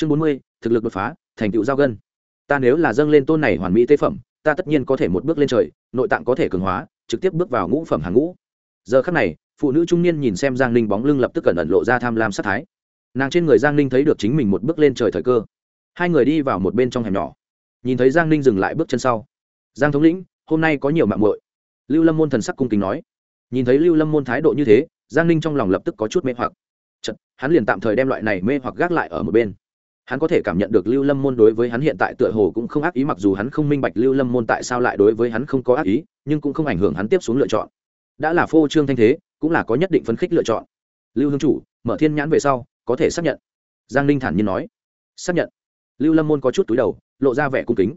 chương bốn mươi thực lực đột phá thành tựu giao gân. Ta nếu là dâng lên tôn này hoàn mỹ tế phẩm ta tất nhiên có thể một bước lên trời nội tạng có thể cường hóa trực tiếp bước vào ngũ phẩm hàng ngũ. Giờ khắc này phụ nữ trung niên nhìn xem giang ninh bóng lưng lập tức cẩn ẩn lộ ra tham lam sát thái. Nàng trên người giang ninh thấy được chính mình một bước lên trời thời cơ. Hai người đi vào một bên trong hẻm nhỏ. Nhìn thấy giang ninh dừng lại bước chân sau. Giang thống lĩnh hôm nay có nhiều mạng muội. Lưu lâm môn thần sắc cung kính nói. Nhìn thấy lưu lâm môn thái độ như thế giang ninh trong lòng lập tức có chút mê hoặc. Chật, hắn liền tạm thời đem loại này mê hoặc gác lại ở một bên hắn có thể cảm nhận được lưu lâm môn đối với hắn hiện tại tựa hồ cũng không ác ý, mặc dù hắn không minh bạch lưu lâm môn tại sao lại đối với hắn không có ác ý, nhưng cũng không ảnh hưởng hắn tiếp xuống lựa chọn. Đã là phô trương thanh thế, cũng là có nhất định phấn khích lựa chọn. Lưu hương chủ, mở thiên nhãn về sau, có thể xác nhận. Giang ninh thản nhiên nói. Xác nhận. Lưu lâm môn có chút túi đầu, lộ ra vẻ cung kính.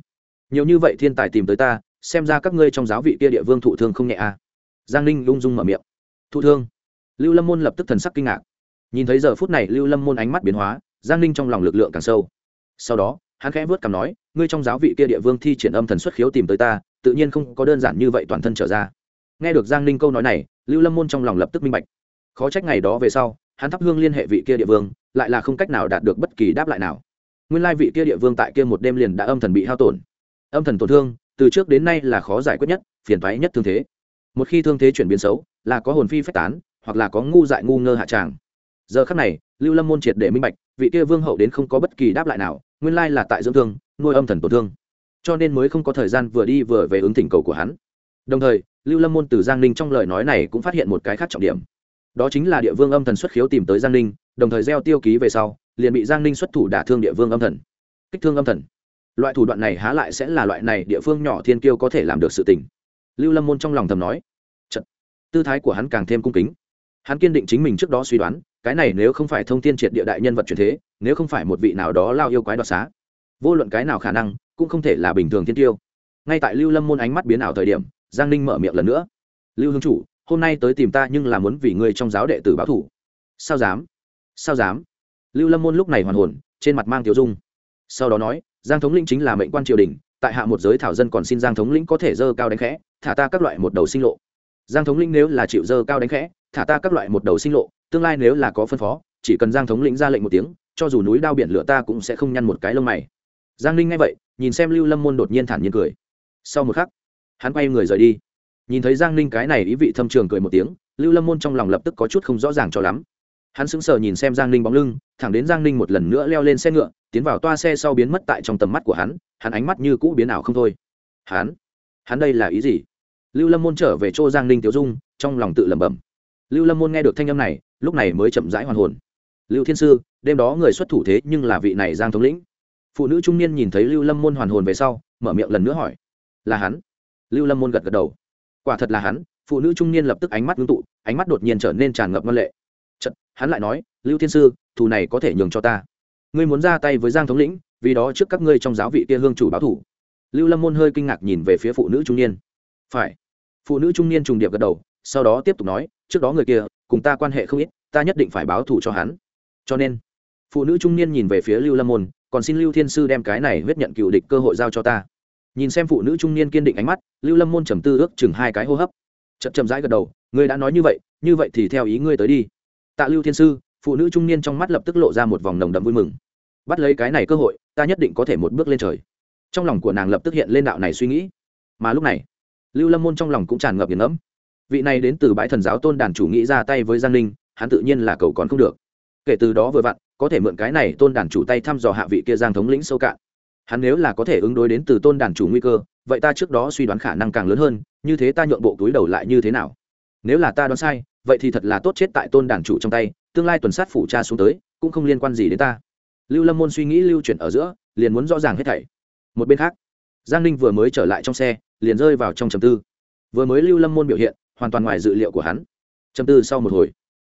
Nhiều như vậy thiên tài tìm tới ta, xem ra các ngươi trong giáo vị kia địa vương thụ thương không nhẹ à. giang ninh lung dung mở miệng. Thụ thương? Lưu lâm môn lập tức thần sắc kinh ngạc. Nhìn thấy giờ phút này lưu lâm môn ánh mắt biến hóa giang ninh trong lòng lực lượng càng sâu. Sau đó, hắn khẽ vớt cằm nói, ngươi trong giáo vị kia địa vương thi triển âm thần xuất khiếu tìm tới ta, tự nhiên không có đơn giản như vậy toàn thân trở ra. Nghe được giang ninh câu nói này, lưu lâm môn trong lòng lập tức minh bạch. Khó trách ngày đó về sau, hắn thắp hương liên hệ vị kia địa vương, lại là không cách nào đạt được bất kỳ đáp lại nào. Nguyên lai vị kia địa vương tại kia một đêm liền đã âm thần bị hao tổn. Âm thần tổn thương, từ trước đến nay là khó giải quyết nhất, phiền thoái nhất thương thế. Một khi thương thế chuyển biến xấu, là có hồn phi phách tán, hoặc là có ngu dại ngu ngơ hạ tràng giờ khắc này, lưu lâm môn triệt để minh bạch, vị kia vương hậu đến không có bất kỳ đáp lại nào, nguyên lai là tại dưỡng thương, nuôi âm thần tổn thương. Cho nên mới không có thời gian vừa đi vừa về ứng thỉnh cầu của hắn. Đồng thời, lưu lâm môn từ giang ninh trong lời nói này cũng phát hiện một cái khác trọng điểm. Đó chính là địa vương âm thần xuất khiếu tìm tới giang ninh, đồng thời gieo tiêu ký về sau, liền bị giang ninh xuất thủ đả thương địa vương âm thần. Kích thương âm thần. Loại thủ đoạn này há lại sẽ là loại này địa phương nhỏ thiên kiêu có thể làm được sự tình. Lưu lâm môn trong lòng thầm nói. Trận. tư thái của hắn càng thêm cung kính. Hắn kiên định chính mình trước đó suy đoán cái này nếu không phải thông tin triệt địa đại nhân vật truyền thế, nếu không phải một vị nào đó lao yêu quái đoạt xá, vô luận cái nào khả năng, cũng không thể là bình thường thiên tiêu. Ngay tại lưu lâm môn ánh mắt biến ảo thời điểm, giang ninh mở miệng lần nữa. Lưu hương chủ, hôm nay tới tìm ta nhưng là muốn vì ngươi trong giáo đệ tử báo thủ. Sao dám? Sao dám? Lưu lâm môn lúc này hoàn hồn, trên mặt mang tiểu dung. Sau đó nói, giang thống lĩnh chính là mệnh quan triều đình, tại hạ một giới thảo dân còn xin giang thống lĩnh có thể dơ cao đánh khẽ, thả ta các loại một đầu sinh lộ. Giang thống lĩnh nếu là chịu dơ cao đánh khẽ thả ta các loại một đầu sinh lộ, tương lai nếu là có phân phó, chỉ cần giang thống lĩnh ra lệnh một tiếng, cho dù núi đao biển lửa ta cũng sẽ không nhăn một cái lông mày. Giang ninh nghe vậy, nhìn xem lưu lâm môn đột nhiên thản nhiên cười. Sau một khắc, hắn quay người rời đi. Nhìn thấy giang ninh cái này ý vị thâm trường cười một tiếng, lưu lâm môn trong lòng lập tức có chút không rõ ràng cho lắm. Hắn sững sờ nhìn xem giang ninh bóng lưng, thẳng đến giang ninh một lần nữa leo lên xe ngựa, tiến vào toa xe sau biến mất tại trong tầm mắt của hắn hắn ánh mắt như cũ biến ảo không thôi. Hắn? Hắn đây là ý gì? Lưu lâm môn trở về chỗ giang ninh tiểu dung, trong lòng tự lẩm bẩm lưu lâm môn nghe được thanh âm này lúc này mới chậm rãi hoàn hồn. Lưu thiên sư đêm đó người xuất thủ thế nhưng là vị này giang thống lĩnh. Phụ nữ trung niên nhìn thấy lưu lâm môn hoàn hồn về sau mở miệng lần nữa hỏi là hắn? Lưu lâm môn gật gật đầu. Quả thật là hắn. Phụ nữ trung niên lập tức ánh mắt ngưng tụ ánh mắt đột nhiên trở nên tràn ngập ngân lệ. Chật, hắn lại nói lưu thiên sư thù này có thể nhường cho ta. Ngươi muốn ra tay với giang thống lĩnh vì đó trước các ngươi trong giáo vị kia hương chủ báo thủ. Lưu lâm môn hơi kinh ngạc nhìn về phía phụ nữ trung niên. Phải. Phụ nữ trung niên trùng điệp gật đầu sau đó tiếp tục nói trước đó người kia, cùng ta quan hệ không ít, ta nhất định phải báo thù cho hắn. Cho nên, phụ nữ trung niên nhìn về phía lưu lâm môn, còn xin lưu thiên sư đem cái này huyết nhận cựu địch cơ hội giao cho ta. Nhìn xem phụ nữ trung niên kiên định ánh mắt, lưu lâm môn trầm tư ước chừng hai cái hô hấp. Chậm chậm rãi gật đầu, ngươi đã nói như vậy như vậy thì theo ý ngươi tới đi. Tạ lưu thiên sư, phụ nữ trung niên trong mắt lập tức lộ ra một vòng nồng đậm vui mừng. Bắt lấy cái này cơ hội, ta nhất định có thể một bước lên trời. Trong lòng của nàng lập tức hiện lên đạo này suy nghĩ. Mà lúc này, lưu lâm môn trong lòng cũng tràn ngập nghiền ngẫm vị này đến từ bãi thần giáo tôn đàn chủ nghĩ ra tay với giang ninh, hắn tự nhiên là cầu còn không được. Kể từ đó vừa vặn, có thể mượn cái này tôn đàn chủ tay thăm dò hạ vị kia giang thống lĩnh sâu cạn. Hắn nếu là có thể ứng đối đến từ tôn đàn chủ nguy cơ, vậy ta trước đó suy đoán khả năng càng lớn hơn, như thế ta nhượng bộ túi đầu lại như thế nào? Nếu là ta đoán sai, vậy thì thật là tốt chết tại tôn đàn chủ trong tay, tương lai tuần sát phủ cha xuống tới, cũng không liên quan gì đến ta. Lưu lâm môn suy nghĩ lưu chuyển ở giữa, liền muốn rõ ràng hết thảy. Một bên khác, giang ninh vừa mới trở lại trong xe, liền rơi vào trong trầm tư. Vừa mới lưu lâm môn biểu hiện hoàn toàn ngoài dự liệu của hắn. Trầm tư sau một hồi.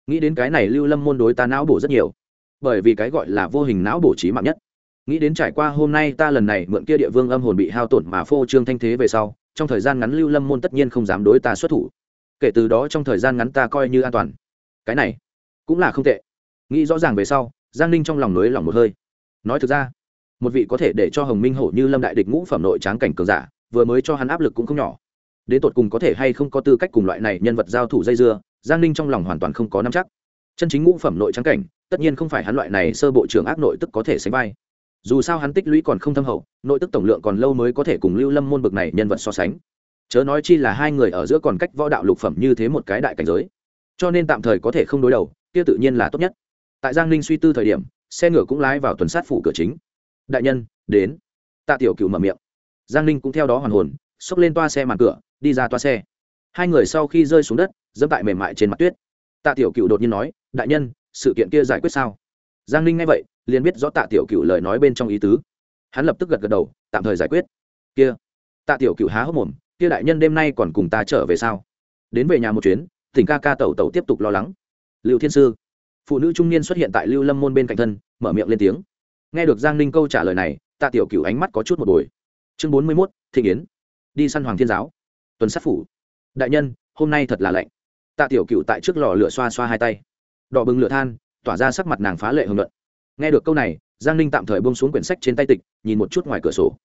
Nghĩ đến cái này lưu lâm môn đối ta não bổ rất nhiều. Bởi vì cái gọi là vô hình não bổ trí mạng nhất. Nghĩ đến trải qua hôm nay ta lần này mượn kia địa vương âm hồn bị hao tổn mà phô trương thanh thế về sau, trong thời gian ngắn lưu lâm môn tất nhiên không dám đối ta xuất thủ. Kể từ đó trong thời gian ngắn ta coi như an toàn. Cái này cũng là không tệ. Nghĩ rõ ràng về sau, giang ninh trong lòng nới lỏng một hơi. Nói thực ra, một vị có thể để cho hồng minh hổ như lâm đại địch ngũ phẩm nội tráng cảnh cường giả, vừa mới cho hắn áp lực cũng không nhỏ đến tột cùng có thể hay không có tư cách cùng loại này nhân vật giao thủ dây dưa, giang ninh trong lòng hoàn toàn không có nắm chắc. Chân chính ngũ phẩm nội trắng cảnh, tất nhiên không phải hắn loại này sơ bộ trưởng ác nội tức có thể sánh vai. Dù sao hắn tích lũy còn không thâm hậu, nội tức tổng lượng còn lâu mới có thể cùng lưu lâm môn bực này nhân vật so sánh. Chớ nói chi là hai người ở giữa còn cách võ đạo lục phẩm như thế một cái đại cảnh giới. Cho nên tạm thời có thể không đối đầu, kia tự nhiên là tốt nhất. Tại giang ninh suy tư thời điểm, xe ngựa cũng lái vào tuần sát phủ cửa chính. Đại nhân, đến. Tạ tiểu cựu mở miệng. Giang ninh cũng theo đó hoàn hồn xốc lên toa xe màn cửa, đi ra toa xe. Hai người sau khi rơi xuống đất, dẫm tại mềm mại trên mặt tuyết. Tạ tiểu cựu đột nhiên nói, đại nhân, sự kiện kia giải quyết sao? Giang ninh nghe vậy, liền biết rõ tạ tiểu cựu lời nói bên trong ý tứ. Hắn lập tức gật gật đầu, tạm thời giải quyết. Kia. Tạ tiểu cựu há hốc mồm, kia đại nhân đêm nay còn cùng ta trở về sao? Đến về nhà một chuyến tỉnh ca ca tẩu tẩu tiếp tục lo lắng. Liệu thiên sư. Phụ nữ trung niên xuất hiện tại lưu lâm môn bên cạnh thân, mở miệng lên tiếng. Nghe được giang ninh câu trả lời này, tạ tiểu cựu ánh mắt có chút một bồi. Chương bốn mươi mốt thị Yến đi săn hoàng thiên giáo. Tuần sát phủ. Đại nhân, hôm nay thật là lạnh. Tạ tiểu cựu tại trước lò lửa xoa xoa hai tay. Đỏ bừng lửa than, tỏa ra sắc mặt nàng phá lệ hưởng luận nghe được câu này, giang ninh tạm thời bông xuống quyển sách trên tay tịch, nhìn một chút ngoài cửa sổ.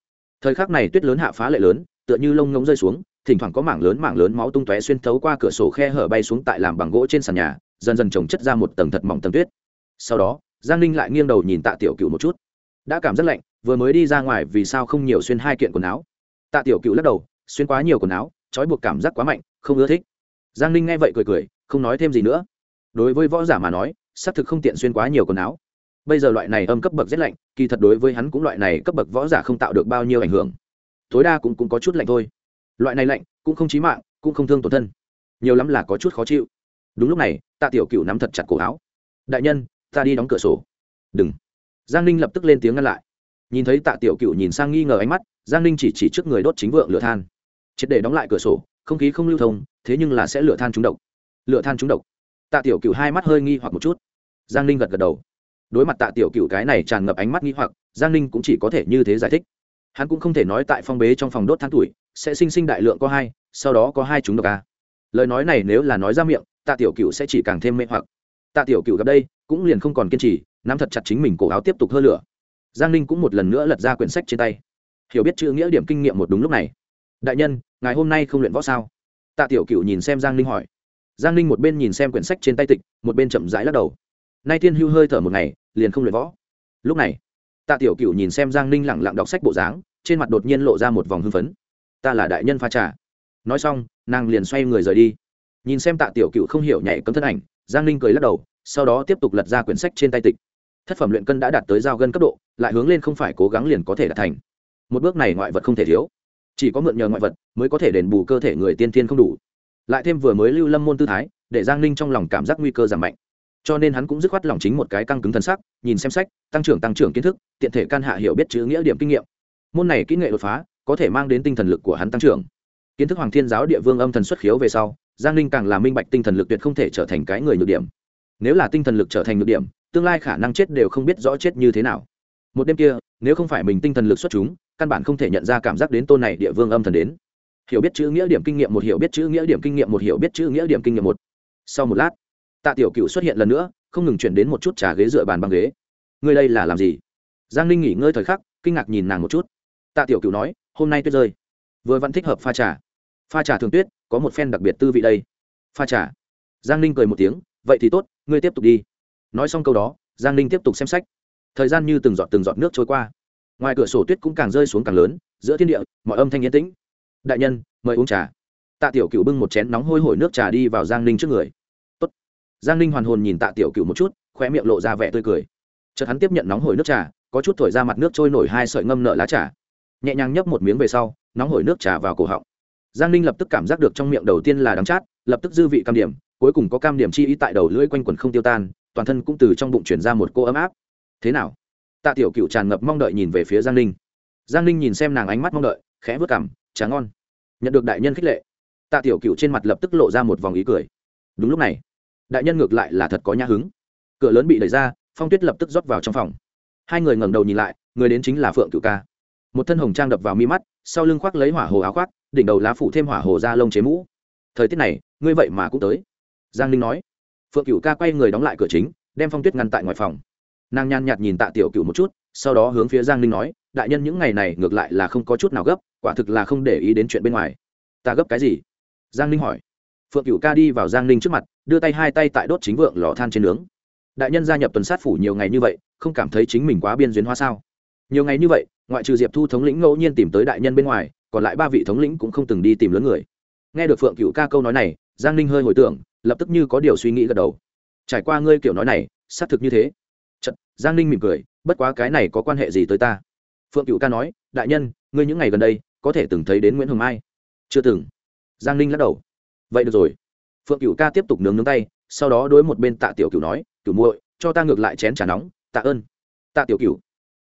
Thời khắc này tuyết lớn hạ phá lệ lớn, tựa như lông ngỗng rơi xuống, thỉnh thoảng có mảng lớn mảng lớn máu tung tóe xuyên thấu qua cửa sổ khe hở bay xuống tại làm bằng gỗ trên sàn nhà, dần dần trồng chất ra một tầng thật mỏng tầng tuyết. Sau đó, giang ninh lại nghiêng đầu nhìn tạ tiểu cựu một chút. Đã cảm rất lạnh, vừa mới đi ra ngoài vì sao không nhiều xuyên hai kiện quần áo? Tạ tiểu cựu lắc đầu xuyên quá nhiều quần áo trói buộc cảm giác quá mạnh không ưa thích. Giang ninh nghe vậy cười cười không nói thêm gì nữa. Đối với võ giả mà nói xác thực không tiện xuyên quá nhiều quần áo. Bây giờ loại này âm cấp bậc rét lạnh kỳ thật đối với hắn cũng loại này cấp bậc võ giả không tạo được bao nhiêu ảnh hưởng. Tối đa cũng, cũng có chút lạnh thôi. Loại này lạnh cũng không chí mạng cũng không thương tổn thân. Nhiều lắm là có chút khó chịu. Đúng lúc này tạ tiểu cựu nắm thật chặt cổ áo. Đại nhân ta đi đóng cửa sổ. Đừng. Giang ninh lập tức lên tiếng ngăn lại. Nhìn thấy tạ tiểu cựu nhìn sang nghi ngờ ánh mắt giang ninh chỉ chỉ trước người đốt chính vượng lửa than. Triệt để đóng lại cửa sổ, không khí không lưu thông, thế nhưng là sẽ lửa than trúng độc. Lửa than trúng độc. Tạ tiểu cựu hai mắt hơi nghi hoặc một chút. Giang ninh gật gật đầu. Đối mặt tạ tiểu cựu cái này tràn ngập ánh mắt nghi hoặc, giang ninh cũng chỉ có thể như thế giải thích. Hắn cũng không thể nói tại phong bế trong phòng đốt than tuổi, sẽ sinh sinh đại lượng có hai, sau đó có hai chúng độc a. Lời nói này nếu là nói ra miệng, tạ tiểu cựu sẽ chỉ càng thêm mê hoặc. Tạ tiểu cựu gặp đây, cũng liền không còn kiên trì, nắm thật chặt chính mình cổ áo tiếp tục hơ lửa. Giang ninh cũng một lần nữa lật ra quyển sách trên tay hiểu biết chữ nghĩa điểm kinh nghiệm một đúng lúc này. Đại nhân ngày hôm nay không luyện võ sao? Tạ tiểu cựu nhìn xem giang ninh hỏi. Giang ninh một bên nhìn xem quyển sách trên tay tịch, một bên chậm rãi lắc đầu. Nay thiên hưu hơi thở một ngày, liền không luyện võ. Lúc này, tạ tiểu cựu nhìn xem giang ninh lẳng lặng đọc sách bộ dáng, trên mặt đột nhiên lộ ra một vòng hưng phấn. Ta là đại nhân pha trà. Nói xong, nàng liền xoay người rời đi. Nhìn xem tạ tiểu cựu không hiểu nhảy cấm thân ảnh, giang ninh cười lắc đầu, sau đó tiếp tục lật ra quyển sách trên tay tịch. Thất phẩm luyện cân đã đạt tới giao gân cấp độ, lại hướng lên không phải cố gắng liền có thể đạt thành một bước này ngoại vật không thể thiếu. Chỉ có mượn nhờ ngoại vật mới có thể đền bù cơ thể người tiên tiên không đủ. Lại thêm vừa mới lưu lâm môn tư thái, để giang ninh trong lòng cảm giác nguy cơ giảm mạnh. Cho nên hắn cũng dứt khoát lòng chính một cái căng cứng thân sắc, nhìn xem sách, tăng trưởng tăng trưởng kiến thức, tiện thể can hạ hiểu biết chữ nghĩa điểm kinh nghiệm. Môn này kỹ nghệ đột phá, có thể mang đến tinh thần lực của hắn tăng trưởng. Kiến thức hoàng thiên giáo địa vương âm thần xuất khiếu về sau, giang ninh càng là minh bạch tinh thần lực tuyệt không thể trở thành cái người nhược điểm. Nếu là tinh thần lực trở thành nhược điểm, tương lai khả năng chết đều không biết rõ chết như thế nào. Một đêm kia, nếu không phải mình tinh thần lực xuất chúng căn bản không thể nhận ra cảm giác đến tôn này địa vương âm thần đến. Hiểu biết chữ nghĩa điểm kinh nghiệm một, hiểu biết chữ nghĩa điểm kinh nghiệm một, hiểu biết chữ nghĩa điểm kinh nghiệm một. Sau một lát, tạ tiểu cựu xuất hiện lần nữa, không ngừng chuyển đến một chút trà ghế dựa bàn băng ghế. Ngươi đây là làm gì? Giang ninh nghỉ ngơi thời khắc, kinh ngạc nhìn nàng một chút. Tạ tiểu cựu nói, hôm nay tuyết rơi. Vừa vẫn thích hợp pha trà. Pha trà thường tuyết, có một phen đặc biệt tư vị đây. Pha trà. Giang ninh cười một tiếng, vậy thì tốt, ngươi tiếp tục đi. Nói xong câu đó, giang ninh tiếp tục xem sách. Thời gian như từng giọt từng giọt nước trôi qua ngoài cửa sổ tuyết cũng càng rơi xuống càng lớn, giữa thiên địa, mọi âm thanh yên tĩnh. Đại nhân, mời uống trà. Tạ tiểu cựu bưng một chén nóng hôi hổi nước trà đi vào giang ninh trước người. Tốt. giang ninh hoàn hồn nhìn tạ tiểu cựu một chút khoe miệng lộ ra vẻ tươi cười. Chợt hắn tiếp nhận nóng hổi nước trà, có chút thổi ra mặt nước trôi nổi hai sợi ngâm nợ lá trà. Nhẹ nhàng nhấp một miếng về sau, nóng hổi nước trà vào cổ họng. Giang ninh lập tức cảm giác được trong miệng đầu tiên là đắng chát, lập tức dư vị cam điểm, cuối cùng có cam điểm chi ý tại đầu lưỡi quanh quần không tiêu tan, toàn thân cũng từ trong bụng chuyển ra một cô ấm áp. Thế nào? Tạ tiểu cựu tràn ngập mong đợi nhìn về phía giang ninh. Giang ninh nhìn xem nàng ánh mắt mong đợi, khẽ vớt cảm trà ngon, nhận được đại nhân khích lệ. Tạ tiểu cựu trên mặt lập tức lộ ra một vòng ý cười. Đúng lúc này, đại nhân ngược lại là thật có nhã hứng. Cửa lớn bị đẩy ra, phong tuyết lập tức rót vào trong phòng. Hai người ngẩng đầu nhìn lại, người đến chính là phượng cựu ca. Một thân hồng trang đập vào mi mắt, sau lưng khoác lấy hỏa hồ áo khoác, đỉnh đầu lá phủ thêm hỏa hồ da lông chế mũ. Thời tiết này, ngươi vậy mà cũng tới. Giang Linh nói. Phượng cựu ca quay người đóng lại cửa chính, đem phong tuyết ngăn tại ngoài phòng nàng nhàn nhạt nhìn tạ tiểu cựu một chút, sau đó hướng phía giang ninh nói, đại nhân những ngày này ngược lại là không có chút nào gấp, quả thực là không để ý đến chuyện bên ngoài. Ta gấp cái gì? Giang ninh hỏi. Phượng cựu ca đi vào giang ninh trước mặt, đưa tay hai tay tại đốt chính vượng lò than trên nướng. Đại nhân gia nhập tuần sát phủ nhiều ngày như vậy, không cảm thấy chính mình quá biên duyên hoa sao? Nhiều ngày như vậy, ngoại trừ diệp thu thống lĩnh ngẫu nhiên tìm tới đại nhân bên ngoài, còn lại ba vị thống lĩnh cũng không từng đi tìm lớn người. Nghe được phượng cựu ca câu nói này, giang ninh hơi hồi tưởng, lập tức như có điều suy nghĩ gật đầu. Trải qua ngươi kiểu nói này, xác thực như thế giang ninh mỉm cười, bất quá cái này có quan hệ gì tới ta? Phượng cựu ca nói, đại nhân, ngươi những ngày gần đây, có thể từng thấy đến nguyễn hồng mai? Chưa từng. Giang ninh lắc đầu. Vậy được rồi. Phượng cựu ca tiếp tục nướng nướng tay, sau đó đối một bên tạ tiểu cựu nói cựu muội, cho ta ngược lại chén trà nóng, tạ ơn. Tạ tiểu cựu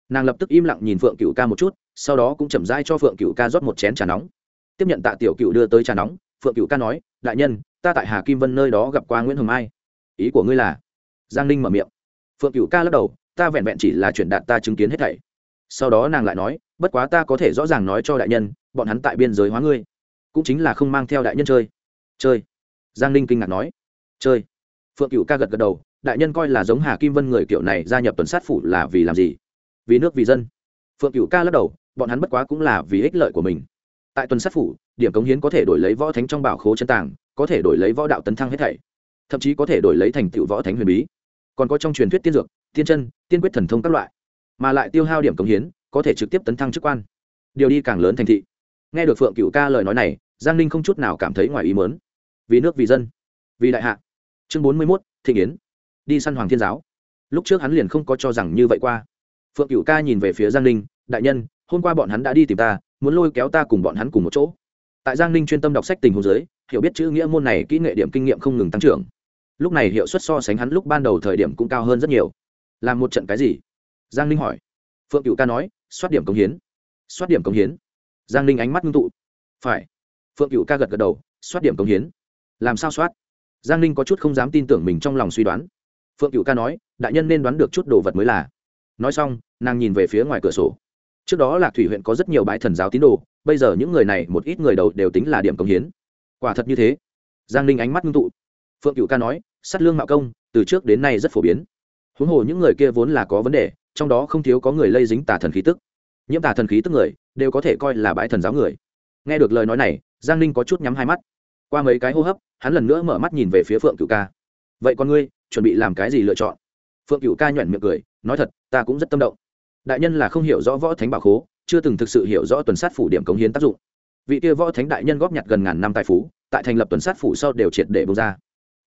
nàng lập tức im lặng nhìn phượng cựu ca một chút, sau đó cũng chậm rãi cho phượng cựu ca rót một chén trà nóng. Tiếp nhận tạ tiểu cựu đưa tới trà nóng, phượng cựu ca nói, đại nhân, ta tại hà kim vân nơi đó gặp qua nguyễn hồng mai. Ý của ngươi là? Giang ninh mở miệng. Phượng cựu ca lắc đầu ta vẹn vẹn chỉ là chuyện đạt ta chứng kiến hết thảy. Sau đó nàng lại nói, bất quá ta có thể rõ ràng nói cho đại nhân, bọn hắn tại biên giới hóa ngươi. Cũng chính là không mang theo đại nhân chơi. Chơi. Giang ninh kinh ngạc nói. Chơi. Phượng cựu ca gật gật đầu, đại nhân coi là giống hà kim vân người kiểu này gia nhập tuần sát phủ là vì làm gì? Vì nước vì dân. Phượng cựu ca lắc đầu, bọn hắn bất quá cũng là vì ích lợi của mình. Tại tuần sát phủ, điểm cống hiến có thể đổi lấy võ thánh trong bảo khố chân tàng, có thể đổi lấy võ đạo tấn thăng hết thảy, thậm chí có thể đổi lấy thành tựu võ thánh huyền bí. Còn có trong truyền thuyết tiên dược tiên chân, tiên quyết thần thông các loại, mà lại tiêu hao điểm cống hiến, có thể trực tiếp tấn thăng chức quan. Điều đi càng lớn thành thị. Nghe được phượng cựu ca lời nói này, giang ninh không chút nào cảm thấy ngoài ý mớn vì nước, vì dân, vì đại hạ. Chương bốn mươi mốt thị yến. Đi săn hoàng thiên giáo. Lúc trước hắn liền không có cho rằng như vậy qua. Phượng cựu ca nhìn về phía giang ninh, đại nhân, hôm qua bọn hắn đã đi tìm ta, muốn lôi kéo ta cùng bọn hắn cùng một chỗ. Tại giang ninh chuyên tâm đọc sách tình hồ dưới, hiểu biết chữ nghĩa môn này kỹ nghệ điểm kinh nghiệm không ngừng tăng trưởng. Lúc này hiệu suất so sánh hắn lúc ban đầu thời điểm cũng cao hơn rất nhiều làm một trận cái gì? Giang ninh hỏi. Phượng cựu ca nói, soát điểm công hiến. Soát điểm công hiến? Giang ninh ánh mắt ngưng tụ. Phải. Phượng cựu ca gật gật đầu, soát điểm công hiến. Làm sao soát? Giang ninh có chút không dám tin tưởng mình trong lòng suy đoán. Phượng cựu ca nói, đại nhân nên đoán được chút đồ vật mới là. Nói xong, nàng nhìn về phía ngoài cửa sổ. Trước đó lạc thủy huyện có rất nhiều bãi thần giáo tín đồ, bây giờ những người này một ít người đầu đều tính là điểm công hiến. Quả thật như thế. Giang ninh ánh mắt ngưng tụ. Phượng cựu ca nói sắt lương mạo công, từ trước đến nay rất phổ biến huống hồ những người kia vốn là có vấn đề, trong đó không thiếu có người lây dính tà thần khí tức. Nhiễm tà thần khí tức người, đều có thể coi là bãi thần giáo người. Nghe được lời nói này, giang ninh có chút nhắm hai mắt. Qua mấy cái hô hấp, hắn lần nữa mở mắt nhìn về phía phượng cựu ca. Vậy con ngươi, chuẩn bị làm cái gì lựa chọn? Phượng cựu ca nhoẻn miệng cười, nói thật, ta cũng rất tâm động. Đại nhân là không hiểu rõ võ thánh bảo khố, chưa từng thực sự hiểu rõ tuần sát phủ điểm cống hiến tác dụng. Vị kia võ thánh đại nhân góp nhặt gần ngàn năm tài phú, tại thành lập tuần sát phủ sau đều triệt để bông ra.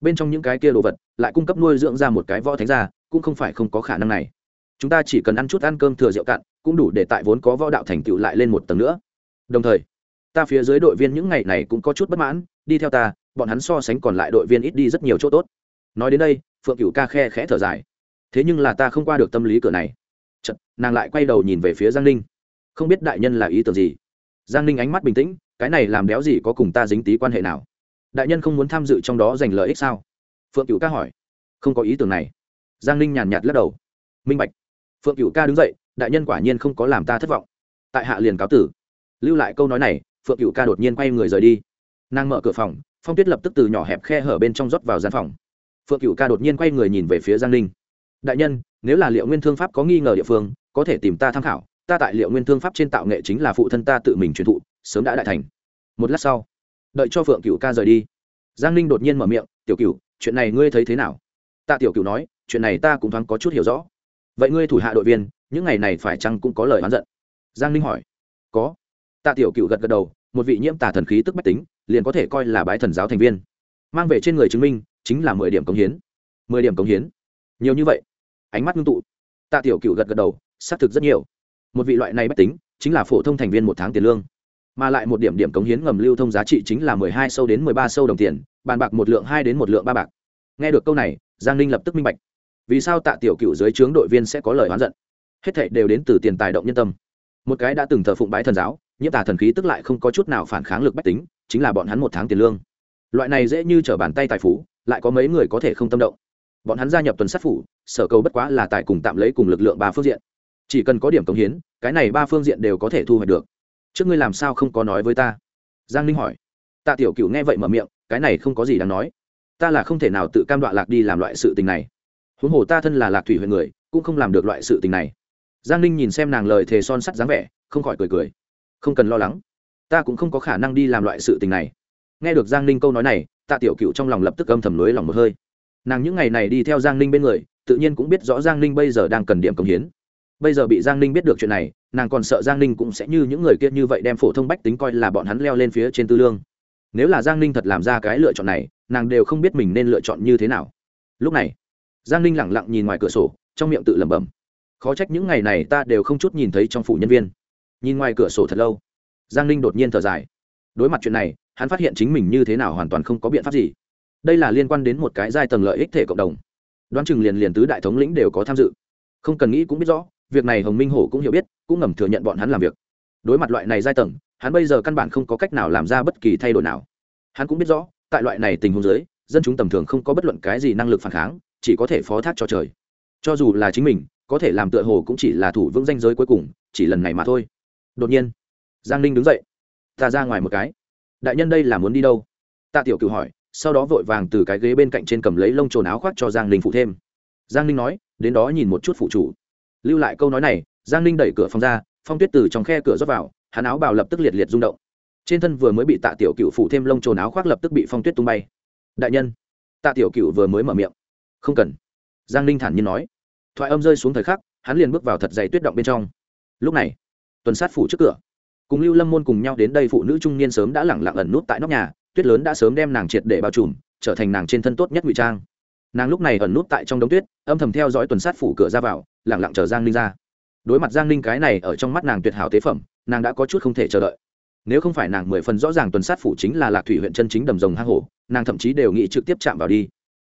Bên trong những cái kia đồ vật, lại cung cấp nuôi dưỡng ra một cái võ thánh gia cũng không phải không có khả năng này. Chúng ta chỉ cần ăn chút ăn cơm thừa rượu cạn cũng đủ để tại vốn có võ đạo thành tựu lại lên một tầng nữa. Đồng thời ta phía dưới đội viên những ngày này cũng có chút bất mãn đi theo ta bọn hắn so sánh còn lại đội viên ít đi rất nhiều chỗ tốt. Nói đến đây phượng cửu ca khe khẽ thở dài. Thế nhưng là ta không qua được tâm lý cửa này. Chật, nàng lại quay đầu nhìn về phía giang ninh. Không biết đại nhân là ý tưởng gì? Giang ninh ánh mắt bình tĩnh cái này làm đéo gì có cùng ta dính tí quan hệ nào? Đại nhân không muốn tham dự trong đó giành lợi ích sao? Phượng cửu ca hỏi. Không có ý tưởng này giang ninh nhàn nhạt lắc đầu minh bạch phượng cửu ca đứng dậy đại nhân quả nhiên không có làm ta thất vọng tại hạ liền cáo tử lưu lại câu nói này phượng cửu ca đột nhiên quay người rời đi nàng mở cửa phòng phong tuyết lập tức từ nhỏ hẹp khe hở bên trong rót vào gian phòng phượng cửu ca đột nhiên quay người nhìn về phía giang ninh đại nhân nếu là liệu nguyên thương pháp có nghi ngờ địa phương có thể tìm ta tham khảo ta tại liệu nguyên thương pháp trên tạo nghệ chính là phụ thân ta tự mình truyền thụ sớm đã đại thành một lát sau đợi cho phượng cửu ca rời đi giang ninh đột nhiên mở miệng tiểu cửu chuyện này ngươi thấy thế nào tạ tiểu cửu nói chuyện này ta cũng thoáng có chút hiểu rõ. Vậy ngươi thủ hạ đội viên, những ngày này phải chăng cũng có lời oán giận? Giang ninh hỏi. Có. Tạ tiểu Cựu gật gật đầu, một vị nhiễm tà thần khí tức bách tính, liền có thể coi là bái thần giáo thành viên. Mang về trên người chứng minh, chính là mười điểm cống hiến. Mười điểm cống hiến. Nhiều như vậy. Ánh mắt ngưng tụ. Tạ tiểu cựu gật gật đầu, xác thực rất nhiều. Một vị loại này bách tính, chính là phổ thông thành viên một tháng tiền lương. Mà lại một điểm điểm cống hiến ngầm lưu thông giá trị chính là mười hai sâu đến mười ba sâu đồng tiền, bàn bạc một lượng hai đến một lượng ba bạc. Nghe được câu này, giang ninh lập tức minh bạch vì sao tạ tiểu cựu dưới trướng đội viên sẽ có lời oán giận? Hết thệ đều đến từ tiền tài động nhân tâm. Một cái đã từng thờ phụng bái thần giáo, nhiễm tà thần khí tức lại không có chút nào phản kháng lực bách tính, chính là bọn hắn một tháng tiền lương. Loại này dễ như t r ở bàn tay tài phú, lại có mấy người có thể không tâm động. Bọn hắn gia nhập tuần sát phủ, sở cầu bất quá là tài cùng tạm lấy cùng lực lượng ba phương diện. Chỉ cần có điểm cống hiến, cái này ba phương diện đều có thể thu hoạch được. Trước ngươi làm sao không có nói với ta? Giang ninh hỏi. Tạ tiểu cựu nghe vậy mở miệng, cái này không có gì đáng nói. Ta là không thể nào tự cam đoạ lạc đi làm loại sự tình này huống hồ ta thân là lạc thủy huyện người, cũng không làm được loại sự tình này. Giang ninh nhìn xem nàng lời thề son sắt dáng vẻ, không khỏi cười cười. Không cần lo lắng, ta cũng không có khả năng đi làm loại sự tình này. Nghe được giang ninh câu nói này, tạ tiểu cựu trong lòng lập tức âm thầm lối lòng một hơi. Nàng những ngày này đi theo giang ninh bên người, tự nhiên cũng biết rõ giang ninh bây giờ đang cần điểm công hiến. Bây giờ bị giang ninh biết được chuyện này, nàng còn sợ giang ninh cũng sẽ như những người kia như vậy đem phổ thông bách tính coi là bọn hắn leo lên phía trên tư lương. Nếu là giang ninh thật làm ra cái lựa chọn này, nàng đều không biết mình nên lựa chọn như thế nào. Lúc này giang ninh lẳng lặng nhìn ngoài cửa sổ, trong miệng tự lẩm bẩm. Khó trách những ngày này ta đều không chút nhìn thấy trong phủ nhân viên. Nhìn ngoài cửa sổ thật lâu, giang ninh đột nhiên thở dài. Đối mặt chuyện này, hắn phát hiện chính mình như thế nào hoàn toàn không có biện pháp gì. Đây là liên quan đến một cái giai tầng lợi ích thể cộng đồng. Đoán chừng liền liền tứ đại thống lĩnh đều có tham dự. Không cần nghĩ cũng biết rõ, việc này hồng minh hổ cũng hiểu biết, cũng ngầm thừa nhận bọn hắn làm việc. Đối mặt loại này giai tầng, hắn bây giờ căn bản không có cách nào làm ra bất kỳ thay đổi nào. Hắn cũng biết rõ, tại loại này tình huống giới dân chúng tầm thường không có bất luận cái gì năng lực phản kháng chỉ có thể phó thác cho trời. Cho dù là chính mình, có thể làm tựa hồ cũng chỉ là thủ vững danh giới cuối cùng, chỉ lần này mà thôi. Đột nhiên, giang ninh đứng dậy. Ta ra ngoài một cái. Đại nhân đây là muốn đi đâu? Tạ tiểu cựu hỏi, sau đó vội vàng từ cái ghế bên cạnh trên cầm lấy lông trồn áo khoác cho giang ninh phụ thêm. Giang ninh nói, đến đó nhìn một chút phụ chủ. Lưu lại câu nói này, giang ninh đẩy cửa phòng ra, phong tuyết từ trong khe cửa rớt vào, hắn áo bào lập tức liệt liệt rung động. Trên thân vừa mới bị tạ tiểu cựu phụ thêm lông trồn áo khoác lập tức bị phong tuyết tung bay. Đại nhân, tạ tiểu cựu vừa mới mở miệng không cần. Giang ninh thản nhiên nói. Thoại âm rơi xuống thời khắc, hắn liền bước vào thật dày tuyết động bên trong. Lúc này, tuần sát phủ trước cửa, cùng lưu lâm môn cùng nhau đến đây phụ nữ trung niên sớm đã lẳng lặng ẩn nút tại nóc nhà, tuyết lớn đã sớm đem nàng triệt để bao trùm, trở thành nàng trên thân tốt nhất ngụy trang. Nàng lúc này ẩn nút tại trong đống tuyết, âm thầm theo dõi tuần sát phủ cửa ra vào, lẳng lặng chờ giang ninh ra. Đối mặt giang ninh cái này ở trong mắt nàng tuyệt hảo tế phẩm, nàng đã có chút không thể chờ đợi. Nếu không phải nàng mười phần rõ ràng tuần sát phủ chính là lạc thủy huyện chân chính đầm rồng hang hổ, nàng thậm chí đều nghĩ trực tiếp chạm vào đi.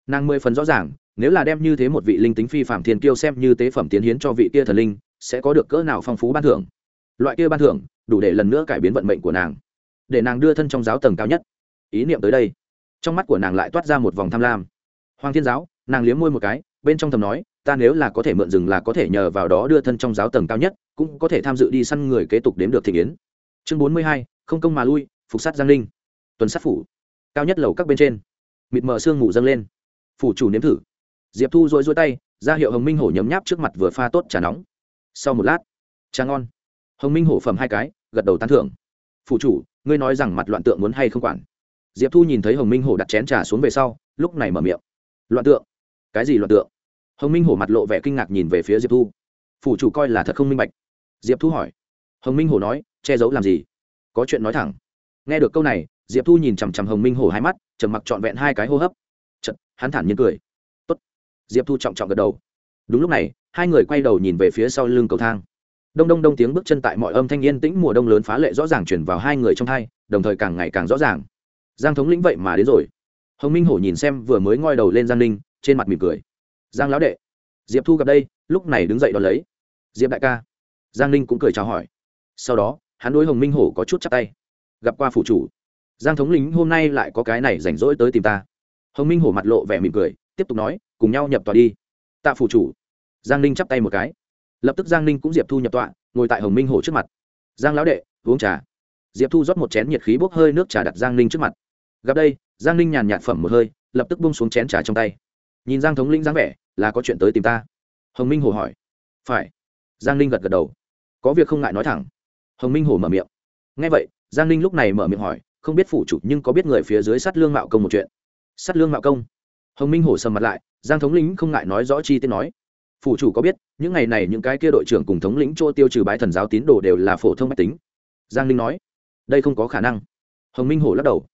Nàng mười phần rõ ràng nếu là đem như thế một vị linh tính phi phạm thiên kiêu xem như tế phẩm tiến hiến cho vị kia thần linh, sẽ có được cỡ nào phong phú ban thưởng? Loại kia ban thưởng, đủ để lần nữa cải biến vận mệnh của nàng, để nàng đưa thân trong giáo tầng cao nhất. Ý niệm tới đây, trong mắt của nàng lại toát ra một vòng tham lam. Hoàng thiên giáo, nàng liếm môi một cái, bên trong thầm nói, ta nếu là có thể mượn rừng là có thể nhờ vào đó đưa thân trong giáo tầng cao nhất, cũng có thể tham dự đi săn người kế tục đếm được thị kiến chương bốn mươi hai, không công mà lui, phục sát giang linh. Tuần sát phủ, cao nhất lầu các bên trên. Mịt mờ sương ngủ dâng lên. Phủ chủ nếm thử diệp thu dội dối tay ra hiệu hồng minh hổ nhấm nháp trước mặt vừa pha tốt trà nóng. Sau một lát trà ngon. Hồng minh hổ phẩm hai cái gật đầu tán thưởng. Phủ chủ ngươi nói rằng mặt loạn tượng muốn hay không quản? Diệp thu nhìn thấy hồng minh hổ đặt chén trà xuống về sau lúc này mở miệng. Loạn tượng? Cái gì loạn tượng? Hồng minh hổ mặt lộ vẻ kinh ngạc nhìn về phía diệp thu. Phủ chủ coi là thật không minh bạch. Diệp thu hỏi. Hồng minh hổ nói che giấu làm gì? Có chuyện nói thẳng. Nghe được câu này diệp thu nhìn chằm chằm hồng minh hổ hai mắt trầm mặc trọn vẹn hai cái hô hấp. Chật, hắn thản nhiên cười diệp thu trọng trọng gật đầu đúng lúc này hai người quay đầu nhìn về phía sau lưng cầu thang đông đông đông tiếng bước chân tại mọi âm thanh yên tĩnh mùa đông lớn phá lệ rõ ràng chuyển vào hai người trong thai đồng thời càng ngày càng rõ ràng giang thống lĩnh vậy mà đến rồi hồng minh hổ nhìn xem vừa mới ngoi đầu lên giang ninh trên mặt mỉm cười giang lão đệ diệp thu gặp đây lúc này đứng dậy đón lấy diệp đại ca giang ninh cũng cười chào hỏi sau đó hắn đối hồng minh hổ có chút chắc tay gặp qua phủ chủ giang thống lĩnh hôm nay lại có cái này rảnh rỗi tới tìm ta hồng minh hổ mặt lộ vẻ mỉm cười tiếp tục nói, cùng nhau nhập tòa đi. Tạ phủ chủ. Giang ninh chắp tay một cái. Lập tức giang ninh cũng diệp thu nhập tọa, ngồi tại hồng minh hồ trước mặt. Giang lão đệ, uống trà. Diệp thu rót một chén nhiệt khí bốc hơi nước trà đặt giang ninh trước mặt. Gặp đây, giang ninh nhàn nhạt phẩm một hơi, lập tức bung xuống chén trà trong tay. Nhìn giang thống lĩnh dáng vẻ, là có chuyện tới tìm ta. Hồng minh hồ hỏi. Phải. Giang ninh gật gật đầu. Có việc không ngại nói thẳng. Hồng minh hồ mở miệng. Ngay vậy, giang ninh lúc này mở miệng hỏi, không biết phủ chủ nhưng có biết người phía dưới sát lương mạo công một chuyện? Sát lương mạo công? Hồng minh hổ sầm mặt lại, giang thống lĩnh không ngại nói rõ chi tiết nói. Phủ chủ có biết, những ngày này những cái kia đội trưởng cùng thống lĩnh chỗ tiêu trừ bái thần giáo tín đồ đều là phổ thông mách tính? Giang Linh nói. Đây không có khả năng. Hồng minh hổ lắc đầu.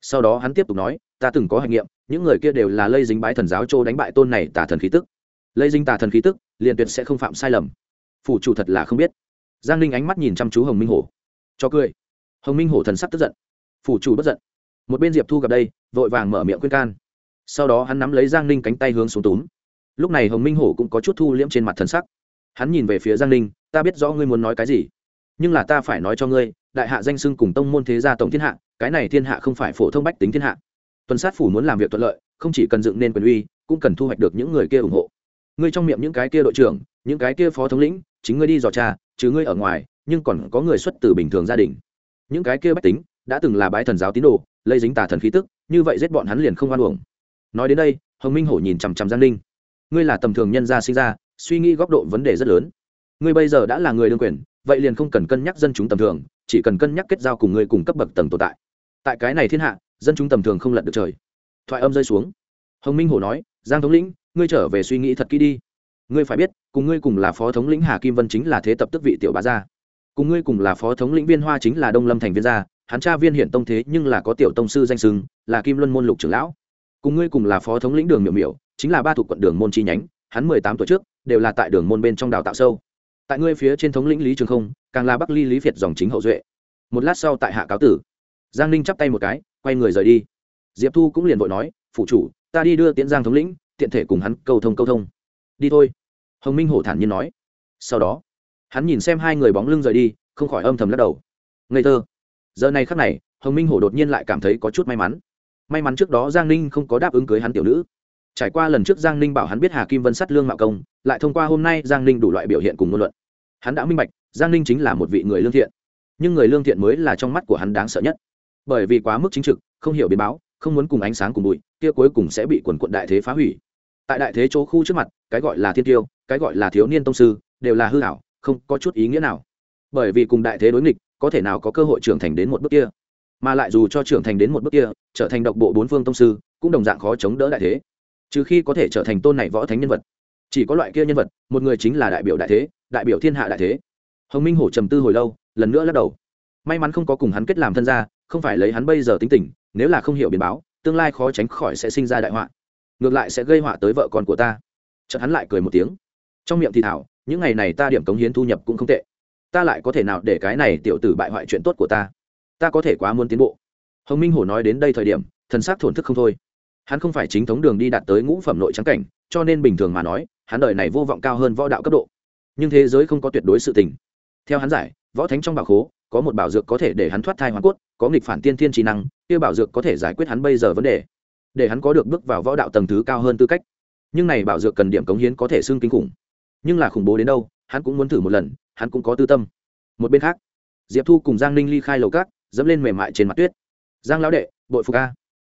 Sau đó hắn tiếp tục nói, ta từng có hành nghiệm, những người kia đều là lây dính bái thần giáo chỗ đánh bại tôn này tả thần khí tức. Lây dính tả thần khí tức, liền tuyệt sẽ không phạm sai lầm. Phủ chủ thật là không biết. Giang Linh ánh mắt nhìn chăm chú hồng minh hổ. Cho cười. Hồng minh hổ thần sắc tức giận. Phủ chủ bất giận. Một bên diệp thu gặp đây, vội vàng mở miệng khuyên can sau đó hắn nắm lấy giang ninh cánh tay hướng xuống túm. Lúc này hồng minh hổ cũng có chút thu liễm trên mặt thần sắc. Hắn nhìn về phía giang ninh, ta biết rõ ngươi muốn nói cái gì, nhưng là ta phải nói cho ngươi, đại hạ danh sưng cùng tông môn thế gia tổng thiên hạ, cái này thiên hạ không phải phổ thông bách tính thiên hạ. Tuần sát phủ muốn làm việc thuận lợi, không chỉ cần dựng nên quyền uy, cũng cần thu hoạch được những người kia ủng hộ. Ngươi trong miệng những cái kia đội trưởng, những cái kia phó thống lĩnh, chính ngươi đi dò cha chứ ngươi ở ngoài, nhưng còn có người xuất từ bình thường gia đình. Những cái kia bách tính, đã từng là bái thần giáo tín đồ lây dính tà thần khí tức, như vậy giết bọn hắn liền không oan uổng nói đến đây, hồng minh hổ nhìn chằm chằm giang ninh. Ngươi là tầm thường nhân gia sinh ra, suy nghĩ góc độ vấn đề rất lớn. Ngươi bây giờ đã là người đương quyền, vậy liền không cần cân nhắc dân chúng tầm thường, chỉ cần cân nhắc kết giao cùng ngươi cùng cấp bậc tầng tồn tại. Tại cái này thiên hạ, dân chúng tầm thường không lật được trời. Thoại âm rơi xuống. Hồng minh hổ nói, giang thống lĩnh, ngươi trở về suy nghĩ thật kỹ đi. Ngươi phải biết, cùng ngươi cùng là phó thống lĩnh hà kim vân chính là thế tập tức vị tiểu bá gia. Cùng ngươi cùng là phó thống lĩnh viên hoa chính là đông lâm thành viên gia. Hắn cha viên hiện tông thế nhưng là có tiểu tông sư danh sừng là kim luân môn lục trưởng lão cùng ngươi cùng là phó thống lĩnh đường miểu miểu, chính là ba thuộc quận đường môn chi nhánh, hắn mười tám tuổi trước, đều là tại đường môn bên trong đào tạo sâu. Tại ngươi phía trên thống lĩnh lý trường không, càng là bắc ly lý việt dòng chính hậu duệ. Một lát sau tại hạ cáo tử, giang ninh chắp tay một cái, quay người rời đi. Diệp thu cũng liền vội nói phụ chủ, ta đi đưa tiễn giang thống lĩnh, tiện thể cùng hắn câu thông câu thông. Đi thôi. Hồng minh hổ thản nhiên nói. Sau đó, hắn nhìn xem hai người bóng lưng rời đi, không khỏi âm thầm lắc đầu. Ngây thơ. Giờ này khắc này, hồng minh hổ đột nhiên lại cảm thấy có chút may mắn may mắn trước đó giang ninh không có đáp ứng cưới hắn tiểu nữ. Trải qua lần trước giang ninh bảo hắn biết hà kim vân sát lương mạo công, lại thông qua hôm nay giang ninh đủ loại biểu hiện cùng ngôn luận. Hắn đã minh bạch, giang ninh chính là một vị người lương thiện. Nhưng người lương thiện mới là trong mắt của hắn đáng sợ nhất. Bởi vì quá mức chính trực, không hiểu biến báo, không muốn cùng ánh sáng cùng bụi, kia cuối cùng sẽ bị quần quận đại thế phá hủy. Tại đại thế chỗ khu trước mặt, cái gọi là thiên tiêu, cái gọi là thiếu niên tông sư, đều là hư hảo không có chút ý nghĩa nào. Bởi vì cùng đại thế đối nghịch, có thể nào có cơ hội trưởng thành đến một bước kia? Mà lại dù cho trưởng thành đến một bước kia, trở thành độc bộ bốn phương tông sư, cũng đồng dạng khó chống đỡ đại thế. Trừ khi có thể trở thành tôn này võ thánh nhân vật. Chỉ có loại kia nhân vật, một người chính là đại biểu đại thế, đại biểu thiên hạ đại thế. Hồng minh hổ trầm tư hồi lâu, lần nữa lắc đầu. May mắn không có cùng hắn kết làm thân gia, không phải lấy hắn bây giờ tính tình, nếu là không hiểu biến báo, tương lai khó tránh khỏi sẽ sinh ra đại họa. Ngược lại sẽ gây họa tới vợ con của ta. Chợt hắn lại cười một tiếng. Trong miệng thì thảo, những ngày này ta điểm cống hiến thu nhập cũng không tệ. Ta lại có thể nào để cái này tiểu tử bại hoại chuyện tốt của ta? Ta có thể quá muốn tiến bộ. Hồng minh hổ nói đến đây thời điểm, thần sắc thổn thức không thôi. Hắn không phải chính thống đường đi đạt tới ngũ phẩm nội trắng cảnh, cho nên bình thường mà nói, hắn đời này vô vọng cao hơn võ đạo cấp độ. Nhưng thế giới không có tuyệt đối sự tình. Theo hắn giải, võ thánh trong bảo khố, có một bảo dược có thể để hắn thoát thai hoàn cốt, có nghịch phản tiên thiên trí năng, kia bảo dược có thể giải quyết hắn bây giờ vấn đề. Để hắn có được bước vào võ đạo tầng thứ cao hơn tư cách. Nhưng này bảo dược cần điểm cống hiến có thể xưng kinh khủng. Nhưng là khủng bố đến đâu, hắn cũng muốn thử một lần, hắn cũng có tư tâm. Một bên khác, diệp thu cùng giang ninh ly khai lầu cát dẫm lên mềm mại trên mặt tuyết. Giang lão đệ, bội phục ca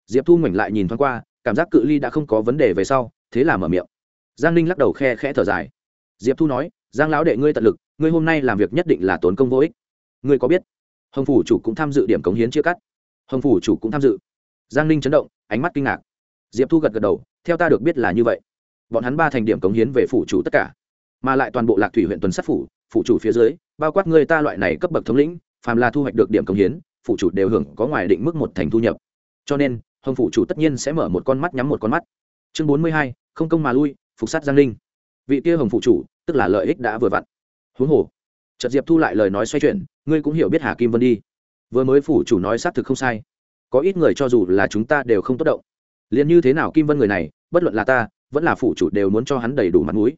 diệp thu ngoảnh lại nhìn thoáng qua, cảm giác cự ly đã không có vấn đề về sau, thế là mở miệng. Giang ninh lắc đầu khe khẽ thở dài. Diệp thu nói, giang lão đệ, ngươi tận lực, ngươi hôm nay làm việc nhất định là tốn công vô ích. Ngươi có biết, hồng phủ chủ cũng tham dự điểm cống hiến chia cắt. Hồng phủ chủ cũng tham dự. Giang ninh chấn động, ánh mắt kinh ngạc. Diệp thu gật gật đầu, theo ta được biết là như vậy. Bọn hắn ba thành điểm cống hiến về phủ chủ tất cả, mà lại toàn bộ lạc thủy huyện tuần sát phủ phủ chủ phía dưới, bao quát người ta loại này cấp bậc thống lĩnh phàm là thu hoạch được điểm công hiến, phụ chủ đều hưởng có ngoài định mức một thành thu nhập. Cho nên, hồng phụ chủ tất nhiên sẽ mở một con mắt nhắm một con mắt. Chương bốn mươi hai, không công mà lui, phục sát giang ninh vị kia hồng phụ chủ, tức là lợi ích đã vừa vặn. Huống hồ trật diệp thu lại lời nói xoay chuyển, ngươi cũng hiểu biết hà kim vân đi. Vừa mới phủ chủ nói xác thực không sai. Có ít người cho dù là chúng ta đều không tốt động. Liền như thế nào kim vân người này, bất luận là ta, vẫn là phủ chủ đều muốn cho hắn đầy đủ mặt mũi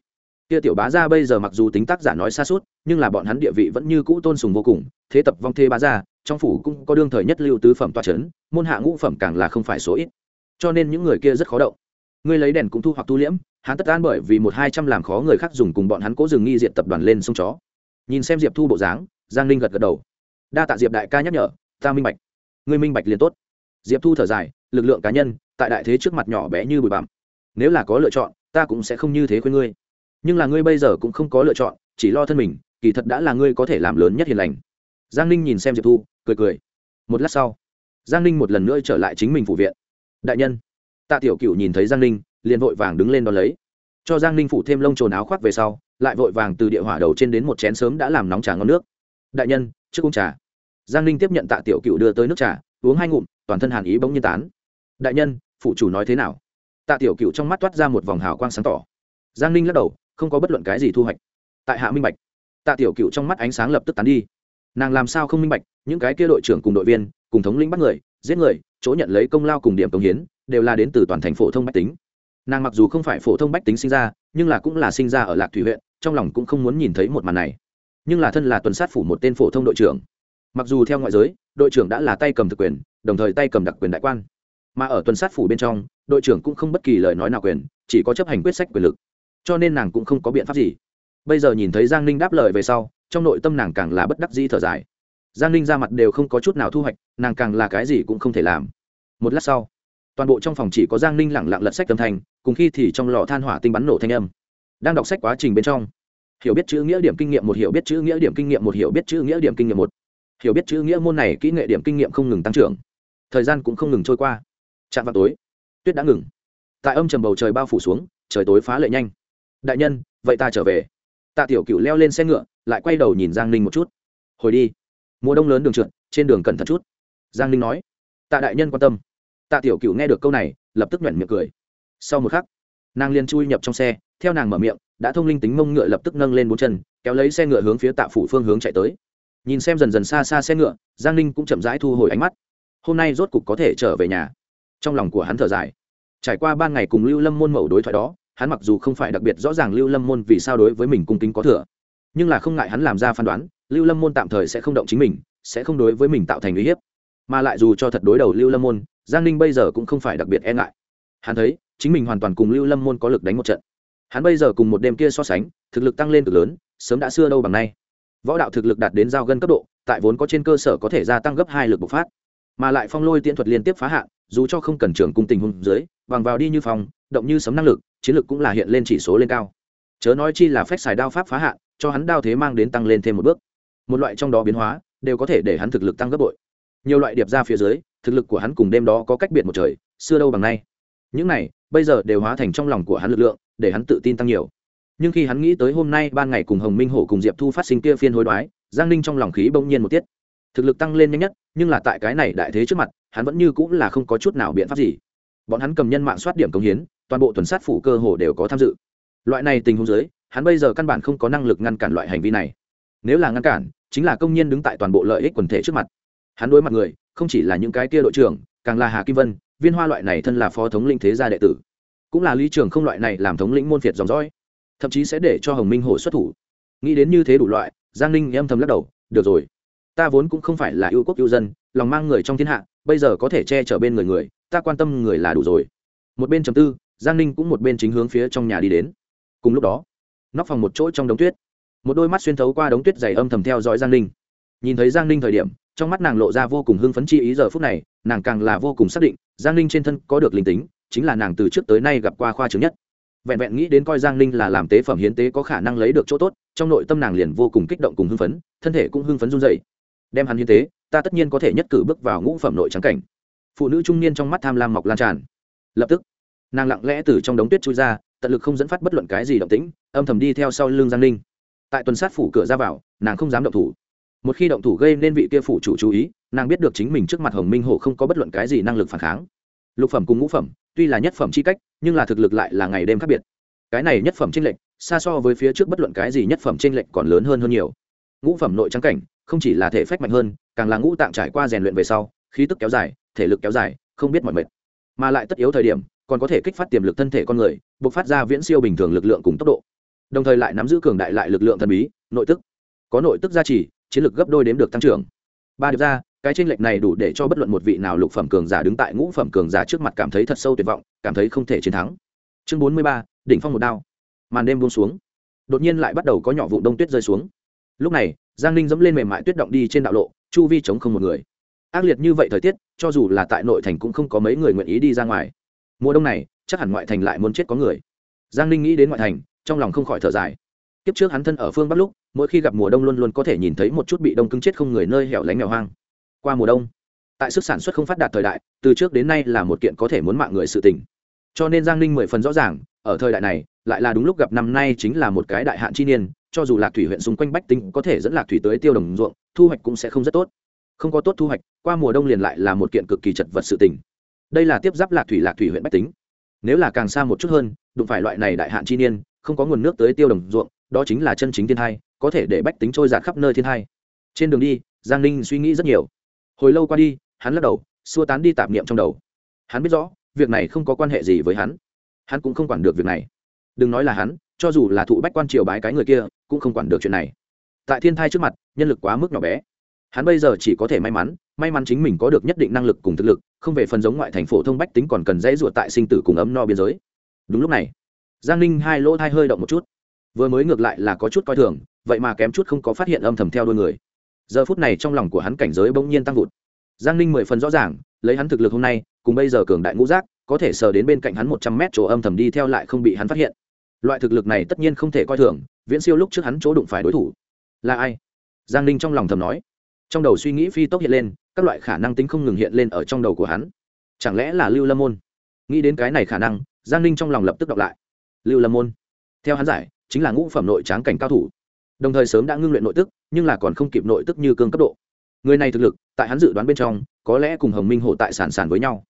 kia tiểu bá gia bây giờ mặc dù tính tác giả nói xa suốt, nhưng là bọn hắn địa vị vẫn như cũ tôn sùng vô cùng, thế tập vong thê bá gia, trong phủ cũng có đương thời nhất lưu tứ phẩm toa c h ấ n môn hạ ngũ phẩm càng là không phải số ít. Cho nên những người kia rất khó động. Ngươi lấy đèn cũng thu hoặc tu liễm, hắn tất an bởi vì một hai trăm làm khó người khác dùng cùng bọn hắn cố dừng nghi diện tập đoàn lên sông chó. Nhìn xem diệp thu bộ dáng, giang ninh gật gật đầu. Đa tạ diệp đại ca nhắc nhở, ta minh bạch. Ngươi minh bạch liền tốt. Diệp thu thở dài, lực lượng cá nhân, tại đại thế trước mặt nhỏ bé như bụi bặm. Nếu là có lựa chọn, ta cũng sẽ không như thế khuyên ngươi nhưng là ngươi bây giờ cũng không có lựa chọn, chỉ lo thân mình, kỳ thật đã là ngươi có thể làm lớn nhất hiền lành. Giang ninh nhìn xem diệp thu, cười cười. Một lát sau, giang ninh một lần nữa trở lại chính mình phủ viện. Đại nhân, tạ tiểu cựu nhìn thấy giang ninh, liền vội vàng đứng lên đón lấy. Cho giang ninh phủ thêm lông trồn áo khoác về sau, lại vội vàng từ địa hỏa đầu trên đến một chén sớm đã làm nóng trà ngon nước. Đại nhân, trước uống trà. Giang ninh tiếp nhận tạ tiểu cựu đưa tới nước trà, uống hai ngụm, toàn thân hàn ý bỗng nhiên tán. Đại nhân phụ chủ nói thế nào? Tạ tiểu cựu trong mắt toát ra một vòng hào quang sáng tỏ. Giang ninh lắc đầu không có bất luận cái gì thu hoạch. Tại hạ minh bạch, tạ tiểu cựu trong mắt ánh sáng lập tức tán đi. Nàng làm sao không minh bạch, những cái kia đội trưởng cùng đội viên, cùng thống lĩnh bắt người, giết người, chỗ nhận lấy công lao cùng điểm công hiến, đều là đến từ toàn thành phổ thông bách tính. Nàng mặc dù không phải phổ thông bách tính sinh ra, nhưng là cũng là sinh ra ở lạc thủy huyện, trong lòng cũng không muốn nhìn thấy một màn này. Nhưng là thân là tuần sát phủ một tên phổ thông đội trưởng. Mặc dù theo ngoại giới, đội trưởng đã là tay cầm thực quyền, đồng thời tay cầm đặc quyền đại quan. Mà ở tuần sát phủ bên trong, đội trưởng cũng không bất kỳ lời nói nào quyền, chỉ có chấp hành quyết sách quyền lực cho nên nàng cũng không có biện pháp gì. Bây giờ nhìn thấy giang ninh đáp lời về sau, trong nội tâm nàng càng là bất đắc dĩ thở dài. Giang ninh ra mặt đều không có chút nào thu hoạch, nàng càng là cái gì cũng không thể làm. Một lát sau, toàn bộ trong phòng chỉ có giang ninh lẳng lặng lật sách âm thanh, cùng khi thì trong lò than hỏa tinh bắn nổ thanh âm. Đang đọc sách quá trình bên trong, hiểu biết chữ nghĩa điểm kinh nghiệm một, hiểu biết chữ nghĩa điểm kinh nghiệm một, hiểu biết chữ nghĩa điểm kinh nghiệm một. Hiểu biết chữ nghĩa môn này kỹ nghệ điểm kinh nghiệm không ngừng tăng trưởng. Thời gian cũng không ngừng trôi qua. Chạm vào tối, tuyết đã ngừng. Tại âm trầm bầu trời bao phủ xuống, trời tối phá lệ nhanh đại nhân, vậy ta trở về. Tạ tiểu cựu leo lên xe ngựa, lại quay đầu nhìn giang ninh một chút. Hồi đi. Mùa đông lớn đường trượt, trên đường cẩn thận chút. Giang ninh nói. Tạ đại nhân quan tâm. Tạ tiểu cựu nghe được câu này, lập tức nhoẻn miệng cười. Sau một khắc, nàng liền chui nhập trong xe, theo nàng mở miệng, đã thông linh tính mông ngựa lập tức nâng lên bốn chân, kéo lấy xe ngựa hướng phía tạ phủ phương hướng chạy tới. Nhìn xem dần dần xa xa xe ngựa, giang ninh cũng chậm rãi thu hồi ánh mắt. Hôm nay rốt cục có thể trở về nhà. Trong lòng của hắn thở dài. Trải qua ba ngày cùng lưu lâm môn mẫu đối thoại đó hắn mặc dù không phải đặc biệt rõ ràng lưu lâm môn vì sao đối với mình cung kính có thừa, nhưng là không ngại hắn làm ra phán đoán, lưu lâm môn tạm thời sẽ không động chính mình, sẽ không đối với mình tạo thành uy hiếp. Mà lại dù cho thật đối đầu lưu lâm môn, giang ninh bây giờ cũng không phải đặc biệt e ngại. Hắn thấy, chính mình hoàn toàn cùng lưu lâm môn có lực đánh một trận. Hắn bây giờ cùng một đêm kia so sánh, thực lực tăng lên cực lớn, sớm đã xưa đâu bằng nay. Võ đạo thực lực đạt đến giao gân cấp độ, tại vốn có trên cơ sở có thể gia tăng gấp hai lực bộc phát. Mà lại phong lôi tiễn thuật liên tiếp phá hạn, dù cho không cần trưởng cung tình hung dưới, bằng vào đi như phòng động như sấm năng lực chiến lực cũng là hiện lên chỉ số lên cao. Chớ nói chi là phép xài đao pháp phá hạn, cho hắn đao thế mang đến tăng lên thêm một bước. Một loại trong đó biến hóa, đều có thể để hắn thực lực tăng gấp bội. Nhiều loại điệp ra phía dưới, thực lực của hắn cùng đêm đó có cách biệt một trời, xưa đâu bằng nay. Những này, bây giờ đều hóa thành trong lòng của hắn lực lượng, để hắn tự tin tăng nhiều. Nhưng khi hắn nghĩ tới hôm nay ban ngày cùng hồng minh hổ cùng diệp thu phát sinh kia phiên hối đoái, giang ninh trong lòng khí bỗng nhiên một tiết. Thực lực tăng lên nhanh nhất, nhưng là tại cái này đại thế trước mặt, hắn vẫn như cũng là không có chút nào biện pháp gì. Bọn hắn cầm nhân mạng soát điểm công hiến toàn bộ tuần sát phủ cơ hồ đều có tham dự. Loại này tình huống dưới, hắn bây giờ căn bản không có năng lực ngăn cản loại hành vi này. Nếu là ngăn cản, chính là công nhân đứng tại toàn bộ lợi ích quần thể trước mặt. Hắn đối mặt người, không chỉ là những cái kia đội trưởng, càng là hà kim vân, viên hoa loại này thân là phó thống lĩnh thế gia đệ tử. Cũng là lý trường không loại này làm thống lĩnh môn phiệt dòng dõi. Thậm chí sẽ để cho hồng minh hổ xuất thủ. Nghĩ đến như thế đủ loại, giang ninh âm thầm lắc đầu, được rồi, ta vốn cũng không phải là yêu quốc yêu dân, lòng mang người trong thiên hạ, bây giờ có thể che chở bên người người, ta quan tâm người là đủ rồi. Một bên trầm tư giang ninh cũng một bên chính hướng phía trong nhà đi đến. Cùng lúc đó, nóc phòng một chỗ trong đống tuyết. Một đôi mắt xuyên thấu qua đống tuyết dày âm thầm theo dõi giang ninh. Nhìn thấy giang ninh thời điểm, trong mắt nàng lộ ra vô cùng hưng phấn chi ý giờ phút này, nàng càng là vô cùng xác định, giang ninh trên thân có được linh tính, chính là nàng từ trước tới nay gặp qua khoa chứng nhất. Vẹn vẹn nghĩ đến coi giang ninh là làm tế phẩm hiến tế có khả năng lấy được chỗ tốt, trong nội tâm nàng liền vô cùng kích động cùng hưng phấn, thân thể cũng hưng phấn run dậy đem hắn hiến tế, ta tất nhiên có thể nhất cử bước vào ngũ phẩm nội trắng cảnh. Phụ nữ trung niên trong mắt tham lam mọc lan tràn. Lập tức nàng lặng lẽ từ trong đống tuyết chui ra, tận lực không dẫn phát bất luận cái gì động tĩnh, âm thầm đi theo sau lưng giang ninh. Tại tuần sát phủ cửa ra vào, nàng không dám động thủ. Một khi động thủ gây nên vị kia phủ chủ chú ý, nàng biết được chính mình trước mặt hồng minh hổ không có bất luận cái gì năng lực phản kháng. Lục phẩm cùng ngũ phẩm, tuy là nhất phẩm c h i cách, nhưng là thực lực lại là ngày đêm khác biệt. Cái này nhất phẩm tranh lệch, xa so với phía trước bất luận cái gì nhất phẩm tranh lệch còn lớn hơn hơn nhiều. Ngũ phẩm nội trắng cảnh, không chỉ là thể phách mạnh hơn, càng là ngũ tạng trải qua rèn luyện về sau, khí tức kéo dài, thể lực kéo dài, không biết mọi mệt. Mà lại tất yếu thời điểm còn có thể kích phát tiềm lực thân thể con người buộc phát ra viễn siêu bình thường lực lượng cùng tốc độ. Đồng thời lại nắm giữ cường đại lại lực lượng thần bí, nội tức. Có nội tức gia trì, chiến lược gấp đôi đếm được tăng trưởng. Ba điệp ra, cái tranh lệch này đủ để cho bất luận một vị nào lục phẩm cường giả đứng tại ngũ phẩm cường giả trước mặt cảm thấy thật sâu tuyệt vọng, cảm thấy không thể chiến thắng. Chương bốn mươi ba, đỉnh phong một đao. Màn đêm buông xuống. Đột nhiên lại bắt đầu có nhỏ vụ đông tuyết rơi xuống. Lúc này, giang ninh dẫm lên mềm mại tuyết động đi trên đạo lộ, chu vi chống không một người. Ác liệt như vậy thời tiết, cho dù là tại nội thành cũng không có mấy người nguyện ý đi ra ngoài mùa đông này, chắc hẳn ngoại thành lại muốn chết có người. Giang ninh nghĩ đến ngoại thành, trong lòng không khỏi thở dài. Kiếp trước hắn thân ở phương bắc lúc, mỗi khi gặp mùa đông luôn luôn có thể nhìn thấy một chút bị đông cứng chết không người nơi hẻo lánh nghèo hoang. Qua mùa đông, tại sức sản xuất không phát đạt thời đại, từ trước đến nay là một kiện có thể muốn mạng người sự tình. Cho nên giang ninh mười phần rõ ràng, ở thời đại này, lại là đúng lúc gặp năm nay chính là một cái đại hạn chi niên, cho dù lạc thủy huyện xung quanh bách tinh có thể dẫn lạc thủy tới tiêu đồng ruộng, thu hoạch cũng sẽ không rất tốt. Không có tốt thu hoạch, qua mùa đông liền lại là một kiện cực kỳ chật vật sự tình đây là tiếp giáp lạc thủy lạc thủy huyện bách tính. Nếu là càng xa một chút hơn, đụng phải loại này đại hạn chi niên, không có nguồn nước tới tiêu đồng ruộng, đó chính là chân chính thiên hai, có thể để bách tính trôi giạt khắp nơi thiên hai. Trên đường đi, giang ninh suy nghĩ rất nhiều. Hồi lâu qua đi, hắn lắc đầu, xua tán đi tạp niệm trong đầu. Hắn biết rõ, việc này không có quan hệ gì với hắn. Hắn cũng không quản được việc này. Đừng nói là hắn, cho dù là thụ bách quan triều bái cái người kia, cũng không quản được chuyện này. Tại thiên thai trước mặt, nhân lực quá mức nhỏ bé hắn bây giờ chỉ có thể may mắn may mắn chính mình có được nhất định năng lực cùng thực lực, không về phần giống ngoại thành phổ thông bách tính còn cần dãy ruột tại sinh tử cùng ấm no biên giới. Đúng lúc này, giang ninh hai lỗ thai hơi động một chút. Vừa mới ngược lại là có chút coi thường, vậy mà kém chút không có phát hiện âm thầm theo đôi người. Giờ phút này trong lòng của hắn cảnh giới bỗng nhiên tăng vụt. Giang ninh mười phần rõ ràng, lấy hắn thực lực hôm nay, cùng bây giờ cường đại ngũ giác, có thể sờ đến bên cạnh hắn một trăm mét chỗ âm thầm đi theo lại không bị hắn phát hiện. Loại thực lực này tất nhiên không thể coi thường, viễn siêu lúc trước hắn chỗ đụng phải đối thủ. Là ai? Giang ninh trong lòng thầm nói trong đầu suy nghĩ phi tốc hiện lên, các loại khả năng tính không ngừng hiện lên ở trong đầu của hắn. Chẳng lẽ là lưu lâm môn? Nghĩ đến cái này khả năng, giang ninh trong lòng lập tức đọc lại. Lưu lâm môn? Theo hắn giải, chính là ngũ phẩm nội tráng cảnh cao thủ. Đồng thời sớm đã ngưng luyện nội tức, nhưng là còn không kịp nội tức như cương cấp độ. Người này thực lực, tại hắn dự đoán bên trong, có lẽ cùng hồng minh hộ tại sản sản với nhau.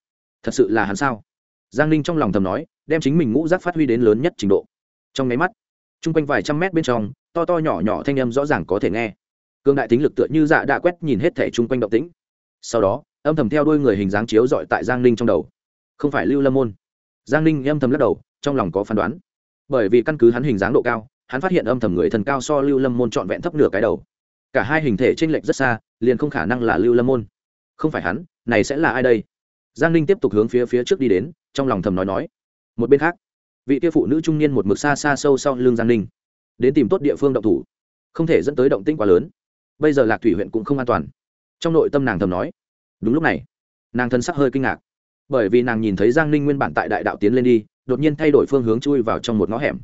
Thật sự là hắn sao? Giang ninh trong lòng thầm nói, đem chính mình ngũ giác phát huy đến lớn nhất trình độ. Trong nháy mắt, chung quanh vài trăm mét bên trong, to to nhỏ nhỏ thanh âm rõ ràng có thể nghe cương đại tính lực tựa như dạ đã quét nhìn hết thẻ chung quanh động tĩnh. Sau đó, âm thầm theo đuôi người hình dáng chiếu dọi tại giang ninh trong đầu. Không phải lưu lâm môn. Giang ninh âm thầm lắc đầu, trong lòng có phán đoán. Bởi vì căn cứ hắn hình dáng độ cao, hắn phát hiện âm thầm người thần cao so lưu lâm môn trọn vẹn thấp nửa cái đầu. Cả hai hình thể t r ê n lệch rất xa, liền không khả năng là lưu lâm môn. Không phải hắn, này sẽ là ai đây? Giang ninh tiếp tục hướng phía phía trước đi đến, trong lòng thầm nói nói. Một bên khác, vị kia phụ nữ trung niên một mực xa xa sâu sau l ư n g giang ninh, đến tìm tốt địa phương động thủ. Không thể dẫn tới động tinh quá lớn bây giờ lạc thủy huyện cũng không an toàn. Trong nội tâm nàng thầm nói. Đúng lúc này, nàng thân sắc hơi kinh ngạc. Bởi vì nàng nhìn thấy giang ninh nguyên bản tại đại đạo tiến lên đi, đột nhiên thay đổi phương hướng chui vào trong một ngõ hẻm.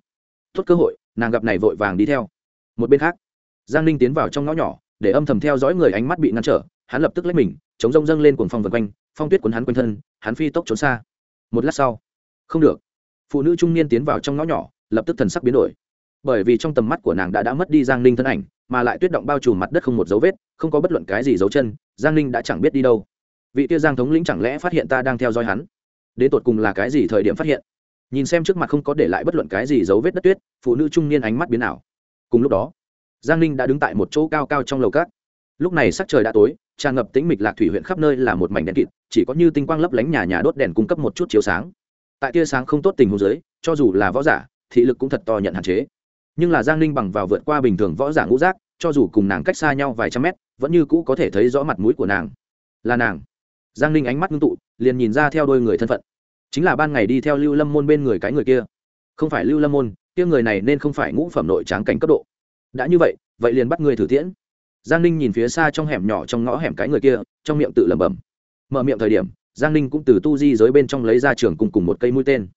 Tốt cơ hội, nàng gặp này vội vàng đi theo. Một bên khác, giang ninh tiến vào trong ngõ nhỏ, để âm thầm theo dõi người ánh mắt bị ngăn trở. Hắn lập tức lấy mình, chống rông dâng lên cuồng phong vân quanh, phong tuyết cuốn hắn quanh thân, hắn phi tốc trốn xa. Một lát sau, không được. Phụ nữ trung niên tiến vào trong ngõ nhỏ, lập tức thần sắc biến đổi. Bởi vì trong tầm mắt của nàng đã đã mất đi giang ninh thân ảnh mà lại tuyết động bao trùm mặt đất không một dấu vết, không có bất luận cái gì dấu chân, giang ninh đã chẳng biết đi đâu. Vị tia giang thống lĩnh chẳng lẽ phát hiện ta đang theo dõi hắn? Đến tột cùng là cái gì thời điểm phát hiện? Nhìn xem trước mặt không có để lại bất luận cái gì dấu vết đất tuyết, phụ nữ trung niên ánh mắt biến ảo. Cùng lúc đó, giang ninh đã đứng tại một chỗ cao cao trong lầu cát. Lúc này sắc trời đã tối, tràn ngập tĩnh mịch lạc thủy huyện khắp nơi là một mảnh đèn kịt, chỉ có như tinh quang lấp lánh nhà nhà đốt đèn cung cấp một chút chiếu sáng. Tại tia sáng không tốt tình hồ dưới, cho dù là võ giả, thị lực cũng thật to nhận hạn chế nhưng là giang ninh bằng vào vượt qua bình thường võ giả ngũ giác, cho dù cùng nàng cách xa nhau vài trăm mét, vẫn như cũ có thể thấy rõ mặt mũi của nàng. Là nàng. Giang ninh ánh mắt ngưng tụ, liền nhìn ra theo đôi người thân phận. Chính là ban ngày đi theo lưu lâm môn bên người cái người kia. Không phải lưu lâm môn, kia người này nên không phải ngũ phẩm nội tráng cảnh cấp độ. Đã như vậy vậy liền bắt người thử tiễn. Giang ninh nhìn phía xa trong hẻm nhỏ trong ngõ hẻm cái người kia, trong miệng tự lẩm bẩm. Mở miệng thời điểm, giang ninh cũng từ tu di giới bên trong lấy ra trường cùng cùng một cây mũi tên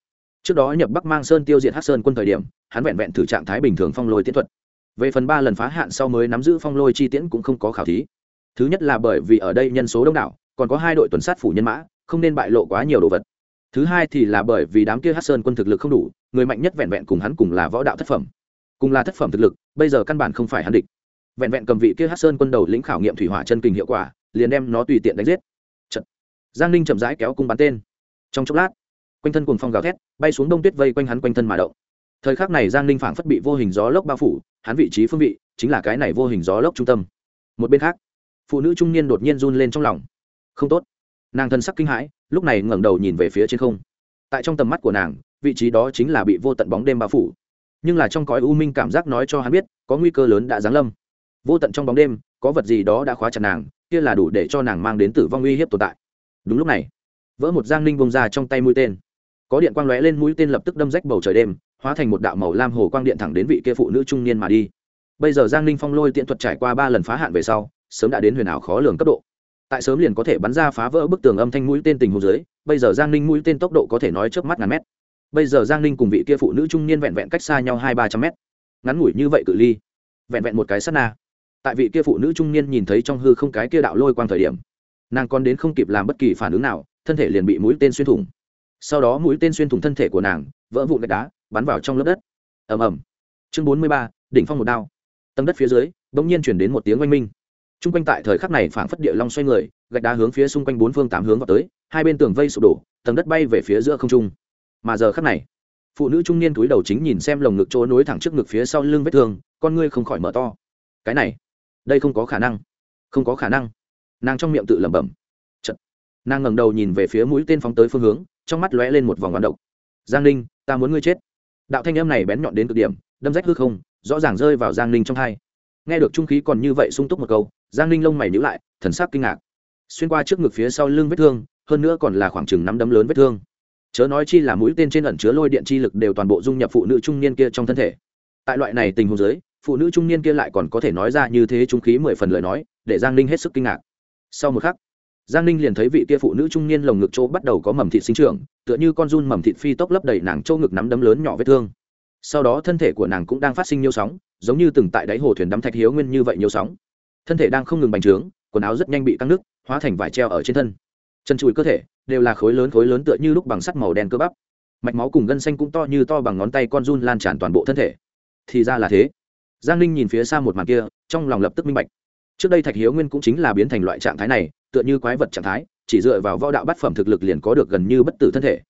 trước đó nhập bắc mang sơn tiêu diệt hát sơn quân thời điểm, hắn vẹn vẹn thử trạng thái bình thường phong lôi tiễn thuật. Về phần ba lần phá hạn sau mới nắm giữ phong lôi chi tiễn cũng không có khảo thí. Thứ nhất là bởi vì ở đây nhân số đông đảo, còn có hai đội tuần sát phủ nhân mã, không nên bại lộ quá nhiều đồ vật. Thứ hai thì là bởi vì đám kia hát sơn quân thực lực không đủ, người mạnh nhất vẹn vẹn cùng hắn cùng là võ đạo thất phẩm. Cùng là thất phẩm thực lực, bây giờ căn bản không phải hắn địch. Vẹn vẹn cầm vị kia hát sơn quân đầu lĩnh khảo nghiệm thủy hỏa chân kình hiệu quả, liền đem nó tùy tiện đánh giết. Giang ninh chậm rãi kéo cung bắn tên. Trong chốc lát quanh thân cuồng phong gào thét, bay xuống đông tuyết vây quanh hắn quanh thân mà động. Thời khắc này giang ninh phảng phất bị vô hình gió lốc bao phủ, hắn vị trí phương vị chính là cái này vô hình gió lốc trung tâm. Một bên khác, phụ nữ trung niên đột nhiên run lên trong lòng. Không tốt. Nàng thân sắc kinh hãi, lúc này ngẩng đầu nhìn về phía trên không. Tại trong tầm mắt của nàng, vị trí đó chính là bị vô tận bóng đêm bao phủ. Nhưng là trong cõi u minh cảm giác nói cho hắn biết, có nguy cơ lớn đã giáng lâm. Vô tận trong bóng đêm, có vật gì đó đã khóa chặt nàng, kia là đủ để cho nàng mang đến tử vong uy hiếp tồn tại. Đúng lúc này, vỡ một giang ninh bông ra trong tay mũi tên có điện quang lóe lên, mũi tên lập tức đâm rách bầu trời đêm, hóa thành một đạo màu lam hồ quang điện thẳng đến vị kia phụ nữ trung niên mà đi. Bây giờ giang ninh phong lôi tiện thuật trải qua ba lần phá hạn về sau, sớm đã đến huyền ảo khó lường cấp độ. Tại sớm liền có thể bắn ra phá vỡ bức tường âm thanh mũi tên tình hồ dưới, bây giờ giang ninh mũi tên tốc độ có thể nói trước mắt ngàn mét. Bây giờ giang ninh cùng vị kia phụ nữ trung niên vẹn vẹn cách xa nhau hai ba trăm mét. Ngắn ngủi như vậy cự ly, vẹn vẹn một cái sát na. Tại vị kia phụ nữ trung niên nhìn thấy trong hư không cái kia đạo lôi quang thời điểm, nàng còn đến không kịp làm bất kỳ phản ứng nào, thân thể liền bị mũi tên xuyên thủng sau đó mũi tên xuyên thủng thân thể của nàng, vỡ vụn gạch đá, bắn vào trong lớp đất. Ầm ầm. Chương bốn mươi ba, đỉnh phong một đao. Tầng đất phía dưới, bỗng nhiên chuyển đến một tiếng oanh minh. T r u n g quanh tại thời khắc này phảng phất địa long xoay người, gạch đá hướng phía xung quanh bốn phương tám hướng vào tới, hai bên tường vây sụp đổ, tầng đất bay về phía giữa không trung. Mà giờ khắc này, phụ nữ trung niên túi đầu chính nhìn xem lồng ngực chỗ nối thẳng trước ngực phía sau lưng vết thương, con ngươi không khỏi mở to. Cái này, đây không có khả năng. Không có khả năng. Nàng trong miệng tự lẩm bẩm. Chật. nàng ngẩng đầu nhìn về phía mũi tên phóng tới phương hướng trong mắt lóe lên một vòng ngọn độc. Giang ninh, ta muốn ngươi chết. Đạo thanh âm này bén nhọn đến cực điểm, đâm rách hư không, rõ ràng rơi vào giang ninh trong hai. Nghe được trung khí còn như vậy sung túc một câu, giang ninh lông mày nhữ lại, thần sắc kinh ngạc. Xuyên qua trước ngực phía sau lưng vết thương, hơn nữa còn là khoảng chừng nắm đấm lớn vết thương. Chớ nói chi là mũi tên trên ẩn chứa lôi điện chi lực đều toàn bộ dung nhập phụ nữ trung niên kia trong thân thể. Tại loại này tình huống giới phụ nữ trung niên kia lại còn có thể nói ra như thế trung khí mười phần lời nói, để giang ninh hết sức kinh ngạc. Sau một khắc giang ninh liền thấy vị kia phụ nữ trung niên lồng ngực chỗ bắt đầu có mầm thịt sinh trưởng, tựa như con run mầm thịt phi tốc lấp đầy nàng chỗ ngực nắm đấm lớn nhỏ vết thương. Sau đó thân thể của nàng cũng đang phát sinh nhiều sóng, giống như từng tại đáy hồ thuyền đắm thạch hiếu nguyên như vậy nhiều sóng. Thân thể đang không ngừng bành trướng, quần áo rất nhanh bị căng nước hóa thành vải treo ở trên thân. Chân chùi cơ thể đều là khối lớn khối lớn tựa như lúc bằng sắt màu đen cơ bắp. Mạch máu cùng gân xanh cũng to như to bằng ngón tay con run lan tràn toàn bộ thân thể. Thì ra là thế. Giang ninh nhìn phía xa một màn kia, trong lòng lập tức minh bạch. Trước đây thạch hiếu nguyên cũng chính là biến thành loại trạng thái này tựa như quái vật trạng thái, chỉ dựa vào võ đạo bát phẩm thực lực liền có được gần như bất tử thân thể.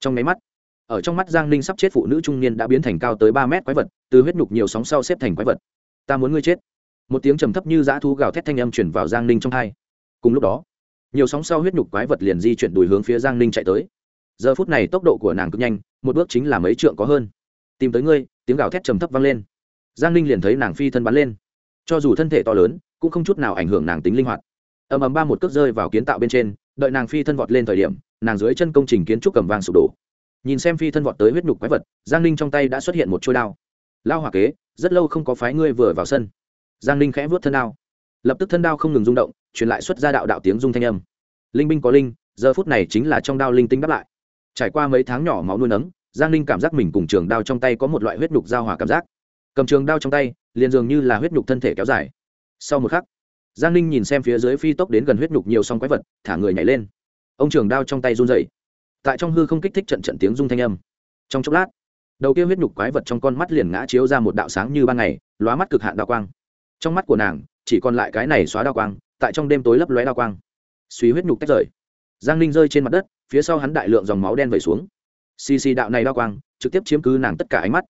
Trong máy mắt, ở trong mắt giang ninh sắp chết phụ nữ trung niên đã biến thành cao tới ba mét quái vật, từ huyết nhục nhiều sóng sau xếp thành quái vật. Ta muốn ngươi chết. Một tiếng trầm thấp như dã thu gào thét thanh âm chuyển vào giang ninh trong hai. Cùng lúc đó, nhiều sóng sau huyết nhục quái vật liền di chuyển đùi hướng phía giang ninh chạy tới. Giờ phút này tốc độ của nàng cực nhanh, một bước chính là mấy trượng có hơn. Tìm tới ngươi, tiếng gào thét trầm thấp vang lên. Giang ninh liền thấy nàng phi thân bắn lên. Cho dù thân thể to lớn, cũng không chút nào ảnh hưởng nàng tính linh hoạt ầm ầm ba một cước rơi vào kiến tạo bên trên, đợi nàng phi thân vọt lên thời điểm, nàng dưới chân công trình kiến trúc cầm vàng sụp đổ. Nhìn xem phi thân vọt tới huyết nhục quái vật, giang ninh trong tay đã xuất hiện một trôi đao. Lao hỏa kế, rất lâu không có phái ngươi vừa vào sân. Giang ninh khẽ vớt thân đao. Lập tức thân đao không ngừng rung động, truyền lại xuất ra đạo đạo tiếng rung thanh âm. Linh binh có linh, giờ phút này chính là trong đao linh tinh đáp lại. Trải qua mấy tháng nhỏ máu nuôi nấng, giang ninh cảm giác mình cùng trường đao trong tay có một loại huyết nhục giao hòa cảm giác. Cầm trường đao trong tay, liền dường như là huyết nhục thân thể kéo dài. Sau một khắc giang ninh nhìn xem phía dưới phi tốc đến gần huyết nhục nhiều song quái vật, thả người nhảy lên. Ông trường đao trong tay run dậy tại trong hư không kích thích trận trận tiếng rung thanh âm. Trong chốc lát, đầu kia huyết nhục quái vật trong con mắt liền ngã chiếu ra một đạo sáng như ban ngày, lóa mắt cực hạn đao quang. Trong mắt của nàng, chỉ còn lại cái này xóa đao quang, tại trong đêm tối lấp lóe đao quang. Suy huyết nhục tách rời. Giang ninh rơi trên mặt đất, phía sau hắn đại lượng dòng máu đen vẩy xuống. Xì xì đạo này đao quang, trực tiếp chiếm cứ nàng tất cả ánh mắt.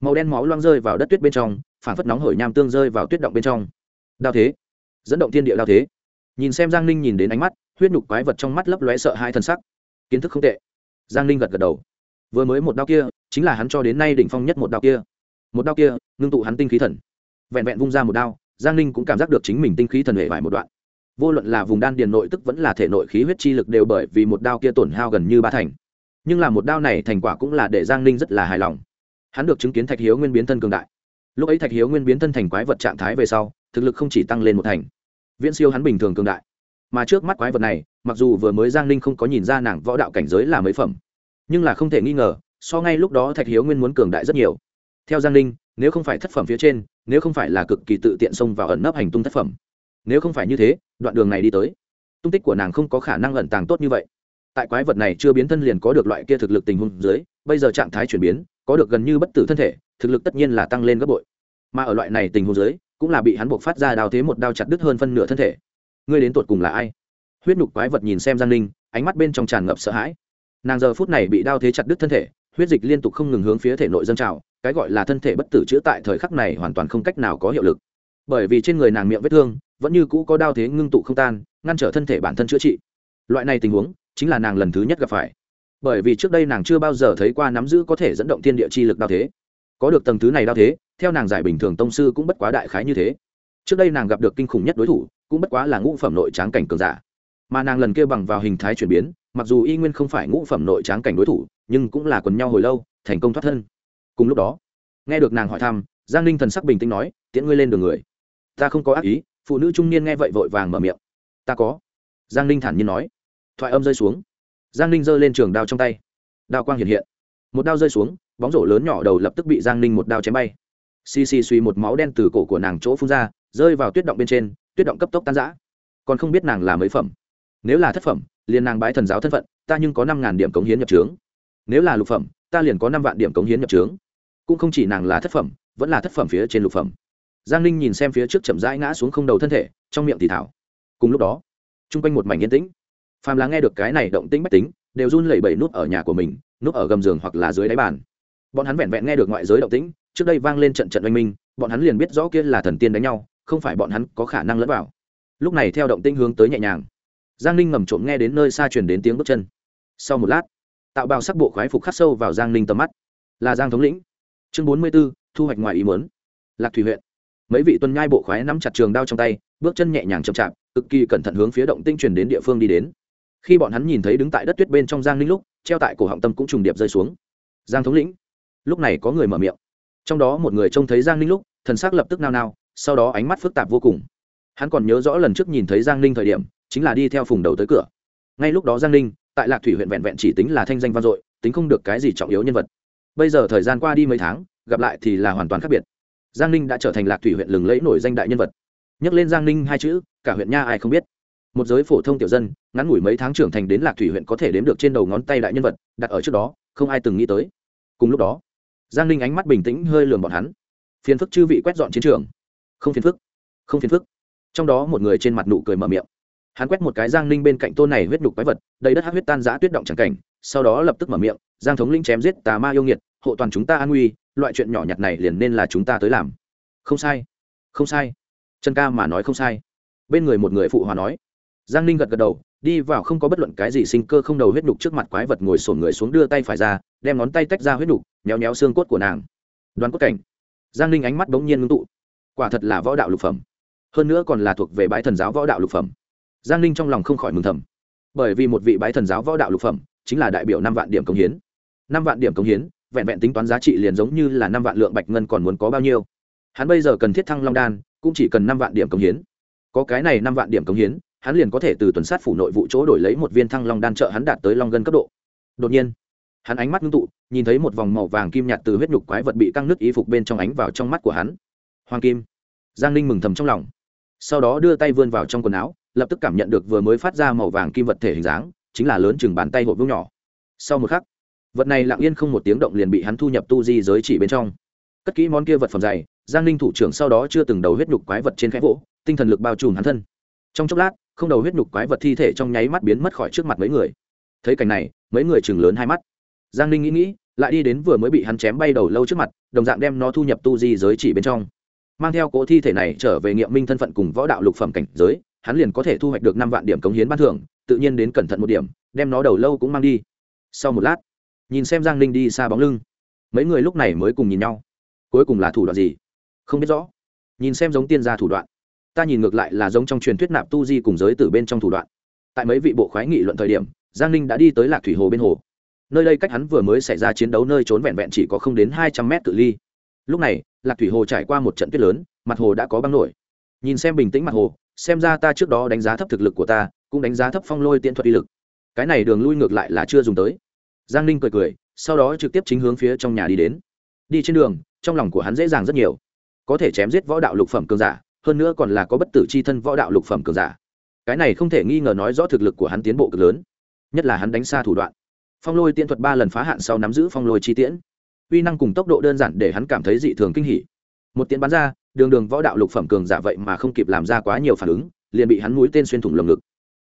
Màu đen máu loang rơi vào đất tuyết bên trong phản phất nóng hổi nham tương rơi vào tuyết động bên trong. Đao thế dẫn động thiên địa đao thế. Nhìn xem giang ninh nhìn đến ánh mắt, huyết nhục quái vật trong mắt lấp lóe sợ hai thân sắc. Kiến thức không tệ. Giang ninh gật gật đầu. Vừa mới một đao kia, chính là hắn cho đến nay đỉnh phong nhất một đao kia. Một đao kia, ngưng tụ hắn tinh khí thần. Vẹn vẹn vung ra một đao, giang ninh cũng cảm giác được chính mình tinh khí thần hệ vải một đoạn. Vô luận là vùng đan điền nội tức vẫn là thể nội khí huyết chi lực đều bởi vì một đao kia tổn hao gần như ba thành. Nhưng là một đao này thành quả cũng là để giang ninh rất là hài lòng. Hắn được chứng kiến thạch hiếu nguyên biến thân cường đại lúc ấy thạch hiếu nguyên biến thân thành quái vật trạng thái về sau, thực lực không chỉ tăng lên một thành. Viễn siêu hắn bình thường cường đại. Mà trước mắt quái vật này, mặc dù vừa mới giang ninh không có nhìn ra nàng võ đạo cảnh giới là mấy phẩm, nhưng là không thể nghi ngờ, so ngay lúc đó thạch hiếu nguyên muốn cường đại rất nhiều. Theo giang ninh nếu không phải thất phẩm phía trên, nếu không phải là cực kỳ tự tiện xông vào ẩn nấp hành tung thất phẩm, nếu không phải như thế, đoạn đường này đi tới, tung tích của nàng không có khả năng ẩn tàng tốt như vậy. Tại quái vật này chưa biến thân liền có được loại kia thực lực tình huống dưới, bây giờ trạng thái chuyển biến có được gần như bất tử thân thể, thực lực tất nhiên là tăng lên gấp bội. Mà ở loại này tình huống dưới, cũng là bị hắn buộc phát ra đào thế một đao chặt đứt hơn phân nửa thân thể. Ngươi đến tột cùng là ai? Huyết nhục quái vật nhìn xem giang ninh, ánh mắt bên trong tràn ngập sợ hãi. Nàng giờ phút này bị đao thế chặt đứt thân thể, huyết dịch liên tục không ngừng hướng phía thể nội dân trào, cái gọi là thân thể bất tử chữa tại thời khắc này hoàn toàn không cách nào có hiệu lực. Bởi vì trên người nàng miệng vết thương, vẫn như cũ có đao thế ngưng tụ không tan, ngăn trở thân thể bản thân chữa trị. Loại này tình huống, chính là nàng lần thứ nhất gặp phải bởi vì trước đây nàng chưa bao giờ thấy qua nắm giữ có thể dẫn động thiên địa chi lực đao thế. Có được tầng thứ này đao thế, theo nàng giải bình thường tông sư cũng bất quá đại khái như thế. Trước đây nàng gặp được kinh khủng nhất đối thủ, cũng bất quá là ngũ phẩm nội tráng cảnh cường giả. Mà nàng lần kia bằng vào hình thái chuyển biến, mặc dù y nguyên không phải ngũ phẩm nội tráng cảnh đối thủ, nhưng cũng là quần nhau hồi lâu, thành công thoát thân. Cùng lúc đó, nghe được nàng hỏi thăm, giang ninh thần sắc bình tĩnh nói, tiễn ngươi lên đường người. Ta không có ác ý. Phụ nữ trung niên nghe vậy vội vàng mở miệng. Ta có. Giang ninh thản nhiên nói. Thoại âm rơi xuống giang ninh giơ lên trường đao trong tay. Đao quang hiện hiện. Một đao rơi xuống, bóng rổ lớn nhỏ đầu lập tức bị giang ninh một đao chém bay. Xì xì suy một máu đen từ cổ của nàng chỗ phun ra, rơi vào tuyết động bên trên, tuyết động cấp tốc tan giã còn không biết nàng là mấy phẩm. Nếu là thất phẩm, liền nàng bái thần giáo thân phận, ta nhưng có năm ngàn điểm cống hiến nhập trướng. Nếu là lục phẩm, ta liền có năm vạn điểm cống hiến nhập trướng. Cũng không chỉ nàng là thất phẩm, vẫn là thất phẩm phía trên lục phẩm. Giang ninh nhìn xem phía trước chậm rãi ngã xuống không đầu thân thể, trong miệng thì thảo. Cùng lúc đó t r u n g quanh một mảnh yên tĩnh phàm là nghe được cái này động tĩnh bách tính, đều run lẩy bẩy nút ở nhà của mình nút ở gầm giường hoặc là dưới đáy bàn. Bọn hắn vẹn vẹn nghe được ngoại giới động tĩnh, trước đây vang lên trận trận oanh minh, bọn hắn liền biết rõ kia là thần tiên đánh nhau, không phải bọn hắn có khả năng lẫn vào. Lúc này theo động tĩnh hướng tới nhẹ nhàng. Giang ninh ngầm trộm nghe đến nơi xa truyền đến tiếng bước chân. Sau một lát, tạo bào sắc bộ khoái phục khắc sâu vào giang ninh tầm mắt. Là giang thống lĩnh. Chương bốn mươi b ố thu hoạch ngoài ý mớn lạc thủy huyện. Mấy vị tuân nhai bộ khoái nắm chặt trường đao trong tay, bước chân nhẹ nhàng chậm chạp, cực kỳ cẩn thận hướng phía động tinh truyền đến địa phương đi đến khi bọn hắn nhìn thấy đứng tại đất tuyết bên trong giang ninh lúc, treo tại cổ họng tâm cũng trùng điệp rơi xuống. Giang thống lĩnh, lúc này có người mở miệng. Trong đó một người trông thấy giang ninh lúc, thần s ắ c lập tức nao nao, sau đó ánh mắt phức tạp vô cùng. Hắn còn nhớ rõ lần trước nhìn thấy giang ninh thời điểm, chính là đi theo phùng đầu tới cửa. Ngay lúc đó giang ninh tại lạc thủy huyện vẹn vẹn chỉ tính là thanh danh vang dội, tính không được cái gì trọng yếu nhân vật. Bây giờ thời gian qua đi mấy tháng, gặp lại thì là hoàn toàn khác biệt. Giang ninh đã trở thành lạc thủy huyện lừng lẫy nổi danh đại nhân vật. Nhắc lên giang ninh hai chữ, cả huyện nha ai không biết một giới phổ thông tiểu dân, ngắn ngủi mấy tháng trưởng thành đến lạc thủy huyện có thể đếm được trên đầu ngón tay đại nhân vật, đặt ở trước đó, không ai từng nghĩ tới. Cùng lúc đó, giang ninh ánh mắt bình tĩnh hơi lườm bọn hắn. Phiền phức chư vị quét dọn chiến trường. Không phiền phức, không phiền phức. Trong đó một người trên mặt nụ cười mở miệng. Hắn quét một cái giang ninh bên cạnh tôn này huyết đục quái vật, đầy đất hát huyết tan giã tuyết động c cảnh, sau đó lập tức mở miệng, giang thống linh chém giết tà ma yêu nghiệt, hộ toàn chúng ta an nguy, loại chuyện nhỏ nhặt này liền nên là chúng ta tới làm. Không sai không sai. Chân ca mà nói không sai. Bên người một người phụ hòa nói giang ninh gật gật đầu, đi vào không có bất luận cái gì sinh cơ không đầu huyết nhục trước mặt quái vật ngồi sổn người xuống đưa tay phải ra, đem ngón tay tách ra huyết nhục nhéo nhéo xương cốt của nàng. Đoán cốt cảnh. Giang ninh ánh mắt bỗng nhiên ngưng tụ. Quả thật là võ đạo lục phẩm. Hơn nữa còn là thuộc về bãi thần giáo võ đạo lục phẩm. Giang ninh trong lòng không khỏi mừng thầm. Bởi vì một vị bãi thần giáo võ đạo lục phẩm chính là đại biểu năm vạn điểm công hiến. Năm vạn điểm công hiến, vẹn vẹn tính toán giá trị liền giống như là năm vạn lượng bạch ngân còn muốn có bao nhiêu. Hắn bây giờ cần thiết thăng long đan, cũng chỉ cần năm vạn điểm công hiến. Có cái này năm vạn điểm công hiến hắn liền có thể từ tuần sát phủ nội vụ chỗ đổi lấy một viên thăng long đan trợ hắn đạt tới long gân cấp độ. Đột nhiên, hắn ánh mắt ngưng tụ, nhìn thấy một vòng màu vàng kim nhạt từ huyết nhục quái vật bị căng nước y phục bên trong ánh vào trong mắt của hắn. Hoàng kim, giang ninh mừng thầm trong lòng. Sau đó đưa tay vươn vào trong quần áo, lập tức cảm nhận được vừa mới phát ra màu vàng kim vật thể hình dáng, chính là lớn chừng bàn tay hộp vuông nhỏ. Sau một khắc, vật này lặng yên không một tiếng động liền bị hắn thu nhập tu di giới chỉ bên trong. Cất kỹ món kia vật phẩm dày, giang ninh thủ trưởng sau đó chưa từng đầu huyết nhục quái vật trên khẽ vỗ, tinh thần lực bao trùm hắn thân. Trong chốc lát không đầu huyết nhục quái vật thi thể trong nháy mắt biến mất khỏi trước mặt mấy người. Thấy cảnh này, mấy người chừng lớn hai mắt. Giang ninh nghĩ nghĩ, lại đi đến vừa mới bị hắn chém bay đầu lâu trước mặt, đồng dạng đem nó thu nhập tu di giới chỉ bên trong. Mang theo cỗ thi thể này trở về nghiệm minh thân phận cùng võ đạo lục phẩm cảnh giới, hắn liền có thể thu hoạch được năm vạn điểm cống hiến ban thưởng, tự nhiên đến cẩn thận một điểm, đem nó đầu lâu cũng mang đi. Sau một lát, nhìn xem giang ninh đi xa bóng lưng, mấy người lúc này mới cùng nhìn nhau. Cuối cùng là thủ đoạn gì? Không biết rõ. Nhìn xem giống tiên gia thủ đoạn ta nhìn ngược lại là giống trong truyền thuyết nạp tu di cùng giới từ bên trong thủ đoạn. Tại mấy vị bộ khoái nghị luận thời điểm, giang ninh đã đi tới lạc thủy hồ bên hồ. Nơi đây cách hắn vừa mới xảy ra chiến đấu nơi trốn vẹn vẹn chỉ có không đến hai trăm mét cự ly. Lúc này, lạc thủy hồ trải qua một trận tuyết lớn, mặt hồ đã có băng nổi. Nhìn xem bình tĩnh mặt hồ, xem ra ta trước đó đánh giá thấp thực lực của ta, cũng đánh giá thấp phong lôi tiện thuật uy lực. Cái này đường lui ngược lại là chưa dùng tới. Giang ninh cười cười, sau đó trực tiếp chính hướng phía trong nhà đi đến. Đi trên đường, trong lòng của hắn dễ dàng rất nhiều. Có thể chém giết võ đạo lục phẩm cường giả hơn nữa còn là có bất tử c h i thân võ đạo lục phẩm cường giả. Cái này không thể nghi ngờ nói rõ thực lực của hắn tiến bộ cực lớn, nhất là hắn đánh xa thủ đoạn. Phong lôi tiễn thuật ba lần phá hạn sau nắm giữ phong lôi chi tiễn. Uy năng cùng tốc độ đơn giản để hắn cảm thấy dị thường kinh hỉ. Một tiễn bắn ra, đường đường võ đạo lục phẩm cường giả vậy mà không kịp làm ra quá nhiều phản ứng, liền bị hắn mũi tên xuyên thủng lồng ngực.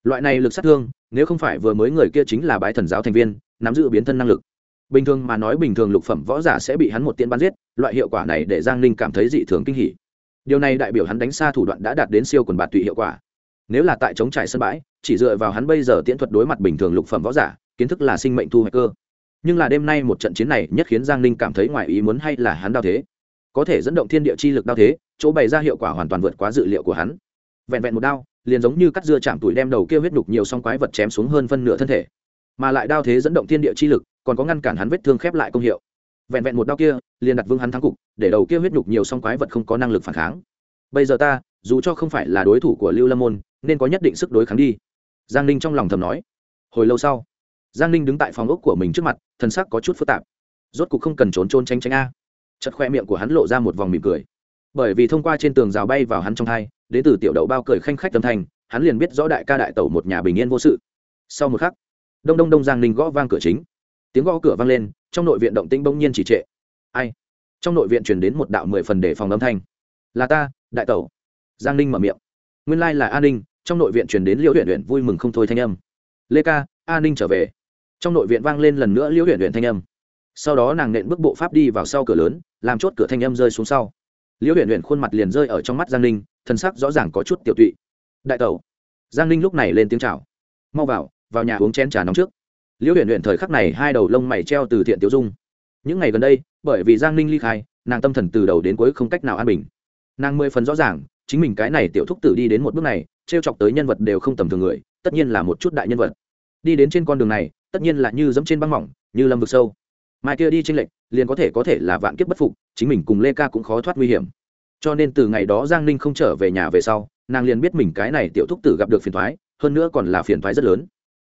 Loại này lực sát thương, nếu không phải vừa mới người kia chính là bái thần giáo thành viên, nắm giữ biến thân năng lực. Bình thường mà nói bình thường lục phẩm võ giả sẽ bị hắn một tiễn bắn giết, loại hiệu quả này để giang ninh cảm thấy dị thường kinh hỉ điều này đại biểu hắn đánh xa thủ đoạn đã đạt đến siêu quần bạt tụy hiệu quả. Nếu là tại chống trải sân bãi, chỉ dựa vào hắn bây giờ tiễn thuật đối mặt bình thường lục phẩm võ giả, kiến thức là sinh mệnh thu hoạch cơ. Nhưng là đêm nay một trận chiến này nhất khiến giang ninh cảm thấy ngoài ý muốn hay là hắn đao thế. Có thể dẫn động thiên địa chi lực đao thế, chỗ bày ra hiệu quả hoàn toàn vượt quá dự liệu của hắn. Vẹn vẹn một đao, liền giống như cắt dưa chạm tuổi đem đầu kia huyết đục nhiều song quái vật chém xuống hơn phân nửa thân thể. Mà lại đao thế dẫn động thiên địa chi lực, còn có ngăn cản hắn vết thương khép lại công hiệu vẹn vẹn một đao kia, liền đặt vương hắn thắng cục, để đầu kia huyết nhục nhiều song quái vật không có năng lực phản kháng. Bây giờ ta, dù cho không phải là đối thủ của lưu lâm môn, nên có nhất định sức đối kháng đi. Giang ninh trong lòng thầm nói. Hồi lâu sau, giang ninh đứng tại phòng ốc của mình trước mặt thân sắc có chút phức tạp. Rốt cục không cần trốn trôn tranh tranh a. Chật khoe miệng của hắn lộ ra một vòng mỉm cười. Bởi vì thông qua trên tường rào bay vào hắn trong thai đến từ tiểu đậu bao cười khanh khách tâm thành hắn liền biết rõ đại ca đại tẩu một nhà bình yên vô sự. Sau một khắc, đông đông đông giang ninh gõ vang cửa chính. Tiếng gõ cửa vang lên trong nội viện động tĩnh bỗng nhiên chỉ trệ. Ai? Trong nội viện truyền đến một đạo mười phần để phòng âm thanh. Là ta, đại tẩu. Giang ninh mở miệng. Nguyên lai là an ninh, trong nội viện truyền đến liễu huyện huyện vui mừng không thôi thanh âm. Lê ca an ninh trở về. Trong nội viện vang lên lần nữa liễu huyện huyện thanh âm. Sau đó nàng nện bước bộ pháp đi vào sau cửa lớn, làm chốt cửa thanh âm rơi xuống sau. Liễu huyện huyện khuôn mặt liền rơi ở trong mắt giang ninh, thân sắc rõ ràng có chút tiểu tụy. Đại tẩu. Giang ninh lúc này lên tiếng chào. Mau vào vào nhà uống chén trà nóng trước liễu huyện huyện thời khắc này hai đầu lông mày treo từ thiện tiêu dung. Những ngày gần đây, bởi vì giang ninh ly khai, nàng tâm thần từ đầu đến cuối không cách nào an bình. Nàng mười phần rõ ràng, chính mình cái này tiểu thúc tử đi đến một bước này t r e o chọc tới nhân vật đều không tầm thường người, tất nhiên là một chút đại nhân vật. Đi đến trên con đường này, tất nhiên là như dẫm trên băng mỏng, như lâm vực sâu. Mai kia đi tranh lệch, liền có thể có thể là vạn kiếp bất phục, chính mình cùng lê ca cũng khó thoát nguy hiểm. Cho nên từ ngày đó giang ninh không trở về nhà về sau, nàng liền biết mình cái này tiểu thúc tử gặp được phiền thoái hơn nữa còn là phiền thoái rất lớn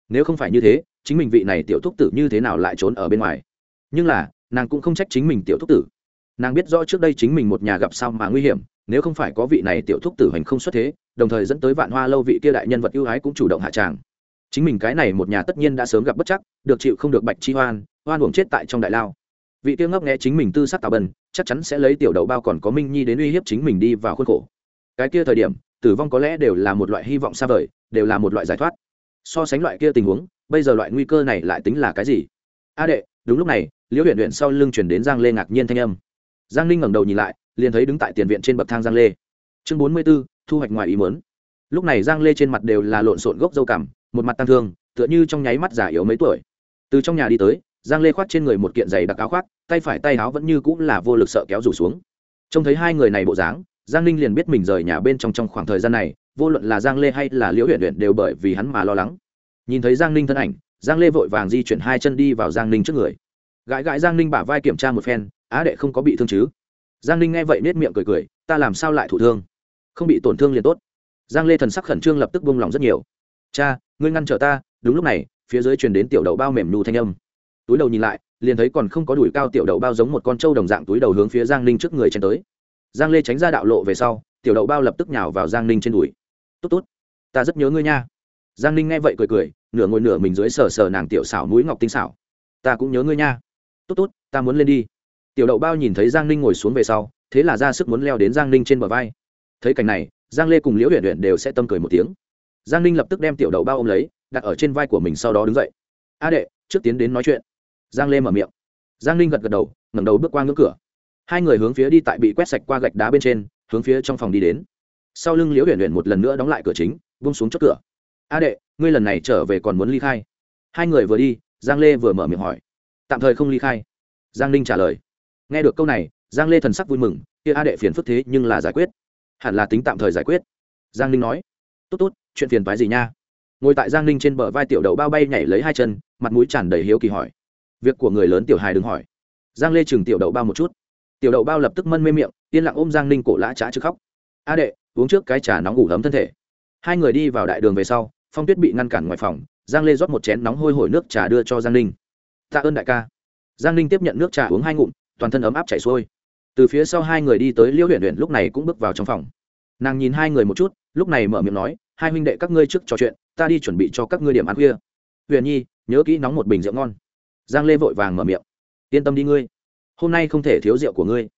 nếu không phải như thế, chính mình vị này tiểu thúc tử như thế nào lại trốn ở bên ngoài? Nhưng là, nàng cũng không trách chính mình tiểu thúc tử. Nàng biết rõ trước đây chính mình một nhà gặp sao mà nguy hiểm, nếu không phải có vị này tiểu thúc tử hành không xuất thế, đồng thời dẫn tới vạn hoa lâu vị kia đại nhân vật ưu ái cũng chủ động hạ tràng. Chính mình cái này một nhà tất nhiên đã sớm gặp bất chắc, được chịu không được bạch chi hoan hoan uổng chết tại trong đại lao. Vị tiêu ngốc nghe chính mình tư sát tào bần, chắc chắn sẽ lấy tiểu đầu bao còn có minh nhi đến uy hiếp chính mình đi vào khuôn khổ. Cái kia thời điểm, tử vong có lẽ đều là một loại hy vọng xa vời, đều là một loại giải thoát so sánh loại kia tình huống, bây giờ loại nguy cơ này lại tính là cái gì? A đệ, đúng lúc này, liễu huyện huyện sau lưng chuyển đến giang lê ngạc nhiên thanh âm. Giang ninh ngẩng đầu nhìn lại, liền thấy đứng tại tiền viện trên bậc thang giang lê. Chương bốn mươi b ố thu hoạch ngoài ý mớn lúc này giang lê trên mặt đều là lộn xộn gốc dâu cảm một mặt tăng thương, tựa như trong nháy mắt già yếu mấy tuổi. Từ trong nhà đi tới, giang lê khoác trên người một kiện giày đặc áo khoác, tay phải tay áo vẫn như cũng là vô lực sợ kéo rủ xuống. Trông thấy hai người này bộ dáng, giang ninh liền biết mình rời nhà bên trong trong khoảng thời gian này vô luận là giang lê hay là liễu huyện huyện đều bởi vì hắn mà lo lắng. Nhìn thấy giang ninh thân ảnh, giang lê vội vàng di chuyển hai chân đi vào giang ninh trước người. Gãi gãi giang ninh bả vai kiểm tra một phen, á đệ không có bị thương chứ? Giang ninh nghe vậy nết miệng cười cười, ta làm sao lại thụ thương? Không bị tổn thương liền tốt. Giang lê thần sắc khẩn trương lập tức bông lòng rất nhiều. Cha, ngươi ngăn trở ta, đúng lúc này, phía dưới truyền đến tiểu đậu bao mềm nhu thanh âm. Túi đầu nhìn lại, liền thấy còn không có đùi cao tiểu đậu bao giống một con trâu đồng dạng túi đầu hướng phía giang ninh trước người chen tới. Giang lê tránh ra đạo lộ về sau, tiểu đậu bao lập tức nhào vào giang ninh trên đùi tốt tốt. Ta rất nhớ ngươi nha. Giang ninh nghe vậy cười cười, nửa ngồi nửa mình dưới sờ sờ nàng tiểu xảo núi ngọc tinh xảo. Ta cũng nhớ ngươi nha. Tốt tốt, ta muốn lên đi. Tiểu đậu bao nhìn thấy giang ninh ngồi xuống về sau, thế là ra sức muốn leo đến giang ninh trên bờ vai. Thấy cảnh này, giang lê cùng liễu huyện huyện đều sẽ tâm cười một tiếng. Giang ninh lập tức đem tiểu đậu bao ôm lấy, đặt ở trên vai của mình sau đó đứng dậy. A đệ, trước tiến đến nói chuyện. Giang lê mở miệng. Giang ninh gật gật đầu, ngẩng đầu bước qua ngưỡng cửa. Hai người hướng phía đi tại bị quét sạch qua gạch đá bên trên, hướng phía trong phòng đi đến sau lưng liễu huyền huyền một lần nữa đóng lại cửa chính bung xuống chốt cửa. A đệ, ngươi lần này trở về còn muốn ly khai? Hai người vừa đi, giang lê vừa mở miệng hỏi. Tạm thời không ly khai. Giang ninh trả lời. Nghe được câu này, giang lê thần sắc vui mừng, kia a đệ phiền phức thế nhưng là giải quyết. Hẳn là tính tạm thời giải quyết. Giang ninh nói. Tốt tốt, chuyện phiền phái gì nha? Ngồi tại giang ninh trên bờ vai tiểu đậu bao bay nhảy lấy hai chân, mặt mũi tràn đầy hiếu kỳ hỏi. Việc của người lớn tiểu hài đừng hỏi. Giang lê chừng tiểu đậu bao một chút. Tiểu đậu bao lập tức mân mê miệng, yên lặng ôm giang ninh cổ lã trá chứ khóc. A đệ uống trước cái trà nóng ngủ ấm thân thể. Hai người đi vào đại đường về sau, phong tuyết bị ngăn cản ngoài phòng, giang lê rót một chén nóng hôi hổi nước trà đưa cho giang ninh. Tạ ơn đại ca. Giang ninh tiếp nhận nước trà uống hai ngụm, toàn thân ấm áp chảy xuôi. Từ phía sau hai người đi tới liễu huyện huyện lúc này cũng bước vào trong phòng. Nàng nhìn hai người một chút, lúc này mở miệng nói, hai huynh đệ các ngươi trước trò chuyện, ta đi chuẩn bị cho các ngươi điểm ăn khuya. Huyền nhi, nhớ kỹ nóng một bình rượu ngon. Giang lê vội vàng mở miệng. Yên tâm đi ngươi, hôm nay không thể thiếu rượu của ngươi.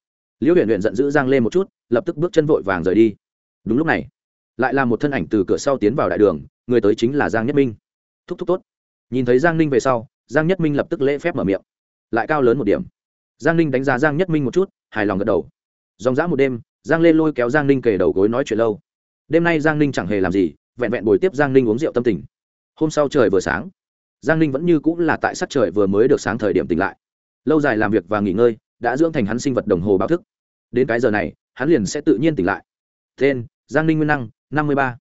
Liễu huyền huyền giận dữ giang lê một chút, lập tức bước chân vội vàng rời đi đúng lúc này, lại là một thân ảnh từ cửa sau tiến vào đại đường, người tới chính là giang nhất minh. Thúc thúc tốt. Nhìn thấy giang ninh về sau, giang nhất minh lập tức lễ phép mở miệng. Lại cao lớn một điểm. Giang ninh đánh giá giang nhất minh một chút, hài lòng gật đầu. Dòng dã một đêm, giang lê lôi kéo giang ninh kề đầu gối nói chuyện lâu. Đêm nay giang ninh chẳng hề làm gì, vẹn vẹn bồi tiếp giang ninh uống rượu tâm tình. Hôm sau trời vừa sáng, giang ninh vẫn như cũng là tại sắc trời vừa mới được sáng thời điểm tỉnh lại. Lâu dài làm việc và nghỉ ngơi đã dưỡng thành hắn sinh vật đồng hồ báo thức. Đến cái giờ này, hắn liền sẽ tự nhiên tỉnh lại. Tên giang ninh nguyên năng, năm mươi ba.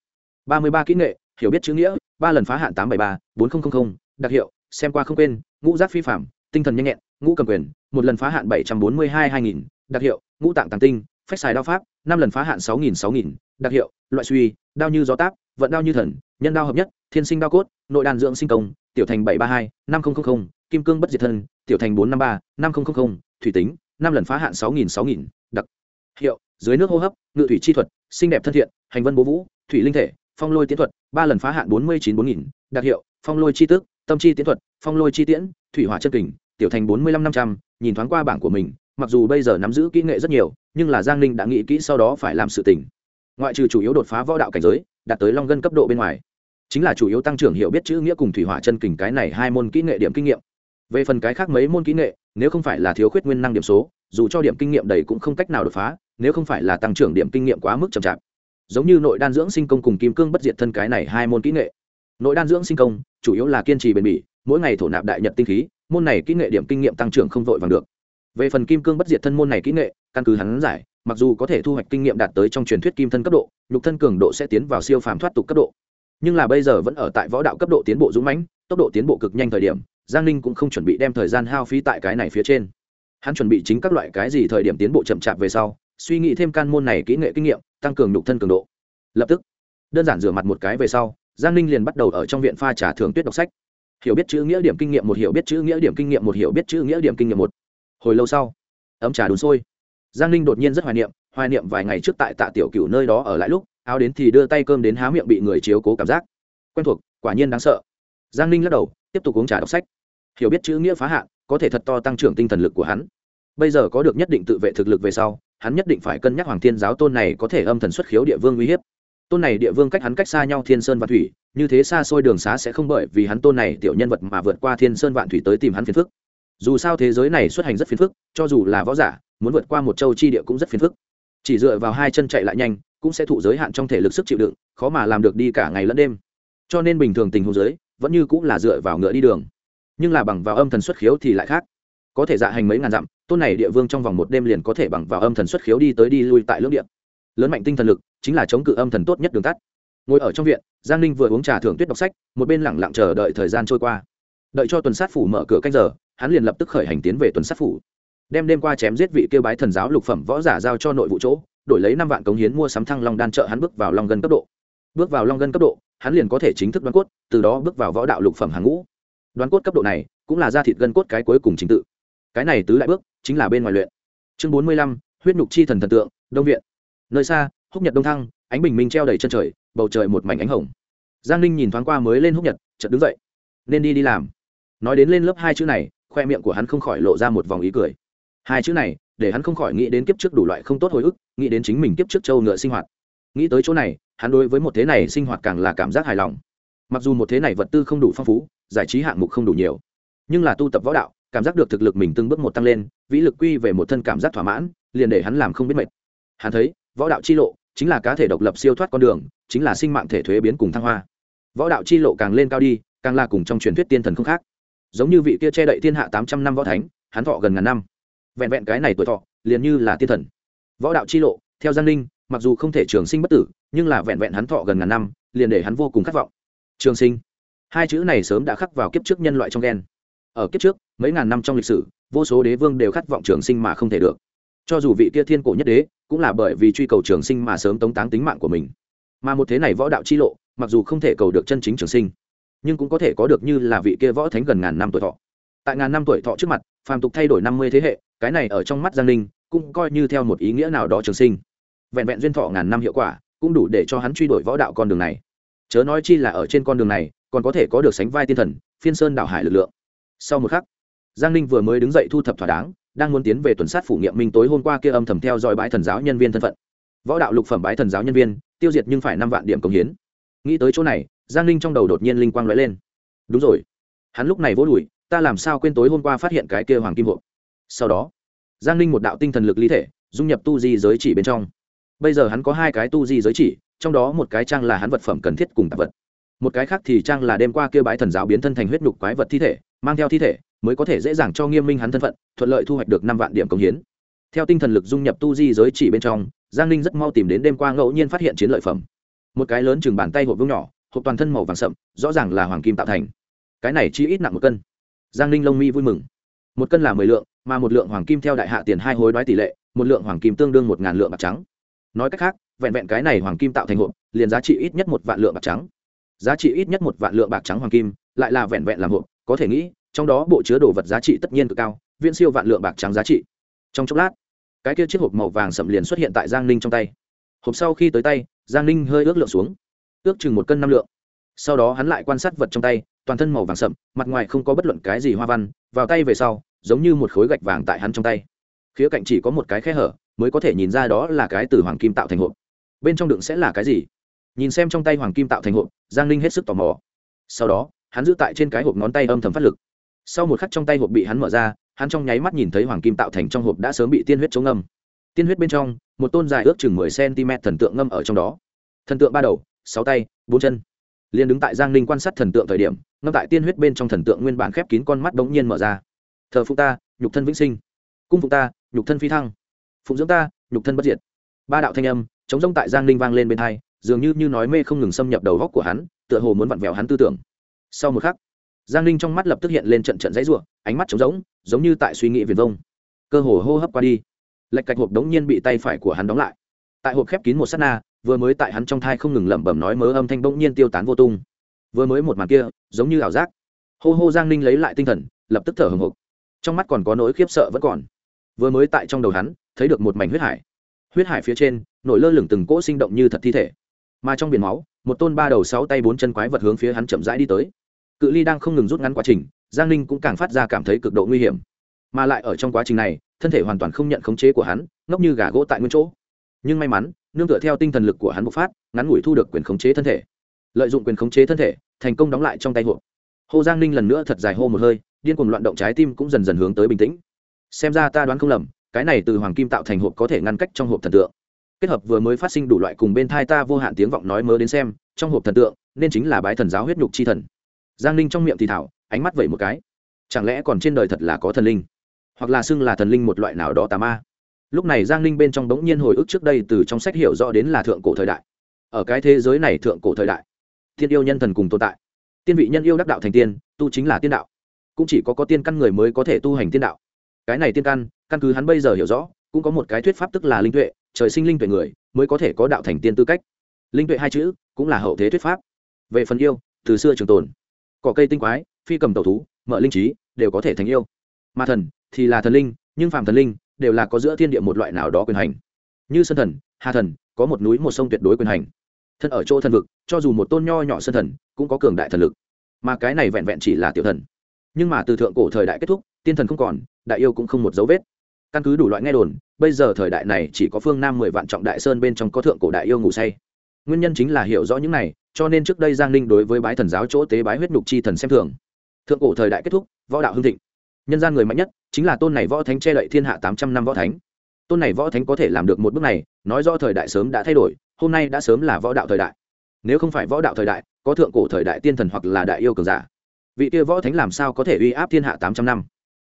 ba mươi ba kỹ nghệ, hiểu biết chữ nghĩa, ba lần phá hạn tám trăm bảy ba, bốn nghìn đặc hiệu, xem qua không quên, ngũ giác phi phạm, tinh thần nhanh nhẹn, ngũ cầm quyền, một lần phá hạn bảy trăm bốn mươi hai hai nghìn, đặc hiệu, ngũ tạng tàng tinh, phách xài đao pháp, năm lần phá hạn sáu nghìn sáu nghìn, đặc hiệu, loại suy, đao như gió táp, vận đao như thần, nhân đao hợp nhất, thiên sinh đao cốt, nội đàn dưỡng sinh công, tiểu thành bảy trăm ba mươi hai, năm nghìn kim cương bất diệt thân, tiểu thành bốn trăm năm ba, năm nghìn thủy tính, năm lần phá hạn sáu nghìn sáu nghìn, đặc hiệu, dưới nước hô hấp, ngự thủy chi thuật xinh đẹp thân thiện, hành vân bố vũ, thủy linh thể, phong lôi tiến thuật, ba lần phá hạn bốn mươi chín bốn nghìn, đặc hiệu, phong lôi chi tức tâm chi tiến thuật, phong lôi chi tiễn, thủy hỏa chân kình, tiểu thành bốn mươi lăm năm trăm, nhìn thoáng qua bảng của mình, mặc dù bây giờ nắm giữ kỹ nghệ rất nhiều, nhưng là giang ninh đã nghĩ kỹ sau đó phải làm sự tỉnh ngoại trừ chủ yếu đột phá võ đạo cảnh giới, đạt tới long gân cấp độ bên ngoài, chính là chủ yếu tăng trưởng hiểu biết chữ nghĩa cùng thủy hỏa chân kình cái này hai môn kỹ nghệ điểm kinh nghiệm. Về phần cái khác mấy môn kỹ nghệ, nếu không phải là thiếu khuyết nguyên năng điểm số, dù cho điểm kinh nghiệm đầy cũng không cách nào đột phá nếu không phải là tăng trưởng điểm kinh nghiệm quá mức chậm chạp. Giống như nội đan dưỡng sinh công cùng kim cương bất diệt thân cái này hai môn kỹ nghệ. Nội đan dưỡng sinh công, chủ yếu là kiên trì bền bỉ, mỗi ngày thổ nạp đại nhật tinh khí, môn này kỹ nghệ điểm kinh nghiệm tăng trưởng không vội vàng được. Về phần kim cương bất diệt thân môn này kỹ nghệ, căn cứ hắn giải, mặc dù có thể thu hoạch kinh nghiệm đạt tới trong truyền thuyết kim thân cấp độ, nhục thân cường độ sẽ tiến vào siêu phàm thoát tục cấp độ. Nhưng là bây giờ vẫn ở tại võ đạo cấp độ tiến bộ dũng mãnh, tốc độ tiến bộ cực nhanh thời điểm, giang ninh cũng không chuẩn bị đem thời gian hao phí tại cái này phía trên. Hắn chuẩn bị chính các loại cái gì thời điểm tiến bộ chậm chạp về sau suy nghĩ thêm can môn này kỹ nghệ kinh nghiệm, tăng cường nhục thân cường độ. Lập tức, đơn giản rửa mặt một cái về sau, giang ninh liền bắt đầu ở trong viện pha trà thường tuyết đọc sách. Hiểu biết chữ nghĩa điểm kinh nghiệm một, hiểu biết chữ nghĩa điểm kinh nghiệm một, hiểu biết chữ nghĩa điểm kinh nghiệm một. Hồi lâu sau, ấm trà đun sôi. Giang ninh đột nhiên rất hoài niệm hoài niệm vài ngày trước tại tạ tiểu cựu nơi đó ở lại lúc, áo đến thì đưa tay cơm đến há miệng bị người chiếu cố cảm giác. Quen thuộc, quả nhiên đáng sợ. Giang ninh lắc đầu, tiếp tục uống trà đọc sách. Hiểu biết chữ nghĩa phá hạn, có thể thật to tăng trưởng tinh thần lực của hắn bây giờ có được nhất định tự vệ thực lực về sau, hắn nhất định phải cân nhắc hoàng thiên giáo tôn này có thể âm thần xuất khiếu địa vương uy hiếp. Tôn này địa vương cách hắn cách xa nhau thiên sơn và thủy, như thế xa xôi đường xá sẽ không bởi vì hắn tôn này tiểu nhân vật mà vượt qua thiên sơn vạn thủy tới tìm hắn phiền phức. Dù sao thế giới này xuất hành rất phiền phức, cho dù là võ giả, muốn vượt qua một châu chi địa cũng rất phiền phức. Chỉ dựa vào hai chân chạy lại nhanh, cũng sẽ thụ giới hạn trong thể lực sức chịu đựng, khó mà làm được đi cả ngày lẫn đêm. Cho nên bình thường tình huống giới vẫn như cũng là dựa vào ngựa đi đường. Nhưng là bằng vào âm thần xuất khiếu thì lại khác. Có thể dạ hành mấy ngàn dặm tôn này địa vương trong vòng một đêm liền có thể bằng vào âm thần xuất khiếu đi tới đi lui tại lưỡng địa. Lớn mạnh tinh thần lực chính là chống cự âm thần tốt nhất đường tắt. Ngồi ở trong viện, giang ninh vừa uống trà thưởng tuyết đọc sách, một bên lẳng lặng chờ đợi thời gian trôi qua. Đợi cho tuần sát phủ mở cửa canh giờ, hắn liền lập tức khởi hành tiến về tuần sát phủ. Đem đêm qua chém giết vị kêu bái thần giáo lục phẩm võ giả giao cho nội vụ chỗ, đổi lấy năm vạn cống hiến mua sắm thăng long đan trợ hắn bước vào long gân cấp độ. Bước vào long gân cấp độ, hắn liền có thể chính thức đoán cốt, từ đó bước vào võ đạo lục phẩm hàng ngũ. Đoán cốt cấp độ này cũng là da thịt gân cốt cái cuối cùng chính tự. Cái này tứ lại bước chính là bên ngoài luyện. Chương bốn mươi lăm, huyết nhục chi thần thần tượng, đông viện. Nơi xa, húc nhật đông thăng, ánh bình minh treo đầy chân trời, bầu trời một mảnh ánh hồng. Giang ninh nhìn thoáng qua mới lên húc nhật, chợt đứng dậy. Nên đi đi làm. Nói đến lên lớp hai chữ này, khoe miệng của hắn không khỏi lộ ra một vòng ý cười. Hai chữ này, để hắn không khỏi nghĩ đến kiếp trước đủ loại không tốt hồi ức, nghĩ đến chính mình kiếp trước châu ngựa sinh hoạt. Nghĩ tới chỗ này, hắn đối với một thế này sinh hoạt càng là cảm giác hài lòng. Mặc dù một thế này vật tư không đủ phong phú, giải trí hạng mục không đủ nhiều, nhưng là tu tập võ đạo cảm giác được thực lực mình từng bước một tăng lên, vĩ lực quy về một thân cảm giác thỏa mãn, liền để hắn làm không biết mệt. Hắn thấy, võ đạo chi lộ chính là cá thể độc lập siêu thoát con đường, chính là sinh mạng thể thuế biến cùng thăng hoa. Võ đạo chi lộ càng lên cao đi, càng là cùng trong truyền thuyết tiên thần không khác. Giống như vị kia che đậy thiên hạ tám trăm năm võ thánh, hắn thọ gần ngàn năm. Vẹn vẹn cái này tuổi thọ, liền như là tiên thần. Võ đạo chi lộ, theo giang ninh, mặc dù không thể trường sinh bất tử, nhưng là vẹn vẹn hắn thọ gần ngàn năm, liền để hắn vô cùng khát vọng. Trường sinh. Hai chữ này sớm đã khắc vào kiếp trước nhân loại trong gen ở kiếp trước, mấy ngàn năm trong lịch sử, vô số đế vương đều khát vọng trường sinh mà không thể được. Cho dù vị kia thiên cổ nhất đế, cũng là bởi vì truy cầu trường sinh mà sớm tống táng tính mạng của mình. Mà một thế này võ đạo chi lộ, mặc dù không thể cầu được chân chính trường sinh, nhưng cũng có thể có được như là vị kia võ thánh gần ngàn năm tuổi thọ. Tại ngàn năm tuổi thọ trước mặt, phàm tục thay đổi năm mươi thế hệ, cái này ở trong mắt giang ninh, cũng coi như theo một ý nghĩa nào đó trường sinh. Vẹn vẹn duyên thọ ngàn năm hiệu quả, cũng đủ để cho hắn truy đuổi võ đạo con đường này. Chớ nói chi là ở trên con đường này, còn có thể có được sánh vai tiên thần, phiên sơn đạo hải lực lượng sau một khắc, giang ninh vừa mới đứng dậy thu thập thỏa đáng, đang muốn tiến về tuần sát phủ nghiệm minh tối hôm qua kia âm thầm theo dõi bãi thần giáo nhân viên thân phận. Võ đạo lục phẩm bãi thần giáo nhân viên, tiêu diệt nhưng phải năm vạn điểm công hiến. Nghĩ tới chỗ này, giang ninh trong đầu đột nhiên linh quang lóe lên. Đúng rồi, hắn lúc này vỗ đùi, ta làm sao quên tối hôm qua phát hiện cái kia hoàng kim hộp? Sau đó, giang ninh một đạo tinh thần lực lý thể, dung nhập tu di giới chỉ bên trong. Bây giờ hắn có hai cái tu di giới chỉ, trong đó một cái trang là hắn vật phẩm cần thiết cùng tạp vật. Một cái khác thì trang là đêm qua kêu bái thần giáo biến thân thành huyết nhục quái vật thi thể mang theo thi thể, mới có thể dễ dàng cho nghiêm minh hắn thân phận, thuận lợi thu hoạch được năm vạn điểm công hiến. Theo tinh thần lực dung nhập tu di giới chỉ bên trong, giang ninh rất mau tìm đến đêm qua ngẫu nhiên phát hiện chiến lợi phẩm. Một cái lớn chừng bàn tay hộp vương nhỏ, hộp toàn thân màu vàng sậm, rõ ràng là hoàng kim tạo thành. Cái này chỉ ít nặng một cân. Giang ninh lông mi vui mừng. Một cân là mười lượng, mà một lượng hoàng kim theo đại hạ tiền hai hối đoái tỷ lệ, một lượng hoàng kim tương đương một ngàn lượng bạc trắng. Nói cách khác, vẹn vẹn cái này hoàng kim tạo thành hộp, liền giá trị ít nhất một vạn lượng bạc trắng. Giá trị ít nhất một vạn lượng bạc trắng hoàng kim lại là vẹn vẹn làm hộp, có thể nghĩ, trong đó bộ chứa đồ vật giá trị tất nhiên cực cao, viễn siêu vạn lượng bạc trắng giá trị. Trong chốc lát, cái kia chiếc hộp màu vàng sậm liền xuất hiện tại giang ninh trong tay. Hộp sau khi tới tay, giang ninh hơi ước lượng xuống. Ước chừng một cân năm lượng. Sau đó hắn lại quan sát vật trong tay, toàn thân màu vàng sậm mặt ngoài không có bất luận cái gì hoa văn, vào tay về sau, giống như một khối gạch vàng tại hắn trong tay. Khía cạnh chỉ có một cái khe hở, mới có thể nhìn ra đó là cái từ hoàng kim tạo thành hộp. Bên trong đựng sẽ là cái gì? Nhìn xem trong tay hoàng kim tạo thành hộp, giang ninh hết sức tò mò. Sau đó hắn giữ tại trên cái hộp ngón tay âm thầm phát lực. Sau một khắc trong tay hộp bị hắn mở ra, hắn trong nháy mắt nhìn thấy hoàng kim tạo thành trong hộp đã sớm bị tiên huyết chống ngâm. Tiên huyết bên trong, một tôn dài ước chừng mười cm thần tượng ngâm ở trong đó. Thần tượng ba đầu, sáu tay, bốn chân. Liền đứng tại giang ninh quan sát thần tượng thời điểm, ngâm tại tiên huyết bên trong thần tượng nguyên bản khép kín con mắt bỗng nhiên mở ra. Thờ phụ ta, nhục thân vĩnh sinh. Cung phụ ta, nhục thân phi thăng. Phụng dưỡng ta, nhục thân bất diệt. Ba đạo thanh âm, chống rông tại giang ninh vang lên bên hai, dường như như nói mê không ngừng xâm nhập đầu góc của hắn, tựa hồ muốn vặn vẹo hắn tư tưởng sau một khắc, giang ninh trong mắt lập tức hiện lên trận trận dãy r u ộ ánh mắt trống rỗng, giống như tại suy nghĩ viền vông. Cơ hồ hô hấp qua đi, lệch cạch hộp đống nhiên bị tay phải của hắn đóng lại. Tại hộp khép kín một s á t na, vừa mới tại hắn trong thai không ngừng lẩm bẩm nói mớ âm thanh bỗng nhiên tiêu tán vô tung. Vừa mới một màn kia, giống như ảo giác. Hô hô giang ninh lấy lại tinh thần, lập tức thở hồng hộc. Trong mắt còn có nỗi khiếp sợ vẫn còn. Vừa mới tại trong đầu hắn, thấy được một mảnh huyết hải. Huyết hải phía trên, nổi lơ lửng từng cỗ sinh động như thật thi thể. Mà trong biển máu một tôn ba đầu sáu tay bốn chân quái vật hướng phía hắn chậm rãi đi tới. Cự ly đang không ngừng rút ngắn quá trình, giang ninh cũng càng phát ra cảm thấy cực độ nguy hiểm. Mà lại ở trong quá trình này, thân thể hoàn toàn không nhận khống chế của hắn, ngốc như gà gỗ tại nguyên chỗ. Nhưng may mắn, nương tựa theo tinh thần lực của hắn bộc phát, ngắn ngủi thu được quyền khống chế thân thể. Lợi dụng quyền khống chế thân thể, thành công đóng lại trong tay hộp. Hồ giang ninh lần nữa thật dài hô một hơi, điên cuồng loạn động trái tim cũng dần dần hướng tới bình tĩnh. Xem ra ta đoán không lầm, cái này từ hoàng kim tạo thành hộp có thể ngăn cách trong hộp thần tượng kết hợp vừa mới phát sinh đủ loại cùng bên thai ta vô hạn tiếng vọng nói mớ đến xem, trong hộp thần tượng, nên chính là bái thần giáo huyết nhục chi thần. Giang ninh trong miệng thì thảo, ánh mắt vẩy một cái. Chẳng lẽ còn trên đời thật là có thần linh? Hoặc là xưng là thần linh một loại nào đó tà ma? Lúc này giang ninh bên trong đống nhiên hồi ức trước đây từ trong sách hiểu rõ đến là thượng cổ thời đại. Ở cái thế giới này thượng cổ thời đại, thiên yêu nhân thần cùng tồn tại, tiên vị nhân yêu đắc đạo thành tiên, tu chính là tiên đạo. Cũng chỉ có có tiên căn người mới có thể tu hành tiên đạo. Cái này tiên căn căn cứ hắn bây giờ hiểu rõ cũng có một cái thuyết pháp tức là linh tuệ, trời sinh linh tuệ người mới có thể có đạo thành tiên tư cách. Linh tuệ hai chữ cũng là hậu thế thuyết pháp. Về phần yêu, từ xưa trường tồn. Cỏ cây tinh quái, phi cầm tẩu thú mợ linh trí, đều có thể thành yêu. Mà thần thì là thần linh, nhưng phàm thần linh đều là có giữa thiên địa một loại nào đó quyền hành. Như sân thần, hà thần có một núi một sông tuyệt đối quyền hành. Thân ở chỗ thần vực, cho dù một tôn nho nhỏ sân thần cũng có cường đại thần lực. Mà cái này vẹn vẹn chỉ là tiểu thần. Nhưng mà từ thượng cổ thời đại kết thúc, tiên thần không còn, đại yêu cũng không một dấu vết căn cứ đủ loại nghe đồn, bây giờ thời đại này chỉ có phương nam mười vạn trọng đại sơn bên trong có thượng cổ đại yêu ngủ say. Nguyên nhân chính là hiểu rõ những này, cho nên trước đây giang ninh đối với bái thần giáo chỗ tế bái huyết nhục chi thần xem thường. Thượng cổ thời đại kết thúc, võ đạo hưng thịnh. Nhân gian người mạnh nhất chính là tôn này võ thánh che đậy thiên hạ tám trăm năm võ thánh. Tôn này võ thánh có thể làm được một bước này, nói do thời đại sớm đã thay đổi, hôm nay đã sớm là võ đạo thời đại. Nếu không phải võ đạo thời đại, có thượng cổ thời đại tiên thần hoặc là đại yêu cường giả, vị kia võ thánh làm sao có thể uy áp thiên hạ tám trăm năm?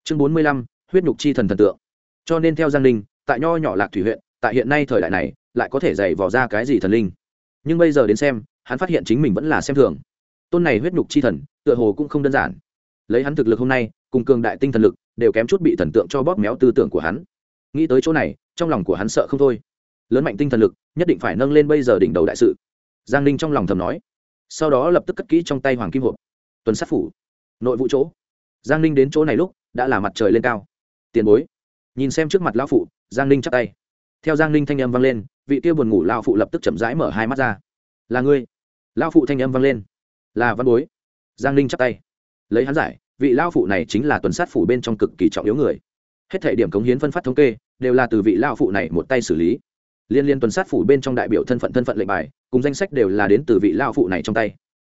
Chương bốn mươi lăm, huyết nhục chi thần thần tượng cho nên theo giang linh tại nho nhỏ lạc thủy huyện, tại hiện nay thời đại này, lại có thể dày vò ra cái gì thần linh. Nhưng bây giờ đến xem, hắn phát hiện chính mình vẫn là xem thường. Tôn này huyết nhục chi thần, tựa hồ cũng không đơn giản. Lấy hắn thực lực hôm nay, cùng cường đại tinh thần lực, đều kém chút bị thần tượng cho bóp méo tư tưởng của hắn. Nghĩ tới chỗ này, trong lòng của hắn sợ không thôi. Lớn mạnh tinh thần lực, nhất định phải nâng lên bây giờ đỉnh đầu đại sự. Giang ninh trong lòng thầm nói. Sau đó lập tức cất kỹ trong tay hoàng kim hộp. Tuần sát phủ. Nội vụ chỗ. Giang ninh đến chỗ này lúc, đã là mặt trời lên cao. Tiền bối nhìn xem trước mặt lão phụ, giang ninh chắp tay. Theo giang ninh thanh âm vang lên, vị kia buồn ngủ lão phụ lập tức chậm rãi mở hai mắt ra. Là ngươi? Lão phụ thanh âm vang lên. Là văn bối. Giang ninh chắp tay. Lấy hắn giải, vị lão phụ này chính là tuần sát phủ bên trong cực kỳ trọng yếu người. Hết thể điểm cống hiến phân phát thống kê, đều là từ vị lão phụ này một tay xử lý. Liên liên tuần sát phủ bên trong đại biểu thân phận thân phận lệnh bài, cùng danh sách đều là đến từ vị lão phụ này trong tay.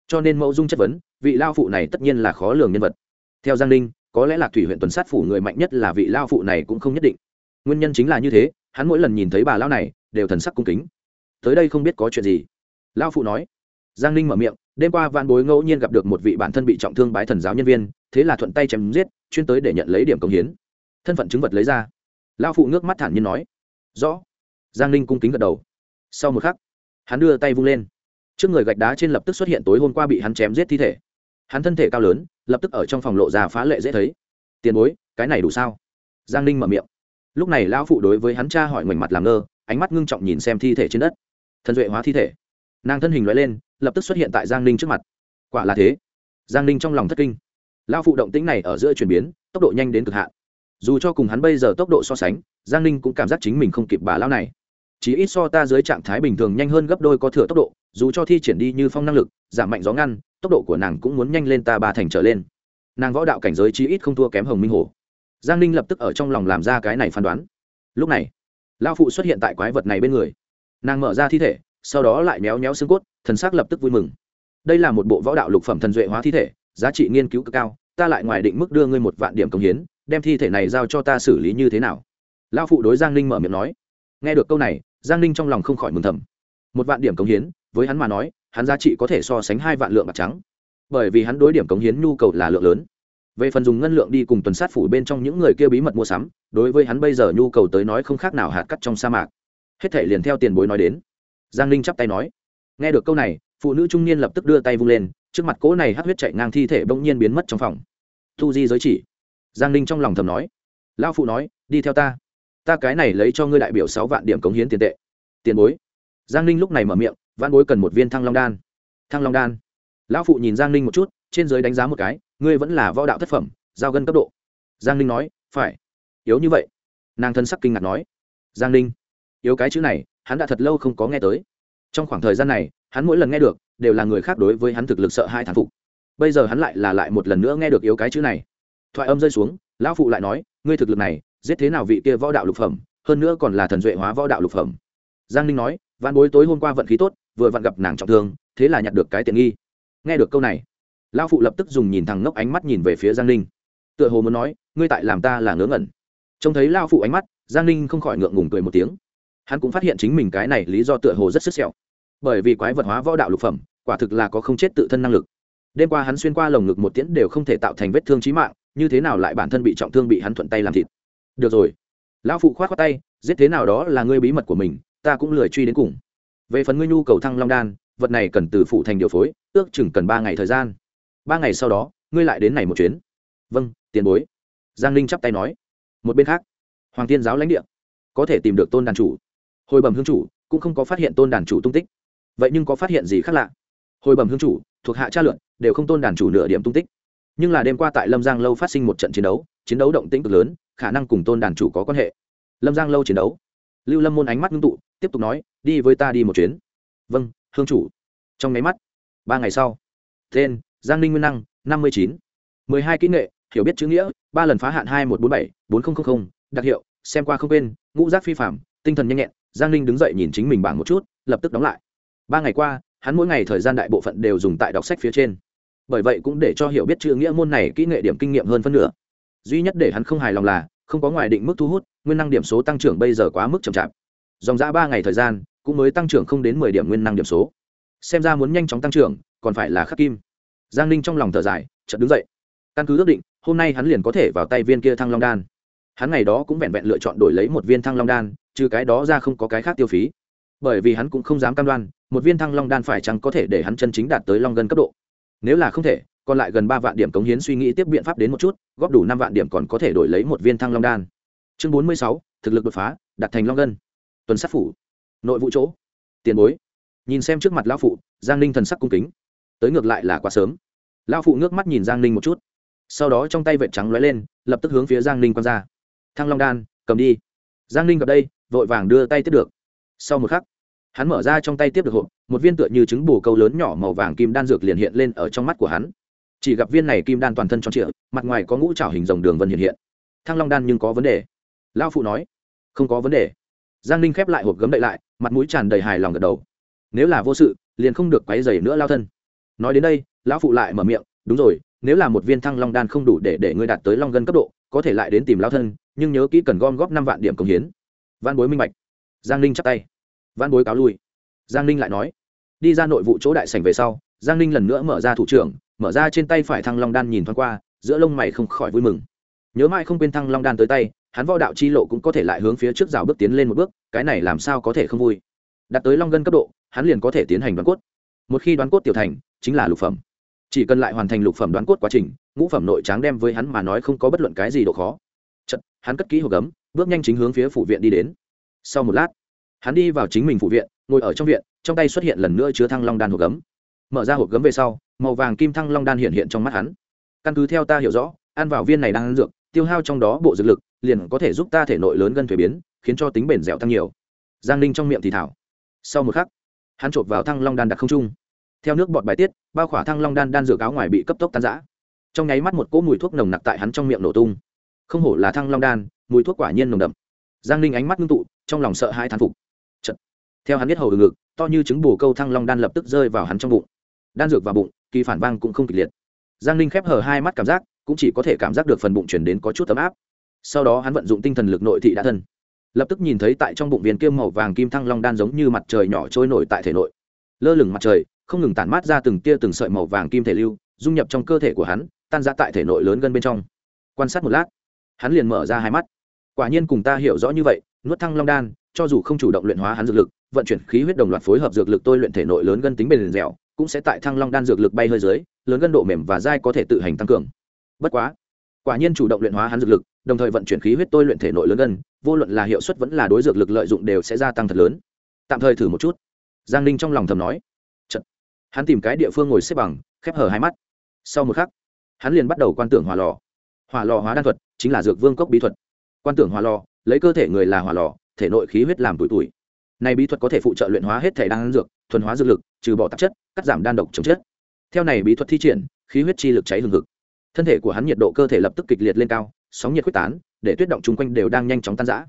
Cho nên mẫu dung chất vấn, vị lão phụ này tất nhiên là khó lường nhân vật. Theo giang ninh có lẽ lạc thủy huyện tuần sát phủ người mạnh nhất là vị lao phụ này cũng không nhất định. Nguyên nhân chính là như thế, hắn mỗi lần nhìn thấy bà lao này, đều thần sắc cung kính. Tới đây không biết có chuyện gì. Lao phụ nói. Giang ninh mở miệng, đêm qua van bối ngẫu nhiên gặp được một vị bản thân bị trọng thương bái thần giáo nhân viên, thế là thuận tay chém giết, chuyên tới để nhận lấy điểm công hiến. Thân phận chứng vật lấy ra. Lao phụ nước mắt thản nhiên nói. Rõ. Giang ninh cung kính gật đầu. Sau một khắc, hắn đưa tay vung lên. Trước người gạch đá trên lập tức xuất hiện tối hôm qua bị hắn chém giết thi thể hắn thân thể cao lớn, lập tức ở trong phòng lộ ra phá lệ dễ thấy. Tiền bối, cái này đủ sao? Giang ninh mở miệng. Lúc này lão phụ đối với hắn cha hỏi ngoảnh mặt làm ngơ, ánh mắt ngưng trọng nhìn xem thi thể trên đất. Thân duệ hóa thi thể. Nàng thân hình loại lên, lập tức xuất hiện tại giang ninh trước mặt. Quả là thế. Giang ninh trong lòng thất kinh. Lão phụ động tĩnh này ở giữa chuyển biến, tốc độ nhanh đến cực hạn. Dù cho cùng hắn bây giờ tốc độ so sánh, giang ninh cũng cảm giác chính mình không kịp bà lão này. Chỉ ít so ta dưới trạng thái bình thường nhanh hơn gấp đôi có thừa tốc độ, dù cho thi triển đi như phong năng lực, giảm mạnh gió ngăn tốc độ của nàng cũng muốn nhanh lên ta ba thành trở lên. Nàng võ đạo cảnh giới chí ít không thua kém hồng minh hồ. Giang ninh lập tức ở trong lòng làm ra cái này phán đoán. Lúc này lao phụ xuất hiện tại quái vật này bên người. Nàng mở ra thi thể, sau đó lại méo méo xương cốt, thần sắc lập tức vui mừng. Đây là một bộ võ đạo lục phẩm thần duệ hóa thi thể, giá trị nghiên cứu cực cao, ta lại ngoài định mức đưa ngươi một vạn điểm công hiến, đem thi thể này giao cho ta xử lý như thế nào? Lao phụ đối giang ninh mở miệng nói. Nghe được câu này, giang ninh trong lòng không khỏi mừng thầm. Một vạn điểm công hiến, với hắn mà nói hắn giá trị có thể so sánh hai vạn lượng bạc trắng. Bởi vì hắn đối điểm cống hiến nhu cầu là lượng lớn. Về phần dùng ngân lượng đi cùng tuần sát phủ bên trong những người kia bí mật mua sắm, đối với hắn bây giờ nhu cầu tới nói không khác nào hạt cắt trong sa mạc. Hết thể liền theo tiền bối nói đến. Giang ninh chắp tay nói. Nghe được câu này, phụ nữ trung niên lập tức đưa tay vung lên, trước mặt cỗ này hát huyết chạy ngang thi thể bỗng nhiên biến mất trong phòng. Thu di giới chỉ. Giang ninh trong lòng thầm nói. Lão phụ nói, đi theo ta. Ta cái này lấy cho ngươi đại biểu sáu vạn điểm cống hiến tiền tệ. Tiền bối. Giang ninh lúc này mở miệng văn bối cần một viên thăng long đan. Thăng long đan. Lão phụ nhìn giang ninh một chút, trên giới đánh giá một cái, ngươi vẫn là võ đạo thất phẩm, giao gân cấp độ. Giang ninh nói, phải. Yếu như vậy. Nàng thân sắc kinh ngạc nói. Giang ninh. Yếu cái chữ này, hắn đã thật lâu không có nghe tới. Trong khoảng thời gian này, hắn mỗi lần nghe được, đều là người khác đối với hắn thực lực sợ hai thán phục. Bây giờ hắn lại là lại một lần nữa nghe được yếu cái chữ này. Thoại âm rơi xuống, lão phụ lại nói, ngươi thực lực này, giết thế nào vị kia võ đạo lục phẩm, hơn nữa còn là thần duệ hóa võ đạo lục phẩm. Giang ninh nói văn bối tối hôm qua vận khí tốt vừa vặn gặp nàng trọng thương, thế là nhặt được cái tiện nghi. Nghe được câu này, lão phụ lập tức dùng nhìn thằng ngốc ánh mắt nhìn về phía giang ninh. Tựa hồ muốn nói, ngươi tại làm ta là ngớ ngẩn. Trông thấy lao phụ ánh mắt, giang ninh không khỏi ngượng ngùng cười một tiếng. Hắn cũng phát hiện chính mình cái này lý do tựa hồ rất sức sẹo. Bởi vì quái vật hóa võ đạo lục phẩm, quả thực là có không chết tự thân năng lực. Đêm qua hắn xuyên qua lồng ngực một tiễn đều không thể tạo thành vết thương trí mạng, như thế nào lại bản thân bị trọng thương bị hắn thuận tay làm thịt? Được rồi. Lão phụ khoát khoát tay, giết thế nào đó là ngươi bí mật của mình, ta cũng lười truy đến cùng về phần ngươi nhu cầu thăng long đan, vật này cần từ phụ thành điều phối, ước chừng cần ba ngày thời gian. Ba ngày sau đó, ngươi lại đến này một chuyến. Vâng tiền bối. Giang ninh chắp tay nói. Một bên khác, hoàng tiên giáo lãnh địa. Có thể tìm được tôn đàn chủ. Hồi bẩm hương chủ, cũng không có phát hiện tôn đàn chủ tung tích. Vậy nhưng có phát hiện gì khác lạ? Hồi bẩm hương chủ, thuộc hạ tra lượn đều không tôn đàn chủ nửa điểm tung tích. Nhưng là đêm qua tại lâm giang lâu phát sinh một trận chiến đấu chiến đấu động tĩnh cực lớn, khả năng cùng tôn đàn chủ có quan hệ. Lâm giang lâu chiến đấu lưu lâm môn ánh mắt ngưng tụ, tiếp tục nói, đi với ta đi một chuyến. Vâng hương chủ. Trong máy mắt, ba ngày sau, tên, giang ninh nguyên năng, năm mươi chín. mười hai kỹ nghệ, hiểu biết chữ nghĩa, ba lần phá hạn hai một bốn bảy bốn nghìn đặc hiệu, xem qua không quên, ngũ giác phi phạm tinh thần nhanh nhẹn, giang ninh đứng dậy nhìn chính mình bảng một chút, lập tức đóng lại. Ba ngày qua, hắn mỗi ngày thời gian đại bộ phận đều dùng tại đọc sách phía trên. Bởi vậy cũng để cho hiểu biết chữ nghĩa môn này kỹ nghệ điểm kinh nghiệm hơn phân nửa. Duy nhất để hắn không hài lòng là không có ngoài định mức thu hút, nguyên năng điểm số tăng trưởng bây giờ quá mức chậm chạp. Dòng giã ba ngày thời gian, cũng mới tăng trưởng không đến mười điểm nguyên năng điểm số. Xem ra muốn nhanh chóng tăng trưởng, còn phải là khắc kim. Giang ninh trong lòng thở dài, chợt đứng dậy. Căn cứ ước định, hôm nay hắn liền có thể vào tay viên kia thăng long đan. Hắn ngày đó cũng vẹn vẹn lựa chọn đổi lấy một viên thăng long đan, trừ cái đó ra không có cái khác tiêu phí. Bởi vì hắn cũng không dám cam đoan, một viên thăng long đan phải chăng có thể để hắn chân chính đạt tới long gân cấp độ. Nếu là không thể còn lại gần ba vạn điểm cống hiến suy nghĩ tiếp biện pháp đến một chút, góp đủ năm vạn điểm còn có thể đổi lấy một viên thăng long đan. Chương bốn mươi sáu, thực lực đột phá, đặt thành long gân tuần sát phủ. Nội vụ chỗ. Tiền bối. Nhìn xem trước mặt lão phụ, giang ninh thần sắc cung kính. Tới ngược lại là quá sớm. Lão phụ ngước mắt nhìn giang ninh một chút. Sau đó trong tay vệt trắng lóe lên, lập tức hướng phía giang ninh quăng ra. Thăng long đan, cầm đi. Giang ninh gặp đây, vội vàng đưa tay tiếp được. Sau một khắc, hắn mở ra trong tay tiếp được hộp, một viên tựa như trứng bù câu lớn nhỏ màu vàng kim đan dược liền hiện lên ở trong mắt của hắn chỉ gặp viên này kim đan toàn thân tròn trịa, mặt ngoài có ngũ trảo hình rồng đường vân hiện hiện. Thăng long đan nhưng có vấn đề. Lao phụ nói, không có vấn đề. Giang ninh khép lại hộp gấm đậy lại, mặt mũi tràn đầy hài lòng gật đầu. Nếu là vô sự, liền không được quáy dày nữa lao thân. Nói đến đây, lão phụ lại mở miệng, đúng rồi, nếu là một viên thăng long đan không đủ để để ngươi đạt tới long gân cấp độ, có thể lại đến tìm lao thân, nhưng nhớ kỹ cần gom góp năm vạn điểm công hiến. Văn bối minh bạch. Giang ninh chắp tay. Văn bối cáo lui. Giang ninh lại nói, đi ra nội vụ chỗ đại sảnh về sau, giang ninh lần nữa mở ra thủ trưởng mở ra trên tay phải thăng long đan nhìn thoáng qua giữa lông mày không khỏi vui mừng. Nhớ mãi không quên thăng long đan tới tay hắn võ đạo chi lộ cũng có thể lại hướng phía trước rào bước tiến lên một bước cái này làm sao có thể không vui? Đặt tới long gân cấp độ hắn liền có thể tiến hành đoán cốt. Một khi đoán cốt tiểu thành chính là lục phẩm. Chỉ cần lại hoàn thành lục phẩm đoán cốt quá trình ngũ phẩm nội tráng đem với hắn mà nói không có bất luận cái gì độ khó. Chật, hắn cất kỹ hộp gấm bước nhanh chính hướng phía phủ viện đi đến. Sau một lát hắn đi vào chính mình phủ viện ngồi ở trong viện trong tay xuất hiện lần nữa chứa thăng long đan hộp gấm mở ra hộp gấm về sau, màu vàng kim thăng long đan hiện hiện trong mắt hắn. Căn cứ theo ta hiểu rõ, ăn vào viên này đang ăn dược, tiêu hao trong đó bộ dược lực, liền có thể giúp ta thể nội lớn gân thuế biến, khiến cho tính bền dẻo tăng nhiều. Giang ninh trong miệng thì thảo. Sau một khắc, hắn chộp vào thăng long đan đặt không trung. Theo nước bọt bài tiết, bao khỏa thăng long đan đan dược áo ngoài bị cấp tốc tan giã trong nháy mắt một cỗ mùi thuốc nồng nặc tại hắn trong miệng nổ tung. Không hổ là thăng long đan, mùi thuốc quả nhiên nồng đậm. Giang ninh ánh mắt ngưng tụ, trong lòng sợ hai thán phục. Chật. theo hắn biết hầu ngực, to như trứng bù câu thăng long đan lập tức rơi vào hắn trong bụng đan dược vào bụng, kỳ phản vang cũng không kịch liệt. Giang ninh khép hờ hai mắt cảm giác, cũng chỉ có thể cảm giác được phần bụng chuyển đến có chút ấm áp. Sau đó hắn vận dụng tinh thần lực nội thị đã thân. Lập tức nhìn thấy tại trong bụng viên kiêm màu vàng kim thăng long đan giống như mặt trời nhỏ trôi nổi tại thể nội. Lơ lửng mặt trời, không ngừng tản mát ra từng tia từng sợi màu vàng kim thể lưu, dung nhập trong cơ thể của hắn, tan ra tại thể nội lớn gần bên trong. Quan sát một lát, hắn liền mở ra hai mắt. Quả nhiên cùng ta hiểu rõ như vậy, nuốt thăng long đan, cho dù không chủ động luyện hóa hắn dược lực, vận chuyển khí huyết đồng loạt phối hợp dược lực tôi luyện thể nội lớn gân tính bền dẻo cũng sẽ tại thăng long đan dược lực bay hơi dưới, lớn gân độ mềm và dai có thể tự hành tăng cường. Bất quá, quả nhiên chủ động luyện hóa hắn dược lực, đồng thời vận chuyển khí huyết tôi luyện thể nội lớn gân, vô luận là hiệu suất vẫn là đối dược lực lợi dụng đều sẽ gia tăng thật lớn. Tạm thời thử một chút. Giang ninh trong lòng thầm nói. Chật. hắn tìm cái địa phương ngồi xếp bằng, khép hở hai mắt. Sau một khắc, hắn liền bắt đầu quan tưởng hỏa lò. Hỏa lò hóa đan thuật chính là dược vương cốc bí thuật. Quan tưởng hỏa lò, lấy cơ thể người là hỏa lò, thể nội khí huyết làm tuổi tuổi này bí thuật có thể phụ trợ luyện hóa hết thể đan dược, thuần hóa dược lực, trừ bỏ tạp chất, cắt giảm đan độc chống chết theo này bí thuật thi triển, khí huyết chi lực cháy hừng hực. Thân thể của hắn nhiệt độ cơ thể lập tức kịch liệt lên cao, sóng nhiệt quyết tán, để tuyết động chung quanh đều đang nhanh chóng tan rã.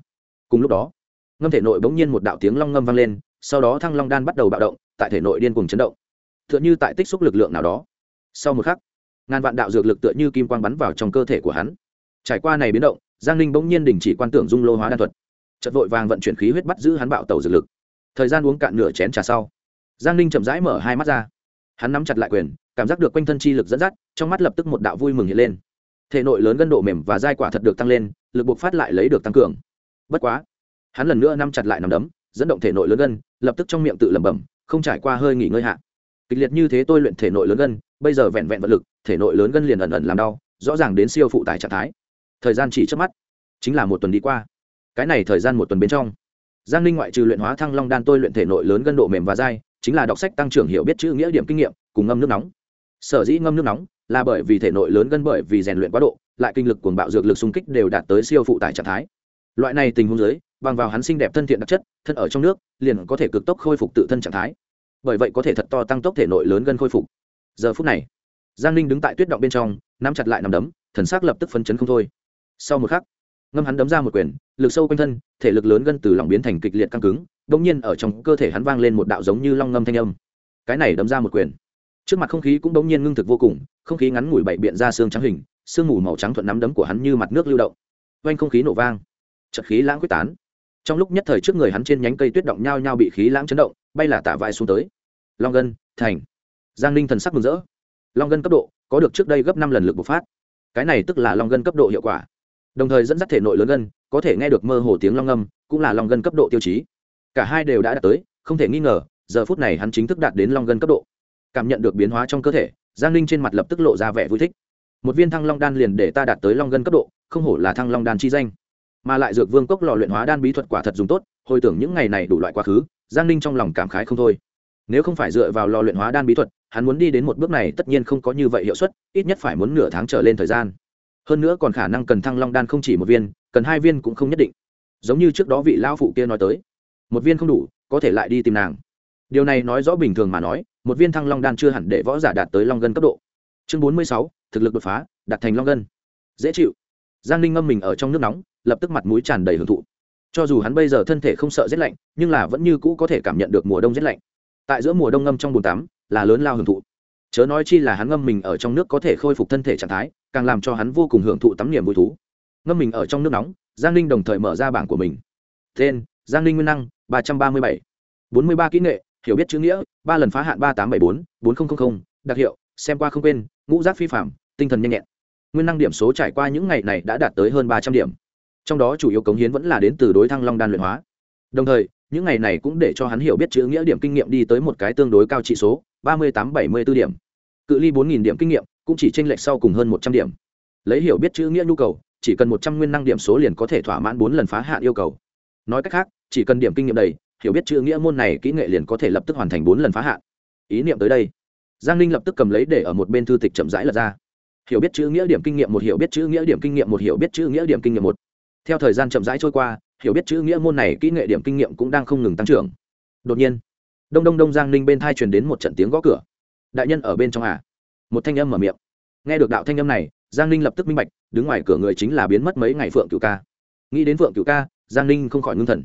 Cùng lúc đó, ngâm thể nội bỗng nhiên một đạo tiếng long ngâm vang lên, sau đó thăng long đan bắt đầu bạo động, tại thể nội điên cùng chấn động. Tựa như tại tích xúc lực lượng nào đó. Sau một khắc, ngàn vạn đạo dược lực tựa như kim quang bắn vào trong cơ thể của hắn. Trải qua này biến động, giang ninh bỗng nhiên đình chỉ quan tưởng dung lô hóa đan thuật chật vội vàng vận chuyển khí huyết bắt giữ hắn bạo tàu dược lực. Thời gian uống cạn nửa chén trà sau, giang ninh chậm rãi mở hai mắt ra. Hắn nắm chặt lại quyền, cảm giác được quanh thân chi lực dẫn dắt, trong mắt lập tức một đạo vui mừng hiện lên. Thể nội lớn gân độ mềm và dai quả thật được tăng lên, lực buộc phát lại lấy được tăng cường. Bất quá, hắn lần nữa nắm chặt lại nằm đấm, dẫn động thể nội lớn gân, lập tức trong miệng tự lẩm bẩm, không trải qua hơi nghỉ ngơi hạ. Kịch liệt như thế tôi luyện thể nội lớn gân, bây giờ vẹn vẹn vật lực, thể nội lớn gân liền ẩn ẩn làm đau, rõ ràng đến siêu phụ tải trạng thái. Thời gian chỉ trước mắt, chính là một tuần đi qua cái này thời gian một tuần bên trong. Giang ninh ngoại trừ luyện hóa thăng long đan tôi luyện thể nội lớn gân độ mềm và dai, chính là đọc sách tăng trưởng hiểu biết chữ nghĩa điểm kinh nghiệm, cùng ngâm nước nóng. Sở dĩ ngâm nước nóng là bởi vì thể nội lớn gân bởi vì rèn luyện quá độ, lại kinh lực cuồng bạo dược lực xung kích đều đạt tới siêu phụ tải trạng thái. Loại này tình huống dưới, bằng vào hắn sinh đẹp thân thiện đặc chất, thân ở trong nước, liền có thể cực tốc khôi phục tự thân trạng thái. Bởi vậy có thể thật to tăng tốc thể nội lớn gân khôi phục. Giờ phút này, giang ninh đứng tại tuyết động bên trong, nắm chặt lại nằm đấm, thần s ắ c lập tức phấn chấn không thôi. Sau một khắc ngâm hắn đấm ra một quyền, lực sâu quanh thân, thể lực lớn gân từ lòng biến thành kịch liệt căng cứng đ ỗ n g nhiên ở trong cơ thể hắn vang lên một đạo giống như long ngâm thanh âm. Cái này đấm ra một quyền. Trước mặt không khí cũng đ ỗ n g nhiên ngưng thực vô cùng, không khí ngắn ngủi bậy biện ra xương trắng hình sương mù màu trắng thuận nắm đấm của hắn như mặt nước lưu động. Oanh không khí nổ vang. Chật khí lãng quyết tán. Trong lúc nhất thời trước người hắn trên nhánh cây tuyết động nhao nhao bị khí lãng chấn động, bay là tả vai xuống tới. Long gân thành. Giang ninh thần sắc mừng rỡ. Long gân cấp độ, có được trước đây gấp năm lần lực bộc phát. Cái này tức là long gân cấp độ hiệu quả đồng thời dẫn dắt thể nội lớn gân, có thể nghe được mơ hồ tiếng long ngâm, cũng là long gân cấp độ tiêu chí. Cả hai đều đã đạt tới, không thể nghi ngờ, giờ phút này hắn chính thức đạt đến long gân cấp độ. Cảm nhận được biến hóa trong cơ thể, giang ninh trên mặt lập tức lộ ra vẻ vui thích. Một viên thăng long đan liền để ta đạt tới long gân cấp độ, không hổ là thăng long đan chi danh. Mà lại dược vương cốc lò luyện hóa đan bí thuật quả thật dùng tốt, hồi tưởng những ngày này đủ loại quá khứ, giang ninh trong lòng cảm khái không thôi. Nếu không phải dựa vào lò luyện hóa đan bí thuật, hắn muốn đi đến một bước này tất nhiên không có như vậy hiệu suất, ít nhất phải muốn nửa tháng trở lên thời gian hơn nữa còn khả năng cần thăng long đan không chỉ một viên, cần hai viên cũng không nhất định. Giống như trước đó vị lao phụ kia nói tới, một viên không đủ, có thể lại đi tìm nàng. Điều này nói rõ bình thường mà nói, một viên thăng long đan chưa hẳn để võ giả đạt tới long gân cấp độ. Chương bốn mươi sáu, thực lực đột phá, đạt thành long gân. Dễ chịu. Giang ninh ngâm mình ở trong nước nóng, lập tức mặt mũi tràn đầy hưởng thụ. Cho dù hắn bây giờ thân thể không sợ rét lạnh, nhưng là vẫn như cũ có thể cảm nhận được mùa đông rét lạnh. Tại giữa mùa đông ngâm trong bồn tắm, là lớn lao hưởng thụ. Chớ nói chi là hắn ngâm mình ở trong nước có thể khôi phục thân thể trạng thái càng làm cho hắn vô cùng hưởng thụ tắm niềm vui thú. Ngâm mình ở trong nước nóng, giang ninh đồng thời mở ra bảng của mình. Tên, giang ninh nguyên năng, ba trăm ba mươi bảy. bốn mươi ba kỹ nghệ, hiểu biết chữ nghĩa, ba lần phá hạn ba tám bảy bốn bốn nghìn đặc hiệu, xem qua không quên, ngũ giác phi phạm, tinh thần nhanh nhẹn. Nguyên năng điểm số trải qua những ngày này đã đạt tới hơn ba trăm điểm. Trong đó chủ yếu cống hiến vẫn là đến từ đối thăng long đan luyện hóa. Đồng thời, những ngày này cũng để cho hắn hiểu biết chữ nghĩa điểm kinh nghiệm đi tới một cái tương đối cao trị số, ba mươi tám bảy mươi b ố điểm. Cự ly bốn nghìn điểm kinh nghiệm cũng chỉ tranh lệch sau cùng hơn một trăm điểm. Lấy hiểu biết chữ nghĩa nhu cầu, chỉ cần một trăm nguyên năng điểm số liền có thể thỏa mãn bốn lần phá hạn yêu cầu. Nói cách khác, chỉ cần điểm kinh nghiệm đầy, hiểu biết chữ nghĩa môn này kỹ nghệ liền có thể lập tức hoàn thành bốn lần phá hạn. Ý niệm tới đây. Giang ninh lập tức cầm lấy để ở một bên thư tịch chậm rãi lật ra. Hiểu biết chữ nghĩa điểm kinh nghiệm một, hiểu biết chữ nghĩa điểm kinh nghiệm một, hiểu biết chữ nghĩa điểm kinh nghiệm một. Theo thời gian chậm rãi trôi qua, hiểu biết chữ nghĩa môn này kỹ nghệ điểm kinh nghiệm cũng đang không ngừng tăng trưởng. Đột nhiên, đông đông đông giang ninh bên thai truyền đến một trận tiếng gõ cửa. Đại nhân ở bên trong à? Một thanh âm mở miệng. Nghe được đạo thanh âm này, giang ninh lập tức minh bạch, đứng ngoài cửa người chính là biến mất mấy ngày phượng cựu ca. Nghĩ đến phượng cựu ca, giang ninh không khỏi ngưng thần.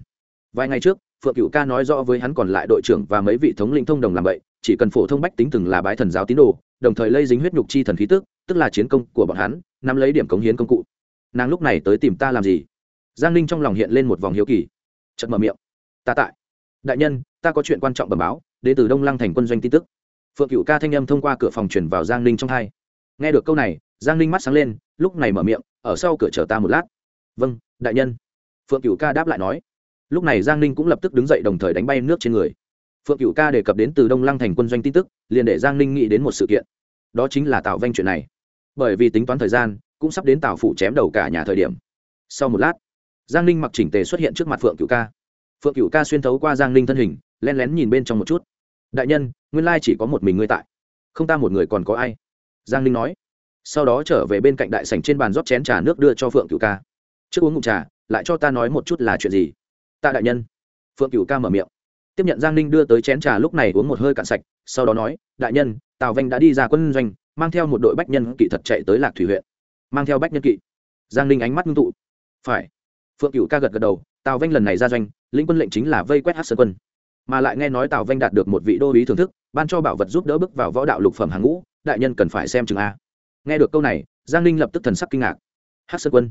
Vài ngày trước, phượng cựu ca nói rõ với hắn còn lại đội trưởng và mấy vị thống lĩnh thông đồng làm vậy, chỉ cần phổ thông bách tính từng là bái thần giáo tín đồ, đồng thời lây dính huyết nhục chi thần khí tức tức là chiến công của bọn hắn, nắm lấy điểm cống hiến công cụ. Nàng lúc này tới tìm ta làm gì? Giang ninh trong lòng hiện lên một vòng hiếu kỳ. Chật mở miệng. Ta tại. Đại nhân, ta có chuyện quan trọng bẩm báo, đến từ đông lăng thành quân doanh tin tức phượng cựu ca thanh âm thông qua cửa phòng chuyển vào giang ninh trong hai. Nghe được câu này, giang ninh mắt sáng lên, lúc này mở miệng, ở sau cửa chờ ta một lát. Vâng đại nhân. Phượng cựu ca đáp lại nói. Lúc này giang ninh cũng lập tức đứng dậy đồng thời đánh bay nước trên người. Phượng cựu ca đề cập đến từ đông lăng thành quân doanh tin tức, liền để giang ninh nghĩ đến một sự kiện. Đó chính là tào vanh chuyện này. Bởi vì tính toán thời gian, cũng sắp đến tào phủ chém đầu cả nhà thời điểm. Sau một lát, giang ninh mặc chỉnh tề xuất hiện trước mặt phượng cựu ca. Phượng cựu ca xuyên thấu qua giang ninh thân hình len lén nhìn bên trong một chút đại nhân, nguyên lai chỉ có một mình ngươi tại. Không ta một người còn có ai? Giang ninh nói. Sau đó trở về bên cạnh đại sảnh trên bàn rót chén trà nước đưa cho phượng cựu ca. Trước uống ngụm trà, lại cho ta nói một chút là chuyện gì. Ta đại nhân. Phượng cựu ca mở miệng. Tiếp nhận giang ninh đưa tới chén trà lúc này uống một hơi cạn sạch, sau đó nói, đại nhân, tào vanh đã đi ra quân doanh, mang theo một đội bách nhân kỵ thật chạy tới lạc thủy huyện. Mang theo bách nhân kỵ? Giang ninh ánh mắt ngưng tụ. Phải. Phượng cựu ca gật gật đầu, tào vanh lần này ra doanh, lĩnh quân lệnh chính là vây quét hát sơn quân mà lại nghe nói tào vanh đạt được một vị đô ý thưởng thức, ban cho bảo vật giúp đỡ bước vào võ đạo lục phẩm hàng ngũ, đại nhân cần phải xem chừng a. Nghe được câu này, giang ninh lập tức thần sắc kinh ngạc. Hát sơn quân,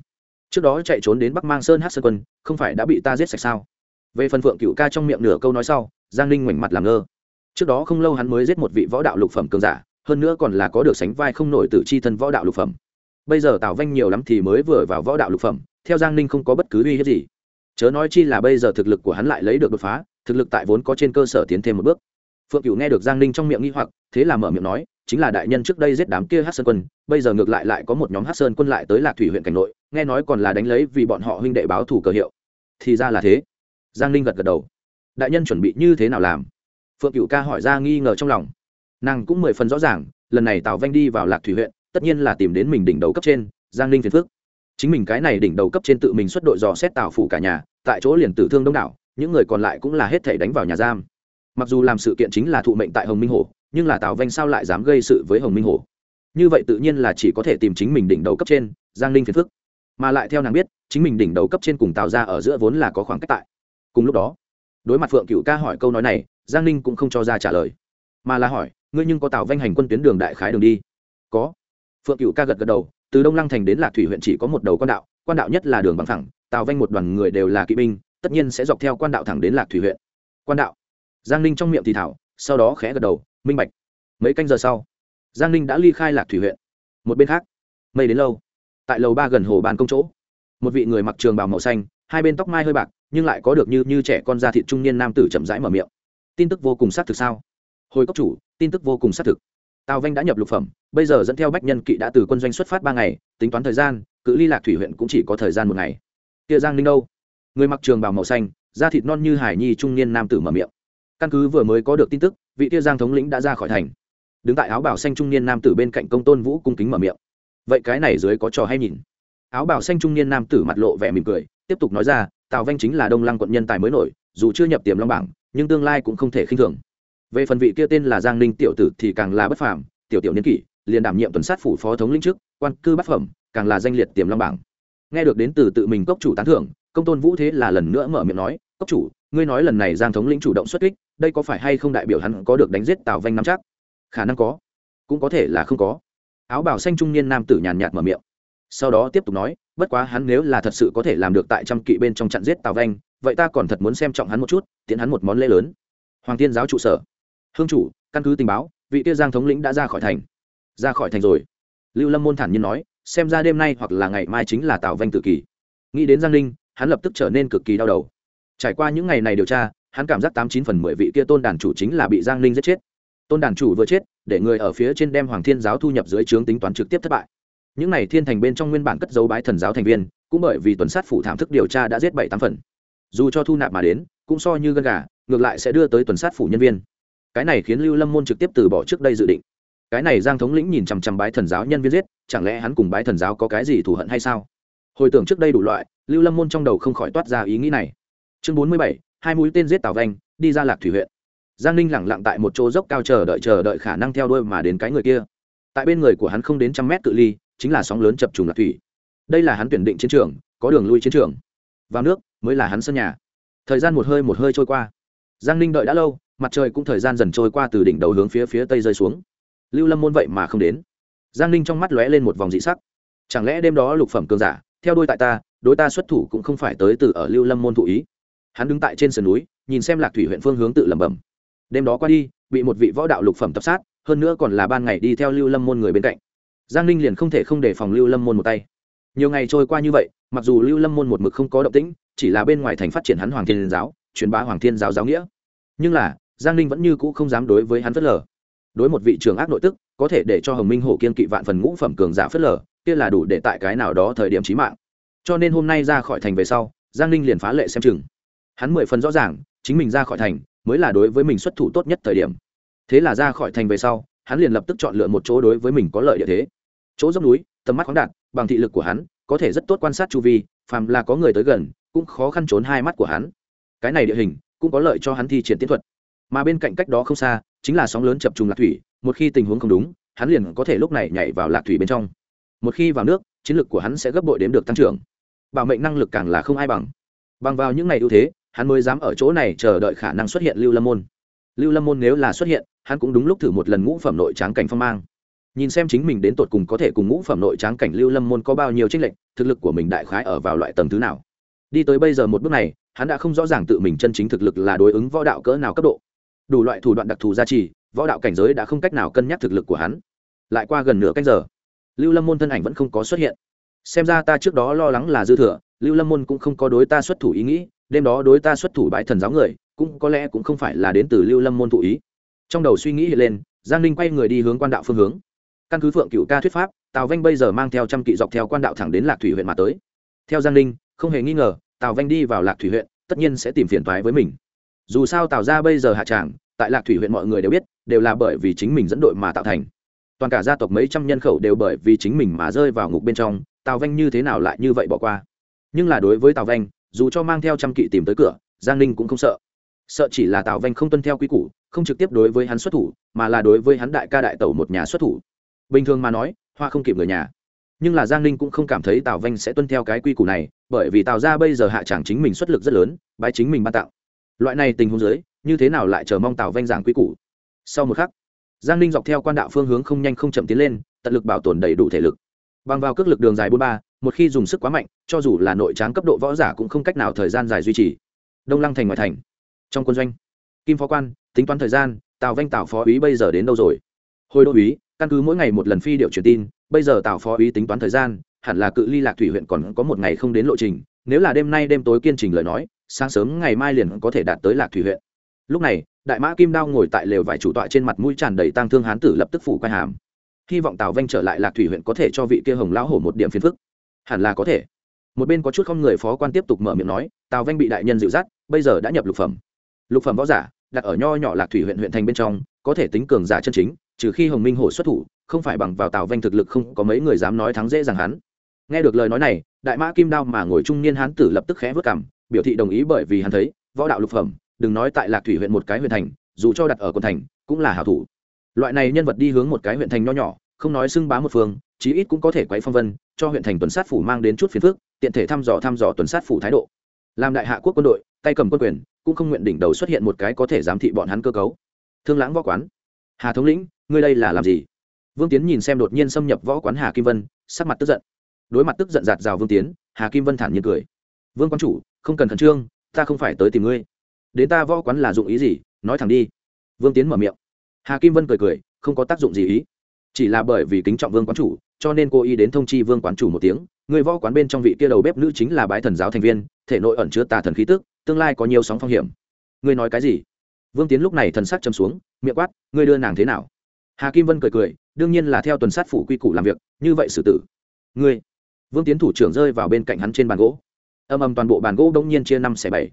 trước đó chạy trốn đến bắc mang sơn hát sơn quân, không phải đã bị ta giết sạch sao? Về phần phượng cựu ca trong miệng nửa câu nói sau, giang ninh ngoảnh mặt làm ngơ. Trước đó không lâu hắn mới giết một vị võ đạo lục phẩm cường giả, hơn nữa còn là có được sánh vai không nổi từ chi thân võ đạo lục phẩm. Bây giờ tào vanh nhiều lắm thì mới vừa vào võ đạo lục phẩm, theo giang ninh không có bất cứ uy hiếp gì. Chớ nói chi là bây giờ thực lực của hắn lại lấy được đột phá thực lực tại vốn có trên cơ sở tiến thêm một bước. Phượng Cửu nghe được giang ninh trong miệng nghi hoặc, thế là mở miệng nói, chính là đại nhân trước đây giết đám kia hát sơn quân, bây giờ ngược lại lại có một nhóm hát sơn quân lại tới lạc thủy huyện cảnh nội, nghe nói còn là đánh lấy vì bọn họ huynh đệ báo thủ cờ hiệu. Thì ra là thế. Giang ninh gật gật đầu. Đại nhân chuẩn bị như thế nào làm? Phượng Cửu ca hỏi ra nghi ngờ trong lòng. Nàng cũng mười phần rõ ràng, lần này tào vanh đi vào lạc thủy huyện, tất nhiên là tìm đến mình đỉnh đầu cấp trên, giang ninh phiền phước chính mình cái này đỉnh đầu cấp trên tự mình xuất đội dò xét tào phủ cả nhà, tại chỗ liền tử thương đông đảo những người còn lại cũng là hết thể đánh vào nhà giam. Mặc dù làm sự kiện chính là thụ mệnh tại hồng minh hồ, nhưng là tào vanh sao lại dám gây sự với hồng minh hồ? Như vậy tự nhiên là chỉ có thể tìm chính mình đỉnh đầu cấp trên, giang ninh phiền phức. Mà lại theo nàng biết, chính mình đỉnh đầu cấp trên cùng tào ra ở giữa vốn là có khoảng cách tại. Cùng lúc đó, đối mặt phượng cựu ca hỏi câu nói này, giang ninh cũng không cho ra trả lời. Mà là hỏi, ngươi nhưng có tào vanh hành quân tuyến đường đại khái đường đi? Có. Phượng cựu ca gật gật đầu, từ đông lăng thành đến lạc thủy huyện chỉ có một đầu quan đạo quan đạo nhất là đường bằng thẳng tào vanh một đoàn người đều là kỵ binh tất nhiên sẽ dọc theo quan đạo thẳng đến lạc thủy huyện. Quan đạo. Giang ninh trong miệng thì thảo, sau đó khẽ gật đầu, minh bạch. Mấy canh giờ sau, giang ninh đã ly khai lạc thủy huyện. Một bên khác, mây đến lâu. Tại lầu ba gần hồ bàn công chỗ, một vị người mặc trường bào màu xanh, hai bên tóc mai hơi bạc, nhưng lại có được như như trẻ con da thịt trung niên nam tử chậm rãi mở miệng. Tin tức vô cùng xác thực sao? Hồi cốc chủ, tin tức vô cùng xác thực. Tào vanh đã nhập lục phẩm, bây giờ dẫn theo bách nhân kỵ đã từ quân doanh xuất phát ba ngày, tính toán thời gian, cự ly lạc thủy huyện cũng chỉ có thời gian một ngày. Kia giang ninh đâu? Người mặc trường bào màu xanh, da thịt non như hải nhi trung niên nam tử mở miệng. Căn cứ vừa mới có được tin tức, vị Tia giang thống lĩnh đã ra khỏi thành. Đứng tại áo bảo xanh trung niên nam tử bên cạnh công tôn vũ cung kính mở miệng. Vậy cái này dưới có trò hay nhìn? Áo bảo xanh trung niên nam tử mặt lộ vẻ mỉm cười, tiếp tục nói ra, tào vanh chính là đông lăng quận nhân tài mới nổi, dù chưa nhập tiềm long bảng, nhưng tương lai cũng không thể khinh thường. Về phần vị kia tên là giang ninh tiểu tử thì càng là bất phàm, tiểu tiểu niên kỷ, liền đảm nhiệm tuần sát phủ phó thống lĩnh trước, quan cư bát phẩm, càng là danh liệt tiềm long bảng. Nghe được đến từ tự mình cốc chủ tán thưởng công tôn vũ thế là lần nữa mở miệng nói, cốc chủ, ngươi nói lần này giang thống lĩnh chủ động xuất kích, đây có phải hay không đại biểu hắn có được đánh giết tào vanh nắm chắc? Khả năng có, cũng có thể là không có. Áo bảo xanh trung niên nam tử nhàn nhạt mở miệng. Sau đó tiếp tục nói, bất quá hắn nếu là thật sự có thể làm được tại trăm kỵ bên trong chặn giết tào vanh, vậy ta còn thật muốn xem trọng hắn một chút tiến hắn một món lễ lớn. Hoàng tiên giáo trụ sở. Hương chủ, căn cứ tình báo, vị kia giang thống lĩnh đã ra khỏi thành. Ra khỏi thành rồi. Lưu lâm môn thản nhiên nói, xem ra đêm nay hoặc là ngày mai chính là tào vanh tự kỷ nghĩ đến giang ninh hắn lập tức trở nên cực kỳ đau đầu. Trải qua những ngày này điều tra, hắn cảm giác tám chín phần mười vị kia tôn đàn chủ chính là bị giang ninh giết chết. Tôn đàn chủ vừa chết, để người ở phía trên đem hoàng thiên giáo thu nhập dưới trướng tính toán trực tiếp thất bại. Những n à y thiên thành bên trong nguyên bản cất dấu bái thần giáo thành viên, cũng bởi vì tuần sát phủ thảm thức điều tra đã giết bảy tám phần. Dù cho thu nạp mà đến, cũng so như gân gà, ngược lại sẽ đưa tới tuần sát phủ nhân viên. Cái này khiến lưu lâm môn trực tiếp từ bỏ trước đây dự định. Cái này giang thống lĩnh nhìn chằm chằm bái thần giáo nhân viên giết, chẳng lẽ hắn cùng bái thần giáo có cái gì thù hận hay sao? Hồi tưởng trước đây đủ loại, lưu lâm môn trong đầu không khỏi toát ra ý nghĩ này. Chương bốn mươi bảy, hai mũi tên giết tào vanh, đi ra lạc thủy huyện. Giang ninh lẳng lặng tại một chỗ dốc cao chờ đợi chờ đợi khả năng theo đuôi mà đến cái người kia. Tại bên người của hắn không đến trăm mét cự ly, chính là sóng lớn chập trùng lạc thủy. Đây là hắn tuyển định chiến trường, có đường lui chiến trường. Vào nước, mới là hắn sân nhà. Thời gian một hơi một hơi trôi qua. Giang ninh đợi đã lâu, mặt trời cũng thời gian dần trôi qua từ đỉnh đầu hướng phía phía tây rơi xuống. Lưu lâm môn vậy mà không đến. Giang ninh trong mắt lóe lên một vòng dị sắc. Chẳng lẽ đêm đó lục phẩm cường giả theo đôi tại ta, đối ta xuất thủ cũng không phải tới từ ở lưu lâm môn thụ ý. Hắn đứng tại trên sườn núi, nhìn xem lạc thủy huyện phương hướng tự lẩm bẩm. Đêm đó qua đi, bị một vị võ đạo lục phẩm tập sát, hơn nữa còn là ban ngày đi theo lưu lâm môn người bên cạnh. Giang ninh liền không thể không đề phòng lưu lâm môn một tay. Nhiều ngày trôi qua như vậy, mặc dù lưu lâm môn một mực không có động tĩnh, chỉ là bên ngoài thành phát triển hắn hoàng thiên giáo, truyền bá hoàng thiên giáo giáo nghĩa. Nhưng là, giang ninh vẫn như cũ không dám đối với hắn phớt lờ. Đối một vị trưởng ác nội tức có thể để cho hồng minh hổ kiên kỵ vạn phần ngũ phẩm cường giả phớt lờ, kia là đủ để tại cái nào đó thời điểm trí mạng. Cho nên hôm nay ra khỏi thành về sau, giang ninh liền phá lệ xem chừng. Hắn mười phần rõ ràng, chính mình ra khỏi thành mới là đối với mình xuất thủ tốt nhất thời điểm. Thế là ra khỏi thành về sau, hắn liền lập tức chọn lựa một chỗ đối với mình có lợi địa thế. Chỗ dốc núi, tầm mắt khoáng đạt, bằng thị lực của hắn, có thể rất tốt quan sát chu vi, phàm là có người tới gần, cũng khó khăn trốn hai mắt của hắn. Cái này địa hình, cũng có lợi cho hắn thi triển tiến thuật. Mà bên cạnh cách đó không xa, chính là sóng lớn chập trùng lạc thủy một khi tình huống không đúng, hắn liền có thể lúc này nhảy vào lạc thủy bên trong. Một khi vào nước, chiến lược của hắn sẽ gấp bội đếm được tăng trưởng. Bảo mệnh năng lực càng là không ai bằng. Bằng vào những ngày ưu thế, hắn mới dám ở chỗ này chờ đợi khả năng xuất hiện lưu lâm môn. Lưu lâm môn nếu là xuất hiện, hắn cũng đúng lúc thử một lần ngũ phẩm nội tráng cảnh phong mang. Nhìn xem chính mình đến tột cùng có thể cùng ngũ phẩm nội tráng cảnh lưu lâm môn có bao nhiêu trích lệnh thực lực của mình đại khái ở vào loại tầng thứ nào. Đi tới bây giờ một bước này, hắn đã không rõ ràng tự mình chân chính thực lực là đối ứng võ đạo cỡ nào cấp độ. Đủ loại thủ đoạn đặc thù gia trì võ đạo cảnh giới đã không cách nào cân nhắc thực lực của hắn. Lại qua gần nửa cách giờ, lưu lâm môn thân ảnh vẫn không có xuất hiện. Xem ra ta trước đó lo lắng là dư thừa, lưu lâm môn cũng không có đối ta xuất thủ ý nghĩ, đêm đó đối ta xuất thủ bãi thần giáo người, cũng có lẽ cũng không phải là đến từ lưu lâm môn thụ ý. Trong đầu suy nghĩ hiện lên, giang ninh quay người đi hướng quan đạo phương hướng. Căn cứ phượng cựu ca thuyết pháp, tào vanh bây giờ mang theo trăm kỵ dọc theo quan đạo thẳng đến lạc thủy huyện mà tới. Theo giang ninh, không hề nghi ngờ, tào vanh đi vào lạc thủy huyện, tất nhiên sẽ tìm phiền toái với mình. Dù sao tào ra bây giờ hạ tràng, tại lạc thủy huyện mọi người đều biết đều là bởi vì chính mình dẫn đội mà tạo thành. Toàn cả gia tộc mấy trăm nhân khẩu đều bởi vì chính mình mà rơi vào ngục bên trong, tào vanh như thế nào lại như vậy bỏ qua? Nhưng là đối với tào vanh, dù cho mang theo trăm kỵ tìm tới cửa, giang ninh cũng không sợ. Sợ chỉ là tào vanh không tuân theo quy củ, không trực tiếp đối với hắn xuất thủ, mà là đối với hắn đại ca đại tẩu một nhà xuất thủ. Bình thường mà nói, hoa không kịp người nhà. Nhưng là giang ninh cũng không cảm thấy tào vanh sẽ tuân theo cái quy củ này, bởi vì tào ra bây giờ hạ tràng chính mình xuất lực rất lớn, bái chính mình ban tạo loại này tình huống dưới, như thế nào lại chờ mong tào vanh giảng quy củ? Sau một khắc, giang ninh dọc theo quan đạo phương hướng không nhanh không chậm tiến lên, tận lực bảo tồn đầy đủ thể lực. Bằng vào cước lực đường dài bốn ba, một khi dùng sức quá mạnh, cho dù là nội tráng cấp độ võ giả cũng không cách nào thời gian dài duy trì. Đông lăng thành ngoại thành. Trong quân doanh, kim phó quan, tính toán thời gian, tào vanh tào phó úy bây giờ đến đâu rồi? Hồi đô úy, căn cứ mỗi ngày một lần phi điệu truyền tin, bây giờ tào phó úy tính toán thời gian, hẳn là cự ly lạc thủy huyện còn có một ngày không đến lộ trình, nếu là đêm nay đêm tối kiên trình lời nói, sáng sớm ngày mai liền có thể đạt tới lạc thủy huyện lúc này, đại mã kim đao ngồi tại lều vải chủ tọa trên mặt mũi tràn đầy tang thương hán tử lập tức phủ quay hàm. Hy vọng tào vanh trở lại lạc thủy huyện có thể cho vị kia hồng lão hổ một điểm phiền phức. Hẳn là có thể. Một bên có chút không người phó quan tiếp tục mở miệng nói, tào vanh bị đại nhân dịu dắt, bây giờ đã nhập lục phẩm. Lục phẩm võ giả, đặt ở nho nhỏ lạc thủy huyện huyện thành bên trong, có thể tính cường giả chân chính, trừ khi hồng minh hổ xuất thủ, không phải bằng vào tào vanh thực lực không có mấy người dám nói thắng dễ dàng hắn. Nghe được lời nói này, đại mã kim đao mà ngồi trung niên hán tử lập tức khẽ vất cảm biểu thị đồng ý bởi vì hắn thấy, võ đạo lục phẩm đừng nói tại lạc thủy huyện một cái huyện thành, dù cho đặt ở quận thành, cũng là hảo thủ. Loại này nhân vật đi hướng một cái huyện thành nho nhỏ, không nói xưng bá một phương, chí ít cũng có thể quấy phong vân, cho huyện thành tuần sát phủ mang đến chút phiền phức, tiện thể thăm dò thăm dò tuần sát phủ thái độ. Làm đại hạ quốc quân đội, tay cầm quân quyền, cũng không nguyện đỉnh đầu xuất hiện một cái có thể giám thị bọn hắn cơ cấu. Thương lãng võ quán. Hà thống lĩnh, ngươi đây là làm gì? Vương tiến nhìn xem đột nhiên xâm nhập võ quán hà kim vân, sắc mặt tức giận. Đối mặt tức giận giạt rào vương tiến, hà kim vân thản nhiên cười. Vương quán chủ, không cần khẩn trương, ta không phải tới tìm ngươi đến ta võ quán là dụng ý gì, nói thẳng đi. Vương tiến mở miệng. Hà kim vân cười cười, không có tác dụng gì ý. Chỉ là bởi vì kính trọng vương quán chủ, cho nên cô ý đến thông chi vương quán chủ một tiếng. Người võ quán bên trong vị kia đầu bếp nữ chính là bái thần giáo thành viên, thể nội ẩn chứa tà thần khí tức, tương lai có nhiều sóng phong hiểm. Ngươi nói cái gì? Vương tiến lúc này thần sắc châm xuống, miệng quát, ngươi đưa nàng thế nào? Hà kim vân cười cười, đương nhiên là theo tuần sát phủ quy củ làm việc, như vậy xử tử. Ngươi. Vương tiến thủ trưởng rơi vào bên cạnh hắn trên bàn gỗ. Âm âm toàn bộ bàn gỗ đông nhiên chia năm xẻ bảy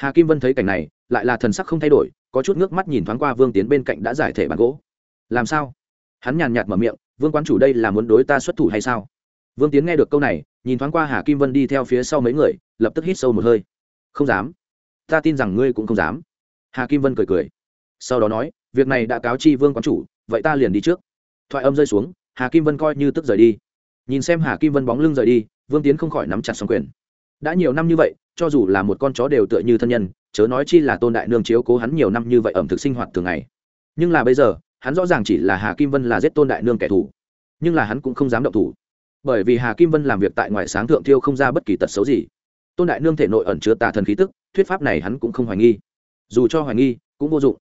hà kim vân thấy cảnh này, lại là thần sắc không thay đổi, có chút nước mắt nhìn thoáng qua vương tiến bên cạnh đã giải thể bàn gỗ. Làm sao? Hắn nhàn nhạt mở miệng, vương quán chủ đây là muốn đối ta xuất thủ hay sao? Vương tiến nghe được câu này, nhìn thoáng qua hà kim vân đi theo phía sau mấy người, lập tức hít sâu một hơi. Không dám. Ta tin rằng ngươi cũng không dám. Hà kim vân cười cười. Sau đó nói, việc này đã cáo chi vương quán chủ, vậy ta liền đi trước. Thoại âm rơi xuống, hà kim vân coi như tức rời đi. Nhìn xem hà kim vân bóng lưng rời đi, vương tiến không khỏi nắm chặt xong quyền đã nhiều năm như vậy, cho dù là một con chó đều tựa như thân nhân, chớ nói chi là tôn đại nương chiếu cố hắn nhiều năm như vậy ẩm thực sinh hoạt thường ngày. Nhưng là bây giờ, hắn rõ ràng chỉ là hà kim vân là giết tôn đại nương kẻ thù, nhưng là hắn cũng không dám động thủ. Bởi vì hà kim vân làm việc tại ngoại sáng thượng thiêu không ra bất kỳ tật xấu gì. Tôn đại nương thể nội ẩn chứa tà thần khí tức, thuyết pháp này hắn cũng không hoài nghi. Dù cho hoài nghi, cũng vô dụng.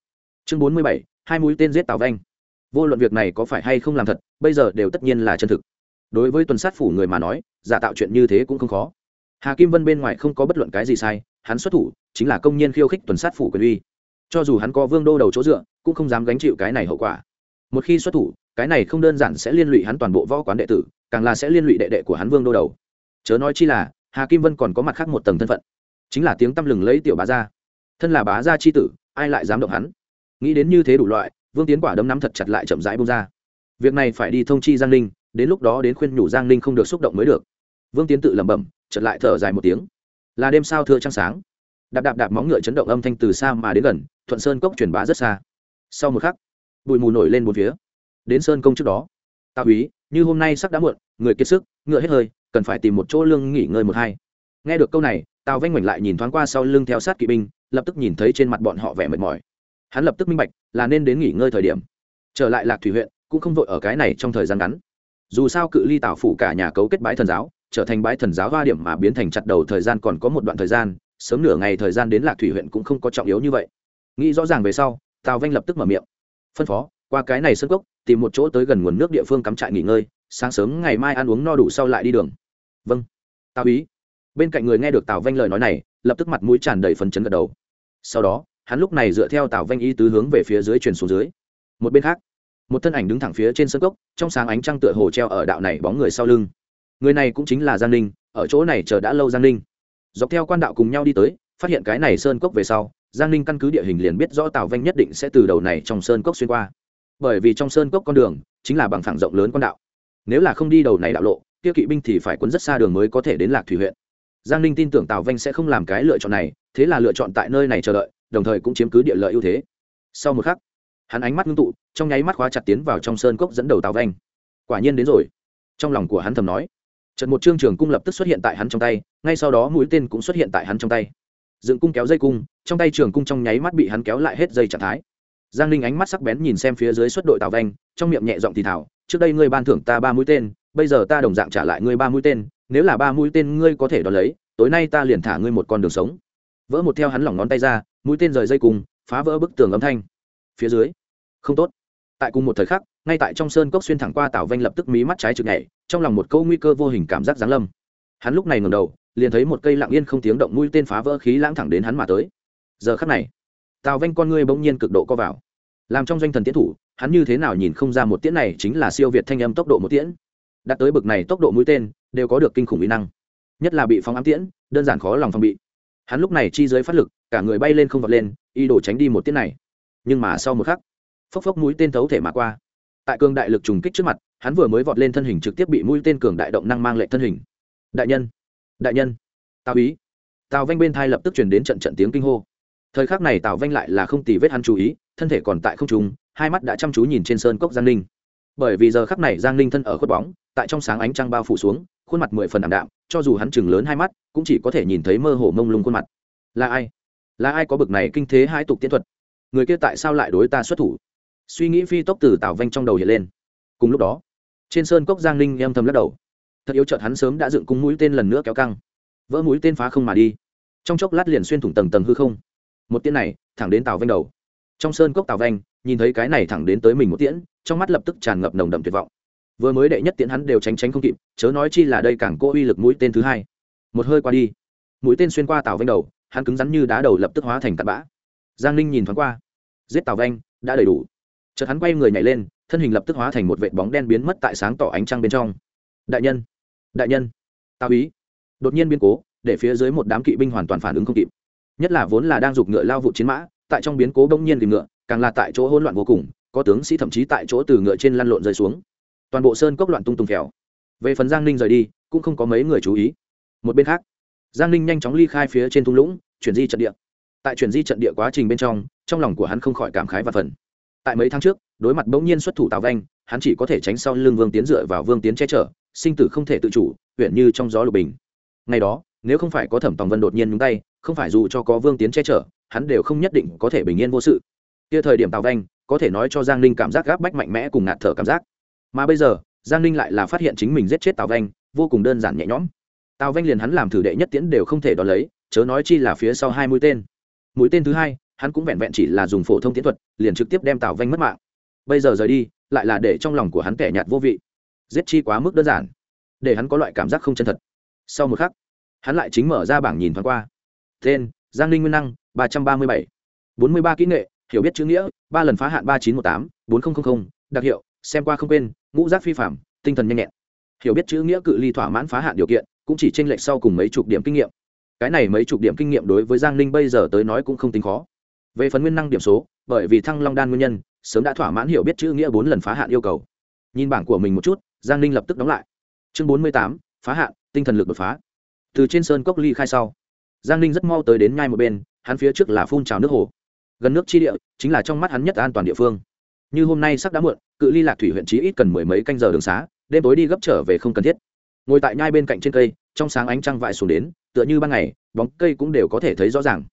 Chương bốn mươi bảy, hai mũi tên giết tào vanh. Vô luận việc này có phải hay không làm thật, bây giờ đều tất nhiên là chân thực. Đối với tuần sát phủ người mà nói, giả tạo chuyện như thế cũng không khó hà kim vân bên ngoài không có bất luận cái gì sai, hắn xuất thủ chính là công nhân khiêu khích tuần sát phủ quyền uy. Cho dù hắn có vương đô đầu chỗ dựa, cũng không dám gánh chịu cái này hậu quả. Một khi xuất thủ, cái này không đơn giản sẽ liên lụy hắn toàn bộ võ quán đệ tử, càng là sẽ liên lụy đệ đệ của hắn vương đô đầu. Chớ nói chi là, hà kim vân còn có mặt khác một tầng thân phận, chính là tiếng tăm lừng lấy tiểu bá gia. Thân là bá gia c h i tử, ai lại dám động hắn? Nghĩ đến như thế đủ loại, vương tiến quả đấm nắm thật chặt lại chậm rãi bông ra. Việc này phải đi thông chi giang ninh, đến lúc đó đến khuyên nhủ giang ninh không được xúc động mới được. Vương tiến tự lẩm bẩm chợt lại thở dài một tiếng. Là đêm sao thưa trăng sáng. Đạp đạp đạp móng ngựa chấn động âm thanh từ xa mà đến gần, thuận sơn cốc truyền bá rất xa. Sau một khắc, bụi mù nổi lên bốn phía. Đến sơn công trước đó tào úy như hôm nay sắp đã muộn, người kiệt sức, ngựa hết hơi, cần phải tìm một chỗ lương nghỉ ngơi một hai. Nghe được câu này, tào vanh ngoảnh lại nhìn thoáng qua sau lưng theo sát kỵ binh, lập tức nhìn thấy trên mặt bọn họ vẻ mệt mỏi. Hắn lập tức minh bạch, là nên đến nghỉ ngơi thời điểm. Trở lại lạc thủy huyện, cũng không vội ở cái này trong thời gian ngắn. Dù sao cự ly tào phủ cả nhà cấu kết bái thần giáo trở thành bái thần giáo hoa điểm mà biến thành chặt đầu thời gian còn có một đoạn thời gian, sớm nửa ngày thời gian đến lạc thủy huyện cũng không có trọng yếu như vậy. Nghĩ rõ ràng về sau, tào vanh lập tức mở miệng. Phân phó, qua cái này sân cốc, tìm một chỗ tới gần nguồn nước địa phương cắm trại nghỉ ngơi, sáng sớm ngày mai ăn uống no đủ sau lại đi đường. Vâng tào ý. Bên cạnh người nghe được tào vanh lời nói này, lập tức mặt mũi tràn đầy phấn chấn gật đầu. Sau đó, hắn lúc này dựa theo tào vanh ý tứ hướng về phía dưới truyền xuống dưới. Một bên khác, một thân ảnh đứng thẳng phía trên sân cốc, trong sáng ánh trăng tựa hồ treo ở đạo này bóng người sau lưng người này cũng chính là giang ninh, ở chỗ này chờ đã lâu giang ninh. Dọc theo quan đạo cùng nhau đi tới, phát hiện cái này sơn cốc về sau, giang ninh căn cứ địa hình liền biết rõ tào vanh nhất định sẽ từ đầu này trong sơn cốc xuyên qua. Bởi vì trong sơn cốc con đường, chính là bằng phẳng rộng lớn con đạo. Nếu là không đi đầu này đạo lộ tiêu kỵ binh thì phải quấn rất xa đường mới có thể đến lạc thủy huyện. Giang ninh tin tưởng tào vanh sẽ không làm cái lựa chọn này, thế là lựa chọn tại nơi này chờ đợi, đồng thời cũng chiếm cứ địa lợi ưu thế. Sau một khắc, hắn ánh mắt ngưng tụ, trong nháy mắt khóa chặt tiến vào trong sơn cốc dẫn đầu tào vanh. Quả nhiên đến rồi. Trong lòng của hắn thầm nói trận một chương trường cung lập tức xuất hiện tại hắn trong tay, ngay sau đó mũi tên cũng xuất hiện tại hắn trong tay. Dựng cung kéo dây cung, trong tay trường cung trong nháy mắt bị hắn kéo lại hết dây trạng thái. Giang ninh ánh mắt sắc bén nhìn xem phía dưới xuất đội tào vanh, trong miệng nhẹ giọng thì thảo trước đây ngươi ban thưởng ta ba mũi tên, bây giờ ta đồng dạng trả lại ngươi ba mũi tên, nếu là ba mũi tên ngươi có thể đón lấy, tối nay ta liền thả ngươi một con đường sống. Vỡ một theo hắn lỏng ngón tay ra, mũi tên rời dây cùng phá vỡ bức tường âm thanh. Phía dưới, không tốt tại cùng một thời khắc, ngay tại trong sơn cốc xuyên thẳng qua tào vanh lập tức mí mắt trái trực nhảy, trong lòng một câu nguy cơ vô hình cảm giác giáng lâm. Hắn lúc này ngầm đầu, liền thấy một cây lặng yên không tiếng động mũi tên phá vỡ khí lãng thẳng đến hắn mà tới. Giờ khắc này, tào vanh con ngươi bỗng nhiên cực độ co vào. Làm trong doanh thần tiến thủ, hắn như thế nào nhìn không ra một tiễn này chính là siêu việt thanh âm tốc độ một tiễn. Đạt tới bực này tốc độ mũi tên, đều có được kinh khủng mỹ năng. Nhất là bị phóng ám tiễn, đơn giản khó lòng phòng bị. Hắn lúc này chi dưới phát lực, cả người bay lên không vọt lên y đổ tránh đi một tiễn này. Nhưng mà sau một khắc phốc phốc mũi tên thấu thể mà qua. Tại cường đại lực trùng kích trước mặt, hắn vừa mới vọt lên thân hình trực tiếp bị mũi tên cường đại động năng mang lệ thân hình. Đại nhân đại nhân, tào ý. Tào vanh bên thai lập tức chuyển đến trận trận tiếng kinh hô. Thời khắc này tào vanh lại là không tì vết hắn chú ý, thân thể còn tại không trùng hai mắt đã chăm chú nhìn trên sơn cốc giang ninh. Bởi vì giờ khắc này giang ninh thân ở khuất bóng, tại trong sáng ánh trăng bao phủ xuống, khuôn mặt mười phần ảm đạm, cho dù hắn chừng lớn hai mắt, cũng chỉ có thể nhìn thấy mơ hồ mông lung khuôn mặt. Là ai? Là ai có bực này kinh thế hai tục tiến thuật? Người kia tại sao lại đối ta xuất thủ? Suy nghĩ phi tốc từ tào vanh trong đầu hiện lên. Cùng lúc đó, trên sơn cốc giang ninh em thầm lắc đầu. Thật yếu trợt hắn sớm đã dựng cung mũi tên lần nữa kéo căng. Vỡ mũi tên phá không mà đi. Trong chốc lát liền xuyên thủng tầng tầng hư không. Một tiễn này, thẳng đến tào vanh đầu. Trong sơn cốc tào vanh, nhìn thấy cái này thẳng đến tới mình một tiễn, trong mắt lập tức tràn ngập nồng đậm tuyệt vọng. Vừa mới đệ nhất tiễn hắn đều tránh tránh không kịp, chớ nói chi là đây càng cố uy lực mũi tên thứ hai. Một hơi qua đi, mũi tên xuyên qua tào vanh đầu, hắn cứng rắn như đá đầu lập tức hóa thành tạt bã. Giang ninh nhìn thoáng qua, giết tào vanh, đã đầy đủ chợt hắn quay người nhảy lên, thân hình lập tức hóa thành một vệt bóng đen biến mất tại sáng tỏ ánh trăng bên trong. Đại nhân đại nhân tào ý đột nhiên biến cố, để phía dưới một đám kỵ binh hoàn toàn phản ứng không kịp. Nhất là vốn là đang giục ngựa lao vụ chiến mã, tại trong biến cố bỗng nhiên tìm ngựa, càng là tại chỗ hỗn loạn vô cùng, có tướng sĩ thậm chí tại chỗ từ ngựa trên lăn lộn rơi xuống. Toàn bộ sơn cốc loạn tung tung phèo. Về phần giang ninh rời đi, cũng không có mấy người chú ý. Một bên khác, giang ninh nhanh chóng ly khai phía trên thung lũng, chuyển di trận địa. Tại chuyển di trận địa quá trình bên trong trong lòng của hắn không khỏi cảm khái và phần tại mấy tháng trước, đối mặt bỗng nhiên xuất thủ tào vanh, hắn chỉ có thể tránh sau lưng vương tiến dựa vào vương tiến che chở, sinh tử không thể tự chủ, huyện như trong gió lục bình. Ngày đó, nếu không phải có thẩm tòng vân đột nhiên nhúng tay, không phải dù cho có vương tiến che chở, hắn đều không nhất định có thể bình yên vô sự. Kia thời điểm tào vanh, có thể nói cho giang ninh cảm giác gáp bách mạnh mẽ cùng ngạt thở cảm giác. Mà bây giờ, giang ninh lại là phát hiện chính mình giết chết tào vanh, vô cùng đơn giản nhẹ nhõm. Tào vanh liền hắn làm thử đệ nhất tiễn đều không thể đo lấy, chớ nói chi là phía sau hai mũi tên. Mũi tên thứ hai hắn cũng vẹn vẹn chỉ là dùng phổ thông tiến thuật, liền trực tiếp đem tào vanh mất mạng. Bây giờ rời đi, lại là để trong lòng của hắn kẻ nhạt vô vị. Giết chi quá mức đơn giản, để hắn có loại cảm giác không chân thật. Sau một khắc, hắn lại chính mở ra bảng nhìn thoáng qua. Tên, giang ninh nguyên năng, ba trăm ba mươi bảy. bốn mươi ba kỹ nghệ, hiểu biết chữ nghĩa, ba lần phá hạn ba chín một tám, bốn nghìn đặc hiệu, xem qua không quên, ngũ giác phi phạm tinh thần nhanh nhẹn. Hiểu biết chữ nghĩa cự ly thỏa mãn phá hạn điều kiện, cũng chỉ tranh lệch sau cùng mấy chục điểm kinh nghiệm. Cái này mấy chục điểm kinh nghiệm đối với giang ninh bây giờ tới nói cũng không tính khó về phần nguyên năng điểm số, bởi vì thăng long đan nguyên nhân, sớm đã thỏa mãn hiểu biết chữ nghĩa bốn lần phá hạn yêu cầu. Nhìn bảng của mình một chút, giang ninh lập tức đóng lại. Chương bốn mươi tám, phá hạn, tinh thần lực đột phá. Từ trên sơn cốc ly khai sau, giang ninh rất mau tới đến nhai một bên, hắn phía trước là phun trào nước hồ. Gần nước chi địa, chính là trong mắt hắn nhất an toàn địa phương. Như hôm nay sắp đã muộn, cự ly lạc thủy huyện chí ít cần mười mấy canh giờ đường xá, đêm tối đi gấp trở về không cần thiết. Ngồi tại nhai bên cạnh trên cây, trong sáng ánh trăng vại xuống đến, tựa như ban ngày, bóng cây cũng đều có thể thấy rõ ràng.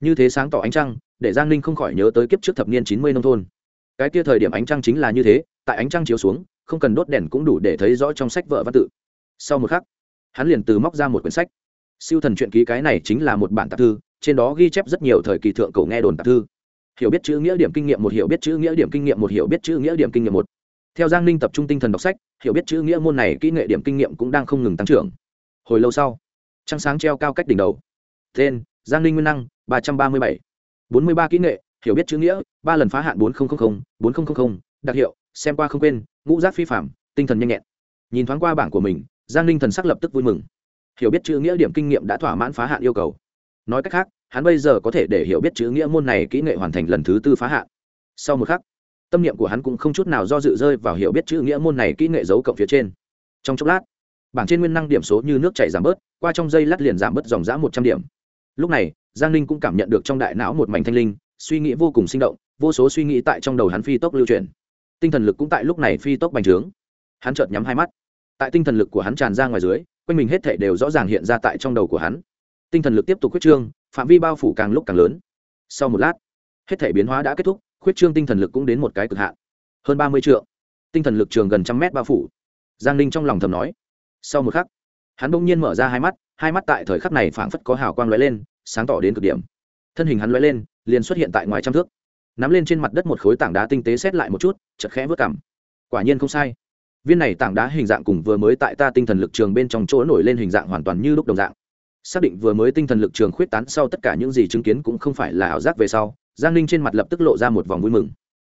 Như thế sáng tỏ ánh trăng để giang ninh không khỏi nhớ tới kiếp trước thập niên chín mươi nông thôn. Cái kia thời điểm ánh trăng chính là như thế, tại ánh trăng chiếu xuống, không cần đốt đèn cũng đủ để thấy rõ trong sách vợ văn tự. Sau một khắc, hắn liền từ móc ra một quyển sách. Siêu thần truyện ký cái này chính là một bản tạp thư, trên đó ghi chép rất nhiều thời kỳ thượng cổ nghe đồn tạp thư. Hiểu biết chữ nghĩa điểm kinh nghiệm một, hiểu biết chữ nghĩa điểm kinh nghiệm một, hiểu biết chữ nghĩa điểm kinh nghiệm một. Theo giang ninh tập trung tinh thần đọc sách, hiểu biết chữ nghĩa môn này kỹ nghệ điểm kinh nghiệm cũng đang không ngừng tăng trưởng. Hồi lâu sau, trăng sáng treo cao cách đỉnh đầu. Tên, giang ninh nguyên năng, ba trăm ba mươi bảy bốn mươi ba kỹ nghệ, hiểu biết chữ nghĩa, ba lần phá hạn bốn nghìn bốn nghìn đặc hiệu, xem qua không quên, ngũ giác phi phạm, tinh thần nhanh nhẹn. Nhìn thoáng qua bảng của mình, giang ninh thần sắc lập tức vui mừng. Hiểu biết chữ nghĩa điểm kinh nghiệm đã thỏa mãn phá hạn yêu cầu. Nói cách khác, hắn bây giờ có thể để hiểu biết chữ nghĩa môn này kỹ nghệ hoàn thành lần thứ tư phá hạn. Sau một khắc, tâm niệm của hắn cũng không chút nào do dự rơi vào hiểu biết chữ nghĩa môn này kỹ nghệ giấu cộng phía trên. Trong chốc lát, bảng trên nguyên năng điểm số như nước chảy giảm bớt, qua trong dây lát liền giảm bớt dòng giã một trăm điểm. Lúc này giang ninh cũng cảm nhận được trong đại não một mảnh thanh linh, suy nghĩ vô cùng sinh động, vô số suy nghĩ tại trong đầu hắn phi tốc lưu truyền tinh thần lực cũng tại lúc này phi tốc bành trướng. Hắn chợt nhắm hai mắt. Tại tinh thần lực của hắn tràn ra ngoài dưới, quanh mình hết thể đều rõ ràng hiện ra tại trong đầu của hắn. Tinh thần lực tiếp tục khuyết trương, phạm vi bao phủ càng lúc càng lớn. Sau một lát, hết thể biến hóa đã kết thúc, khuyết trương tinh thần lực cũng đến một cái cực hạn. Hơn ba mươi triệu tinh thần lực trường gần trăm mét bao phủ. Giang ninh trong lòng thầm nói. Sau một khắc, hắn bỗng nhiên mở ra hai mắt hai mắt tại thời khắc này phảng phất có hào quang lóe lên sáng tỏ đến cực điểm. Thân hình hắn lóe lên, liền xuất hiện tại ngoài trăm thước. Nắm lên trên mặt đất một khối tảng đá tinh tế xét lại một chút chật khẽ vớt cảm. Quả nhiên không sai. Viên này tảng đá hình dạng cùng vừa mới tại ta tinh thần lực trường bên trong chỗ nổi lên hình dạng hoàn toàn như lúc đồng dạng. Xác định vừa mới tinh thần lực trường khuyết tán sau tất cả những gì chứng kiến cũng không phải là ảo giác về sau, giang ninh trên mặt lập tức lộ ra một vòng vui mừng.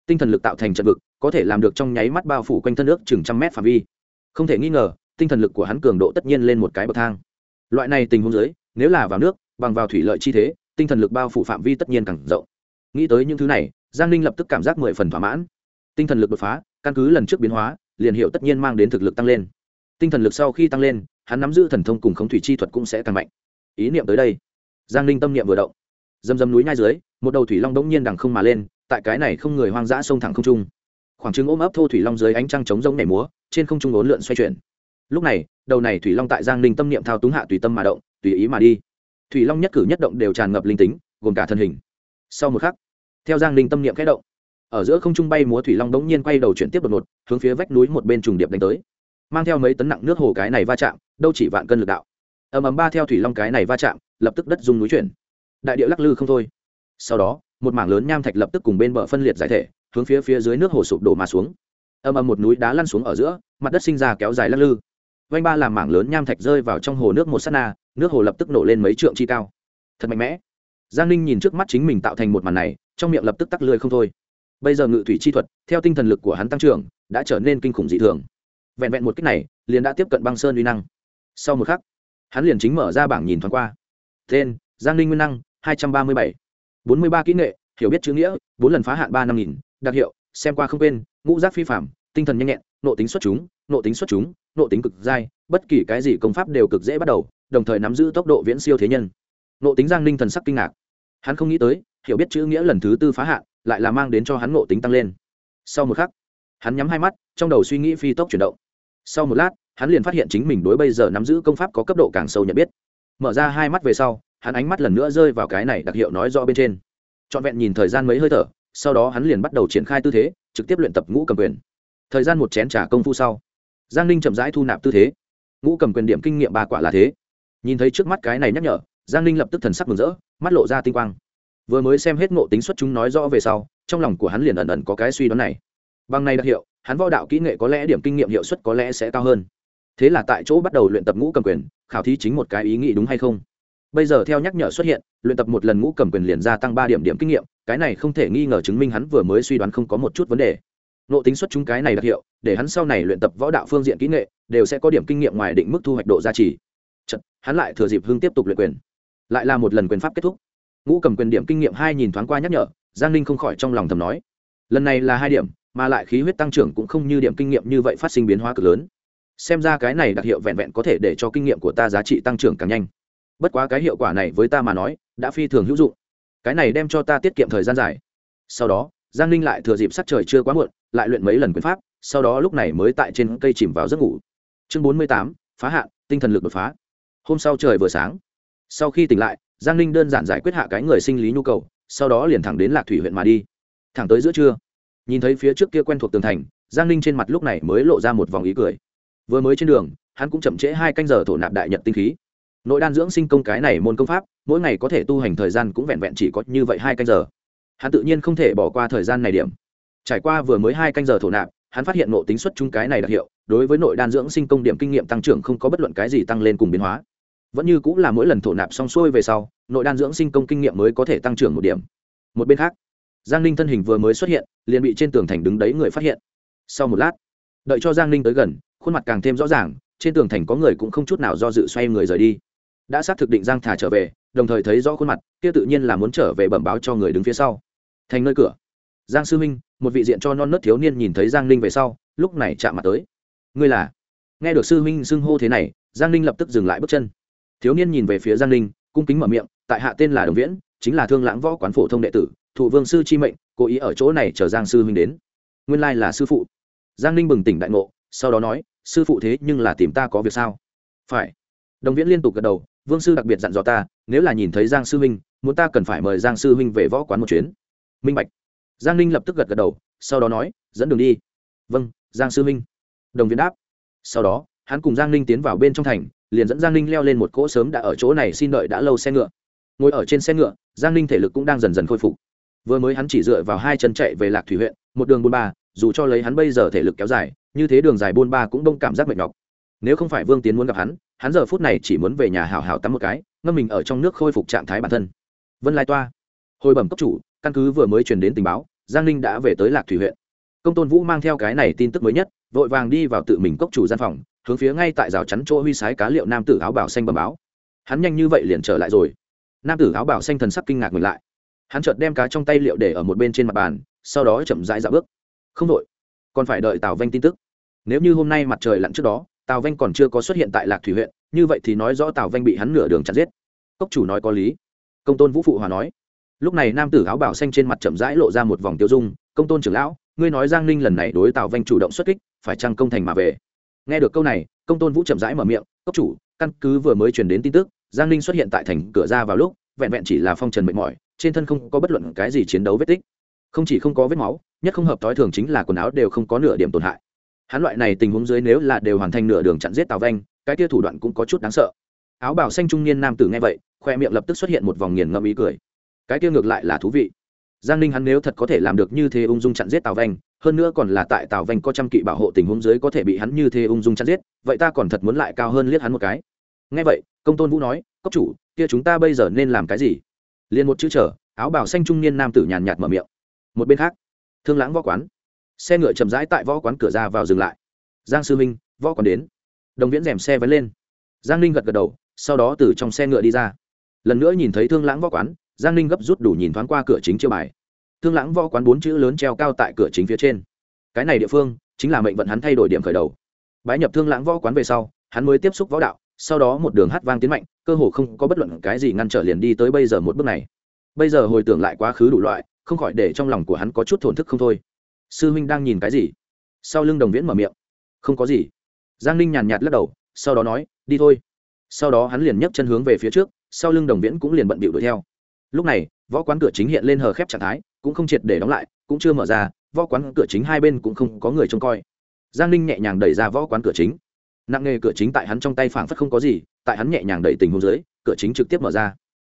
Tinh thần lực tạo thành trận vực, có thể làm được trong nháy mắt bao phủ quanh thân nước chừng trăm mét phạm vi. Không thể nghi ngờ, tinh thần lực của hắn cường độ tất nhiên lên một cái bậc thang. Loại này tình huống dưới, nếu là vào nước bằng vào thủy lợi chi thế, tinh thần lực bao phủ phạm vi tất nhiên càng rộng. Nghĩ tới những thứ này, giang ninh lập tức cảm giác mười phần thỏa mãn. Tinh thần lực đột phá, căn cứ lần trước biến hóa, liền hiệu tất nhiên mang đến thực lực tăng lên. Tinh thần lực sau khi tăng lên, hắn nắm giữ thần thông cùng khống thủy chi thuật cũng sẽ càng mạnh. Ý niệm tới đây, giang ninh tâm niệm vừa động. Dầm dầm núi ngay dưới, một đầu thủy long đống nhiên đằng không mà lên, tại cái này không người hoang dã sông thẳng không trung. Khoảng trứng ôm ấp thô thủy long dưới ánh trăng trống rông nhảy múa, trên không trung ốn lượn xoay chuyển. Lúc này, đầu này thủy long tại giang ninh tâm niệm thao túng hạ tùy tâm mà động, tùy ý mà đi thủy long nhất cử nhất động đều tràn ngập linh tính, gồm cả thân hình. Sau một khắc, theo giang Linh tâm niệm khẽ động, ở giữa không trung bay múa thủy long đống nhiên quay đầu chuyển tiếp đột ngột, hướng phía vách núi một bên trùng điệp đánh tới. Mang theo mấy tấn nặng nước hồ cái này va chạm, đâu chỉ vạn cân lực đạo. Ầm ầm ba theo thủy long cái này va chạm, lập tức đất dung núi chuyển. Đại địa lắc lư không thôi. Sau đó, một mảng lớn nham thạch lập tức cùng bên bờ phân liệt giải thể, hướng phía phía dưới nước hồ sụp đổ mà xuống. Ầm ầm một núi đá lăn xuống ở giữa, mặt đất sinh ra kéo dài lắc lư vanh ba làm mảng lớn nham thạch rơi vào trong hồ nước một s á t na, nước hồ lập tức nổ lên mấy trượng chi cao. Thật mạnh mẽ. Giang ninh nhìn trước mắt chính mình tạo thành một màn này, trong miệng lập tức tắc lười không thôi. Bây giờ ngự thủy chi thuật, theo tinh thần lực của hắn tăng trưởng, đã trở nên kinh khủng dị thường. Vẹn vẹn một cách này, liền đã tiếp cận băng sơn uy năng. Sau một khắc, hắn liền chính mở ra bảng nhìn thoáng qua. Tên, giang ninh nguyên năng, hai trăm ba mươi bảy. Bốn mươi ba kỹ nghệ, hiểu biết chữ nghĩa, bốn lần phá hạn ba năm nghìn, đặc hiệu, xem qua không quên, ngũ giác phi phạm tinh thần nhanh nhẹn nộ tính xuất chúng nộ tính xuất chúng nộ tính cực dai, bất kỳ cái gì công pháp đều cực dễ bắt đầu, đồng thời nắm giữ tốc độ viễn siêu thế nhân. Nộ tính giang ninh thần sắc kinh ngạc. Hắn không nghĩ tới, hiểu biết chữ nghĩa lần thứ tư phá hạn, lại là mang đến cho hắn nộ tính tăng lên. Sau một khắc, hắn nhắm hai mắt, trong đầu suy nghĩ phi tốc chuyển động. Sau một lát, hắn liền phát hiện chính mình đối bây giờ nắm giữ công pháp có cấp độ càng sâu nhận biết. Mở ra hai mắt về sau, hắn ánh mắt lần nữa rơi vào cái này đặc hiệu nói rõ bên trên. Trọn vẹn nhìn thời gian mấy hơi thở, sau đó hắn liền bắt đầu triển khai tư thế, trực tiếp luyện tập ngũ cầm quyền thời gian một chén trả công phu sau, giang ninh chậm rãi thu nạp tư thế. Ngũ cầm quyền điểm kinh nghiệm ba quả là thế. Nhìn thấy trước mắt cái này nhắc nhở, giang ninh lập tức thần sắc mừng rỡ, mắt lộ ra tinh quang. Vừa mới xem hết ngộ tính xuất chúng nói rõ về sau, trong lòng của hắn liền ẩn ẩn có cái suy đoán này. Bằng này đặc hiệu, hắn võ đạo kỹ nghệ có lẽ điểm kinh nghiệm hiệu suất có lẽ sẽ cao hơn. Thế là tại chỗ bắt đầu luyện tập ngũ cầm quyền, khảo thí chính một cái ý nghĩ đúng hay không. Bây giờ theo nhắc nhở xuất hiện, luyện tập một lần ngũ cầm quyền liền gia tăng ba điểm điểm kinh nghiệm, cái này không thể nghi ngờ chứng minh hắn vừa mới suy đoán không có một chút vấn đề nộ tính xuất chúng cái này đặc hiệu để hắn sau này luyện tập võ đạo phương diện kỹ nghệ đều sẽ có điểm kinh nghiệm ngoài định mức thu hoạch độ gia trì. Chật, hắn lại thừa dịp hưng tiếp tục luyện quyền. Lại là một lần quyền pháp kết thúc. Ngũ cầm quyền điểm kinh nghiệm hai nhìn thoáng qua nhắc nhở giang ninh không khỏi trong lòng thầm nói. Lần này là hai điểm mà lại khí huyết tăng trưởng cũng không như điểm kinh nghiệm như vậy phát sinh biến hóa cực lớn. Xem ra cái này đặc hiệu vẹn vẹn có thể để cho kinh nghiệm của ta giá trị tăng trưởng càng nhanh. Bất quá cái hiệu quả này với ta mà nói đã phi thường hữu dụng. Cái này đem cho ta tiết kiệm thời gian dài. Sau đó giang ninh lại thừa dịp sắc trời chưa quá muộn lại luyện mấy lần quyền pháp, sau đó lúc này mới tại trên cây chìm vào giấc ngủ. Chương bốn mươi tám, phá hạn, tinh thần lực đột phá. Hôm sau trời vừa sáng. Sau khi tỉnh lại, giang ninh đơn giản giải quyết hạ cái người sinh lý nhu cầu, sau đó liền thẳng đến lạc thủy huyện mà đi. Thẳng tới giữa trưa, nhìn thấy phía trước kia quen thuộc tường thành, giang ninh trên mặt lúc này mới lộ ra một vòng ý cười. Vừa mới trên đường, hắn cũng chậm trễ hai canh giờ thổ nạp đại nhật tinh khí. Nội đan dưỡng sinh công cái này môn công pháp, mỗi ngày có thể tu hành thời gian cũng vẹn vẹn chỉ có như vậy hai canh giờ. Hắn tự nhiên không thể bỏ qua thời gian này điểm trải qua vừa mới hai canh giờ thổ nạp, hắn phát hiện nội tính xuất chung cái này đặc hiệu, đối với nội đan dưỡng sinh công điểm kinh nghiệm tăng trưởng không có bất luận cái gì tăng lên cùng biến hóa. Vẫn như cũng là mỗi lần thổ nạp xong xuôi về sau, nội đan dưỡng sinh công kinh nghiệm mới có thể tăng trưởng một điểm. Một bên khác, giang ninh thân hình vừa mới xuất hiện, liền bị trên tường thành đứng đấy người phát hiện. Sau một lát, đợi cho giang ninh tới gần, khuôn mặt càng thêm rõ ràng, trên tường thành có người cũng không chút nào do dự xoay người rời đi. Đã xác thực định giang thả trở về, đồng thời thấy rõ khuôn mặt, kia tự nhiên là muốn trở về bẩm báo cho người đứng phía sau. Thành nơi cửa. Giang sư minh một vị diện cho non nớt thiếu niên nhìn thấy giang ninh về sau, lúc này chạm mặt tới. Ngươi là? Nghe được sư huynh xưng hô thế này, giang ninh lập tức dừng lại bước chân. Thiếu niên nhìn về phía giang ninh, cung kính mở miệng, tại hạ tên là đồng viễn, chính là thương lãng võ quán phổ thông đệ tử, thụ vương sư chi mệnh, cố ý ở chỗ này chờ giang sư huynh đến. Nguyên lai là sư phụ. Giang ninh bừng tỉnh đại ngộ, sau đó nói, sư phụ thế nhưng là tìm ta có việc sao? Phải. Đồng viễn liên tục gật đầu, vương sư đặc biệt dặn dò ta, nếu là nhìn thấy giang sư huynh, muốn ta cần phải mời giang sư huynh về võ quán một chuyến. Minh bạch giang ninh lập tức gật gật đầu, sau đó nói, dẫn đường đi. Vâng giang sư Minh. đồng viên đáp. Sau đó, hắn cùng giang ninh tiến vào bên trong thành, liền dẫn giang ninh leo lên một cỗ sớm đã ở chỗ này xin đợi đã lâu xe ngựa. Ngồi ở trên xe ngựa, giang ninh thể lực cũng đang dần dần khôi phục. Vừa mới hắn chỉ dựa vào hai chân chạy về lạc thủy huyện, một đường buôn ba, dù cho lấy hắn bây giờ thể lực kéo dài, như thế đường dài buôn ba cũng đông cảm giác mệt nhọc. Nếu không phải vương tiến muốn gặp hắn hắn giờ phút này chỉ muốn về nhà hào hào tắm một cái, ngâm mình ở trong nước khôi phục trạng thái bản thân. Vân lai toa. Hồi bẩm cấp chủ căn cứ vừa mới truyền đến tình báo, giang ninh đã về tới lạc thủy huyện. Công tôn vũ mang theo cái này tin tức mới nhất, vội vàng đi vào tự mình cốc chủ gian phòng, hướng phía ngay tại rào chắn chỗ huy sái cá liệu nam tử áo bảo xanh bầm báo. Hắn nhanh như vậy liền trở lại rồi. Nam tử áo bảo xanh thần sắc kinh ngạc ngược lại. Hắn chợt đem cá trong tay liệu để ở một bên trên mặt bàn, sau đó chậm rãi dạo bước. Không đội còn phải đợi tào vanh tin tức. Nếu như hôm nay mặt trời lặn trước đó, tào vanh còn chưa có xuất hiện tại lạc thủy huyện, như vậy thì nói rõ tào vanh bị hắn nửa đường chặt giết. Cốc chủ nói có lý. Công tôn vũ phụ hòa nói lúc này nam tử áo bảo xanh trên mặt chậm rãi lộ ra một vòng tiêu dung, công tôn trưởng lão, ngươi nói giang ninh lần này đối tào vanh chủ động xuất kích, phải chăng công thành mà về? Nghe được câu này, công tôn vũ chậm rãi mở miệng, cốc chủ, căn cứ vừa mới truyền đến tin tức, giang ninh xuất hiện tại thành cửa ra vào lúc, vẹn vẹn chỉ là phong trần mệt mỏi, trên thân không có bất luận cái gì chiến đấu vết tích. Không chỉ không có vết máu, nhất không hợp thói thường chính là quần áo đều không có nửa điểm tổn hại. Hắn loại này tình huống dưới nếu là đều hoàn thành nửa đường chặn giết tào vanh, cái tia thủ đoạn cũng có chút đáng sợ. Áo bảo xanh trung niên nam tử nghe vậy, khoe miệng lập tức xuất hiện một vòng nghiền ngẫm ý cười cái kia ngược lại là thú vị. Giang ninh hắn nếu thật có thể làm được như thế ung dung chặn giết tào vanh, hơn nữa còn là tại tào vanh có trăm kỵ bảo hộ tình huống dưới có thể bị hắn như thế ung dung chặn giết, vậy ta còn thật muốn lại cao hơn liếc hắn một cái. Ngay vậy, công tôn vũ nói, cốc chủ, kia chúng ta bây giờ nên làm cái gì? Liền một chữ chờ, áo bảo xanh trung niên nam tử nhàn nhạt mở miệng. Một bên khác, thương lãng võ quán. Xe ngựa chậm rãi tại võ quán cửa ra vào dừng lại. Giang sư minh võ quán đến. Đồng viễn rèm xe vấn lên. Giang ninh gật gật đầu, sau đó từ trong xe ngựa đi ra. Lần nữa nhìn thấy thương lãng võ quán giang ninh gấp rút đủ nhìn thoáng qua cửa chính chiêu bài. Thương lãng võ quán bốn chữ lớn treo cao tại cửa chính phía trên. Cái này địa phương chính là mệnh vận hắn thay đổi điểm khởi đầu. Bái nhập thương lãng võ quán về sau, hắn mới tiếp xúc võ đạo, sau đó một đường hát vang tiến mạnh, cơ hồ không có bất luận cái gì ngăn trở liền đi tới bây giờ một bước này. Bây giờ hồi tưởng lại quá khứ đủ loại, không khỏi để trong lòng của hắn có chút thổn thức không thôi. Sư huynh đang nhìn cái gì? Sau lưng đồng viễn mở miệng. Không có gì. Giang ninh nhàn nhạt lắc đầu, sau đó nói, đi thôi. Sau đó hắn liền nhấc chân hướng về phía trước, sau lưng đồng viễn cũng liền bận bịu đuổi theo lúc này, võ quán cửa chính hiện lên hờ khép trạng thái, cũng không triệt để đóng lại, cũng chưa mở ra, võ quán cửa chính hai bên cũng không có người trông coi. Giang ninh nhẹ nhàng đẩy ra võ quán cửa chính. Nặng nghề cửa chính tại hắn trong tay phảng phất không có gì, tại hắn nhẹ nhàng đẩy tình hôn dưới, cửa chính trực tiếp mở ra.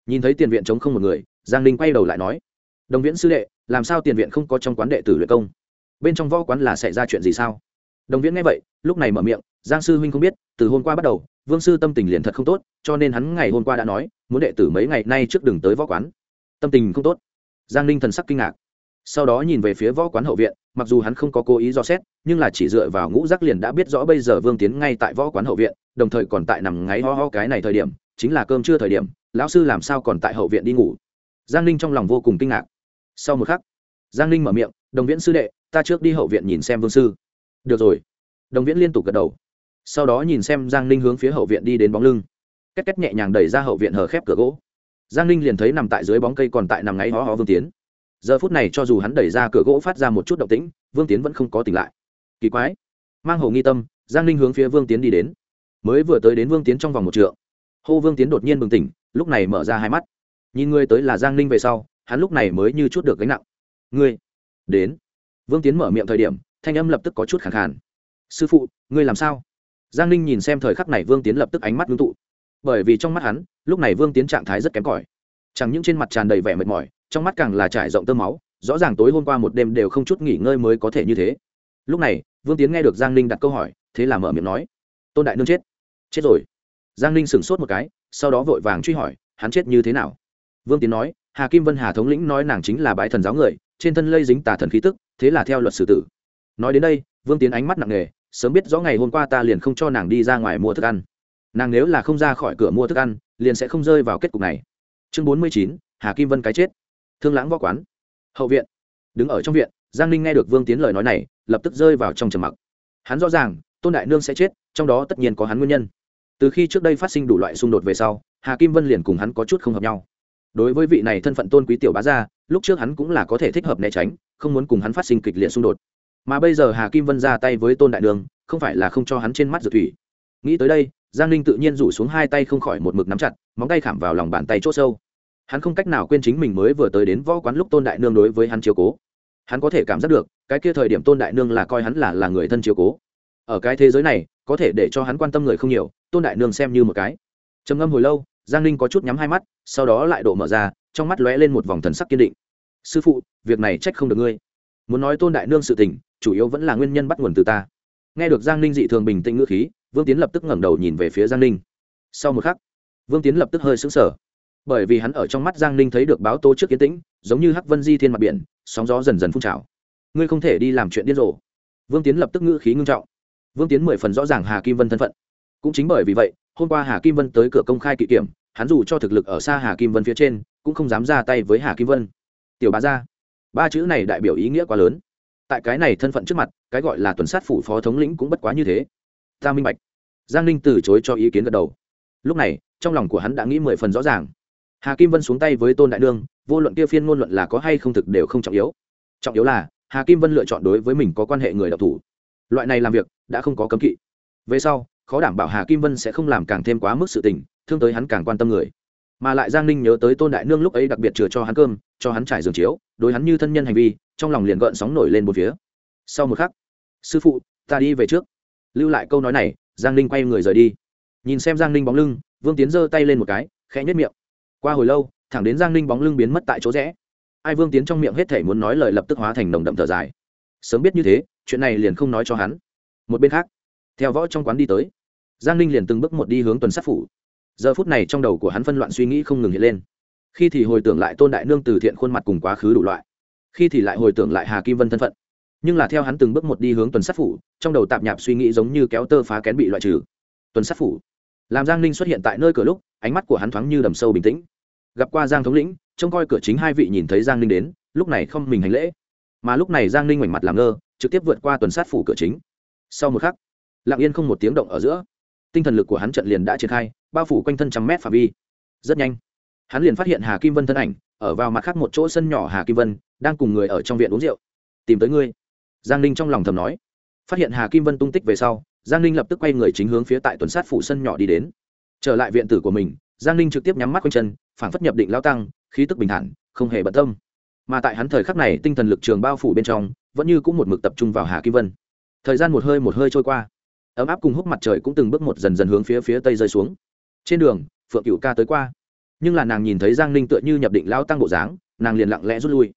Nhìn thấy tiền viện chống không một người, giang ninh quay đầu lại nói, đồng viễn sư đệ, làm sao tiền viện không có trong quán đệ tử luyện công? Bên trong võ quán là xảy ra chuyện gì sao? Đồng viễn nghe vậy, lúc này mở miệng, giang sư huynh không biết, từ hôm qua bắt đầu, vương sư tâm tình liền thật không tốt, cho nên hắn ngày hôm qua đã nói muốn đệ tử mấy ngày nay trước đường tới võ quán. Tâm tình không tốt. Giang ninh thần sắc kinh ngạc. Sau đó nhìn về phía võ quán hậu viện, mặc dù hắn không có cố ý do xét, nhưng là chỉ dựa vào ngũ giác liền đã biết rõ bây giờ vương tiến ngay tại võ quán hậu viện, đồng thời còn tại nằm ngáy ho ho cái này thời điểm, chính là cơm trưa thời điểm, lão sư làm sao còn tại hậu viện đi ngủ? Giang ninh trong lòng vô cùng kinh ngạc. Sau một khắc, giang ninh mở miệng, đồng viễn sư đệ, ta trước đi hậu viện nhìn xem vương sư. Được rồi. Đồng viễn liên tục gật đầu. Sau đó nhìn xem giang ninh hướng phía hậu viện đi đến bóng lưng két két nhẹ nhàng đẩy ra hậu viện hở khép cửa gỗ. Giang ninh liền thấy nằm tại dưới bóng cây còn tại nằm ngáy ho ho vương tiến. Giờ phút này cho dù hắn đẩy ra cửa gỗ phát ra một chút động tĩnh, vương tiến vẫn không có tỉnh lại. Kỳ quái. Mang hồ nghi tâm, giang ninh hướng phía vương tiến đi đến. Mới vừa tới đến vương tiến trong vòng một trượng. Hô vương tiến đột nhiên bừng tỉnh, lúc này mở ra hai mắt. Nhìn ngươi tới là giang ninh về sau, hắn lúc này mới như chút được gánh nặng. Ngươi, đến. Vương tiến mở miệng thời điểm, thanh âm lập tức có chút khẳng khàn. Sư phụ, ngươi làm sao? Giang ninh nhìn xem thời khắc này vương tiến lập tức ánh mắt ngưng tụ bởi vì trong mắt hắn, lúc này vương tiến trạng thái rất kém cỏi. Chẳng những trên mặt tràn đầy vẻ mệt mỏi, trong mắt càng là trải rộng tơ máu, rõ ràng tối hôm qua một đêm đều không chút nghỉ ngơi mới có thể như thế. Lúc này, vương tiến nghe được giang ninh đặt câu hỏi, thế là mở miệng nói, tôn đại nương chết. Chết rồi. Giang ninh sửng sốt một cái, sau đó vội vàng truy hỏi, hắn chết như thế nào? Vương tiến nói, hà kim vân hà thống lĩnh nói nàng chính là bái thần giáo người, trên thân lây dính tà thần khí tức, thế là theo luật xử tử. Nói đến đây, vương tiến ánh mắt nặng nề, sớm biết rõ ngày hôm qua ta liền không cho nàng đi ra ngoài mua thức ăn nàng nếu là không ra khỏi cửa mua thức ăn, liền sẽ không rơi vào kết cục này. Chương bốn mươi chín, hà kim vân cái chết. Thương lãng võ quán. Hậu viện. Đứng ở trong viện, giang ninh nghe được vương tiến lời nói này, lập tức rơi vào trong trầm mặc. Hắn rõ ràng, tôn đại nương sẽ chết, trong đó tất nhiên có hắn nguyên nhân. Từ khi trước đây phát sinh đủ loại xung đột về sau, hà kim vân liền cùng hắn có chút không hợp nhau. Đối với vị này thân phận tôn quý tiểu bá gia, lúc trước hắn cũng là có thể thích hợp né tránh, không muốn cùng hắn phát sinh kịch liệt xung đột. Mà bây giờ hà kim vân ra tay với tôn đại đường không phải là không cho hắn trên mắt dược thủy nghĩ tới đây, giang ninh tự nhiên rủ xuống hai tay không khỏi một mực nắm chặt, móng tay khảm vào lòng bàn tay c h ỗ sâu. Hắn không cách nào quên chính mình mới vừa tới đến võ quán lúc tôn đại nương đối với hắn chiếu cố. Hắn có thể cảm giác được, cái kia thời điểm tôn đại nương là coi hắn là là người thân chiếu cố. Ở cái thế giới này, có thể để cho hắn quan tâm người không nhiều, tôn đại nương xem như một cái. Trầm ngâm hồi lâu, giang ninh có chút nhắm hai mắt, sau đó lại đổ mở ra, trong mắt lóe lên một vòng thần sắc kiên định. Sư phụ, việc này trách không được ngươi. Muốn nói tôn đại nương sự tình, chủ yếu vẫn là nguyên nhân bắt nguồn từ ta. Nghe được giang ninh dị thường bình tĩnh ngữ khí vương tiến lập tức ngẩng đầu nhìn về phía giang ninh. Sau một khắc, vương tiến lập tức hơi sững sờ. Bởi vì hắn ở trong mắt giang ninh thấy được báo Tô trước kiến tĩnh, giống như hắc vân di thiên mặt biển, sóng gió dần dần phun trào. Ngươi không thể đi làm chuyện điên rồ. Vương tiến lập tức ngữ khí ngưng trọng. Vương tiến mười phần rõ ràng hà kim vân thân phận. Cũng chính bởi vì vậy, hôm qua hà kim vân tới cửa công khai kỵ kiểm, hắn dù cho thực lực ở xa hà kim vân phía trên, cũng không dám ra tay với hà kim vân. Tiểu bá gia, ba chữ này đại biểu ý nghĩa quá lớn. Tại cái này thân phận trước mặt, cái gọi là tuần sát phủ phó thống lĩnh cũng bất quá như thế ta minh bạch. Giang ninh từ chối cho ý kiến gật đầu. Lúc này, trong lòng của hắn đã nghĩ mười phần rõ ràng. Hà kim vân xuống tay với tôn đại đương vô luận kia phiên ngôn luận là có hay không thực đều không trọng yếu. Trọng yếu là, hà kim vân lựa chọn đối với mình có quan hệ người đọc thủ. Loại này làm việc, đã không có cấm kỵ. Về sau, khó đảm bảo hà kim vân sẽ không làm càng thêm quá mức sự tình, thương tới hắn càng quan tâm người. Mà lại giang ninh nhớ tới tôn đại nương lúc ấy đặc biệt chừa cho hắn cơm, cho hắn trải giường chiếu, đối hắn như thân nhân hành vi, trong lòng liền gợn sóng nổi lên một phía. Sau một khắc, sư phụ, ta đi về trước lưu lại câu nói này, giang ninh quay người rời đi. Nhìn xem giang ninh bóng lưng, vương tiến giơ tay lên một cái, khẽ nhất miệng. Qua hồi lâu, thẳng đến giang ninh bóng lưng biến mất tại chỗ rẽ. Ai vương tiến trong miệng hết thể muốn nói lời lập tức hóa thành nồng đậm thở dài. Sớm biết như thế, chuyện này liền không nói cho hắn. Một bên khác, theo võ trong quán đi tới, giang ninh liền từng bước một đi hướng tuần sát phủ. Giờ phút này trong đầu của hắn phân loạn suy nghĩ không ngừng hiện lên. Khi thì hồi tưởng lại tôn đại nương từ thiện khuôn mặt cùng quá khứ đủ loại. Khi thì lại hồi tưởng lại hà kim vân thân phận nhưng là theo hắn từng bước một đi hướng tuần sát phủ, trong đầu tạp nhạp suy nghĩ giống như kéo tơ phá kén bị loại trừ. Tuần sát phủ. Làm giang ninh xuất hiện tại nơi cửa lúc, ánh mắt của hắn thoáng như đầm sâu bình tĩnh. Gặp qua giang thống lĩnh, trông coi cửa chính hai vị nhìn thấy giang ninh đến, lúc này không mình hành lễ. Mà lúc này giang ninh ngoảnh mặt làm ngơ, trực tiếp vượt qua tuần sát phủ cửa chính. Sau một khắc, lặng yên không một tiếng động ở giữa, tinh thần lực của hắn trận liền đã triển khai, bao phủ quanh thân trăm mét phạm vi. Rất nhanh, hắn liền phát hiện hà kim vân thân ảnh, ở vào mặt khác một chỗ sân nhỏ hà kim vân, đang cùng người ở trong viện uống rượu. Tìm tới ngươi giang ninh trong lòng thầm nói. Phát hiện hà kim vân tung tích về sau, giang ninh lập tức quay người chính hướng phía tại tuần sát phủ sân nhỏ đi đến. Trở lại viện tử của mình, giang ninh trực tiếp nhắm mắt quanh chân phản phất nhập định lao tăng, khí tức bình thản, không hề bận tâm. Mà tại hắn thời khắc này, tinh thần lực trường bao phủ bên trong, vẫn như cũng một mực tập trung vào hà kim vân. Thời gian một hơi một hơi trôi qua, ấm áp cùng húc mặt trời cũng từng bước một dần dần hướng phía phía tây rơi xuống. Trên đường, phượng cựu ca tới qua. Nhưng là nàng nhìn thấy giang ninh tựa như nhập định lao tăng bộ dáng, nàng liền lặng lẽ rút lui.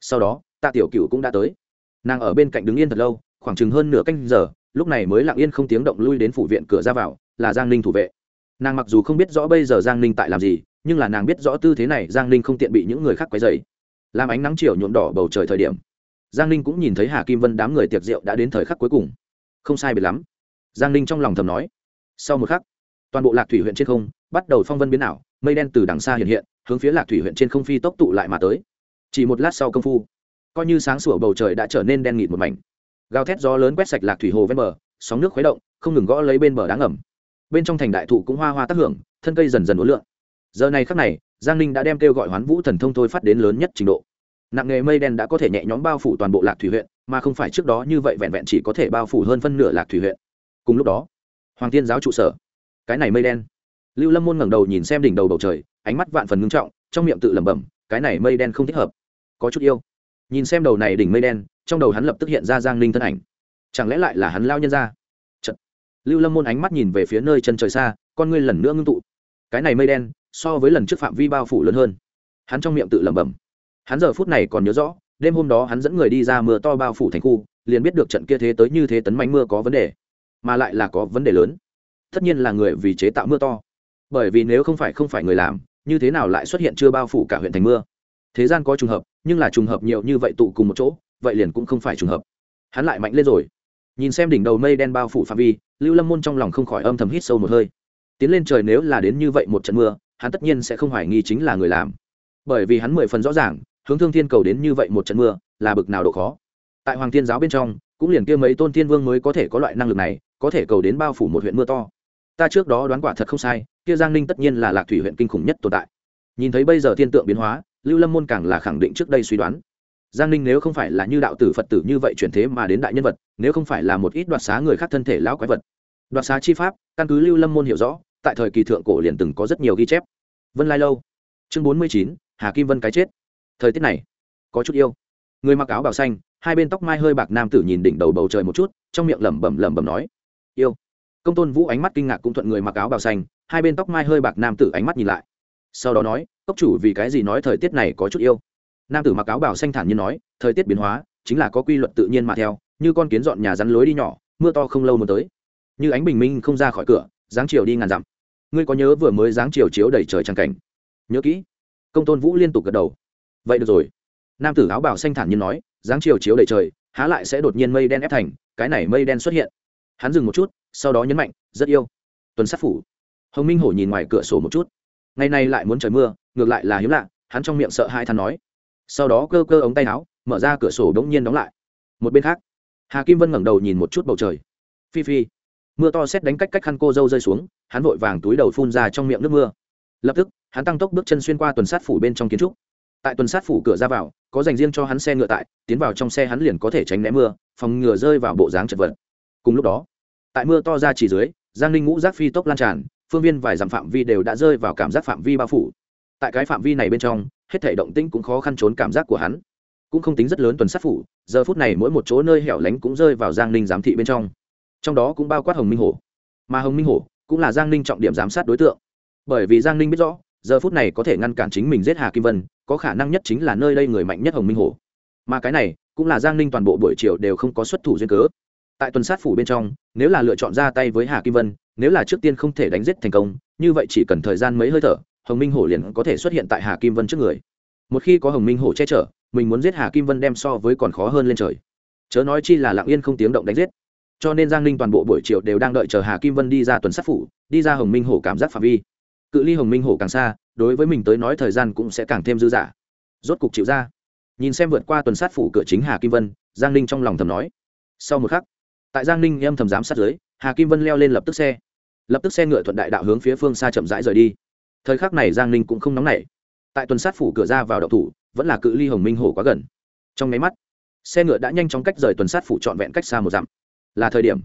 Sau đó, tạ tiểu cựu cũng đã tới nàng ở bên cạnh đứng yên thật lâu, khoảng chừng hơn nửa canh giờ, lúc này mới lặng yên không tiếng động lui đến phủ viện cửa ra vào, là giang ninh thủ vệ. Nàng mặc dù không biết rõ bây giờ giang ninh tại làm gì, nhưng là nàng biết rõ tư thế này giang ninh không tiện bị những người khác quấy dày làm ánh nắng chiều nhuộm đỏ bầu trời thời điểm, giang ninh cũng nhìn thấy hà kim vân đám người tiệc rượu đã đến thời khắc cuối cùng. Không sai biệt lắm, giang ninh trong lòng thầm nói. Sau một khắc, toàn bộ lạc thủy huyện trên không bắt đầu phong vân biến ảo, mây đen từ đằng xa hiện hiện, hướng phía lạc thủy huyện trên không phi tốc tụ lại mà tới. Chỉ một lát sau công phu coi như sáng sủa bầu trời đã trở nên đen nghịt một mảnh. Gào thét gió lớn quét sạch lạc thủy hồ ven bờ, sóng nước khuấy động, không ngừng gõ lấy bên bờ đáng ẩm bên trong thành đại thụ cũng hoa hoa tác hưởng, thân cây dần dần uốn lượn. Giờ này khắc này, giang ninh đã đem kêu gọi hoán vũ thần thông thôi phát đến lớn nhất trình độ. Nặng nghề mây đen đã có thể nhẹ nhõm bao phủ toàn bộ lạc thủy huyện, mà không phải trước đó như vậy vẹn vẹn chỉ có thể bao phủ hơn phân nửa lạc thủy huyện. Cùng lúc đó, hoàng thiên giáo trụ sở. Cái này mây đen. Lưu lâm môn ngẩng đầu nhìn xem đỉnh đầu bầu trời, ánh mắt vạn phần ngưng trọng, trong miệng tự lẩm bẩm, cái này mây đen không thích hợp. Có chút yêu nhìn xem đầu này đỉnh mây đen, trong đầu hắn lập tức hiện ra giang ninh thân ảnh. Chẳng lẽ lại là hắn lao nhân ra? Chật. lưu lâm môn ánh mắt nhìn về phía nơi chân trời xa, con ngươi lần nữa ngưng tụ. Cái này mây đen, so với lần trước phạm vi bao phủ lớn hơn. Hắn trong miệng tự lẩm bẩm. Hắn giờ phút này còn nhớ rõ, đêm hôm đó hắn dẫn người đi ra mưa to bao phủ thành khu, liền biết được trận kia thế tới như thế tấn mánh mưa có vấn đề. Mà lại là có vấn đề lớn. Tất nhiên là người vì chế tạo mưa to. Bởi vì nếu không phải không phải người làm, như thế nào lại xuất hiện chưa bao phủ cả huyện thành mưa? Thế gian có trùng hợp, nhưng là trùng hợp nhiều như vậy tụ cùng một chỗ, vậy liền cũng không phải trùng hợp. Hắn lại mạnh lên rồi. Nhìn xem đỉnh đầu mây đen bao phủ phạm vi, lưu lâm môn trong lòng không khỏi âm thầm hít sâu một hơi. Tiến lên trời nếu là đến như vậy một trận mưa, hắn tất nhiên sẽ không hoài nghi chính là người làm. Bởi vì hắn mười phần rõ ràng, hướng thương thiên cầu đến như vậy một trận mưa, là bực nào độ khó. Tại hoàng thiên giáo bên trong, cũng liền kia mấy tôn thiên vương mới có thể có loại năng lực này, có thể cầu đến bao phủ một huyện mưa to. Ta trước đó đoán quả thật không sai, kia giang ninh tất nhiên là lạc thủy huyện kinh khủng nhất tồn tại. Nhìn thấy bây giờ thiên tượng biến hóa lưu lâm môn càng là khẳng định trước đây suy đoán. Giang ninh nếu không phải là như đạo tử phật tử như vậy chuyển thế mà đến đại nhân vật, nếu không phải là một ít đoạt xá người khác thân thể lão quái vật. Đoạt xá chi pháp, căn cứ lưu lâm môn hiểu rõ, tại thời kỳ thượng cổ liền từng có rất nhiều ghi chép. Vân lai lâu, chương bốn mươi chín, hà kim vân cái chết. Thời tiết này, có chút yêu. Người mặc áo bào xanh, hai bên tóc mai hơi bạc nam tử nhìn đỉnh đầu bầu trời một chút, trong miệng lẩm bẩm lẩm bẩm nói, yêu. Công tôn vũ ánh mắt kinh ngạc cũng thuận người mặc áo bào xanh, hai bên tóc mai hơi bạc nam tử ánh mắt nhìn lại sau đó nói, cốc chủ, vì cái gì nói thời tiết này có chút yêu? Nam tử mặc áo bảo xanh thản nhiên nói, thời tiết biến hóa, chính là có quy luật tự nhiên mà theo, như con kiến dọn nhà rắn lối đi nhỏ, mưa to không lâu mới tới. Như ánh bình minh không ra khỏi cửa, dáng chiều đi ngàn dặm. Ngươi có nhớ vừa mới dáng chiều chiếu đầy trời trăng cảnh? Nhớ kỹ. Công tôn vũ liên tục gật đầu. Vậy được rồi. Nam tử áo bảo xanh thản nhiên nói, dáng chiều chiếu đầy trời, há lại sẽ đột nhiên mây đen ép thành, cái này mây đen xuất hiện. Hắn dừng một chút, sau đó nhấn mạnh, rất yêu. Tuần sát phủ. Hồng minh hổ nhìn ngoài cửa sổ một chút ngày nay lại muốn trời mưa, ngược lại là hiếm lạ, hắn trong miệng sợ hai than nói. Sau đó cơ cơ ống tay áo, mở ra cửa sổ đ ố n g nhiên đóng lại. Một bên khác, hà kim vân ngẩng đầu nhìn một chút bầu trời. Phi phi, mưa to xét đánh cách cách khăn cô dâu rơi xuống, hắn vội vàng túi đầu phun ra trong miệng nước mưa. Lập tức, hắn tăng tốc bước chân xuyên qua tuần sát phủ bên trong kiến trúc. Tại tuần sát phủ cửa ra vào, có dành riêng cho hắn xe ngựa tại, tiến vào trong xe hắn liền có thể tránh né mưa, phòng ngừa rơi vào bộ dáng chật vật. Cùng lúc đó, tại mưa to ra chỉ dưới, giang ninh ngũ giác phi tốc lan tràn phương viên vài dặm phạm vi đều đã rơi vào cảm giác phạm vi bao phủ. Tại cái phạm vi này bên trong, hết thể động tĩnh cũng khó khăn trốn cảm giác của hắn. Cũng không tính rất lớn tuần sát phủ, giờ phút này mỗi một chỗ nơi hẻo lánh cũng rơi vào giang ninh giám thị bên trong. Trong đó cũng bao quát hồng minh hổ. Mà hồng minh hổ cũng là giang ninh trọng điểm giám sát đối tượng. Bởi vì giang ninh biết rõ, giờ phút này có thể ngăn cản chính mình giết hà kim vân, có khả năng nhất chính là nơi đây người mạnh nhất hồng minh hổ. Mà cái này cũng là giang ninh toàn bộ buổi chiều đều không có xuất thủ duyên cớ. Tại tuần sát phủ bên trong, nếu là lựa chọn ra tay với hà kim vân nếu là trước tiên không thể đánh giết thành công, như vậy chỉ cần thời gian mấy hơi thở, hồng minh hổ liền có thể xuất hiện tại hà kim vân trước người. Một khi có hồng minh hổ che chở, mình muốn giết hà kim vân đem so với còn khó hơn lên trời. Chớ nói chi là lặng yên không tiếng động đánh giết. Cho nên giang ninh toàn bộ buổi chiều đều đang đợi chờ hà kim vân đi ra tuần sát phủ, đi ra hồng minh hổ cảm giác phạm vi. Cự ly hồng minh hổ càng xa, đối với mình tới nói thời gian cũng sẽ càng thêm dư dả. Rốt cục chịu ra. Nhìn xem vượt qua tuần sát phủ cửa chính hà kim vân, giang ninh trong lòng thầm nói. Sau một khắc, tại giang ninh em thầm giám sát dưới, hà kim vân leo lên lập tức xe lập tức xe ngựa thuận đại đạo hướng phía phương xa chậm rãi rời đi. Thời khắc này giang ninh cũng không nóng nảy. Tại tuần sát phủ cửa ra vào đậu thủ, vẫn là cự ly hồng minh hổ quá gần. Trong nháy mắt, xe ngựa đã nhanh chóng cách rời tuần sát phủ trọn vẹn cách xa một dặm. Là thời điểm.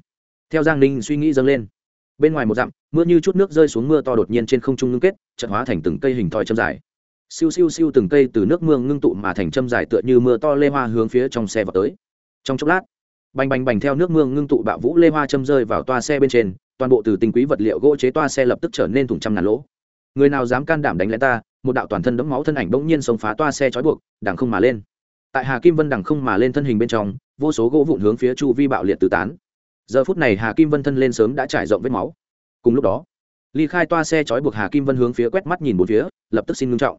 Theo giang ninh suy nghĩ dâng lên. Bên ngoài một dặm, mưa như chút nước rơi xuống mưa to đột nhiên trên không trung ngưng kết chật hóa thành từng cây hình thoi châm dài. Siêu siêu siêu từng cây từ nước mưa ngưng tụ mà thành châm dài tựa như mưa to lê hoa hướng phía trong xe vào tới. Trong chốc lát, bành bành bành theo nước mưa ngưng tụ bạo vũ lê hoa châm rơi vào toa xe bên trên toàn bộ từ tinh quý vật liệu gỗ chế toa xe lập tức trở nên thủng trăm ngàn lỗ. Người nào dám can đảm đánh lén ta, một đạo toàn thân đẫm máu thân ảnh bỗng nhiên xông phá toa xe trói buộc, đằng không mà lên. Tại hà kim vân đằng không mà lên thân hình bên trong, vô số gỗ vụn hướng phía chu vi bạo liệt tứ tán. Giờ phút này hà kim vân thân lên sớm đã trải rộng vết máu. Cùng lúc đó, ly khai toa xe trói buộc hà kim vân hướng phía quét mắt nhìn một phía, lập tức xin ngưng trọng.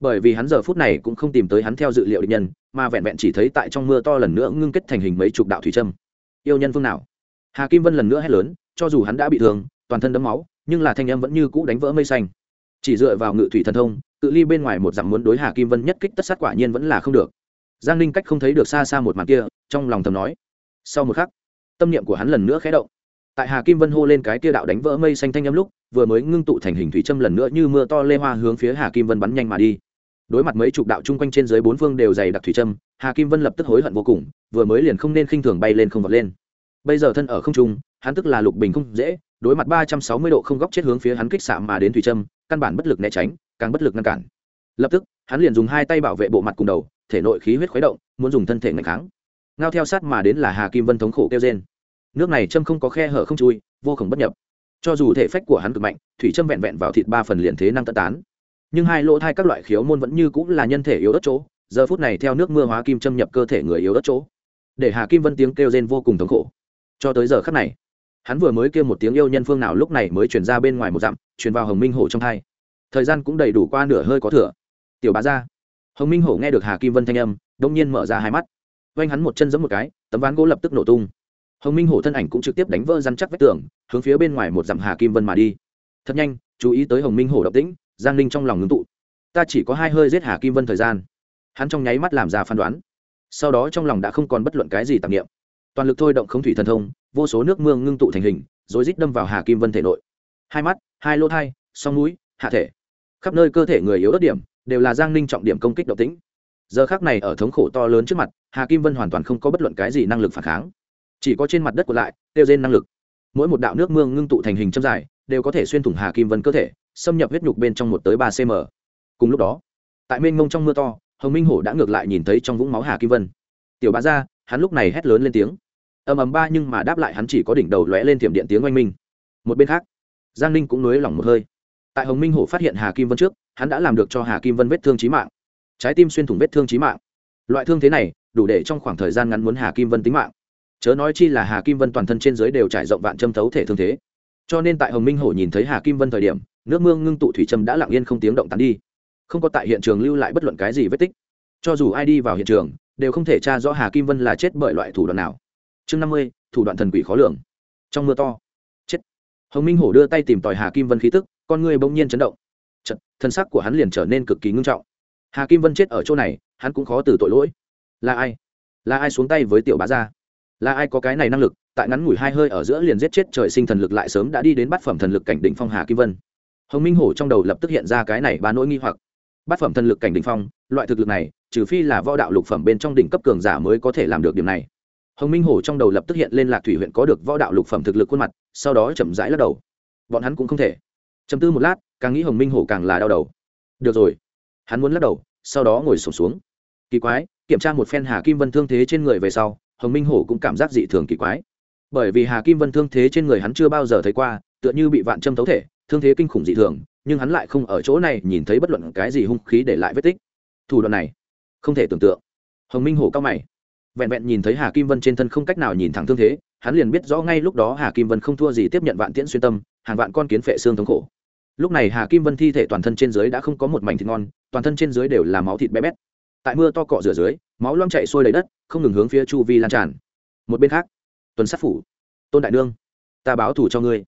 Bởi vì hắn giờ phút này cũng không tìm tới hắn theo dự liệu định nhân, mà vẹn vẹn chỉ thấy tại trong mưa to lần nữa ngưng kết thành hình mấy chục đạo thủy trâm yêu nhân phương nào? Hà kim vân lần nữa hét lớn cho dù hắn đã bị thương, toàn thân đấm máu, nhưng là thanh âm vẫn như cũ đánh vỡ mây xanh. Chỉ dựa vào ngự thủy thần thông tự ly bên ngoài một dặm muốn đối hà kim vân nhất kích tất sát quả nhiên vẫn là không được. Giang ninh cách không thấy được xa xa một màn kia, trong lòng thầm nói. Sau một khắc, tâm niệm của hắn lần nữa khé động. Tại hà kim vân hô lên cái kia đạo đánh vỡ mây xanh thanh âm lúc, vừa mới ngưng tụ thành hình thủy châm lần nữa như mưa to lê hoa hướng phía hà kim vân bắn nhanh mà đi. Đối mặt mấy chục đạo chung quanh trên dưới bốn phương đều dày đặc thủy trâm hà kim vân lập tức hối hận vô cùng, vừa mới liền không nên khinh thường bay lên không vọt lên bây giờ thân ở không trung, hắn tức là lục bình không dễ, đối mặt ba trăm sáu mươi độ không góc chết hướng phía hắn kích xạ mà đến thủy trâm căn bản bất lực né tránh, càng bất lực ngăn cản. Lập tức, hắn liền dùng hai tay bảo vệ bộ mặt cùng đầu, thể nội khí huyết khuấy động, muốn dùng thân thể ngày kháng. Ngao theo sát mà đến là hà kim vân thống khổ kêu trên nước này trâm không có khe hở không chui, vô khổng bất nhập. Cho dù thể phách của hắn cực mạnh, thủy trâm vẹn vẹn vào thịt ba phần liền thế năng tận tán. Nhưng hai lỗ thai các loại khiếu môn vẫn như cũng là nhân thể yếu đất chỗ, giờ phút này theo nước mưa hóa kim châm nhập cơ thể người yếu đất chỗ. Để hà kim vân tiếng kêu rên vô cùng thống khổ cho tới giờ khắc này, hắn vừa mới kêu một tiếng yêu nhân phương nào lúc này mới chuyển ra bên ngoài một dặm chuyển vào hồng minh hổ trong thai. Thời gian cũng đầy đủ qua nửa hơi có thừa. Tiểu bá ra. Hồng minh hổ nghe được hà kim vân thanh âm, đông nhiên mở ra hai mắt. Oanh hắn một chân giấm một cái, tấm ván gỗ lập tức nổ tung. Hồng minh hổ thân ảnh cũng trực tiếp đánh vỡ răn chắc vách tường, hướng phía bên ngoài một dặm hà kim vân mà đi. Thật nhanh, chú ý tới hồng minh hổ động tĩnh, giang ninh trong lòng ngưng tụ. Ta chỉ có hai hơi giết hà kim vân thời gian. Hắn trong nháy mắt làm ra phán đoán. Sau đó trong lòng đã không còn bất luận cái gì tạp nghiệm toàn lực thôi động không thủy thần thông, vô số nước mương ngưng tụ thành hình, rồi rít đâm vào hà kim vân thể nội. Hai mắt, hai lỗ thai, song núi hạ thể. Khắp nơi cơ thể người yếu đất điểm, đều là giang ninh trọng điểm công kích độc tính giờ khác này ở thống khổ to lớn trước mặt, hà kim vân hoàn toàn không có bất luận cái gì năng lực phản kháng. Chỉ có trên mặt đất của lại tiêu trên năng lực. Mỗi một đạo nước mương ngưng tụ thành hình châm dài, đều có thể xuyên thủng hà kim vân cơ thể, xâm nhập huyết nhục bên trong một tới ba cm. Cùng lúc đó, tại mênh mông trong mưa to, hồng minh hổ đã ngược lại nhìn thấy trong vũng máu hà kim vân. Tiểu bá ra hắn lúc này hét lớn lên tiếng ầm ầm ba nhưng mà đáp lại hắn chỉ có đỉnh đầu lóe lên thiểm điện tiếng oanh minh. Một bên khác, giang ninh cũng nới lỏng một hơi. Tại hồng minh hổ phát hiện hà kim vân trước, hắn đã làm được cho hà kim vân vết thương trí mạng. Trái tim xuyên thủng vết thương trí mạng. Loại thương thế này, đủ để trong khoảng thời gian ngắn muốn hà kim vân tính mạng. Chớ nói chi là hà kim vân toàn thân trên dưới đều trải rộng vạn châm thấu thể thương thế. Cho nên tại hồng minh hổ nhìn thấy hà kim vân thời điểm, nước mương ngưng tụ thủy châm đã lặng yên không tiếng động tán đi. Không có tại hiện trường lưu lại bất luận cái gì vết tích. Cho dù ai đi vào hiện trường, đều không thể tra rõ hà kim vân là chết bởi loại thủ đoạn nào chương năm mươi thủ đoạn thần quỷ khó lường. Trong mưa to. Chết. Hồng minh hổ đưa tay tìm tòi hà kim vân khí tức con người bỗng nhiên chấn động. Chật, thân sắc của hắn liền trở nên cực kỳ ngưng trọng. Hà kim vân chết ở chỗ này hắn cũng khó từ tội lỗi. Là ai? Là ai xuống tay với tiểu bá gia? Là ai có cái này năng lực tại ngắn ngủi hai hơi ở giữa liền giết chết trời sinh thần lực lại sớm đã đi đến bát phẩm thần lực cảnh đỉnh phong hà kim vân. Hồng minh hổ trong đầu lập tức hiện ra cái này ba nỗi nghi hoặc. Bát phẩm thần lực cảnh đỉnh phong loại thực lực này trừ phi là võ đạo lục phẩm bên trong đỉnh cấp cường giả mới có thể làm được điểm này hồng minh hổ trong đầu lập tức hiện lên lạc thủy huyện có được võ đạo lục phẩm thực lực khuôn mặt sau đó chậm rãi lắc đầu. Bọn hắn cũng không thể. Chầm tư một lát càng nghĩ hồng minh hổ càng là đau đầu. Được rồi. Hắn muốn lắc đầu sau đó ngồi sụp xuống, xuống. Kỳ quái kiểm tra một phen hà kim vân thương thế trên người về sau hồng minh hổ cũng cảm giác dị thường kỳ quái. Bởi vì hà kim vân thương thế trên người hắn chưa bao giờ thấy qua tựa như bị vạn châm thấu thể thương thế kinh khủng dị thường nhưng hắn lại không ở chỗ này nhìn thấy bất luận cái gì hung khí để lại vết tích. Thủ đoạn này không thể tưởng tượng. Hồng minh hổ cao mày vẹn vẹn nhìn thấy hà kim vân trên thân không cách nào nhìn thẳng thương thế, hắn liền biết rõ ngay lúc đó hà kim vân không thua gì tiếp nhận vạn tiễn xuyên tâm, hàng vạn con kiến phệ xương thống khổ. Lúc này hà kim vân thi thể toàn thân trên dưới đã không có một mảnh thịt ngon, toàn thân trên dưới đều là máu thịt bé bét. Tại mưa to cọ rửa dưới, máu loang chạy sôi đầy đất, không ngừng hướng phía chu vi lan tràn. Một bên khác, tuần sát phủ, tôn đại nương, ta báo thủ cho ngươi.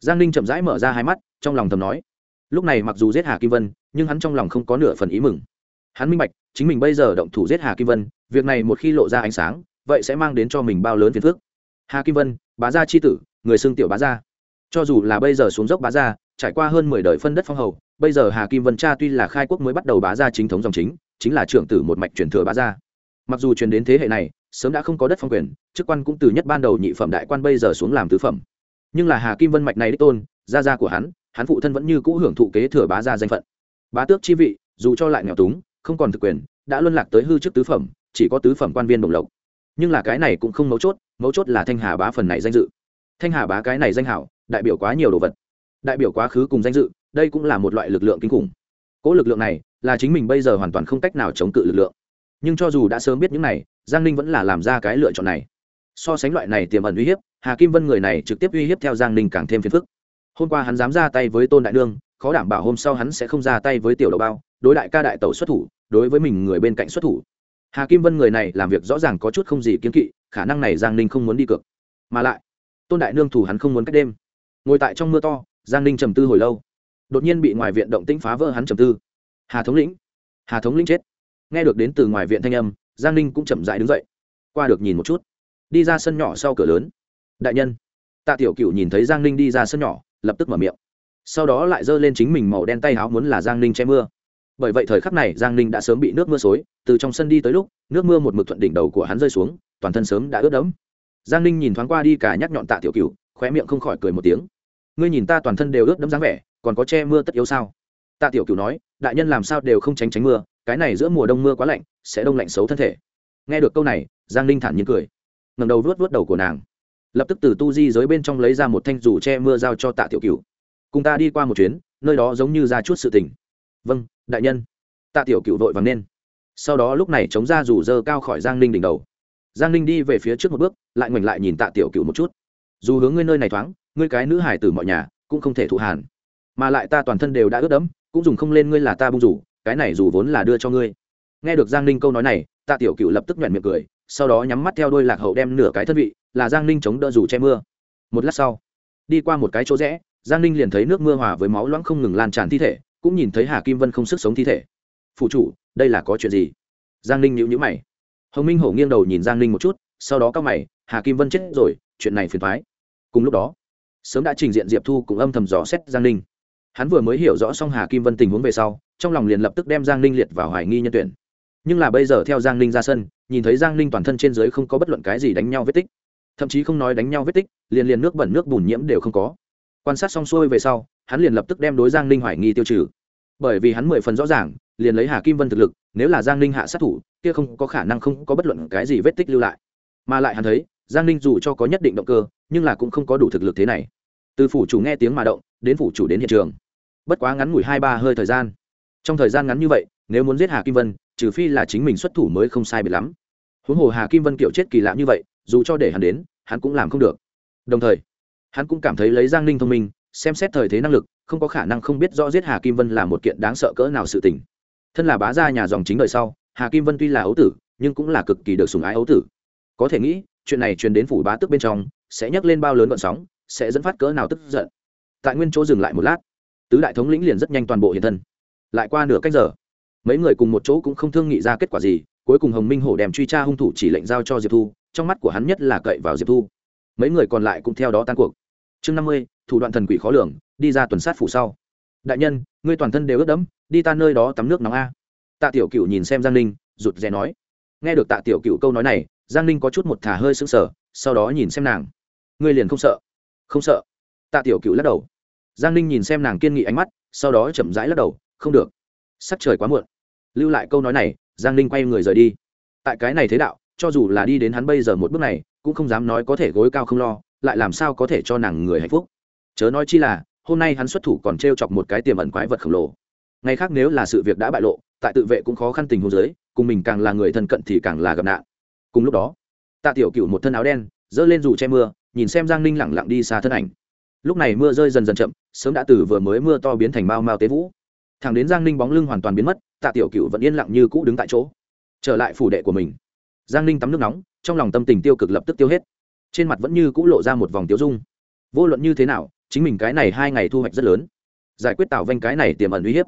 Giang ninh chậm rãi mở ra hai mắt, trong lòng thầm nói. Lúc này mặc dù giết hà kim vân, nhưng hắn trong lòng không có nửa phần ý mừng hắn minh bạch, chính mình bây giờ động thủ giết hà kim vân, việc này một khi lộ ra ánh sáng, vậy sẽ mang đến cho mình bao lớn phiền phức. Hà kim vân, bá gia c h i tử, người xưng tiểu bá gia. Cho dù là bây giờ xuống dốc bá gia, trải qua hơn mười đời phân đất phong hầu, bây giờ hà kim vân cha tuy là khai quốc mới bắt đầu bá gia chính thống dòng chính chính là trưởng tử một mạch truyền thừa bá gia. Mặc dù truyền đến thế hệ này, sớm đã không có đất phong quyền, chức quan cũng từ nhất ban đầu nhị phẩm đại quan bây giờ xuống làm tứ phẩm. Nhưng là hà kim vân mạch này đích tôn, gia gia của hắn hắn phụ thân vẫn như cũ hưởng thụ kế thừa bá gia danh phận. Bá tước chi vị, dù cho lại nghèo túng không còn thực quyền, đã luân lạc tới hư chức tứ phẩm, chỉ có tứ phẩm quan viên đồng lộc. Nhưng là cái này cũng không mấu chốt mấu chốt là thanh hà bá phần này danh dự. Thanh hà bá cái này danh hảo, đại biểu quá nhiều đồ vật. Đại biểu quá khứ cùng danh dự, đây cũng là một loại lực lượng kinh khủng. Cỗ lực lượng này, là chính mình bây giờ hoàn toàn không cách nào chống cự lực lượng. Nhưng cho dù đã sớm biết những này, giang ninh vẫn là làm ra cái lựa chọn này. So sánh loại này tiềm ẩn uy hiếp, hà kim vân người này trực tiếp uy hiếp theo giang ninh càng thêm phiền phức. Hôm qua hắn dám ra tay với tôn đại nương, khó đảm bảo hôm sau hắn sẽ không ra tay với tiểu đầu bao đối đại ca đại tẩu xuất thủ, đối với mình người bên cạnh xuất thủ. Hà kim vân người này làm việc rõ ràng có chút không gì kiến kỵ, khả năng này giang ninh không muốn đi cược. Mà lại, tôn đại nương thủ hắn không muốn cách đêm. Ngồi tại trong mưa to, giang ninh trầm tư hồi lâu. Đột nhiên bị ngoài viện động tĩnh phá vỡ hắn trầm tư. Hà thống lĩnh, hà thống lĩnh chết. Nghe được đến từ ngoài viện thanh âm, giang ninh cũng chậm dại đứng dậy. Qua được nhìn một chút. Đi ra sân nhỏ sau cửa lớn. Đại nhân. Tạ tiểu cựu nhìn thấy giang ninh đi ra sân nhỏ, lập tức mở miệng. Sau đó lại giơ lên chính mình màu đen tay áo muốn là giang ninh che mưa bởi vậy thời khắc này giang ninh đã sớm bị nước mưa xối, từ trong sân đi tới lúc, nước mưa một mực thuận đỉnh đầu của hắn rơi xuống, toàn thân sớm đã ướt đẫm. Giang ninh nhìn thoáng qua đi cả nhắc nhọn tạ tiểu cựu khóe miệng không khỏi cười một tiếng. Ngươi nhìn ta toàn thân đều ướt đẫm dáng vẻ, còn có che mưa tất yếu sao? Tạ tiểu cựu nói, đại nhân làm sao đều không tránh tránh mưa, cái này giữa mùa đông mưa quá lạnh, sẽ đông lạnh xấu thân thể. Nghe được câu này, giang ninh thản nhiên cười ngầm đầu vuốt vuốt đầu của nàng. Lập tức từ tu di giới bên trong lấy ra một thanh dù che mưa giao cho tạ tiểu cựu cùng ta đi qua một chuyến, nơi đó giống như ra chút sự tình. Vâng đại nhân. Tạ tiểu cựu vội vàng nên. Sau đó lúc này chống ra rủ dơ cao khỏi giang ninh đỉnh đầu. Giang ninh đi về phía trước một bước, lại ngoảnh lại nhìn tạ tiểu cựu một chút. Dù hướng ngươi nơi này thoáng, ngươi cái nữ hải từ mọi nhà, cũng không thể thụ hàn. Mà lại ta toàn thân đều đã ướt đẫm, cũng dùng không lên ngươi là ta bung rủ, cái này dù vốn là đưa cho ngươi. Nghe được giang ninh câu nói này, tạ tiểu cựu lập tức nhoẹn miệng cười, sau đó nhắm mắt theo đôi lạc hậu đem nửa cái thân vị, là giang ninh chống đỡ dù che mưa. Một lát sau, đi qua một cái chỗ rẽ, giang ninh liền thấy nước mưa hòa với máu loãng không ngừng lan tràn thi thể cũng nhìn thấy hà kim vân không sức sống thi thể. Phụ chủ, đây là có chuyện gì? Giang ninh nhịu nhữ mày. Hồng minh hổ nghiêng đầu nhìn giang ninh một chút, sau đó các mày, hà kim vân chết rồi, chuyện này phiền thoái cùng lúc đó, sớm đã trình diện diệp thu cũng âm thầm dò xét giang ninh. Hắn vừa mới hiểu rõ xong hà kim vân tình huống về sau, trong lòng liền lập tức đem giang ninh liệt vào hoài nghi nhân tuyển. Nhưng là bây giờ theo giang ninh ra sân, nhìn thấy giang ninh toàn thân trên dưới không có bất luận cái gì đánh nhau vết tích, thậm chí không nói đánh nhau vết tích, liền liền nước bẩn nước bùn nhiễm đều không có. Quan sát xong xuôi về sau hắn liền lập tức đem đối giang ninh hoài nghi tiêu trừ. Bởi vì hắn mười phần rõ ràng, liền lấy hà kim vân thực lực, nếu là giang ninh hạ sát thủ, kia không có khả năng không có bất luận cái gì vết tích lưu lại. Mà lại hắn thấy, giang ninh dù cho có nhất định động cơ, nhưng là cũng không có đủ thực lực thế này. Từ phủ chủ nghe tiếng mà động, đến phủ chủ đến hiện trường. Bất quá ngắn ngủi hai ba hơi thời gian. Trong thời gian ngắn như vậy, nếu muốn giết hà kim vân, trừ phi là chính mình xuất thủ mới không sai biệt lắm. Huống hồ hà kim vân kiểu chết kỳ lạ như vậy, dù cho để hắn đến, hắn cũng làm không được. Đồng thời, hắn cũng cảm thấy lấy giang ninh thông minh xem xét thời thế năng lực, không có khả năng không biết rõ giết hà kim vân là một kiện đáng sợ cỡ nào sự tình. Thân là bá gia nhà dòng chính đời sau, hà kim vân tuy là ấu tử, nhưng cũng là cực kỳ được sùng ái ấu tử. Có thể nghĩ, chuyện này truyền đến phủ bá tước bên trong, sẽ nhắc lên bao lớn vận sóng, sẽ dẫn phát cỡ nào tức giận. Tại nguyên chỗ dừng lại một lát, tứ đại thống lĩnh liền rất nhanh toàn bộ hiện thân. Lại qua nửa cách giờ, mấy người cùng một chỗ cũng không thương nghị ra kết quả gì, cuối cùng hồng minh hổ đem truy tra hung thủ chỉ lệnh giao cho diệp thu, trong mắt của hắn nhất là cậy vào diệp thu. Mấy người còn lại cũng theo đó tan cuộc. Chương năm mươi thủ đoạn thần quỷ khó lường, đi ra tuần sát phủ sau. Đại nhân, ngươi toàn thân đều ướt đẫm, đi ta nơi đó tắm nước nóng a. Tạ tiểu cựu nhìn xem giang ninh, rụt rè nói. Nghe được tạ tiểu cựu câu nói này, giang ninh có chút một thả hơi sững sờ, sau đó nhìn xem nàng. Ngươi liền không sợ? Không sợ. Tạ tiểu cựu lắc đầu. Giang ninh nhìn xem nàng kiên nghị ánh mắt, sau đó chậm rãi lắc đầu, không được. Sắc trời quá muộn. Lưu lại câu nói này, giang ninh quay người rời đi. Tại cái này thế đạo, cho dù là đi đến hắn bây giờ một bước này, cũng không dám nói có thể gối cao không lo, lại làm sao có thể cho nàng người hạnh phúc chớ nói chi là, hôm nay hắn xuất thủ còn t r e o chọc một cái tiềm ẩn quái vật khổng lồ. Ngày khác nếu là sự việc đã bại lộ, tại tự vệ cũng khó khăn tình hôn giới cùng mình càng là người thân cận thì càng là gặp nạn. Cùng lúc đó, tạ tiểu cựu một thân áo đen, giơ lên dù che mưa, nhìn xem giang ninh lẳng lặng đi xa thân ảnh. Lúc này mưa rơi dần dần chậm, sớm đã từ vừa mới mưa to biến thành mau mau tế vũ. Thẳng đến giang ninh bóng lưng hoàn toàn biến mất, tạ tiểu cựu vẫn yên lặng như cũ đứng tại chỗ. Trở lại phủ đệ của mình, giang ninh tắm nước nóng, trong lòng tâm tình tiêu cực lập tức tiêu hết. Trên mặt vẫn như cũ lộ ra một vòng tiêu dung. Vô luận như thế nào chính mình cái này hai ngày thu hoạch rất lớn, giải quyết tạo vanh cái này tiềm ẩn uy hiếp.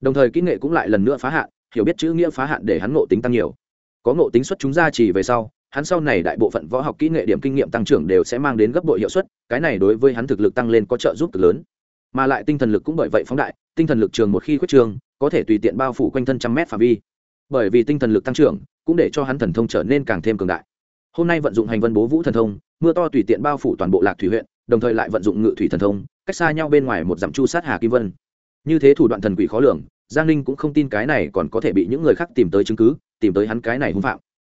Đồng thời kỹ nghệ cũng lại lần nữa phá hạn, hiểu biết chữ nghĩa phá hạn để hắn ngộ tính tăng nhiều. Có ngộ tính xuất chúng ra chỉ về sau, hắn sau này đại bộ phận võ học kỹ nghệ điểm kinh nghiệm tăng trưởng đều sẽ mang đến gấp bội hiệu suất, cái này đối với hắn thực lực tăng lên có trợ giúp cực lớn. Mà lại tinh thần lực cũng bởi vậy phóng đại, tinh thần lực trường một khi khuyết trường có thể tùy tiện bao phủ quanh thân trăm mét phạm vi. Bởi vì tinh thần lực tăng trưởng cũng để cho hắn thần thông trở nên càng thêm cường đại. Hôm nay vận dụng hành vân bố vũ thần thông, mưa to tùy tiện bao phủ toàn bộ lạc thủy huyện đồng thời lại vận dụng ngự thủy thần thông, cách xa nhau bên ngoài một dặm chu sát hà kim vân. Như thế thủ đoạn thần quỷ khó lường, giang ninh cũng không tin cái này còn có thể bị những người khác tìm tới chứng cứ, tìm tới hắn cái này hung phạm.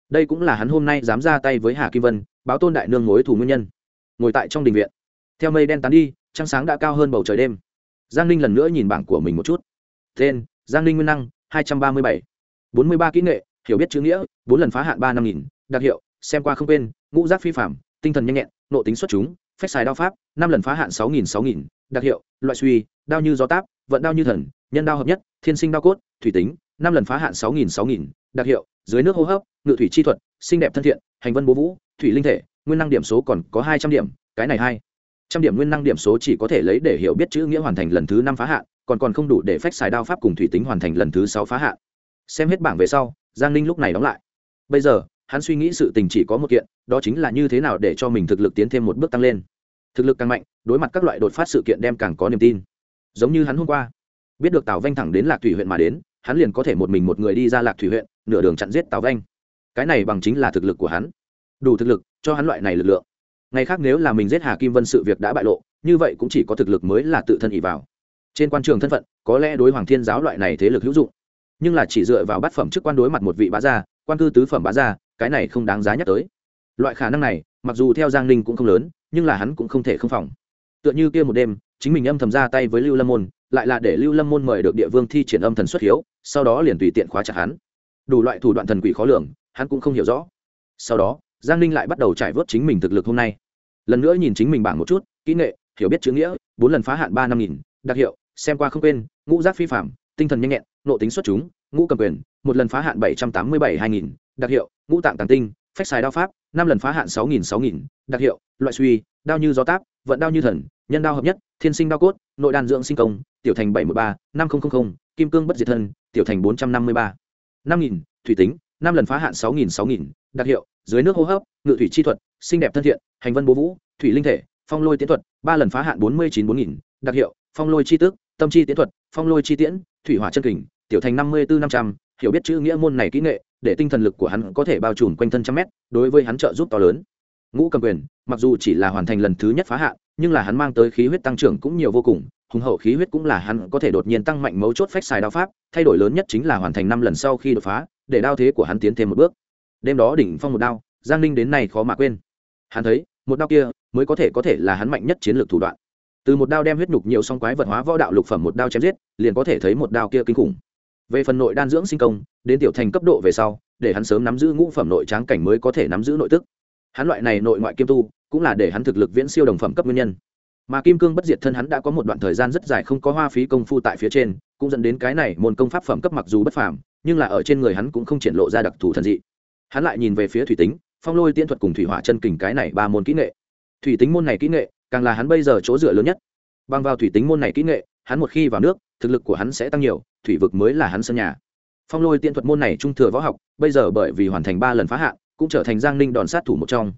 Đây cũng là hắn hôm nay dám ra tay với hà kim vân, báo tôn đại nương mối thủ nguyên nhân. Ngồi tại trong đình viện, theo mây đen tán đi, trăng sáng đã cao hơn bầu trời đêm. Giang ninh lần nữa nhìn bảng của mình một chút. Tên, giang ninh nguyên năng, hai trăm ba mươi bảy. bốn mươi ba kỹ nghệ, hiểu biết chữ nghĩa, bốn lần phá hạn ba năm nghìn, đặc hiệu, xem qua không quên, ngũ giác phi phạm tinh thần nhanh nhẹn nộ tính xuất chúng phách xài đao pháp, năm lần phá hạn sáu nghìn sáu nghìn, đặc hiệu, loại suy, đao như gió táp, vận đao như thần, nhân đao hợp nhất, thiên sinh đao cốt, thủy tính, năm lần phá hạn sáu nghìn sáu nghìn, đặc hiệu, dưới nước hô hấp, ngự thủy chi thuật, xinh đẹp thân thiện, hành vân bố vũ, thủy linh thể, nguyên năng điểm số còn có hai trăm điểm, cái này hai trăm điểm nguyên năng điểm số chỉ có thể lấy để hiểu biết chữ nghĩa hoàn thành lần thứ năm phá hạn, còn còn không đủ để phách xài đao pháp cùng thủy tính hoàn thành lần thứ sáu phá hạn. Xem hết bảng về sau, giang ninh lúc này đóng lại. Bây giờ hắn suy nghĩ sự tình chỉ có một kiện, đó chính là như thế nào để cho mình thực lực tiến thêm một bước tăng lên. Thực lực càng mạnh, đối mặt các loại đột phát sự kiện đem càng có niềm tin. Giống như hắn hôm qua, biết được tào vanh thẳng đến lạc thủy huyện mà đến, hắn liền có thể một mình một người đi ra lạc thủy huyện, nửa đường chặn giết tào vanh. Cái này bằng chính là thực lực của hắn. Đủ thực lực cho hắn loại này lực lượng. Ngày khác nếu là mình giết hà kim vân sự việc đã bại lộ, như vậy cũng chỉ có thực lực mới là tự thân ỉ vào. Trên quan trường thân phận, có lẽ đối hoàng thiên giáo loại này thế lực hữu dụng. Nhưng là chỉ dựa vào bát phẩm chức quan đối mặt một vị bá gia, quan cư tứ phẩm bá gia cái này không đáng giá nhắc tới. Loại khả năng này, mặc dù theo giang ninh cũng không lớn, nhưng là hắn cũng không thể không phòng. Tựa như kia một đêm, chính mình âm thầm ra tay với lưu lâm môn, lại là để lưu lâm môn mời được địa vương thi triển âm thần xuất hiếu, sau đó liền tùy tiện khóa chặt hắn. Đủ loại thủ đoạn thần quỷ khó lường, hắn cũng không hiểu rõ. Sau đó, giang ninh lại bắt đầu trải vớt chính mình thực lực hôm nay. Lần nữa nhìn chính mình bảng một chút, kỹ nghệ, hiểu biết chữ nghĩa, bốn lần phá hạn ba năm nghìn, đặc hiệu, xem qua không quên, ngũ giác phi phạm tinh thần nhanh nhẹn nộ tính xuất chúng, ngũ cầm quyền, một lần phá hạn bảy trăm tám mươi bảy hai nghìn đặc hiệu, ngũ tạng tàng tinh, phách xài đao pháp, năm lần phá hạn sáu nghìn sáu nghìn, đặc hiệu, loại suy, đao như gió táp, vận đao như thần, nhân đao hợp nhất, thiên sinh đao cốt, nội đan dưỡng sinh công, tiểu thành bảy mươi ba, năm nghìn kim cương bất diệt thân, tiểu thành bốn trăm năm mươi ba. Năm nghìn, thủy tính, năm lần phá hạn sáu nghìn sáu nghìn, đặc hiệu, dưới nước hô hấp, ngự thủy chi thuật, xinh đẹp thân thiện, hành vân bố vũ, thủy linh thể, phong lôi tiến thuật, ba lần phá hạn bốn mươi chín bốn nghìn, đặc hiệu, phong lôi chi tước, tâm chi tiến thuật, phong lôi chi tiễn, thủy hỏa chân kình, tiểu thành năm mươi bốn năm trăm, hiểu biết chữ nghĩa môn này kỹ nghệ để tinh thần lực của hắn có thể bao trùm quanh thân trăm mét, đối với hắn trợ giúp to lớn. Ngũ cầm quyền, mặc dù chỉ là hoàn thành lần thứ nhất phá hạn, nhưng là hắn mang tới khí huyết tăng trưởng cũng nhiều vô cùng, hùng hậu khí huyết cũng là hắn có thể đột nhiên tăng mạnh mấu chốt phách xài đao pháp, thay đổi lớn nhất chính là hoàn thành năm lần sau khi đột phá, để đao thế của hắn tiến thêm một bước. Đêm đó đỉnh phong một đao, giang ninh đến nay khó mà quên. Hắn thấy, một đao kia mới có thể có thể là hắn mạnh nhất chiến lược thủ đoạn. Từ một đao đem huyết nhục nhiều song quái vật hóa võ đạo lục phẩm một đao chém giết, liền có thể thấy một đao kia kinh khủng về phần nội đan dưỡng sinh công, đến tiểu thành cấp độ về sau, để hắn sớm nắm giữ ngũ phẩm nội tráng cảnh mới có thể nắm giữ nội tức. Hắn loại này nội ngoại kiêm tu, cũng là để hắn thực lực viễn siêu đồng phẩm cấp nguyên nhân. Mà kim cương bất diệt thân hắn đã có một đoạn thời gian rất dài không có hoa phí công phu tại phía trên, cũng dẫn đến cái này môn công pháp phẩm cấp mặc dù bất phàm, nhưng là ở trên người hắn cũng không triển lộ ra đặc thù thần dị. Hắn lại nhìn về phía thủy tính, phong lôi tiên thuật cùng thủy hỏa chân kình cái này ba môn kỹ nghệ. Thủy tính môn này kỹ nghệ, càng là hắn bây giờ chỗ dựa lớn nhất. Bằng vào thủy tính môn này kỹ nghệ, hắn một khi vào nước thực lực của hắn sẽ tăng nhiều, thủy vực mới là hắn sân nhà. Phong lôi tiện thuật môn này trung thừa võ học, bây giờ bởi vì hoàn thành ba lần phá hạn, cũng trở thành giang ninh đòn sát thủ một trong.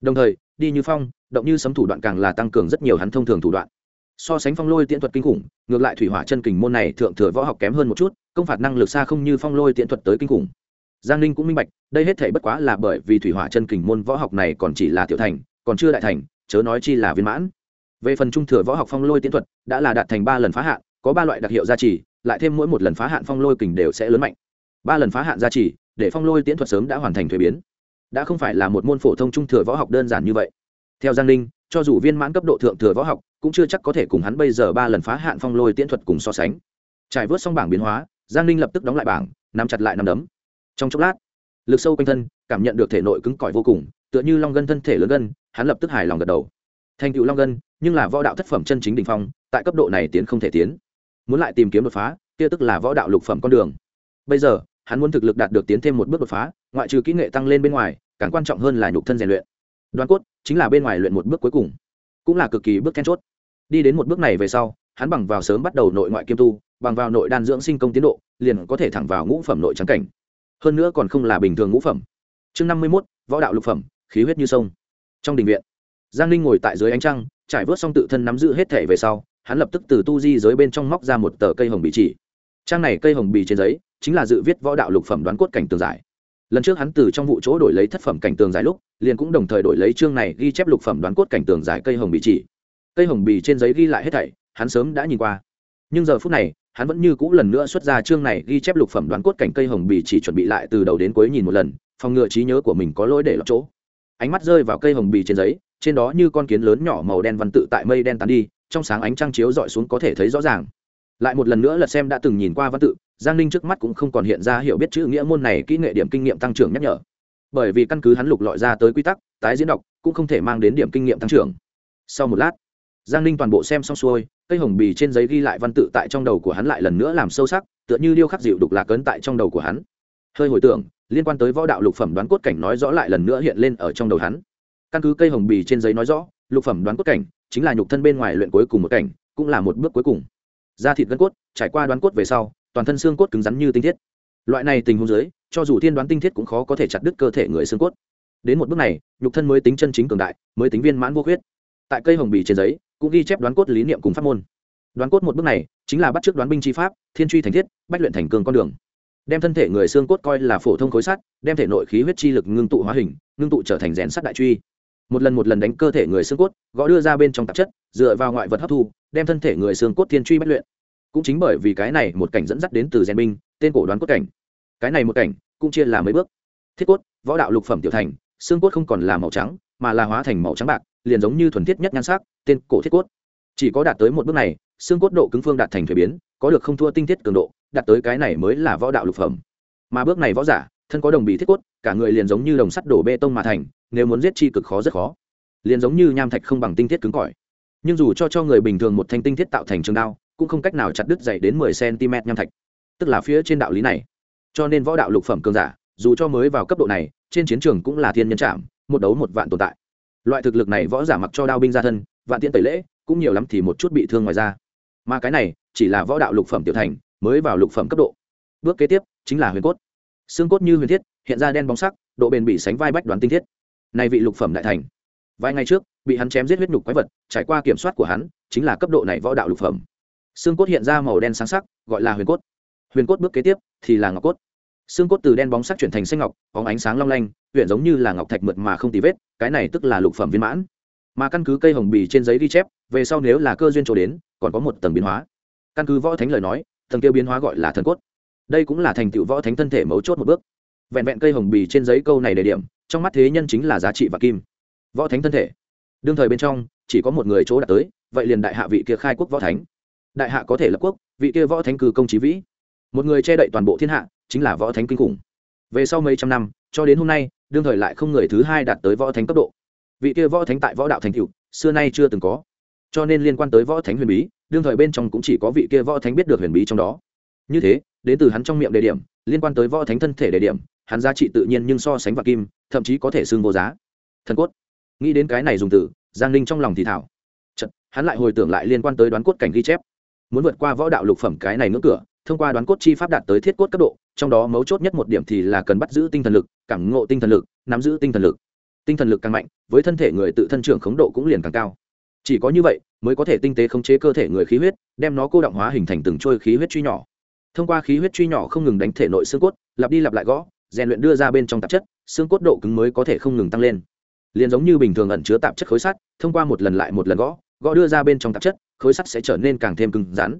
Đồng thời, đi như phong, động như sấm thủ đoạn càng là tăng cường rất nhiều hắn thông thường thủ đoạn. So sánh phong lôi tiễn thuật kinh khủng, ngược lại thủy hỏa chân kình môn này thượng thừa võ học kém hơn một chút, công phạt năng lực xa không như phong lôi tiễn thuật tới kinh khủng. Giang ninh cũng minh bạch, đây hết thể bất quá là bởi vì thủy hỏa chân kình môn võ học này còn chỉ là tiểu thành, còn chưa đại thành, chớ nói chi là viên mãn. Về phần trung thừa võ học phong lôi tiễn thuật, đã là đạt thành ba lần phá hạn có ba loại đặc hiệu gia trì, lại thêm mỗi một lần phá hạn phong lôi kình đều sẽ lớn mạnh. Ba lần phá hạn gia trì, để phong lôi tiễn thuật sớm đã hoàn thành thuế biến. Đã không phải là một môn phổ thông trung thừa võ học đơn giản như vậy. Theo giang ninh, cho dù viên mãn cấp độ thượng thừa võ học, cũng chưa chắc có thể cùng hắn bây giờ ba lần phá hạn phong lôi tiễn thuật cùng so sánh. Trải vớt xong bảng biến hóa, giang ninh lập tức đóng lại bảng, nắm chặt lại nắm đấm. Trong chốc lát, lực sâu quanh thân, cảm nhận được thể nội cứng cỏi vô cùng, tựa như long gân thân thể lớn gân, hắn lập tức hài lòng gật đầu. Thành tựu long gân, nhưng là võ đạo thất phẩm chân chính đình phong, tại cấp độ này tiến không thể tiến muốn lại tìm kiếm đột phá, kia tức là võ đạo lục phẩm con đường. Bây giờ, hắn muốn thực lực đạt được tiến thêm một bước đột phá, ngoại trừ kỹ nghệ tăng lên bên ngoài, càng quan trọng hơn là nhục thân rèn luyện. Đoán cốt chính là bên ngoài luyện một bước cuối cùng, cũng là cực kỳ bước then chốt. Đi đến một bước này về sau, hắn bằng vào sớm bắt đầu nội ngoại kiêm tu, bằng vào nội đan dưỡng sinh công tiến độ, liền có thể thẳng vào ngũ phẩm nội trắng cảnh. Hơn nữa còn không là bình thường ngũ phẩm. Chương năm mươi mốt, võ đạo lục phẩm, khí huyết như sông. Trong đình viện, giang ninh ngồi tại dưới ánh trăng, trải vớt xong tự thân nắm giữ hết thể về sau hắn lập tức từ tu di giới bên trong móc ra một tờ cây hồng bì chỉ. Trang này cây hồng bì trên giấy chính là dự viết võ đạo lục phẩm đoán cốt cảnh tường giải. Lần trước hắn từ trong vụ chỗ đổi lấy thất phẩm cảnh tường giải lúc, liền cũng đồng thời đổi lấy chương này ghi chép lục phẩm đoán cốt cảnh tường giải cây hồng bì chỉ. Cây hồng bì trên giấy ghi lại hết thảy, hắn sớm đã nhìn qua. Nhưng giờ phút này, hắn vẫn như cũ lần nữa xuất ra chương này ghi chép lục phẩm đoán cốt cảnh cây hồng bì chỉ chuẩn bị lại từ đầu đến cuối nhìn một lần, phòng ngừa trí nhớ của mình có lỗi để lọt chỗ. Ánh mắt rơi vào cây hồng bì trên giấy, trên đó như con kiến lớn nhỏ màu đen văn tự tại mây đen tán đi trong sáng ánh trăng chiếu dọi xuống có thể thấy rõ ràng. Lại một lần nữa là xem đã từng nhìn qua văn tự, giang ninh trước mắt cũng không còn hiện ra hiểu biết chữ nghĩa môn này kỹ nghệ điểm kinh nghiệm tăng trưởng nhắc nhở. Bởi vì căn cứ hắn lục lọi ra tới quy tắc, tái diễn đọc cũng không thể mang đến điểm kinh nghiệm tăng trưởng. Sau một lát, giang ninh toàn bộ xem xong xuôi, cây hồng bì trên giấy ghi lại văn tự tại trong đầu của hắn lại lần nữa làm sâu sắc, tựa như điêu khắc dịu đục lạc ấn tại trong đầu của hắn. Hơi hồi tưởng, liên quan tới võ đạo lục phẩm đoán cốt cảnh nói rõ lại lần nữa hiện lên ở trong đầu hắn. Căn cứ cây hồng bì trên giấy nói rõ, lục phẩm đoán cốt cảnh chính là nhục thân bên ngoài luyện cuối cùng một cảnh, cũng là một bước cuối cùng. Da thịt gân cốt, trải qua đoán cốt về sau, toàn thân xương cốt cứng rắn như tinh thiết. Loại này tình huống dưới, cho dù thiên đoán tinh thiết cũng khó có thể chặt đứt cơ thể người xương cốt. Đến một bước này, nhục thân mới tính chân chính cường đại, mới tính viên mãn vô huyết tại cây hồng bì trên giấy, cũng ghi chép đoán cốt lý niệm cùng pháp môn. Đoán cốt một bước này, chính là bắt chước đoán binh chi pháp, thiên truy thành thiết, bách luyện thành cường con đường. Đem thân thể người xương cốt coi là phổ thông khối sắt, đem thể nội khí huyết chi lực ngưng tụ hóa hình, ngưng tụ trở thành rèn sắt đại truy một lần một lần đánh cơ thể người xương cốt, gõ đưa ra bên trong tạp chất, dựa vào ngoại vật hấp thu, đem thân thể người xương cốt thiên truy bách luyện. Cũng chính bởi vì cái này một cảnh dẫn dắt đến từ gen binh, tên cổ đoán cốt cảnh. Cái này một cảnh cũng chia là mấy bước. Thiết cốt, võ đạo lục phẩm tiểu thành, xương cốt không còn là màu trắng, mà là hóa thành màu trắng bạc, liền giống như thuần thiết nhất nhan sắc, tên cổ thiết cốt. Chỉ có đạt tới một bước này, xương cốt độ cứng phương đạt thành thuế biến, có được không thua tinh thiết cường độ, đạt tới cái này mới là võ đạo lục phẩm. Mà bước này võ giả thân có đồng bị thiết cốt cả người liền giống như đồng sắt đổ bê tông mà thành nếu muốn giết chi cực khó rất khó. Liền giống như nham thạch không bằng tinh thiết cứng cỏi. Nhưng dù cho cho người bình thường một thanh tinh thiết tạo thành trường đao cũng không cách nào chặt đứt dày đến mười cm nham thạch. Tức là phía trên đạo lý này. Cho nên võ đạo lục phẩm cường giả dù cho mới vào cấp độ này trên chiến trường cũng là thiên nhân chạm, một đấu một vạn tồn tại. Loại thực lực này võ giả mặc cho đao binh ra thân vạn tiện tẩy lễ cũng nhiều lắm thì một chút bị thương ngoài ra mà cái này chỉ là võ đạo lục phẩm tiểu thành mới vào lục phẩm cấp độ. Bước kế tiếp chính là huyền cốt xương cốt như huyền thiết, hiện ra đen bóng sắc, độ bền bị sánh vai bách đoán tinh thiết. Này vị lục phẩm đại thành. Vài ngày trước, bị hắn chém giết huyết nhục quái vật, trải qua kiểm soát của hắn, chính là cấp độ này võ đạo lục phẩm. Xương cốt hiện ra màu đen sáng sắc, gọi là huyền cốt. Huyền cốt bước kế tiếp thì là ngọc cốt. Xương cốt từ đen bóng sắc chuyển thành xanh ngọc, bóng ánh sáng long lanh huyện giống như là ngọc thạch mượt mà không tì vết, cái này tức là lục phẩm viên mãn. Mà căn cứ cây hồng bì trên giấy ghi chép, về sau nếu là cơ duyên chỗ đến, còn có một tầng biến hóa. Căn cứ võ thánh lời nói, tầng kia biến hóa gọi là thần cốt đây cũng là thành tựu võ thánh thân thể mấu chốt một bước. Vẹn vẹn cây hồng bì trên giấy câu này đề điểm, trong mắt thế nhân chính là giá trị và kim. Võ thánh thân thể. Đương thời bên trong, chỉ có một người chỗ đạt tới, vậy liền đại hạ vị kia khai quốc võ thánh. Đại hạ có thể lập quốc, vị kia võ thánh cư công trí vĩ. Một người che đậy toàn bộ thiên hạ, chính là võ thánh kinh khủng. Về sau mấy trăm năm, cho đến hôm nay, đương thời lại không người thứ hai đạt tới võ thánh cấp độ. Vị kia võ thánh tại võ đạo thành cựu xưa nay chưa từng có. Cho nên liên quan tới võ thánh huyền bí, đương thời bên trong cũng chỉ có vị kia võ thánh biết được huyền bí trong đó. Như thế đến từ hắn trong miệng đề điểm liên quan tới võ thánh thân thể đề điểm hắn giá trị tự nhiên nhưng so sánh và kim thậm chí có thể xương vô giá. Thần cốt. Nghĩ đến cái này dùng từ giang ninh trong lòng thì thảo. Chật, hắn lại hồi tưởng lại liên quan tới đoán cốt cảnh ghi chép. Muốn vượt qua võ đạo lục phẩm cái này ngưỡng cửa thông qua đoán cốt chi pháp đạt tới thiết cốt cấp độ trong đó mấu chốt nhất một điểm thì là cần bắt giữ tinh thần lực cảm ngộ tinh thần lực nắm giữ tinh thần lực. Tinh thần lực càng mạnh với thân thể người tự thân trưởng khống độ cũng liền càng cao. Chỉ có như vậy mới có thể tinh tế khống chế cơ thể người khí huyết đem nó cô động hóa hình thành từng trôi khí huyết truy nhỏ thông qua khí huyết truy nhỏ không ngừng đánh thể nội xương cốt, lặp đi lặp lại gõ, rèn luyện đưa ra bên trong tạp chất, xương cốt độ cứng mới có thể không ngừng tăng lên. Liền giống như bình thường ẩn chứa tạp chất khối sắt, thông qua một lần lại một lần gõ gõ đưa ra bên trong tạp chất, khối sắt sẽ trở nên càng thêm cứng rắn.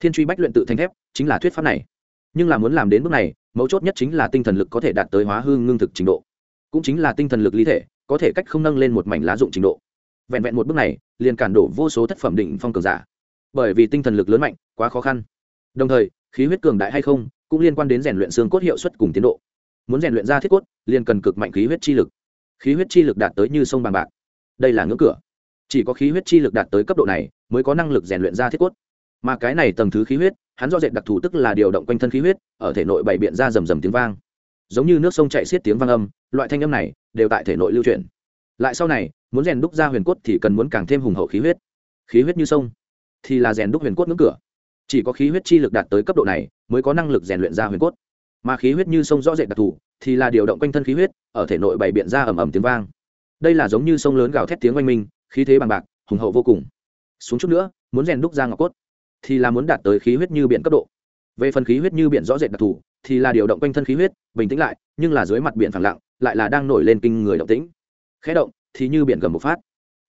Thiên truy bách luyện tự thành thép, chính là thuyết pháp này. Nhưng là muốn làm đến bước này, mấu chốt nhất chính là tinh thần lực có thể đạt tới hóa hư ngưng thực trình độ. Cũng chính là tinh thần lực ly thể, có thể cách không nâng lên một mảnh lá dụng trình độ. Vẹn vẹn một bước này, liền cản đổ vô số thất phẩm định phong cường giả. Bởi vì tinh thần lực lớn mạnh, quá khó khăn. Đồng thời khí huyết cường đại hay không, cũng liên quan đến rèn luyện xương cốt hiệu suất cùng tiến độ. Muốn rèn luyện ra thiết cốt, liền cần cực mạnh khí huyết chi lực. Khí huyết chi lực đạt tới như sông bằng bạc. Đây là ngưỡng cửa. Chỉ có khí huyết chi lực đạt tới cấp độ này, mới có năng lực rèn luyện ra thiết cốt. Mà cái này tầng thứ khí huyết, hắn do dệt đặc thù tức là điều động quanh thân khí huyết, ở thể nội bày biện ra rầm rầm tiếng vang. Giống như nước sông chạy xiết tiếng vang âm, loại thanh âm này đều tại thể nội lưu truyền lại sau này, muốn rèn đúc ra huyền cốt thì cần muốn càng thêm hùng hậu khí huyết. Khí huyết như sông thì là rèn đúc huyền cốt ngưỡng cửa chỉ có khí huyết chi lực đạt tới cấp độ này mới có năng lực rèn luyện ra huyền cốt. Mà khí huyết như sông rõ rệt đặc thù thì là điều động quanh thân khí huyết, ở thể nội bày biện ra ầm ầm tiếng vang. Đây là giống như sông lớn gào thét tiếng oanh minh, khí thế bằng bạc, hùng hậu vô cùng. Xuống chút nữa, muốn rèn đúc ra ngọc cốt thì là muốn đạt tới khí huyết như biển cấp độ. Về phần khí huyết như biển rõ rệt đặc thù thì là điều động quanh thân khí huyết, bình tĩnh lại, nhưng là dưới mặt biển phẳng lặng, lại là đang nổi lên kinh người động tĩnh. Khẽ động thì như biển gầm một phát.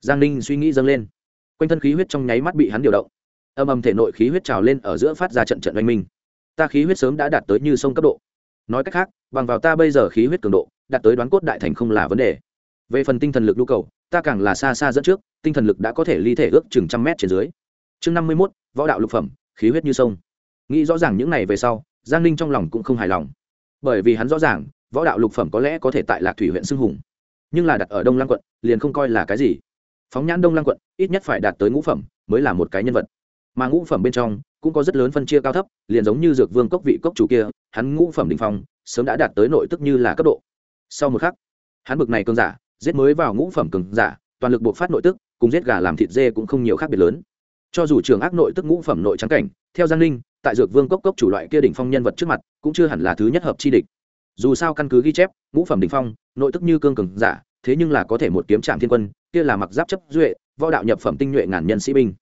Giang ninh suy nghĩ dâng lên. Quanh thân khí huyết trong nháy mắt bị hắn điều động âm âm thể nội khí huyết trào lên ở giữa phát ra trận trận oanh minh. Ta khí huyết sớm đã đạt tới như sông cấp độ. Nói cách khác, bằng vào ta bây giờ khí huyết cường độ, đạt tới đoán cốt đại thành không là vấn đề. Về phần tinh thần lực nhu cầu, ta càng là xa xa dẫn trước, tinh thần lực đã có thể ly thể ước chừng trăm mét trên dưới. Chương năm mươi mốt, võ đạo lục phẩm, khí huyết như sông. Nghĩ rõ ràng những này về sau, giang ninh trong lòng cũng không hài lòng. Bởi vì hắn rõ ràng, võ đạo lục phẩm có lẽ có thể tại lạc thủy huyện sưng hùng. Nhưng là đặt ở đông lăng quận, liền không coi là cái gì. Phóng nhãn đông lăng quận, ít nhất phải đạt tới ngũ phẩm, mới là một cái nhân vật mà ngũ phẩm bên trong cũng có rất lớn phân chia cao thấp, liền giống như dược vương cốc vị cốc chủ kia, hắn ngũ phẩm đình phong, sớm đã đạt tới nội tức như là cấp độ. Sau một khắc, hắn bực này cường giả, giết mới vào ngũ phẩm cường giả, toàn lực buộc phát nội tức, cùng giết gà làm thịt dê cũng không nhiều khác biệt lớn. Cho dù trường ác nội tức ngũ phẩm nội trắng cảnh, theo giang ninh, tại dược vương cốc cốc chủ loại kia đỉnh phong nhân vật trước mặt, cũng chưa hẳn là thứ nhất hợp chi địch. Dù sao căn cứ ghi chép, ngũ phẩm đỉnh phong, nội tức như cương cường giả, thế nhưng là có thể một kiếm trạm thiên quân, kia là mặc giáp chấp duệ, võ đạo nhập phẩm tinh nhuệ ngàn nhân sĩ binh.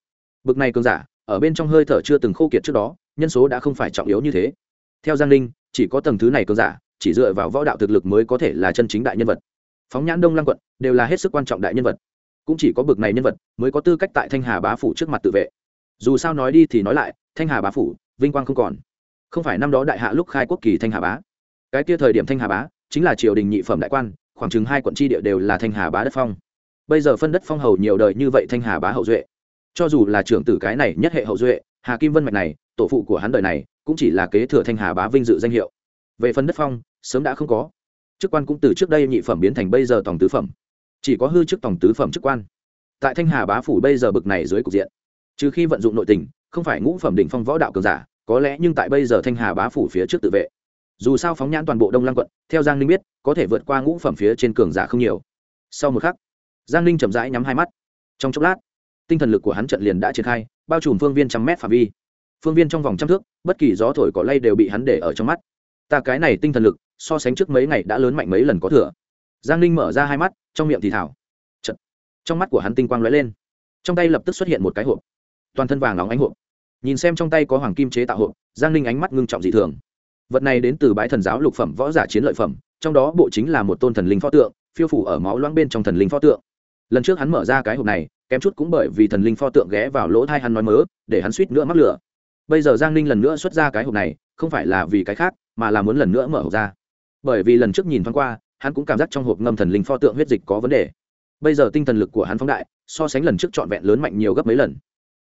Bực này cường giả ở bên trong hơi thở chưa từng khô kiệt trước đó, nhân số đã không phải trọng yếu như thế. Theo giang ninh, chỉ có tầng thứ này cơn giả, chỉ dựa vào võ đạo thực lực mới có thể là chân chính đại nhân vật. Phóng nhãn đông lăng quận đều là hết sức quan trọng đại nhân vật. Cũng chỉ có bực này nhân vật mới có tư cách tại thanh hà bá phủ trước mặt tự vệ. Dù sao nói đi thì nói lại, thanh hà bá phủ, vinh quang không còn. Không phải năm đó đại hạ lúc khai quốc kỳ thanh hà bá. Cái kia thời điểm thanh hà bá chính là triều đình nhị phẩm đại quan, khoảng chừng hai quận tri địa đều là thanh hà bá đất phong. Bây giờ phân đất phong hầu nhiều đời như vậy thanh hà bá hậu duệ cho dù là trưởng tử cái này nhất hệ hậu duệ, hà kim vân mạch này, tổ phụ của hắn đời này, cũng chỉ là kế thừa thanh hà bá vinh dự danh hiệu. Về phần đất phong, sớm đã không có. Chức quan cũng từ trước đây nhị phẩm biến thành bây giờ tổng tứ phẩm. Chỉ có hư chức tổng tứ phẩm chức quan. Tại thanh hà bá phủ bây giờ bực này dưới cục diện. Trừ khi vận dụng nội tình, không phải ngũ phẩm đỉnh phong võ đạo cường giả, có lẽ nhưng tại bây giờ thanh hà bá phủ phía trước tự vệ. Dù sao phóng nhãn toàn bộ đông lăng quận, theo giang ninh biết, có thể vượt qua ngũ phẩm phía trên cường giả không nhiều. Sau một khắc, giang ninh chậm rãi nhắm hai mắt. Trong chốc lát tinh thần lực của hắn trận liền đã triển khai, bao trùm phương viên trăm mét phạm vi. Phương viên trong vòng trăm thước, bất kỳ gió thổi cỏ lay đều bị hắn để ở trong mắt. Ta cái này tinh thần lực, so sánh trước mấy ngày đã lớn mạnh mấy lần có thừa. Giang ninh mở ra hai mắt, trong miệng thì thảo Chật. trong mắt của hắn tinh quang lóe lên. Trong tay lập tức xuất hiện một cái hộp. Toàn thân vàng nóng ánh hộp. Nhìn xem trong tay có hoàng kim chế tạo hộp, giang ninh ánh mắt ngưng trọng dị thường. Vật này đến từ bái thần giáo lục phẩm võ giả chiến lợi phẩm, trong đó bộ chính là một tôn thần linh pho tượng, phiêu phủ ở máu loãng bên trong thần linh pho tượng. Lần trước hắn mở ra cái hộp này kém chút cũng bởi vì thần linh pho tượng ghé vào lỗ thai hắn nói mớ, để hắn suýt nữa mắc lửa. Bây giờ giang ninh lần nữa xuất ra cái hộp này, không phải là vì cái khác, mà là muốn lần nữa mở hộp ra. Bởi vì lần trước nhìn thoáng qua, hắn cũng cảm giác trong hộp ngâm thần linh pho tượng huyết dịch có vấn đề. Bây giờ tinh thần lực của hắn phóng đại, so sánh lần trước trọn vẹn lớn mạnh nhiều gấp mấy lần.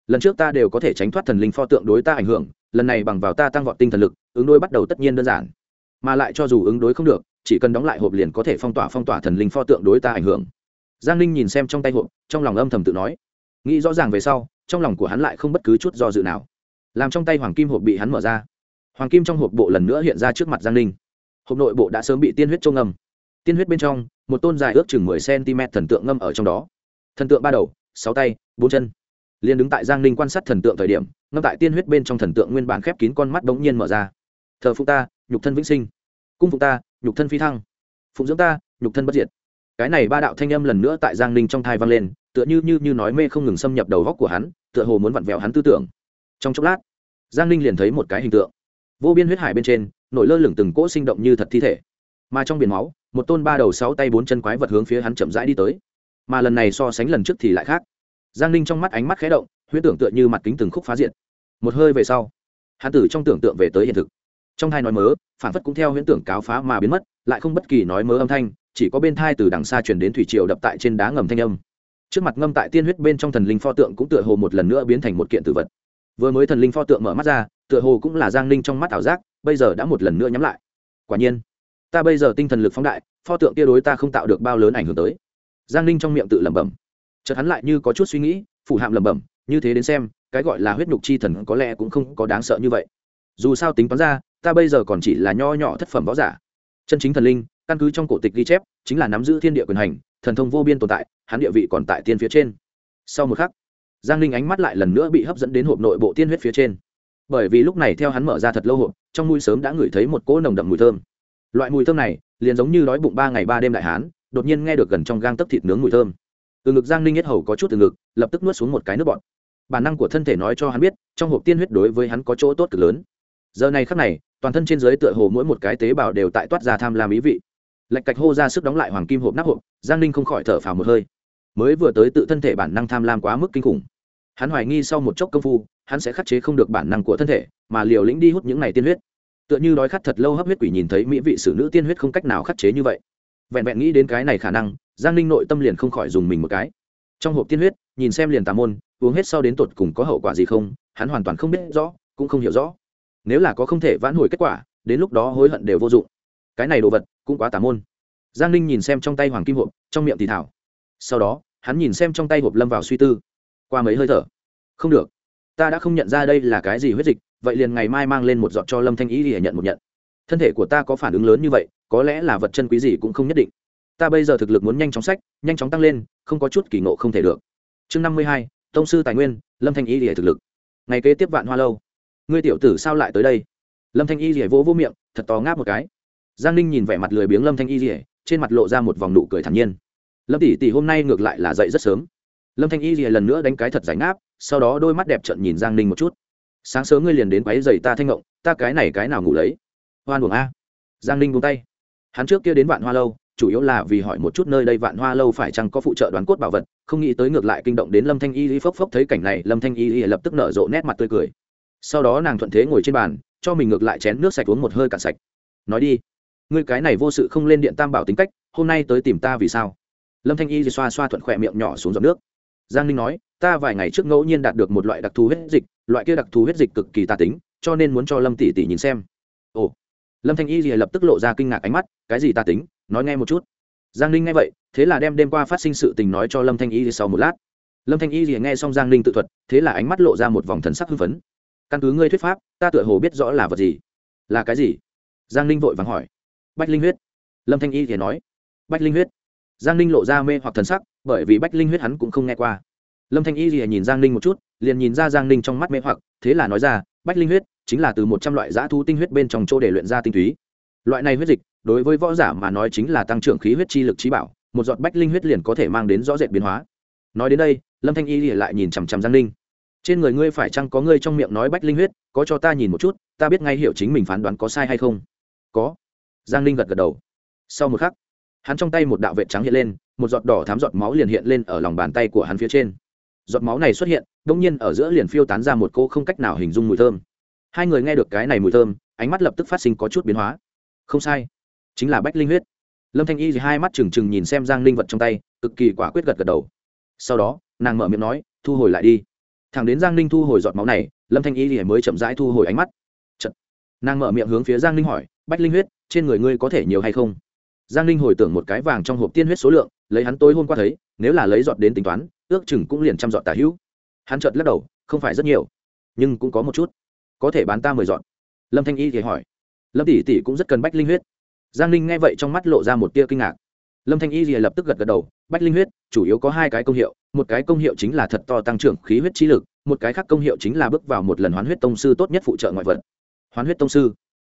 Lần trước ta đều có thể tránh thoát thần linh pho tượng đối ta ảnh hưởng, lần này bằng vào ta tăng vọt tinh thần lực, ứng đối bắt đầu tất nhiên đơn giản. Mà lại cho dù ứng đối không được, chỉ cần đóng lại hộp liền có thể phong tỏa phong tỏa thần linh pho tượng đối ta ảnh hưởng giang ninh nhìn xem trong tay hộp, trong lòng âm thầm tự nói. Nghĩ rõ ràng về sau, trong lòng của hắn lại không bất cứ chút do dự nào. Làm trong tay hoàng kim hộp bị hắn mở ra. Hoàng kim trong hộp bộ lần nữa hiện ra trước mặt giang ninh. Hộp nội bộ đã sớm bị tiên huyết trông ngâm tiên huyết bên trong, một tôn dài ước chừng mười cm thần tượng ngâm ở trong đó. Thần tượng ba đầu, sáu tay, bốn chân. Liền đứng tại giang ninh quan sát thần tượng thời điểm, ngâm tại tiên huyết bên trong thần tượng nguyên bản khép kín con mắt bỗng nhiên mở ra. Thờ phụ ta, nhục thân vĩnh sinh. Cung phụ ta, nhục thân phi thăng. Phụng dưỡng ta, nhục thân bất diệt cái này ba đạo thanh âm lần nữa tại giang ninh trong thai vang lên, tựa như như như nói mê không ngừng xâm nhập đầu góc của hắn, tựa hồ muốn vặn vẹo hắn tư tưởng. Trong chốc lát, giang ninh liền thấy một cái hình tượng. Vô biên huyết hải bên trên, nổi lơ lửng từng cỗ sinh động như thật thi thể. Mà trong biển máu, một tôn ba đầu sáu tay bốn chân quái vật hướng phía hắn chậm rãi đi tới. Mà lần này so sánh lần trước thì lại khác. Giang ninh trong mắt ánh mắt khé động huyễn tưởng tựa như mặt kính từng khúc phá diện một hơi về sau, hắn tử trong tưởng tượng về tới hiện thực. Trong hai nói mớ, phản phất cũng theo huyễn tưởng cáo phá mà biến mất, lại không bất kỳ nói mớ âm thanh chỉ có bên thai từ đằng xa chuyển đến thủy triều đập tại trên đá ngầm thanh âm. Trước mặt ngâm tại tiên huyết bên trong thần linh pho tượng cũng tựa hồ một lần nữa biến thành một kiện tử vật. Vừa mới thần linh pho tượng mở mắt ra, tựa hồ cũng là giang ninh trong mắt ảo giác, bây giờ đã một lần nữa nhắm lại. Quả nhiên, ta bây giờ tinh thần lực phóng đại, pho tượng kia đối ta không tạo được bao lớn ảnh hưởng tới. Giang ninh trong miệng tự lẩm bẩm. Chợt hắn lại như có chút suy nghĩ, phủ hạm lẩm bẩm, như thế đến xem, cái gọi là huyết nhục chi thần có lẽ cũng không có đáng sợ như vậy. Dù sao tính toán ra, ta bây giờ còn chỉ là nho nhỏ thất phẩm võ giả. Chân chính thần linh căn cứ trong cổ tịch ghi chép, chính là nắm giữ thiên địa quyền hành, thần thông vô biên tồn tại, hắn địa vị còn tại tiên phía trên. Sau một khắc, giang linh ánh mắt lại lần nữa bị hấp dẫn đến hộp nội bộ tiên huyết phía trên. Bởi vì lúc này theo hắn mở ra thật lâu hộp, trong mũi sớm đã ngửi thấy một cỗ nồng đậm mùi thơm. Loại mùi thơm này, liền giống như đói bụng ba ngày ba đêm đại hán, đột nhiên nghe được gần trong gang tấc thịt nướng mùi thơm. Từ ngực giang ninh nhất hầu có chút từ ngực, lập tức nuốt xuống một cái nước bọt. Bản năng của thân thể nói cho hắn biết, trong hộp tiên huyết đối với hắn có chỗ tốt cực lớn. Giờ này khắc này, toàn thân trên dưới tựa hồ mỗi một cái tế bào đều tại toát ra tham lam ý vị lạch cạch hô ra sức đóng lại hoàng kim hộp nắp hộp, giang ninh không khỏi thở phào một hơi. Mới vừa tới tự thân thể bản năng tham lam quá mức kinh khủng. Hắn hoài nghi sau một chốc công phu, hắn sẽ khắc chế không được bản năng của thân thể, mà liều lĩnh đi hút những này tiên huyết. Tựa như đói khát thật lâu hấp huyết quỷ nhìn thấy mỹ vị sử nữ tiên huyết không cách nào khắc chế như vậy. Vẹn vẹn nghĩ đến cái này khả năng, giang ninh nội tâm liền không khỏi dùng mình một cái. Trong hộp tiên huyết, nhìn xem liền tà môn, uống hết sau đến tột cùng có hậu quả gì không, hắn hoàn toàn không biết rõ, cũng không hiểu rõ. Nếu là có không thể vãn hồi kết quả, đến lúc đó hối hận đều vô dụng cái này đồ vật cũng quá tà môn. Giang ninh nhìn xem trong tay hoàng kim hộp, trong miệng thì thảo. Sau đó, hắn nhìn xem trong tay hộp lâm vào suy tư. Qua mấy hơi thở, không được. Ta đã không nhận ra đây là cái gì huyết dịch, vậy liền ngày mai mang lên một giọt cho lâm thanh ý để nhận một nhận. Thân thể của ta có phản ứng lớn như vậy, có lẽ là vật chân quý gì cũng không nhất định. Ta bây giờ thực lực muốn nhanh chóng sách, nhanh chóng tăng lên, không có chút kỳ ngộ không thể được. Chương năm mươi hai, tông sư tài nguyên, lâm thanh y lìa thực lực. Ngày kế tiếp vạn hoa lâu. Ngươi tiểu tử sao lại tới đây? Lâm thanh y rỉa vỗ vỗ miệng, thật to ngáp một cái giang ninh nhìn vẻ mặt lười biếng lâm thanh y rỉa trên mặt lộ ra một vòng nụ cười thản nhiên. Lâm tỷ tỷ hôm nay ngược lại là dậy rất sớm. Lâm thanh y thì lần nữa đánh cái thật giải ngáp, sau đó đôi mắt đẹp trận nhìn giang ninh một chút. Sáng sớm ngươi liền đến quáy dày ta thanh ngộng, ta cái này cái nào ngủ lấy? Hoan buồng a. Giang ninh buông tay. Hắn trước kia đến vạn hoa lâu, chủ yếu là vì hỏi một chút nơi đây vạn hoa lâu phải chăng có phụ trợ đoán cốt bảo vật, không nghĩ tới ngược lại kinh động đến lâm thanh y y phốc phốc thấy cảnh này, lâm thanh y y lập tức nở rộ nét mặt tươi cười. Sau đó nàng thuận thế ngồi trên bàn, cho mình ngược lại chén nước sạch uống một hơi cạn sạch. Nói đi ngươi cái này vô sự không lên điện tam bảo tính cách, hôm nay tới tìm ta vì sao? Lâm thanh y xoa xoa thuận khỏe miệng nhỏ xuống giọt nước. Giang ninh nói, ta vài ngày trước ngẫu nhiên đạt được một loại đặc thù huyết dịch, loại kia đặc thù huyết dịch cực kỳ tà tính, cho nên muốn cho lâm tỷ tỷ nhìn xem. Ồ. Lâm thanh y lập tức lộ ra kinh ngạc ánh mắt, cái gì tà tính? Nói nghe một chút. Giang ninh nghe vậy, thế là đem đêm qua phát sinh sự tình nói cho lâm thanh y sau một lát. Lâm thanh y nghe xong giang ninh tự thuật, thế là ánh mắt lộ ra một vòng thần sắc hưng phấn. Căn cứ ngươi thuyết pháp, ta tựa hồ biết rõ là vật gì. Là cái gì? Giang ninh vội vàng hỏi bách linh huyết. Lâm thanh y thì nói, bách linh huyết. Giang ninh lộ ra mê hoặc thần sắc, bởi vì bách linh huyết hắn cũng không nghe qua. Lâm thanh y thì nhìn giang ninh một chút, liền nhìn ra giang ninh trong mắt mê hoặc, thế là nói ra, bách linh huyết chính là từ một trăm loại giã thu tinh huyết bên trong chỗ để luyện ra tinh túy. Loại này huyết dịch, đối với võ giả mà nói chính là tăng trưởng khí huyết chi lực trí bảo, một giọt bách linh huyết liền có thể mang đến rõ rệt biến hóa. Nói đến đây, lâm thanh y thì lại nhìn chằm chằm giang ninh. Trên người ngươi phải chăng có ngươi trong miệng nói bách linh huyết, có cho ta nhìn một chút, ta biết ngay hiểu chính mình phán đoán có sai hay không. Có giang ninh gật gật đầu. Sau một khắc, hắn trong tay một đạo vệ trắng hiện lên, một giọt đỏ thám giọt máu liền hiện lên ở lòng bàn tay của hắn phía trên. Giọt máu này xuất hiện đ ỗ n g nhiên ở giữa liền phiêu tán ra một cô không cách nào hình dung mùi thơm. Hai người nghe được cái này mùi thơm, ánh mắt lập tức phát sinh có chút biến hóa. Không sai, chính là bách linh huyết. Lâm thanh y thì hai mắt trừng trừng nhìn xem giang linh vật trong tay, cực kỳ quả quyết gật gật đầu. Sau đó, nàng mở miệng nói, thu hồi lại đi. Thẳng đến giang ninh thu hồi giọt máu này, lâm thanh y thì mới chậm rãi thu hồi ánh mắt. Chật. nàng mở miệng hướng phía giang ninh hỏi, bách linh huyết trên người ngươi có thể nhiều hay không? Giang ninh hồi tưởng một cái vàng trong hộp tiên huyết số lượng, lấy hắn tối hôm qua thấy, nếu là lấy giọt đến tính toán, ước chừng cũng liền trăm giọt tả hữu. Hắn chợt lắc đầu, không phải rất nhiều, nhưng cũng có một chút. Có thể bán ta mười giọt. Lâm thanh y thì hỏi. Lâm tỷ tỷ cũng rất cần bách linh huyết. Giang ninh nghe vậy trong mắt lộ ra một tia kinh ngạc. Lâm thanh y thì lập tức gật gật đầu, bách linh huyết, chủ yếu có hai cái công hiệu, một cái công hiệu chính là thật to tăng trưởng khí huyết trí lực, một cái khác công hiệu chính là bước vào một lần hoán huyết tông sư tốt nhất phụ trợ ngoại vật. Hoán huyết tông sư.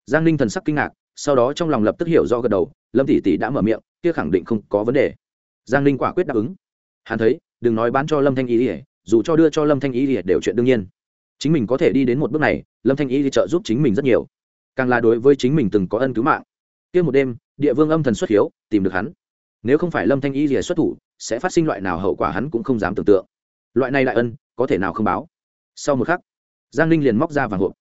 Giang ninh thần sắc kinh ngạc sau đó trong lòng lập tức hiểu do gật đầu, lâm tỷ tỷ đã mở miệng, kia khẳng định không có vấn đề. Giang ninh quả quyết đáp ứng. Hắn thấy, đừng nói bán cho lâm thanh y ỉa dù cho đưa cho lâm thanh y ỉa đều chuyện đương nhiên. Chính mình có thể đi đến một bước này, lâm thanh y thì trợ giúp chính mình rất nhiều. Càng là đối với chính mình từng có ân cứu mạng. Kia một đêm, địa vương âm thần xuất hiếu, tìm được hắn. Nếu không phải lâm thanh y rìa xuất thủ, sẽ phát sinh loại nào hậu quả hắn cũng không dám tưởng tượng. Loại này đại ân, có thể nào không báo? Sau một khắc, giang ninh liền móc ra vàng hộp.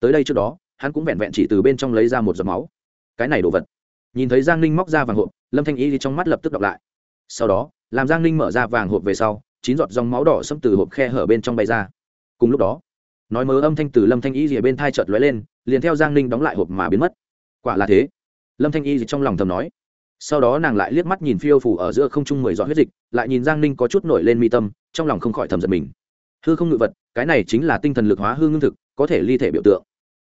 Tới đây trước đó, hắn cũng vẹn vẹn chỉ từ bên trong lấy ra một giọt máu cái này đồ vật. Nhìn thấy giang ninh móc ra vàng hộp, lâm thanh y thì trong mắt lập tức đọc lại. Sau đó, làm giang ninh mở ra vàng hộp về sau, chín giọt dòng máu đỏ xâm từ hộp khe hở bên trong bay ra. Cùng lúc đó, nói mớ âm thanh từ lâm thanh y rìa bên thai chợt lóe lên, liền theo giang ninh đóng lại hộp mà biến mất. Quả là thế. Lâm thanh y trong lòng thầm nói. Sau đó nàng lại liếc mắt nhìn phiêu phủ ở giữa không trung mười giọt huyết dịch, lại nhìn giang ninh có chút nổi lên mi tâm, trong lòng không khỏi thầm giật mình. Hư không ngự vật, cái này chính là tinh thần lực hóa hư ngưng thực, có thể ly thể biểu tượng.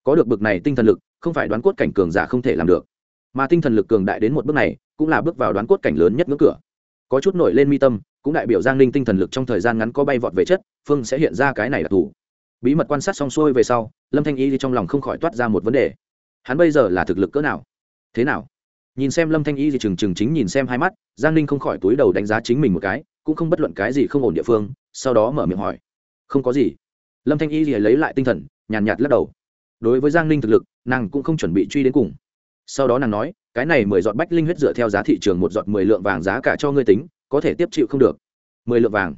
Có được bực này tinh thần lực không phải đoán cốt cảnh cường giả không thể làm được. Mà tinh thần lực cường đại đến một bước này cũng là bước vào đoán cốt cảnh lớn nhất ngưỡng cửa. Có chút nổi lên mi tâm cũng đại biểu giang ninh tinh thần lực trong thời gian ngắn có bay vọt về chất phương sẽ hiện ra cái này đặc thù bí mật quan sát xong xuôi về sau lâm thanh y trong lòng không khỏi toát ra một vấn đề. Hắn bây giờ là thực lực cỡ nào? Thế nào? Nhìn xem lâm thanh y thì trừng trừng chính nhìn xem hai mắt giang ninh không khỏi túi đầu đánh giá chính mình một cái cũng không bất luận cái gì không ổn địa phương sau đó mở miệng hỏi. Không có gì. Lâm thanh y thì lấy lại tinh thần nhàn nhạt, nhạt lắc đầu đối với giang ninh thực lực, nàng cũng không chuẩn bị truy đến cùng. Sau đó nàng nói, cái này mười giọt bách linh huyết dựa theo giá thị trường một giọt mười lượng vàng giá cả cho ngươi tính, có thể tiếp chịu không được. Mười lượng vàng.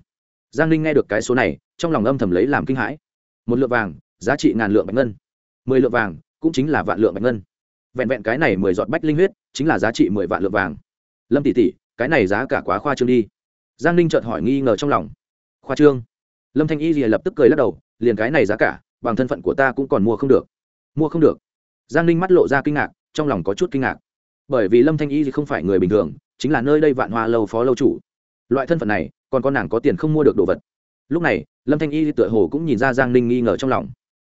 Giang ninh nghe được cái số này, trong lòng âm thầm lấy làm kinh hãi. Một lượng vàng, giá trị ngàn lượng bạch ngân. Mười lượng vàng, cũng chính là vạn lượng bạch ngân. Vẹn vẹn cái này mười giọt bách linh huyết, chính là giá trị mười vạn lượng vàng. Lâm tỷ tỷ, cái này giá cả quá khoa trương đi. Giang ninh chợt hỏi nghi ngờ trong lòng. Khoa trương? Lâm thanh y rìa lập tức cười lắc đầu, liền cái này giá cả bằng thân phận của ta cũng còn mua không được. Mua không được. Giang ninh mắt lộ ra kinh ngạc, trong lòng có chút kinh ngạc. Bởi vì lâm thanh y không phải người bình thường, chính là nơi đây vạn hoa lâu phó lâu chủ. Loại thân phận này, còn con nàng có tiền không mua được đồ vật. Lúc này, lâm thanh y tựa hồ cũng nhìn ra giang ninh nghi ngờ trong lòng.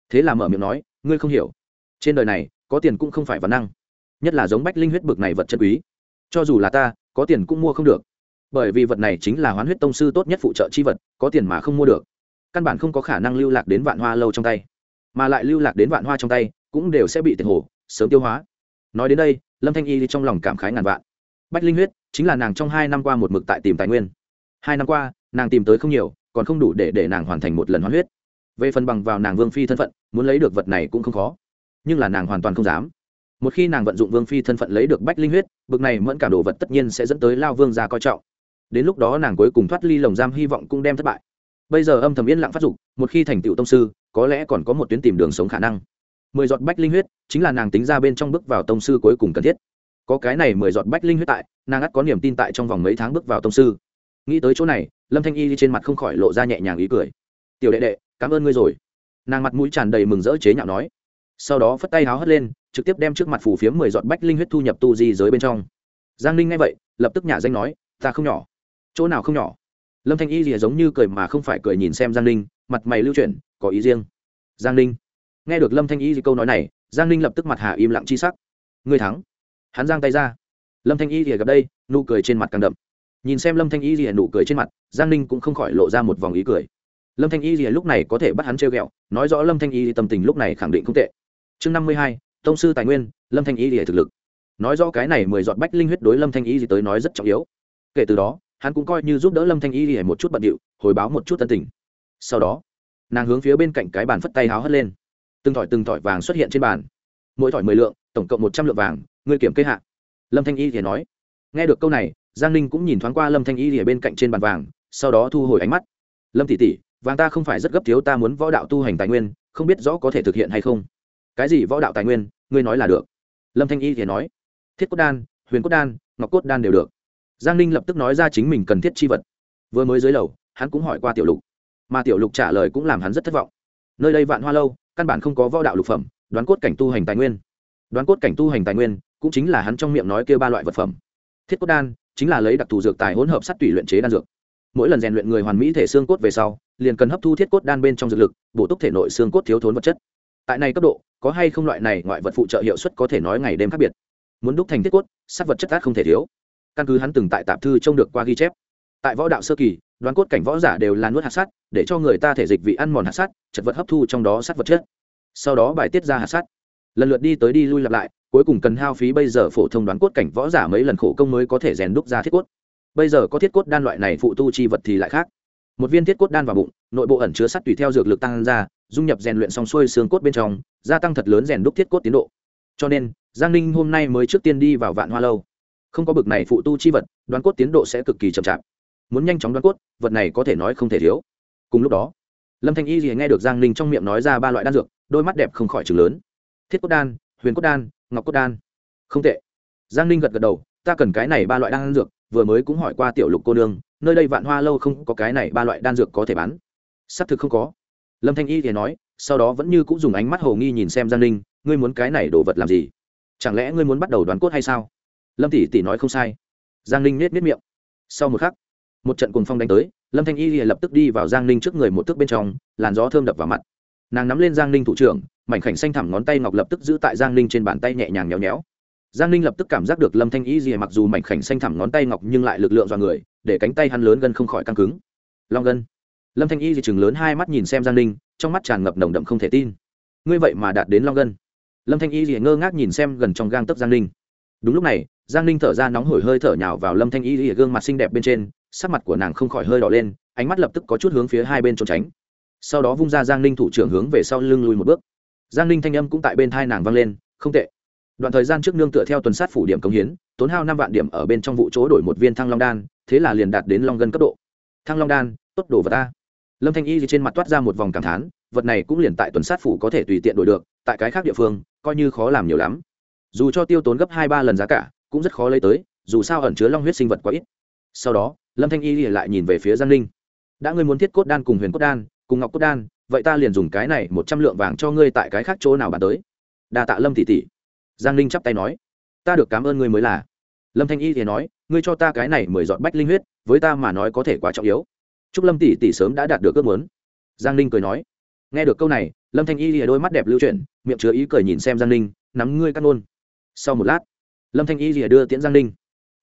Thế là mở miệng nói, ngươi không hiểu. Trên đời này, có tiền cũng không phải văn năng, nhất là giống bách linh huyết bực này vật chân quý. Cho dù là ta, có tiền cũng mua không được. Bởi vì vật này chính là hoán huyết tông sư tốt nhất phụ trợ chi vật, có tiền mà không mua được căn bản không có khả năng lưu lạc đến vạn hoa lâu trong tay, mà lại lưu lạc đến vạn hoa trong tay cũng đều sẽ bị tiền hồ, sớm tiêu hóa. Nói đến đây, lâm thanh y trong lòng cảm khái ngàn vạn. Bách linh huyết chính là nàng trong hai năm qua một mực tại tìm tài nguyên. Hai năm qua, nàng tìm tới không nhiều, còn không đủ để để nàng hoàn thành một lần hoán huyết. Về phần bằng vào nàng vương phi thân phận, muốn lấy được vật này cũng không khó. Nhưng là nàng hoàn toàn không dám. Một khi nàng vận dụng vương phi thân phận lấy được bách linh huyết, bực này mẫn cảm đồ vật tất nhiên sẽ dẫn tới lao vương ra coi trọng. Đến lúc đó nàng cuối cùng thoát ly lồng giam, hy vọng cũng đem thất bại bây giờ âm thầm yên lặng phát dục, một khi thành tựu tông sư, có lẽ còn có một tuyến tìm đường sống khả năng. Mười giọt bách linh huyết, chính là nàng tính ra bên trong bước vào tông sư cuối cùng cần thiết. Có cái này mười giọt bách linh huyết tại, nàng ắt có niềm tin tại trong vòng mấy tháng bước vào tông sư. Nghĩ tới chỗ này, lâm thanh y trên mặt không khỏi lộ ra nhẹ nhàng ý cười. Tiểu đệ đệ, cảm ơn ngươi rồi. Nàng mặt mũi tràn đầy mừng rỡ chế nhạo nói. Sau đó phất tay háo hất lên, trực tiếp đem trước mặt phủ phiếm mười giọt bách linh huyết thu nhập tu di giới bên trong. Giang ninh nghe vậy, lập tức nhả danh nói, ta không nhỏ. Chỗ nào không nhỏ? Lâm thanh y rìa giống như cười mà không phải cười nhìn xem giang ninh, mặt mày lưu chuyển, có ý riêng. Giang ninh. Nghe được lâm thanh y gì câu nói này, giang ninh lập tức mặt hạ im lặng chi sắc. Ngươi thắng. Hắn giang tay ra. Lâm thanh y rìa gặp đây, nụ cười trên mặt càng đậm. Nhìn xem lâm thanh y rìa nụ cười trên mặt, giang ninh cũng không khỏi lộ ra một vòng ý cười. Lâm thanh y rìa lúc này có thể bắt hắn treo g ẹ o nói rõ lâm thanh y tâm tình lúc này khẳng định không tệ. Chương năm mươi hai, tông sư tài nguyên, lâm thanh y rìa thực lực. Nói rõ cái này mười giọt bách linh huyết đối lâm thanh y gì tới nói rất trọng yếu. Kể từ đó hắn cũng coi như giúp đỡ lâm thanh y rìa một chút bận điệu, hồi báo một chút tân tình. Sau đó, nàng hướng phía bên cạnh cái bàn phất tay háo hất lên. Từng thỏi từng thỏi vàng xuất hiện trên bàn. Mỗi thỏi mười lượng, tổng cộng một trăm lượng vàng, ngươi kiểm kê hạ. Lâm thanh y thì nói. Nghe được câu này, giang ninh cũng nhìn thoáng qua lâm thanh y ở bên cạnh trên bàn vàng, sau đó thu hồi ánh mắt. Lâm tỷ tỷ, vàng ta không phải rất gấp thiếu, ta muốn võ đạo tu hành tài nguyên, không biết rõ có thể thực hiện hay không. Cái gì võ đạo tài nguyên, ngươi nói là được. Lâm thanh y thì nói. Thiết cốt đan, huyền cốt đan, ngọc cốt đan đều được giang ninh lập tức nói ra chính mình cần thiết chi vật. Vừa mới dưới lầu, hắn cũng hỏi qua tiểu lục. Mà tiểu lục trả lời cũng làm hắn rất thất vọng. Nơi đây vạn hoa lâu, căn bản không có võ đạo lục phẩm, đoán cốt cảnh tu hành tài nguyên. Đoán cốt cảnh tu hành tài nguyên, cũng chính là hắn trong miệng nói kêu ba loại vật phẩm. Thiết cốt đan, chính là lấy đặc thù dược tài hỗn hợp sắt tùy luyện chế đan dược. Mỗi lần rèn luyện người hoàn mỹ thể xương cốt về sau, liền cần hấp thu thiết cốt đan bên trong dược lực, bổ túc thể nội xương cốt thiếu thốn vật chất. Tại này cấp độ, có hay không loại này ngoại vật phụ trợ hiệu suất có thể nói ngày đêm khác biệt. Muốn đúc thành thiết cốt sắc vật chất át không thể thiếu căn cứ hắn từng tại tạp thư trông được qua ghi chép. Tại võ đạo sơ kỳ, đoán cốt cảnh võ giả đều là nuốt hạt sắt, để cho người ta thể dịch vị ăn mòn hạt sắt, chật vật hấp thu trong đó sắt vật chất. Sau đó bài tiết ra hạt sắt. Lần lượt đi tới đi lui lặp lại, cuối cùng cần hao phí bây giờ phổ thông đoán cốt cảnh võ giả mấy lần khổ công mới có thể rèn đúc ra thiết cốt. Bây giờ có thiết cốt đan loại này phụ tu chi vật thì lại khác. Một viên thiết cốt đan vào bụng, nội bộ ẩn chứa sắt tùy theo dược lực tăng ra, dung nhập rèn luyện xong xuôi xương cốt bên trong, gia tăng thật lớn rèn đúc thiết cốt tiến độ. Cho nên, giang ninh hôm nay mới trước tiên đi vào vạn hoa lâu không có bực này phụ tu chi vật, đoán cốt tiến độ sẽ cực kỳ chậm chạp. Muốn nhanh chóng đoán cốt, vật này có thể nói không thể thiếu. Cùng lúc đó, lâm thanh y gì nghe được giang ninh trong miệng nói ra ba loại đan dược, đôi mắt đẹp không khỏi chừng lớn. Thiết cốt đan, huyền cốt đan, ngọc cốt đan. Không tệ. Giang ninh gật gật đầu, ta cần cái này ba loại đan dược, vừa mới cũng hỏi qua tiểu lục cô nương, nơi đây vạn hoa lâu không có cái này ba loại đan dược có thể bán. Xác thực không có. Lâm thanh y thì nói, sau đó vẫn như cũng dùng ánh mắt hồ nghi nhìn xem giang ninh, ngươi muốn cái này đồ vật làm gì? Chẳng lẽ ngươi muốn bắt đầu đoán cốt hay sao? Lâm tỷ tỷ nói không sai. Giang ninh nết nết miệng. Sau một khắc, một trận cùng phong đánh tới, lâm thanh y lập tức đi vào giang ninh trước người một thước bên trong, làn gió thơm đập vào mặt. Nàng nắm lên giang ninh thủ trưởng, mảnh khảnh xanh thẳm ngón tay ngọc lập tức giữ tại giang ninh trên bàn tay nhẹ nhàng nhéo nhéo. Giang ninh lập tức cảm giác được lâm thanh y gì mặc dù mảnh khảnh xanh thẳm ngón tay ngọc nhưng lại lực lượng dọa người, để cánh tay hắn lớn gân không khỏi căng cứng. Long gân lâm thanh y gì chừng lớn hai mắt nhìn xem giang ninh, trong mắt tràn ngập nồng đậm không thể tin. Ngươi vậy mà đạt đến long gân lâm thanh y gì ngơ ngác nhìn xem gần trong gang tấc giang ninh. Đúng lúc này giang ninh thở ra nóng hổi hơi thở nhào vào lâm thanh y gì gương mặt xinh đẹp bên trên, sắc mặt của nàng không khỏi hơi đỏ lên, ánh mắt lập tức có chút hướng phía hai bên trốn tránh. Sau đó vung ra giang ninh thủ trưởng hướng về sau lưng lùi một bước. Giang ninh thanh âm cũng tại bên thai nàng vang lên, không tệ. Đoạn thời gian trước nương tựa theo tuần sát phủ điểm công hiến, tốn hao năm vạn điểm ở bên trong vụ chỗ đổi một viên thăng long đan, thế là liền đạt đến long gân cấp độ. Thăng long đan, tốt đồ vật ta. Lâm thanh y trên mặt toát ra một vòng cảm thán, vật này cũng liền tại tuần sát phủ có thể tùy tiện đổi được, tại cái khác địa phương, coi như khó làm nhiều lắm. Dù cho tiêu tốn gấp hai ba lần giá cả cũng rất khó lấy tới, dù sao ẩn chứa long huyết sinh vật quá ít. Sau đó, lâm thanh y lại nhìn về phía giang ninh đã ngươi muốn thiết cốt đan cùng huyền cốt đan, cùng ngọc cốt đan, vậy ta liền dùng cái này một trăm lượng vàng cho ngươi tại cái khác chỗ nào bàn tới? Đa tạ lâm tỷ tỷ. Giang ninh chắp tay nói. Ta được cảm ơn ngươi mới là. Lâm thanh y thì nói, ngươi cho ta cái này mười dọn bách linh huyết, với ta mà nói có thể quá trọng yếu. Chúc lâm tỷ tỷ sớm đã đạt được ước muốn. Giang ninh cười nói. Nghe được câu này, lâm thanh y thì đôi mắt đẹp lưu chuyển, miệng chứa ý cười nhìn xem giang ninh nắm ngươi cắt nôn sau một lát lâm thanh y rìa đưa tiễn giang ninh.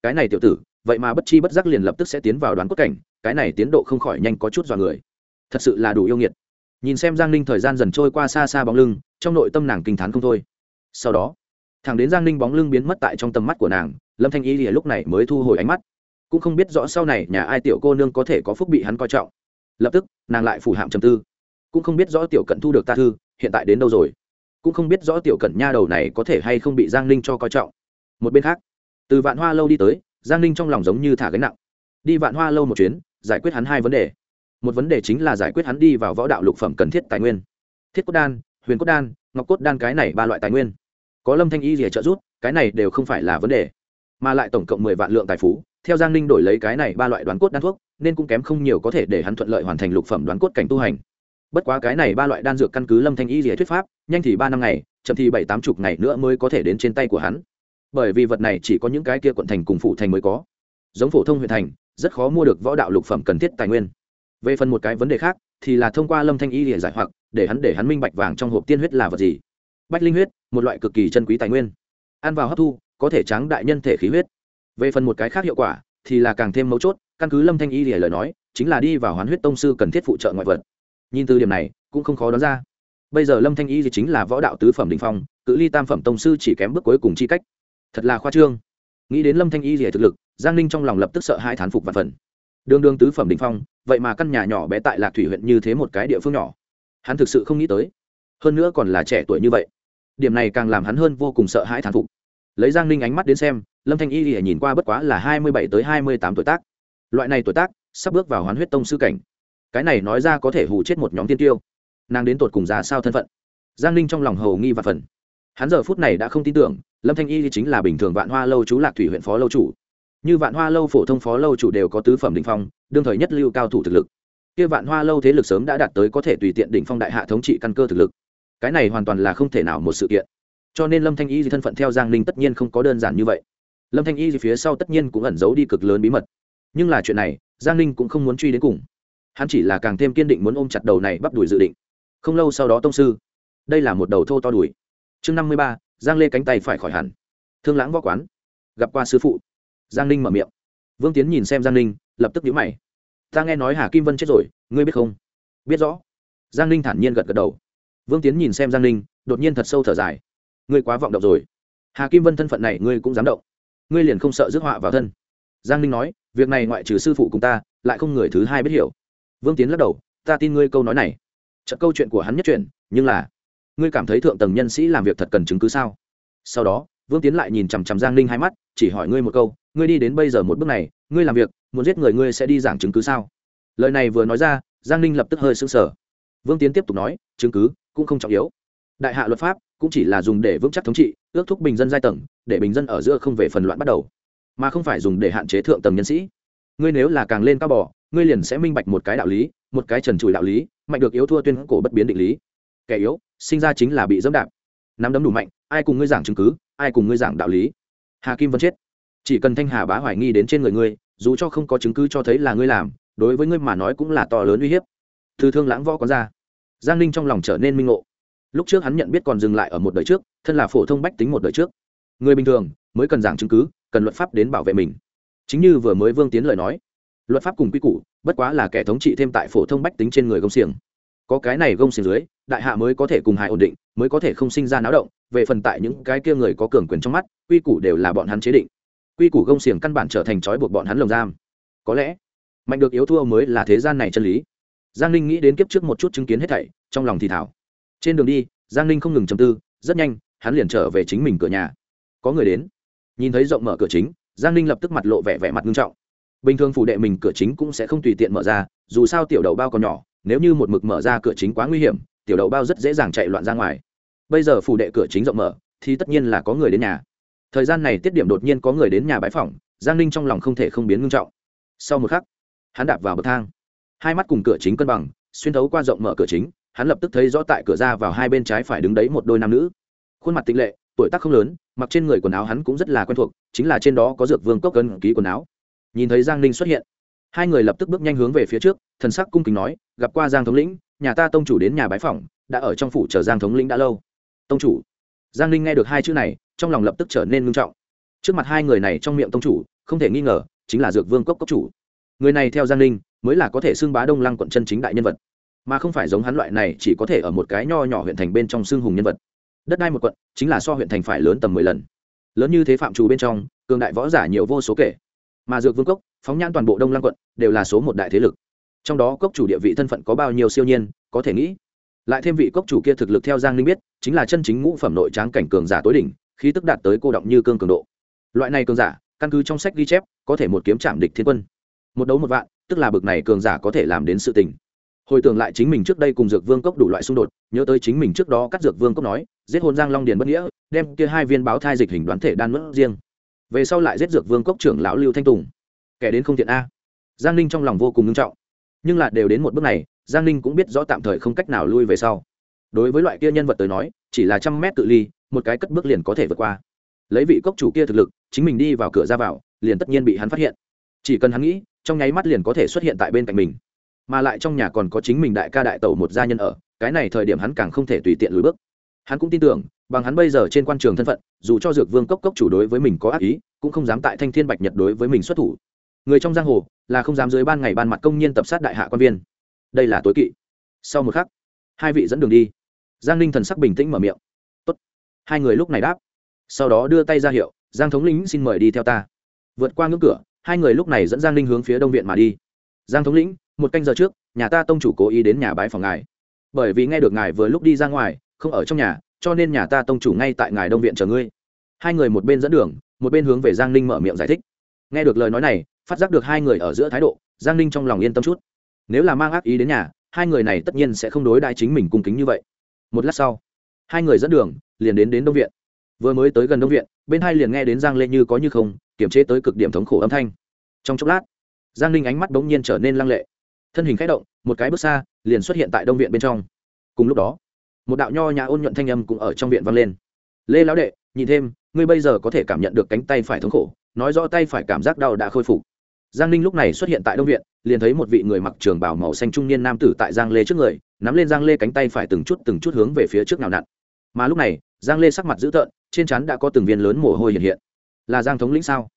Cái này tiểu tử, vậy mà bất chi bất giác liền lập tức sẽ tiến vào đoán quốc cảnh, cái này tiến độ không khỏi nhanh có chút dọa người. Thật sự là đủ yêu nghiệt. Nhìn xem giang ninh thời gian dần trôi qua xa xa bóng lưng, trong nội tâm nàng kinh t h á n không thôi. Sau đó thằng đến giang ninh bóng lưng biến mất tại trong tầm mắt của nàng, lâm thanh y lìa lúc này mới thu hồi ánh mắt. Cũng không biết rõ sau này nhà ai tiểu cô nương có thể có phúc bị hắn coi trọng. Lập tức, nàng lại phủ hạm trầm tư. Cũng không biết rõ tiểu cận thu được ta thư, hiện tại đến đâu rồi? Cũng không biết rõ tiểu cận nha đầu này có thể hay không bị giang ninh cho coi trọng một bên khác, từ vạn hoa lâu đi tới, giang ninh trong lòng giống như thả gánh nặng. Đi vạn hoa lâu một chuyến, giải quyết hắn hai vấn đề. Một vấn đề chính là giải quyết hắn đi vào võ đạo lục phẩm cần thiết tài nguyên. Thiết cốt đan, huyền cốt đan, ngọc cốt đan cái này ba loại tài nguyên. Có lâm thanh y rìa trợ giúp, cái này đều không phải là vấn đề. Mà lại tổng cộng mười vạn lượng tài phú, theo giang ninh đổi lấy cái này ba loại đoán cốt đan thuốc, nên cũng kém không nhiều có thể để hắn thuận lợi hoàn thành lục phẩm đoán cốt cảnh tu hành. Bất quá cái này ba loại đan dược căn cứ lâm thanh y rìa thuyết pháp, nhanh thì ba năm ngày, chậm thì bảy tám chục ngày nữa mới có thể đến trên tay của hắn bởi vì vật này chỉ có những cái kia quận thành cùng phụ thành mới có. Giống phổ thông huyện thành, rất khó mua được võ đạo lục phẩm cần thiết tài nguyên. Về phần một cái vấn đề khác, thì là thông qua lâm thanh y để giải hoặc, để hắn để hắn minh bạch vàng trong hộp tiên huyết là vật gì. Bách linh huyết, một loại cực kỳ chân quý tài nguyên. Ăn vào hấp thu, có thể tráng đại nhân thể khí huyết. Về phần một cái khác hiệu quả, thì là càng thêm mấu chốt, căn cứ lâm thanh y để lời nói, chính là đi vào hoán huyết tông sư cần thiết phụ trợ ngoại vật. Nhìn từ điểm này, cũng không khó đoán ra. Bây giờ lâm thanh y thì chính là võ đạo tứ phẩm đình phong, cự ly tam phẩm tông sư chỉ kém bước cuối cùng chi cách thật là khoa trương. Nghĩ đến lâm thanh y rỉa thực lực, giang ninh trong lòng lập tức sợ hai thán phục và phần. Đường đường tứ phẩm đình phong, vậy mà căn nhà nhỏ bé tại lạc thủy huyện như thế một cái địa phương nhỏ. Hắn thực sự không nghĩ tới. Hơn nữa còn là trẻ tuổi như vậy. Điểm này càng làm hắn hơn vô cùng sợ hãi thán phục. Lấy giang ninh ánh mắt đến xem, lâm thanh y rỉa nhìn qua bất quá là hai mươi bảy tới hai mươi tám tuổi tác. Loại này tuổi tác, sắp bước vào hoán huyết tông sư cảnh. Cái này nói ra có thể hù chết một nhóm tiên tiêu. Nàng đến tột cùng ra sao thân phận? Giang ninh trong lòng hầu nghi và phần. Hắn giờ phút này đã không tin tưởng lâm thanh y chính là bình thường vạn hoa lâu chú lạc thủy huyện phó lâu chủ. Như vạn hoa lâu phổ thông phó lâu chủ đều có tứ phẩm đ ỉ n h phong, đương thời nhất lưu cao thủ thực lực. Kia vạn hoa lâu thế lực sớm đã đạt tới có thể tùy tiện đỉnh phong đại hạ thống trị căn cơ thực lực. Cái này hoàn toàn là không thể nào một sự kiện. Cho nên lâm thanh y thân phận theo giang ninh tất nhiên không có đơn giản như vậy. Lâm thanh y phía sau tất nhiên cũng ẩn giấu đi cực lớn bí mật. Nhưng là chuyện này, giang ninh cũng không muốn truy đến cùng. Hắn chỉ là càng thêm kiên định muốn ôm chặt đầu này bắp đùi dự định. Không lâu sau đó tông sư. Đây là một đầu thô to đùi. Chương năm mươi ba giang lê cánh tay phải khỏi hẳn. Thương lãng võ quán. Gặp qua sư phụ. Giang ninh mở miệng. Vương tiến nhìn xem giang ninh, lập tức nhíu mày. Ta nghe nói hà kim vân chết rồi, ngươi biết không? Biết rõ. Giang ninh thản nhiên gật gật đầu. Vương tiến nhìn xem giang ninh, đột nhiên thật sâu thở dài. Ngươi quá vọng động rồi. Hà kim vân thân phận này ngươi cũng dám động. Ngươi liền không sợ rước họa vào thân. Giang ninh nói, việc này ngoại trừ sư phụ cùng ta, lại không người thứ hai biết hiểu. Vương tiến lắc đầu, ta tin ngươi câu nói này. Trận câu chuyện của hắn nhất truyền, nhưng là ngươi cảm thấy thượng tầng nhân sĩ làm việc thật cần chứng cứ sao? Sau đó, vương tiến lại nhìn chằm chằm giang ninh hai mắt, chỉ hỏi ngươi một câu, ngươi đi đến bây giờ một bước này, ngươi làm việc, muốn giết người ngươi sẽ đi giảng chứng cứ sao? Lời này vừa nói ra, giang ninh lập tức hơi sững sờ. Vương tiến tiếp tục nói, chứng cứ cũng không trọng yếu. Đại hạ luật pháp cũng chỉ là dùng để vững chắc thống trị, ước thúc bình dân giai tầng, để bình dân ở giữa không về phần loạn bắt đầu. Mà không phải dùng để hạn chế thượng tầng nhân sĩ. Ngươi nếu là càng lên cao bò, ngươi liền sẽ minh bạch một cái đạo lý, một cái trần trụi đạo lý, mạnh được yếu thua tuyên cổ bất biến định lý kẻ yếu, sinh ra chính là bị dẫm đạp. Nắm đấm đủ mạnh, ai cùng ngươi giảng chứng cứ, ai cùng ngươi giảng đạo lý. Hà kim vân chết. Chỉ cần thanh hà bá hoài nghi đến trên người ngươi, dù cho không có chứng cứ cho thấy là ngươi làm, đối với ngươi mà nói cũng là to lớn uy hiếp. Thư thương lãng võ có ra. Giang ninh trong lòng trở nên minh ngộ. Lúc trước hắn nhận biết còn dừng lại ở một đời trước, thân là phổ thông bách tính một đời trước. Người bình thường mới cần giảng chứng cứ, cần luật pháp đến bảo vệ mình. Chính như vừa mới vương tiến lời nói, luật pháp cùng quy củ, bất quá là kẻ thống trị thêm tại phổ thông bách tính trên người công xiềng có cái này gông xiềng dưới, đại hạ mới có thể cùng hài ổn định, mới có thể không sinh ra náo động, về phần tại những cái kia người có cường quyền trong mắt, quy củ đều là bọn hắn chế định. Quy củ gông xiềng căn bản trở thành trói buộc bọn hắn lồng giam. Có lẽ, mạnh được yếu thua mới là thế gian này chân lý. Giang ninh nghĩ đến kiếp trước một chút chứng kiến hết thảy, trong lòng thì thảo trên đường đi, giang ninh không ngừng chầm tư, rất nhanh, hắn liền trở về chính mình cửa nhà. Có người đến. Nhìn thấy rộng mở cửa chính, giang ninh lập tức mặt lộ vẻ vẻ mặt nghiêm trọng. Bình thường phủ đệ mình cửa chính cũng sẽ không tùy tiện mở ra, dù sao tiểu đầu bao còn nhỏ nếu như một mực mở ra cửa chính quá nguy hiểm, tiểu đậu bao rất dễ dàng chạy loạn ra ngoài. Bây giờ phủ đệ cửa chính rộng mở, thì tất nhiên là có người đến nhà. Thời gian này tiết điểm đột nhiên có người đến nhà bãi phòng giang ninh trong lòng không thể không biến ngưng trọng. Sau một khắc, hắn đạp vào bậc thang. Hai mắt cùng cửa chính cân bằng, xuyên thấu qua rộng mở cửa chính, hắn lập tức thấy rõ tại cửa ra vào hai bên trái phải đứng đấy một đôi nam nữ. Khuôn mặt tịnh lệ, tuổi tác không lớn, mặc trên người quần áo hắn cũng rất là quen thuộc, chính là trên đó có dược vương cốc cân ký quần áo. Nhìn thấy giang ninh xuất hiện hai người lập tức bước nhanh hướng về phía trước, thần sắc cung kính nói, gặp qua giang thống lĩnh, nhà ta tông chủ đến nhà bái phỏng, đã ở trong phủ chờ giang thống lĩnh đã lâu. Tông chủ. Giang linh nghe được hai chữ này, trong lòng lập tức trở nên ngưng trọng. Trước mặt hai người này trong miệng tông chủ, không thể nghi ngờ, chính là dược vương cốc cốc chủ. Người này theo giang linh, mới là có thể xưng bá đông lăng quận chân chính đại nhân vật. Mà không phải giống hắn loại này chỉ có thể ở một cái nho nhỏ huyện thành bên trong xưng hùng nhân vật. Đất đai một quận, chính là so huyện thành phải lớn tầm mười lần. Lớn như thế phạm trù bên trong, cường đại võ giả nhiều vô số kể. Mà dược vương cốc phóng nhãn toàn bộ đông lăng quận đều là số một đại thế lực trong đó cốc chủ địa vị thân phận có bao nhiêu siêu nhiên có thể nghĩ lại thêm vị cốc chủ kia thực lực theo giang linh biết chính là chân chính ngũ phẩm nội tráng cảnh cường giả tối đỉnh khí tức đạt tới cô động như cương cường độ loại này cường giả căn cứ trong sách ghi chép có thể một kiếm chạm địch thiên quân một đấu một vạn tức là bực này cường giả có thể làm đến sự tình hồi tưởng lại chính mình trước đây cùng dược vương cốc đủ loại xung đột nhớ tới chính mình trước đó cắt dược vương cốc nói giết hôn giang long điền bất nghĩa đem kia hai viên báo thai dịch hình đoán thể đan mất riêng về sau lại giết dược vương cốc trưởng lão lưu thanh tùng kẻ đến không thiện a. Giang ninh trong lòng vô cùng nghiêm trọng. Nhưng là đều đến một bước này, giang ninh cũng biết rõ tạm thời không cách nào lui về sau. Đối với loại kia nhân vật tới nói, chỉ là trăm mét tự ly, một cái cất bước liền có thể vượt qua. Lấy vị cốc chủ kia thực lực, chính mình đi vào cửa ra vào, liền tất nhiên bị hắn phát hiện. Chỉ cần hắn nghĩ, trong nháy mắt liền có thể xuất hiện tại bên cạnh mình. Mà lại trong nhà còn có chính mình đại ca đại tẩu một gia nhân ở, cái này thời điểm hắn càng không thể tùy tiện lùi bước. Hắn cũng tin tưởng, bằng hắn bây giờ trên quan trường thân phận, dù cho dược vương cốc cốc chủ đối với mình có ác ý, cũng không dám tại thanh thiên bạch nhật đối với mình xuất thủ người trong giang hồ là không dám dưới ban ngày ban mặt công nhân tập sát đại hạ quan viên. Đây là tối kỵ. Sau một khắc, hai vị dẫn đường đi. Giang ninh thần sắc bình tĩnh mở miệng. Tốt. hai người lúc này đáp. Sau đó đưa tay ra hiệu, giang thống lĩnh xin mời đi theo ta. Vượt qua ngưỡng cửa, hai người lúc này dẫn giang ninh hướng phía đông viện mà đi. Giang thống lĩnh, một canh giờ trước, nhà ta tông chủ cố ý đến nhà bái phòng ngài. Bởi vì nghe được ngài vừa lúc đi ra ngoài, không ở trong nhà, cho nên nhà ta tông chủ ngay tại ngài đông viện chờ ngươi. Hai người một bên dẫn đường, một bên hướng về giang ninh mở miệng giải thích. Nghe được lời nói này phát giác được hai người ở giữa thái độ, giang ninh trong lòng yên tâm chút. Nếu là mang ác ý đến nhà, hai người này tất nhiên sẽ không đối đại chính mình cung kính như vậy. Một lát sau, hai người dẫn đường, liền đến đến đông viện. Vừa mới tới gần đông viện, bên hai liền nghe đến giang lê như có như không, kiềm chế tới cực điểm thống khổ âm thanh. Trong chốc lát, giang ninh ánh mắt bỗng nhiên trở nên lăng lệ. Thân hình k h ẽ động, một cái bước xa, liền xuất hiện tại đông viện bên trong. Cùng lúc đó, một đạo nho nhà ôn nhuận thanh âm cũng ở trong viện vang lên. Lê lão đệ nhìn thêm, ngươi bây giờ có thể cảm nhận được cánh tay phải thống khổ, nói rõ tay phải cảm giác đau đã khôi phục giang ninh lúc này xuất hiện tại đông viện, liền thấy một vị người mặc trường bảo màu xanh trung niên nam tử tại giang lê trước người, nắm lên giang lê cánh tay phải từng chút từng chút hướng về phía trước nào nặn. Mà lúc này, giang lê sắc mặt dữ tợn, trên chắn đã có từng viên lớn mồ hôi hiện hiện. Là giang thống lĩnh sao?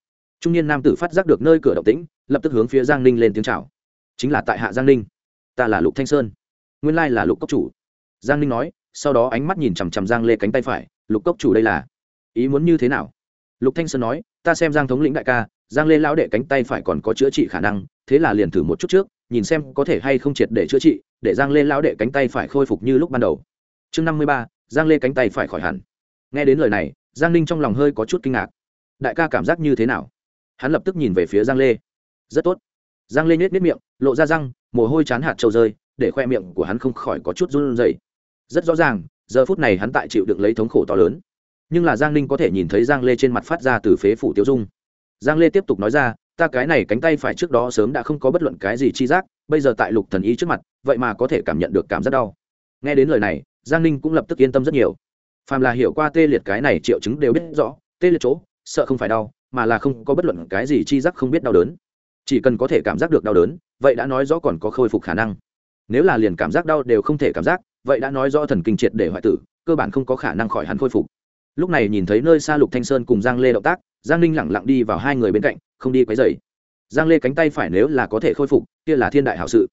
Trung niên nam tử phát giác được nơi cửa động tĩnh, lập tức hướng phía giang ninh lên tiếng chào. Chính là tại hạ giang ninh. Ta là lục thanh sơn. Nguyên lai là lục cốc chủ. Giang ninh nói, sau đó ánh mắt nhìn chằm chằm giang lê cánh tay phải, lục cốc chủ đây là? Ý muốn như thế nào? Lục thanh sơn nói, ta xem giang thống lĩnh đại ca giang lê lão đệ cánh tay phải còn có chữa trị khả năng, thế là liền thử một chút trước, nhìn xem có thể hay không triệt để chữa trị, để giang lê lão đệ cánh tay phải khôi phục như lúc ban đầu. Chương năm mươi ba, giang lê cánh tay phải khỏi hẳn. Nghe đến lời này, giang ninh trong lòng hơi có chút kinh ngạc. Đại ca cảm giác như thế nào? Hắn lập tức nhìn về phía giang lê. Rất tốt. Giang lê nhét nếp miệng, lộ ra răng, mồ hôi chán hạt trâu rơi, để khoe miệng của hắn không khỏi có chút run rẩy. Rất rõ ràng, giờ phút này hắn tại chịu đựng lấy thống khổ to lớn. Nhưng là giang ninh có thể nhìn thấy giang lê trên mặt phát ra từ phế phủ tiêu dung giang lê tiếp tục nói ra, ta cái này cánh tay phải trước đó sớm đã không có bất luận cái gì chi giác, bây giờ tại lục thần Y trước mặt, vậy mà có thể cảm nhận được cảm giác đau. Nghe đến lời này, giang ninh cũng lập tức yên tâm rất nhiều. Phàm là hiểu qua tê liệt cái này triệu chứng đều biết rõ, tê liệt chỗ, sợ không phải đau, mà là không có bất luận cái gì chi giác không biết đau đớn. Chỉ cần có thể cảm giác được đau đớn, vậy đã nói rõ còn có khôi phục khả năng. Nếu là liền cảm giác đau đều không thể cảm giác, vậy đã nói rõ thần kinh triệt để hoại tử, cơ bản không có khả năng khỏi hắn khôi phục. Lúc này nhìn thấy nơi xa lục thanh sơn cùng giang lê động tác giang ninh lẳng lặng đi vào hai người bên cạnh, không đi quấy dày giang lê cánh tay phải nếu là có thể khôi phục, kia là thiên đại hảo sự.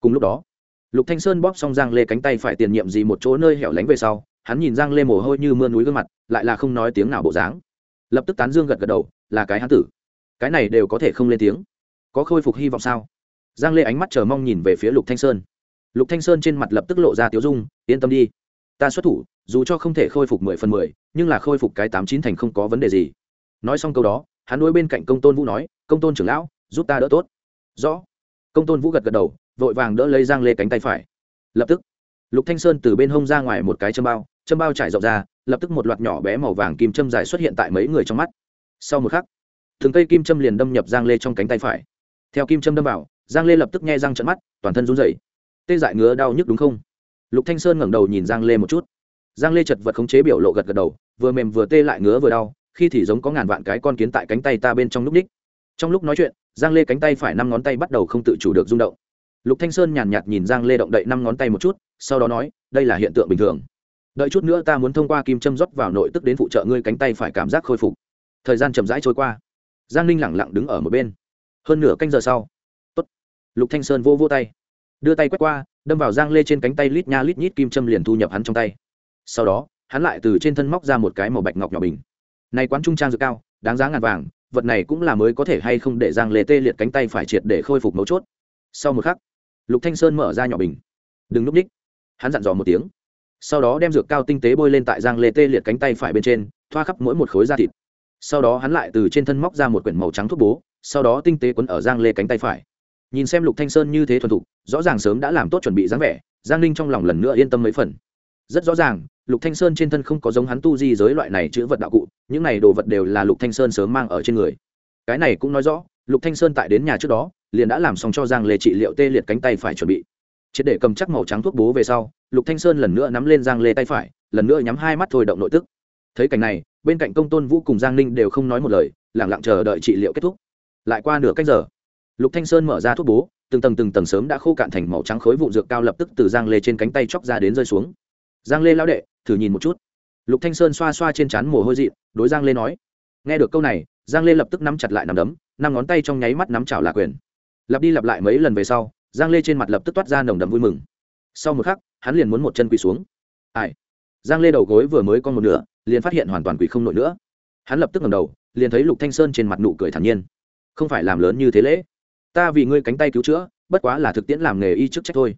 Cùng lúc đó, lục thanh sơn bóp xong giang lê cánh tay phải tiền nhiệm gì một chỗ nơi hẻo lánh về sau, hắn nhìn giang lê mồ hôi như mưa núi gương mặt, lại là không nói tiếng nào bộ dáng. Lập tức tán dương gật gật đầu, là cái hắn tử. Cái này đều có thể không lên tiếng. Có khôi phục hy vọng sao? Giang lê ánh mắt chờ mong nhìn về phía lục thanh sơn. Lục thanh sơn trên mặt lập tức lộ ra tiếu dung, yên tâm đi. Ta xuất thủ, dù cho không thể khôi phục mười phần mười, nhưng là khôi phục cái tám chín thành không có vấn đề gì nói xong câu đó, hắn nuôi bên cạnh công tôn vũ nói, công tôn trưởng lão, giúp ta đỡ tốt. Rõ. Công tôn vũ gật gật đầu, vội vàng đỡ lấy giang lê cánh tay phải. Lập tức, lục thanh sơn từ bên hông ra ngoài một cái châm bao châm bao trải rộng ra, lập tức một loạt nhỏ bé màu vàng kim châm dài xuất hiện tại mấy người trong mắt. Sau một khắc thường cây kim châm liền đâm nhập giang lê trong cánh tay phải. Theo kim châm đâm vào, giang lê lập tức nghe răng trận mắt, toàn thân run rẩy. Tê dại ngứa đau nhức đúng không? Lục thanh sơn ngẩng đầu nhìn giang lê một chút. Giang lê chật vật khống chế biểu lộ gật gật đầu, vừa mềm vừa tê lại ngứa vừa đau khi thì giống có ngàn vạn cái con kiến tại cánh tay ta bên trong lúc ních. Trong lúc nói chuyện giang lê cánh tay phải năm ngón tay bắt đầu không tự chủ được rung động. Lục thanh sơn nhàn nhạt, nhìn giang lê động đậy năm ngón tay một chút sau đó nói đây là hiện tượng bình thường. Đợi chút nữa ta muốn thông qua kim châm rót vào nội tức đến phụ trợ ngươi cánh tay phải cảm giác khôi phục. Thời gian chậm rãi trôi qua. Giang ninh lẳng lặng đứng ở một bên. Hơn nửa canh giờ sau Tốt. lục thanh sơn vô vô tay đưa tay quét qua đâm vào giang lê trên cánh tay lít nha lít nhít kim châm liền thu nhập hắn trong tay. Sau đó hắn lại từ trên thân móc ra một cái màu bạch ngọc nhỏ bình này quán trung trang dược cao, đáng giá ngàn vàng, vật này cũng là mới có thể hay không để giang lê tê liệt cánh tay phải triệt để khôi phục mấu chốt. Sau một khắc, lục thanh sơn mở ra nhỏ bình. Đừng núp ních. Hắn dặn dò một tiếng. Sau đó đem dược cao tinh tế bôi lên tại giang lê tê liệt cánh tay phải bên trên, thoa khắp mỗi một khối da thịt. Sau đó hắn lại từ trên thân móc ra một quyển màu trắng thuốc bố, sau đó tinh tế quấn ở giang lê cánh tay phải. Nhìn xem lục thanh sơn như thế thuần thục, rõ ràng sớm đã làm tốt chuẩn bị dáng vẻ, giang ninh trong lòng lần nữa yên tâm mấy phần. Rất rõ ràng lục thanh sơn trên thân không có giống hắn tu di giới loại này chữ vật đạo cụ, những này đồ vật đều là lục thanh sơn sớm mang ở trên người. Cái này cũng nói rõ, lục thanh sơn tại đến nhà trước đó, liền đã làm xong cho giang lê trị liệu tê liệt cánh tay phải chuẩn bị. Triệt để cầm chắc màu trắng thuốc bố về sau, lục thanh sơn lần nữa nắm lên giang lê tay phải, lần nữa nhắm hai mắt thôi động nội tức. Thấy cảnh này, bên cạnh công tôn vũ cùng giang ninh đều không nói một lời lẳng lặng chờ đợi trị liệu kết thúc. Lại qua nửa cách giờ, lục thanh sơn mở ra thuốc bố, từng tầng từng tầng sớm đã khô cạn thành màu trắng khối vụ dược cao lập tức từ giang lê trên cánh tay chóc ra đến rơi xuống giang lê lao đệ, thử nhìn một chút. Lục thanh sơn xoa xoa trên trán mồ hôi dị đối giang lê nói. Nghe được câu này, giang lê lập tức nắm chặt lại nắm đấm, năm ngón tay trong nháy mắt nắm chảo là quyền. Lặp đi lặp lại mấy lần về sau, giang lê trên mặt lập tức toát ra nồng đậm vui mừng. Sau một khắc, hắn liền muốn một chân quỳ xuống. Ai? Giang lê đầu gối vừa mới con một nửa, liền phát hiện hoàn toàn quỳ không nổi nữa. Hắn lập tức ngầm đầu, liền thấy lục thanh sơn trên mặt nụ cười thản nhiên. Không phải làm lớn như thế lễ. Ta vì ngươi cánh tay cứu chữa, bất quá là thực tiễn làm nghề y chức trách thôi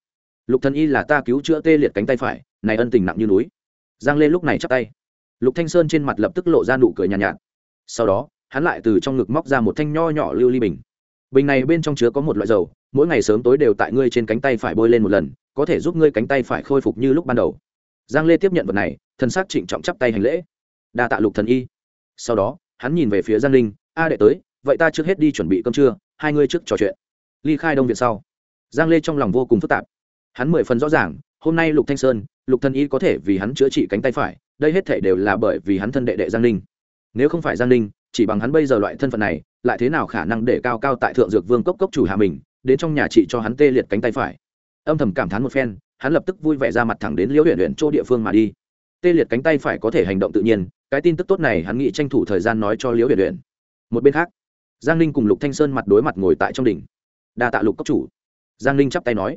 lục thần y là ta cứu chữa tê liệt cánh tay phải này ân tình nặng như núi. Giang lê lúc này chắp tay. Lục thanh sơn trên mặt lập tức lộ ra nụ cười nhàn nhạt, nhạt. Sau đó hắn lại từ trong ngực móc ra một thanh nho nhỏ lưu ly bình. Bình này bên trong chứa có một loại dầu mỗi ngày sớm tối đều tại ngươi trên cánh tay phải bôi lên một lần có thể giúp ngươi cánh tay phải khôi phục như lúc ban đầu. Giang lê tiếp nhận vật này thân xác trịnh trọng chắp tay hành lễ. Đa tạ lục thần y. Sau đó hắn nhìn về phía giang linh a đệ tới vậy ta trước hết đi chuẩn bị cơm trưa hai ngươi trước trò chuyện. Ly khai đông viện sau giang lê trong lòng vô cùng phức tạp hắn mười phần rõ ràng, hôm nay lục thanh sơn, lục thân y có thể vì hắn chữa trị cánh tay phải, đây hết thể đều là bởi vì hắn thân đệ đệ giang ninh. Nếu không phải giang ninh, chỉ bằng hắn bây giờ loại thân phận này, lại thế nào khả năng để cao cao tại thượng dược vương cốc cốc chủ hạ mình, đến trong nhà trị cho hắn tê liệt cánh tay phải? Âm thầm cảm thán một phen, hắn lập tức vui vẻ ra mặt thẳng đến liễu huyện huyện chỗ địa phương mà đi. Tê liệt cánh tay phải có thể hành động tự nhiên, cái tin tức tốt này hắn nghĩ tranh thủ thời gian nói cho liễu huyện huyện một bên khác, giang ninh cùng lục thanh sơn mặt đối mặt ngồi tại trong đỉnh. Đa tạ lục cốc chủ. Giang ninh chắp tay nói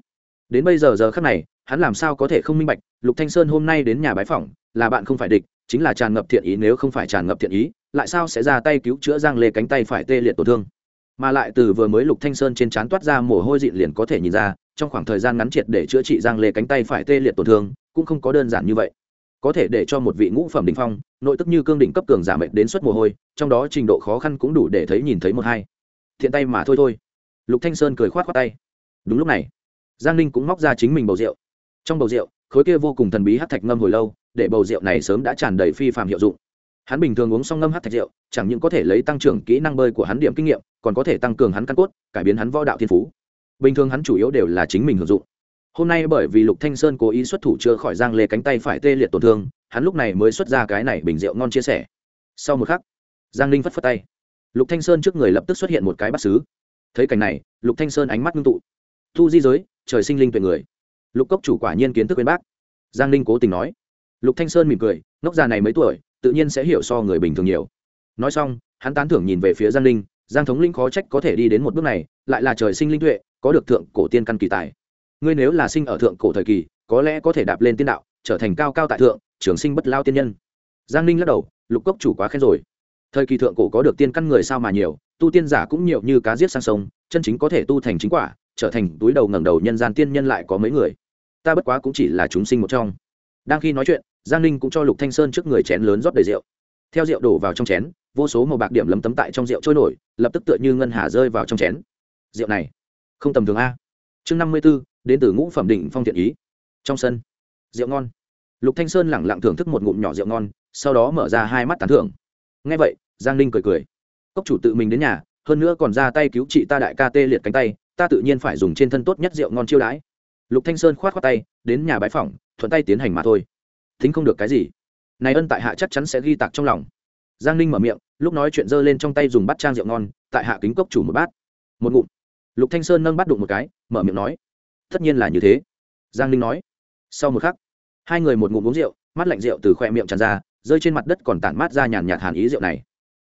đến bây giờ giờ khắc này, hắn làm sao có thể không minh bạch, lục thanh sơn hôm nay đến nhà bái phỏng, là bạn không phải địch, chính là tràn ngập thiện ý nếu không phải tràn ngập thiện ý, lại sao sẽ ra tay cứu chữa giang lê cánh tay phải tê liệt tổn thương. Mà lại từ vừa mới lục thanh sơn trên trán toát ra mồ hôi dịn liền có thể nhìn ra, trong khoảng thời gian ngắn triệt để chữa trị giang lê cánh tay phải tê liệt tổn thương, cũng không có đơn giản như vậy. Có thể để cho một vị ngũ phẩm đỉnh phong, nội tức như cương đỉnh cấp cường giả mệnh đến suất mồ hôi, trong đó trình độ khó khăn cũng đủ để thấy nhìn thấy một hai. Thiện tay mà thôi thôi. Lục thanh sơn cười khoát khoát tay. Đúng lúc này giang ninh cũng móc ra chính mình bầu rượu. Trong bầu rượu, khối kia vô cùng thần bí hát thạch ngâm hồi lâu, để bầu rượu này sớm đã tràn đầy phi phạm hiệu dụng. Hắn bình thường uống xong ngâm hát thạch rượu, chẳng những có thể lấy tăng trưởng kỹ năng bơi của hắn điểm kinh nghiệm, còn có thể tăng cường hắn căn cốt, cải biến hắn võ đạo thiên phú. Bình thường hắn chủ yếu đều là chính mình hưởng dụng. Hôm nay bởi vì lục thanh sơn cố ý xuất thủ chưa khỏi giang lê cánh tay phải tê liệt tổn thương, hắn lúc này mới xuất ra cái này bình rượu ngon chia sẻ. Sau một khắc, giang linh phất phất tay. Lục thanh sơn trước người lập tức xuất hiện một cái bắt xứ. Thấy cảnh này, lục thanh sơn ánh mắt ngưng tụ. Thu di giới trời sinh linh tuệ người. Lục cốc chủ quả nhiên kiến thức bên bác. Giang linh cố tình nói. Lục thanh sơn mỉm cười, ngốc già này mấy tuổi, tự nhiên sẽ hiểu so người bình thường nhiều. Nói xong, hắn tán thưởng nhìn về phía giang linh giang thống linh khó trách có thể đi đến một bước này, lại là trời sinh linh tuệ, có được thượng cổ tiên căn kỳ tài. Ngươi nếu là sinh ở thượng cổ thời kỳ, có lẽ có thể đạp lên tiên đạo, trở thành cao cao tại thượng, trường sinh bất lao tiên nhân. Giang ninh lắc đầu, lục cốc chủ quá khen rồi. Thời kỳ thượng cổ có được tiên căn người sao mà nhiều, tu tiên giả cũng nhiều như cá giết sang sông, chân chính có thể tu thành chính quả trở thành túi đầu ngẩng đầu nhân gian tiên nhân lại có mấy người. Ta bất quá cũng chỉ là chúng sinh một trong. Đang khi nói chuyện, giang ninh cũng cho lục thanh sơn trước người chén lớn rót đầy rượu. Theo rượu đổ vào trong chén, vô số màu bạc điểm lấm tấm tại trong rượu trôi nổi, lập tức tựa như ngân hà rơi vào trong chén. Rượu này, không tầm thường a. Chương năm mươi b ố đến từ ngũ phẩm định phong thiện ý. Trong sân, rượu ngon. Lục thanh sơn lẳng lặng thưởng thức một ngụm nhỏ rượu ngon, sau đó mở ra hai mắt tán thưởng. Ngay vậy, giang ninh cười cười. Cốc chủ tự mình đến nhà, hơn nữa còn ra tay cứu chị ta đại ca tê liệt cánh tay ta tự nhiên phải dùng trên thân tốt nhất rượu ngon chiêu đãi. Lục thanh sơn khoát khoát tay, đến nhà bái phỏng, thuận tay tiến hành mà thôi. Thính không được cái gì. Này ân tại hạ chắc chắn sẽ ghi tạc trong lòng. Giang ninh mở miệng, lúc nói chuyện giơ lên trong tay dùng bát trang rượu ngon, tại hạ kính cốc chủ một bát. Một ngụm. Lục thanh sơn nâng bát đụng một cái, mở miệng nói, tất nhiên là như thế. Giang ninh nói, sau một khắc, hai người một ngụm uống rượu, mắt lạnh rượu từ khoe miệng tràn ra, rơi trên mặt đất còn tản mát ra nhàn nhạt hàn ý rượu này.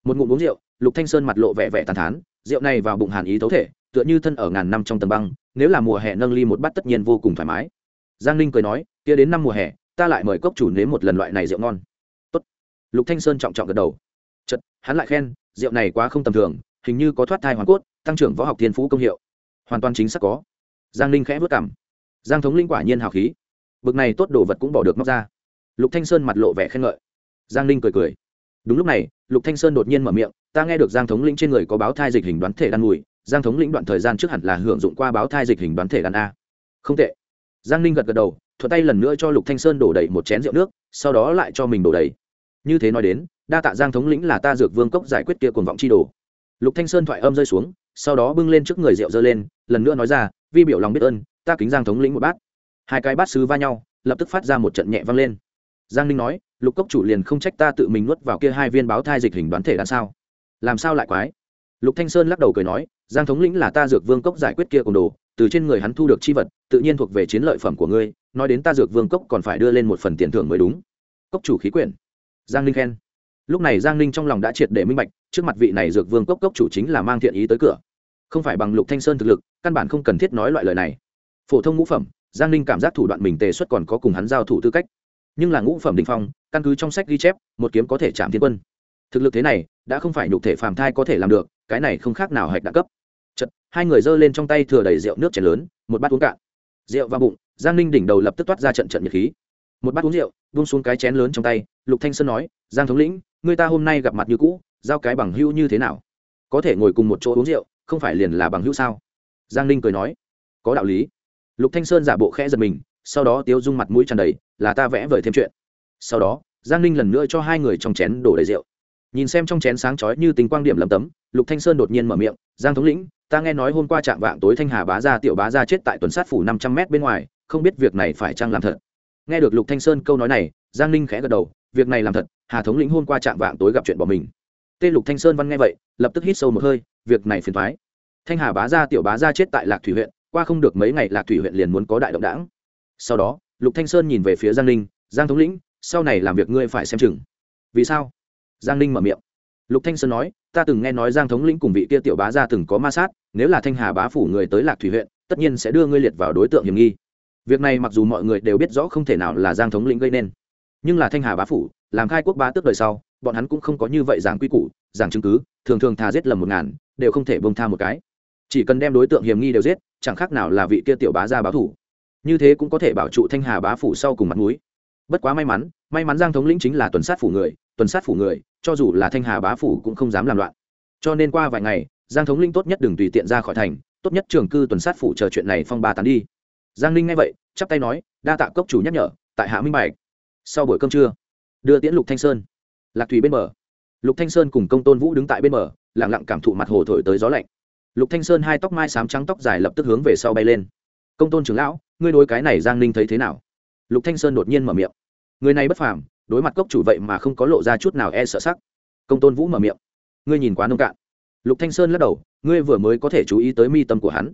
Một ngụm uống rượu, lục thanh sơn mặt lộ vẻ vẻ tàn thán, rượu này vào bụng hàn ý thấu thể tựa như thân ở ngàn năm trong tầng băng, nếu là mùa hè nâng ly một bát tất nhiên vô cùng thoải mái. Giang ninh cười nói, kia đến năm mùa hè, ta lại mời cốc chủ nếm một lần loại này rượu ngon. Tốt. lục thanh sơn trọng trọng gật đầu. Chật hắn lại khen, rượu này quá không tầm thường, hình như có thoát thai hoàn cốt, tăng trưởng võ học thiên phú công hiệu. Hoàn toàn chính xác có. Giang ninh khẽ vất cảm giang thống linh quả nhiên hào khí. Bực này tốt đồ vật cũng bỏ được móc ra. Lục thanh sơn mặt lộ vẻ khen ngợi. Giang ninh cười cười. Đúng lúc này, lục thanh sơn đột nhiên mở miệng, ta nghe được giang thống linh trên người có báo thai dịch hình đoán thể đan mùi giang thống lĩnh đoạn thời gian trước hẳn là hưởng dụng qua báo thai dịch hình đoán thể đan a. Không tệ. Giang ninh gật gật đầu, thuận tay lần nữa cho lục thanh sơn đổ đầy một chén rượu nước, sau đó lại cho mình đổ đầy. Như thế nói đến, đa tạ giang thống lĩnh là ta dược vương cốc giải quyết kia cuồng vọng chi đồ. Lục thanh sơn thoại âm rơi xuống, sau đó bưng lên trước người rượu dơ lên, lần nữa nói ra, vi biểu lòng biết ơn, ta kính giang thống lĩnh một bát. Hai cái bát sứ va nhau, lập tức phát ra một trận nhẹ vang lên. Giang ninh nói, lục cốc chủ liền không trách ta tự mình nuốt vào kia hai viên báo thai dịch hình đoán thể đan sao? Làm sao lại quái? Lục thanh sơn lắc đầu cười nói, giang thống lĩnh là ta dược vương cốc giải quyết kia cùng đồ, từ trên người hắn thu được chi vật, tự nhiên thuộc về chiến lợi phẩm của ngươi, nói đến ta dược vương cốc còn phải đưa lên một phần tiền thưởng mới đúng. Cốc chủ khí quyển. Giang ninh khen. Lúc này giang ninh trong lòng đã triệt để minh bạch, trước mặt vị này dược vương cốc cốc chủ chính là mang thiện ý tới cửa. Không phải bằng lục thanh sơn thực lực, căn bản không cần thiết nói loại lời này. Phổ thông ngũ phẩm, giang ninh cảm giác thủ đoạn mình tề xuất còn có cùng hắn giao thủ tư cách. Nhưng là ngũ phẩm đình phong, căn cứ trong sách ghi chép, một kiếm có thể chạm thiên quân. Thực lực thế này, đã không phải nhục thể phàm thai có thể làm được cái này không khác nào hạch đẳng cấp. Chật, hai người giơ lên trong tay thừa đầy rượu nước chén lớn, một bát uống cạn. Rượu vào bụng, giang ninh đỉnh đầu lập tức toát ra trận trận nhiệt khí. Một bát uống rượu vung xuống cái chén lớn trong tay, lục thanh sơn nói, giang thống lĩnh, người ta hôm nay gặp mặt như cũ, giao cái bằng hữu như thế nào? Có thể ngồi cùng một chỗ uống rượu, không phải liền là bằng hữu sao? Giang ninh cười nói, có đạo lý. Lục thanh sơn giả bộ khẽ giật mình, sau đó tiếu dung mặt mũi tràn đầy, là ta vẽ vời thêm chuyện. Sau đó, giang ninh lần nữa cho hai người trong chén đổ đầy rượu nhìn xem trong chén sáng chói như tình quang điểm lầm tấm, lục thanh sơn đột nhiên mở miệng, giang thống lĩnh, ta nghe nói hôm qua trạm vạng tối thanh hà bá gia, tiểu bá gia chết tại tuần sát phủ năm trăm m bên ngoài, không biết việc này phải chăng làm thật? Nghe được lục thanh sơn câu nói này, giang ninh khẽ gật đầu, việc này làm thật, hà thống lĩnh hôm qua trạm vạng tối gặp chuyện bỏ mình. Tê lục thanh sơn văn nghe vậy, lập tức hít sâu một hơi, việc này phiền thoái thanh hà bá gia, tiểu bá gia chết tại lạc thủy huyện, qua không được mấy ngày lạc thủy huyện liền muốn có đại động đảng. Sau đó, lục thanh sơn nhìn về phía giang ninh, giang thống lĩnh, sau này làm việc ngươi phải xem chừng. Vì sao? Giang ninh mở miệng. Lục thanh sơn nói, ta từng nghe nói giang thống lĩnh cùng vị kia tiểu bá gia từng có ma sát, nếu là thanh hà bá phủ người tới lạc thủy huyện, tất nhiên sẽ đưa ngươi liệt vào đối tượng hiểm nghi. Việc này mặc dù mọi người đều biết rõ không thể nào là giang thống lĩnh gây nên, nhưng là thanh hà bá phủ, làm khai quốc bá tước đời sau, bọn hắn cũng không có như vậy giảng quy củ, giảng chứng cứ, thường thường thà giết lầm một ngàn, đều không thể bông tha một cái. Chỉ cần đem đối tượng hiểm nghi đều giết, chẳng khác nào là vị kia tiểu bá gia báo thủ. Như thế cũng có thể bảo trụ thanh hà bá phủ sau cùng mặt mũi. Bất quá may mắn may mắn giang thống lĩnh chính là tuần sát phủ người, tuần sát phủ người cho dù là thanh hà bá phủ cũng không dám làm loạn. Cho nên qua vài ngày, giang thống linh tốt nhất đừng tùy tiện ra khỏi thành, tốt nhất trường cư tuần sát phủ chờ chuyện này phong ba tán đi. Giang linh nghe vậy, chắp tay nói, đa tạ cốc chủ nhắc nhở, tại hạ minh bạch. Sau buổi cơm trưa, đưa tiễn lục thanh sơn. Lạc thủy bên bờ. Lục thanh sơn cùng công tôn vũ đứng tại bên bờ, lặng lặng cảm thụ mặt hồ thổi tới gió lạnh. Lục thanh sơn hai tóc mai sám trắng tóc dài lập tức hướng về sau bay lên. Công tôn trưởng lão, ngươi đối cái này giang ninh thấy thế nào? Lục thanh sơn đột nhiên mở miệng. Người này bất phàm đối mặt cốc chủ vậy mà không có lộ ra chút nào e sợ sắc. Công tôn vũ mở miệng. Ngươi nhìn quá nông cạn. Lục thanh sơn lắc đầu, ngươi vừa mới có thể chú ý tới mi tâm của hắn.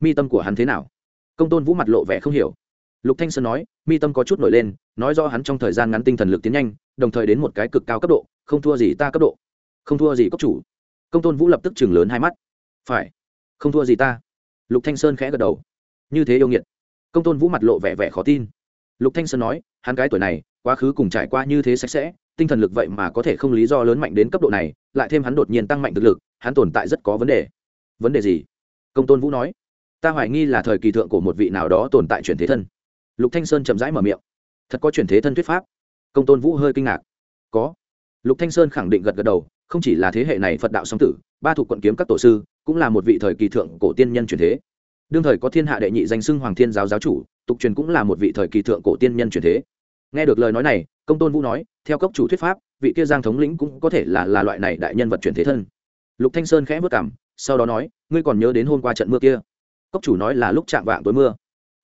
Mi tâm của hắn thế nào? Công tôn vũ mặt lộ vẻ không hiểu. Lục thanh sơn nói, mi tâm có chút nổi lên, nói do hắn trong thời gian ngắn tinh thần lực tiến nhanh, đồng thời đến một cái cực cao cấp độ, không thua gì ta cấp độ. Không thua gì cốc chủ. Công tôn vũ lập tức chừng lớn hai mắt. Phải. Không thua gì ta. Lục thanh sơn khẽ gật đầu. Như thế yêu nghiệt. Công tôn vũ mặt lộ vẻ vẻ khó tin. Lục thanh sơn nói, hắn cái tuổi này quá khứ cùng trải qua như thế sạch sẽ, tinh thần lực vậy mà có thể không lý do lớn mạnh đến cấp độ này, lại thêm hắn đột nhiên tăng mạnh thực lực, hắn tồn tại rất có vấn đề. Vấn đề gì? Công tôn vũ nói. Ta hoài nghi là thời kỳ thượng của một vị nào đó tồn tại chuyển thế thân. Lục thanh sơn chậm rãi mở miệng. Thật có chuyển thế thân thuyết pháp. Công tôn vũ hơi kinh ngạc. Có. Lục thanh sơn khẳng định gật gật đầu, không chỉ là thế hệ này phật đạo song tử, ba thuộc quận kiếm các tổ sư, cũng là một vị thời kỳ thượng cổ tiên nhân chuyển thế. Đương thời có thiên hạ đệ nhị danh xưng hoàng thiên giáo giáo chủ, tục truyền cũng là một vị thời kỳ thượng cổ tiên nhân chuyển thế nghe được lời nói này, công tôn vũ nói, theo cốc chủ thuyết pháp, vị kia giang thống lĩnh cũng có thể là là loại này đại nhân vật chuyển thế thân. Lục thanh sơn khẽ vất cảm sau đó nói, ngươi còn nhớ đến hôm qua trận mưa kia? Cốc chủ nói là lúc chạm vạng tối mưa.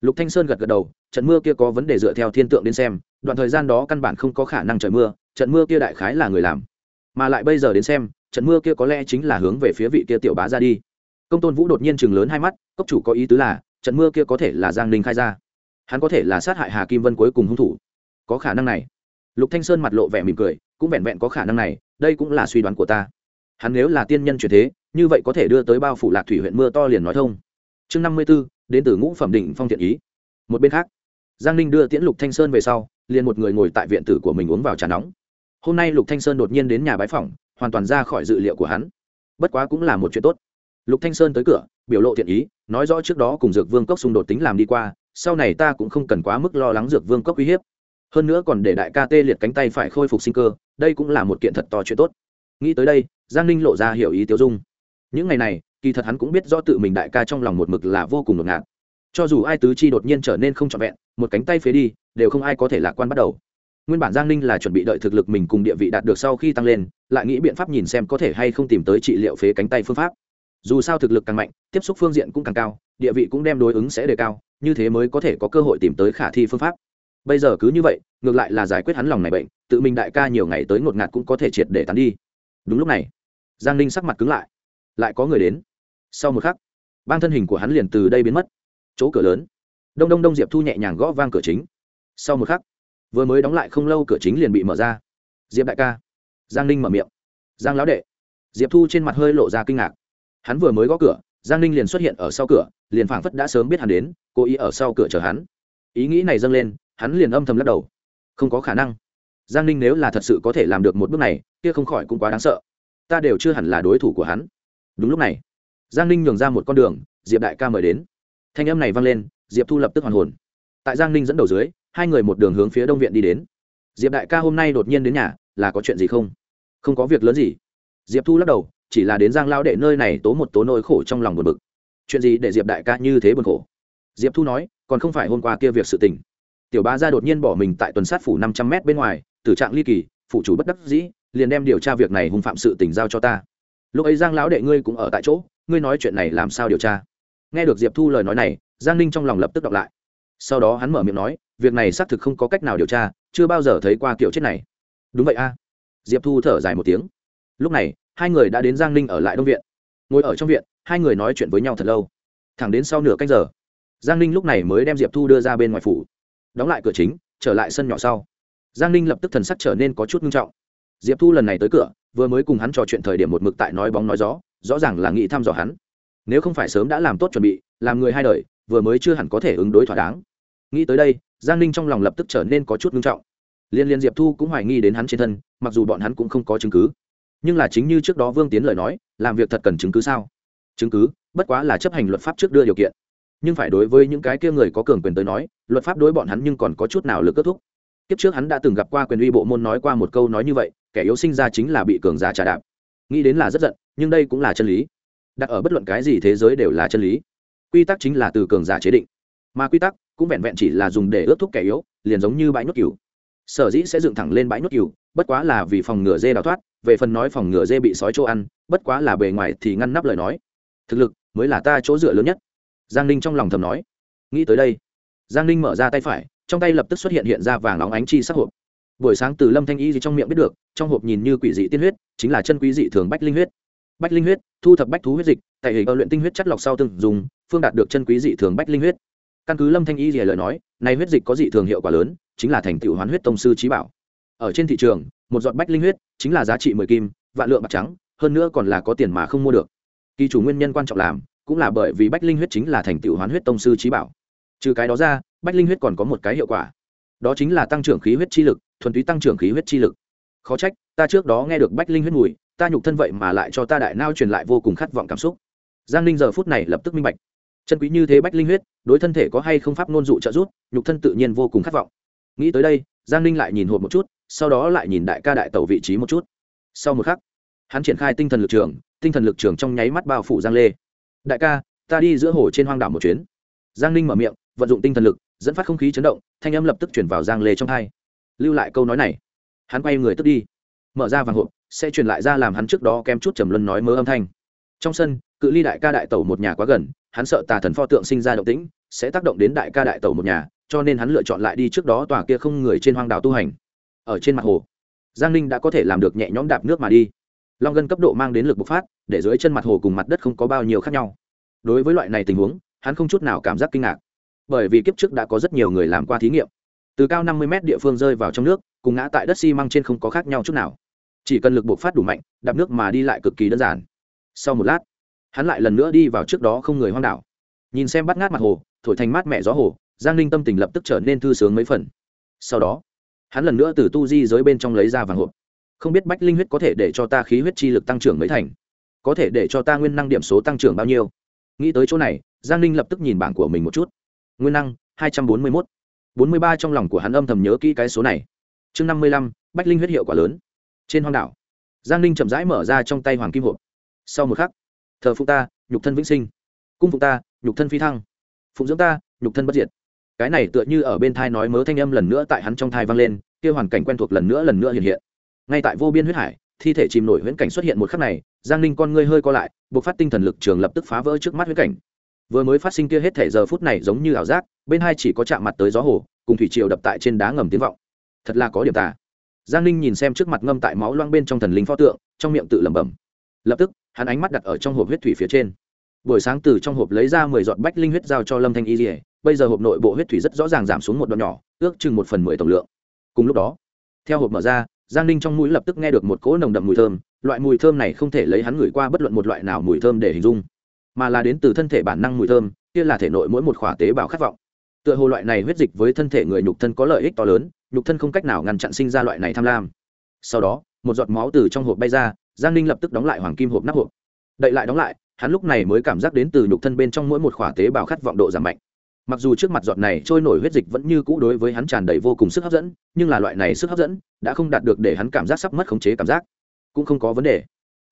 Lục thanh sơn gật gật đầu, trận mưa kia có vấn đề dựa theo thiên tượng đến xem, đoạn thời gian đó căn bản không có khả năng trời mưa, trận mưa kia đại khái là người làm. Mà lại bây giờ đến xem, trận mưa kia có lẽ chính là hướng về phía vị kia tiểu bá ra đi. Công tôn vũ đột nhiên chừng lớn hai mắt, cốc chủ có ý tứ là, trận mưa kia có thể là giang ninh khai ra. Hắn có thể là sát hại hà kim vân cuối cùng hung thủ có khả năng này. Lục thanh sơn mặt lộ vẻ mỉm cười, cũng vẹn vẹn có khả năng này, đây cũng là suy đoán của ta. Hắn nếu là tiên nhân truyền thế, như vậy có thể đưa tới bao phủ lạc thủy huyện mưa to liền nói thông. Chương năm mươi b ố đến từ ngũ phẩm định phong thiện ý. Một bên khác, giang ninh đưa tiễn lục thanh sơn về sau, liền một người ngồi tại viện tử của mình uống vào trà nóng. Hôm nay lục thanh sơn đột nhiên đến nhà bái phòng hoàn toàn ra khỏi dự liệu của hắn. Bất quá cũng là một chuyện tốt. Lục thanh sơn tới cửa, biểu lộ thiện ý, nói rõ trước đó cùng dược vương cốc xung đột tính làm đi qua, sau này ta cũng không cần quá mức lo lắng dược vương cốc uy hiếp hơn nữa còn để đại ca tê liệt cánh tay phải khôi phục sinh cơ, đây cũng là một kiện thật to chuyện tốt. Nghĩ tới đây, giang ninh lộ ra hiểu ý tiêu dung. Những ngày này, kỳ thật hắn cũng biết rõ tự mình đại ca trong lòng một mực là vô cùng ngột ngạt. Cho dù ai tứ chi đột nhiên trở nên không trọn vẹn, một cánh tay phế đi, đều không ai có thể lạc quan bắt đầu. Nguyên bản giang ninh là chuẩn bị đợi thực lực mình cùng địa vị đạt được sau khi tăng lên, lại nghĩ biện pháp nhìn xem có thể hay không tìm tới trị liệu phế cánh tay phương pháp. Dù sao thực lực càng mạnh, tiếp xúc phương diện cũng càng cao, địa vị cũng đem đối ứng sẽ đề cao, như thế mới có thể có cơ hội tìm tới khả thi phương pháp bây giờ cứ như vậy, ngược lại là giải quyết hắn lòng này bệnh, tự mình đại ca nhiều ngày tới ngột ngạt cũng có thể triệt để tán đi. Đúng lúc này, giang ninh sắc mặt cứng lại. Lại có người đến. Sau một khắc bang thân hình của hắn liền từ đây biến mất. Chỗ cửa lớn. Đông đông đông diệp thu nhẹ nhàng gõ vang cửa chính. Sau một khắc, vừa mới đóng lại không lâu cửa chính liền bị mở ra. Diệp đại ca. Giang ninh mở miệng. Giang lão đệ. Diệp thu trên mặt hơi lộ ra kinh ngạc. Hắn vừa mới gõ cửa, giang ninh liền xuất hiện ở sau cửa, liền phảng phất đã sớm biết hắn đến, cố ý ở sau cửa chờ hắn. Ý nghĩ này dâng lên hắn liền âm thầm lắc đầu. Không có khả năng. Giang ninh nếu là thật sự có thể làm được một bước này, kia không khỏi cũng quá đáng sợ. Ta đều chưa hẳn là đối thủ của hắn. Đúng lúc này, giang ninh nhường ra một con đường, diệp đại ca mời đến. Thanh âm này vang lên, diệp thu lập tức hoàn hồn. Tại giang ninh dẫn đầu dưới, hai người một đường hướng phía đông viện đi đến. Diệp đại ca hôm nay đột nhiên đến nhà, là có chuyện gì không? Không có việc lớn gì. Diệp thu lắc đầu, chỉ là đến giang lao đệ nơi này tố một tố nỗi khổ trong lòng buồn bực. Chuyện gì để diệp đại ca như thế buồn khổ? Diệp thu nói, còn không phải hôm qua kia việc sự tình tiểu ba ra đột nhiên bỏ mình tại tuần sát phủ năm trăm m bên ngoài tử trạng ly kỳ phụ chủ bất đắc dĩ, liền đem điều tra việc này hung phạm sự tình giao cho ta. Lúc ấy giang lão đệ ngươi cũng ở tại chỗ, ngươi nói chuyện này làm sao điều tra? Nghe được diệp thu lời nói này, giang ninh trong lòng lập tức đọc lại. Sau đó hắn mở miệng nói, việc này xác thực không có cách nào điều tra, chưa bao giờ thấy qua kiểu chết này. Đúng vậy a. Diệp thu thở dài một tiếng. Lúc này, hai người đã đến giang ninh ở lại đông viện. Ngồi ở trong viện, hai người nói chuyện với nhau thật lâu. Thẳng đến sau nửa canh giờ, giang ninh lúc này mới đem diệp thu đưa ra bên ngoài phủ đóng lại cửa chính, trở lại sân nhỏ sau. Giang ninh lập tức thần sắc trở nên có chút nghiêm trọng. Diệp thu lần này tới cửa, vừa mới cùng hắn trò chuyện thời điểm một mực tại nói bóng nói gió, rõ ràng là nghĩ thăm dò hắn. Nếu không phải sớm đã làm tốt chuẩn bị, làm người hai đời, vừa mới chưa hẳn có thể ứng đối thỏa đáng. Nghĩ tới đây, giang ninh trong lòng lập tức trở nên có chút nghiêm trọng. Liên liên diệp thu cũng hoài nghi đến hắn trên thân, mặc dù bọn hắn cũng không có chứng cứ. Nhưng là chính như trước đó vương tiến lời nói, làm việc thật cần chứng cứ sao? Chứng cứ, bất quá là chấp hành luật pháp trước đưa điều kiện nhưng phải đối với những cái kia người có cường quyền tới nói, luật pháp đối bọn hắn nhưng còn có chút nào lực kết thúc. Kiếp trước hắn đã từng gặp qua quyền uy bộ môn nói qua một câu nói như vậy, kẻ yếu sinh ra chính là bị cường giả trả đạp. Nghĩ đến là rất giận, nhưng đây cũng là chân lý. Đặt ở bất luận cái gì thế giới đều là chân lý. Quy tắc chính là từ cường giả chế định. Mà quy tắc cũng vẹn vẹn chỉ là dùng để ướt thúc kẻ yếu, liền giống như bãi nhốt cừu. Sở dĩ sẽ dựng thẳng lên bãi nhốt cừu, bất quá là vì phòng ngừa dê đào thoát, về phần nói phòng ngừa dê bị sói chỗ ăn, bất quá là bề ngoài thì ngăn nắp lời nói. Thực lực mới là ta chỗ dựa lớn nhất giang ninh trong lòng thầm nói. Nghĩ tới đây, giang ninh mở ra tay phải, trong tay lập tức xuất hiện hiện ra vàng óng ánh chi sắc hộp. Buổi sáng từ lâm thanh y gì trong miệng biết được, trong hộp nhìn như quỷ dị tiên huyết, chính là chân quý dị thường bách linh huyết. Bách linh huyết, thu thập bách thú huyết dịch, tại hệ luyện tinh huyết chất lọc sau từng dùng, phương đạt được chân quý dị thường bách linh huyết. Căn cứ lâm thanh y gì lời nói, này huyết dịch có dị thường hiệu quả lớn, chính là thành tựu hoán huyết tông sư trí bảo. Ở trên thị trường, một giọt bách linh huyết, chính là giá trị mười kim, vạn lượng bạc trắng, hơn nữa còn là có tiền mà không mua được. Kỳ chủ nguyên nhân quan trọng làm cũng là bởi vì bách linh huyết chính là thành tựu hoán huyết tông sư trí bảo. Trừ cái đó ra, bách linh huyết còn có một cái hiệu quả. Đó chính là tăng trưởng khí huyết chi lực, thuần túy tăng trưởng khí huyết chi lực. Khó trách, ta trước đó nghe được bách linh huyết mùi, ta nhục thân vậy mà lại cho ta đại nao truyền lại vô cùng khát vọng cảm xúc. Giang ninh giờ phút này lập tức minh bạch. Chân quý như thế bách linh huyết, đối thân thể có hay không pháp ngôn dụ trợ giúp, nhục thân tự nhiên vô cùng khát vọng. Nghĩ tới đây, giang ninh lại nhìn hộp một chút, sau đó lại nhìn đại ca đại tàu vị trí một chút. Sau một khắc, hắn triển khai tinh thần lực trường, tinh thần lực trường trong nháy mắt bao phủ giang lê đại ca, ta đi giữa hồ trên hoang đảo một chuyến. Giang ninh mở miệng, vận dụng tinh thần lực, dẫn phát không khí chấn động, thanh âm lập tức chuyển vào giang lê trong hai. Lưu lại câu nói này. Hắn quay người tức đi. Mở ra vàng hộp, sẽ truyền lại ra làm hắn trước đó kém chút trầm luân nói mớ âm thanh. Trong sân, cự ly đại ca đại tẩu một nhà quá gần, hắn sợ tà thần pho tượng sinh ra động tĩnh, sẽ tác động đến đại ca đại tẩu một nhà, cho nên hắn lựa chọn lại đi trước đó tòa kia không người trên hoang đảo tu hành. Ở trên mặt hồ, giang ninh đã có thể làm được nhẹ nhõm đạp nước mà đi long gân cấp độ mang đến lực bộc phát, để dưới chân mặt hồ cùng mặt đất không có bao nhiêu khác nhau. Đối với loại này tình huống, hắn không chút nào cảm giác kinh ngạc. Bởi vì kiếp trước đã có rất nhiều người làm qua thí nghiệm. Từ cao năm mươi mét địa phương rơi vào trong nước, cùng ngã tại đất xi măng trên không có khác nhau chút nào. Chỉ cần lực bộc phát đủ mạnh, đạp nước mà đi lại cực kỳ đơn giản. Sau một lát, hắn lại lần nữa đi vào trước đó không người hoang đảo. Nhìn xem bắt ngát mặt hồ, thổi thành mát mẹ gió hồ, giang ninh tâm tình lập tức trở nên thư sướng mấy phần. Sau đó, hắn lần nữa từ tu di dưới bên trong lấy ra vàng hộp không biết bách linh huyết có thể để cho ta khí huyết chi lực tăng trưởng mấy thành? Có thể để cho ta nguyên năng điểm số tăng trưởng bao nhiêu? Nghĩ tới chỗ này, giang ninh lập tức nhìn bảng của mình một chút. Nguyên năng, hai trăm bốn mươi mốt. Bốn mươi ba trong lòng của hắn âm thầm nhớ kỹ cái số này. Chương năm mươi lăm, bách linh huyết hiệu quả lớn. Trên hoang đảo, giang ninh chậm rãi mở ra trong tay hoàng kim hộp. Sau một khắc, thờ phụ ta, nhục thân vĩnh sinh. Cung phụ ta, nhục thân phi thăng. Phụng dưỡng ta, nhục thân bất diệt. Cái này tựa như ở bên thai nói mớ thanh âm lần nữa tại hắn trong thai vang lên, kia hoàn cảnh quen thuộc lần nữa lần nữa hiện hiện ngay tại vô biên huyết hải, thi thể chìm nổi huyễn cảnh xuất hiện một khắc này, giang ninh con ngươi hơi co lại, buộc phát tinh thần lực trường lập tức phá vỡ trước mắt huyễn cảnh. Vừa mới phát sinh kia hết thể giờ phút này giống như ảo giác, bên hai chỉ có chạm mặt tới gió hồ, cùng thủy triều đập tại trên đá ngầm tiếng vọng. Thật là có điểm tà. Giang ninh nhìn xem trước mặt ngâm tại máu loang bên trong thần linh pho tượng, trong miệng tự lẩm bẩm. Lập tức, hắn ánh mắt đặt ở trong hộp huyết thủy phía trên. Buổi sáng từ trong hộp lấy ra mười giọt bách linh huyết giao cho lâm thanh y dỉa bây giờ hộp nội bộ huyết thủy rất rõ ràng giảm xuống một đoạn nhỏ, ước chừng một phần mười tổng lượng. Cùng lúc đó, theo hộp mở ra giang ninh trong mũi lập tức nghe được một cỗ nồng đậm mùi thơm, loại mùi thơm này không thể lấy hắn ngửi qua bất luận một loại nào mùi thơm để hình dung, mà là đến từ thân thể bản năng mùi thơm, kia là thể nội mỗi một khỏa tế bào khát vọng. Tựa hồ loại này huyết dịch với thân thể người nhục thân có lợi ích to lớn, nhục thân không cách nào ngăn chặn sinh ra loại này tham lam. Sau đó, một giọt máu từ trong hộp bay ra, giang ninh lập tức đóng lại hoàng kim hộp nắp hộp. Đậy lại đóng lại, hắn lúc này mới cảm giác đến từ nhục thân bên trong mỗi một khỏa tế bào khát vọng độ giảm mạnh mặc dù trước mặt giọt này trôi nổi huyết dịch vẫn như cũ đối với hắn tràn đầy vô cùng sức hấp dẫn, nhưng là loại này sức hấp dẫn đã không đạt được để hắn cảm giác sắp mất khống chế cảm giác. Cũng không có vấn đề.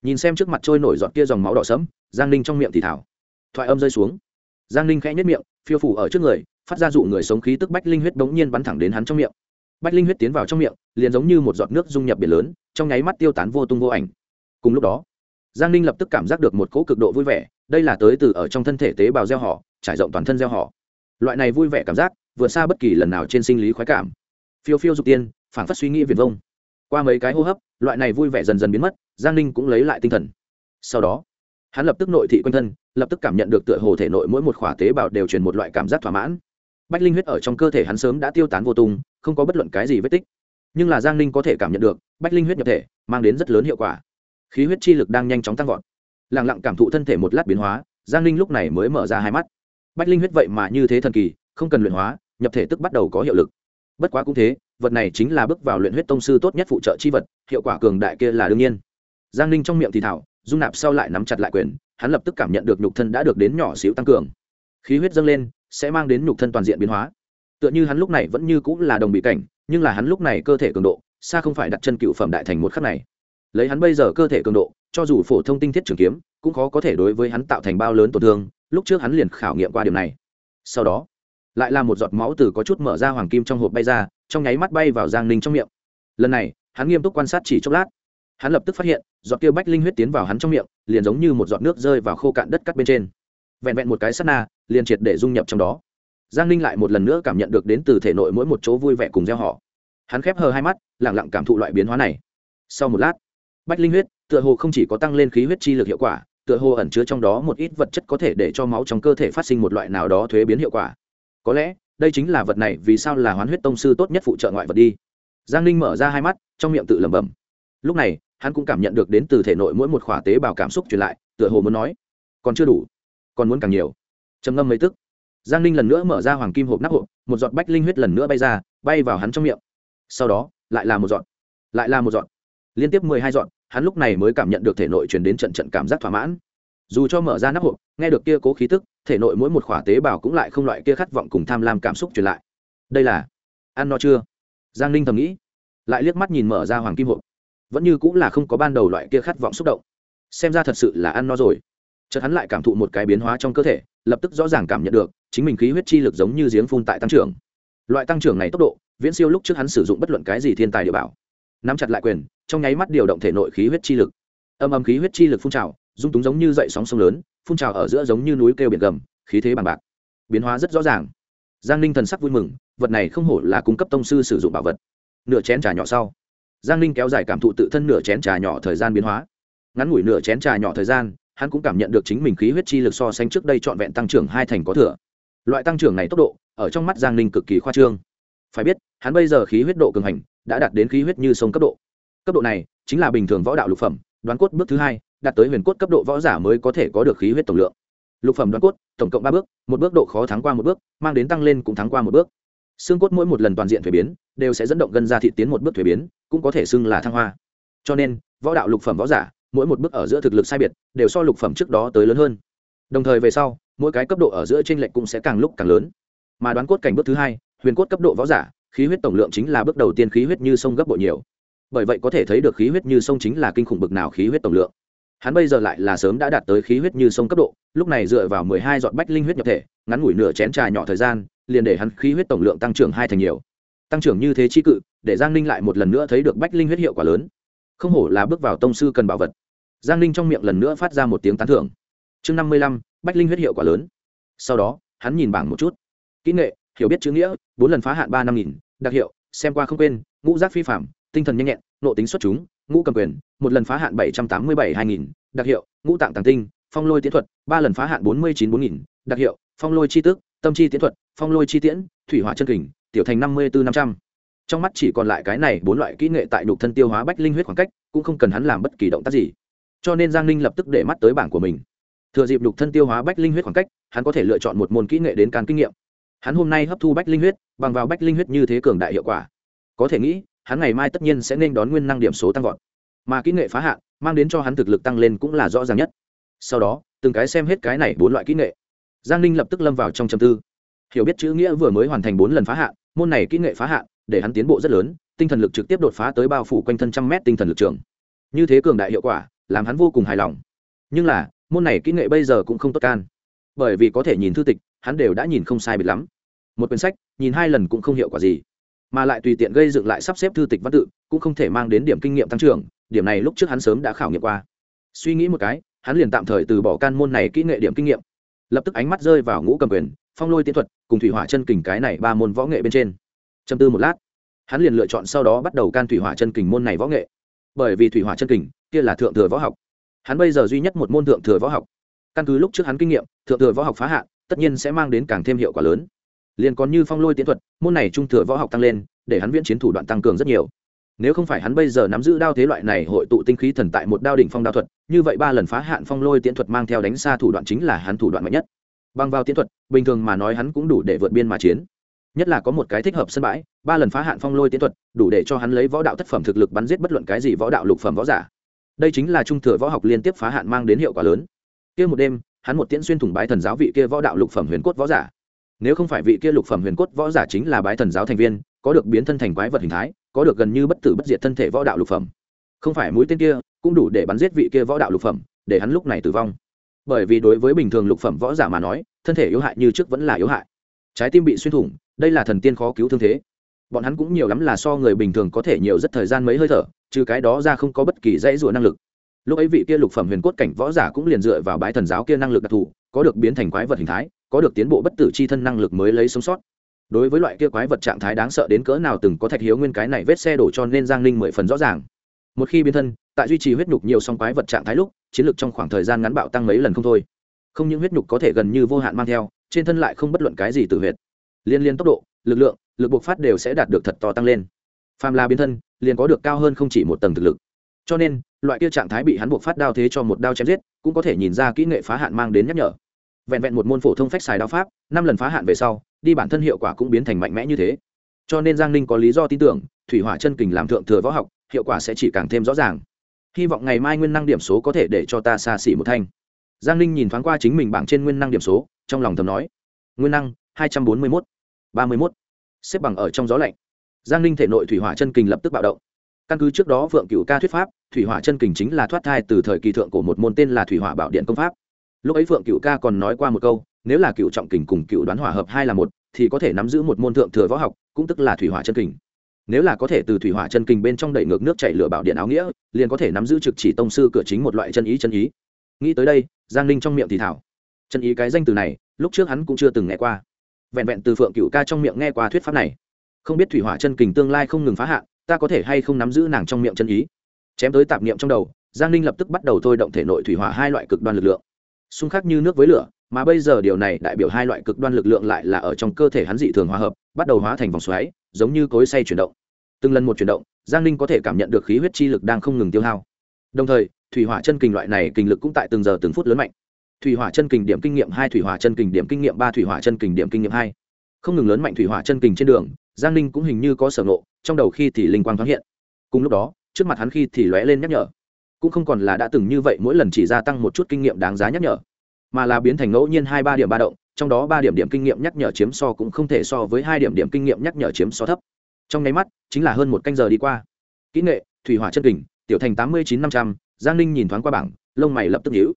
Nhìn xem trước mặt trôi nổi giọt kia dòng máu đỏ sẫm, giang ninh trong miệng thì thảo. Thoại âm rơi xuống. Giang ninh khẽ nhất miệng, phiêu phủ ở trước người, phát ra dụ người sống khí tức bách linh huyết bỗng nhiên bắn thẳng đến hắn trong miệng. Bách linh huyết tiến vào trong miệng, liền giống như một giọt nước dung nhập biển lớn, trong nháy mắt tiêu tán vô tung vô ảnh. Cùng lúc đó, giang ninh lập tức cảm giác được một cỗ cực độ vui vẻ, đây là tới từ ở trong thân thể tế bào gieo họ, trải rộng toàn thân gieo họ loại này vui vẻ cảm giác, vượt xa bất kỳ lần nào trên sinh lý khoái cảm. Phiêu phiêu dục tiên phản phất suy nghĩ viền vông. Qua mấy cái hô hấp, loại này vui vẻ dần dần biến mất, giang ninh cũng lấy lại tinh thần. Sau đó, hắn lập tức nội thị quanh thân, lập tức cảm nhận được tựa hồ thể nội mỗi một khỏa tế bào đều truyền một loại cảm giác thỏa mãn. Bách linh huyết ở trong cơ thể hắn sớm đã tiêu tán vô tung, không có bất luận cái gì vết tích. Nhưng là giang ninh có thể cảm nhận được, bách linh huyết nhập thể, mang đến rất lớn hiệu quả. Khí huyết chi lực đang nhanh chóng tăng vọt. Lẳng lặng cảm thụ thân thể một lát biến hóa, giang ninh lúc này mới mở ra hai mắt bách linh huyết vậy mà như thế thần kỳ, không cần luyện hóa, nhập thể tức bắt đầu có hiệu lực. Bất quá cũng thế, vật này chính là bước vào luyện huyết tông sư tốt nhất phụ trợ chi vật, hiệu quả cường đại kia là đương nhiên. Giang ninh trong miệng thì thảo, dung nạp sau lại nắm chặt lại quyền, hắn lập tức cảm nhận được nhục thân đã được đến nhỏ xíu tăng cường. Khí huyết dâng lên, sẽ mang đến nhục thân toàn diện biến hóa. Tựa như hắn lúc này vẫn như cũng là đồng bị cảnh, nhưng là hắn lúc này cơ thể cường độ, xa không phải đặt chân cựu phẩm đại thành một khắc này. Lấy hắn bây giờ cơ thể cường độ, cho dù phổ thông tinh thiết trường kiếm, cũng khó có thể đối với hắn tạo thành bao lớn tổn thương lúc trước hắn liền khảo nghiệm qua điều này. Sau đó, lại là một giọt máu từ có chút mở ra hoàng kim trong hộp bay ra, trong nháy mắt bay vào giang ninh trong miệng. Lần này, hắn nghiêm túc quan sát chỉ chốc lát. Hắn lập tức phát hiện, giọt kia bách linh huyết tiến vào hắn trong miệng, liền giống như một giọt nước rơi vào khô cạn đất cắt bên trên. Vẹn vẹn một cái sắt na, liền triệt để dung nhập trong đó. Giang ninh lại một lần nữa cảm nhận được đến từ thể nội mỗi một chỗ vui vẻ cùng gieo họ. Hắn khép hờ hai mắt lẳng lặng cảm thụ loại biến hóa này. Sau một lát, bách linh huyết tựa hồ không chỉ có tăng lên khí huyết chi lực hiệu quả tựa hồ ẩn chứa trong đó một ít vật chất có thể để cho máu trong cơ thể phát sinh một loại nào đó thuế biến hiệu quả. Có lẽ, đây chính là vật này vì sao là hoán huyết tông sư tốt nhất phụ trợ ngoại vật đi. Giang ninh mở ra hai mắt, trong miệng tự lẩm bẩm. Lúc này, hắn cũng cảm nhận được đến từ thể nội mỗi một khỏa tế bào cảm xúc truyền lại, tựa hồ muốn nói, còn chưa đủ, còn muốn càng nhiều. Trầm ngâm mấy tức, giang ninh lần nữa mở ra hoàng kim hộp nắp hộp, một giọt bách linh huyết lần nữa bay ra, bay vào hắn trong miệng. Sau đó, lại là một giọt, lại là một giọt, liên tiếp mười hai giọt hắn lúc này mới cảm nhận được thể nội truyền đến trận trận cảm giác thỏa mãn. Dù cho mở ra nắp hộp, nghe được kia cố khí tức, thể nội mỗi một khỏa tế bào cũng lại không loại kia khát vọng cùng tham lam cảm xúc truyền lại. Đây là ăn no chưa? Giang ninh thầm nghĩ, lại liếc mắt nhìn mở ra hoàng kim hộp. Vẫn như cũng là không có ban đầu loại kia khát vọng xúc động. Xem ra thật sự là ăn no rồi. Chợt hắn lại cảm thụ một cái biến hóa trong cơ thể, lập tức rõ ràng cảm nhận được, chính mình khí huyết chi lực giống như giếng phun tại tăng trưởng. Loại tăng trưởng này tốc độ, viễn siêu lúc trước hắn sử dụng bất luận cái gì thiên tài địa bảo. Nắm chặt lại quyền trong nháy mắt điều động thể nội khí huyết chi lực. Âm âm khí huyết chi lực phun trào, dung túng giống như dậy sóng sông lớn, phun trào ở giữa giống như núi kêu biển gầm, khí thế bằng bạc. Biến hóa rất rõ ràng. Giang ninh thần sắc vui mừng, vật này không hổ là cung cấp tông sư sử dụng bảo vật. Nửa chén trà nhỏ sau, giang ninh kéo dài cảm thụ tự thân nửa chén trà nhỏ thời gian biến hóa. Ngắn ngủi nửa chén trà nhỏ thời gian, hắn cũng cảm nhận được chính mình khí huyết chi lực so sánh trước đây trọn vẹn tăng trưởng hai thành có thừa. Loại tăng trưởng này tốc độ, ở trong mắt giang ninh cực kỳ khoa trương. Phải biết, hắn bây giờ khí huyết độ cường hành, đã đạt đến khí huyết như sông cấp độ cấp độ này chính là bình thường võ đạo lục phẩm, đoán cốt bước thứ hai, đạt tới huyền cốt cấp độ võ giả mới có thể có được khí huyết tổng lượng. Lục phẩm đoán cốt, tổng cộng ba bước, một bước độ khó thắng qua một bước, mang đến tăng lên cũng thắng qua một bước. Xương cốt mỗi một lần toàn diện thuế biến, đều sẽ dẫn động gân ra thị tiến một bước thuế biến, cũng có thể xưng là thăng hoa. Cho nên, võ đạo lục phẩm võ giả, mỗi một bước ở giữa thực lực sai biệt, đều so lục phẩm trước đó tới lớn hơn. Đồng thời về sau, mỗi cái cấp độ ở giữa t r ê n lệch cũng sẽ càng lúc càng lớn. Mà đoán cốt cảnh bước thứ hai, huyền cốt cấp độ võ giả, khí huyết tổng lượng chính là bước đầu tiên khí huyết như sông gấp bội nhiều bởi vậy có thể thấy được khí huyết như sông chính là kinh khủng bực nào khí huyết tổng lượng. Hắn bây giờ lại là sớm đã đạt tới khí huyết như sông cấp độ, lúc này dựa vào mười hai dọn bách linh huyết nhập thể, ngắn ngủi nửa chén trà nhỏ thời gian, liền để hắn khí huyết tổng lượng tăng trưởng hai thành nhiều. Tăng trưởng như thế chi cự, để giang ninh lại một lần nữa thấy được bách linh huyết hiệu quả lớn. Không hổ là bước vào tông sư cần bảo vật. Giang ninh trong miệng lần nữa phát ra một tiếng tán thưởng. Chương năm mươi lăm, bách linh huyết hiệu quả lớn. Sau đó, hắn nhìn bảng một chút. Kỹ nghệ, hiểu biết chữ nghĩa, bốn lần phá hạn ba năm nghìn, đặc hiệu, xem qua không quên, ngũ giác phi phạm tinh thần nhanh nhẹn, nộ tính xuất chúng, ngũ cầm quyền, một lần phá hạn bảy trăm tám mươi bảy hai nghìn, đặc hiệu, ngũ tạng tàng tinh, phong lôi tiến thuật, ba lần phá hạn bốn mươi chín bốn nghìn, đặc hiệu, phong lôi chi tức tâm chi tiến thuật, phong lôi chi tiễn, thủy hỏa chân kình, tiểu thành năm mươi bốn năm trăm. Trong mắt chỉ còn lại cái này bốn loại kỹ nghệ tại đục thân tiêu hóa bách linh huyết khoảng cách, cũng không cần hắn làm bất kỳ động tác gì. Cho nên giang ninh lập tức để mắt tới bảng của mình. Thừa dịp đục thân tiêu hóa bách linh huyết khoảng cách, hắn có thể lựa chọn một môn kỹ nghệ đến can kinh nghiệm. Hắn hôm nay hấp thu bách linh huyết, bằng vào bách linh huyết như thế cường đại hiệu quả. Có thể nghĩ hắn ngày mai tất nhiên sẽ nên đón nguyên năng điểm số tăng vọt. Mà kỹ nghệ phá hạn, mang đến cho hắn thực lực tăng lên cũng là rõ ràng nhất. Sau đó, từng cái xem hết cái này bốn loại kỹ nghệ. Giang ninh lập tức lâm vào trong chầm tư. Hiểu biết chữ nghĩa vừa mới hoàn thành bốn lần phá hạn, môn này kỹ nghệ phá hạn, để hắn tiến bộ rất lớn, tinh thần lực trực tiếp đột phá tới bao phủ quanh thân trăm mét tinh thần lực trường. Như thế cường đại hiệu quả, làm hắn vô cùng hài lòng. Nhưng là, môn này kỹ nghệ bây giờ cũng không tốt can. Bởi vì có thể nhìn thư tịch, hắn đều đã nhìn không sai biệt lắm. Một quyển sách, nhìn hai lần cũng không hiệu quả gì mà lại tùy tiện gây dựng lại sắp xếp thư tịch văn tự, cũng không thể mang đến điểm kinh nghiệm tăng trưởng, điểm này lúc trước hắn sớm đã khảo nghiệm qua. Suy nghĩ một cái, hắn liền tạm thời từ bỏ can môn này kỹ nghệ điểm kinh nghiệm. Lập tức ánh mắt rơi vào ngũ cầm quyền, phong lôi tiến thuật, cùng thủy hỏa chân kình cái này ba môn võ nghệ bên trên. Châm tư một lát, hắn liền lựa chọn sau đó bắt đầu can thủy hỏa chân kình môn này võ nghệ. Bởi vì thủy hỏa chân kình, kia là thượng thừa võ học. Hắn bây giờ duy nhất một môn thượng thừa võ học. Căn cứ lúc trước hắn kinh nghiệm, thượng thừa võ học phá hạn, tất nhiên sẽ mang đến càng thêm hiệu quả lớn liền còn như phong lôi tiến thuật, môn này trung thừa võ học tăng lên, để hắn viễn chiến thủ đoạn tăng cường rất nhiều. Nếu không phải hắn bây giờ nắm giữ đao thế loại này hội tụ tinh khí thần tại một đao đỉnh phong đao thuật, như vậy ba lần phá hạn phong lôi tiến thuật mang theo đánh xa thủ đoạn chính là hắn thủ đoạn mạnh nhất. Bằng vào tiến thuật, bình thường mà nói hắn cũng đủ để vượt biên mà chiến. Nhất là có một cái thích hợp sân bãi, ba lần phá hạn phong lôi tiến thuật, đủ để cho hắn lấy võ đạo thất phẩm thực lực bắn giết bất luận cái gì võ đạo lục phẩm võ giả. Đây chính là trung thừa võ học liên tiếp phá hạn mang đến hiệu quả lớn. Kia một đêm, hắn một tiễn xuyên thủng bái thần giáo vị kia võ đạo lục phẩm huyền cốt võ giả nếu không phải vị kia lục phẩm huyền cốt võ giả chính là bái thần giáo thành viên, có được biến thân thành quái vật hình thái, có được gần như bất tử bất diệt thân thể võ đạo lục phẩm. Không phải mũi tên kia cũng đủ để bắn giết vị kia võ đạo lục phẩm, để hắn lúc này tử vong. Bởi vì đối với bình thường lục phẩm võ giả mà nói, thân thể yếu hại như trước vẫn là yếu hại. Trái tim bị xuyên thủng, đây là thần tiên khó cứu thương thế. Bọn hắn cũng nhiều lắm là so người bình thường có thể nhiều rất thời gian mấy hơi thở, trừ cái đó ra không có bất kỳ dãy rủa năng lực. Lúc ấy vị kia lục phẩm huyền cốt cảnh võ giả cũng liền dựa vào bái thần giáo kia năng lực đặc thù, có được biến thành quái vật hình thái có được tiến bộ bất tử chi thân năng lực mới lấy sống sót. Đối với loại kia quái vật trạng thái đáng sợ đến cỡ nào từng có thạch hiếu nguyên cái này vết xe đổ cho nên giang ninh mười phần rõ ràng. Một khi biến thân, tại duy trì huyết nhục nhiều song quái vật trạng thái lúc, chiến lược trong khoảng thời gian ngắn bạo tăng mấy lần không thôi. Không những huyết nhục có thể gần như vô hạn mang theo, trên thân lại không bất luận cái gì từ huyệt. Liên liên tốc độ, lực lượng, lực buộc phát đều sẽ đạt được thật to tăng lên. Phàm là biến thân, liền có được cao hơn không chỉ một tầng thực lực. Cho nên, loại kia trạng thái bị hắn buộc phát đao thế cho một đao chém giết, cũng có thể nhìn ra kỹ nghệ phá hạn mang đến nhắc nhở vẹn vẹn một môn phổ thông phách xài đao pháp, năm lần phá hạn về sau, đi bản thân hiệu quả cũng biến thành mạnh mẽ như thế. Cho nên giang ninh có lý do tin tưởng, thủy hỏa chân kình làm thượng thừa võ học, hiệu quả sẽ chỉ càng thêm rõ ràng. Hy vọng ngày mai nguyên năng điểm số có thể để cho ta xa xỉ một thanh. Giang ninh nhìn thoáng qua chính mình bảng trên nguyên năng điểm số, trong lòng thầm nói. Nguyên năng, hai trăm bốn mươi mốt, ba mươi mốt. Xếp bằng ở trong gió lạnh. Giang ninh thể nội thủy hỏa chân kình lập tức bạo động. Căn cứ trước đó vượng cựu ca thuyết pháp, thủy hỏa chân kình chính là thoát thai từ thời kỳ thượng của một môn tên là thủy hỏa bảo điện công pháp lúc ấy phượng cựu ca còn nói qua một câu, nếu là cựu trọng kình cùng cựu đoán hỏa hợp hai là một, thì có thể nắm giữ một môn thượng thừa võ học, cũng tức là thủy hỏa chân kình. Nếu là có thể từ thủy hỏa chân kình bên trong đẩy ngược nước chảy lửa bảo điện áo nghĩa, liền có thể nắm giữ trực chỉ tông sư cửa chính một loại chân ý chân ý. Nghĩ tới đây, giang ninh trong miệng thì thảo. Chân ý cái danh từ này, lúc trước hắn cũng chưa từng nghe qua. Vẹn vẹn từ phượng cựu ca trong miệng nghe qua thuyết pháp này. Không biết thủy hỏa chân kình tương lai không ngừng phá hạn, ta có thể hay không nắm giữ nàng trong miệng chân ý? Chém tới tạp niệm trong đầu, giang ninh lập tức bắt đầu thôi động thể nội thủy hỏa hai loại cực đoan lực lượng xung khắc như nước với lửa, mà bây giờ điều này đại biểu hai loại cực đoan lực lượng lại là ở trong cơ thể hắn dị thường hòa hợp, bắt đầu hóa thành vòng xoáy, giống như cối say chuyển động. Từng lần một chuyển động, giang ninh có thể cảm nhận được khí huyết chi lực đang không ngừng tiêu hao. Đồng thời, thủy hỏa chân kình loại này kình lực cũng tại từng giờ từng phút lớn mạnh. Thủy hỏa chân kình điểm kinh nghiệm hai, thủy hỏa chân kình điểm kinh nghiệm ba, thủy hỏa chân kình điểm kinh nghiệm hai. Không ngừng lớn mạnh thủy hỏa chân kình trên đường, giang ninh cũng hình như có sở ngộ, trong đầu khi thì linh quang thoáng hiện. Cùng lúc đó, trước mặt hắn khi thì lóe lên nhắc nhở cũng không còn là đã từng như vậy mỗi lần chỉ gia tăng một chút kinh nghiệm đáng giá nhắc nhở, mà là biến thành ngẫu nhiên hai ba điểm ba động, trong đó ba điểm điểm kinh nghiệm nhắc nhở chiếm so cũng không thể so với hai điểm điểm kinh nghiệm nhắc nhở chiếm so thấp. Trong nháy mắt, chính là hơn một canh giờ đi qua. Kỹ nghệ, thủy hỏa chân kình, tiểu thành tám mươi chín năm trăm, giang ninh nhìn thoáng qua bảng, lông mày lập tức nhíu.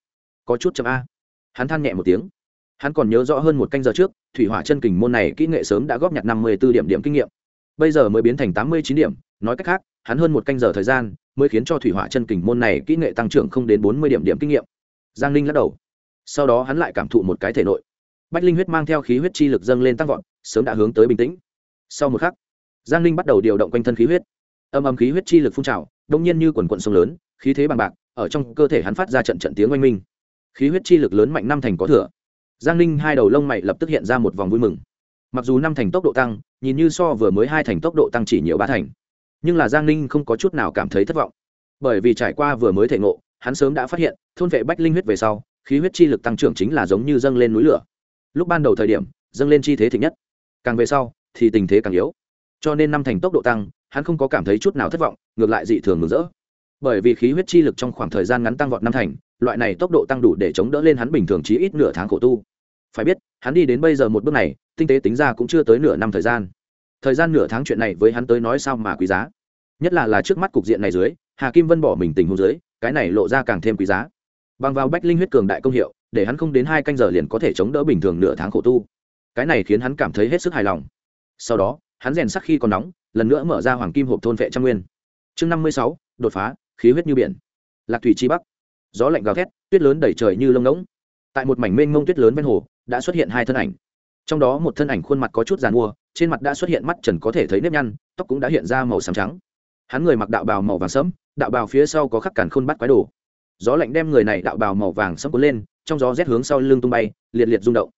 Có chút chậm a. Hắn than nhẹ một tiếng. Hắn còn nhớ rõ hơn một canh giờ trước, thủy hỏa chân kình môn này kỹ nghệ sớm đã góp nhặt năm mươi b ố điểm điểm kinh nghiệm. Bây giờ mới biến thành tám mươi chín điểm, nói cách khác, hắn hơn một canh giờ thời gian mới khiến cho thủy hỏa chân kình môn này kỹ nghệ tăng trưởng không đến bốn mươi điểm điểm kinh nghiệm. Giang ninh lắc đầu. Sau đó hắn lại cảm thụ một cái thể nội. Bách linh huyết mang theo khí huyết chi lực dâng lên tăng vọt, sớm đã hướng tới bình tĩnh. Sau một khắc, giang ninh bắt đầu điều động quanh thân khí huyết. Âm âm khí huyết chi lực phun trào, đông nhiên như quần quận sông lớn, khí thế bằng bạc, ở trong cơ thể hắn phát ra trận trận tiếng oanh minh. Khí huyết chi lực lớn mạnh năm thành có thừa. Giang ninh hai đầu lông mày lập tức hiện ra một vòng vui mừng. Mặc dù năm thành tốc độ tăng, nhìn như so vừa mới hai thành tốc độ tăng chỉ nhiều ba thành nhưng là giang ninh không có chút nào cảm thấy thất vọng. Bởi vì trải qua vừa mới thể ngộ, hắn sớm đã phát hiện, thôn vệ bách linh huyết về sau, khí huyết chi lực tăng trưởng chính là giống như dâng lên núi lửa. Lúc ban đầu thời điểm, dâng lên chi thế thịnh nhất. Càng về sau, thì tình thế càng yếu. Cho nên năm thành tốc độ tăng, hắn không có cảm thấy chút nào thất vọng, ngược lại dị thường mừng rỡ. Bởi vì khí huyết chi lực trong khoảng thời gian ngắn tăng vọt năm thành, loại này tốc độ tăng đủ để chống đỡ lên hắn bình thường chí ít nửa tháng khổ tu. Phải biết, hắn đi đến bây giờ một bước này, tinh tế tính ra cũng chưa tới nửa năm thời gian thời gian nửa tháng chuyện này với hắn tới nói sao mà quý giá? Nhất là là trước mắt cục diện này dưới, hà kim vân bỏ mình tình huống dưới, cái này lộ ra càng thêm quý giá. Bằng vào bách linh huyết cường đại công hiệu, để hắn không đến hai canh giờ liền có thể chống đỡ bình thường nửa tháng khổ tu. Cái này khiến hắn cảm thấy hết sức hài lòng. Sau đó, hắn rèn sắc khi còn nóng, lần nữa mở ra hoàng kim hộp thôn vệ trang nguyên. Chương năm mươi sáu, đột phá, khí huyết như biển. Lạc thủy chi bắc. Gió lạnh gào thét, tuyết lớn đẩy trời như lông ngỗng. Tại một mảnh mênh mông tuyết lớn ven hồ, đã xuất hiện hai thân ảnh. Trong đó một thân ảnh khuôn mặt có chút giàn mua trên mặt đã xuất hiện mắt trần có thể thấy nếp nhăn, tóc cũng đã hiện ra màu xám trắng. Hắn người mặc đạo bào màu vàng sẫm, đạo bào phía sau có khắc cản khôn bắt quái đồ. Gió lạnh đem người này đạo bào màu vàng sẫm cuốn lên, trong gió rét hướng sau lưng tung bay, liệt liệt rung động.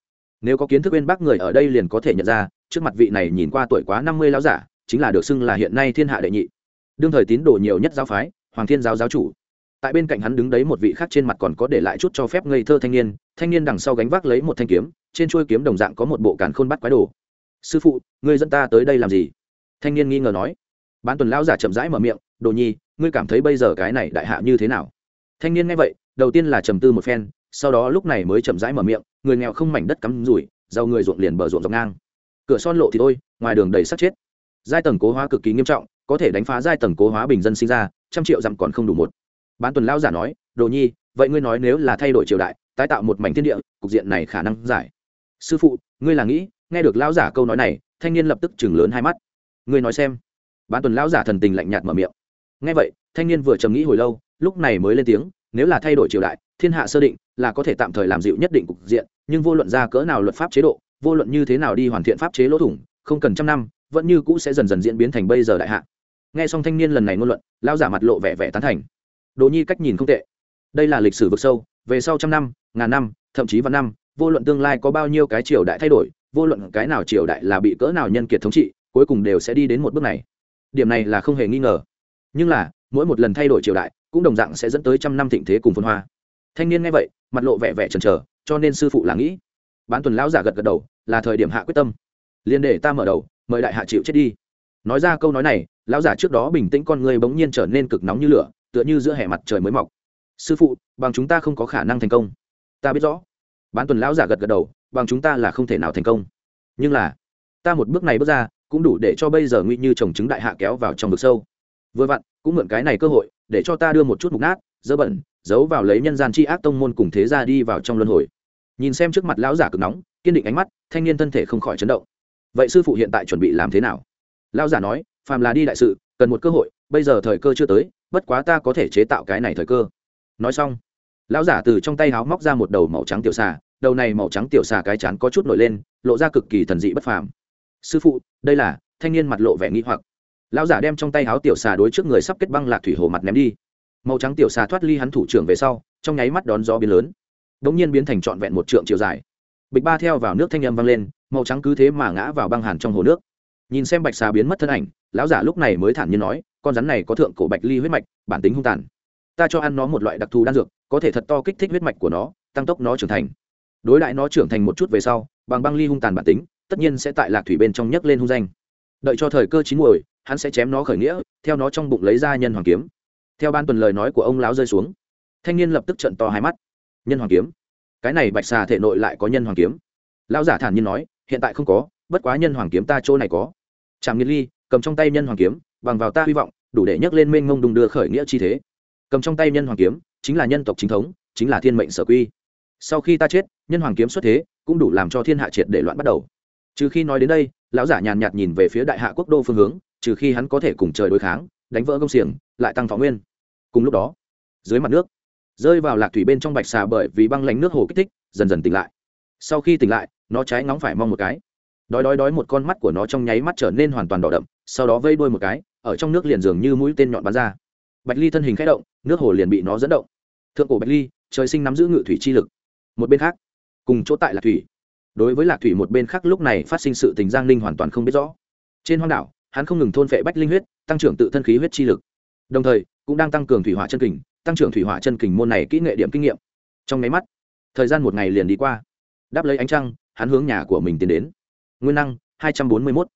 Nếu có kiến thức bên bác người ở đây liền có thể nhận ra, trước mặt vị này nhìn qua tuổi quá năm mươi lão giả, chính là được xưng là hiện nay thiên hạ đệ nhị. Đương thời tín đồ nhiều nhất giáo phái, hoàng thiên giáo giáo chủ. Tại bên cạnh hắn đứng đấy một vị khác trên mặt còn có để lại chút cho phép ngây thơ thanh niên thanh niên đằng sau gánh vác lấy một thanh kiếm, trên chuôi kiếm đồng dạng có một bộ càn khôn bắt quái đồ sư phụ, ngươi dẫn ta tới đây làm gì? Thanh niên nghi ngờ nói. Bán tuần lão giả chậm rãi mở miệng, đồ nhi, ngươi cảm thấy bây giờ cái này đại hạ như thế nào? Thanh niên nghe vậy, đầu tiên là trầm tư một phen, sau đó lúc này mới chậm rãi mở miệng, người nghèo không mảnh đất cắm rủi giàu người ruộng liền bờ ruộng dọc ngang. Cửa son lộ thì thôi, ngoài đường đầy sắt chết. Giai tầng cố hóa cực kỳ nghiêm trọng, có thể đánh phá giai tầng cố hóa bình dân sinh ra, trăm triệu dặm còn không đủ một. Bán tuần lão giả nói, đồ nhi, vậy ngươi nói nếu là thay đổi triều đại, tái tạo một mảnh thiên địa, cục diện này khả năng giải sư phụ, ngươi là nghĩ, nghe được lão giả câu nói này, thanh niên lập tức chừng lớn hai mắt. Ngươi nói xem. Bán tuần lão giả thần tình lạnh nhạt mở miệng. Nghe vậy, thanh niên vừa trầm nghĩ hồi lâu, lúc này mới lên tiếng, nếu là thay đổi triều đại, thiên hạ sơ định, là có thể tạm thời làm dịu nhất định cục diện, nhưng vô luận ra cỡ nào luật pháp chế độ, vô luận như thế nào đi hoàn thiện pháp chế lỗ thủng, không cần trăm năm, vẫn như cũ sẽ dần dần diễn biến thành bây giờ đại hạ. Nghe xong thanh niên lần này ngôn luận lao giả mặt lộ vẻ vẻ tán thành. Đồ nhi cách nhìn không tệ. Đây là lịch sử vực sâu, về sau trăm năm, ngàn năm, thậm chí vạn năm vô luận tương lai có bao nhiêu cái triều đại thay đổi, vô luận cái nào triều đại là bị cỡ nào nhân kiệt thống trị, cuối cùng đều sẽ đi đến một bước này. Điểm này là không hề nghi ngờ. Nhưng là, mỗi một lần thay đổi triều đại, cũng đồng dạng sẽ dẫn tới trăm năm thịnh thế cùng phân hoa. Thanh niên nghe vậy, mặt lộ vẻ vẻ chần trờ cho nên sư phụ là nghĩ. Bán tuần lão giả gật gật đầu, là thời điểm hạ quyết tâm. Liên để ta mở đầu, mời đại hạ chịu chết đi. Nói ra câu nói này, lão giả trước đó bình tĩnh con người bỗng nhiên trở nên cực nóng như lửa, tựa như giữa hè mặt trời mới mọc. Sư phụ, bằng chúng ta không có khả năng thành công. Ta biết rõ bán tuần lão giả gật gật đầu, bằng chúng ta là không thể nào thành công. Nhưng là, ta một bước này bước ra, cũng đủ để cho bây giờ nguy như trồng trứng đại hạ kéo vào trong vực sâu. Vừa vặn, cũng mượn cái này cơ hội, để cho ta đưa một chút mục nát, dơ bẩn, giấu vào lấy nhân gian c h i ác tông môn cùng thế ra đi vào trong luân hồi. Nhìn xem trước mặt lão giả cực nóng, kiên định ánh mắt, thanh niên thân thể không khỏi chấn động. Vậy sư phụ hiện tại chuẩn bị làm thế nào? Lão giả nói, phàm là đi đại sự, cần một cơ hội, bây giờ thời cơ chưa tới, bất quá ta có thể chế tạo cái này thời cơ. Nói xong, lão giả từ trong tay háo móc ra một đầu màu trắng tiểu xà đầu này màu trắng tiểu xà cái chán có chút nổi lên, lộ ra cực kỳ thần dị bất phàm. Sư phụ, đây là, thanh niên mặt lộ vẻ nghi hoặc. Lão giả đem trong tay háo tiểu xà đối trước người sắp kết băng lạc thủy hồ mặt ném đi. Màu trắng tiểu xà thoát ly hắn thủ trưởng về sau, trong nháy mắt đón gió biến lớn. Đ ỗ n g nhiên biến thành trọn vẹn một trượng chiều dài. Bịch ba theo vào nước thanh â m vang lên, màu trắng cứ thế mà ngã vào băng hàn trong hồ nước. Nhìn xem bạch xà biến mất thân ảnh, lão giả lúc này mới thản nhiên nói, con rắn này có thượng cổ bạch ly huyết mạch, bản tính hung tàn. Ta cho ăn nó một loại đặc thù đan dược, có thể thật to kích thích huyết mạch của nó, tăng tốc nó trưởng thành đối đại nó trưởng thành một chút về sau, bằng băng ly hung tàn bản tính, tất nhiên sẽ tại lạc thủy bên trong nhấc lên hung danh. Đợi cho thời cơ chín muồi, hắn sẽ chém nó khởi nghĩa, theo nó trong bụng lấy ra nhân hoàng kiếm. Theo ban tuần lời nói của ông lão rơi xuống, thanh niên lập tức trận to hai mắt. Nhân hoàng kiếm? Cái này bạch xà thể nội lại có nhân hoàng kiếm. Lão giả thản nhiên nói, hiện tại không có, bất quá nhân hoàng kiếm ta chỗ này có. Trạm nghiên ly, cầm trong tay nhân hoàng kiếm, bằng vào ta hy vọng, đủ để nhấc lên mênh mông đùng đưa khởi nghĩa chi thế. Cầm trong tay nhân hoàng kiếm, chính là nhân tộc chính thống, chính là thiên mệnh sở quy. Sau khi ta chết nhân hoàng kiếm xuất thế cũng đủ làm cho thiên hạ triệt để loạn bắt đầu. Trừ khi nói đến đây, lão giả nhàn nhạt nhìn về phía đại hạ quốc đô phương hướng, trừ khi hắn có thể cùng trời đối kháng, đánh vỡ công xiềng, lại tăng thọ nguyên. Cùng lúc đó, dưới mặt nước, rơi vào lạc thủy bên trong bạch xà bởi vì băng lánh nước hồ kích thích, dần dần tỉnh lại. Sau khi tỉnh lại, nó trái ngóng phải mong một cái. Đói đói đói một con mắt của nó trong nháy mắt trở nên hoàn toàn đỏ đậm, sau đó vây đuôi một cái, ở trong nước liền dường như mũi tên nhọn bắn ra. Bạch ly thân hình k h ẽ động, nước hồ liền bị nó dẫn động. Thượng cổ bạch ly, trời sinh nắm giữ ngự thủy chi lực. Một bên khác cùng chỗ tại lạc thủy. Đối với lạc thủy một bên khác lúc này phát sinh sự tình giang ninh hoàn toàn không biết rõ. Trên hoang đảo, hắn không ngừng thôn phệ bách linh huyết, tăng trưởng tự thân khí huyết chi lực. Đồng thời, cũng đang tăng cường thủy hỏa chân kình, tăng trưởng thủy hỏa chân kình môn này kỹ nghệ điểm kinh nghiệm. Trong nháy mắt, thời gian một ngày liền đi qua. Đáp lấy ánh trăng, hắn hướng nhà của mình tiến đến. Nguyên năng, hai trăm bốn mươi mốt.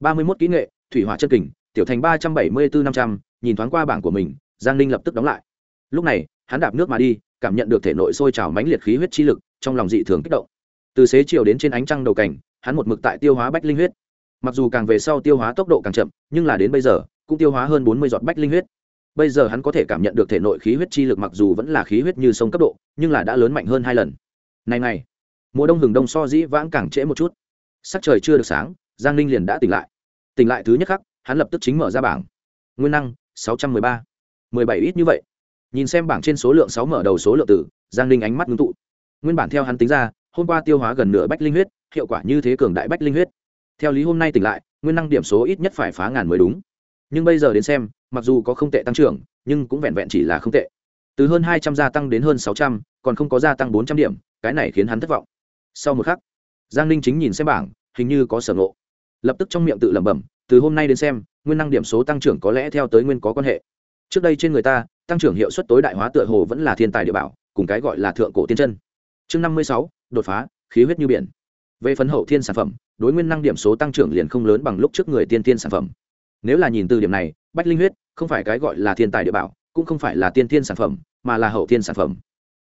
ba mươi mốt kỹ nghệ, thủy hỏa chân kình, tiểu thành ba trăm bảy mươi bốn năm trăm, nhìn thoáng qua bảng của mình, giang ninh lập tức đóng lại. Lúc này, hắn đạp nước mà đi, cảm nhận được thể nội sôi trào mãnh liệt khí huyết chi lực trong lòng dị thường kích động. Từ xế chiều đến trên ánh trăng đầu cảnh, hắn một mực tại tiêu hóa bách linh huyết. Mặc dù càng về sau tiêu hóa tốc độ càng chậm, nhưng là đến bây giờ, cũng tiêu hóa hơn bốn mươi giọt bách linh huyết. Bây giờ hắn có thể cảm nhận được thể nội khí huyết chi lực mặc dù vẫn là khí huyết như sông cấp độ, nhưng là đã lớn mạnh hơn hai lần. Này này, mùa đông hừng đông so dĩ vãng càng trễ một chút. Sắc trời chưa được sáng, giang ninh liền đã tỉnh lại. Tỉnh lại thứ nhất khắc, hắn lập tức chính mở ra bảng. Nguyên năng, sáu trăm mười ba. Mười bảy ít như vậy. Nhìn xem bảng trên số lượng sáu mở đầu số lượng tử, giang ninh ánh mắt ngưng tụ nguyên bản theo hắn tính ra, hôm qua tiêu hóa gần nửa bách linh huyết, hiệu quả như thế cường đại bách linh huyết. Theo lý hôm nay tỉnh lại, nguyên năng điểm số ít nhất phải phá ngàn mới đúng. Nhưng bây giờ đến xem, mặc dù có không tệ tăng trưởng, nhưng cũng vẹn vẹn chỉ là không tệ. Từ hơn hai trăm gia tăng đến hơn sáu trăm, còn không có gia tăng bốn trăm điểm, cái này khiến hắn thất vọng. Sau một khắc, giang ninh chính nhìn xem bảng, hình như có sở ngộ. Lập tức trong miệng tự lẩm bẩm, từ hôm nay đến xem, nguyên năng điểm số tăng trưởng có lẽ theo tới nguyên có quan hệ. Trước đây trên người ta, tăng trưởng hiệu suất tối đại hóa tựa hồ vẫn là thiên tài địa bảo, cùng cái gọi là thượng cổ tiên chân chương năm mươi sáu, đột phá, khí huyết như biển. Về phần hậu thiên sản phẩm, đối nguyên năng điểm số tăng trưởng liền không lớn bằng lúc trước người tiên tiên sản phẩm. Nếu là nhìn từ điểm này, bách linh huyết, không phải cái gọi là thiên tài địa bảo, cũng không phải là tiên tiên sản phẩm, mà là hậu thiên sản phẩm.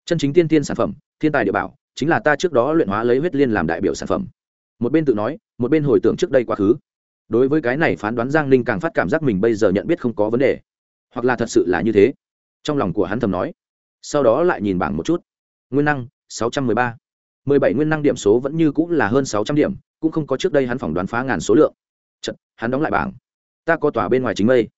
Chân chính tiên tiên sản phẩm, thiên tài địa bảo, chính là ta trước đó luyện hóa lấy huyết liên làm đại biểu sản phẩm. Một bên tự nói, một bên hồi tưởng trước đây quá khứ. Đối với cái này phán đoán giang ninh càng phát cảm giác mình bây giờ nhận biết không có vấn đề. Hoặc là thật sự là như thế. Trong lòng của hắn thầm nói. Sau đó lại nhìn bảng một chút. Nguyên năng sáu trăm mười ba. mười bảy nguyên năng điểm số vẫn như cũng là hơn sáu trăm điểm cũng không có trước đây hắn phỏng đoán phá ngàn số lượng. Chợt, hắn đóng lại bảng. Ta có tòa bên ngoài chính mây.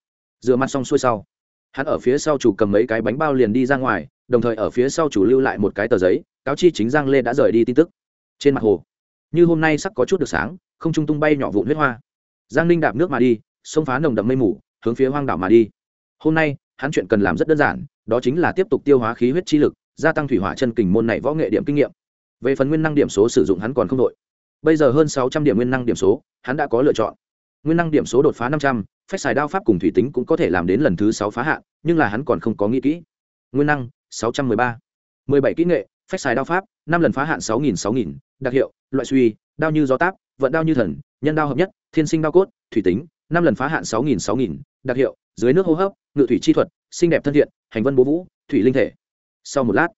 Dựa mặt xong xuôi sau hắn ở phía sau chủ cầm mấy cái bánh bao liền đi ra ngoài đồng thời ở phía sau chủ lưu lại một cái tờ giấy cáo chi chính giang lê đã rời đi tin tức. Trên mặt hồ như hôm nay sắc có chút được sáng không trung tung bay nhỏ vụn huyết hoa. Giang ninh đạp nước mà đi xông phá nồng đậm mây mù hướng phía hoang đảo mà đi. Hôm nay hắn chuyện cần làm rất đơn giản đó chính là tiếp tục tiêu hóa khí huyết chi lực gia tăng thủy hỏa chân kình môn này võ nghệ điểm kinh nghiệm. Về phần nguyên năng điểm số sử dụng hắn còn không đội. Bây giờ hơn sáu trăm điểm nguyên năng điểm số, hắn đã có lựa chọn. Nguyên năng điểm số đột phá năm trăm, phách xài đao pháp cùng thủy tính cũng có thể làm đến lần thứ sáu phá hạn, nhưng là hắn còn không có nghĩ kỹ. Nguyên năng, sáu trăm mười ba. mười bảy kỹ nghệ, phách xài đao pháp, năm lần phá hạn sáu nghìn sáu nghìn, đặc hiệu, loại suy, đao như gió táp, vận đao như thần, nhân đao hợp nhất, thiên sinh đao cốt, thủy tính, năm lần phá hạn sáu nghìn sáu nghìn, đặc hiệu, dưới nước hô hấp, ngự thủy chi thuật, xinh đẹp thân thiện, hành vân bố vũ, thủy linh thể sau một lát,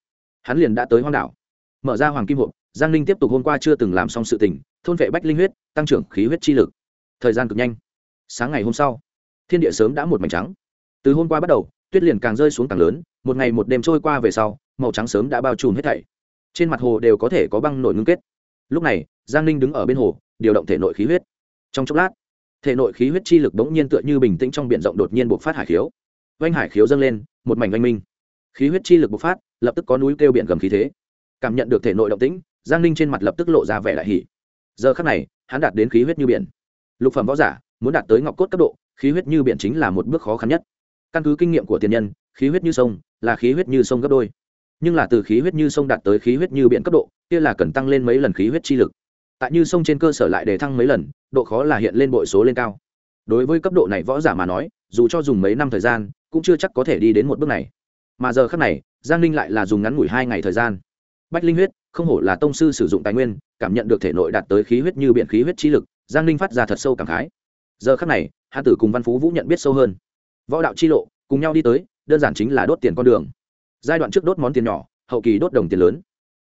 hắn liền đã tới hoang đảo. Mở ra hoàng kim hộp, giang ninh tiếp tục hôm qua chưa từng làm xong sự tình, thôn vệ bách linh huyết, tăng trưởng khí huyết chi lực. Thời gian cực nhanh. Sáng ngày hôm sau, thiên địa sớm đã một mảnh trắng. Từ hôm qua bắt đầu, tuyết liền càng rơi xuống càng lớn, một ngày một đêm trôi qua về sau, màu trắng sớm đã bao trùm hết thảy. Trên mặt hồ đều có thể có băng nổi ngưng kết. Lúc này, giang ninh đứng ở bên hồ, điều động thể nội khí huyết. Trong chốc lát, thể nội khí huyết chi lực bỗng nhiên tựa như bình tĩnh trong b i ể n rộng đột nhiên buộc phát hải khiếu. Oanh hải khiếu dâng lên, một mảnh oanh minh khí huyết chi lực bộc phát, lập tức có núi kêu biển gầm khí thế. Cảm nhận được thể nội động tĩnh, giang ninh trên mặt lập tức lộ ra vẻ đại hỷ giờ khắc này, hắn đạt đến khí huyết như biển. Lục phẩm võ giả, muốn đạt tới ngọc cốt cấp độ, khí huyết như biển chính là một bước khó khăn nhất. Căn cứ kinh nghiệm của tiền nhân, khí huyết như sông là khí huyết như sông gấp đôi. Nhưng là từ khí huyết như sông đạt tới khí huyết như biển cấp độ, kia là cần tăng lên mấy lần khí huyết chi lực. Tại như sông trên cơ sở lại để thăng mấy lần, độ khó là hiện lên bội số lên cao. Đối với cấp độ này võ giả mà nói, dù cho dùng mấy năm thời gian, cũng chưa chắc có thể đi đến một bước này mà giờ khác này, giang ninh lại là dùng ngắn ngủi hai ngày thời gian. Bách linh huyết, không hổ là tông sư sử dụng tài nguyên, cảm nhận được thể nội đạt tới khí huyết như biện khí huyết chi lực, giang ninh phát ra thật sâu cảm khái. Giờ khắc này, hạ tử cùng văn phú vũ nhận biết sâu hơn. Võ đạo chi lộ, cùng nhau đi tới, đơn giản chính là đốt tiền con đường. Giai đoạn trước đốt món tiền nhỏ, hậu kỳ đốt đồng tiền lớn.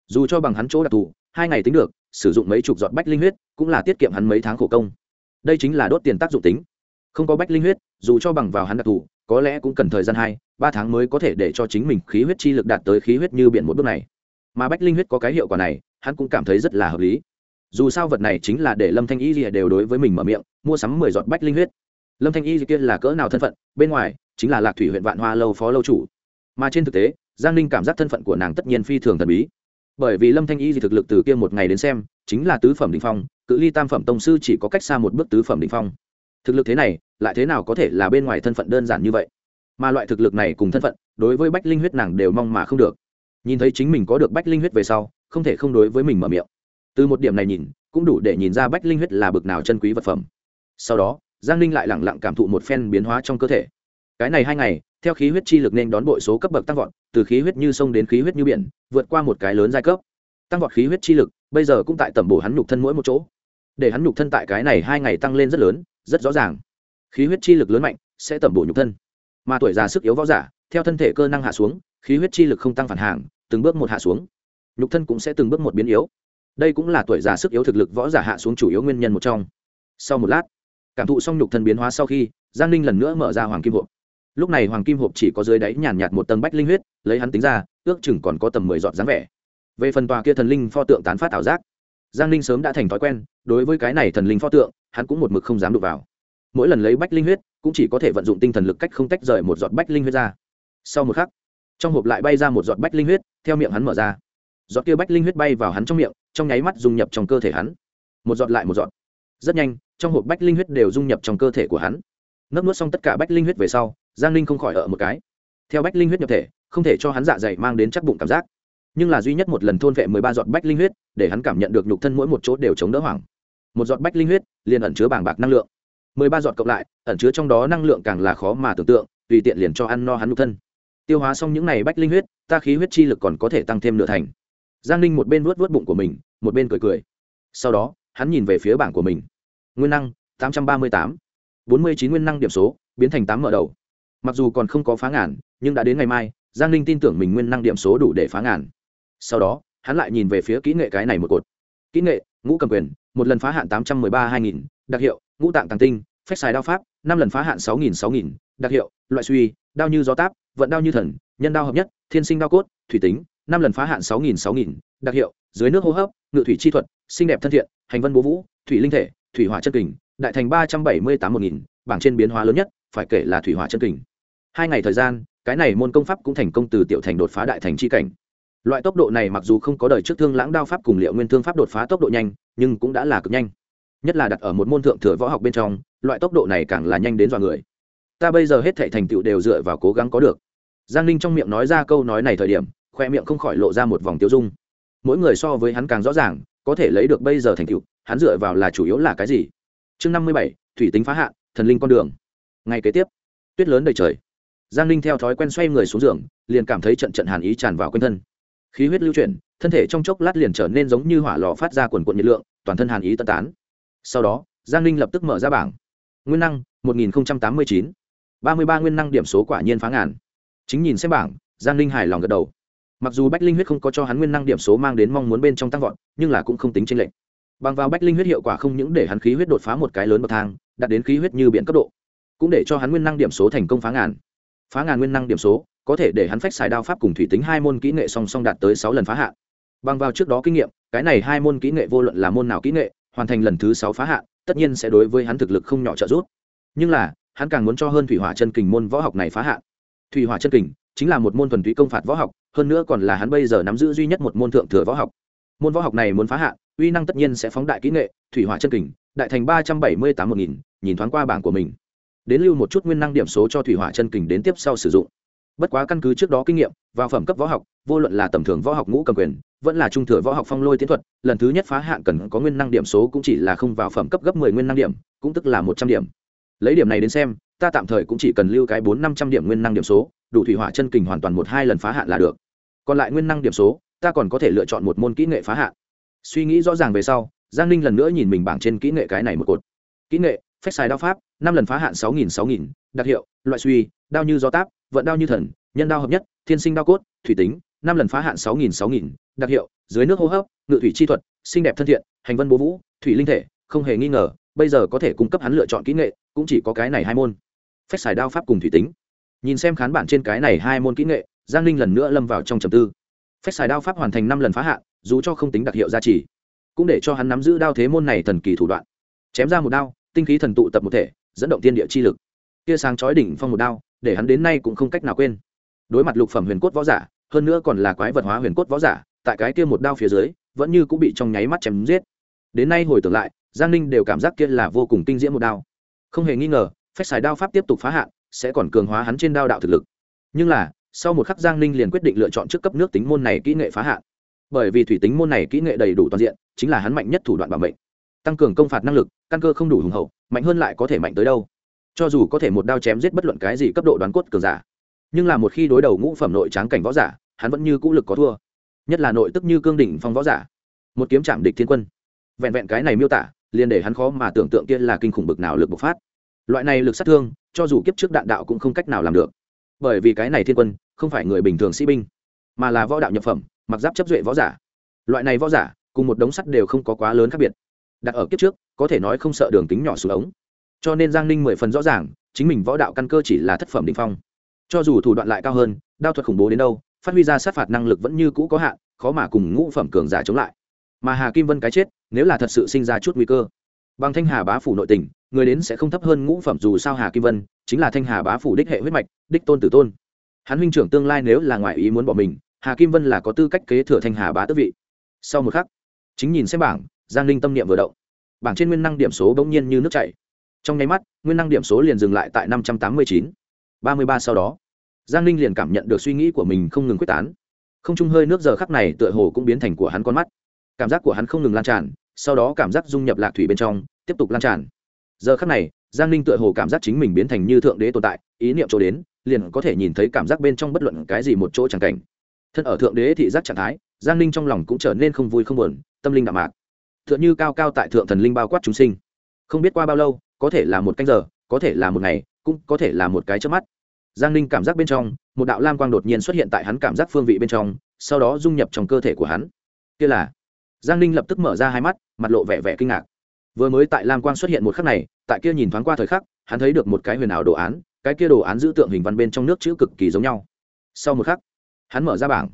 Dù cho bằng hắn chỗ đặc thù, hai ngày tính được, sử dụng mấy chục giọt bách linh huyết, cũng là tiết kiệm hắn mấy tháng khổ công. Đây chính là đốt tiền tác dụng tính. Không có bách linh huyết, dù cho bằng vào hắn đặc thù, có lẽ cũng cần thời gian hai ba tháng mới có thể để cho chính mình khí huyết chi lực đạt tới khí huyết như biển một bước này. Mà bách linh huyết có cái hiệu quả này, hắn cũng cảm thấy rất là hợp lý. Dù sao vật này chính là để lâm thanh y rìa đều đối với mình mở miệng, mua sắm mười giọt bách linh huyết. Lâm thanh y rìa kia là cỡ nào thân phận, bên ngoài, chính là lạc thủy huyện vạn hoa lâu phó lâu chủ. Mà trên thực tế, giang ninh cảm giác thân phận của nàng tất nhiên phi thường thần bí. Bởi vì lâm thanh y thì thực lực từ kia một ngày đến xem, chính là tứ phẩm đình phong, cự ly tam phẩm tông sư chỉ có cách xa một bước tứ phẩm đình phong. Thực lực thế này, lại thế nào có thể là bên ngoài thân phận đơn giản như vậy? Mà loại thực lực này cùng thân phận, đối với bách linh huyết nàng đều mong mà không được. Nhìn thấy chính mình có được bách linh huyết về sau, không thể không đối với mình mở miệng. Từ một điểm này nhìn, cũng đủ để nhìn ra bách linh huyết là bực nào chân quý vật phẩm. Sau đó, giang ninh lại lẳng lặng cảm thụ một phen biến hóa trong cơ thể. Cái này hai ngày, theo khí huyết chi lực nên đón bội số cấp bậc tăng vọt, từ khí huyết như sông đến khí huyết như biển, vượt qua một cái lớn giai cấp. Tăng vọt khí huyết chi lực, bây giờ cũng tại tẩm bổ hắn nhục thân mỗi một chỗ. Để hắn nhục thân tại cái này hai ngày tăng lên rất lớn, rất rõ ràng. Khí huyết chi lực lớn mạnh, sẽ tẩm bổ nhục thân mà tuổi già sức yếu võ giả, theo thân thể cơ năng hạ xuống, khí huyết chi lực không tăng phản hàng, từng bước một hạ xuống. Nhục thân cũng sẽ từng bước một biến yếu. Đây cũng là tuổi già sức yếu thực lực võ giả hạ xuống chủ yếu nguyên nhân một trong. Sau một lát, cảm thụ xong nhục thân biến hóa sau khi, giang ninh lần nữa mở ra hoàng kim hộp. Lúc này hoàng kim hộp chỉ có dưới đáy nhàn nhạt một tầng bách linh huyết, lấy hắn tính ra, ước chừng còn có tầm mười giọt dáng vẻ. Về phần tòa kia thần linh pho tượng tán phát ảo giác, giang ninh sớm đã thành thói quen, đối với cái này thần linh pho tượng, hắn cũng một mực không dám đụng vào. Mỗi lần lấy bách linh huyết cũng chỉ có thể vận dụng tinh thần lực cách không tách rời một giọt bách linh huyết ra. Sau một khắc, trong hộp lại bay ra một giọt bách linh huyết, theo miệng hắn mở ra. Giọt kia bách linh huyết bay vào hắn trong miệng, trong nháy mắt dung nhập trong cơ thể hắn. Một giọt lại một giọt. Rất nhanh, trong hộp bách linh huyết đều dung nhập trong cơ thể của hắn. Nấp nuốt xong tất cả bách linh huyết về sau, giang linh không khỏi ở một cái. Theo bách linh huyết nhập thể, không thể cho hắn dạ dày mang đến chắc bụng cảm giác. Nhưng là duy nhất một lần thôn vệ mười ba giọt bách linh huyết, để hắn cảm nhận được nhục thân mỗi một chỗ đều chống đỡ hoảng. Một giọt bách linh huyết liền ẩn chứa bảng bạc năng lượng mười ba giọt cộng lại, ẩn chứa trong đó năng lượng càng là khó mà tưởng tượng, tùy tiện liền cho ăn no hắn nhục thân. Tiêu hóa xong những n à y bách linh huyết, ta khí huyết chi lực còn có thể tăng thêm nửa thành. Giang ninh một bên vuốt vuốt bụng của mình, một bên cười cười. Sau đó, hắn nhìn về phía bảng của mình. Nguyên năng, tám trăm ba mươi tám. Bốn mươi chín nguyên năng điểm số, biến thành tám mở đầu. Mặc dù còn không có phá ngàn, nhưng đã đến ngày mai, giang ninh tin tưởng mình nguyên năng điểm số đủ để phá ngàn. Sau đó, hắn lại nhìn về phía kỹ nghệ cái này một cột. Kỹ nghệ, ngũ cầm quyền, một lần phá hạn tám trăm m ư ơ i ba hai nghìn, đặc hiệu ngũ tạng tàng tinh, phách xài đao pháp, năm lần phá hạn sáu nghìn sáu nghìn, đặc hiệu, loại suy, đao như gió táp, vận đao như thần, nhân đao hợp nhất, thiên sinh đao cốt, thủy tính, năm lần phá hạn sáu nghìn sáu nghìn, đặc hiệu, dưới nước hô hấp, ngự thủy chi thuật, xinh đẹp thân thiện, hành vân bố vũ, thủy linh thể, thủy hỏa chân kình, đại thành ba trăm bảy mươi tám một nghìn, bảng trên biến hóa lớn nhất, phải kể là thủy hỏa chân kình. Hai ngày thời gian, cái này môn công pháp cũng thành công từ tiểu thành đột phá đại thành chi cảnh. Loại tốc độ này mặc dù không có đời trước thương lãng đao pháp cùng liệu nguyên thương pháp đột phá tốc độ nhanh, nhưng cũng đã là cực nhanh nhất là đặt ở một môn thượng thừa võ học bên trong, loại tốc độ này càng là nhanh đến dọa người. Ta bây giờ hết thệ thành tựu đều dựa vào cố gắng có được. Giang ninh trong miệng nói ra câu nói này thời điểm, khoe miệng không khỏi lộ ra một vòng tiêu dung. Mỗi người so với hắn càng rõ ràng, có thể lấy được bây giờ thành tựu, hắn dựa vào là chủ yếu là cái gì? Chương năm mươi bảy, thủy tính phá hạn thần linh con đường. Ngày kế tiếp, tuyết lớn đầy trời. Giang ninh theo thói quen xoay người xuống giường, liền cảm thấy trận trận hàn ý tràn vào quanh thân. Khí huyết lưu chuyển, thân thể trong chốc lát liền trở nên giống như hỏa lò phát ra quần quận nhiệt lượng, toàn thân hàn ý tân tán sau đó, giang ninh lập tức mở ra bảng. Nguyên năng, một nghìn tám mươi chín. ba mươi ba nguyên năng điểm số quả nhiên phá ngàn. Chính nhìn xem bảng, giang ninh hài lòng gật đầu. Mặc dù bách linh huyết không có cho hắn nguyên năng điểm số mang đến mong muốn bên trong tăng vọt, nhưng là cũng không tính tranh lệch. Bằng vào bách linh huyết hiệu quả không những để hắn khí huyết đột phá một cái lớn bậc thang, đạt đến khí huyết như biển cấp độ, cũng để cho hắn nguyên năng điểm số thành công phá ngàn. Phá ngàn nguyên năng điểm số, có thể để hắn phách xài đao pháp cùng thủy tính hai môn kỹ nghệ song song đạt tới sáu lần phá hạn. Bằng vào trước đó kinh nghiệm, cái này hai môn kỹ nghệ vô luận là môn nào kỹ nghệ hoàn thành lần thứ sáu phá hạn, tất nhiên sẽ đối với hắn thực lực không nhỏ trợ giúp. Nhưng là, hắn càng muốn cho hơn thủy hỏa chân kình môn võ học này phá hạn. Thủy hỏa chân kình chính là một môn thuần túy công phạt võ học, hơn nữa còn là hắn bây giờ nắm giữ duy nhất một môn thượng thừa võ học. Môn võ học này muốn phá hạn, uy năng tất nhiên sẽ phóng đại kỹ nghệ, thủy hỏa chân kình, đại thành ba trăm bảy mươi tám một nghìn, nhìn thoáng qua bảng của mình. Đến lưu một chút nguyên năng điểm số cho thủy hỏa chân kình đến tiếp sau sử dụng bất quá căn cứ trước đó kinh nghiệm, vào phẩm cấp võ học, vô luận là tầm thường võ học ngũ cầm quyền, vẫn là trung thừa võ học phong lôi tiến thuật, lần thứ nhất phá hạn cần có nguyên năng điểm số cũng chỉ là không vào phẩm cấp gấp mười nguyên năng điểm, cũng tức là một trăm điểm. Lấy điểm này đến xem, ta tạm thời cũng chỉ cần lưu cái bốn năm trăm điểm nguyên năng điểm số, đủ thủy hỏa chân kình hoàn toàn một hai lần phá hạn là được. Còn lại nguyên năng điểm số, ta còn có thể lựa chọn một môn kỹ nghệ phá hạn. Suy nghĩ rõ ràng về sau, giang ninh lần nữa nhìn mình bảng trên kỹ nghệ cái này một cột. Kỹ nghệ phép xài đao pháp, năm lần phá hạn sáu nghìn sáu nghìn, đặc hiệu, loại suy, đao như gió táp vận đao như thần, nhân đao hợp nhất, thiên sinh đao cốt, thủy tính, năm lần phá hạn sáu nghìn sáu nghìn, đặc hiệu, dưới nước hô hấp, ngự thủy chi thuật, xinh đẹp thân thiện, hành vân bố vũ, thủy linh thể, không hề nghi ngờ, bây giờ có thể cung cấp hắn lựa chọn kỹ nghệ, cũng chỉ có cái này hai môn. Phép xài đao pháp cùng thủy tính. Nhìn xem khán bản trên cái này hai môn kỹ nghệ, giang ninh lần nữa lâm vào trong trầm tư. Phép xài đao pháp hoàn thành năm lần phá hạn, dù cho không tính đặc hiệu gia trì, cũng để cho hắn nắm giữ đao thế môn này thần kỳ thủ đoạn. Chém ra một đao, tinh khí thần tụ tập một thể, dẫn động tiên địa chi lực. Kia sáng chói đỉnh phong một đao để hắn đến nay cũng không cách nào quên. Đối mặt lục phẩm huyền cốt võ giả, hơn nữa còn là quái vật hóa huyền cốt võ giả, tại cái kia một đao phía dưới, vẫn như cũng bị trong nháy mắt chém giết. Đến nay hồi tưởng lại, giang ninh đều cảm giác kia là vô cùng tinh diễm một đao. Không hề nghi ngờ phép xài đao pháp tiếp tục phá hạn, sẽ còn cường hóa hắn trên đao đạo thực lực. Nhưng là, sau một khắc giang ninh liền quyết định lựa chọn trước cấp nước tính môn này kỹ nghệ phá hạn. Bởi vì thủy tính môn này kỹ nghệ đầy đủ toàn diện, chính là hắn mạnh nhất thủ đoạn bảo mệnh. Tăng cường công phạt năng lực, căn cơ không đủ hùng hậu, mạnh hơn lại có thể mạnh tới đâu cho dù có thể một đao chém giết bất luận cái gì cấp độ đoán cốt cường giả, nhưng là một khi đối đầu ngũ phẩm nội tráng cảnh võ giả, hắn vẫn như cũ lực có thua. Nhất là nội tức như cương đỉnh phong võ giả. Một kiếm chạm địch thiên quân. Vẹn vẹn cái này miêu tả, liền để hắn khó mà tưởng tượng kia là kinh khủng bực nào lực bộc phát. Loại này lực sát thương, cho dù kiếp trước đạn đạo cũng không cách nào làm được. Bởi vì cái này thiên quân, không phải người bình thường sĩ binh, mà là võ đạo nhập phẩm, mặc giáp chấp duệ võ giả. Loại này võ giả, cùng một đống sắt đều không có quá lớn khác biệt. Đặt ở kiếp trước, có thể nói không sợ đường kính nhỏ xuống ống cho nên giang ninh mười phần rõ ràng, chính mình võ đạo căn cơ chỉ là thất phẩm định phong. Cho dù thủ đoạn lại cao hơn, đao thuật khủng bố đến đâu, phát huy ra sát phạt năng lực vẫn như cũ có hạn, khó mà cùng ngũ phẩm cường giả chống lại. Mà hà kim vân cái chết, nếu là thật sự sinh ra chút nguy cơ. Bằng thanh hà bá phủ nội tình, người đến sẽ không thấp hơn ngũ phẩm dù sao hà kim vân chính là thanh hà bá phủ đích hệ huyết mạch, đích tôn tử tôn. Hắn huynh trưởng tương lai nếu là ngoại ý muốn bỏ mình, hà kim vân là có tư cách kế thừa thanh hà bá tước vị. Sau một khắc, chính nhìn xem bảng, giang linh tâm niệm vừa động. Bảng trên nguyên năng điểm số bỗng nhiên như nước chảy trong nháy mắt, nguyên năng điểm số liền dừng lại tại năm trăm tám mươi chín. Ba mươi ba sau đó, giang ninh liền cảm nhận được suy nghĩ của mình không ngừng quyết tán. Không chung hơi nước giờ khắc này tựa hồ cũng biến thành của hắn con mắt. Cảm giác của hắn không ngừng lan tràn, sau đó cảm giác dung nhập lạc thủy bên trong, tiếp tục lan tràn. Giờ khắc này, giang ninh tựa hồ cảm giác chính mình biến thành như thượng đế tồn tại, ý niệm chỗ đến, liền có thể nhìn thấy cảm giác bên trong bất luận cái gì một chỗ chẳng cảnh. Thân ở thượng đế thị giác trạng thái, giang ninh trong lòng cũng trở nên không vui không buồn, tâm linh đạm mạc. T h ư ợ n h ư cao cao tại thượng thần linh bao quát chúng sinh. Không biết qua bao lâu có thể là một canh giờ, có thể là một ngày, cũng có thể là một cái trước mắt. Giang ninh cảm giác bên trong, một đạo lam quang đột nhiên xuất hiện tại hắn cảm giác phương vị bên trong, sau đó dung nhập trong cơ thể của hắn. Kia là, giang ninh lập tức mở ra hai mắt, mặt lộ vẻ vẻ kinh ngạc. Vừa mới tại lam quang xuất hiện một khắc này, tại kia nhìn thoáng qua thời khắc, hắn thấy được một cái huyền ảo đồ án, cái kia đồ án giữ tượng hình văn bên trong nước chữ cực kỳ giống nhau. Sau một khắc, hắn mở ra bảng.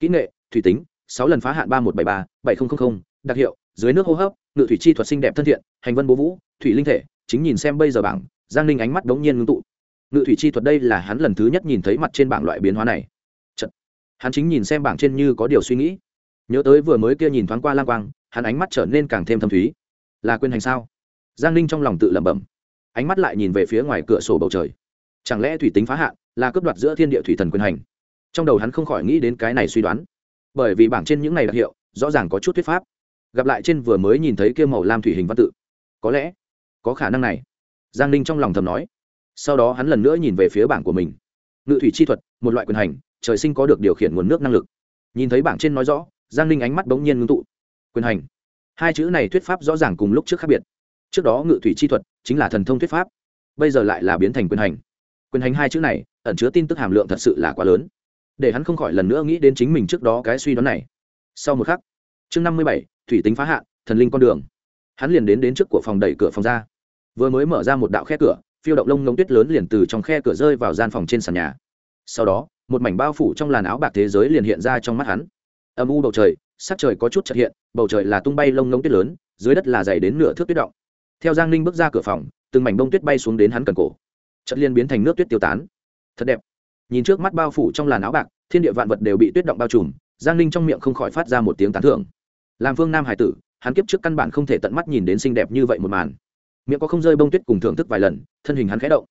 Kỹ nghệ, thủy tính, sáu lần phá hạn ba một bảy ba, bảy nghìn đặc hiệu, dưới nước hô hấp, ngự thủy chi thuật sinh đẹp thân thiện, hành vân bố vũ, thủy linh thể chính nhìn xem bây giờ bảng, giang ninh ánh mắt đống nhiên ngưng tụ. Ngự thủy chi thuật đây là hắn lần thứ nhất nhìn thấy mặt trên bảng loại biến hóa này. Chật. hắn chính nhìn xem bảng trên như có điều suy nghĩ. Nhớ tới vừa mới kia nhìn thoáng qua lang quang, hắn ánh mắt trở nên càng thêm thâm thúy. Là quyền hành sao? Giang ninh trong lòng tự lẩm bẩm, ánh mắt lại nhìn về phía ngoài cửa sổ bầu trời. Chẳng lẽ thủy tính phá hạn, là cướp đoạt giữa thiên địa thủy thần quyền hành? Trong đầu hắn không khỏi nghĩ đến cái này suy đoán. Bởi vì bảng trên những này đặc hiệu, rõ ràng có chút thuyết pháp. Gặp lại trên vừa mới nhìn thấy kia màu lam thủy hình văn tự, có lẽ có khả năng này. Giang ninh trong lòng thầm nói. Sau đó hắn lần nữa nhìn về phía bảng của mình. Ngự thủy chi thuật, một loại quyền hành, trời sinh có được điều khiển nguồn nước năng lực. Nhìn thấy bảng trên nói rõ, giang ninh ánh mắt bỗng nhiên ngưng tụ. Quyền hành. Hai chữ này thuyết pháp rõ ràng cùng lúc trước khác biệt. Trước đó ngự thủy chi thuật chính là thần thông thuyết pháp, bây giờ lại là biến thành quyền hành. Quyền hành hai chữ này ẩn chứa tin tức hàm lượng thật sự là quá lớn. Để hắn không khỏi lần nữa nghĩ đến chính mình trước đó cái suy đoán này. Sau một khắc, chương năm mươi bảy, thủy tính phá hạn, thần linh con đường. Hắn liền đến đến trước của phòng đẩy cửa phòng ra vừa mới mở ra một đạo khe cửa, phiêu động lông ngông tuyết lớn liền từ trong khe cửa rơi vào gian phòng trên sàn nhà. Sau đó, một mảnh bao phủ trong làn áo bạc thế giới liền hiện ra trong mắt hắn. Âm u bầu trời, sắc trời có chút chợt hiện, bầu trời là tung bay lông ngông tuyết lớn, dưới đất là dày đến nửa thước tuyết động. Theo giang ninh bước ra cửa phòng, từng mảnh bông tuyết bay xuống đến hắn cần cổ. Chất liên biến thành nước tuyết tiêu tán. Thật đẹp. Nhìn trước mắt bao phủ trong làn áo bạc, thiên địa vạn vật đều bị tuyết động bao trùm, giang ninh trong miệng không khỏi phát ra một tiếng tán thưởng. Làm phương nam hải tử, hắn kiếp trước căn bản không thể tận mắt nhìn đến xinh đẹp như vậy một màn miệng có không rơi bông tuyết cùng thưởng thức vài lần, thân hình hắn khẽ động.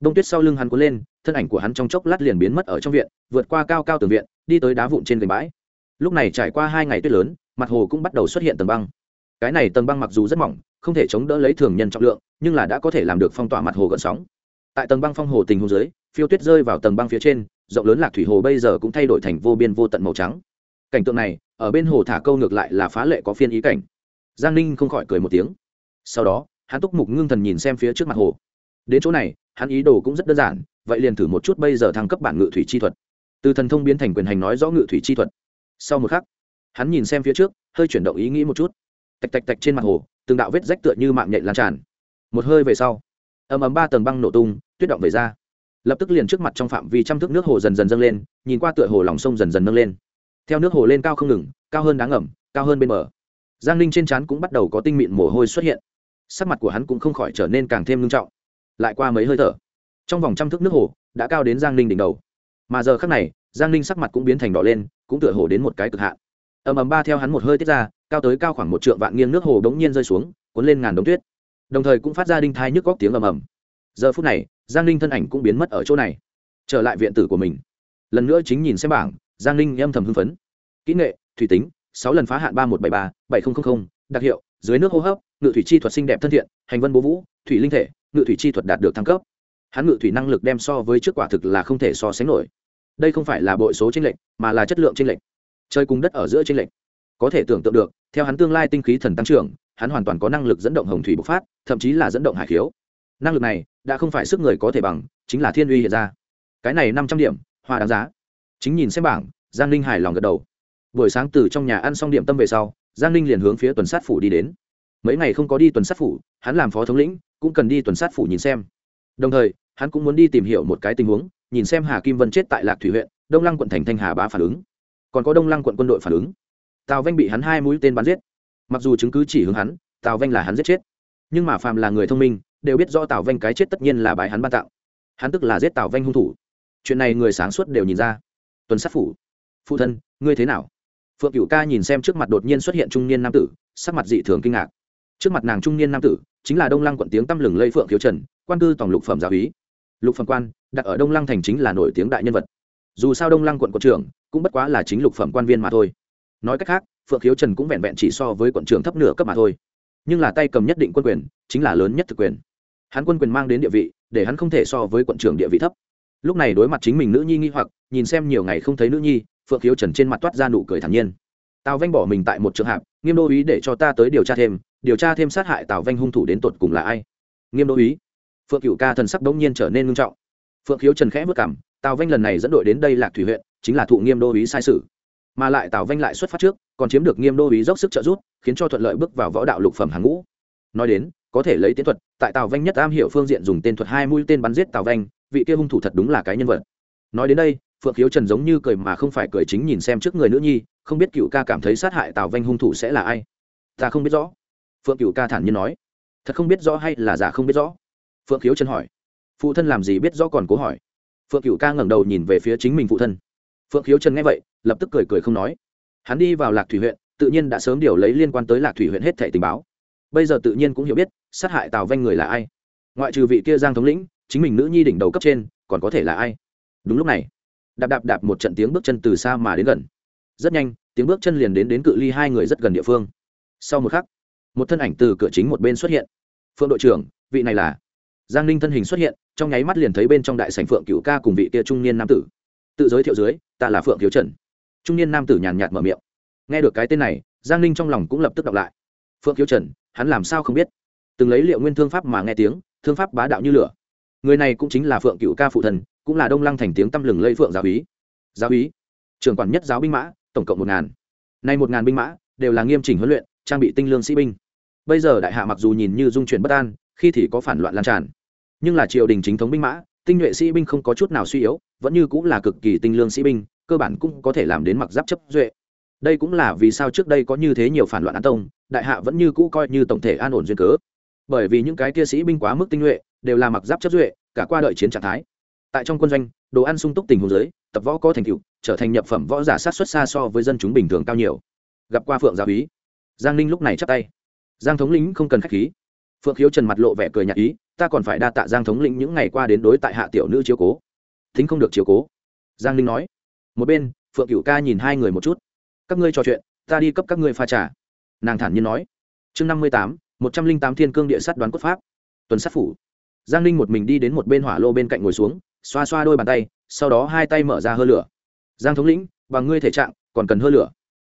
Bông tuyết sau lưng hắn cuốn lên, thân ảnh của hắn trong chốc lát liền biến mất ở trong viện, vượt qua cao cao tường viện, đi tới đá vụn trên gành bãi. Lúc này trải qua hai ngày tuyết lớn, mặt hồ cũng bắt đầu xuất hiện tầng băng. Cái này tầng băng mặc dù rất mỏng, không thể chống đỡ lấy thường nhân trọng lượng, nhưng là đã có thể làm được phong tỏa mặt hồ gần sóng. Tại tầng băng phong hồ tình hồ dưới, phiêu tuyết rơi vào tầng băng phía trên, rộng lớn lạc thủy hồ bây giờ cũng thay đổi thành vô biên vô tận màu trắng. Cảnh tượng này, ở bên hồ thả câu ngược lại là phá lệ có phiên ý cảnh. Giang ninh không khỏi cười một tiếng. Sau đó hắn túc mục ngưng thần nhìn xem phía trước mặt hồ. Đến chỗ này, hắn ý đồ cũng rất đơn giản, vậy liền thử một chút bây giờ thăng cấp bản ngự thủy chi thuật. Từ thần thông biến thành quyền hành nói rõ ngự thủy chi thuật. Sau một khắc, hắn nhìn xem phía trước, hơi chuyển động ý nghĩ một chút. Tạch tạch tạch trên mặt hồ, từng đạo vết rách tựa như mạng nhện lan tràn. Một hơi về sau, ầm ầm ba tầng băng nổ tung, tuyết động về ra. Lập tức liền trước mặt trong phạm vi trăm thước nước hồ dần dần dâng lên, nhìn qua tựa hồ lòng sông dần dần nâng lên. Theo nước hồ lên cao không ngừng, cao hơn đáng ẩm cao hơn bên bờ. Giang ninh trên trán cũng bắt đầu có tinh mịn mồ hôi xuất hiện sắc mặt của hắn cũng không khỏi trở nên càng thêm nghiêm trọng. Lại qua mấy hơi thở, trong vòng trăm thước nước hồ đã cao đến giang ninh đỉnh đầu. Mà giờ khắc này, giang ninh sắc mặt cũng biến thành đỏ lên, cũng tựa hồ đến một cái cực hạn. Ầm ầm ba theo hắn một hơi tiết ra, cao tới cao khoảng một trượng vạn nghiêng nước hồ đống nhiên rơi xuống, cuốn lên ngàn đống tuyết. Đồng thời cũng phát ra đinh thai nhức góc tiếng ầm ầm. Giờ phút này, giang ninh thân ảnh cũng biến mất ở chỗ này. Trở lại viện tử của mình. Lần nữa chính nhìn xem bảng, giang ninh âm thầm hưng phấn. Kỹ nghệ, thủy tính, sáu lần phá hạn ba một bảy ba, bảy nghìn đặc hiệu, dưới nước hô hấp ngự thủy chi thuật xinh đẹp thân thiện, hành vân bố vũ, thủy linh thể, ngự thủy chi thuật đạt được thăng cấp. Hắn ngự thủy năng lực đem so với trước quả thực là không thể so sánh nổi. Đây không phải là bội số tranh lệch, mà là chất lượng tranh lệch. Chơi cùng đất ở giữa tranh lệch. Có thể tưởng tượng được, theo hắn tương lai tinh khí thần tăng trưởng, hắn hoàn toàn có năng lực dẫn động hồng thủy bộc phát, thậm chí là dẫn động hải khiếu. Năng lực này, đã không phải sức người có thể bằng, chính là thiên uy hiện ra. Cái này năm trăm điểm, hoa đáng giá. Chính nhìn xem bảng, giang ninh hài lòng gật đầu. Buổi sáng từ trong nhà ăn xong điểm tâm về sau, giang ninh liền hướng phía tuần sát phủ đi đến mấy ngày không có đi tuần sát phủ, hắn làm phó thống lĩnh, cũng cần đi tuần sát phủ nhìn xem. Đồng thời, hắn cũng muốn đi tìm hiểu một cái tình huống, nhìn xem hà kim vân chết tại lạc thủy huyện, đông lăng quận thành thanh hà bá phản ứng. Còn có đông lăng quận quân đội phản ứng. Tào vanh bị hắn hai mũi tên bắn giết. Mặc dù chứng cứ chỉ hướng hắn, tào vanh là hắn giết chết. Nhưng mà phàm là người thông minh, đều biết do tào vanh cái chết tất nhiên là bài hắn ban tạo hắn tức là giết tào vanh hung thủ. Chuyện này người sáng suốt đều nhìn ra. Tuần sát phủ. Phụ thân, ngươi thế nào? Phượng cựu ca nhìn xem trước mặt đột nhiên xuất hiện trung niên nam tử, sắc mặt dị thường kinh ngạc trước mặt nàng trung niên nam tử, chính là đông lăng quận tiếng tăm lừng lây phượng khiếu trần, quan cư tổng lục phẩm giáo úy lục phẩm quan, đặt ở đông lăng thành chính là nổi tiếng đại nhân vật. Dù sao đông lăng quận quận trưởng, cũng bất quá là chính lục phẩm quan viên mà thôi. Nói cách khác, phượng khiếu trần cũng vẹn vẹn chỉ so với quận trưởng thấp nửa cấp mà thôi. Nhưng là tay cầm nhất định quân quyền, chính là lớn nhất thực quyền. Hắn quân quyền mang đến địa vị, để hắn không thể so với quận trưởng địa vị thấp. Lúc này đối mặt chính mình nữ nhi nghi hoặc, nhìn xem nhiều ngày không thấy nữ nhi, phượng khiếu trần trên mặt toát ra nụ cười thản nhiên. Tào vanh bỏ mình tại một trường hạp, nghiêm đô ý để cho ta tới điều tra thêm điều tra thêm sát hại tào vanh hung thủ đến tột cùng là ai nghiêm đô ý phượng cựu ca thần sắc đống nhiên trở nên ngưng trọng phượng khiếu trần khẽ vất cảm tào vanh lần này dẫn đội đến đây lạc thủy huyện chính là thụ nghiêm đô ý sai sự mà lại tào vanh lại xuất phát trước còn chiếm được nghiêm đô ý dốc sức trợ giúp khiến cho thuận lợi bước vào võ đạo lục phẩm hàng ngũ nói đến có thể lấy tiến thuật tại tào vanh nhất am hiểu phương diện dùng tên thuật hai mũi tên bắn giết tào vanh vị kia hung thủ thật đúng là cái nhân vật nói đến đây phượng khiếu trần giống như cười mà không phải cười chính nhìn xem trước người nữ nhi không biết cựu ca cảm thấy sát hại tào vanh hung thủ sẽ là ai ta không biết rõ phượng cựu ca thản nhiên nói, thật không biết rõ hay là giả không biết rõ? Phượng khiếu trần hỏi, phụ thân làm gì biết rõ còn cố hỏi? Phượng cựu ca ngẩng đầu nhìn về phía chính mình phụ thân. Phượng khiếu trần nghe vậy, lập tức cười cười không nói. Hắn đi vào lạc thủy huyện, tự nhiên đã sớm điều lấy liên quan tới lạc thủy huyện hết thẻ tình báo. Bây giờ tự nhiên cũng hiểu biết, sát hại tào vanh người là ai. Ngoại trừ vị kia giang thống lĩnh, chính mình nữ nhi đỉnh đầu cấp trên, còn có thể là ai? Đúng lúc này, đạp đạp đạp một trận tiếng bước chân từ xa mà đến gần. Rất nhanh, tiếng bước chân liền đến đến cự ly hai người rất gần địa phương. Sau một khắc một thân ảnh từ cửa chính một bên xuất hiện. Phượng đội trưởng, vị này là? Giang ninh thân hình xuất hiện, trong nháy mắt liền thấy bên trong đại sảnh phượng cựu ca cùng vị kia trung niên nam tử. Tự giới thiệu dưới, ta là phượng thiếu trần. Trung niên nam tử nhàn nhạt mở miệng. Nghe được cái tên này, giang ninh trong lòng cũng lập tức đọc lại. Phượng thiếu trần, hắn làm sao không biết? Từng lấy liệu nguyên thương pháp mà nghe tiếng, thương pháp bá đạo như lửa. Người này cũng chính là phượng cựu ca phụ thần, cũng là đông lăng thành tiếng tăm lừng lây phượng giáo úy. Giáo úy, trưởng quản nhất giáo binh mã, tổng cộng một ngàn. Nay một ngàn binh mã, đều là nghiêm chỉnh huấn luyện trang bị tinh lương sĩ binh. Bây giờ đại hạ mặc dù nhìn như dung chuyển bất an, khi thì có phản loạn lan tràn. Nhưng là triều đình chính thống binh mã, tinh nhuệ sĩ binh không có chút nào suy yếu, vẫn như cũng là cực kỳ tinh lương sĩ binh, cơ bản cũng có thể làm đến mặc giáp chấp duệ. Đây cũng là vì sao trước đây có như thế nhiều phản loạn an tông, đại hạ vẫn như cũ coi như tổng thể an ổn duyên cớ. Bởi vì những cái kia sĩ binh quá mức tinh nhuệ, đều là mặc giáp chấp duệ, cả qua đợi chiến trạng thái. Tại trong quân doanh, đồ ăn sung túc tình huống giới tập võ có thành tựu, trở thành nhập phẩm võ giả sát xuất xa so với dân chúng bình thường cao nhiều. Gặp qua phượng gia úy giang ninh lúc này chắp tay. Giang thống lĩnh không cần k h á c h khí. Phượng khiếu trần mặt lộ vẻ cười nhạt ý, ta còn phải đa tạ giang thống lĩnh những ngày qua đến đối tại hạ tiểu nữ chiếu cố. Thính không được chiếu cố. Giang ninh nói. Một bên, phượng cựu ca nhìn hai người một chút. Các ngươi trò chuyện, ta đi cấp các ngươi pha trà. Nàng thản nhiên nói. Chương năm mươi tám, một trăm linh tám thiên cương địa sát đoán cốt pháp. Tuần sát phủ. Giang ninh một mình đi đến một bên hỏa lô bên cạnh ngồi xuống, xoa xoa đôi bàn tay, sau đó hai tay mở ra hơ lửa. Giang thống lĩnh, bằng ngươi thể trạng, còn cần hơ lửa.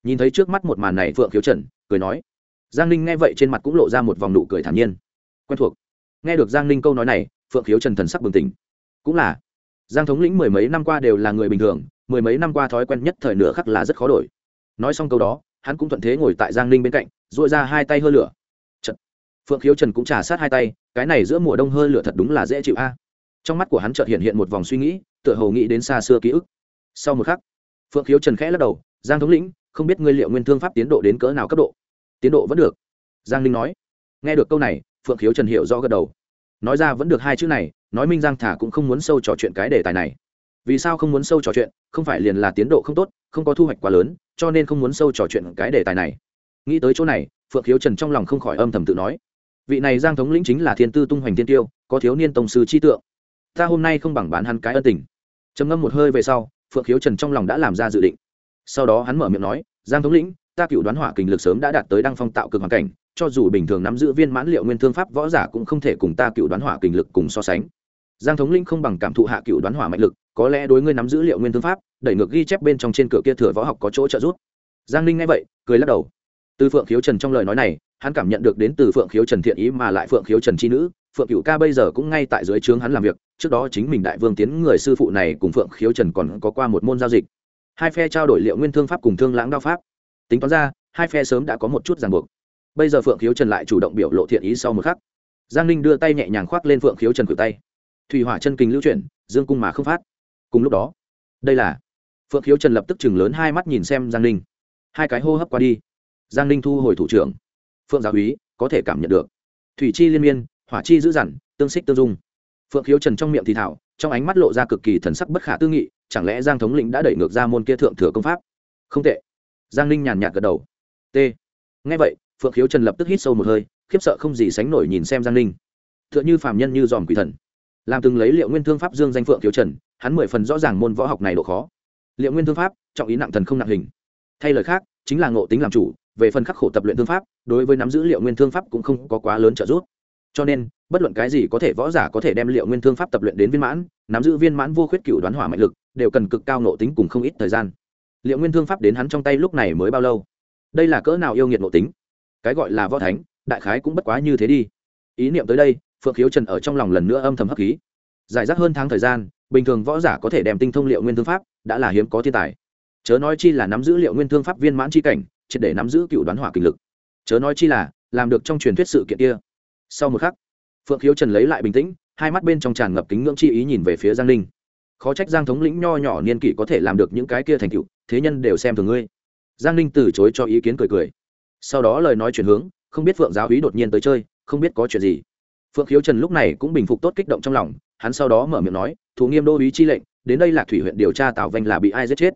Nhìn thấy trước mắt một màn này phượng khiếu trần cười nói. Giang ninh nghe vậy trên mặt cũng lộ ra một vòng nụ cười thản nhiên. Quen thuộc. Nghe được giang ninh câu nói này, phượng khiếu trần thần sắc bừng tỉnh. Cũng là. Giang thống lĩnh mười mấy năm qua đều là người bình thường, mười mấy năm qua thói quen nhất thời nửa khắc là rất khó đổi. Nói xong câu đó, hắn cũng thuận thế ngồi tại giang ninh bên cạnh dội ra hai tay hơi lửa. Trật. phượng khiếu trần cũng trả sát hai tay, cái này giữa mùa đông hơi lửa thật đúng là dễ chịu a. Trong mắt của hắn chợt hiện hiện một vòng suy nghĩ, tựa hồ nghĩ đến xa xưa ký ức. Sau một khắc, phượng khiếu trần khẽ lắc đầu, giang thống lĩnh, không biết ngươi liệu nguyên thương pháp tiến độ đến cỡ nào cấp độ? Tiến độ vẫn được. Giang ninh nói. Nghe được câu này, phượng khiếu trần hiểu rõ gật đầu. Nói ra vẫn được hai chữ này, nói minh giang thả cũng không muốn sâu trò chuyện cái đề tài này. Vì sao không muốn sâu trò chuyện? Không phải liền là tiến độ không tốt, không có thu hoạch quá lớn, cho nên không muốn sâu trò chuyện cái đề tài này. Nghĩ tới chỗ này, phượng khiếu trần trong lòng không khỏi âm thầm tự nói. Vị này giang thống lĩnh chính là thiên tư tung hoành thiên tiêu, có thiếu niên tổng sư chi tượng. Ta hôm nay không bằng bán hắn cái ân tình. Trầm ngâm một hơi về sau, phượng khiếu trần trong lòng đã làm ra dự định. Sau đó hắn mở miệng nói, giang thống lĩnh ta cựu đoán hỏa kình lực sớm đã đạt tới đăng phong tạo cực hoàn cảnh, cho dù bình thường nắm giữ viên mãn liệu nguyên thương pháp võ giả cũng không thể cùng ta cựu đoán hỏa kình lực cùng so sánh. Giang thống linh không bằng cảm thụ hạ cựu đoán hỏa mạnh lực, có lẽ đối ngươi nắm giữ liệu nguyên thương pháp, đẩy ngược ghi chép bên trong trên cửa kia thừa võ học có chỗ trợ giúp. Giang linh nghe vậy, cười lắc đầu. Từ phượng khiếu trần trong lời nói này, hắn cảm nhận được đến từ phượng khiếu trần thiện ý mà lại phượng khiếu trần c h i nữ, phượng cựu ca bây giờ cũng ngay tại dưới trướng hắn làm việc, trước đó chính mình đại vương tiến người sư phụ này cùng phượng khiếu trần còn có qua một môn giao dịch. Hai phe trao đổi liệu nguyên thương pháp cùng thương lãng đao pháp tính toán ra, hai phe sớm đã có một chút ràng buộc. Bây giờ phượng khiếu trần lại chủ động biểu lộ thiện ý sau một khắc. Giang ninh đưa tay nhẹ nhàng khoác lên phượng khiếu trần cử tay. Thủy hỏa chân kinh lưu chuyển, dương cung mà không phát. Cùng lúc đó, đây là, phượng khiếu trần lập tức chừng lớn hai mắt nhìn xem giang ninh. Hai cái hô hấp qua đi. Giang ninh thu hồi thủ trưởng. Phượng giáo úy, có thể cảm nhận được. Thủy chi liên miên, hỏa chi dữ dằn, tương xích tương dung. Phượng khiếu trần trong miệng thì thảo, trong ánh mắt lộ ra cực kỳ thần sắc bất khả tư nghị, chẳng lẽ giang thống lĩnh đã đẩy ngược ra môn kia thượng thừa công pháp? Không tệ giang ninh nhàn nhạt gật đầu. T. Ngay vậy, phượng khiếu trần lập tức hít sâu một hơi, khiếp sợ không gì sánh nổi nhìn xem giang ninh. T h ư ợ n h ư phàm nhân như dòm quỷ thần. Làm từng lấy liệu nguyên thương pháp dương danh phượng khiếu trần, hắn mười phần rõ ràng môn võ học này độ khó. Liệu nguyên thương pháp, trọng ý nặng thần không nặng hình. Thay lời khác, chính là ngộ tính làm chủ, về phần khắc khổ tập luyện thương pháp, đối với nắm giữ liệu nguyên thương pháp cũng không có quá lớn trợ giúp. Cho nên, bất luận cái gì có thể võ giả có thể đem liệu nguyên thương pháp tập luyện đến viên mãn, nắm giữ viên mãn vô khuyết cựu đoán hỏa mạnh lực, đều cần cực cao ngộ tính cùng không ít thời gian liệu nguyên thương pháp đến hắn trong tay lúc này mới bao lâu? Đây là cỡ nào yêu nghiệt nội tính? Cái gọi là võ thánh, đại khái cũng bất quá như thế đi. Ý niệm tới đây, phượng khiếu trần ở trong lòng lần nữa âm thầm hấp khí. Giải rác hơn tháng thời gian, bình thường võ giả có thể đem tinh thông liệu nguyên thương pháp, đã là hiếm có thiên tài. Chớ nói chi là nắm giữ liệu nguyên thương pháp viên mãn chi cảnh, triệt để nắm giữ cựu đoán hỏa kinh lực. Chớ nói chi là, làm được trong truyền thuyết sự kiện kia. Sau một khắc, phượng khiếu trần lấy lại bình tĩnh, hai mắt bên trong tràn ngập kính ngưỡng chi ý nhìn về phía giang ninh khó trách giang thống lĩnh nho nhỏ niên kỷ có thể làm được những cái kia thành tựu, thế nhân đều xem thường ngươi. Giang ninh từ chối cho ý kiến cười cười. Sau đó lời nói chuyển hướng, không biết phượng giáo úy đột nhiên tới chơi, không biết có chuyện gì. Phượng khiếu trần lúc này cũng bình phục tốt kích động trong lòng, hắn sau đó mở miệng nói, thủ nghiêm đô úy chi lệnh, đến đây là thủy huyện điều tra tào vanh là bị ai giết chết.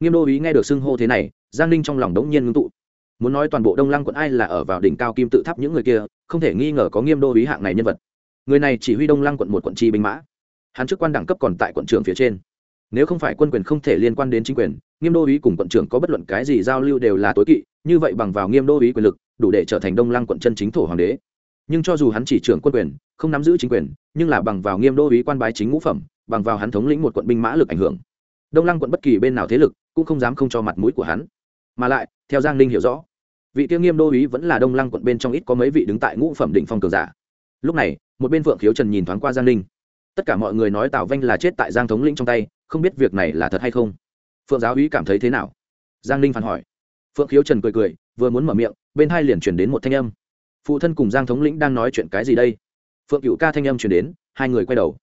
Nghiêm đô úy nghe được xưng hô thế này, giang ninh trong lòng đống nhiên ngưng tụ. Muốn nói toàn bộ đông lăng quận ai là ở vào đỉnh cao kim tự tháp những người kia, không thể nghi ngờ có nghiêm đô úy hạng này nhân vật. Người này chỉ huy đông lăng quận một quận chi binh mã hắn chức quan đẳng cấp còn tại quận trưởng phía trên. Nếu không phải quân quyền không thể liên quan đến chính quyền, nghiêm đô úy cùng quận trưởng có bất luận cái gì giao lưu đều là tối kỵ, như vậy bằng vào nghiêm đô úy quyền lực, đủ để trở thành đông lăng quận chân chính thổ hoàng đế. Nhưng cho dù hắn chỉ trưởng quân quyền, không nắm giữ chính quyền, nhưng là bằng vào nghiêm đô úy quan bái chính ngũ phẩm, bằng vào hắn thống lĩnh một quận binh mã lực ảnh hưởng. Đông lăng quận bất kỳ bên nào thế lực cũng không dám không cho mặt mũi của hắn. Mà lại, theo giang ninh hiểu rõ, vị tiêu nghiêm đô úy vẫn là đông lăng quận bên trong ít có mấy vị đứng tại ngũ phẩm định phong cường giả. Lúc này, một bên phượng khiếu trần nhìn thoáng qua giang ninh tất cả mọi người nói tào vanh là chết tại giang thống lĩnh trong tay, không biết việc này là thật hay không. Phượng giáo úy cảm thấy thế nào? Giang ninh phản hỏi. Phượng khiếu trần cười cười, vừa muốn mở miệng, bên hai liền chuyển đến một thanh âm. Phụ thân cùng giang thống lĩnh đang nói chuyện cái gì đây? Phượng cựu ca thanh âm chuyển đến, hai người quay đầu.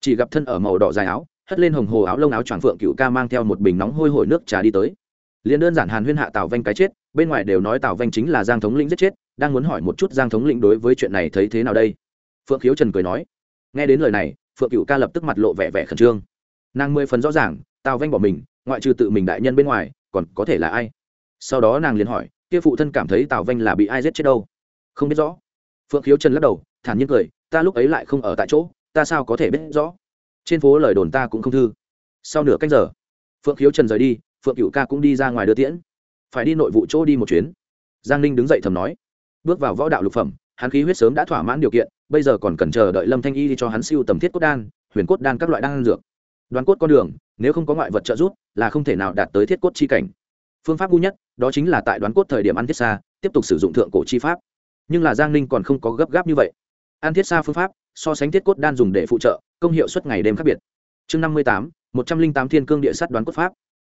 Chỉ gặp thân ở màu đỏ dài áo, hất lên hồng hồ áo lông áo choàng phượng cựu ca mang theo một bình nóng hôi hổi nước trà đi tới. Liền đơn giản hàn huyên hạ tào vanh cái chết, bên ngoài đều nói tào vanh chính là giang thống lĩnh giết chết, đang muốn hỏi một chút giang thống lĩnh đối với chuyện này thấy thế nào đây? Phượng khiếu trần cười nói. Nghe đến lời này phượng cựu ca lập tức mặt lộ vẻ vẻ khẩn trương. Nàng mười phần rõ ràng, tào vanh bỏ mình, ngoại trừ tự mình đại nhân bên ngoài, còn có thể là ai? Sau đó nàng liền hỏi, kia phụ thân cảm thấy tào vanh là bị ai giết chết đâu? Không biết rõ. Phượng khiếu trần lắc đầu, thản nhiên cười, ta lúc ấy lại không ở tại chỗ, ta sao có thể biết rõ? Trên phố lời đồn ta cũng không thư. Sau nửa cách giờ, phượng khiếu trần rời đi, phượng cựu ca cũng đi ra ngoài đưa tiễn. Phải đi nội vụ chỗ đi một chuyến. Giang ninh đứng dậy thầm nói, bước vào võ đạo lục phẩm hắn khí huyết sớm đã thỏa mãn điều kiện, bây giờ còn cần chờ đợi lâm thanh y đi cho hắn siêu tầm thiết cốt đan, huyền cốt đan các loại đan dược. Đoàn cốt con đường, nếu không có ngoại vật trợ giúp, là không thể nào đạt tới thiết cốt chi cảnh. Phương pháp ngu nhất, đó chính là tại đoán cốt thời điểm ăn thiết xa tiếp tục sử dụng thượng cổ chi pháp. Nhưng là giang ninh còn không có gấp gáp như vậy. An thiết xa phương pháp, so sánh thiết cốt đan dùng để phụ trợ, công hiệu suất ngày đêm khác biệt. Chương năm mươi tám, một trăm linh tám thiên cương địa sát đoán cốt pháp.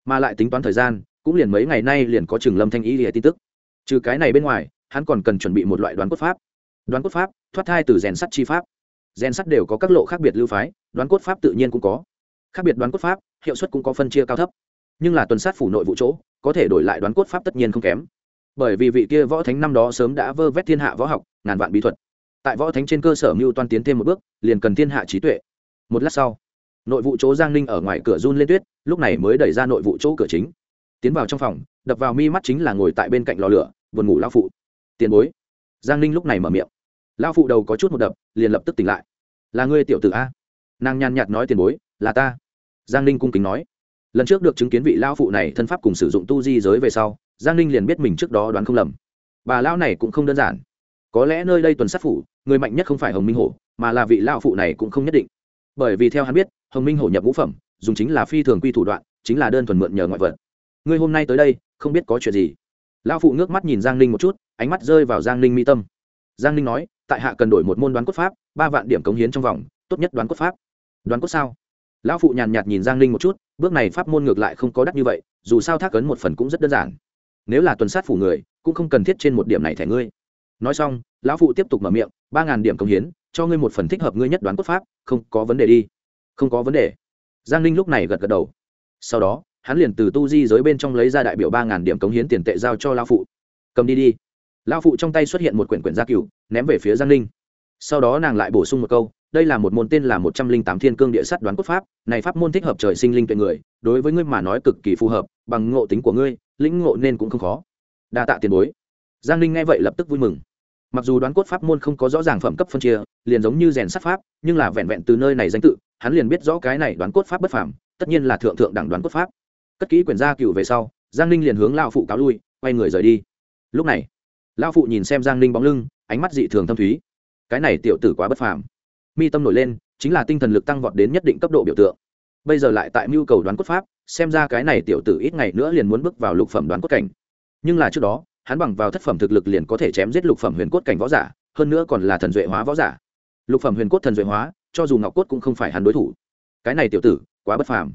Mà lại tính toán thời gian, cũng liền mấy ngày nay liền có trường lâm thanh ý lìa tin tức. Trừ cái này bên ngoài, hắn còn cần chuẩn bị một loại đoán cốt pháp đoán cốt pháp, thoát thai từ rèn sắt chi pháp. Rèn sắt đều có các lộ khác biệt lưu phái, đoán cốt pháp tự nhiên cũng có. Khác biệt đoán cốt pháp, hiệu suất cũng có phân chia cao thấp. Nhưng là tuần sát phủ nội vụ chỗ, có thể đổi lại đoán cốt pháp tất nhiên không kém. Bởi vì vị kia võ thánh năm đó sớm đã vơ vét thiên hạ võ học, ngàn vạn bí thuật. Tại võ thánh trên cơ sở mưu toan tiến thêm một bước, liền cần thiên hạ trí tuệ. Một lát sau, nội vụ chỗ giang ninh ở ngoài cửa run lên tuyết, lúc này mới đẩy ra nội vụ chỗ cửa chính. Tiến vào trong phòng, đập vào mi mắt chính là ngồi tại bên cạnh lò lửa vườn ngủ lao phụ. Tiền bối. Giang ninh lúc này mở miệng lao phụ đầu có chút một đập, liền lập tức tỉnh lại. Là ngươi tiểu tử a? Nàng nhàn nhạt nói tiền bối, là ta. Giang ninh cung kính nói. Lần trước được chứng kiến vị lao phụ này thân pháp cùng sử dụng tu di giới về sau, giang ninh liền biết mình trước đó đoán không lầm. Bà lao này cũng không đơn giản. Có lẽ nơi đây tuần sát phủ, người mạnh nhất không phải hồng minh hổ, mà là vị lao phụ này cũng không nhất định. Bởi vì theo hắn biết, hồng minh hổ nhập ngũ phẩm, dùng chính là phi thường quy thủ đoạn, chính là đơn thuần mượn nhờ ngoại vật. Ngươi hôm nay tới đây, không biết có chuyện gì? Lao phụ ngước mắt nhìn giang ninh một chút, ánh mắt rơi vào giang ninh mi tâm giang ninh nói, tại hạ cần đổi một môn đoán cốt pháp, ba vạn điểm cống hiến trong vòng, tốt nhất đoán cốt pháp. Đoán cốt sao? Lão phụ nhàn nhạt nhìn giang ninh một chút, bước này pháp môn ngược lại không có đắt như vậy, dù sao thác ấn một phần cũng rất đơn giản. Nếu là tuần sát phủ người, cũng không cần thiết trên một điểm này thẻ ngươi. Nói xong, lão phụ tiếp tục mở miệng, ba ngàn điểm công hiến, cho ngươi một phần thích hợp ngươi nhất đoán cốt pháp, không có vấn đề đi. Không có vấn đề. Giang ninh lúc này gật gật đầu. Sau đó, hắn liền từ tu di giới bên trong lấy ra đại biểu ba ngàn điểm cống hiến tiền tệ giao cho lão phụ. Cầm đi đi lão phụ trong tay xuất hiện một quyển quyển gia cửu, ném về phía giang ninh. Sau đó nàng lại bổ sung một câu, đây là một môn tên là một trăm linh tám thiên cương địa sắt đoán cốt pháp, này pháp môn thích hợp trời sinh linh tuệ người, đối với ngươi mà nói cực kỳ phù hợp, bằng ngộ tính của ngươi, lĩnh ngộ nên cũng không khó. Đa tạ tiền bối. Giang ninh nghe vậy lập tức vui mừng. Mặc dù đoán cốt pháp môn không có rõ ràng phẩm cấp phân chia, liền giống như rèn sắt pháp, nhưng là vẹn vẹn từ nơi này danh tự, hắn liền biết rõ cái này đoán cốt pháp bất phàm, tất nhiên là thượng thượng đẳng đoán cốt pháp. Cất kỹ quyển gia cựu về sau, giang ninh liền hướng lao phụ cáo lui, quay người rời đi. Lúc này lao phụ nhìn xem giang ninh bóng lưng, ánh mắt dị thường thâm thúy. Cái này tiểu tử quá bất phàm. Mi tâm nổi lên, chính là tinh thần lực tăng vọt đến nhất định cấp độ biểu tượng. Bây giờ lại tại mưu cầu đoán cốt pháp, xem ra cái này tiểu tử ít ngày nữa liền muốn bước vào lục phẩm đoán cốt cảnh. Nhưng là trước đó, hắn bằng vào thất phẩm thực lực liền có thể chém giết lục phẩm huyền cốt cảnh võ giả, hơn nữa còn là thần duệ hóa võ giả. Lục phẩm huyền cốt thần duệ hóa, cho dù ngọc cốt cũng không phải hắn đối thủ. Cái này tiểu tử, quá bất phàm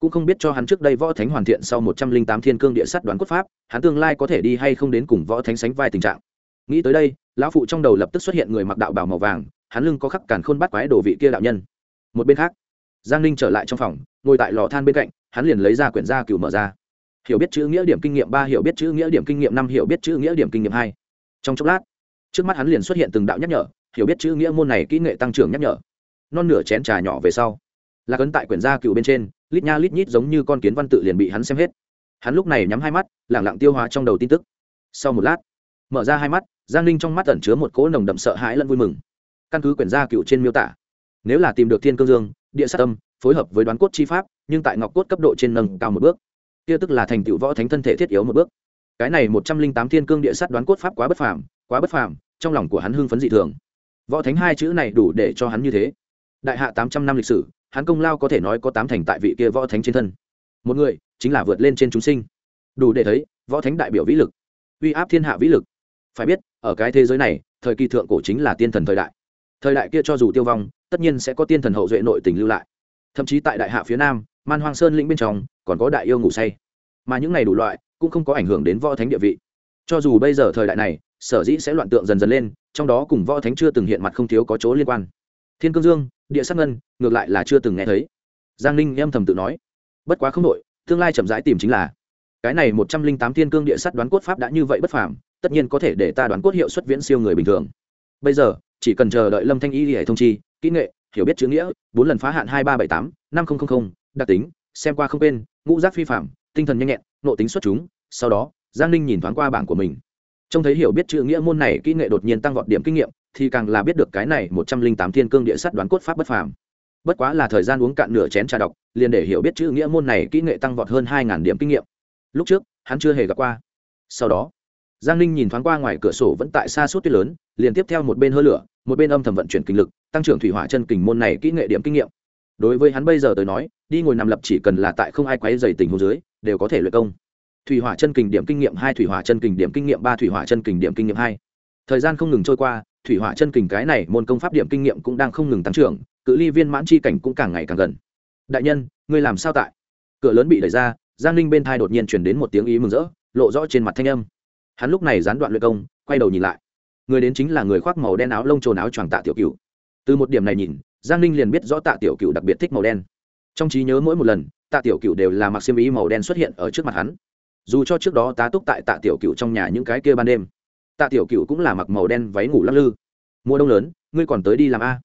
cũng không biết cho hắn trước đây võ thánh hoàn thiện sau một trăm linh tám thiên cương địa sắt đoán cốt pháp, hắn tương lai có thể đi hay không đến cùng võ thánh sánh vai tình trạng. Nghĩ tới đây, lão phụ trong đầu lập tức xuất hiện người mặc đạo bào màu vàng, hắn lưng có khắc càn khôn bắt quái đồ vị kia đạo nhân. Một bên khác, giang ninh trở lại trong phòng, ngồi tại lò than bên cạnh, hắn liền lấy ra quyển gia cửu mở ra. Hiểu biết chữ nghĩa điểm kinh nghiệm ba, hiểu biết chữ nghĩa điểm kinh nghiệm năm, hiểu biết chữ nghĩa điểm kinh nghiệm hai. Trong chốc lát, trước mắt hắn liền xuất hiện từng đạo nhắc nhở, hiểu biết chữ nghĩa môn này kỹ nghệ tăng trưởng nhắc nhở. Non nửa chén trà nhỏ về sau là cấn tại quyển gia cựu bên trên, lít nha lít nhít giống như con kiến văn tự liền bị hắn xem hết. Hắn lúc này nhắm hai mắt, lẳng lặng tiêu hóa trong đầu tin tức. Sau một lát, mở ra hai mắt, giang ninh trong mắt ẩn chứa một cỗ nồng đậm sợ hãi lẫn vui mừng. Căn cứ quyển gia cựu trên miêu tả, nếu là tìm được thiên cương dương, địa sát tâm phối hợp với đoán cốt chi pháp, nhưng tại ngọc cốt cấp độ trên nâng cao một bước. Kia tức là thành tựu võ thánh thân thể thiết yếu một bước. Cái này một trăm linh tám thiên cương địa sát đoán cốt pháp quá bất phàm, quá bất phàm, trong lòng của hắn hưng phấn dị thường. Võ thánh hai chữ này đủ để cho hắn như thế. Đại hạ tám trăm năm lịch sử hắn công lao có thể nói có tám thành tại vị kia võ thánh trên thân. Một người, chính là vượt lên trên chúng sinh. Đủ để thấy, võ thánh đại biểu vĩ lực, uy áp thiên hạ vĩ lực. Phải biết, ở cái thế giới này, thời kỳ thượng cổ chính là tiên thần thời đại. Thời đại kia cho dù tiêu vong, tất nhiên sẽ có tiên thần hậu duệ nội tình lưu lại. Thậm chí tại đại hạ phía nam, man hoang sơn lĩnh bên trong, còn có đại yêu ngủ say. Mà những ngày đủ loại, cũng không có ảnh hưởng đến võ thánh địa vị. Cho dù bây giờ thời đại này, sở dĩ sẽ loạn tượng dần dần lên, trong đó cùng võ thánh chưa từng hiện mặt không thiếu có chỗ liên quan. Thiên cương dương địa sát ngân, ngược lại là chưa từng nghe thấy. Giang ninh em thầm tự nói. Bất quá không đội tương lai chậm rãi tìm chính là. Cái này một trăm linh tám thiên cương địa sắt đoán cốt pháp đã như vậy bất phàm, tất nhiên có thể để ta đoán cốt hiệu xuất viễn siêu người bình thường. Bây giờ, chỉ cần chờ đợi lâm thanh y hệ thông chi, kỹ nghệ, hiểu biết chữ nghĩa, bốn lần phá hạn hai ba bảy tám, năm nghìn đặc tính, xem qua không quên, ngũ giác phi phạm, tinh thần nhanh nhẹn nộ tính xuất chúng, sau đó, giang ninh nhìn thoáng qua bảng của mình. Trông thấy hiểu biết chữ nghĩa môn này, kỹ nghệ đột nhiên tăng vọt điểm kinh nghiệm thì càng là biết được cái này một trăm linh tám thiên cương địa sắt đoán cốt pháp bất phàm. Bất quá là thời gian uống cạn nửa chén trà đọc liền để hiểu biết chữ nghĩa môn này kỹ nghệ tăng vọt hơn hai điểm kinh nghiệm. Lúc trước, hắn chưa hề gặp qua. Sau đó, giang ninh nhìn thoáng qua ngoài cửa sổ vẫn tại xa suốt tuyết lớn, liền tiếp theo một bên hơ lửa, một bên âm thầm vận chuyển kinh lực, tăng trưởng thủy hỏa chân kình môn này kỹ nghệ điểm kinh nghiệm. Đối với hắn bây giờ tới nói, đi ngồi nằm lập chỉ cần là tại không ai quấy dày tình hồ dưới, đều có thể luyện công. Thủy hỏa chân kình điểm kinh nghiệm hai, thủy hỏa chân kình điểm kinh nghiệm ba, thủy hỏa chân kình điểm kinh nghiệm hai. Thời gian không ngừng trôi qua thủy hỏa chân kình cái này môn công pháp điểm kinh nghiệm cũng đang không ngừng tăng trưởng, cự ly viên mãn chi cảnh cũng càng ngày càng gần. Đại nhân, ngươi làm sao tại? Cửa lớn bị đẩy ra, giang ninh bên thai đột nhiên chuyển đến một tiếng ý mừng rỡ, lộ rõ trên mặt thanh âm. Hắn lúc này gián đoạn luyện công, quay đầu nhìn lại. Người đến chính là người khoác màu đen áo lông trồn áo choàng tạ tiểu cựu từ một điểm này nhìn, giang ninh liền biết rõ tạ tiểu cựu đặc biệt thích màu đen. Trong trí nhớ mỗi một lần, tạ tiểu cựu đều là mặc xiêm ý màu đen xuất hiện ở trước mặt hắn. Dù cho trước đó tá túc tại tạ tiểu cựu trong nhà những cái kia ban đêm tạ tiểu cựu cũng là mặc màu đen váy ngủ lắc lư. Mùa đông lớn, ngươi còn tới đi làm a?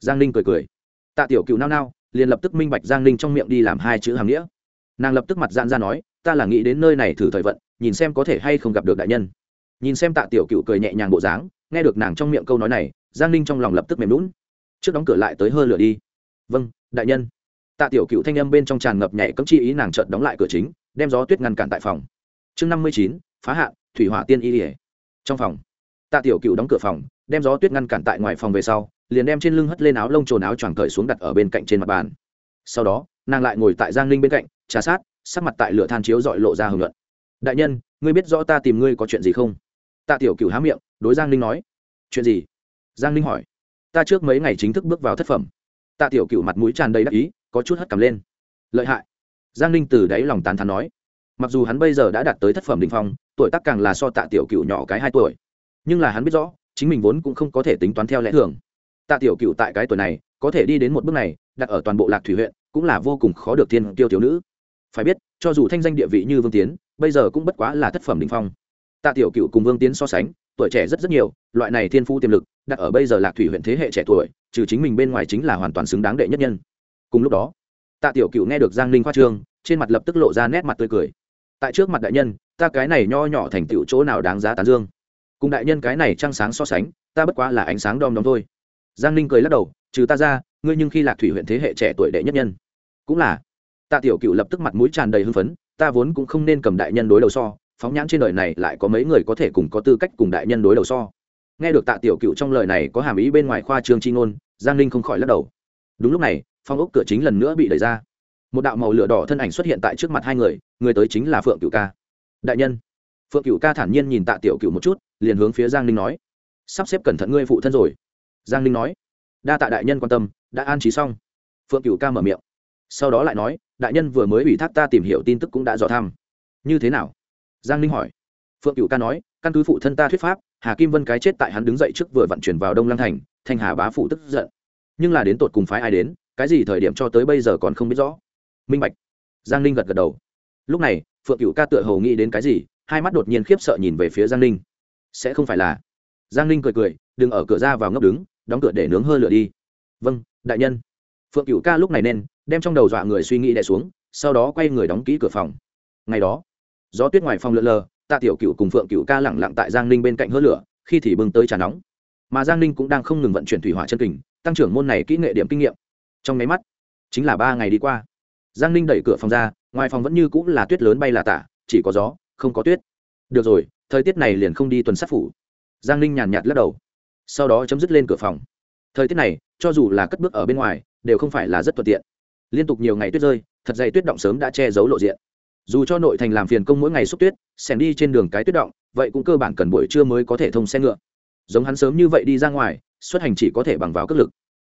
Giang ninh cười cười. Tạ tiểu cựu nao nao, liền lập tức minh bạch giang ninh trong miệng đi làm hai chữ hàm nghĩa. Nàng lập tức mặt dạn ra nói, ta là nghĩ đến nơi này thử thời vận, nhìn xem có thể hay không gặp được đại nhân. Nhìn xem tạ tiểu cựu cười nhẹ nhàng bộ dáng, nghe được nàng trong miệng câu nói này, giang ninh trong lòng lập tức mềm lún trước đóng cửa lại tới hơ lửa đi. Vâng đại nhân. Tạ tiểu cựu thanh âm bên trong tràn ngập nhảy cấm chi ý nàng trợt đóng lại cửa chính, đem gió tuyết ngăn cản tại phòng. Chương năm mươi chín, phá hạn, thủy hỏa tiên y ỉa trong phòng. Tạ tiểu cựu đóng cửa phòng, đem gió tuyết ngăn cản tại ngoài phòng về sau, liền đem trên lưng hất lên áo lông trồn áo choàng cởi xuống đặt ở bên cạnh trên mặt bàn. Sau đó, nàng lại ngồi tại giang ninh bên cạnh, trà sát, sắc mặt tại lửa than chiếu dọi lộ ra hưởng luận đại nhân, ngươi biết rõ ta tìm ngươi có chuyện gì không? Tạ tiểu cựu há miệng, đối giang ninh nói. Chuyện gì? Giang ninh hỏi. Ta trước mấy ngày chính thức bước vào thất phẩm. Tạ tiểu cựu mặt mũi tràn đầy đắc ý, có chút hất cầm lên. Lợi hại. Giang ninh từ đáy lòng tán thán nói mặc dù hắn bây giờ đã đạt tới thất phẩm đình phong, tuổi tác càng là so tạ tiểu cựu nhỏ cái hai tuổi. Nhưng là hắn biết rõ, chính mình vốn cũng không có thể tính toán theo lẽ thường. Tạ tiểu cựu tại cái tuổi này, có thể đi đến một bước này, đặt ở toàn bộ lạc thủy huyện, cũng là vô cùng khó được thiên tiêu thiếu nữ. Phải biết, cho dù thanh danh địa vị như vương tiến, bây giờ cũng bất quá là thất phẩm đình phong. Tạ tiểu cựu cùng vương tiến so sánh, tuổi trẻ rất rất nhiều, loại này thiên phu tiềm lực, đặt ở bây giờ lạc thủy huyện thế hệ trẻ tuổi, trừ chính mình bên ngoài chính là hoàn toàn xứng đáng đệ nhất nhân. Cùng lúc đó, tạ tiểu cựu nghe được giang ninh khoa trương, trên mặt lập tức lộ ra nét mặt tươi cười tại trước mặt đại nhân, ta cái này nho nhỏ thành tựu chỗ nào đáng giá tán dương? Cùng đại nhân cái này trăng sáng so sánh, ta bất quá là ánh sáng đom đóm thôi. Giang ninh cười lắc đầu, trừ ta ra, ngươi nhưng khi lạc thủy huyện thế hệ trẻ tuổi đệ nhất nhân. Cũng là. Tạ tiểu cựu lập tức mặt mũi tràn đầy hưng phấn, ta vốn cũng không nên cầm đại nhân đối đầu so, phóng nhãn trên đời này lại có mấy người có thể cùng có tư cách cùng đại nhân đối đầu so. Nghe được tạ tiểu cựu trong lời này có hàm ý bên ngoài khoa trương chi ngôn, giang ninh không khỏi lắc đầu. Đúng lúc này, phong ốc cửa chính lần nữa bị đẩy ra một đạo màu lửa đỏ thân ảnh xuất hiện tại trước mặt hai người người tới chính là phượng cựu ca. Đại nhân. Phượng cựu ca thản nhiên nhìn tạ tiểu cựu một chút, liền hướng phía giang ninh nói. Sắp xếp cẩn thận ngươi phụ thân rồi. Giang ninh nói. Đa tạ đại nhân quan tâm, đã an trí xong. Phượng cựu ca mở miệng. Sau đó lại nói, đại nhân vừa mới ủy thác ta tìm hiểu tin tức cũng đã dò thăm. Như thế nào? Giang ninh hỏi. Phượng cựu ca nói, căn cứ phụ thân ta thuyết pháp, hà kim vân cái chết tại hắn đứng dậy trước vừa vận chuyển vào đông lăng thành, thanh hà bá phụ tức giận. Nhưng là đến tột cùng phái ai đến, cái gì thời điểm cho tới bây giờ còn không biết rõ minh bạch. Giang ninh gật gật đầu. Lúc này, phượng cựu ca tựa hầu nghĩ đến cái gì, hai mắt đột nhiên khiếp sợ nhìn về phía giang ninh. Sẽ không phải là. Giang ninh cười cười, đừng ở cửa ra vào ngốc đứng, đóng cửa để nướng hơi lửa đi. Vâng đại nhân. Phượng cựu ca lúc này nên, đem trong đầu dọa người suy nghĩ đẻ xuống, sau đó quay người đóng kỹ cửa phòng. Ngày đó, gió tuyết ngoài phòng lượn lờ, tạ tiểu cựu cùng phượng cựu ca lẳng lặng tại giang ninh bên cạnh hớt lửa, khi thì bưng tới trà nóng. Mà giang ninh cũng đang không ngừng vận chuyển thủy hỏa chân kình, tăng trưởng môn này kỹ nghệ điểm kinh nghiệm. Trong máy mắt, chính là ba ngày đi qua giang ninh đẩy cửa phòng ra, ngoài phòng vẫn như cũng là tuyết lớn bay là tả, chỉ có gió, không có tuyết. Được rồi, thời tiết này liền không đi tuần sát phủ. Giang ninh nhàn nhạt lắc đầu. Sau đó chấm dứt lên cửa phòng. Thời tiết này, cho dù là cất bước ở bên ngoài, đều không phải là rất thuận tiện. Liên tục nhiều ngày tuyết rơi, thật dày tuyết động sớm đã che giấu lộ diện. Dù cho nội thành làm phiền công mỗi ngày xúc tuyết xẻng đi trên đường cái tuyết động, vậy cũng cơ bản cần buổi trưa mới có thể thông xe ngựa. Giống hắn sớm như vậy đi ra ngoài, xuất hành chỉ có thể bằng vào cất lực.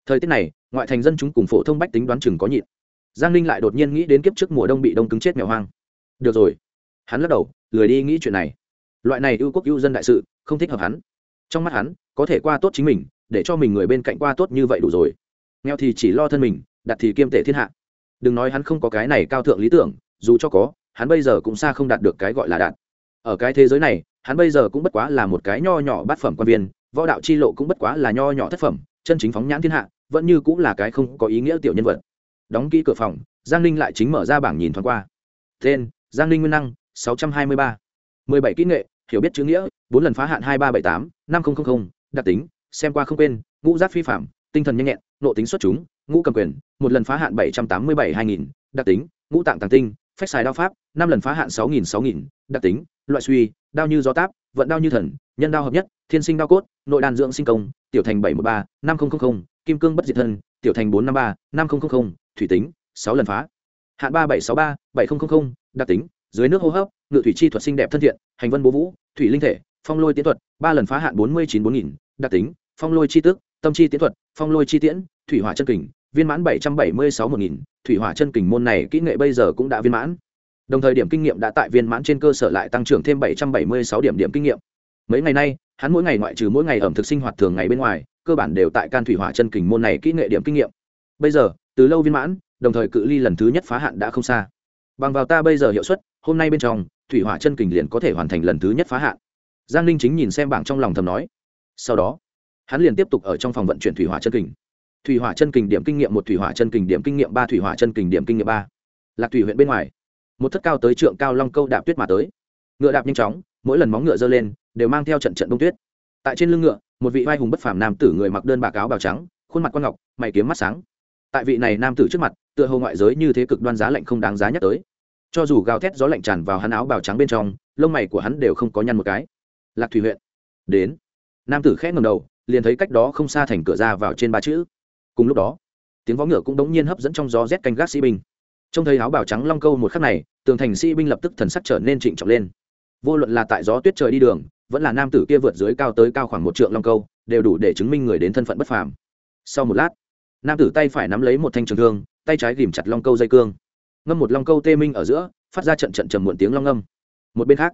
Thời tiết này, ngoại thành dân chúng cùng phổ thông bách tính đoán chừng có nhịn giang ninh lại đột nhiên nghĩ đến kiếp trước mùa đông bị đông cứng chết mèo hoang. Được rồi. Hắn lắc đầu, lười đi nghĩ chuyện này. Loại này ưu quốc ưu dân đại sự, không thích hợp hắn. Trong mắt hắn, có thể qua tốt chính mình, để cho mình người bên cạnh qua tốt như vậy đủ rồi. Nghèo thì chỉ lo thân mình, đặt thì kiêm tể thiên hạ. Đừng nói hắn không có cái này cao thượng lý tưởng, dù cho có, hắn bây giờ cũng xa không đạt được cái gọi là đạt. Ở cái thế giới này, hắn bây giờ cũng bất quá là một cái nho nhỏ bát phẩm quan viên, võ đạo chi lộ cũng bất quá là nho nhỏ thất phẩm, chân chính phóng nhãn thiên hạ, vẫn như cũng là cái không có ý nghĩa tiểu nhân vật đóng kỹ cửa phòng, giang ninh lại chính mở ra bảng nhìn thoáng qua. Tên, giang ninh nguyên năng, sáu trăm hai mươi ba. mười bảy kỹ nghệ, hiểu biết chữ nghĩa, bốn lần phá hạn hai ba bảy tám, năm nghìn đặc tính, xem qua không quên, ngũ giác phi phạm, tinh thần nhanh nhẹn nộ tính xuất chúng, ngũ cầm quyền, một lần phá hạn bảy trăm tám mươi bảy hai nghìn, đặc tính, ngũ tạng tàng tinh, phách xài đao pháp, năm lần phá hạn sáu nghìn sáu nghìn, đặc tính, loại suy, đao như gió táp, vận đao như thần, nhân đao hợp nhất, thiên sinh đao cốt, nội đàn dưỡng sinh công, tiểu thành bảy trăm một ba, năm nghìn kim cương bất diệt thân, tiểu thành bốn trăm năm ba, năm nghìn thủy tính, sáu lần phá. Hạn ba bảy sáu ba, bảy nghìn đặc tính, dưới nước hô hấp, ngự thủy chi thuật xinh đẹp thân thiện, hành vân bố vũ, thủy linh thể, phong lôi tiến thuật, ba lần phá hạn bốn mươi chín bốn nghìn, đặc tính, phong lôi chi tức tâm chi tiến thuật, phong lôi chi tiễn, thủy hỏa chân kình, viên mãn bảy trăm bảy mươi sáu một nghìn, thủy hỏa chân kình môn này kỹ nghệ bây giờ cũng đã viên mãn. Đồng thời điểm kinh nghiệm đã tại viên mãn trên cơ sở lại tăng trưởng thêm bảy trăm bảy mươi sáu điểm điểm kinh nghiệm. Mấy ngày nay, hắn mỗi ngày ngoại trừ mỗi ngày ẩm thực sinh hoạt thường ngày bên ngoài, cơ bản đều tại can thủy hỏa chân kình môn này kỹ nghệ điểm kinh nghiệm. Bây giờ từ lâu viên mãn, đồng thời cự ly lần thứ nhất phá hạn đã không xa. Bằng vào ta bây giờ hiệu suất, hôm nay bên trong, thủy hỏa chân kình liền có thể hoàn thành lần thứ nhất phá hạn. Giang ninh chính nhìn xem bảng trong lòng thầm nói. Sau đó, hắn liền tiếp tục ở trong phòng vận chuyển thủy hỏa chân kình. Thủy hỏa chân kình điểm kinh nghiệm một, thủy hỏa chân kình điểm kinh nghiệm ba, thủy hỏa chân kình điểm kinh nghiệm ba. Lạc thủy huyện bên ngoài, một thất cao tới trượng cao long câu đạp tuyết mà tới. Ngựa đạp nhanh chóng, mỗi lần móng ngựa giơ lên, đều mang theo trận trận đông tuyết. Tại trên lưng ngựa, một vị vai hùng bất phàm nam tử người mặc đơn bạc áo bào trắng, khuôn mặt quan ngọc, mày kiếm mắt sáng tại vị này nam tử trước mặt, tựa hồ ngoại giới như thế cực đoan giá lạnh không đáng giá nhắc tới. Cho dù gào thét gió lạnh tràn vào hắn áo bào trắng bên trong, lông mày của hắn đều không có nhăn một cái. Lạc thủy huyện. Đến. Nam tử khẽ ngầm đầu, liền thấy cách đó không xa thành cửa ra vào trên ba chữ. Cùng lúc đó, tiếng vó ngựa cũng đống nhiên hấp dẫn trong gió rét canh gác sĩ binh. Trông thấy áo bào trắng long câu một khắc này, tường thành sĩ binh lập tức thần sắc trở nên trịnh trọng lên. Vô luận là tại gió tuyết trời đi đường, vẫn là nam tử kia vượt dưới cao tới cao khoảng một trượng long câu, đều đủ để chứng minh người đến thân phận bất phàm. Sau một lát nam tử tay phải nắm lấy một thanh trường thương, tay trái ghìm chặt long câu dây cương. Ngâm một long câu tê minh ở giữa, phát ra trận trận trầm muộn tiếng long ngâm. Một bên khác,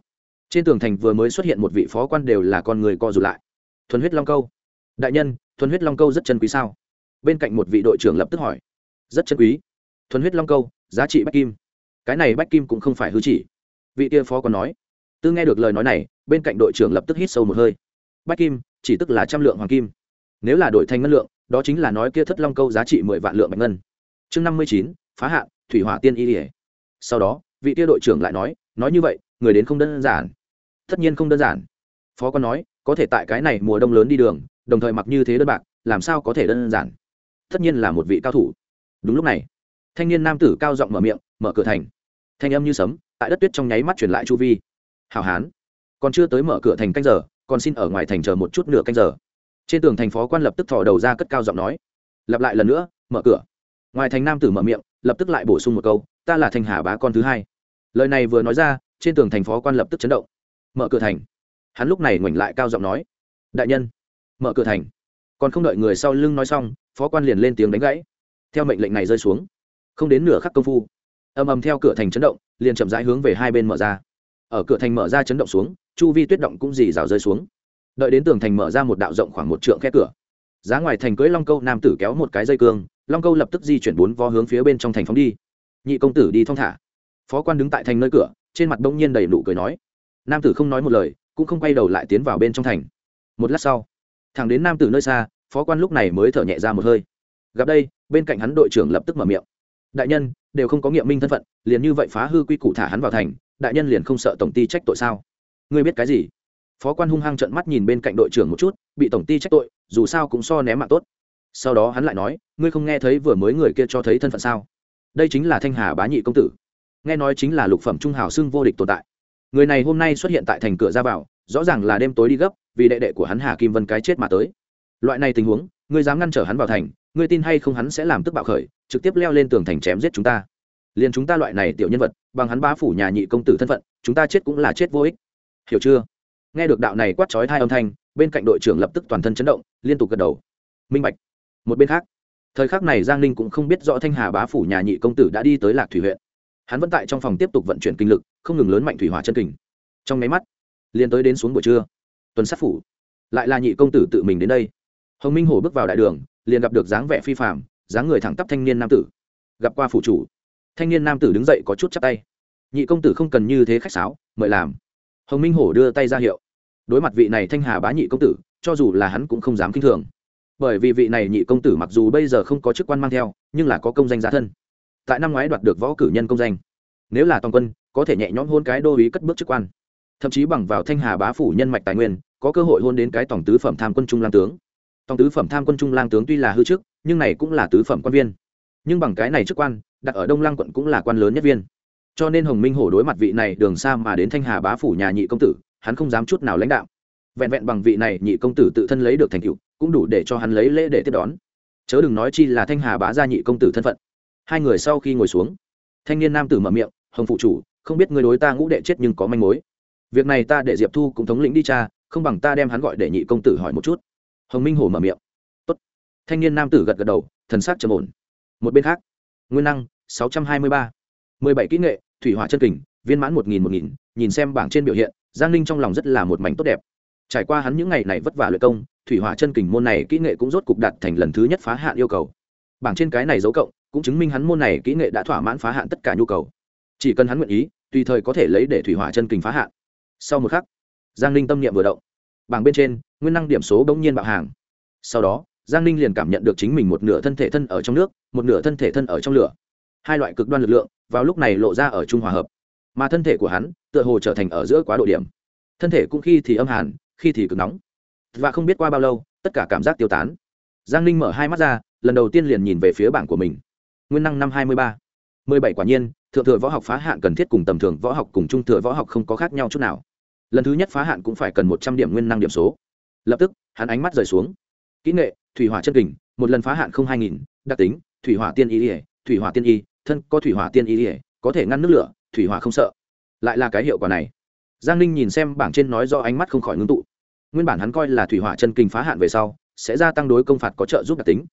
trên tường thành vừa mới xuất hiện một vị phó quan đều là con người co rụt lại. Thuần huyết long câu. Đại nhân, thuần huyết long câu rất chân quý sao? Bên cạnh một vị đội trưởng lập tức hỏi. Rất chân quý. Thuần huyết long câu, giá trị bách kim. Cái này bách kim cũng không phải hư chỉ. Vị kia phó còn nói. Tư nghe được lời nói này, bên cạnh đội trưởng lập tức hít sâu một hơi. Bách kim, chỉ tức là trăm lượng hoàng kim. Nếu là đổi thành ngân lượng đó chính là nói kia thất long câu giá trị mười vạn lượng bạch ngân. Chương năm mươi chín, phá hạn, thủy hỏa tiên y ỉa sau đó, vị tia đội trưởng lại nói nói như vậy, người đến không đơn giản. Tất nhiên không đơn giản. Phó còn nói, có thể tại cái này mùa đông lớn đi đường, đồng thời mặc như thế đơn bạc, làm sao có thể đơn giản? Tất nhiên là một vị cao thủ. Đúng lúc này, thanh niên nam tử cao giọng mở miệng, mở cửa thành. Thanh âm như sấm, tại đất tuyết trong nháy mắt truyền lại chu vi. Hào hán, còn chưa tới mở cửa thành canh giờ, còn xin ở ngoài thành chờ một chút nửa canh giờ trên tường thành phó quan lập tức thò đầu ra cất cao giọng nói, lặp lại lần nữa, mở cửa. Ngoài thành nam tử mở miệng, lập tức lại bổ sung một câu, ta là thành hà bá con thứ hai. Lời này vừa nói ra, trên tường thành phó quan lập tức chấn động. Mở cửa thành. Hắn lúc này ngoảnh lại cao giọng nói, đại nhân, mở cửa thành. Còn không đợi người sau lưng nói xong, phó quan liền lên tiếng đánh gãy. Theo mệnh lệnh này rơi xuống, không đến nửa khắc công phu, ầm ầm theo cửa thành chấn động, liền chậm rãi hướng về hai bên mở ra. Ở cửa thành mở ra chấn động xuống, chu vi tuyết động cũng dì rào rơi xuống đợi đến tường thành mở ra một đạo rộng khoảng một trượng khe cửa. Giá ngoài thành cưới long câu, nam tử kéo một cái dây cương, long câu lập tức di chuyển bốn vó hướng phía bên trong thành phóng đi. Nhị công tử đi thong thả. Phó quan đứng tại thành nơi cửa, trên mặt bỗng nhiên đầy nụ cười nói. Nam tử không nói một lời, cũng không quay đầu lại tiến vào bên trong thành. Một lát sau, thẳng đến nam tử nơi xa, phó quan lúc này mới thở nhẹ ra một hơi. Gặp đây, bên cạnh hắn đội trưởng lập tức mở miệng. Đại nhân, đều không có nghiệm minh thân phận, liền như vậy phá hư quy củ thả hắn vào thành, đại nhân liền không sợ tổng ty trách tội sao? Ngươi biết cái gì? Phó quan hung hăng trợn mắt nhìn bên cạnh đội trưởng một chút, bị tổng ty trách tội, dù sao cũng so ném mạng tốt. Sau đó hắn lại nói, ngươi không nghe thấy vừa mới người kia cho thấy thân phận sao? Đây chính là thanh hà bá nhị công tử. Nghe nói chính là lục phẩm trung hào xưng vô địch tồn tại. Người này hôm nay xuất hiện tại thành cửa ra vào, rõ ràng là đêm tối đi gấp, vì đệ đệ của hắn hà kim vân cái chết mà tới. Loại này tình huống, ngươi dám ngăn trở hắn vào thành, ngươi tin hay không hắn sẽ làm tức bạo khởi, trực tiếp leo lên tường thành chém giết chúng ta. Liền chúng ta loại này tiểu nhân vật, bằng hắn bá phủ nhà nhị công tử thân phận, chúng ta chết cũng là chết vô ích. Hiểu chưa? Nghe được đạo này quát trói thai âm thanh, bên cạnh đội trưởng lập tức toàn thân chấn động, liên tục gật đầu. Minh bạch. Một bên khác, thời khắc này giang ninh cũng không biết rõ thanh hà bá phủ nhà nhị công tử đã đi tới lạc thủy huyện. Hắn vẫn tại trong phòng tiếp tục vận chuyển kinh lực, không ngừng lớn mạnh thủy hỏa chân kình. Trong máy mắt, liền tới đến xuống buổi trưa. Tuần sát phủ. Lại là nhị công tử tự mình đến đây. Hồng minh hổ bước vào đại đường, liền gặp được dáng vẻ phi phạm dáng người thẳng tắp thanh niên nam tử. Gặp qua phủ chủ. Thanh niên nam tử đứng dậy có chút chắp tay. Nhị công tử không cần như thế khách sáo, mời làm hồng minh hổ đưa tay ra hiệu. Đối mặt vị này thanh hà bá nhị công tử, cho dù là hắn cũng không dám k i n h thường. Bởi vì vị này nhị công tử mặc dù bây giờ không có chức quan mang theo, nhưng là có công danh giá thân. Tại năm ngoái đoạt được võ cử nhân công danh. Nếu là toàn quân, có thể nhẹ nhõm hôn cái đô ý cất bước chức quan. Thậm chí bằng vào thanh hà bá phủ nhân mạch tài nguyên, có cơ hội hôn đến cái tổng tứ phẩm tham quân trung lang tướng. Tổng tứ phẩm tham quân trung lang tướng tuy là hư chức, nhưng này cũng là tứ phẩm quan viên. Nhưng bằng cái này chức quan, đặt ở đông Lang quận cũng là quan lớn nhất viên cho nên hồng minh hổ đối mặt vị này đường xa mà đến thanh hà bá phủ nhà nhị công tử, hắn không dám chút nào lãnh đạo. Vẹn vẹn bằng vị này nhị công tử tự thân lấy được thành tựu, cũng đủ để cho hắn lấy lễ để tiếp đón. Chớ đừng nói chi là thanh hà bá gia nhị công tử thân phận. Hai người sau khi ngồi xuống, thanh niên nam tử mở miệng, hồng phụ chủ, không biết người đối ta ngũ đệ chết nhưng có manh mối. Việc này ta để diệp thu cũng thống lĩnh đi cha, không bằng ta đem hắn gọi để nhị công tử hỏi một chút. Hồng minh hổ mở miệng, Tốt. thanh niên nam tử gật gật đầu, thần sắc trầm ổn. Một bên khác, nguyên năng, sáu trăm hai mươi ba, mười bảy kỹ nghệ thủy hỏa chân kình, viên mãn một nghìn một nghìn, nhìn xem bảng trên biểu hiện, giang ninh trong lòng rất là một mảnh tốt đẹp. Trải qua hắn những ngày này vất vả luyện công, thủy hỏa chân kình môn này kỹ nghệ cũng rốt cục đạt thành lần thứ nhất phá hạn yêu cầu. Bảng trên cái này dấu cộng, cũng chứng minh hắn môn này kỹ nghệ đã thỏa mãn phá hạn tất cả nhu cầu. Chỉ cần hắn nguyện ý, tùy thời có thể lấy để thủy hỏa chân kình phá hạn. Sau một khắc, giang ninh tâm niệm vừa động. Bảng bên trên, nguyên năng điểm số bỗng nhiên bạo hàng. Sau đó, giang ninh liền cảm nhận được chính mình một nửa thân thể thân ở trong nước, một nửa thân thể thân ở trong lửa hai loại cực đoan lực lượng vào lúc này lộ ra ở trung hòa hợp. Mà thân thể của hắn tựa hồ trở thành ở giữa quá độ điểm. Thân thể cũng khi thì âm hàn, khi thì cực nóng. Và không biết qua bao lâu, tất cả cảm giác tiêu tán. Giang ninh mở hai mắt ra, lần đầu tiên liền nhìn về phía bảng của mình. Nguyên năng năm hai mươi ba. mười bảy quả nhiên, thượng thừa võ học phá hạn cần thiết cùng tầm thường võ học cùng trung thừa võ học không có khác nhau chút nào. Lần thứ nhất phá hạn cũng phải cần một trăm điểm nguyên năng điểm số. Lập tức, hắn ánh mắt rời xuống. Kỹ nghệ, thủy hỏa chân kình, một lần phá hạn không hai nghìn, đặc tính, thủy hỏa tiên y, thủy hỏa tiên y thân có thủy hỏa tiên y ỉa, có thể ngăn nước lửa, thủy hỏa không sợ. Lại là cái hiệu quả này. Giang ninh nhìn xem bảng trên nói do ánh mắt không khỏi ngưng tụ. Nguyên bản hắn coi là thủy hỏa chân kinh phá hạn về sau, sẽ gia tăng đối công phạt có trợ giúp đặc tính.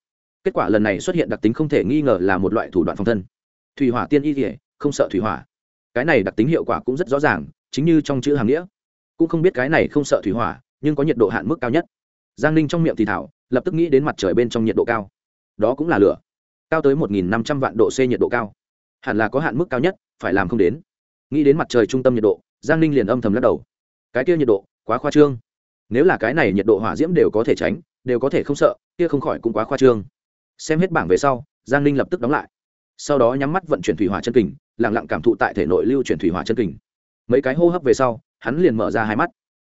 Kết quả lần này xuất hiện đặc tính không thể nghi ngờ là một loại thủ đoạn phòng thân. Thủy hỏa tiên y ỉa, không sợ thủy hỏa. Cái này đặc tính hiệu quả cũng rất rõ ràng, chính như trong chữ hàng nghĩa. Cũng không biết cái này không sợ thủy hỏa, nhưng có nhiệt độ hạn mức cao nhất. Giang ninh trong miệng thì thảo, lập tức nghĩ đến mặt trời bên trong nhiệt độ cao. Đó cũng là lửa cao tới một năm trăm vạn độ c nhiệt độ cao. Hẳn là có hạn mức cao nhất, phải làm không đến. Nghĩ đến mặt trời trung tâm nhiệt độ, giang ninh liền âm thầm lắc đầu. Cái kia nhiệt độ, quá khoa trương. Nếu là cái này nhiệt độ hỏa diễm đều có thể tránh, đều có thể không sợ, kia không khỏi cũng quá khoa trương. Xem hết bảng về sau, giang ninh lập tức đóng lại. Sau đó nhắm mắt vận chuyển thủy hỏa chân kình lẳng lặng cảm thụ tại thể nội lưu chuyển thủy hỏa chân kình. Mấy cái hô hấp về sau, hắn liền mở ra hai mắt.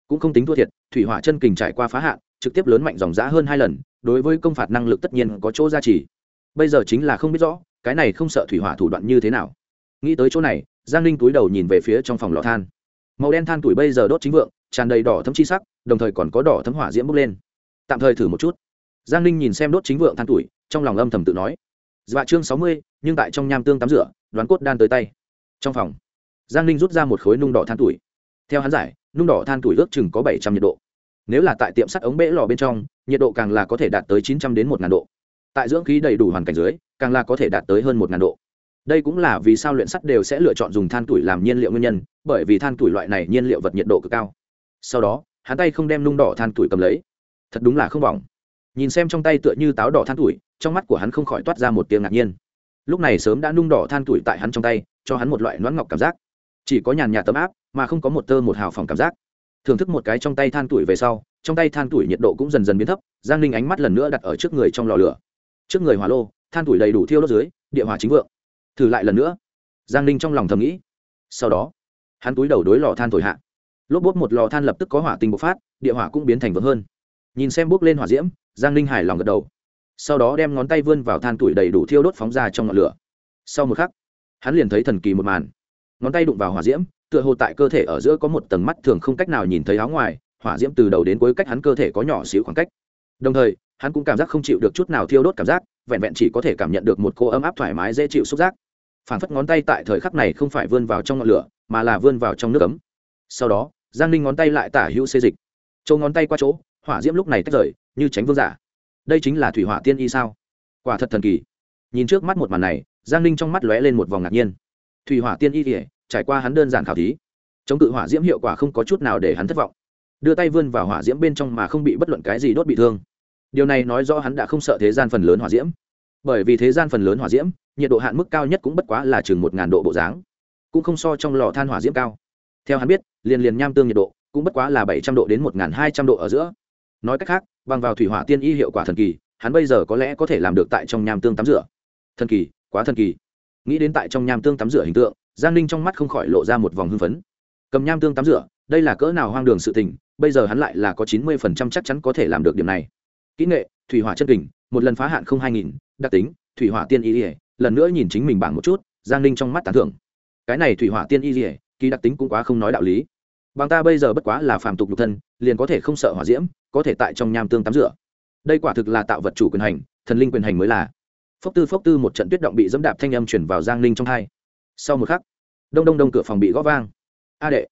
Cũng không tính thua thiệt, thủy hỏa chân kình trải qua phá hạn, trực tiếp lớn mạnh dòng giã hơn hai lần, đối với công phạt năng lực tất nhiên có chỗ gia trì bây giờ chính là không biết rõ, cái này không sợ thủy hỏa thủ đoạn như thế nào. Nghĩ tới chỗ này, giang ninh túi đầu nhìn về phía trong phòng lò than. Màu đen than tuổi bây giờ đốt chính vượng, tràn đầy đỏ thấm chi sắc, đồng thời còn có đỏ thấm hỏa diễm bốc lên. Tạm thời thử một chút. Giang ninh nhìn xem đốt chính vượng than tuổi, trong lòng âm thầm tự nói. Dọa chương sáu mươi, nhưng tại trong nham tương tắm rửa, đoán cốt đan tới tay. Trong phòng, giang ninh rút ra một khối nung đỏ than tuổi. Theo hắn giải, nung đỏ than tuổi ước chừng có bảy trăm nhiệt độ. Nếu là tại tiệm sắt ống bể lò bên trong, nhiệt độ càng là có thể đạt tới chín trăm đến một ngàn độ tại dưỡng khí đầy đủ hoàn cảnh dưới, càng là có thể đạt tới hơn một ngàn độ. Đây cũng là vì sao luyện sắt đều sẽ lựa chọn dùng than tuổi làm nhiên liệu nguyên nhân, bởi vì than tuổi loại này nhiên liệu vật nhiệt độ cực cao. Sau đó, hắn tay không đem nung đỏ than tuổi cầm lấy. Thật đúng là không bỏng nhìn xem trong tay tựa như táo đỏ than tuổi, trong mắt của hắn không khỏi toát ra một tiếng ngạc nhiên. Lúc này sớm đã nung đỏ than tuổi tại hắn trong tay, cho hắn một loại nón ngọc cảm giác. Chỉ có nhàn nhạt tấm áp, mà không có một tơ một hào phòng cảm giác. Thưởng thức một cái trong tay than tuổi về sau, trong tay than tuổi nhiệt độ cũng dần dần biến thấp, giang ninh ánh mắt lần nữa đặt ở trước người trong lò lửa trước người hỏa lô, than tuổi đầy đủ thiêu đốt dưới, địa hỏa chính vượng. Thử lại lần nữa. Giang ninh trong lòng thầm nghĩ. Sau đó, hắn túi đầu đối lò than thổi hạ. Lốp bốt một lò than lập tức có hỏa tinh bộc phát, địa hỏa cũng biến thành vượng hơn. Nhìn xem bốc lên hỏa diễm, giang ninh hài lòng gật đầu. Sau đó đem ngón tay vươn vào than tuổi đầy đủ thiêu đốt phóng ra trong ngọn lửa. Sau một khắc, hắn liền thấy thần kỳ một màn. Ngón tay đụng vào hỏa diễm, tựa hồ tại cơ thể ở giữa có một tầng mắt thường không cách nào nhìn thấy áo ngoài, hỏa diễm từ đầu đến cuối cách hắn cơ thể có nhỏ xíu khoảng cách. Đồng thời hắn cũng cảm giác không chịu được chút nào thiêu đốt cảm giác, vẹn vẹn chỉ có thể cảm nhận được một cô ấm áp thoải mái dễ chịu xúc giác. Phản phất ngón tay tại thời khắc này không phải vươn vào trong ngọn lửa, mà là vươn vào trong nước ấm. Sau đó, giang ninh ngón tay lại tả hữu xê dịch. Chỗ ngón tay qua chỗ, hỏa diễm lúc này tách rời, như tránh vương giả. Đây chính là thủy hỏa tiên y sao? Quả thật thần kỳ. Nhìn trước mắt một màn này, giang ninh trong mắt lóe lên một vòng ngạc nhiên. Thủy hỏa tiên y kể trải qua hắn đơn giản khảo thí, chống cự hỏa diễm hiệu quả không có chút nào để hắn thất vọng. Đưa tay vươn vào hỏa diễm bên trong mà không bị bất luận cái gì đốt bị thương điều này nói rõ hắn đã không sợ thế gian phần lớn hỏa diễm. Bởi vì thế gian phần lớn hỏa diễm, nhiệt độ hạn mức cao nhất cũng bất quá là chừng một ngàn độ bộ dáng, cũng không so trong lò than hỏa diễm cao. Theo hắn biết, liền liền nham tương nhiệt độ cũng bất quá là bảy trăm độ đến một ngàn hai trăm độ ở giữa. Nói cách khác, bằng vào thủy hỏa tiên y hiệu quả thần kỳ, hắn bây giờ có lẽ có thể làm được tại trong nham tương tắm rửa. Thần kỳ, quá thần kỳ. Nghĩ đến tại trong nham tương tắm rửa hình tượng, giang ninh trong mắt không khỏi lộ ra một vòng hưng phấn. Cầm nham tương tắm rửa, đây là cỡ nào hoang đường sự tình, bây giờ hắn lại là có chín mươi phần trăm chắc chắn có thể làm được điểm này kỹ nghệ, thủy hỏa chân kình, một lần phá hạn không hai nghìn, đặc tính, thủy hỏa tiên y ỉa lần nữa nhìn chính mình bảng một chút, giang ninh trong mắt tán thưởng. Cái này thủy hỏa tiên y ỉa kỳ đặc tính cũng quá không nói đạo lý. Bằng ta bây giờ bất quá là phàm tục nhục thân, liền có thể không sợ hỏa diễm, có thể tại trong nham tương tắm rửa. Đây quả thực là tạo vật chủ quyền hành, thần linh quyền hành mới là. Phốc tư phốc tư một trận tuyết động bị dẫm đạp thanh âm chuyển vào giang ninh trong hai. Sau một khắc, đông đông đông cửa phòng bị gõ vang. A đệ,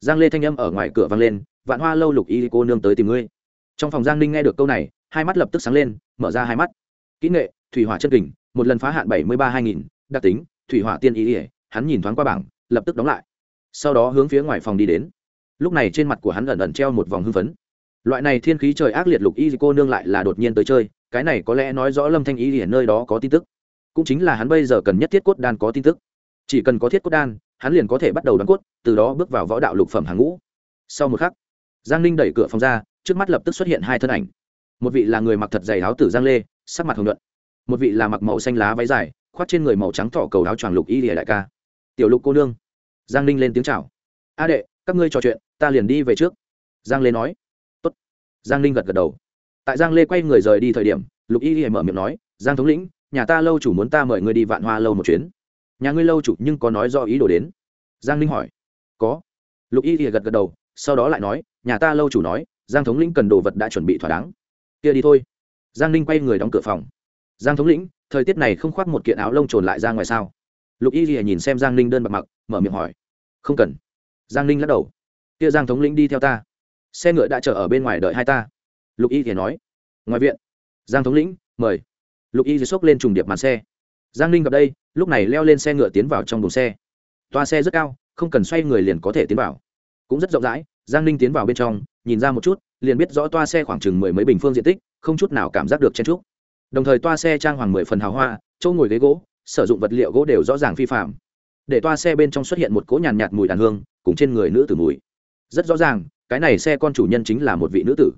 giang lê thanh âm ở ngoài cửa vang lên, vạn hoa lâu lục y cô nương tới tìm ngươi. Trong phòng giang ninh nghe được câu này hai mắt lập tức sáng lên, mở ra hai mắt. Kỹ nghệ, thủy hỏa chân kình, một lần phá hạn bảy mươi ba hai nghìn, đặc tính, thủy hỏa tiên ý ỉa hắn nhìn thoáng qua bảng, lập tức đóng lại. Sau đó hướng phía ngoài phòng đi đến. Lúc này trên mặt của hắn ẩn ẩn treo một vòng hưng phấn. Loại này thiên khí trời ác liệt lục y cô nương lại là đột nhiên tới chơi, cái này có lẽ nói rõ lâm thanh y ở nơi đó có tin tức. Cũng chính là hắn bây giờ cần nhất thiết cốt đan có tin tức. Chỉ cần có thiết cốt đan, hắn liền có thể bắt đầu đan cốt, từ đó bước vào võ đạo lục phẩm hàng ngũ. Sau một khắc, giang ninh đẩy cửa phòng ra, trước mắt lập tức xuất hiện hai thân ảnh một vị là người mặc thật dày áo tử giang lê, sắc mặt hồng nhuận. Một vị là mặc màu xanh lá váy dài, khoác trên người màu trắng thọ cầu áo choàng lục y lìa đại ca. Tiểu lục cô nương. Giang ninh lên tiếng chào. A đệ, các ngươi trò chuyện, ta liền đi về trước. Giang lê nói. Tốt. giang ninh gật gật đầu. Tại giang lê quay người rời đi thời điểm, lục y lìa mở miệng nói, giang thống lĩnh, nhà ta lâu chủ muốn ta mời ngươi đi vạn hoa lâu một chuyến. Nhà ngươi lâu chủ nhưng có nói do ý đồ đến? Giang ninh hỏi. Có. Lục y lìa gật gật đầu, sau đó lại nói, nhà ta lâu chủ nói, giang thống lĩnh cần đồ vật đã chuẩn bị thỏa đáng kia đi thôi. Giang ninh quay người đóng cửa phòng. Giang thống lĩnh, thời tiết này không khoác một kiện áo lông trồn lại ra ngoài sao? Lục y lìa nhìn xem giang ninh đơn bạc mặc, mở miệng hỏi. Không cần. Giang ninh lắc đầu. Kia giang thống lĩnh đi theo ta. Xe ngựa đã chờ ở bên ngoài đợi hai ta. Lục y lìa nói. Ngoài viện. Giang thống lĩnh, mời. Lục y lìa xốc lên trùng điệp màn xe. Giang ninh gặp đây, lúc này leo lên xe ngựa tiến vào trong đồn xe. Toa xe rất cao, không cần xoay người liền có thể tiến vào. Cũng rất rộng rãi giang ninh tiến vào bên trong nhìn ra một chút liền biết rõ toa xe khoảng chừng mười mấy bình phương diện tích không chút nào cảm giác được chen trúc đồng thời toa xe trang hoàng mười phần hào hoa chỗ ngồi ghế gỗ sử dụng vật liệu gỗ đều rõ ràng phi phạm. Để toa xe bên trong xuất hiện một cỗ nhàn nhạt, nhạt mùi đàn hương cùng trên người nữ tử mùi. Rất rõ ràng cái này xe con chủ nhân chính là một vị nữ tử.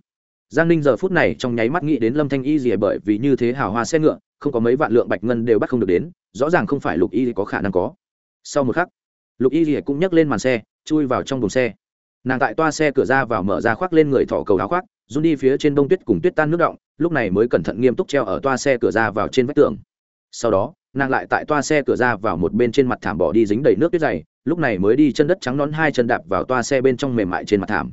Giang ninh giờ phút này trong nháy mắt nghĩ đến lâm thanh y gì bởi vì như thế hào hoa xe ngựa không có mấy vạn lượng bạch ngân đều bắt không được đến rõ ràng không phải lục y có khả năng có. Sau một khắc lục y gì cũng nhấc lên màn xe chui vào trong buồng xe nàng tại toa xe cửa ra vào mở ra khoác lên người thỏ cầu áo khoác, run đi phía trên đông tuyết cùng tuyết tan nước động, lúc này mới cẩn thận nghiêm túc treo ở toa xe cửa ra vào trên vách tường. Sau đó, nàng lại tại toa xe cửa ra vào một bên trên mặt thảm bỏ đi dính đầy nước tuyết dày, lúc này mới đi chân đất trắng nón hai chân đạp vào toa xe bên trong mềm mại trên mặt thảm.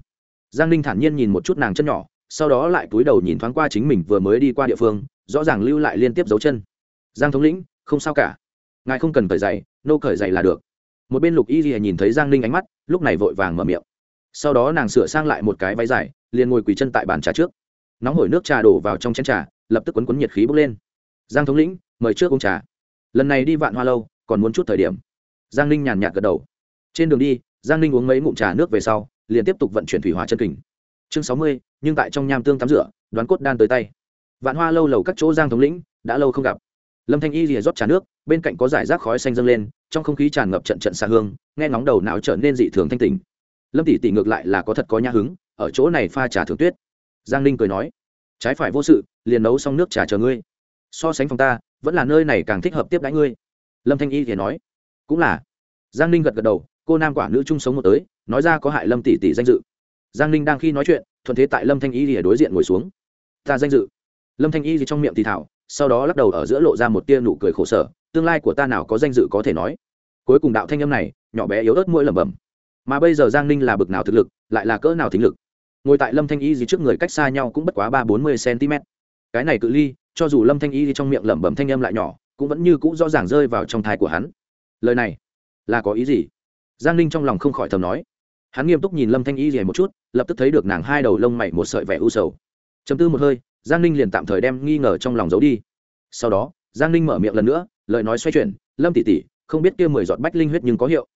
Giang ninh thản nhiên nhìn một chút nàng chân nhỏ, sau đó lại túi đầu nhìn thoáng qua chính mình vừa mới đi qua địa phương, rõ ràng lưu lại liên tiếp dấu chân. Giang thống lĩnh, không sao cả. Ngài không cần cởi giày, nô cởi giày là được. Một bên lục y ghi nhìn thấy giang ninh ánh mắt, lúc này vội vàng mở miệng sau đó nàng sửa sang lại một cái váy dài, liền ngồi quỳ chân tại bàn trà trước. Nóng hổi nước trà đổ vào trong chén trà, lập tức quấn quấn nhiệt khí bốc lên. Giang thống lĩnh, mời trước uống trà. Lần này đi vạn hoa lâu, còn muốn chút thời điểm. Giang ninh nhàn nhạt gật đầu. Trên đường đi, giang ninh uống mấy ngụm trà nước về sau, liền tiếp tục vận chuyển thủy hóa chân kình. Chương sáu mươi, nhưng tại trong nham tương tắm rửa, đoán cốt đan tới tay. Vạn hoa lâu lầu các chỗ giang thống lĩnh, đã lâu không gặp. Lâm thanh y rìa rót trà nước, bên cạnh có giải rác khói xanh dâng lên, trong không khí tràn ngập trận trận xa hương, nghe ngóng đầu não trở nên dị thường thanh tình lâm tỷ tỷ ngược lại là có thật có nhã hứng, ở chỗ này pha trà thường tuyết. Giang ninh cười nói, trái phải vô sự, liền nấu xong nước trà chờ ngươi. So sánh phòng ta, vẫn là nơi này càng thích hợp tiếp đãi ngươi. Lâm thanh y thì nói, cũng là. Giang ninh gật gật đầu, cô nam quả nữ chung sống một tới, nói ra có hại lâm tỷ tỷ danh dự. Giang ninh đang khi nói chuyện, thuận thế tại lâm thanh y thì đối diện ngồi xuống. Ta danh dự. Lâm thanh y thì trong miệng thì thảo, sau đó lắc đầu ở giữa lộ ra một tia nụ cười khổ sở, tương lai của ta nào có danh dự có thể nói? Cuối cùng đạo thanh âm này, nhỏ bé yếu ớt mỗi lẩm bẩm mà bây giờ giang ninh là bực nào thực lực, lại là cỡ nào thính lực. Ngồi tại lâm thanh y gì trước người cách xa nhau cũng bất quá ba bốn mươi cm cái này cự ly, cho dù lâm thanh y trong miệng lẩm bẩm thanh âm lại nhỏ, cũng vẫn như cũ rõ ràng rơi vào trong thai của hắn. Lời này, là có ý gì? Giang ninh trong lòng không khỏi thầm nói. Hắn nghiêm túc nhìn lâm thanh y gì một chút, lập tức thấy được nàng hai đầu lông mày một sợi vẻ u sầu. Chấm tư một hơi, giang ninh liền tạm thời đem nghi ngờ trong lòng giấu đi. Sau đó, giang ninh mở miệng lần nữa, lời nói xoay chuyển, lâm tỷ tỷ, không biết kia mười giọt bách linh huyết nhưng có hiệu.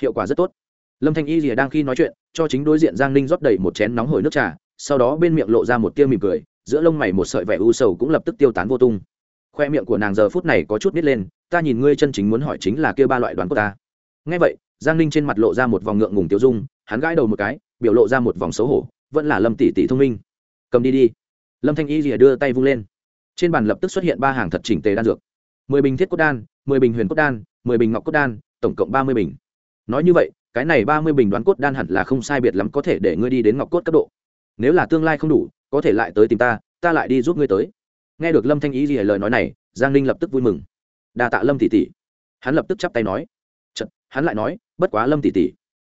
Hiệu quả rất tốt lâm thanh y rìa đang khi nói chuyện, cho chính đối diện giang ninh rót đầy một chén nóng hổi nước trà, sau đó bên miệng lộ ra một tia mỉm cười, giữa lông mày một sợi vẻ u sầu cũng lập tức tiêu tán vô tung. Khoe miệng của nàng giờ phút này có chút nít lên, ta nhìn ngươi chân chính muốn hỏi chính là kia ba loại đoán của ta. Ngay vậy, giang ninh trên mặt lộ ra một vòng ngượng ngùng tiêu dung, hắn gãi đầu một cái, biểu lộ ra một vòng xấu hổ, vẫn là lâm tỷ tỷ thông minh. Cầm đi đi. Lâm thanh y rìa đưa tay vung lên. Trên bàn lập tức xuất hiện ba hàng thật chỉnh tề đan dược. mười bình thiết cốt đan, mười bình huyền cốt đan, mười bình ngọc cốt đan, tổng cộng ba mươi bình. Nói như vậy cái này ba mươi bình đoán cốt đan hẳn là không sai biệt lắm có thể để ngươi đi đến ngọc cốt cấp độ. Nếu là tương lai không đủ có thể lại tới tìm ta ta lại đi giúp ngươi tới. Nghe được lâm thanh ý gì lời nói này giang ninh lập tức vui mừng. Đa tạ lâm tỷ tỷ. Hắn lập tức chắp tay nói. Chật, hắn lại nói bất quá lâm tỷ tỷ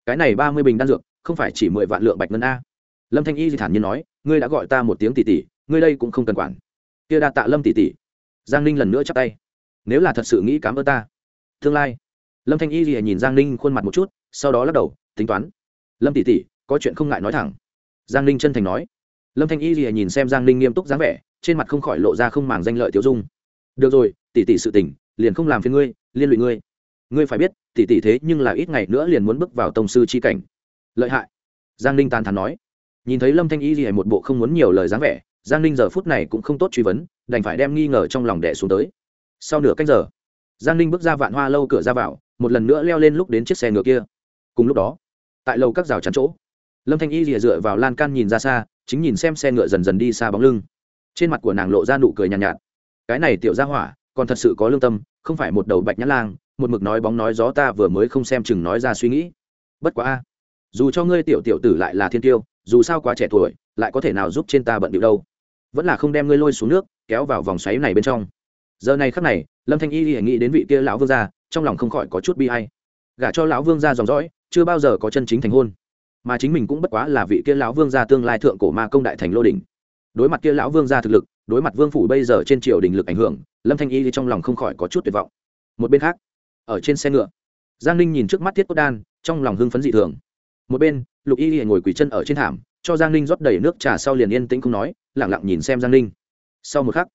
cái này ba mươi bình đan dược không phải chỉ mười vạn lượng bạch ngân a. Lâm thanh y thì thản nhiên nói ngươi đã gọi ta một tiếng tỷ tỷ ngươi đây cũng không cần quản. Kia đa tạ lâm tỷ tỷ. Giang ninh lần nữa chắp tay. Nếu là thật sự nghĩ cảm ơn ta tương lai. Lâm thanh y thì nhìn giang ninh khuôn mặt một chút sau đó lắc đầu, tính toán. Lâm tỷ tỷ, có chuyện không ngại nói thẳng. Giang ninh chân thành nói. Lâm thanh y thì nhìn xem giang ninh nghiêm túc dáng vẻ, trên mặt không khỏi lộ ra không màng danh lợi tiêu dung. Được rồi, tỷ tỷ sự tình, liền không làm phiền ngươi, liên lụy ngươi. Ngươi phải biết, tỷ tỷ thế nhưng là ít ngày nữa liền muốn bước vào tông sư chi cảnh. Lợi hại. Giang ninh tàn thắn nói. Nhìn thấy lâm thanh y gì một bộ không muốn nhiều lời dáng vẻ, giang ninh giờ phút này cũng không tốt truy vấn, đành phải đem nghi ngờ trong lòng đẻ xuống tới. Sau nửa cách giờ, giang ninh bước ra vạn hoa lâu cửa ra vào, một lần nữa leo lên lúc đến chiếc xe ngựa kia cùng lúc đó tại lầu các rào chắn chỗ lâm thanh y rìa dựa vào lan can nhìn ra xa chính nhìn xem xe ngựa dần dần đi xa bóng lưng. Trên mặt của nàng lộ ra nụ cười nhàn nhạt, nhạt. Cái này tiểu ra hỏa còn thật sự có lương tâm không phải một đầu bạch nhã lang một mực nói bóng nói gió ta vừa mới không xem chừng nói ra suy nghĩ. Bất quá a dù cho ngươi tiểu tiểu tử lại là thiên tiêu dù sao quá trẻ tuổi lại có thể nào giúp trên ta bận điệu đâu? Vẫn là không đem ngươi lôi xuống nước kéo vào vòng xoáy này bên trong. Giờ này khắc này lâm thanh y nghĩ đến vị kia lão vương gia trong lòng không khỏi có chút bi hay gả cho lão vương gia dòng dõi chưa bao giờ có chân chính thành hôn. Mà chính mình cũng bất quá là vị kia lão vương gia tương lai thượng cổ ma công đại thành lô đình đối mặt kia lão vương gia thực lực, đối mặt vương phủ bây giờ trên triều đình lực ảnh hưởng, lâm thanh y thì trong lòng không khỏi có chút tuyệt vọng. Một bên khác, ở trên xe ngựa, giang ninh nhìn trước mắt thiết cốt đan, trong lòng hưng phấn dị thường. Một bên, lục y ngồi quỳ chân ở trên thảm, cho giang ninh rót đầy nước trà sau liền yên tĩnh không nói lẳng lặng nhìn xem giang ninh. Sau một khắc,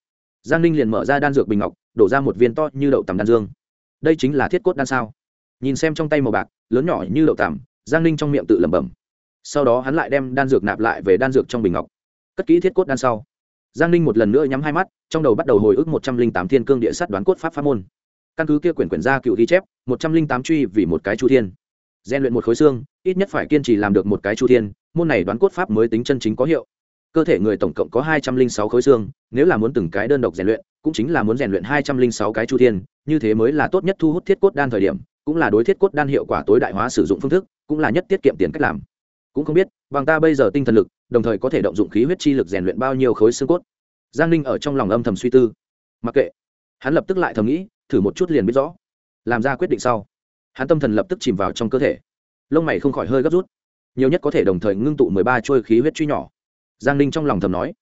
giang ninh liền mở ra đan dược bình ngọc, đổ ra một viên to như đậu tầm đan dương. Đây chính là thiết cốt đan sao? Nhìn xem trong tay màu bạc, lớn nhỏ như đậu tằm, giang ninh trong miệng tự lẩm bẩm. Sau đó hắn lại đem đan dược nạp lại về đan dược trong bình ngọc. Cất kỹ thiết cốt đan sau, giang ninh một lần nữa nhắm hai mắt, trong đầu bắt đầu hồi ức một trăm linh tám thiên cương địa sắt đoán cốt pháp pháp môn. Căn cứ kia quyển quyển gia cựu ghi chép, một trăm linh tám truy vì một cái chu thiên. Gian luyện một khối xương, ít nhất phải kiên trì làm được một cái chu thiên, môn này đoán cốt pháp mới tính chân chính có hiệu. Cơ thể người tổng cộng có hai trăm linh sáu khối xương, nếu là muốn từng cái đơn độc rèn luyện, cũng chính là muốn rèn luyện hai trăm linh sáu cái chu thiên, như thế mới là tốt nhất thu hút thiết cốt đan thời điểm cũng là đối thiết cốt đan hiệu quả tối đại hóa sử dụng phương thức, cũng là nhất tiết kiệm tiền cách làm. Cũng không biết, bằng ta bây giờ tinh thần lực, đồng thời có thể động dụng khí huyết chi lực rèn luyện bao nhiêu khối xương cốt. Giang ninh ở trong lòng âm thầm suy tư. Mặc kệ. Hắn lập tức lại thầm nghĩ, thử một chút liền biết rõ. Làm ra quyết định sau, hắn tâm thần lập tức chìm vào trong cơ thể. Lông mày không khỏi hơi gấp rút. Nhiều nhất có thể đồng thời ngưng tụ mười ba trôi khí huyết truy nhỏ. Giang ninh trong lòng thầm nói.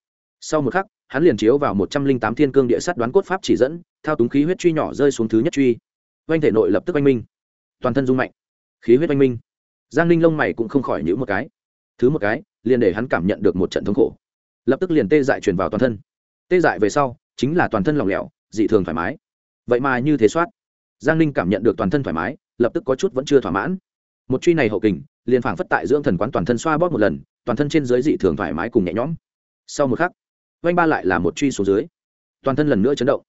Sau một khắc, hắn liền chiếu vào một trăm linh tám thiên cương địa sắt đoán cốt pháp chỉ dẫn, thao túng khí huyết truy nhỏ rơi xuống thứ nhất truy. Oanh thể nội lập tức oanh minh toàn thân rung mạnh. Khí huyết oanh minh. Giang ninh lông mày cũng không khỏi nhữ một cái. Thứ một cái, liền để hắn cảm nhận được một trận thống khổ. Lập tức liền tê dại truyền vào toàn thân. Tê dại về sau, chính là toàn thân lỏng lẻo, dị thường thoải mái. Vậy mà như thế soát, giang ninh cảm nhận được toàn thân thoải mái, lập tức có chút vẫn chưa thỏa mãn. Một truy này hậu kình, liền phảng phất tại dưỡng thần quán toàn thân xoa bóp một lần, toàn thân trên dưới dị thường thoải mái cùng nhẹ nhõm. Sau một khắc, oanh ba lại là một truy xuống dưới. Toàn thân lần nữa chấn động.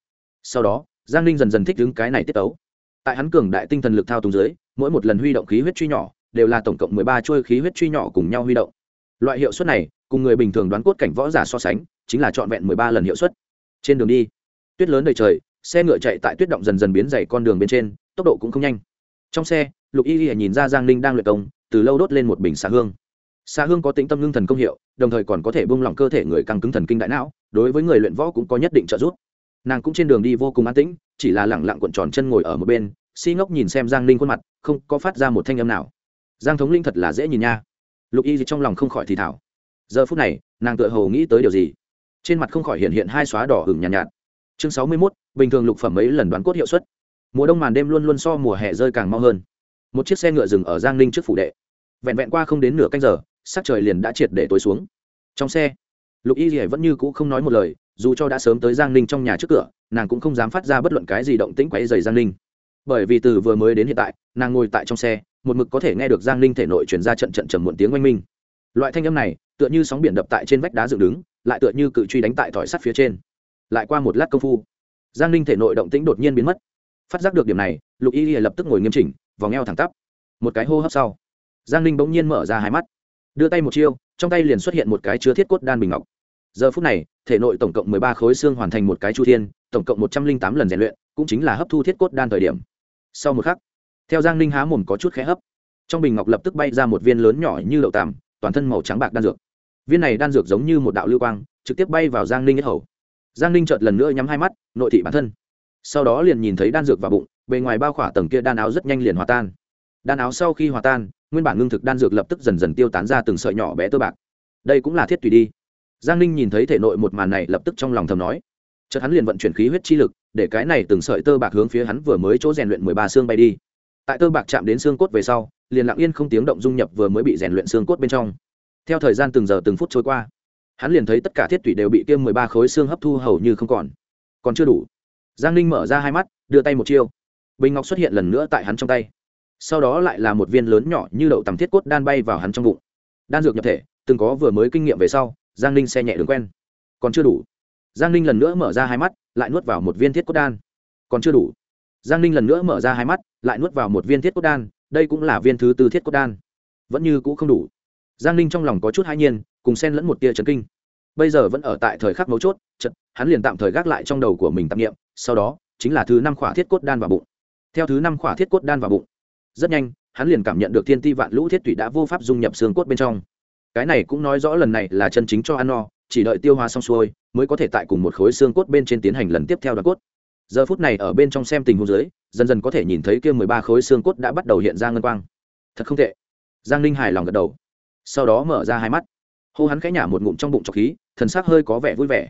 Sau đó, giang ninh dần dần thích đứng cái này tiết tấu tại hắn cường đại tinh thần lực thao túng dưới, mỗi một lần huy động khí huyết truy nhỏ, đều là tổng cộng mười ba chuôi khí huyết truy nhỏ cùng nhau huy động. Loại hiệu suất này, cùng người bình thường đoán cốt cảnh võ giả so sánh, chính là trọn vẹn mười ba lần hiệu suất. Trên đường đi, tuyết lớn đầy trời, xe ngựa chạy tại tuyết động dần dần biến dày con đường bên trên, tốc độ cũng không nhanh. Trong xe, lục y y nhìn ra giang ninh đang luyện công, từ lâu đốt lên một bình xạ hương. Xạ hương có tính tâm ngưng thần công hiệu, đồng thời còn có thể bung lỏng cơ thể người căng cứng thần kinh đại não, đối với người luyện võ cũng có nhất định trợ giúp nàng cũng trên đường đi vô cùng an tĩnh chỉ là lẳng lặng cuộn tròn chân ngồi ở một bên si ngốc nhìn xem giang ninh khuôn mặt không có phát ra một thanh âm nào. Giang thống linh thật là dễ nhìn nha. Lục y trong lòng không khỏi thì thảo giờ phút này nàng tựa hồ nghĩ tới điều gì? Trên mặt không khỏi hiện hiện hai xóa đỏ hừng nhàn nhạt, nhạt. Chương sáu mươi mốt bình thường lục phẩm mấy lần đoán cốt hiệu suất. Mùa đông màn đêm luôn luôn so mùa hè rơi càng mau hơn. Một chiếc xe ngựa dừng ở giang ninh trước phủ đệ. Vẹn vẹn qua không đến nửa canh giờ sắc trời liền đã triệt để tối xuống. Trong xe lục y dì vẫn như cũ không nói một lời dù cho đã sớm tới giang ninh trong nhà trước cửa, nàng cũng không dám phát ra bất luận cái gì động tĩnh quáy dày giang ninh. Bởi vì từ vừa mới đến hiện tại, nàng ngồi tại trong xe, một mực có thể nghe được giang ninh thể nội chuyển ra trận trận trầm muộn tiếng oanh minh. Loại thanh âm này, tựa như sóng biển đập tại trên vách đá dựng đứng, lại tựa như cự truy đánh tại thỏi sắt phía trên. Lại qua một lát công phu, giang ninh thể nội động tĩnh đột nhiên biến mất. Phát giác được điểm này, lục y lập tức ngồi nghiêm chỉnh, vòng eo thẳng tắp. Một cái hô hấp sau, giang ninh bỗng nhiên mở ra hai mắt. Đưa tay một chiêu, trong tay liền xuất hiện một cái chứa thiết cốt đan bình ngọc giờ phút này, thể nội tổng cộng mười ba khối xương hoàn thành một cái chu thiên, tổng cộng một trăm linh tám lần rèn luyện, cũng chính là hấp thu thiết cốt đan thời điểm. Sau một khắc, theo giang ninh há mồm có chút khẽ hấp. Trong bình ngọc lập tức bay ra một viên lớn nhỏ như đậu tàm toàn thân màu trắng bạc đan dược. Viên này đan dược giống như một đạo lưu quang, trực tiếp bay vào giang ninh nhất hầu. Giang ninh chợt lần nữa nhắm hai mắt, nội thị bản thân. Sau đó liền nhìn thấy đan dược vào bụng, bề ngoài bao khỏa tầng kia đan áo rất nhanh liền hòa tan. Đan áo sau khi hòa tan, nguyên bản ngưng thực đan dược lập tức dần dần tiêu tán ra từng sợi nhỏ bé tơ bạc. Đây cũng là thiết tùy đi giang ninh nhìn thấy thể nội một màn này lập tức trong lòng thầm nói. Chợt hắn liền vận chuyển khí huyết chi lực, để cái này từng sợi tơ bạc hướng phía hắn vừa mới chỗ rèn luyện mười ba xương bay đi. Tại tơ bạc chạm đến xương cốt về sau, liền lặng yên không tiếng động dung nhập vừa mới bị rèn luyện xương cốt bên trong. Theo thời gian từng giờ từng phút trôi qua, hắn liền thấy tất cả thiết tủy đều bị kiêm mười ba khối xương hấp thu hầu như không còn. Còn chưa đủ. Giang ninh mở ra hai mắt, đưa tay một chiêu. Bình ngọc xuất hiện lần nữa tại hắn trong tay. Sau đó lại là một viên lớn nhỏ như đậu tầm thiết cốt đan bay vào hắn trong bụng. Đan dược nhập thể, từng có vừa mới kinh nghiệm về sau giang ninh xe nhẹ đường quen. Còn chưa đủ. Giang ninh lần nữa mở ra hai mắt, lại nuốt vào một viên thiết cốt đan. Còn chưa đủ. Giang ninh lần nữa mở ra hai mắt, lại nuốt vào một viên thiết cốt đan, đây cũng là viên thứ tư thiết cốt đan. Vẫn như cũ không đủ. Giang ninh trong lòng có chút hai nhiên, cùng xen lẫn một tia trấn kinh. Bây giờ vẫn ở tại thời khắc mấu chốt chật hắn liền tạm thời gác lại trong đầu của mình tạp nghiệm sau đó, chính là thứ năm khỏa thiết cốt đan vào bụng. Theo thứ năm khỏa thiết cốt đan vào bụng, rất nhanh, hắn liền cảm nhận được thiên ti vạn lũ thiết tủy đã vô pháp dung nhập xương cốt bên trong cái này cũng nói rõ lần này là chân chính cho ăn no, chỉ đợi tiêu hóa xong xuôi, mới có thể tại cùng một khối xương cốt bên trên tiến hành lần tiếp theo đoạn cốt. Giờ phút này ở bên trong xem tình huống dưới, dần dần có thể nhìn thấy kia mười ba khối xương cốt đã bắt đầu hiện ra ngân quang. Thật không tệ. Giang ninh hài lòng gật đầu. Sau đó mở ra hai mắt. Hô hắn khẽ nhả một ngụm trong bụng trọc khí, thần sắc hơi có vẻ vui vẻ.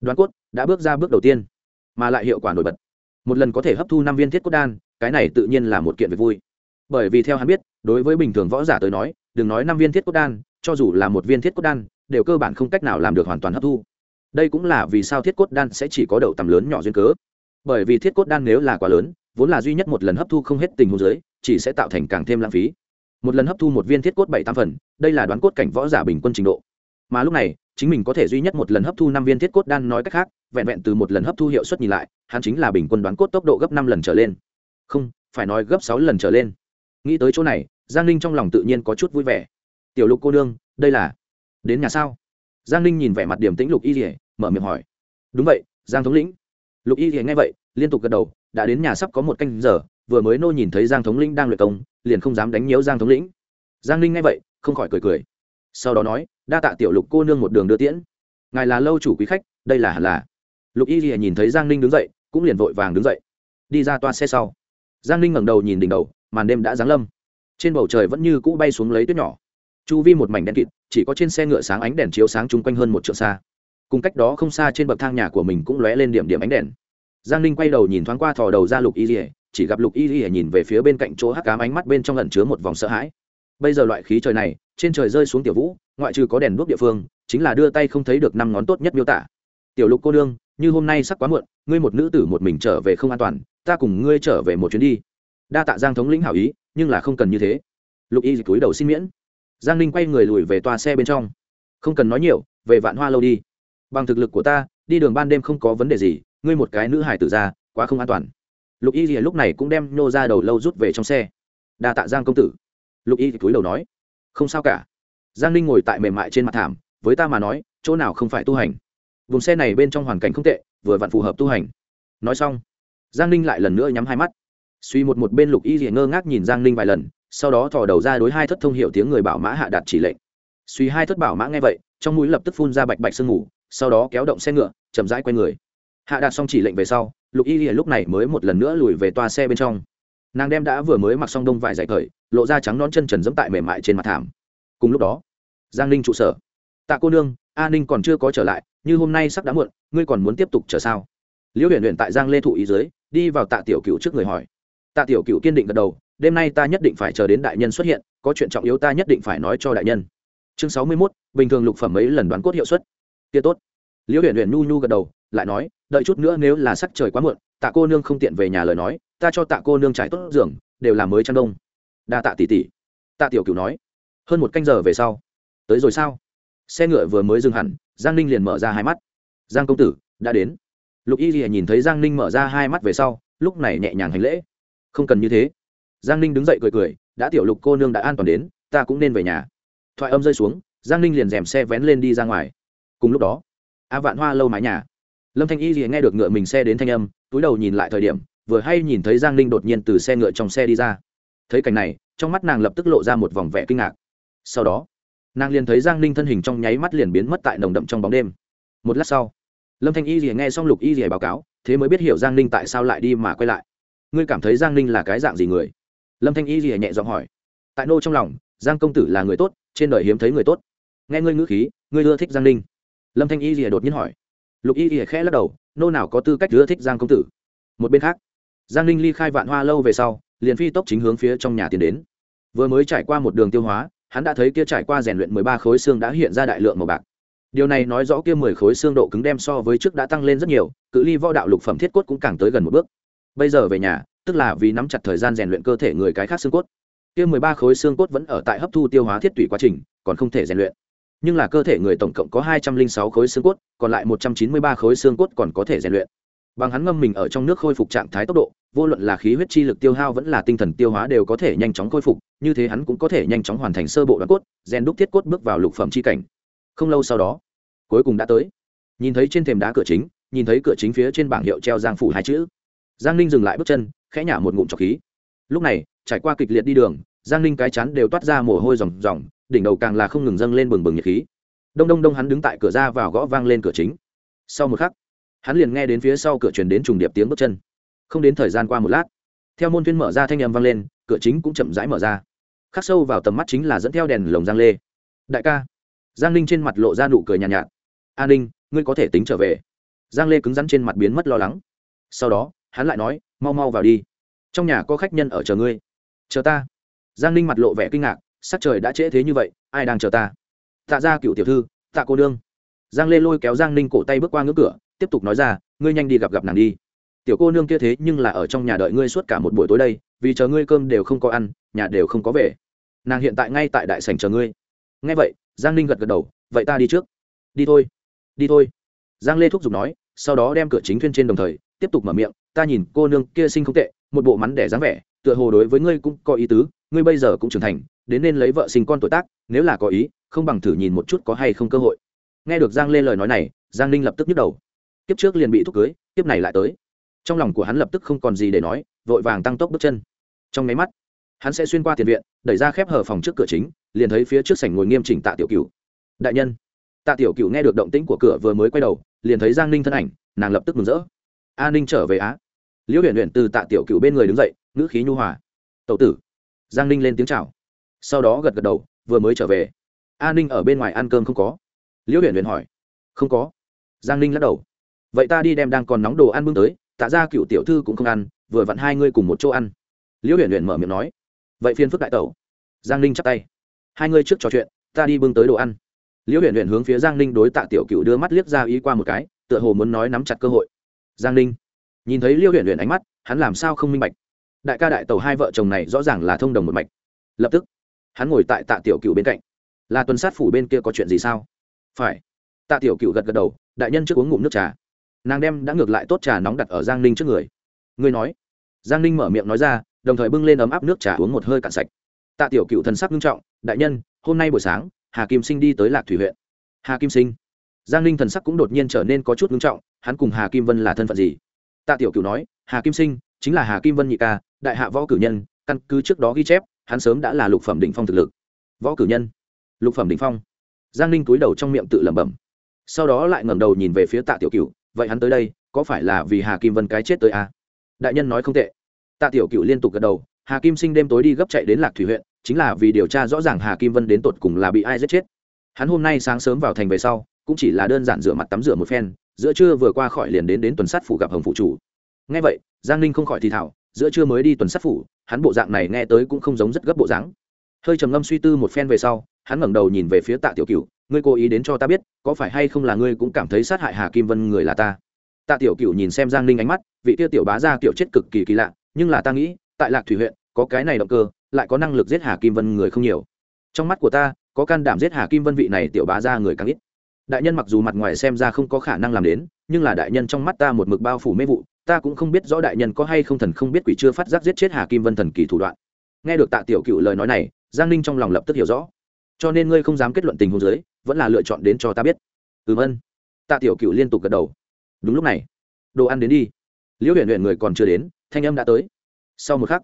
Đoán cốt đã bước ra bước đầu tiên, mà lại hiệu quả nổi bật. Một lần có thể hấp thu năm viên thiết cốt đan, cái này tự nhiên là một kiện việc vui. Bởi vì theo hắn biết, đối với bình thường võ giả tới nói, đừng nói năm viên thiết cốt đan cho dù là một viên thiết cốt đan, đều cơ bản không cách nào làm được hoàn toàn hấp thu. Đây cũng là vì sao thiết cốt đan sẽ chỉ có đậu tầm lớn nhỏ duyên cớ. Bởi vì thiết cốt đan nếu là quá lớn, vốn là duy nhất một lần hấp thu không hết tình huống giới chỉ sẽ tạo thành càng thêm lãng phí. Một lần hấp thu một viên thiết cốt bảy tam phần, đây là đoán cốt cảnh võ giả bình quân trình độ. Mà lúc này, chính mình có thể duy nhất một lần hấp thu năm viên thiết cốt đan nói cách khác, vẹn vẹn từ một lần hấp thu hiệu suất nhìn lại, hắn chính là bình quân đoán cốt tốc độ gấp năm lần trở lên. Không, phải nói gấp sáu lần trở lên. Nghĩ tới chỗ này, giang ninh trong lòng tự nhiên có chút vui vẻ tiểu lục cô nương, đây là đến nhà sao? Giang ninh nhìn vẻ mặt điểm tĩnh lục y rỉa mở miệng hỏi. Đúng vậy, giang thống lĩnh. Lục y rỉa nghe vậy, liên tục gật đầu, đã đến nhà sắp có một canh giờ, vừa mới nô nhìn thấy giang thống lĩnh đang luyện công, liền không dám đánh nhiễu giang thống lĩnh. Giang ninh nghe vậy, không khỏi cười cười. Sau đó nói, đa tạ tiểu lục cô nương một đường đưa tiễn. Ngài là lâu chủ quý khách, đây là hẳn là. Lục y rỉa nhìn thấy giang ninh đứng dậy, cũng liền vội vàng đứng dậy. Đi ra toa xe sau. Giang ninh ngẩng đầu nhìn đỉnh đầu, màn đêm đã giáng lâm. Trên bầu trời vẫn như cũ bay xuống lấy tuyết nhỏ chu vi một mảnh đen kịt, chỉ có trên xe ngựa sáng ánh đèn chiếu sáng chung quanh hơn một trượng xa. Cùng cách đó không xa trên bậc thang nhà của mình cũng lóe lên điểm điểm ánh đèn. Giang ninh quay đầu nhìn thoáng qua thò đầu ra lục y rỉa chỉ gặp lục y rỉa nhìn về phía bên cạnh chỗ hắc cám ánh mắt bên trong lẩn chứa một vòng sợ hãi. Bây giờ loại khí trời này, trên trời rơi xuống tiểu vũ, ngoại trừ có đèn đuốc địa phương, chính là đưa tay không thấy được năm ngón tốt nhất miêu tả. Tiểu lục cô đương như hôm nay sắp quá muộn, ngươi một nữ tử một mình trở về không an toàn, ta cùng ngươi trở về một chuyến đi. Đa tạ giang thống lĩnh hảo ý, nhưng là không cần như thế. Lục y cúi đầu xin miễn giang ninh quay người lùi về toa xe bên trong. Không cần nói nhiều, về vạn hoa lâu đi. Bằng thực lực của ta, đi đường ban đêm không có vấn đề gì, ngươi một cái nữ hải tử ra, quá không an toàn. Lục y lúc này cũng đem nhô ra đầu lâu rút về trong xe. Đa tạ giang công tử. Lục y thì cúi đầu nói. Không sao cả. Giang ninh ngồi tại mềm mại trên mặt thảm, với ta mà nói, chỗ nào không phải tu hành. Vùng xe này bên trong hoàn cảnh không tệ, vừa vặn phù hợp tu hành. Nói xong, giang ninh lại lần nữa nhắm hai mắt. Suy một một bên lục y thì ngơ ngác nhìn giang ninh vài lần sau đó thò đầu ra đối hai thất thông hiệu tiếng người bảo mã hạ đạt chỉ lệnh. Suy hai thất bảo mã nghe vậy, trong mũi lập tức phun ra bạch bạch sương ngủ sau đó kéo động xe ngựa, chậm rãi quay người. Hạ đạt xong chỉ lệnh về sau, lục y lìa lúc này mới một lần nữa lùi về toa xe bên trong. Nàng đem đã vừa mới mặc xong đông vải dày khởi lộ ra trắng nón chân trần dẫm tại mềm mại trên mặt thảm. Cùng lúc đó, giang ninh trụ sở. Tạ cô nương, a ninh còn chưa có trở lại, như hôm nay sắp đã muộn, ngươi còn muốn tiếp tục chờ sao? Liễu huyền huyền tại giang lê thụ ý dưới, đi vào tạ tiểu cựu trước người hỏi. Tạ tiểu cựu kiên định gật đầu đêm nay ta nhất định phải chờ đến đại nhân xuất hiện, có chuyện trọng yếu ta nhất định phải nói cho đại nhân. Chương sáu mươi mốt, bình thường lục phẩm mấy lần đoán cốt hiệu suất. Kia tốt. Liễu huyện huyện nhu nhu gật đầu, lại nói, đợi chút nữa nếu là sắc trời quá muộn, tạ cô nương không tiện về nhà lời nói, ta cho tạ cô nương trải tốt giường, đều là mới chăn đông. Đa tạ tỷ tỷ. Tạ tiểu cửu nói. Hơn một canh giờ về sau. Tới rồi sao? Xe ngựa vừa mới dừng hẳn, giang ninh liền mở ra hai mắt. Giang công tử, đã đến. Lục y thì nhìn thấy giang ninh mở ra hai mắt về sau, lúc này nhẹ nhàng hành lễ. Không cần như thế giang ninh đứng dậy cười cười, đã tiểu lục cô nương đã an toàn đến, ta cũng nên về nhà. Thoại âm rơi xuống, giang ninh liền dèm xe vén lên đi ra ngoài. Cùng lúc đó, a vạn hoa lâu mái nhà. Lâm thanh y thì nghe được ngựa mình xe đến thanh âm, túi đầu nhìn lại thời điểm, vừa hay nhìn thấy giang ninh đột nhiên từ xe ngựa trong xe đi ra. Thấy cảnh này, trong mắt nàng lập tức lộ ra một vòng vẻ kinh ngạc. Sau đó, nàng liền thấy giang ninh thân hình trong nháy mắt liền biến mất tại nồng đậm trong bóng đêm. Một lát sau, lâm thanh y thì nghe xong lục y thì báo cáo, thế mới biết hiểu giang ninh tại sao lại đi mà quay lại. Ngươi cảm thấy giang ninh là cái dạng gì người? Lâm thanh y thì nhẹ giọng hỏi. Tại nô trong lòng, giang công tử là người tốt, trên đời hiếm thấy người tốt. Nghe ngươi ngữ khí, ngươi ưa thích giang ninh. Lâm thanh y thì đột nhiên hỏi. Lục y ỉa khẽ lắc đầu, nô nào có tư cách ưa thích giang công tử? Một bên khác, giang ninh ly khai vạn hoa lâu về sau, liền phi tốc chính hướng phía trong nhà tiến đến. Vừa mới trải qua một đường tiêu hóa, hắn đã thấy kia trải qua rèn luyện mười ba khối xương đã hiện ra đại lượng màu bạc. Điều này nói rõ kia mười khối xương độ cứng đem so với trước đã tăng lên rất nhiều, cự ly võ đạo lục phẩm thiết cốt cũng càng tới gần một bước. Bây giờ về nhà tức là vì nắm chặt thời gian rèn luyện cơ thể người cái khác xương cốt. Kia mười ba khối xương cốt vẫn ở tại hấp thu tiêu hóa thiết tủy quá trình, còn không thể rèn luyện. Nhưng là cơ thể người tổng cộng có hai trăm linh sáu khối xương cốt, còn lại một trăm chín mươi ba khối xương cốt còn có thể rèn luyện. Bằng hắn ngâm mình ở trong nước khôi phục trạng thái tốc độ, vô luận là khí huyết chi lực tiêu hao vẫn là tinh thần tiêu hóa đều có thể nhanh chóng khôi phục, như thế hắn cũng có thể nhanh chóng hoàn thành sơ bộ đoạn cốt, rèn đúc thiết cốt bước vào lục phẩm chi cảnh. Không lâu sau đó, cuối cùng đã tới. Nhìn thấy trên thềm đá cửa chính, nhìn thấy cửa chính phía trên bảng hiệu treo giang phủ hai chữ. Giang ninh dừng lại bước chân khẽ nhả một ngụm trọc khí. Lúc này trải qua kịch liệt đi đường giang ninh cái chắn đều toát ra mồ hôi ròng ròng đỉnh đầu càng là không ngừng dâng lên bừng bừng nhiệt khí. Đông đông đông hắn đứng tại cửa ra vào gõ vang lên cửa chính. Sau một khắc hắn liền nghe đến phía sau cửa truyền đến trùng điệp tiếng bước chân. Không đến thời gian qua một lát theo môn viên mở ra thanh âm vang lên cửa chính cũng chậm rãi mở ra. Khắc sâu vào tầm mắt chính là dẫn theo đèn lồng giang lê. Đại ca. Giang ninh trên mặt lộ ra nụ cười nhàn nhạt, nhạt. An ninh ngươi có thể tính trở về. Giang lê cứng rắn trên mặt biến mất lo lắng. Sau đó hắn lại nói mau mau vào đi. Trong nhà có khách nhân ở chờ ngươi. Chờ ta. Giang ninh mặt lộ vẻ kinh ngạc, sắc trời đã trễ thế như vậy, ai đang chờ ta? Tạ ra cựu tiểu thư, tạ cô nương. Giang lê lôi kéo giang ninh cổ tay bước qua ngưỡng cửa, tiếp tục nói ra, ngươi nhanh đi gặp gặp nàng đi. Tiểu cô nương kia thế nhưng là ở trong nhà đợi ngươi suốt cả một buổi tối đây, vì chờ ngươi cơm đều không có ăn, nhà đều không có về. Nàng hiện tại ngay tại đại sành chờ ngươi. Nghe vậy, giang ninh gật gật đầu, vậy ta đi trước. Đi thôi. Đi thôi. Giang lê thúc giục nói, sau đó đem cửa chính thuyên trên đồng thời, tiếp tục mở miệng ta nhìn cô nương kia sinh không tệ, một bộ mắn đẻ dáng vẻ, tựa hồ đối với ngươi cũng có ý tứ, ngươi bây giờ cũng trưởng thành, đến nên lấy vợ sinh con tuổi tác, nếu là có ý, không bằng thử nhìn một chút có hay không cơ hội. Nghe được giang lê lời nói này, giang ninh lập tức nhức đầu. Kiếp trước liền bị thúc cưới, kiếp này lại tới. Trong lòng của hắn lập tức không còn gì để nói, vội vàng tăng tốc bước chân. Trong máy mắt, hắn sẽ xuyên qua tiền viện, đẩy ra khép hở phòng trước cửa chính, liền thấy phía trước sảnh ngồi nghiêm chỉnh tạ tiểu cựu đại nhân. Tạ tiểu cựu nghe được động tĩnh của cửa vừa mới quay đầu, liền thấy giang ninh thân ảnh, nàng lập tức mừng rỡ. A ninh trở về á? Liễu huyền huyền từ tạ tiểu cựu bên người đứng dậy, ngữ khí nhu hòa. Tậu tử. Giang ninh lên tiếng chào. sau đó gật gật đầu, vừa mới trở về. A ninh ở bên ngoài ăn cơm không có. Liễu huyền huyền hỏi. Không có. Giang ninh lắc đầu. Vậy ta đi đem đang còn nóng đồ ăn bưng tới, tạ ra cựu tiểu thư cũng không ăn, vừa vặn hai ngươi cùng một chỗ ăn. Liễu huyền huyền mở miệng nói. Vậy phiên phức đại tẩu. Giang ninh chắp tay. Hai ngươi trước trò chuyện, ta đi bưng tới đồ ăn. Liễu huyền huyền hướng phía giang ninh đối tạ tiểu cựu đưa mắt liếc ra ý qua một cái, tựa hồ muốn nói nắm chặt cơ hội. Giang ninh nhìn thấy liêu huyện huyện ánh mắt, hắn làm sao không minh bạch? Đại ca đại tàu hai vợ chồng này rõ ràng là thông đồng một mạch. Lập tức, hắn ngồi tại tạ tiểu cựu bên cạnh. Là tuần sát phủ bên kia có chuyện gì sao? Phải. Tạ tiểu cựu gật gật đầu, đại nhân trước uống ngụm nước trà. Nàng đem đã ngược lại tốt trà nóng đặt ở giang ninh trước người. Ngươi nói. Giang ninh mở miệng nói ra, đồng thời bưng lên ấm áp nước trà uống một hơi cạn sạch. Tạ tiểu cựu thần sắc nghiêm trọng, đại nhân, hôm nay buổi sáng, hà kim sinh đi tới lạc thủy huyện. Hà kim sinh. Giang ninh thần sắc cũng đột nhiên trở nên có chút nghiêm trọng, hắn cùng hà kim vân là thân phận gì? Tạ tiểu cửu nói, hà kim sinh, chính là hà kim vân nhị ca, đại hạ võ cử nhân, căn cứ trước đó ghi chép, hắn sớm đã là lục phẩm đỉnh phong thực lực. Võ cử nhân? Lục phẩm đỉnh phong. Giang ninh cúi đầu trong miệng tự lẩm bẩm. Sau đó lại ngẩng đầu nhìn về phía tạ tiểu cửu, vậy hắn tới đây, có phải là vì hà kim vân cái chết tới à? đại nhân nói không tệ. Tạ tiểu cựu liên tục gật đầu, hà kim sinh đêm tối đi gấp chạy đến lạc thủy huyện, chính là vì điều tra rõ ràng hà kim vân đến tột cùng là bị ai giết chết. Hắn hôm nay sáng sớm vào thành về sau, cũng chỉ là đơn giản rửa mặt tắm rửa một phen giữa trưa vừa qua khỏi liền đến đến tuần sát phủ gặp hồng phụ chủ. Ngay vậy, giang ninh không khỏi thì thảo giữa trưa mới đi tuần sát phủ, hắn bộ dạng này nghe tới cũng không giống rất gấp bộ dáng. Hơi trầm ngâm suy tư một phen về sau, hắn ngẩng đầu nhìn về phía tạ tiểu cựu ngươi cố ý đến cho ta biết, có phải hay không là ngươi cũng cảm thấy sát hại hà kim vân người là ta? Tạ tiểu cựu nhìn xem giang ninh ánh mắt, vị tiêu tiểu bá ra kiểu chết cực kỳ kỳ lạ, nhưng là ta nghĩ, tại lạc thủy huyện, có cái này động cơ, lại có năng lực giết hà kim vân người không nhiều. Trong mắt của ta, có can đảm giết hà kim vân vị này tiểu bá ra người càng ít đại nhân mặc dù mặt ngoài xem ra không có khả năng làm đến, nhưng là đại nhân trong mắt ta một mực bao phủ mê vụ, ta cũng không biết rõ đại nhân có hay không thần không biết quỷ chưa phát giác giết chết hà kim vân thần kỳ thủ đoạn. Nghe được tạ tiểu cựu lời nói này, giang ninh trong lòng lập tức hiểu rõ. Cho nên ngươi không dám kết luận tình huống dưới, vẫn là lựa chọn đến cho ta biết. Ừ vân tạ tiểu cựu liên tục gật đầu. Đúng lúc này, đồ ăn đến đi. Liễu huyện huyện người còn chưa đến, thanh âm đã tới. Sau một khắc,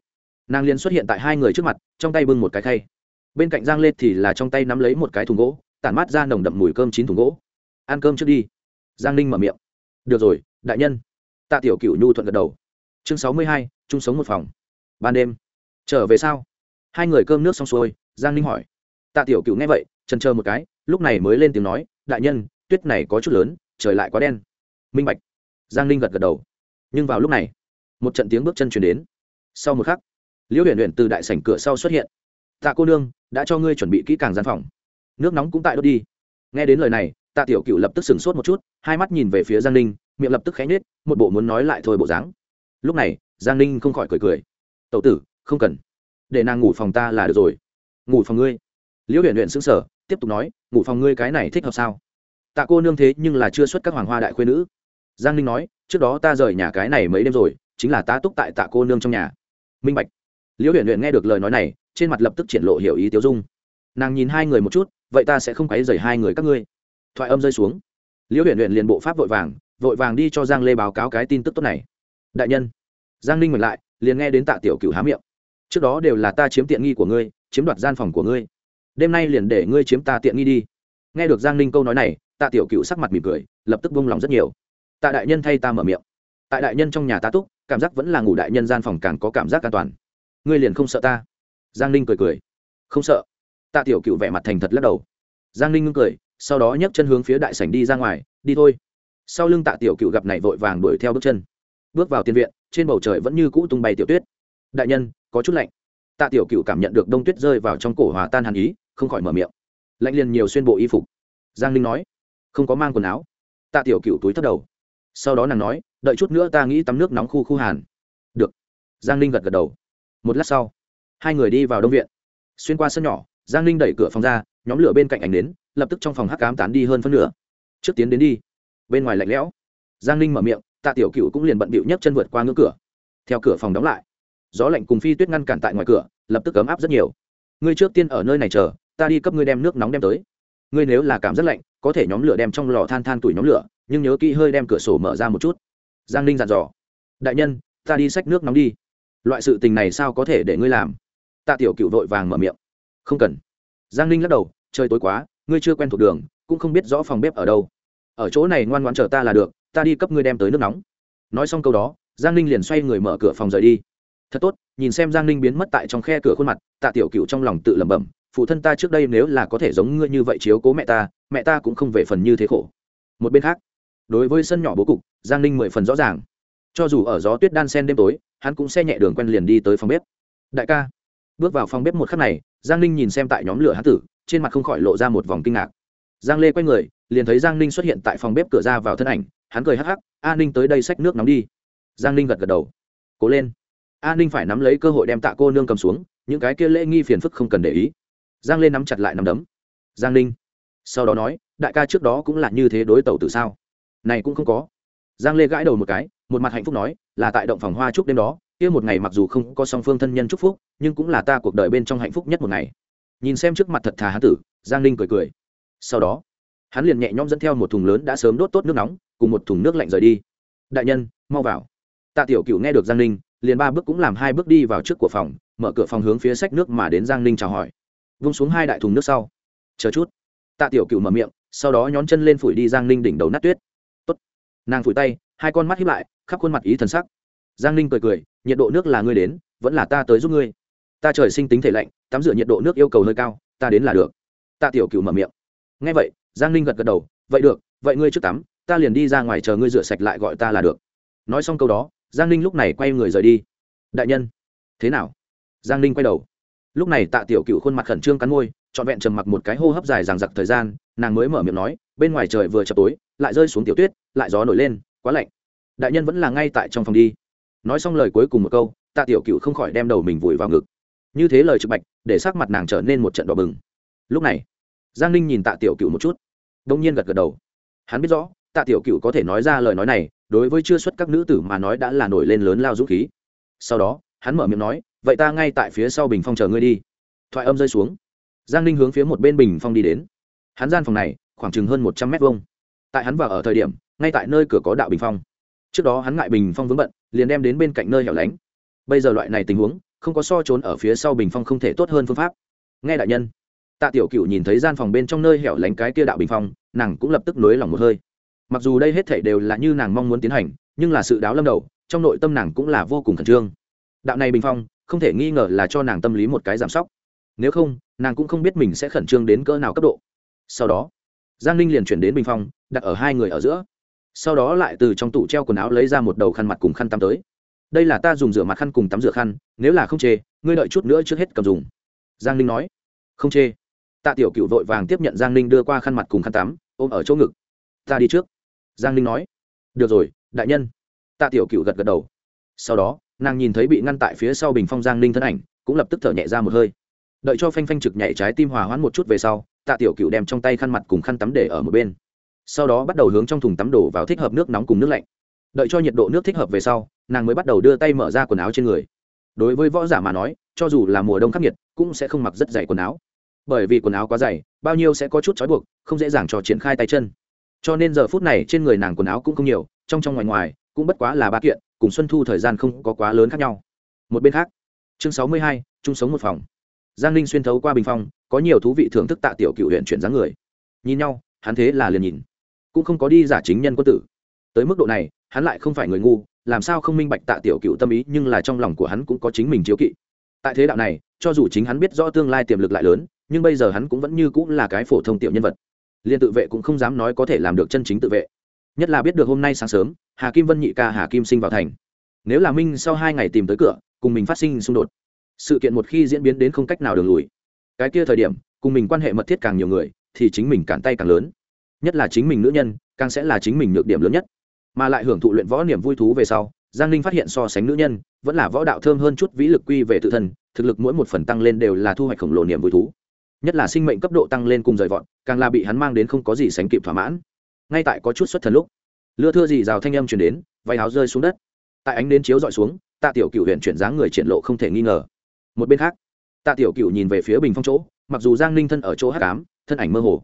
nàng liền xuất hiện tại hai người trước mặt, trong tay bưng một cái khay. Bên cạnh giang lê thì là trong tay nắm lấy một cái thùng gỗ tản mát ra nồng đậm mùi cơm chín thùng gỗ. Ăn cơm trước đi. Giang ninh mở miệng. Được rồi, đại nhân. Tạ tiểu cựu nhu thuận gật đầu. Chương sáu mươi hai, chung sống một phòng. Ban đêm. Trở về sao? Hai người cơm nước xong xuôi, giang ninh hỏi. Tạ tiểu cựu nghe vậy trần chờ một cái, lúc này mới lên tiếng nói, đại nhân, tuyết này có chút lớn, trời lại quá đen. Minh bạch. Giang ninh gật gật đầu. Nhưng vào lúc này, một trận tiếng bước chân chuyển đến. Sau một khắc, liễu huyền huyền từ đại sảnh cửa sau xuất hiện. Tạ cô nương, đã cho ngươi chuẩn bị kỹ càng gian phòng nước nóng cũng tại đốt đi. Nghe đến lời này, tạ tiểu cựu lập tức sửng sốt một chút, hai mắt nhìn về phía giang ninh, miệng lập tức khẽ nhết một bộ muốn nói lại thôi bộ dáng. Lúc này, giang ninh không khỏi cười cười. Tậu tử, không cần. Để nàng ngủ phòng ta là được rồi. Ngủ phòng ngươi? Liễu huyện huyện xứng sở tiếp tục nói, ngủ phòng ngươi cái này thích hợp sao? Tạ cô nương thế nhưng là chưa xuất các hoàng hoa đại khuyên nữ. Giang ninh nói, trước đó ta rời nhà cái này mấy đêm rồi, chính là ta túc tại tạ cô nương trong nhà. Minh bạch. Liễu huyện huyện nghe được lời nói này, trên mặt lập tức triển lộ hiểu ý tiêu dung. Nàng nhìn hai người một chút vậy ta sẽ không quấy rầy hai người các ngươi. Thoại âm rơi xuống. Liễu huyện huyện liền bộ pháp vội vàng vội vàng đi cho giang lê báo cáo cái tin tức tốt này. Đại nhân, giang ninh mật lại, liền nghe đến tạ tiểu cửu há miệng. Trước đó đều là ta chiếm tiện nghi của ngươi, chiếm đoạt gian phòng của ngươi. Đêm nay liền để ngươi chiếm ta tiện nghi đi. Nghe được giang ninh câu nói này, tạ tiểu cựu sắc mặt mỉm cười, lập tức vung lòng rất nhiều. Tạ đại nhân thay ta mở miệng. Tại đại nhân trong nhà ta túc, cảm giác vẫn là ngủ đại nhân gian phòng càng có cảm giác an toàn. Ngươi liền không sợ ta? Giang ninh cười cười. Không sợ tạ tiểu cựu vẻ mặt thành thật lắc đầu. Giang ninh ngưng cười, sau đó nhấc chân hướng phía đại sảnh đi ra ngoài, đi thôi. Sau lưng tạ tiểu cựu gặp này vội vàng đuổi theo bước chân. Bước vào tiền viện, trên bầu trời vẫn như cũ tung bay tiểu tuyết. Đại nhân, có chút lạnh. Tạ tiểu cựu cảm nhận được đông tuyết rơi vào trong cổ hòa tan hàn ý, không khỏi mở miệng. Lạnh liền nhiều xuyên bộ y phục. Giang ninh nói, không có mang quần áo. Tạ tiểu cựu túi thất đầu. Sau đó nàng nói, đợi chút nữa ta nghĩ tắm nước nóng khu khu hàn. Được. Giang ninh gật gật đầu. Một lát sau, hai người đi vào đông viện. Xuyên qua sân nhỏ giang ninh đẩy cửa phòng ra, nhóm lửa bên cạnh ảnh đến lập tức trong phòng hắc cám tán đi hơn phân nửa. Trước tiến đến đi. Bên ngoài lạnh lẽo. Giang ninh mở miệng, tạ tiểu cựu cũng liền bận bịu nhấc chân vượt qua ngưỡng cửa. Theo cửa phòng đóng lại, gió lạnh cùng phi tuyết ngăn cản tại ngoài cửa, lập tức ấm áp rất nhiều. Ngươi trước tiên ở nơi này chờ, ta đi cấp ngươi đem nước nóng đem tới. Ngươi nếu là cảm rất lạnh, có thể nhóm lửa đem trong lò than than tủi nhóm lửa, nhưng nhớ kỹ hơi đem cửa sổ mở ra một chút. Giang ninh dặn dò, đại nhân, ta đi xách nước nóng đi. Loại sự tình này sao có thể để ngươi làm? Tạ tiểu cựu vội vàng mở miệng không cần. Giang ninh lắc đầu, trời tối quá, ngươi chưa quen thuộc đường, cũng không biết rõ phòng bếp ở đâu. Ở chỗ này ngoan ngoãn chờ ta là được, ta đi cấp ngươi đem tới nước nóng. Nói xong câu đó, giang ninh liền xoay người mở cửa phòng rời đi. Thật tốt, nhìn xem giang ninh biến mất tại trong khe cửa khuôn mặt, tạ tiểu cựu trong lòng tự lẩm bẩm, phụ thân ta trước đây nếu là có thể giống ngươi như vậy chiếu cố mẹ ta mẹ ta cũng không về phần như thế khổ. Một bên khác, đối với sân nhỏ bố cục, giang ninh mười phần rõ ràng. Cho dù ở gió tuyết đan sen đêm tối, hắn cũng xe nhẹ đường quen liền đi tới phòng bếp. Đại ca, bước vào phòng bếp một khắc này giang ninh nhìn xem tại nhóm lửa hán tử, trên mặt không khỏi lộ ra một vòng kinh ngạc. Giang lê quay người, liền thấy giang ninh xuất hiện tại phòng bếp cửa ra vào thân ảnh, hắn cười hắc hắc, a ninh tới đây xách nước nóng đi. Giang ninh gật gật đầu. Cố lên. A ninh phải nắm lấy cơ hội đem tạ cô nương cầm xuống, những cái kia lễ nghi phiền phức không cần để ý. Giang Lê nắm chặt lại nắm đấm. Giang ninh. Sau đó nói, đại ca trước đó cũng là như thế đối tàu từ sao? Này cũng không có. Giang lê gãi đầu một cái, một mặt hạnh phúc nói, là tại động phòng hoa chúc đêm đó kia một ngày mặc dù không có song phương thân nhân chúc phúc, nhưng cũng là ta cuộc đời bên trong hạnh phúc nhất một ngày. Nhìn xem trước mặt thật thà hán tử, giang ninh cười cười. Sau đó, hắn liền nhẹ nhõm dẫn theo một thùng lớn đã sớm đốt tốt nước nóng, cùng một thùng nước lạnh rời đi. Đại nhân, mau vào. Tạ tiểu cựu nghe được giang ninh, liền ba bước cũng làm hai bước đi vào trước của phòng, mở cửa phòng hướng phía sách nước mà đến giang ninh chào hỏi. Vung xuống hai đại thùng nước sau. Chờ chút. Tạ tiểu cựu mở miệng, sau đó nhón chân lên phủi đi giang ninh đỉnh đầu nát tuyết. Tốt. nàng phủi tay, hai con mắt hiếp lại, khắp khuôn mặt ý thần sắc. Giang ninh cười cười nhiệt độ nước là ngươi đến, vẫn là ta tới giúp ngươi. Ta trời sinh tính thể lạnh, tắm rửa nhiệt độ nước yêu cầu hơi cao, ta đến là được. Tạ tiểu cựu mở miệng. Ngay vậy, giang ninh gật gật đầu, vậy được, vậy ngươi trước tắm, ta liền đi ra ngoài chờ ngươi rửa sạch lại gọi ta là được. Nói xong câu đó, giang ninh lúc này quay người rời đi. Đại nhân. Thế nào? Giang ninh quay đầu. Lúc này tạ tiểu cựu khuôn mặt khẩn trương cắn môi, trọn vẹn trầm mặc một cái hô hấp dài ràng giặc thời gian, nàng mới mở miệng nói, bên ngoài trời vừa chập tối, lại rơi xuống tiểu tuyết, lại gió nổi lên, quá lạnh. Đại nhân vẫn là ngay tại trong phòng đi nói xong lời cuối cùng một câu, tạ tiểu cựu không khỏi đem đầu mình vùi vào ngực. Như thế lời trực bạch, để sắc mặt nàng trở nên một trận đỏ bừng. Lúc này, giang ninh nhìn tạ tiểu cựu một chút, đông nhiên gật gật đầu. Hắn biết rõ, tạ tiểu cựu có thể nói ra lời nói này, đối với chưa xuất các nữ tử mà nói đã là nổi lên lớn lao dũng khí. Sau đó, hắn mở miệng nói, vậy ta ngay tại phía sau bình phong chờ ngươi đi. Thoại âm rơi xuống. Giang ninh hướng phía một bên bình phong đi đến. Hắn gian phòng này, khoảng chừng hơn một trăm mét vuông. Tại hắn vào ở thời điểm, ngay tại nơi cửa có đạo bình phong. Trước đó hắn ngại bình phong vướng bận liền đem đến bên cạnh nơi hẻo lánh. Bây giờ loại này tình huống, không có so trốn ở phía sau bình phong không thể tốt hơn phương pháp. Nghe đại nhân, tạ tiểu cựu nhìn thấy gian phòng bên trong nơi hẻo lánh cái kia đạo bình phong, nàng cũng lập tức nới lòng một hơi. Mặc dù đây hết thảy đều là như nàng mong muốn tiến hành, nhưng là sự đáo lâm đầu, trong nội tâm nàng cũng là vô cùng khẩn trương. Đạo này bình phong, không thể nghi ngờ là cho nàng tâm lý một cái giảm sóc. Nếu không, nàng cũng không biết mình sẽ khẩn trương đến cỡ nào cấp độ. Sau đó, giang ninh liền chuyển đến bình phong, đặt ở hai người ở giữa sau đó lại từ trong tủ treo quần áo lấy ra một đầu khăn mặt cùng khăn tắm tới. Đây là ta dùng rửa mặt khăn cùng tắm rửa khăn, nếu là không chê, ngươi đợi chút nữa trước hết cầm dùng. Giang ninh nói. Không chê. Tạ tiểu cựu vội vàng tiếp nhận giang ninh đưa qua khăn mặt cùng khăn tắm, ôm ở chỗ ngực. Ta đi trước. Giang ninh nói. Được rồi, đại nhân. Tạ tiểu cựu gật gật đầu. Sau đó, nàng nhìn thấy bị ngăn tại phía sau bình phong giang ninh thân ảnh, cũng lập tức thở nhẹ ra một hơi. Đợi cho phanh phanh trực nhảy trái tim hòa hoãn một chút về sau, tạ tiểu cựu đem trong tay khăn mặt cùng khăn tắm để ở một bên sau đó bắt đầu hướng trong thùng tắm đổ vào thích hợp nước nóng cùng nước lạnh. Đợi cho nhiệt độ nước thích hợp về sau, nàng mới bắt đầu đưa tay mở ra quần áo trên người. Đối với võ giả mà nói, cho dù là mùa đông khắc nghiệt, cũng sẽ không mặc rất dày quần áo. Bởi vì quần áo quá dày, bao nhiêu sẽ có chút trói buộc, không dễ dàng cho triển khai tay chân. Cho nên giờ phút này trên người nàng quần áo cũng không nhiều, trong trong ngoài ngoài, cũng bất quá là ba kiện, cùng xuân thu thời gian không có quá lớn khác nhau. Một bên khác, chương sáu mươi hai, chung sống một phòng. Giang ninh xuyên thấu qua bình phong, có nhiều thú vị thưởng thức tạ tiểu cựu huyện chuyển dáng người. Nhìn nhau, hắn thế là liền nhìn cũng không có đi giả chính nhân quân tử. Tới mức độ này, hắn lại không phải người ngu, làm sao không minh bạch tạ tiểu cựu tâm ý, nhưng là trong lòng của hắn cũng có chính mình chiếu kỵ. Tại thế đạo này, cho dù chính hắn biết rõ tương lai tiềm lực lại lớn, nhưng bây giờ hắn cũng vẫn như cũng là cái phổ thông tiểu nhân vật. Liên tự vệ cũng không dám nói có thể làm được chân chính tự vệ. Nhất là biết được hôm nay sáng sớm, hà kim vân nhị ca hà kim sinh vào thành. Nếu là minh sau hai ngày tìm tới cửa, cùng mình phát sinh xung đột, sự kiện một khi diễn biến đến không cách nào đường lùi. Cái kia thời điểm, cùng mình quan hệ mật thiết càng nhiều người, thì chính mình cản tay càng lớn nhất là chính mình nữ nhân, càng sẽ là chính mình nhược điểm lớn nhất. Mà lại hưởng thụ luyện võ niềm vui thú về sau, giang ninh phát hiện so sánh nữ nhân, vẫn là võ đạo thơm hơn chút, vĩ lực quy về tự thân, thực lực mỗi một phần tăng lên đều là thu hoạch khổng lồ niềm vui thú. Nhất là sinh mệnh cấp độ tăng lên cùng rời vọt, càng là bị hắn mang đến không có gì sánh kịp thỏa mãn. Ngay tại có chút xuất thần lúc, lưa thưa gì rào thanh âm chuyển đến, váy áo rơi xuống đất. Tại ánh đến chiếu dọi xuống, tạ tiểu cựu huyện chuyển dáng người triển lộ không thể nghi ngờ. Một bên khác, tạ tiểu cựu nhìn về phía bình phong chỗ, mặc dù giang ninh thân ở chỗ hát cám thân ảnh mơ hồ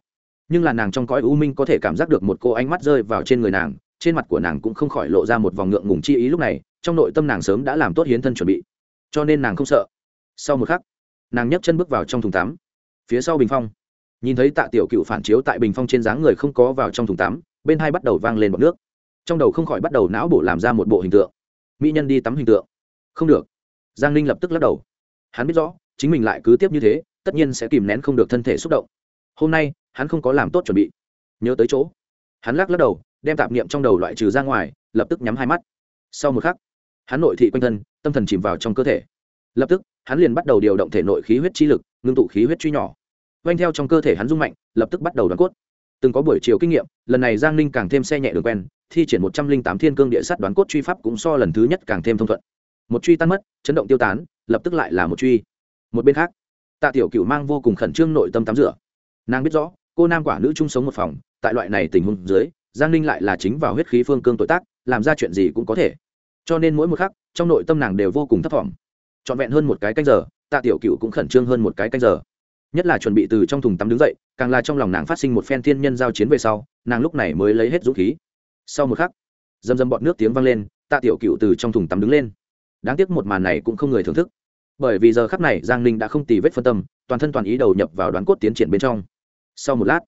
nhưng là nàng trong cõi u minh có thể cảm giác được một cô ánh mắt rơi vào trên người nàng, trên mặt của nàng cũng không khỏi lộ ra một vòng ngượng ngùng chi ý lúc này, trong nội tâm nàng sớm đã làm tốt hiến thân chuẩn bị. Cho nên nàng không sợ. Sau một khắc, nàng nhấc chân bước vào trong thùng tắm. Phía sau bình phong. Nhìn thấy tạ tiểu cựu phản chiếu tại bình phong trên dáng người không có vào trong thùng tắm, bên hai bắt đầu vang lên bọt nước. Trong đầu không khỏi bắt đầu não bổ làm ra một bộ hình tượng. Mỹ nhân đi tắm hình tượng. Không được. Giang ninh lập tức lắc đầu. Hắn biết rõ, chính mình lại cứ tiếp như thế, tất nhiên sẽ kìm nén không được thân thể xúc động. Hôm nay hắn không có làm tốt chuẩn bị. Nhớ tới chỗ, hắn lắc lắc đầu, đem tạp niệm trong đầu loại trừ ra ngoài, lập tức nhắm hai mắt. Sau một khắc, hắn nội thị quanh thân, tâm thần chìm vào trong cơ thể. Lập tức, hắn liền bắt đầu điều động thể nội khí huyết chi lực, ngưng tụ khí huyết truy nhỏ. Quanh theo trong cơ thể hắn rung mạnh, lập tức bắt đầu đoán cốt. Từng có buổi chiều kinh nghiệm, lần này giang ninh càng thêm xe nhẹ đường quen, thi triển một trăm linh tám thiên cương địa sát đoán cốt truy pháp cũng so lần thứ nhất càng thêm thông thuận. Một truy tan mất, chấn động tiêu tán, lập tức lại là một truy. Một bên khác, tạ tiểu cựu mang vô cùng khẩn trương nội tâm tắm rửa. Nàng biết rõ cô nam quả nữ chung sống một phòng, tại loại này tình huống dưới, giang ninh lại là chính vào huyết khí phương cương tội tác, làm ra chuyện gì cũng có thể. Cho nên mỗi một khắc, trong nội tâm nàng đều vô cùng thấp t trọn vẹn hơn một cái canh giờ, tạ tiểu cựu cũng khẩn trương hơn một cái canh giờ. Nhất là chuẩn bị từ trong thùng tắm đứng dậy, càng là trong lòng nàng phát sinh một phen thiên nhân giao chiến về sau, nàng lúc này mới lấy hết dũng khí. Sau một khắc dầm dầm bọn nước tiếng vang lên, tạ tiểu cựu từ trong thùng tắm đứng lên. Đáng tiếc một màn này cũng không người thưởng thức. Bởi vì giờ khắc này, giang ninh đã không tì vết phân tâm, toàn thân toàn ý đầu nhập vào đoán cốt tiến triển bên trong sau một lát,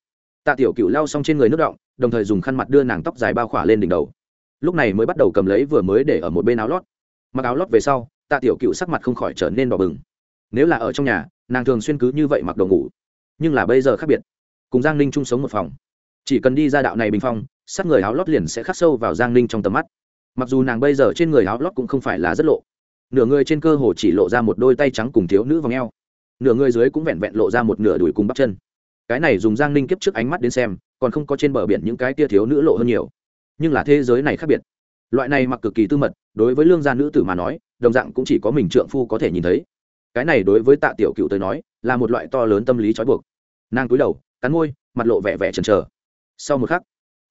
tạ tiểu cựu lao xong trên người nước động đồng thời dùng khăn mặt đưa nàng tóc dài bao khỏa lên đỉnh đầu. Lúc này mới bắt đầu cầm lấy vừa mới để ở một bên áo lót. Mặc áo lót về sau, tạ tiểu cựu sắc mặt không khỏi trở nên đỏ bừng. Nếu là ở trong nhà, nàng thường xuyên cứ như vậy mặc đồ ngủ. Nhưng là bây giờ khác biệt. Cùng giang ninh chung sống một phòng. Chỉ cần đi ra đạo này bình phong sát người áo lót liền sẽ khắc sâu vào giang ninh trong tầm mắt. Mặc dù nàng bây giờ trên người áo lót cũng không phải là rất lộ. Nửa người trên cơ hồ chỉ lộ ra một đôi tay trắng cùng thiếu nữ vòng eo. Nửa người dưới cũng vẹn vẹn lộ ra một nửa đùi cùng bắp chân cái này dùng giang ninh kiếp trước ánh mắt đến xem còn không có trên bờ biển những cái tia thiếu nữ lộ hơn nhiều nhưng là thế giới này khác biệt loại này mặc cực kỳ tư mật đối với lương gia nữ tử mà nói đồng dạng cũng chỉ có mình trượng phu có thể nhìn thấy cái này đối với tạ tiểu cựu tới nói là một loại to lớn tâm lý trói buộc nàng cúi đầu cắn môi, mặt lộ vẻ vẻ chần chờ. Sau một khắc,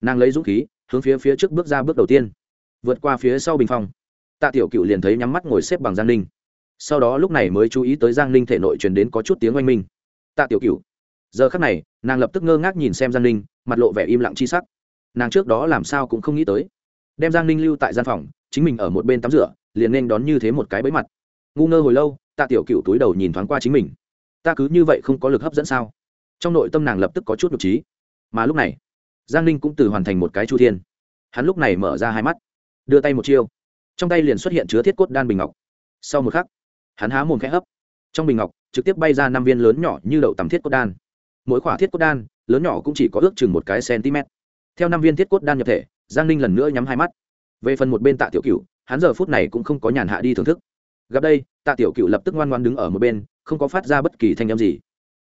nàng lấy dũng khí, hướng phía phía trước bước ra bước đầu tiên, vượt qua phía sau bình phong. Tạ tiểu cựu liền thấy nhắm mắt ngồi xếp bằng giang ninh. Sau đó lúc này mới chú ý tới giang ninh thể nội truyền đến có chút tiếng oanh minh. Tạ tiểu cựu giờ khắc này, nàng lập tức ngơ ngác nhìn xem giang ninh, mặt lộ vẻ im lặng chi sắc. Nàng trước đó làm sao cũng không nghĩ tới. Đem giang ninh lưu tại gian phòng, chính mình ở một bên tắm rửa, liền nên đón như thế một cái bẫy mặt. Ngu ngơ hồi lâu, tạ tiểu cựu túi đầu nhìn thoáng qua chính mình. Ta cứ như vậy không có lực hấp dẫn sao? Trong nội tâm nàng lập tức có chút nhục trí mà lúc này, giang ninh cũng từ hoàn thành một cái chu thiên. Hắn lúc này mở ra hai mắt, đưa tay một chiêu. Trong tay liền xuất hiện chứa thiết cốt đan bình ngọc. Sau một khắc, hắn há mồm khẽ hấp. Trong bình ngọc, trực tiếp bay ra năm viên lớn nhỏ như đậu tắm thiết cốt đan mỗi khỏa thiết cốt đan, lớn nhỏ cũng chỉ có ước chừng một cái cm theo năm viên thiết cốt đan nhập thể, giang ninh lần nữa nhắm hai mắt. Về phần một bên tạ tiểu cựu hắn giờ phút này cũng không có nhàn hạ đi thưởng thức. Gặp đây, tạ tiểu cựu lập tức ngoan ngoan đứng ở một bên, không có phát ra bất kỳ thanh âm gì.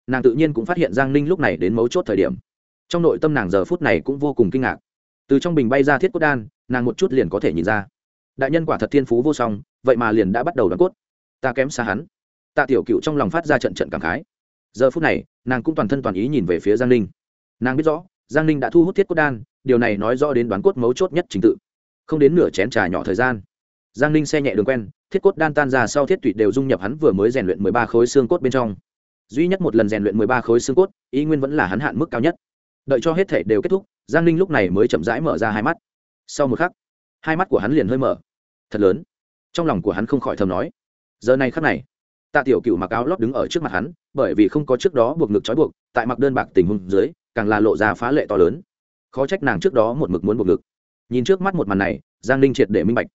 Nàng tự nhiên cũng phát hiện giang ninh lúc này đến mấu chốt thời điểm. Trong nội tâm nàng giờ phút này cũng vô cùng kinh ngạc. Từ trong bình bay ra thiết cốt đan, nàng một chút liền có thể nhìn ra. Đại nhân quả thật thiên phú vô song, vậy mà liền đã bắt đầu đoán cốt. Ta kém xa hắn. Tạ tiểu cựu trong lòng phát ra trận trận cảm khái giờ phút này, nàng cũng toàn thân toàn ý nhìn về phía giang ninh. Nàng biết rõ, giang ninh đã thu hút thiết cốt đan, điều này nói rõ đến đoán cốt mấu chốt nhất trình tự. Không đến nửa chén trà nhỏ thời gian, giang ninh xe nhẹ đường quen, thiết cốt đan tan ra sau thiết tụy đều dung nhập hắn vừa mới rèn luyện mười ba khối xương cốt bên trong. Duy nhất một lần rèn luyện mười ba khối xương cốt, ý nguyên vẫn là hắn hạn mức cao nhất. Đợi cho hết thể đều kết thúc, giang ninh lúc này mới chậm rãi mở ra hai mắt. Sau một khắc, hai mắt của hắn liền hơi mở. Thật lớn. Trong lòng của hắn không khỏi thầm nói. Giờ này khắc này, tạ tiểu cựu mặc áo lót đứng ở trước mặt hắn bởi vì không có trước đó buộc ngực trói buộc, tại mặc đơn bạc tình huống dưới, càng là lộ ra phá lệ to lớn. Khó trách nàng trước đó một mực muốn buộc ngực. Nhìn trước mắt một màn này, giang ninh triệt để minh bạch.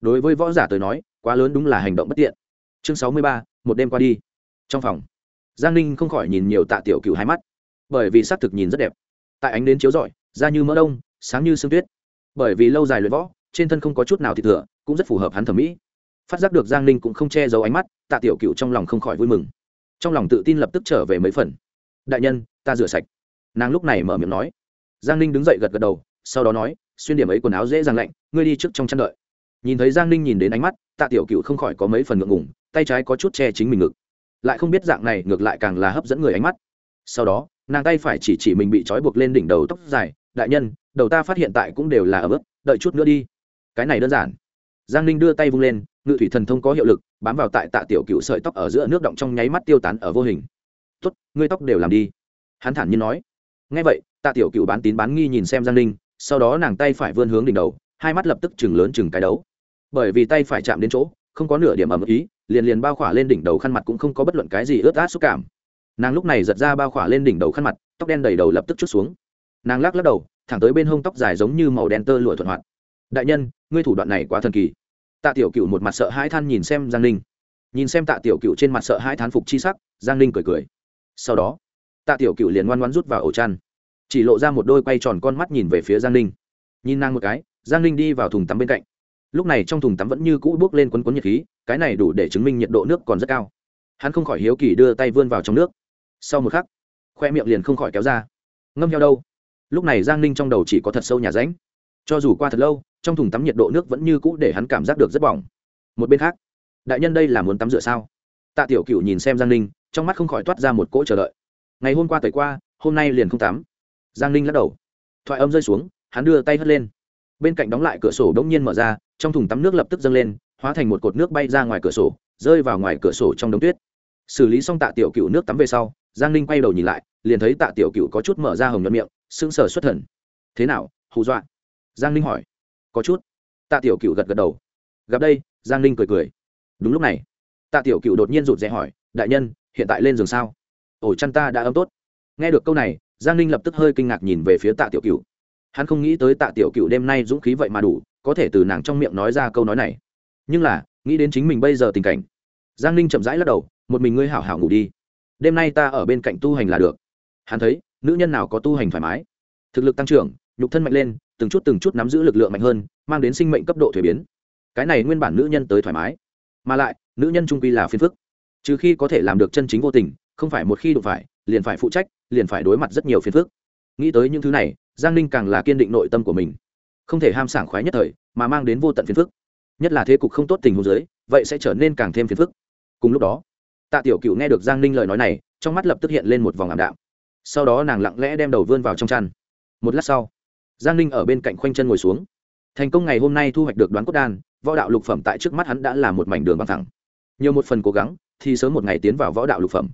Đối với võ giả tới nói, quá lớn đúng là hành động bất tiện. Chương sáu mươi ba, một đêm qua đi. Trong phòng, giang ninh không khỏi nhìn nhiều tạ tiểu cựu hai mắt, bởi vì xác thực nhìn rất đẹp. Tại ánh đến chiếu rọi, da như mỡ đông, sáng như sương tuyết. Bởi vì lâu dài luyện võ, trên thân không có chút nào thịt thừa, cũng rất phù hợp hắn thẩm mỹ. Phát giác được giang ninh cũng không che giấu ánh mắt, tạ tiểu cựu trong lòng không khỏi vui mừng trong lòng tự tin lập tức trở về mấy phần. Đại nhân, ta rửa sạch. Nàng lúc này mở miệng nói. Giang ninh đứng dậy gật gật đầu, sau đó nói, xuyên điểm ấy quần áo dễ dàng lạnh, ngươi đi trước trong chăn đợi. Nhìn thấy giang ninh nhìn đến ánh mắt, tạ tiểu cựu không khỏi có mấy phần ngượng ngủng tay trái có chút che chính mình ngực. Lại không biết dạng này ngược lại càng là hấp dẫn người ánh mắt. Sau đó, nàng tay phải chỉ chỉ mình bị trói buộc lên đỉnh đầu tóc dài, đại nhân, đầu ta phát hiện tại cũng đều là ở bước đợi chút nữa đi. Cái này đơn giản. Giang ninh đưa tay vung lên, ngự thủy thần thông có hiệu lực bám vào tại tạ tiểu cựu sợi tóc ở giữa nước động trong nháy mắt tiêu tán ở vô hình. Tốt, ngươi tóc đều làm đi. Hắn thản nhiên nói. Ngay vậy, tạ tiểu cựu bán tín bán nghi nhìn xem giang ninh, sau đó nàng tay phải vươn hướng đỉnh đầu, hai mắt lập tức chừng lớn chừng cái đấu. Bởi vì tay phải chạm đến chỗ, không có nửa điểm ẩm ý, liền liền bao khỏa lên đỉnh đầu khăn mặt cũng không có bất luận cái gì ướt át xúc cảm. Nàng lúc này giật ra bao khỏa lên đỉnh đầu khăn mặt, tóc đen đầy đầu lập tức chút xuống. Nàng lắc lắc đầu, thẳng tới bên hông tóc dài giống như màu đen tơ lụa thuận hoạt. Đại nhân, ngươi thủ đoạn này quá thần kỳ tạ tiểu cựu một mặt sợ hãi than nhìn xem giang ninh. Nhìn xem tạ tiểu cựu trên mặt sợ hãi thán phục chi sắc, giang ninh cười cười. Sau đó, tạ tiểu cựu liền ngoan ngoan rút vào ổ chăn. Chỉ lộ ra một đôi quay tròn con mắt nhìn về phía giang ninh. Nhìn nàng một cái, giang ninh đi vào thùng tắm bên cạnh. Lúc này trong thùng tắm vẫn như cũ bước lên quấn quấn nhiệt khí, cái này đủ để chứng minh nhiệt độ nước còn rất cao. Hắn không khỏi hiếu kỳ đưa tay vươn vào trong nước. Sau một khắc, khoe miệng liền không khỏi kéo ra. Ngâm heo đâu? Lúc này giang ninh trong đầu chỉ có thật sâu nhà ránh cho dù qua thật lâu trong thùng tắm nhiệt độ nước vẫn như cũ để hắn cảm giác được rất bỏng. Một bên khác, đại nhân đây là muốn tắm rửa sao? Tạ tiểu cựu nhìn xem giang ninh, trong mắt không khỏi toát ra một cỗ chờ đợi. Ngày hôm qua tới qua, hôm nay liền không tắm. Giang ninh lắc đầu. Thoại âm rơi xuống, hắn đưa tay hất lên. Bên cạnh đóng lại cửa sổ đ ỗ n g nhiên mở ra, trong thùng tắm nước lập tức dâng lên, hóa thành một cột nước bay ra ngoài cửa sổ, rơi vào ngoài cửa sổ trong đống tuyết. Xử lý xong tạ tiểu cựu nước tắm về sau, giang ninh quay đầu nhìn lại, liền thấy tạ tiểu cựu có chút mở ra hồng nhuận miệng, sững sờ xuất thần. Thế nào, hù dọa? Giang ninh hỏi có chút. Tạ tiểu cựu gật gật đầu. Gặp đây, giang ninh cười cười. Đúng lúc này, tạ tiểu cựu đột nhiên rụt rè hỏi, đại nhân, hiện tại lên giường sao? Ổ chăn ta đã ấm tốt. Nghe được câu này, giang ninh lập tức hơi kinh ngạc nhìn về phía tạ tiểu cựu hắn không nghĩ tới tạ tiểu cựu đêm nay dũng khí vậy mà đủ, có thể từ nàng trong miệng nói ra câu nói này. Nhưng là, nghĩ đến chính mình bây giờ tình cảnh, giang ninh chậm rãi lắc đầu, một mình ngươi hảo hảo ngủ đi. Đêm nay ta ở bên cạnh tu hành là được. Hắn thấy, nữ nhân nào có tu hành thoải mái. Thực lực tăng trưởng, nhục thân mạnh lên từng chút từng chút nắm giữ lực lượng mạnh hơn, mang đến sinh mệnh cấp độ thuế biến. Cái này nguyên bản nữ nhân tới thoải mái, mà lại, nữ nhân trung quy là phiền phức. Trừ khi có thể làm được chân chính vô tình, không phải một khi đụng phải, liền phải phụ trách, liền phải đối mặt rất nhiều phiền phức. Nghĩ tới những thứ này, giang ninh càng là kiên định nội tâm của mình. Không thể ham sảng khoái nhất thời, mà mang đến vô tận phiền phức. Nhất là thế cục không tốt tình huống giới vậy sẽ trở nên càng thêm phiền phức. Cùng lúc đó, tạ tiểu cựu nghe được giang ninh lời nói này, trong mắt lập tức hiện lên một vòng ảm đạm. Sau đó nàng lặng lẽ đem đầu vươn vào trong chăn. Một lát sau giang ninh ở bên cạnh khoanh chân ngồi xuống. Thành công ngày hôm nay thu hoạch được đoán cốt đan, võ đạo lục phẩm tại trước mắt hắn đã là một mảnh đường bằng thẳng. Nhiều một phần cố gắng, thì sớm một ngày tiến vào võ đạo lục phẩm.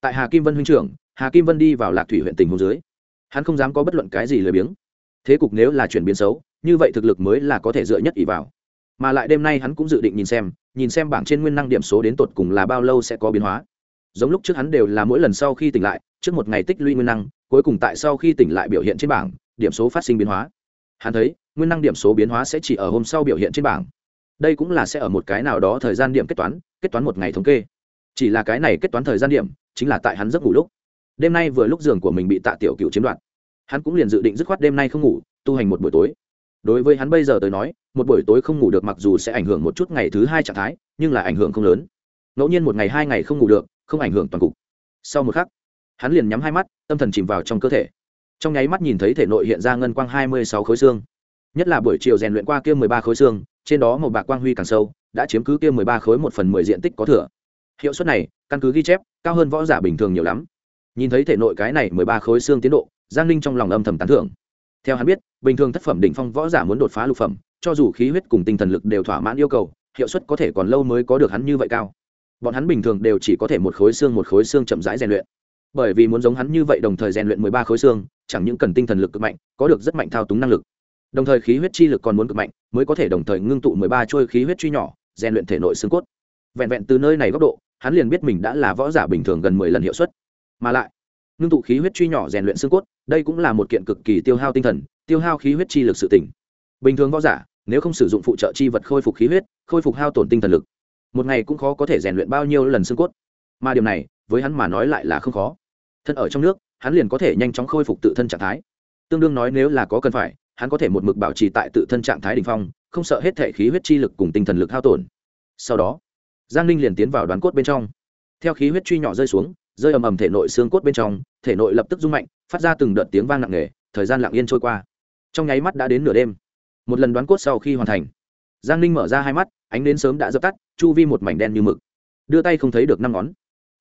Tại hà kim vân huynh trưởng, hà kim vân đi vào lạc thủy huyện tình hồ dưới. Hắn không dám có bất luận cái gì lười biếng. Thế cục nếu là chuyển biến xấu, như vậy thực lực mới là có thể dựa nhất ỷ vào. Mà lại đêm nay hắn cũng dự định nhìn xem nhìn xem bảng trên nguyên năng điểm số đến tột cùng là bao lâu sẽ có biến hóa. Giống lúc trước hắn đều là mỗi lần sau khi tỉnh lại, trước một ngày tích lũy nguyên năng, cuối cùng tại sau khi tỉnh lại biểu hiện trên bảng điểm số phát sinh biến hóa. Hắn thấy, nguyên năng điểm số biến hóa sẽ chỉ ở hôm sau biểu hiện trên bảng. Đây cũng là sẽ ở một cái nào đó thời gian điểm kết toán kết toán một ngày thống kê. Chỉ là cái này kết toán thời gian điểm, chính là tại hắn giấc ngủ lúc. Đêm nay vừa lúc giường của mình bị tạ tiểu cựu chiếm đoạt. Hắn cũng liền dự định dứt khoát đêm nay không ngủ, tu hành một buổi tối. Đối với hắn bây giờ tới nói, một buổi tối không ngủ được mặc dù sẽ ảnh hưởng một chút ngày thứ hai trạng thái, nhưng là ảnh hưởng không lớn. Ngẫu nhiên một ngày hai ngày không ngủ được, không ảnh hưởng toàn cục. Sau một khắc, hắn liền nhắm hai mắt, tâm thần chìm vào trong cơ thể trong nháy mắt nhìn thấy thể nội hiện ra ngân quang hai mươi sáu khối xương. Nhất là buổi chiều rèn luyện qua kia mười ba khối xương, trên đó một bạc quang huy càng sâu, đã chiếm cứ kia mười ba khối một phần mười diện tích có thừa. Hiệu suất này, căn cứ ghi chép, cao hơn võ giả bình thường nhiều lắm. Nhìn thấy thể nội cái này mười ba khối xương tiến độ, giang ninh trong lòng âm thầm tán thưởng. Theo hắn biết, bình thường tác phẩm đỉnh phong võ giả muốn đột phá lục phẩm, cho dù khí huyết cùng tinh thần lực đều thỏa mãn yêu cầu, hiệu suất có thể còn lâu mới có được hắn như vậy cao. Bọn hắn bình thường đều chỉ có thể một khối xương một khối xương chậm rãi rèn luyện bởi vì muốn giống hắn như vậy đồng thời rèn luyện mười ba khối xương, chẳng những cần tinh thần lực cực mạnh, có được rất mạnh thao túng năng lực. Đồng thời khí huyết chi lực còn muốn cực mạnh, mới có thể đồng thời ngưng tụ mười ba chuôi khí huyết truy nhỏ, rèn luyện thể nội xương cốt. Vẹn vẹn từ nơi này góc độ, hắn liền biết mình đã là võ giả bình thường gần mười lần hiệu suất. Mà lại, ngưng tụ khí huyết truy nhỏ rèn luyện xương cốt, đây cũng là một kiện cực kỳ tiêu hao tinh thần, tiêu hao khí huyết chi lực sự tỉnh. Bình thường võ giả, nếu không sử dụng phụ trợ chi vật khôi phục khí huyết, khôi phục hao tổn tinh thần lực, một ngày cũng khó có thể rèn luyện bao nhiêu lần xương cốt. Mà điều này, với hắn mà nói lại là không khó thân ở trong nước, hắn liền có thể nhanh chóng khôi phục tự thân trạng thái. Tương đương nói nếu là có cần phải, hắn có thể một mực bảo trì tại tự thân trạng thái đ ỉ n h phong, không sợ hết thể khí huyết chi lực cùng tinh thần lực hao tổn. Sau đó, giang ninh liền tiến vào đoán cốt bên trong. Theo khí huyết truy nhỏ rơi xuống, rơi ầm ầm thể nội xương cốt bên trong, thể nội lập tức rung mạnh, phát ra từng đợt tiếng vang nặng nề, thời gian lặng yên trôi qua. Trong nháy mắt đã đến nửa đêm. Một lần đoán cốt sau khi hoàn thành, giang ninh mở ra hai mắt, ánh đến sớm đã dập tắt, chu vi một mảnh đen như mực. Đưa tay không thấy được năm ngón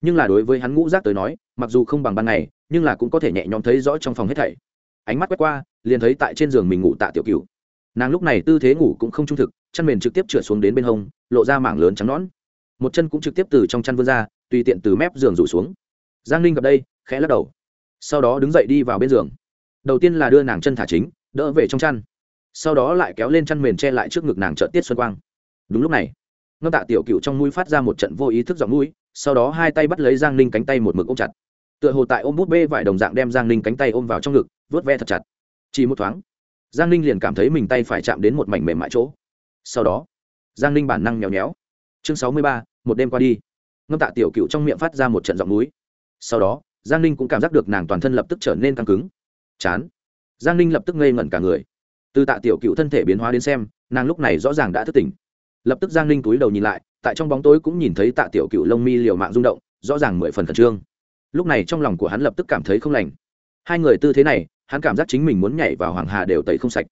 nhưng là đối với hắn ngũ giác tới nói, mặc dù không bằng ban ngày, nhưng là cũng có thể nhẹ nhõm thấy rõ trong phòng hết thảy. Ánh mắt quét qua, liền thấy tại trên giường mình ngủ tạ tiểu cựu nàng lúc này tư thế ngủ cũng không trung thực chăn mền trực tiếp trượt xuống đến bên hông, lộ ra mảng lớn trắng nón một chân cũng trực tiếp từ trong chăn vươn ra, tùy tiện từ mép giường rủ xuống. Giang ninh gặp đây, khẽ lắc đầu. Sau đó đứng dậy đi vào bên giường. Đầu tiên là đưa nàng chân thả chính, đỡ về trong chăn. Sau đó lại kéo lên chăn mền che lại trước ngực nàng trợ tiết xuân quang. Đúng lúc này, ngâm tạ tiểu cựu trong mũi phát ra một trận vô ý thức giọng mũi sau đó hai tay bắt lấy giang ninh cánh tay một mực ôm chặt. Tựa hồ tại ôm bút bê vải đồng dạng đem giang ninh cánh tay ôm vào trong ngực vớt ve thật chặt. Chỉ một thoáng, giang ninh liền cảm thấy mình tay phải chạm đến một mảnh mềm mại chỗ. Sau đó, giang ninh bản năng nhéo nhéo. Chương sáu mươi ba, một đêm qua đi. Ngâm tạ tiểu cựu trong miệng phát ra một trận giọng núi. Sau đó, giang ninh cũng cảm giác được nàng toàn thân lập tức trở nên căng cứng. Chán. Giang ninh lập tức ngây ngẩn cả người. Từ tạ tiểu cựu thân thể biến hóa đến xem, nàng lúc này rõ ràng đã thức tỉnh lập tức giang ninh túi đầu nhìn lại, tại trong bóng tối cũng nhìn thấy tạ tiểu cựu lông mi liều mạng rung động, rõ ràng mười phần khẩn trương. Lúc này trong lòng của hắn lập tức cảm thấy không lành. Hai người tư thế này, hắn cảm giác chính mình muốn nhảy vào hoàng hà đều tẩy không sạch.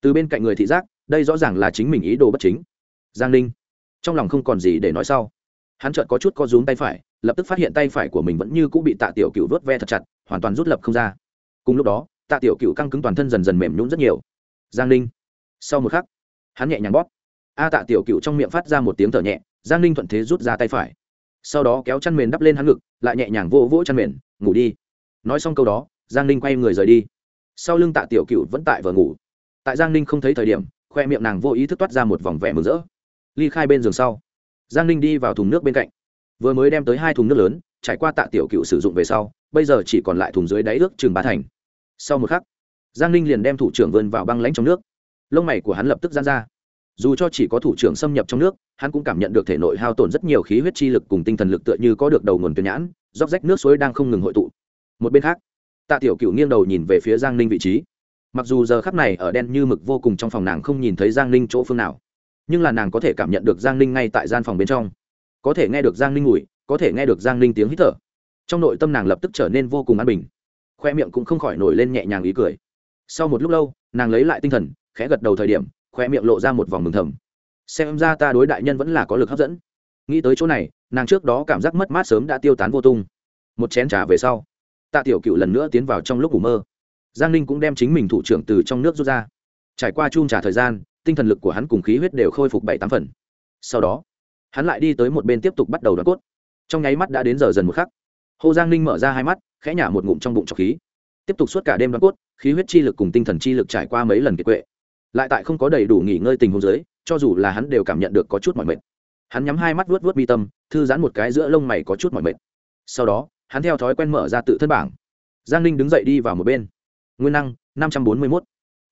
Từ bên cạnh người thị giác, đây rõ ràng là chính mình ý đồ bất chính. Giang ninh, trong lòng không còn gì để nói sau. Hắn chợt có chút co rúm tay phải, lập tức phát hiện tay phải của mình vẫn như cũng bị tạ tiểu cựu vớt ve thật chặt, hoàn toàn rút lập không ra. Cùng lúc đó, tạ tiểu cựu căng cứng toàn thân dần dần mềm nhún rất nhiều. Giang ninh, sau một khắc, hắn nhẹ nhàng bóp a tạ tiểu cựu trong miệng phát ra một tiếng thở nhẹ, giang ninh thuận thế rút ra tay phải. Sau đó kéo chăn mền đắp lên hắn ngực, lại nhẹ nhàng vỗ vỗ chăn mền, ngủ đi. Nói xong câu đó, giang ninh quay người rời đi. Sau lưng tạ tiểu cựu vẫn tại vờ ngủ. Tại giang ninh không thấy thời điểm, khoe miệng nàng vô ý thức toát ra một vòng vẻ mừng rỡ. Ly khai bên giường sau, giang ninh đi vào thùng nước bên cạnh. Vừa mới đem tới hai thùng nước lớn, trải qua tạ tiểu cựu sử dụng về sau, bây giờ chỉ còn lại thùng dưới đáy ước chừng ba thành. Sau một khắc, giang ninh liền đem thủ trưởng vươn vào băng lãnh trong nước. Lông mày của hắn lập tức gian ra dù cho chỉ có thủ trưởng xâm nhập trong nước, hắn cũng cảm nhận được thể nội hao tổn rất nhiều khí huyết chi lực cùng tinh thần lực tựa như có được đầu nguồn tuyến nhãn róc rách nước suối đang không ngừng hội tụ. Một bên khác, tạ tiểu cựu nghiêng đầu nhìn về phía giang ninh vị trí. Mặc dù giờ khắp này ở đen như mực vô cùng trong phòng nàng không nhìn thấy giang ninh chỗ phương nào, nhưng là nàng có thể cảm nhận được giang ninh ngay tại gian phòng bên trong. Có thể nghe được giang ninh ngủi, có thể nghe được giang ninh tiếng hít thở. Trong nội tâm nàng lập tức trở nên vô cùng an bình. Khoe miệng cũng không khỏi nổi lên nhẹ nhàng ý cười. Sau một lúc lâu, nàng lấy lại tinh thần, khẽ gật đầu thời điểm khoe miệng lộ ra một vòng mừng thầm. Xem ra ta đối đại nhân vẫn là có lực hấp dẫn. Nghĩ tới chỗ này, nàng trước đó cảm giác mất mát sớm đã tiêu tán vô tung. Một chén trà về sau, tạ tiểu cựu lần nữa tiến vào trong lúc ngủ mơ. Giang ninh cũng đem chính mình thủ trưởng từ trong nước rút ra. Trải qua chung trả thời gian, tinh thần lực của hắn cùng khí huyết đều khôi phục bảy tám phần. Sau đó, hắn lại đi tới một bên tiếp tục bắt đầu đoán cốt. Trong nháy mắt đã đến giờ dần một khắc. Hồ giang ninh mở ra hai mắt, khẽ nhả một ngụm trong bụng trọc khí. Tiếp tục suốt cả đêm đoán cốt, khí huyết chi lực cùng tinh thần chi lực trải qua mấy lần kiệt quệ lại tại không có đầy đủ nghỉ ngơi tình huống dưới, cho dù là hắn đều cảm nhận được có chút mỏi mệt. Hắn nhắm hai mắt vuốt vuốt bi tâm, thư giãn một cái giữa lông mày có chút mỏi mệt. Sau đó, hắn theo thói quen mở ra tự thân bảng. Giang ninh đứng dậy đi vào một bên. Nguyên năng, năm trăm bốn mươi mốt.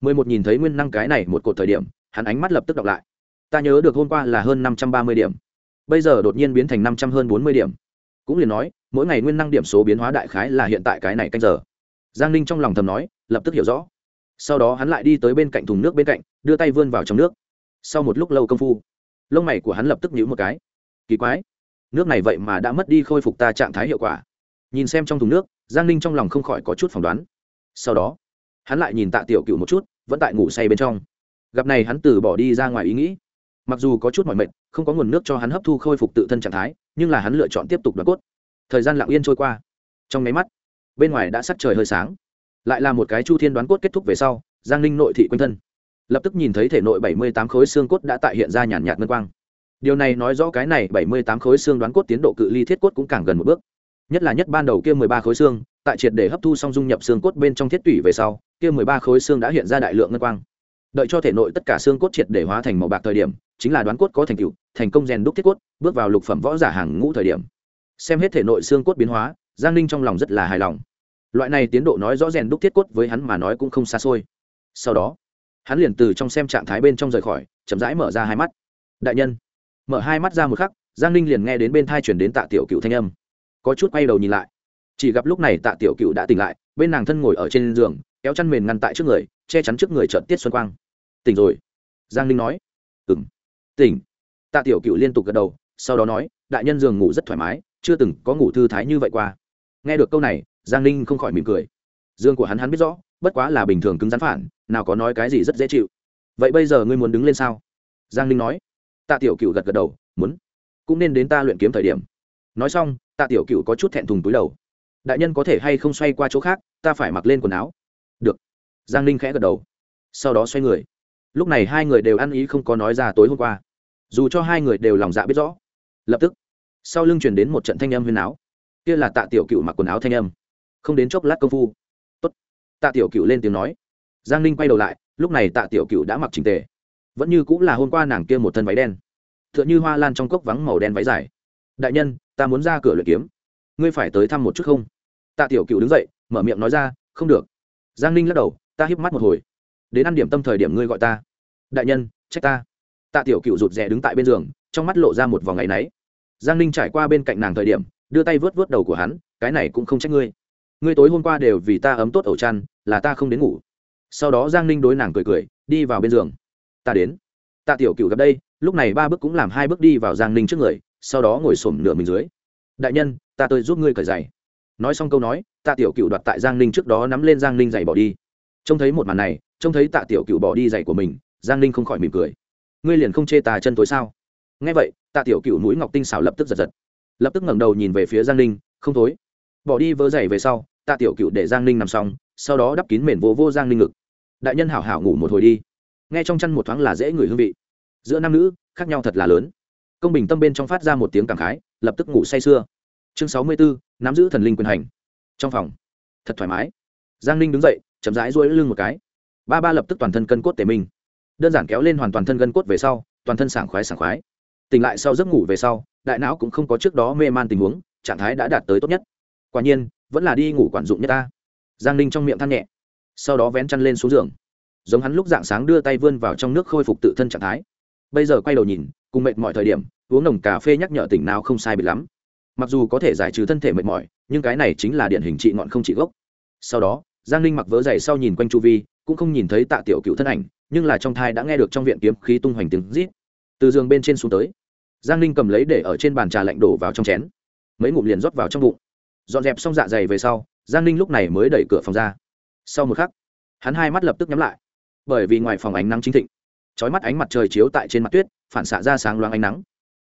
Mười một nhìn thấy nguyên năng cái này một cột thời điểm, hắn ánh mắt lập tức đọc lại. Ta nhớ được hôm qua là hơn năm trăm ba mươi điểm. Bây giờ đột nhiên biến thành năm trăm hơn bốn mươi điểm. Cũng liền nói, mỗi ngày nguyên năng điểm số biến hóa đại khái là hiện tại cái này canh giờ. Giang ninh trong lòng thầm nói, lập tức hiểu rõ sau đó hắn lại đi tới bên cạnh thùng nước bên cạnh, đưa tay vươn vào trong nước. Sau một lúc lâu công phu, lông mày của hắn lập tức nhíu một cái. Kỳ quái, nước này vậy mà đã mất đi khôi phục ta trạng thái hiệu quả. Nhìn xem trong thùng nước, giang ninh trong lòng không khỏi có chút phỏng đoán. Sau đó, hắn lại nhìn tạ tiểu cựu một chút, vẫn tại ngủ say bên trong. Gặp này hắn từ bỏ đi ra ngoài ý nghĩ. Mặc dù có chút mọi mệt, không có nguồn nước cho hắn hấp thu khôi phục tự thân trạng thái, nhưng là hắn lựa chọn tiếp tục đoạt cốt. Thời gian lặng yên trôi qua. Trong máy mắt, bên ngoài đã sắc trời hơi sáng lại là một cái chu thiên đoán cốt kết thúc về sau, giang ninh nội thị quanh thân. Lập tức nhìn thấy thể nội bảy mươi tám khối xương cốt đã tại hiện ra nhàn nhạt ngân quang. Điều này nói rõ cái này bảy mươi tám khối xương đoán cốt tiến độ cự ly thiết cốt cũng càng gần một bước. Nhất là nhất ban đầu kia mười ba khối xương, tại triệt để hấp thu xong dung nhập xương cốt bên trong thiết tủy về sau, kia mười ba khối xương đã hiện ra đại lượng ngân quang. Đợi cho thể nội tất cả xương cốt triệt để hóa thành màu bạc thời điểm, chính là đoán cốt có thành tựu, thành công rèn đúc thiết cốt, bước vào lục phẩm võ giả hàng ngũ thời điểm. Xem hết thể nội xương cốt biến hóa, giang ninh trong lòng rất là hài lòng loại này tiến độ nói rõ rèn đúc thiết cốt với hắn mà nói cũng không xa xôi. Sau đó, hắn liền từ trong xem trạng thái bên trong rời khỏi, chậm rãi mở ra hai mắt. Đại nhân. Mở hai mắt ra một khắc, giang ninh liền nghe đến bên thai chuyển đến tạ tiểu cựu thanh âm. Có chút quay đầu nhìn lại. Chỉ gặp lúc này tạ tiểu cựu đã tỉnh lại, bên nàng thân ngồi ở trên giường, kéo chăn mền ngăn tại trước người, che chắn trước người trợn tiết xuân quang. Tỉnh rồi. Giang ninh nói. Ừ m tỉnh. Tạ tiểu cựu liên tục gật đầu, sau đó nói, đại nhân giường ngủ rất thoải mái, chưa từng có ngủ thư thái như vậy qua. Nghe được câu này giang ninh không khỏi mỉm cười. Dương của hắn hắn biết rõ, bất quá là bình thường cứng rắn phản, nào có nói cái gì rất dễ chịu. Vậy bây giờ ngươi muốn đứng lên sao? Giang ninh nói. Tạ tiểu cựu gật gật đầu, muốn. Cũng nên đến ta luyện kiếm thời điểm. Nói xong, tạ tiểu cựu có chút thẹn thùng túi đầu. Đại nhân có thể hay không xoay qua chỗ khác, ta phải mặc lên quần áo. Được. Giang ninh khẽ gật đầu. Sau đó xoay người. Lúc này hai người đều ăn ý không có nói ra tối hôm qua. Dù cho hai người đều lòng dạ biết rõ. Lập tức, sau lưng chuyển đến một trận thanh âm huyền áo. Kia là tạ tiểu cựu mặc quần áo thanh âm không đến chốc lát công phu. Tốt. tạ tiểu cựu lên tiếng nói. Giang ninh quay đầu lại, lúc này tạ tiểu cựu đã mặc trình tề. Vẫn như cũng là hôm qua nàng kia một thân váy đen. T h ư ợ n h ư hoa lan trong cốc vắng màu đen váy dài. Đại nhân, ta muốn ra cửa luyện kiếm. Ngươi phải tới thăm một chút không? Tạ tiểu cựu đứng dậy, mở miệng nói ra, không được. Giang ninh lắc đầu, ta híp mắt một hồi. Đến ăn điểm tâm thời điểm ngươi gọi ta. Đại nhân, trách ta. Tạ tiểu cựu rụt rè đứng tại bên giường, trong mắt lộ ra một vòng ngày náy. Giang ninh trải qua bên cạnh nàng thời điểm, đưa tay vớt vớt đầu của hắn, cái này cũng không trách ngươi ngươi tối hôm qua đều vì ta ấm tốt ẩu chăn, là ta không đến ngủ. Sau đó giang ninh đối nàng cười cười, đi vào bên giường. Ta đến. Tạ tiểu cựu gặp đây, lúc này ba bước cũng làm hai bước đi vào giang ninh trước người, sau đó ngồi xổm nửa mình dưới. Đại nhân, ta tôi giúp ngươi cởi giày. Nói xong câu nói tạ tiểu cựu đoạt tại giang ninh trước đó nắm lên giang ninh giày bỏ đi. Trông thấy một màn này, trông thấy tạ tiểu cựu bỏ đi giày của mình, giang ninh không khỏi mỉm cười. Ngươi liền không chê tà chân tối sao? Nghe vậy, tạ tiểu cựu mũi ngọc tinh xảo lập tức giật giật. Lập tức ngẩng đầu nhìn về phía giang ninh, không thối. Bỏ đi vỡ giày về sau tạ tiểu cựu để giang ninh nằm xong, sau đó đắp kín mền vô vô giang ninh ngực. Đại nhân hảo hảo ngủ một hồi đi. Nghe trong chăn một thoáng là dễ người hương vị. Giữa nam nữ, khác nhau thật là lớn. Công bình tâm bên trong phát ra một tiếng cảm khái, lập tức ngủ say sưa. Chương sáu mươi bốn nắm giữ thần linh quyền hành. Trong phòng, thật thoải mái. Giang ninh đứng dậy, chậm rãi duỗi lưng một cái. Ba ba lập tức toàn thân cân cốt tề minh đơn giản kéo lên hoàn toàn thân gân cốt về sau, toàn thân sảng khoái sảng khoái. Tỉnh lại sau giấc ngủ về sau, đại não cũng không có trước đó mê man tình huống, trạng thái đã đạt tới tốt nhất. Quả nhiên vẫn là đi ngủ quản dụng nhất ta. Giang ninh trong miệng than nhẹ, sau đó vén chăn lên xuống giường. Giống hắn lúc dạng sáng đưa tay vươn vào trong nước khôi phục tự thân trạng thái. Bây giờ quay đầu nhìn, cùng mệt mọi thời điểm, uống nồng cà phê nhắc nhở tỉnh nào không sai bị lắm. Mặc dù có thể giải trừ thân thể mệt mỏi, nhưng cái này chính là điển hình trị ngọn không trị gốc. Sau đó, giang ninh mặc vớ dày sau nhìn quanh chu vi, cũng không nhìn thấy tạ tiểu cựu thân ảnh, nhưng là trong thai đã nghe được trong viện kiếm khí tung hoành tiếng rít. Từ giường bên trên xuống tới, giang ninh cầm lấy để ở trên bàn trà lạnh đổ vào trong chén. Mấy ngụm liền rót vào trong bụng dọn dẹp xong dạ dày về sau, giang ninh lúc này mới đẩy cửa phòng ra. Sau một khắc, hắn hai mắt lập tức nhắm lại. Bởi vì ngoài phòng ánh nắng chính thịnh trói mắt ánh mặt trời chiếu tại trên mặt tuyết, phản xạ ra sáng loáng ánh nắng.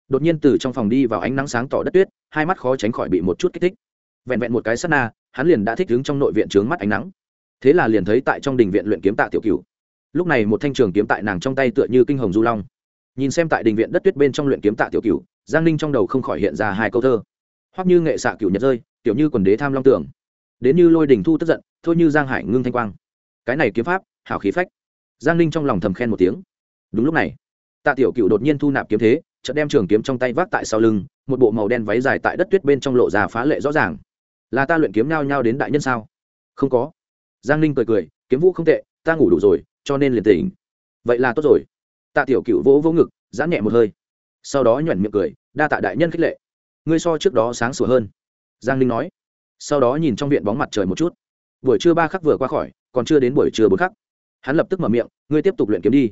Đột nhiên từ trong phòng đi vào ánh nắng sáng tỏ đất tuyết, hai mắt khó tránh khỏi bị một chút kích thích. Vẹn vẹn một cái sát na, hắn liền đã thích đứng trong nội viện trướng mắt ánh nắng. Thế là liền thấy tại trong đình viện luyện kiếm tạ tiểu cửu. Lúc này một thanh trường kiếm tại nàng trong tay tựa như kinh hồng du long. Nhìn xem tại đình viện đất tuyết bên trong luyện kiếm tạ tiểu cửu, giang ninh trong đầu không khỏi hiện ra hai câu thơ hoặc như nghệ xạ cửu nhật rơi tiểu như quần đế tham long tưởng. Đến như lôi đình thu tức giận, thôi như giang hải ngưng thanh quang. Cái này kiếm pháp, hảo khí phách. Giang ninh trong lòng thầm khen một tiếng. Đúng lúc này, tạ tiểu cựu đột nhiên thu nạp kiếm thế, chợt đem trường kiếm trong tay vác tại sau lưng, một bộ màu đen váy dài tại đất tuyết bên trong lộ ra phá lệ rõ ràng. Là ta luyện kiếm nhao nhao đến đại nhân sao? Không có. Giang ninh cười cười, kiếm vũ không tệ, ta ngủ đủ rồi, cho nên liền tỉnh. Vậy là tốt rồi. Tạ tiểu cựu vỗ vỗ ngực, giãn nhẹ một hơi. Sau đó nhoẻn miệng cười, đa tạ đại nhân khích lệ ngươi so trước đó sáng sủa hơn. Giang ninh nói. Sau đó nhìn trong viện bóng mặt trời một chút. Buổi trưa ba khắc vừa qua khỏi, còn chưa đến buổi trưa bốn khắc. Hắn lập tức mở miệng, ngươi tiếp tục luyện kiếm đi.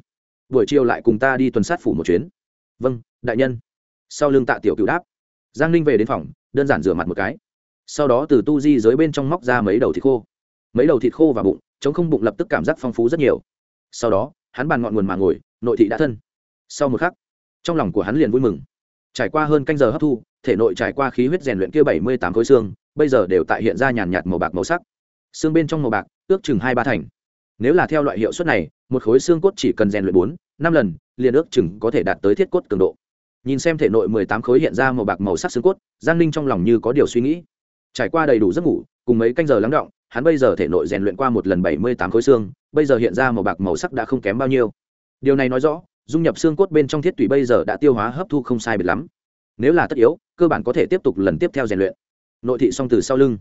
Buổi chiều lại cùng ta đi tuần sát phủ một chuyến. Vâng đại nhân. Sau lưng tạ tiểu cựu đáp. Giang ninh về đến phòng, đơn giản rửa mặt một cái. Sau đó từ tu di dưới bên trong móc ra mấy đầu thịt khô. Mấy đầu thịt khô và bụng, chống không bụng lập tức cảm giác phong phú rất nhiều. Sau đó, hắn bàn ngọn nguồn mà ngồi, nội thị đã thân. Sau một khắc, trong lòng của hắn liền vui mừng. Trải qua hơn canh giờ hấp thu thể nội trải qua khí huyết rèn luyện kia bảy mươi tám khối xương, bây giờ đều tại hiện ra nhàn nhạt màu bạc màu sắc. Xương bên trong màu bạc, ước chừng hai ba thành. Nếu là theo loại hiệu suất này, một khối xương cốt chỉ cần rèn luyện bốn, năm lần, liền ước chừng có thể đạt tới thiết cốt cường độ. Nhìn xem thể nội mười tám khối hiện ra màu bạc màu sắc xương cốt, giang ninh trong lòng như có điều suy nghĩ. Trải qua đầy đủ giấc ngủ, cùng mấy canh giờ lắng động, hắn bây giờ thể nội rèn luyện qua một lần bảy mươi tám khối xương, bây giờ hiện ra màu bạc màu sắc đã không kém bao nhiêu. Điều này nói rõ, dung nhập xương cốt bên trong thiết tủy bây giờ đã tiêu hóa hấp thu không sai biệt lắm. Nếu là tất yếu cơ bản có thể tiếp tục lần tiếp theo rèn luyện. Nội thị song từ sau lưng.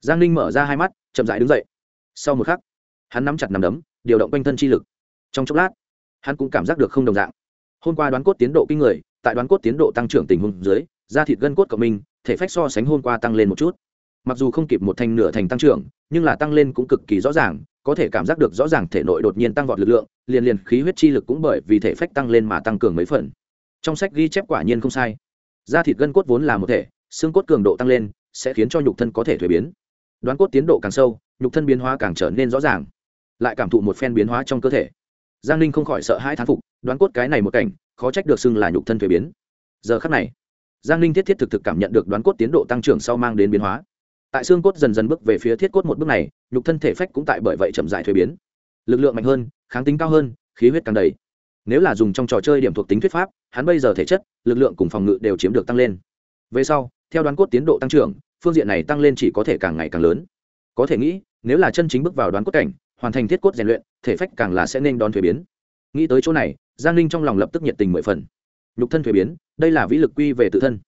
Giang ninh mở ra hai mắt, chậm dại đứng dậy. Sau một khắc, hắn nắm chặt nằm đấm, điều động quanh thân chi lực. Trong chốc lát, hắn cũng cảm giác được không đồng dạng. Hôm qua đoán cốt tiến độ kinh người, tại đoán cốt tiến độ tăng trưởng tình huống dưới, da thịt gân cốt của mình, thể phách so sánh hôm qua tăng lên một chút. Mặc dù không kịp một thành nửa thành tăng trưởng, nhưng là tăng lên cũng cực kỳ rõ ràng, có thể cảm giác được rõ ràng thể nội đột nhiên tăng vọt lực lượng, liền liền khí huyết chi lực cũng bởi vì thể phách tăng lên mà tăng cường mấy phần. Trong sách ghi chép quả nhiên không sai da thịt gân cốt vốn là một thể, xương cốt cường độ tăng lên, sẽ khiến cho nhục thân có thể thuế biến. Đoán cốt tiến độ càng sâu, nhục thân biến hóa càng trở nên rõ ràng, lại cảm thụ một phen biến hóa trong cơ thể. Giang ninh không khỏi sợ hãi thán phục, đoán cốt cái này một cảnh, khó trách được xưng là nhục thân thuế biến. Giờ khắc này, giang ninh thiết thiết thực thực cảm nhận được đoán cốt tiến độ tăng trưởng sau mang đến biến hóa. Tại xương cốt dần dần bước về phía thiết cốt một bước này, nhục thân thể phách cũng tại bởi vậy chậm dại thuế biến. Lực lượng mạnh hơn, kháng tính cao hơn, khí huyết càng đầy. Nếu là dùng trong trò chơi điểm thuộc tính thuyết pháp, hắn bây giờ thể chất lực lượng cùng phòng ngự đều chiếm được tăng lên. Về sau, theo đoán cốt tiến độ tăng trưởng, phương diện này tăng lên chỉ có thể càng ngày càng lớn. Có thể nghĩ, nếu là chân chính bước vào đoán cốt cảnh, hoàn thành thiết cốt rèn luyện, thể phách càng là sẽ nên đón thuế biến. Nghĩ tới chỗ này, giang ninh trong lòng lập tức nhiệt tình mười phần. Nhục thân thuế biến, đây là vĩ lực quy về tự thân.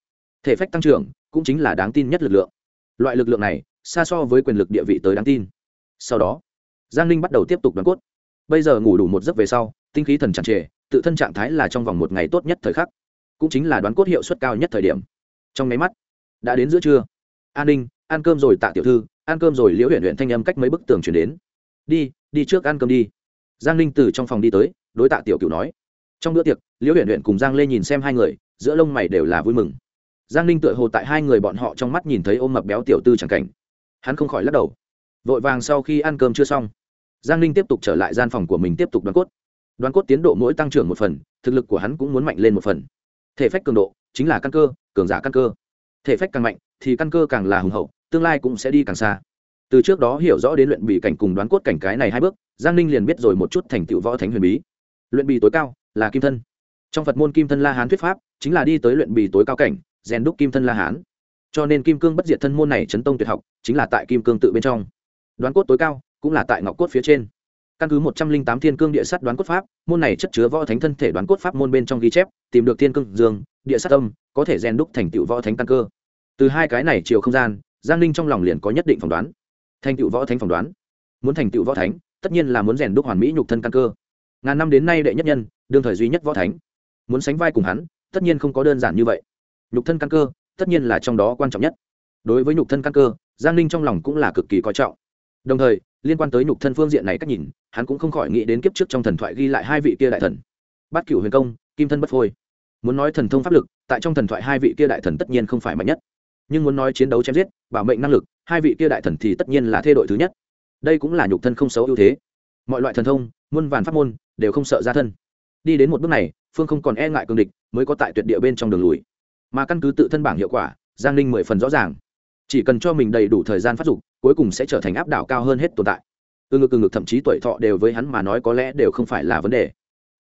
Thể phách tăng trưởng, cũng chính là đáng tin nhất lực lượng. Loại lực lượng này, xa so với quyền lực địa vị tới đáng tin. Sau đó, giang ninh bắt đầu tiếp tục đoán cốt. Bây giờ ngủ đủ một giấc về sau, tinh khí thần tràn trề tự thân trạng thái là trong vòng một ngày tốt nhất thời khắc cũng chính là đoán cốt hiệu suất cao nhất thời điểm. Trong máy mắt, đã đến giữa trưa. An ninh, ăn cơm rồi tạ tiểu thư, ăn cơm rồi liễu huyện huyện thanh âm cách mấy bức tường chuyển đến. Đi đi trước ăn cơm đi. Giang ninh từ trong phòng đi tới, đối tạ tiểu cửu nói. Trong bữa tiệc, liễu huyện huyện cùng giang lê nhìn xem hai người, giữa lông mày đều là vui mừng. Giang ninh tựa hồ tại hai người bọn họ trong mắt nhìn thấy ôm mập béo tiểu tư chẳng cảnh. Hắn không khỏi lắc đầu. Vội vàng sau khi ăn cơm chưa xong, giang ninh tiếp tục trở lại gian phòng của mình tiếp tục đoán cốt. Đoán cốt tiến độ mỗi tăng trưởng một phần, thực lực của hắn cũng muốn mạnh lên một phần thể phách cường độ chính là căn cơ, cường giả căn cơ. Thể phách càng mạnh thì căn cơ càng là hùng hậu, tương lai cũng sẽ đi càng xa. Từ trước đó hiểu rõ đến luyện bị cảnh cùng đoán cốt cảnh cái này hai bước, giang ninh liền biết rồi một chút thành tựu võ thánh huyền bí. Luyện bì tối cao là kim thân. Trong phật môn kim thân la hán thuyết pháp chính là đi tới luyện bì tối cao cảnh, rèn đúc kim thân la hán. Cho nên kim cương bất diệt thân môn này chấn tông tuyệt học chính là tại kim cương tự bên trong. Đoán cốt tối cao cũng là tại ngọc cốt phía trên căn cứ một trăm linh tám thiên cương địa sắt đoán cốt pháp, môn này chất chứa võ thánh thân thể đoán cốt pháp môn bên trong ghi chép, tìm được thiên cương dương, địa sắt âm, có thể rèn đúc thành tựu võ thánh căn cơ. Từ hai cái này chiều không gian, giang ninh trong lòng liền có nhất định phỏng đoán. Thành tựu võ thánh phỏng đoán. Muốn thành tựu võ thánh, tất nhiên là muốn rèn đúc hoàn mỹ nhục thân căn cơ. Ngàn năm đến nay đệ nhất nhân, đương thời duy nhất võ thánh. Muốn sánh vai cùng hắn, tất nhiên không có đơn giản như vậy. Nhục thân căn cơ, tất nhiên là trong đó quan trọng nhất. Đối với nhục thân căn cơ, giang ninh trong lòng cũng là cực kỳ coi trọng. Đồng thời, liên quan tới nhục thân phương diện này cách nhìn hắn cũng không khỏi nghĩ đến kiếp trước trong thần thoại ghi lại hai vị kia đại thần. Bát cửu huyền công, kim thân bất phôi. Muốn nói thần thông pháp lực, tại trong thần thoại hai vị kia đại thần tất nhiên không phải mạnh nhất. Nhưng muốn nói chiến đấu chém giết, bảo mệnh năng lực, hai vị kia đại thần thì tất nhiên là thê đội thứ nhất. Đây cũng là nhục thân không xấu ưu thế. Mọi loại thần thông, muôn vàn pháp môn, đều không sợ ra thân. Đi đến một bước này, phương không còn e ngại cường địch, mới có tại tuyệt địa bên trong đường lùi. Mà căn cứ tự thân bảng hiệu quả, giang ninh mười phần rõ ràng. Chỉ cần cho mình đầy đủ thời gian phát dục, cuối cùng sẽ trở thành áp đảo cao hơn hết tồn tại từ ngực từ ngực, thậm chí tuổi thọ đều với hắn mà nói có lẽ đều không phải là vấn đề.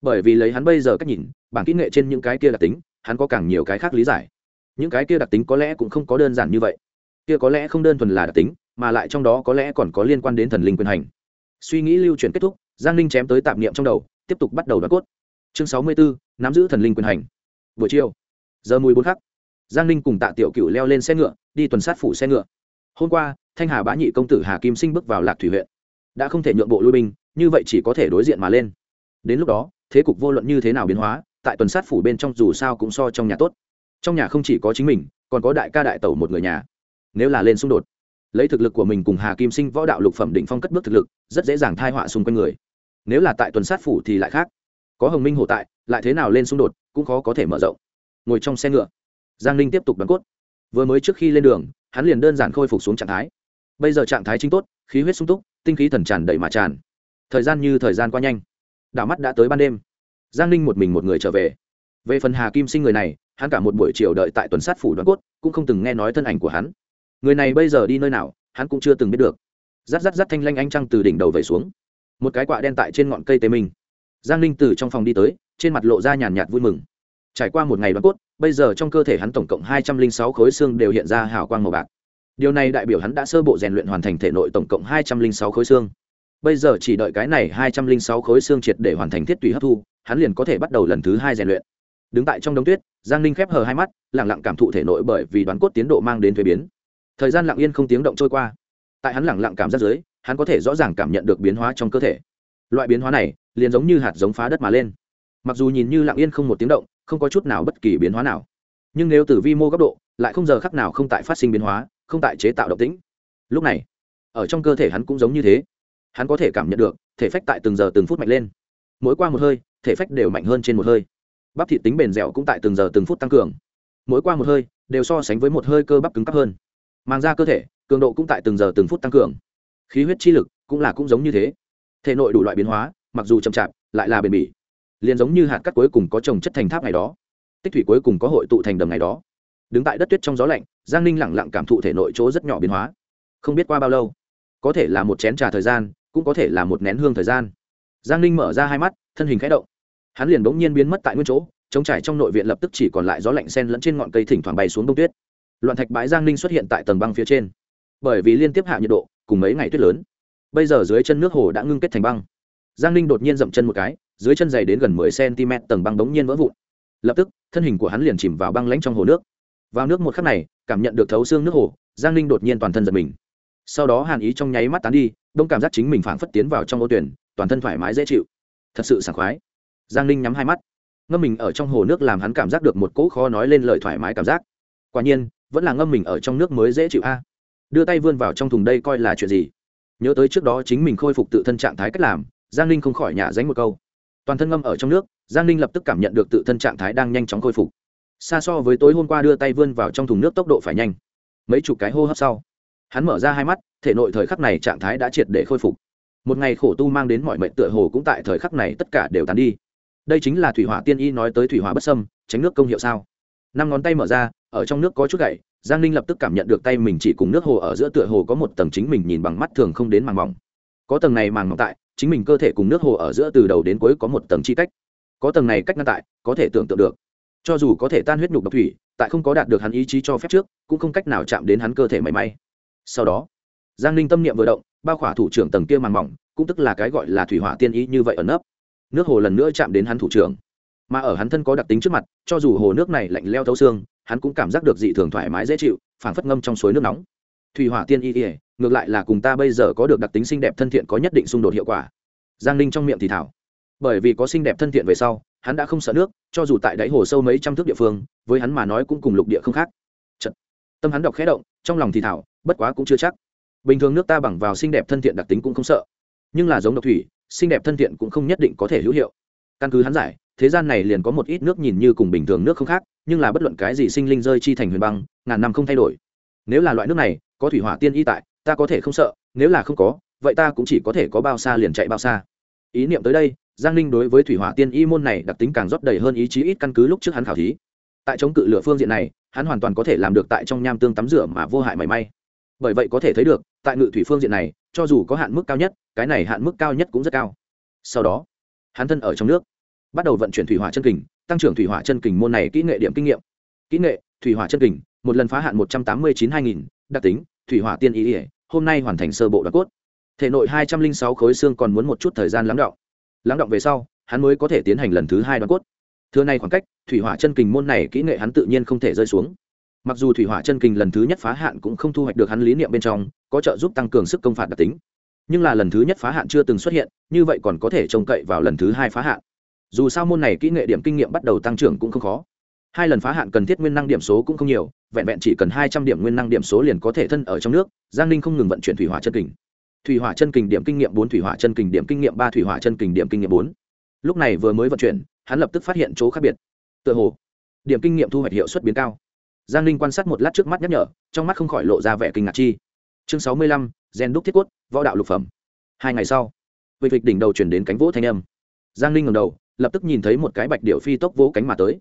Bởi vì lấy hắn bây giờ cách nhìn, bảng kỹ nghệ trên những cái kia đặc tính, hắn có càng nhiều cái khác lý giải. Những cái kia đặc tính có lẽ cũng không có đơn giản như vậy. Kia có lẽ không đơn thuần là đặc tính, mà lại trong đó có lẽ còn có liên quan đến thần linh quyền hành. Suy nghĩ lưu truyền kết thúc, giang ninh chém tới tạp niệm trong đầu, tiếp tục bắt đầu đoán cốt. Chương sáu mươi bốn, nắm giữ thần linh quyền hành. Buổi chiều, giờ mùi bốn khắc, giang ninh cùng tạ tiểu cựu leo lên xe ngựa, đi tuần sát phủ xe ngựa. Hôm qua, thanh hà bá nhị công tử hà kim sinh bước vào lạc thủy huyện đã không thể nhượng bộ lui binh, như vậy chỉ có thể đối diện mà lên. Đến lúc đó, thế cục vô luận như thế nào biến hóa, tại tuần sát phủ bên trong dù sao cũng so trong nhà tốt. Trong nhà không chỉ có chính mình, còn có đại ca đại tẩu một người nhà. Nếu là lên xung đột, lấy thực lực của mình cùng hà kim sinh võ đạo lục phẩm định phong cất bước thực lực, rất dễ dàng thai họa xung quanh người. Nếu là tại tuần sát phủ thì lại khác. Có hồng minh hổ tại, lại thế nào lên xung đột, cũng khó có thể mở rộng. Ngồi trong xe ngựa, giang ninh tiếp tục đoán cốt. Vừa mới trước khi lên đường, hắn liền đơn giản khôi phục xuống trạng thái. Bây giờ trạng thái chính tốt, khí huyết sung túc tinh khí thần tràn đầy mà tràn. Thời gian như thời gian qua nhanh. Đảo mắt đã tới ban đêm. Giang ninh một mình một người trở về. Về phần hà kim sinh người này, hắn cả một buổi chiều đợi tại tuần sát phủ đoàn cốt, cũng không từng nghe nói thân ảnh của hắn. Người này bây giờ đi nơi nào, hắn cũng chưa từng biết được. Rát rát rát thanh lanh anh trăng từ đỉnh đầu về xuống. Một cái quạ đen tại trên ngọn cây tê minh giang ninh từ trong phòng đi tới, trên mặt lộ ra nhàn nhạt vui mừng. Trải qua một ngày đoàn cốt, bây giờ trong cơ thể hắn tổng cộng hai trăm linh sáu khối xương đều hiện ra hào quang màu bạc điều này đại biểu hắn đã sơ bộ rèn luyện hoàn thành thể nội tổng cộng hai trăm linh sáu khối xương. Bây giờ chỉ đợi cái này hai trăm linh sáu khối xương triệt để hoàn thành thiết tùy hấp thu, hắn liền có thể bắt đầu lần thứ hai rèn luyện. Đứng tại trong đống tuyết, giang ninh khép hờ hai mắt lẳng lặng cảm thụ thể nội bởi vì đoán cốt tiến độ mang đến thuế biến. Thời gian lặng yên không tiếng động trôi qua. Tại hắn lẳng lặng cảm giác dưới, hắn có thể rõ ràng cảm nhận được biến hóa trong cơ thể. Loại biến hóa này, liền giống như hạt giống phá đất mà lên. Mặc dù nhìn như lặng yên không một tiếng động, không có chút nào bất kỳ biến hóa nào. Nhưng nếu từ vi mô góc độ, lại không giờ khắc nào không tại phát sinh biến hóa không tại chế tạo động tĩnh. Lúc này, ở trong cơ thể hắn cũng giống như thế. Hắn có thể cảm nhận được, thể phách tại từng giờ từng phút mạnh lên. Mỗi qua một hơi, thể phách đều mạnh hơn trên một hơi. Bắp thịt tính bền dẻo cũng tại từng giờ từng phút tăng cường. Mỗi qua một hơi, đều so sánh với một hơi cơ bắp cứng cắp hơn. Mang ra cơ thể, cường độ cũng tại từng giờ từng phút tăng cường. Khí huyết chi lực cũng là cũng giống như thế. Thể nội đủ loại biến hóa, mặc dù chậm chạp, lại là bền bỉ. Liền giống như hạt cắt cuối cùng có trồng chất thành tháp ngày đó. Tích thủy cuối cùng có hội tụ thành đầm ngày đó đứng tại đất tuyết trong gió lạnh, giang ninh lẳng lặng cảm thụ thể nội chỗ rất nhỏ biến hóa. Không biết qua bao lâu, có thể là một chén trà thời gian, cũng có thể là một nén hương thời gian. Giang ninh mở ra hai mắt, thân hình k h ẽ động. Hắn liền bỗng nhiên biến mất tại nguyên chỗ, trống trải trong nội viện lập tức chỉ còn lại gió lạnh sen lẫn trên ngọn cây thỉnh thoảng bay xuống đông tuyết. Loạn thạch bãi giang ninh xuất hiện tại tầng băng phía trên. Bởi vì liên tiếp hạ nhiệt độ, cùng mấy ngày tuyết lớn, bây giờ dưới chân nước hồ đã ngưng kết thành băng. Giang ninh đột nhiên dậm chân một cái, dưới chân dày đến gần mười cm tầng băng bỗng nhiên vỡ vụn. Lập tức, thân hình của hắn liền chìm vào băng lãnh trong hồ nước vào nước một khắc này, cảm nhận được thấu xương nước hồ, giang ninh đột nhiên toàn thân giật mình. Sau đó hàn ý trong nháy mắt tán đi, đông cảm giác chính mình phảng phất tiến vào trong ô tuyển, toàn thân thoải mái dễ chịu. Thật sự sảng khoái. Giang ninh nhắm hai mắt. Ngâm mình ở trong hồ nước làm hắn cảm giác được một cỗ khó nói lên lời thoải mái cảm giác. Quả nhiên, vẫn là ngâm mình ở trong nước mới dễ chịu a. Đưa tay vươn vào trong thùng đây coi là chuyện gì? Nhớ tới trước đó chính mình khôi phục tự thân trạng thái cách làm, giang ninh không khỏi nhả dánh một câu. Toàn thân ngâm ở trong nước, giang ninh lập tức cảm nhận được tự thân trạng thái đang nhanh chóng khôi phục xa so với tối hôm qua đưa tay vươn vào trong thùng nước tốc độ phải nhanh. Mấy chục cái hô hấp sau, hắn mở ra hai mắt, thể nội thời khắc này trạng thái đã triệt để khôi phục. Một ngày khổ tu mang đến mọi mệnh tựa hồ cũng tại thời khắc này tất cả đều tàn đi. Đây chính là thủy hỏa tiên y nói tới thủy hỏa bất sâm tránh nước công hiệu sao? Năm ngón tay mở ra, ở trong nước có chút gậy, giang ninh lập tức cảm nhận được tay mình chỉ cùng nước hồ ở giữa tựa hồ có một tầng chính mình nhìn bằng mắt thường không đến màng mỏng. Có tầng này màng mỏng tại, chính mình cơ thể cùng nước hồ ở giữa từ đầu đến cuối có một tầng chi cách. Có tầng này cách ngăn tại, có thể tưởng tượng được cho dù có thể tan huyết nhục độc thủy, tại không có đạt được hắn ý chí cho phép trước, cũng không cách nào chạm đến hắn cơ thể mảy may. Sau đó, giang ninh tâm niệm vừa động, bao khỏa thủ trưởng tầng kia màng mỏng, cũng tức là cái gọi là thủy hỏa tiên ý như vậy ở nấp. Nước hồ lần nữa chạm đến hắn thủ trưởng. Mà ở hắn thân có đặc tính trước mặt, cho dù hồ nước này lạnh leo thấu xương, hắn cũng cảm giác được dị thường thoải mái dễ chịu, phảng phất ngâm trong suối nước nóng. Thủy hỏa tiên y ỉa ngược lại là cùng ta bây giờ có được đặc tính xinh đẹp thân thiện có nhất định xung đột hiệu quả. Giang ninh trong miệng thì thảo. Bởi vì có xinh đẹp thân thiện về sau hắn đã không sợ nước, cho dù tại đáy hồ sâu mấy trăm thước địa phương, với hắn mà nói cũng cùng lục địa không khác. Chật. tâm hắn đọc khẽ động, trong lòng thì thảo, bất quá cũng chưa chắc. Bình thường nước ta bằng vào xinh đẹp thân thiện đặc tính cũng không sợ, nhưng là giống độc thủy, xinh đẹp thân thiện cũng không nhất định có thể hữu hiệu. Căn cứ hắn giải, thế gian này liền có một ít nước nhìn như cùng bình thường nước không khác, nhưng là bất luận cái gì sinh linh rơi chi thành huyền băng, ngàn năm không thay đổi. Nếu là loại nước này, có thủy hỏa tiên y tại, ta có thể không sợ, nếu là không có, vậy ta cũng chỉ có thể có bao xa liền chạy bao xa. Ý niệm tới đây giang ninh đối với thủy hỏa tiên y môn này đặc tính càng rót đầy hơn ý chí ít căn cứ lúc trước hắn khảo thí. Tại chống cự lửa phương diện này, hắn hoàn toàn có thể làm được tại trong nham tương tắm rửa mà vô hại mảy may. Bởi vậy có thể thấy được, tại ngự thủy phương diện này, cho dù có hạn mức cao nhất, cái này hạn mức cao nhất cũng rất cao. Sau đó, hắn thân ở trong nước, bắt đầu vận chuyển thủy hỏa chân kình, tăng trưởng thủy hỏa chân kình môn này kỹ nghệ điểm kinh nghiệm. Kỹ nghệ, thủy hỏa chân kình, một lần phá hạn một trăm tám mươi chín hai nghìn, đặc tính, thủy hỏa tiên ý ỉa hôm nay hoàn thành sơ bộ đặc cốt. Thể nội hai trăm linh sáu khối xương còn muốn một chút thời gian lắng động lắng động về sau, hắn mới có thể tiến hành lần thứ hai đoạn cốt. Thưa này khoảng cách, thủy hỏa chân kình môn này kỹ nghệ hắn tự nhiên không thể rơi xuống. Mặc dù thủy hỏa chân kình lần thứ nhất phá hạn cũng không thu hoạch được hắn lý niệm bên trong, có trợ giúp tăng cường sức công phạt đặc tính. Nhưng là lần thứ nhất phá hạn chưa từng xuất hiện, như vậy còn có thể trông cậy vào lần thứ hai phá hạn. Dù sao môn này kỹ nghệ điểm kinh nghiệm bắt đầu tăng trưởng cũng không khó. Hai lần phá hạn cần thiết nguyên năng điểm số cũng không nhiều, vẹn vẹn chỉ cần hai trăm điểm nguyên năng điểm số liền có thể thân ở trong nước, giang ninh không ngừng vận chuyển thủy hỏa chân kình thủy hỏa chân kình điểm kinh nghiệm bốn, thủy hỏa chân kình điểm kinh nghiệm ba, thủy hỏa chân kình điểm kinh nghiệm bốn. Lúc này vừa mới vận chuyển, hắn lập tức phát hiện chỗ khác biệt. Tựa hồ, điểm kinh nghiệm thu hoạch hiệu suất biến cao. Giang ninh quan sát một lát trước mắt nhắc nhở, trong mắt không khỏi lộ ra vẻ kinh ngạc chi. Chương sáu mươi lăm, gen đúc thiết cốt, võ đạo lục phẩm. Hai ngày sau vịt vịt đỉnh đầu chuyển đến cánh vỗ thanh âm. Giang ninh ngầm đầu, lập tức nhìn thấy một cái bạch điệu phi tốc vỗ cánh mà tới.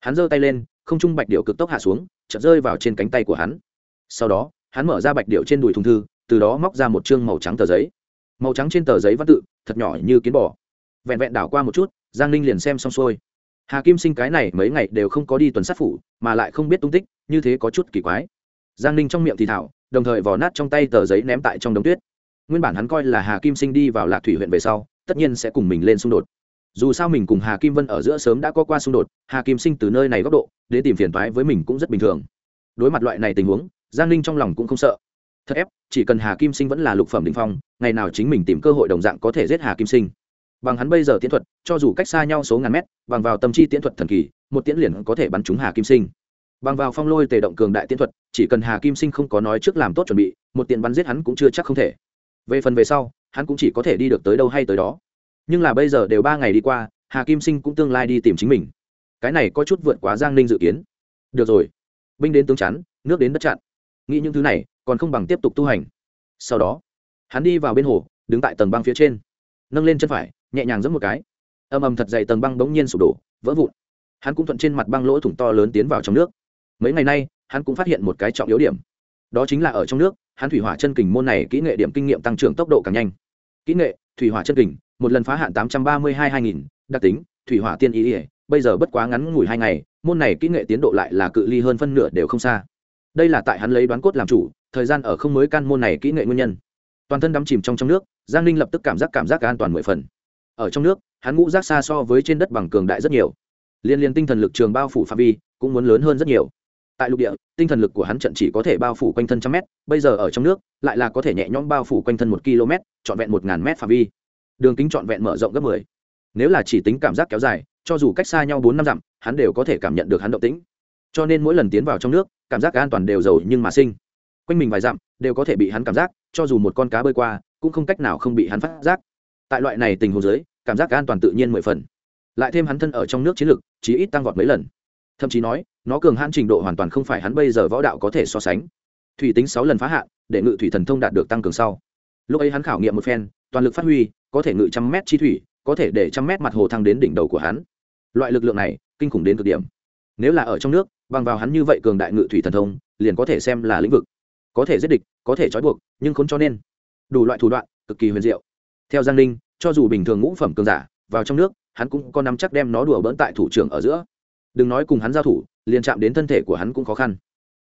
Hắn giơ tay lên, không trung bạch điệu cực tốc hạ xuống, chợt rơi vào trên cánh tay của hắn. Sau đó, hắn mở ra bạch điệu trên đùi thùng thư từ đó móc ra một chương màu trắng tờ giấy. Màu trắng trên tờ giấy văn tự, thật nhỏ như kiến bò. Vẹn vẹn đảo qua một chút, giang ninh liền xem xong xuôi. Hà kim sinh cái này mấy ngày đều không có đi tuần sát phủ, mà lại không biết tung tích, như thế có chút kỳ quái. Giang ninh trong miệng thì thảo, đồng thời vò nát trong tay tờ giấy ném tại trong đống tuyết. Nguyên bản hắn coi là hà kim sinh đi vào lạc thủy huyện về sau, tất nhiên sẽ cùng mình lên xung đột. Dù sao mình cùng hà kim vân ở giữa sớm đã có qua xung đột, hà kim sinh từ nơi này góc độ để tìm phiền toái với mình cũng rất bình thường. Đối mặt loại này tình huống, giang ninh trong lòng cũng không sợ thật ép, chỉ cần hà kim sinh vẫn là lục phẩm đình phong, ngày nào chính mình tìm cơ hội đồng dạng có thể giết hà kim sinh. Bằng hắn bây giờ tiến thuật, cho dù cách xa nhau số ngàn mét, bằng vào tâm chi tiến thuật thần kỳ, một tiễn liền có thể bắn trúng hà kim sinh. Bằng vào phong lôi tề động cường đại tiến thuật, chỉ cần hà kim sinh không có nói trước làm tốt chuẩn bị, một tiện bắn giết hắn cũng chưa chắc không thể. Về phần về sau, hắn cũng chỉ có thể đi được tới đâu hay tới đó. Nhưng là bây giờ đều ba ngày đi qua, hà kim sinh cũng tương lai đi tìm chính mình. Cái này có chút vượt quá giang ninh dự kiến. Được rồi. Binh đến tướng chắn, nước đến đất chặn. Nghĩ những thứ này còn không bằng tiếp tục tu hành. Sau đó, hắn đi vào bên hồ, đứng tại tầng băng phía trên. Nâng lên chân phải, nhẹ nhàng giẫm một cái. Âm ầm thật dày tầng băng bỗng nhiên sụp đổ, vỡ vụn. Hắn cũng thuận trên mặt băng lỗ thủng to lớn tiến vào trong nước. Mấy ngày nay, hắn cũng phát hiện một cái trọng yếu điểm. Đó chính là ở trong nước, hắn thủy hỏa chân kình môn này kỹ nghệ điểm kinh nghiệm tăng trưởng tốc độ càng nhanh. Kỹ nghệ, thủy hỏa chân kình, một lần phá hạn tám trăm ba mươi hai hai nghìn, đặc tính, thủy hỏa tiên ý ỉa bây giờ bất quá ngắn ngủi hai ngày, môn này kỹ nghệ tiến độ lại là cự ly hơn phân nửa đều không xa. Đây là tại hắn lấy đoán cốt làm chủ thời gian ở không mới căn môn này kỹ nghệ nguyên nhân. Toàn thân đắm chìm trong trong nước, giang ninh lập tức cảm giác cảm giác an toàn mười phần. Ở trong nước, hắn ngũ rác xa so với trên đất bằng cường đại rất nhiều. Liên liên tinh thần lực trường bao phủ phạm vi, cũng muốn lớn hơn rất nhiều. Tại lục địa, tinh thần lực của hắn trận chỉ có thể bao phủ quanh thân trăm mét, bây giờ ở trong nước, lại là có thể nhẹ nhõm bao phủ quanh thân một km, trọn vẹn một ngàn mét phạm vi. Đường kính trọn vẹn mở rộng gấp mười. Nếu là chỉ tính cảm giác kéo dài, cho dù cách xa nhau bốn năm dặm, hắn đều có thể cảm nhận được hắn động tĩnh. Cho nên mỗi lần tiến vào trong nước, cảm giác an toàn đều giàu nhưng mà sinh quanh mình vài dặm, đều có thể bị hắn cảm giác, cho dù một con cá bơi qua, cũng không cách nào không bị hắn phát giác. Tại loại này tình huống dưới, cảm giác an toàn tự nhiên mười phần. Lại thêm hắn thân ở trong nước chiến lực chí ít tăng vọt mấy lần. Thậm chí nói, nó cường hãn trình độ hoàn toàn không phải hắn bây giờ võ đạo có thể so sánh. Thủy tính sáu lần phá hạn, để ngự thủy thần thông đạt được tăng cường sau. Lúc ấy hắn khảo nghiệm một phen, toàn lực phát huy, có thể ngự trăm mét chi thủy, có thể để trăm mét mặt hồ thăng đến đỉnh đầu của hắn. Loại lực lượng này, kinh khủng đến cực điểm. Nếu là ở trong nước, bằng vào hắn như vậy cường đại ngự thủy thần thông, liền có thể xem là lĩnh vực có thể giết địch, có thể trói buộc, nhưng khốn cho nên. Đủ loại thủ đoạn, cực kỳ huyền diệu. Theo giang ninh, cho dù bình thường ngũ phẩm cường giả, vào trong nước, hắn cũng có nắm chắc đem nó đùa bỡn tại thủ trưởng ở giữa. Đừng nói cùng hắn giao thủ, liền chạm đến thân thể của hắn cũng khó khăn.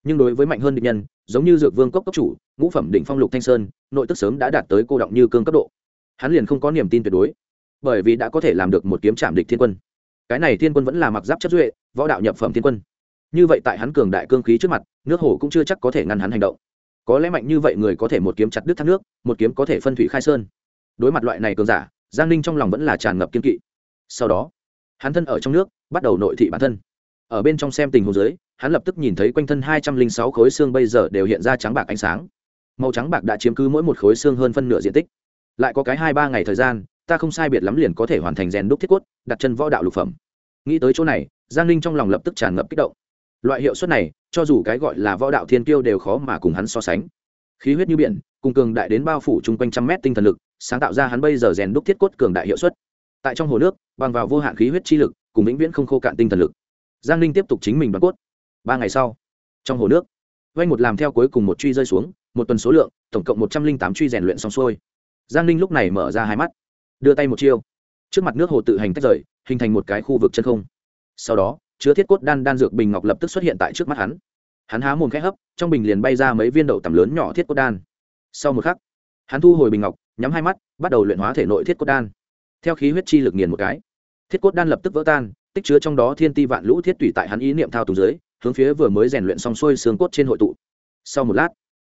Nhưng đối với mạnh hơn địch nhân, giống như dược vương cốc cốc chủ, ngũ phẩm định phong lục thanh sơn, nội tức sớm đã đạt tới cô động như cương cấp độ. Hắn liền không có niềm tin tuyệt đối, bởi vì đã có thể làm được một kiếm chạm địch thiên quân. Cái này thiên quân vẫn là mặc giáp chất duệ, võ đạo nhập phẩm thiên quân. Như vậy tại hắn cường đại cương khí trước mặt, nước hồ cũng chưa chắc có thể ngăn hắn hành động có lẽ mạnh như vậy người có thể một kiếm chặt đứt thác nước, một kiếm có thể phân thủy khai sơn. Đối mặt loại này cường giả, giang ninh trong lòng vẫn là tràn ngập kiên kỵ. Sau đó, hắn thân ở trong nước, bắt đầu nội thị bản thân. Ở bên trong xem tình hồ dưới, hắn lập tức nhìn thấy quanh thân hai trăm linh sáu khối xương bây giờ đều hiện ra trắng bạc ánh sáng. Màu trắng bạc đã chiếm cứ mỗi một khối xương hơn phân nửa diện tích. Lại có cái hai ba ngày thời gian, ta không sai biệt lắm liền có thể hoàn thành rèn đúc thiết quất đặt chân võ đạo lục phẩm. Nghĩ tới chỗ này, giang ninh trong lòng lập tức tràn ngập kích động loại hiệu suất này, cho dù cái gọi là võ đạo thiên kiêu đều khó mà cùng hắn so sánh. Khí huyết như biển, cùng cường đại đến bao phủ chung quanh trăm mét tinh thần lực, sáng tạo ra hắn bây giờ rèn đúc thiết cốt cường đại hiệu suất. Tại trong hồ nước, bằng vào vô hạn khí huyết chi lực, cùng vĩnh viễn không khô cạn tinh thần lực. Giang ninh tiếp tục chính mình bắn cốt. Ba ngày sau, trong hồ nước vanh một làm theo cuối cùng một truy rơi xuống, một tuần số lượng, tổng cộng một trăm linh tám truy rèn luyện xong xuôi. Giang ninh lúc này mở ra hai mắt, đưa tay một chiêu. Trước mặt nước hồ tự hành tách rời, hình thành một cái khu vực chân không. Sau đó chứa thiết cốt đan đan dược bình ngọc lập tức xuất hiện tại trước mắt hắn. Hắn há mồm khẽ hấp, trong bình liền bay ra mấy viên đậu tầm lớn nhỏ thiết cốt đan. Sau một khắc, hắn thu hồi bình ngọc, nhắm hai mắt, bắt đầu luyện hóa thể nội thiết cốt đan. Theo khí huyết chi lực nghiền một cái, thiết cốt đan lập tức vỡ tan, tích chứa trong đó thiên ti vạn lũ thiết tùy tại hắn ý niệm thao túng dưới, hướng phía vừa mới rèn luyện xong xuôi xương cốt trên hội tụ. Sau một lát,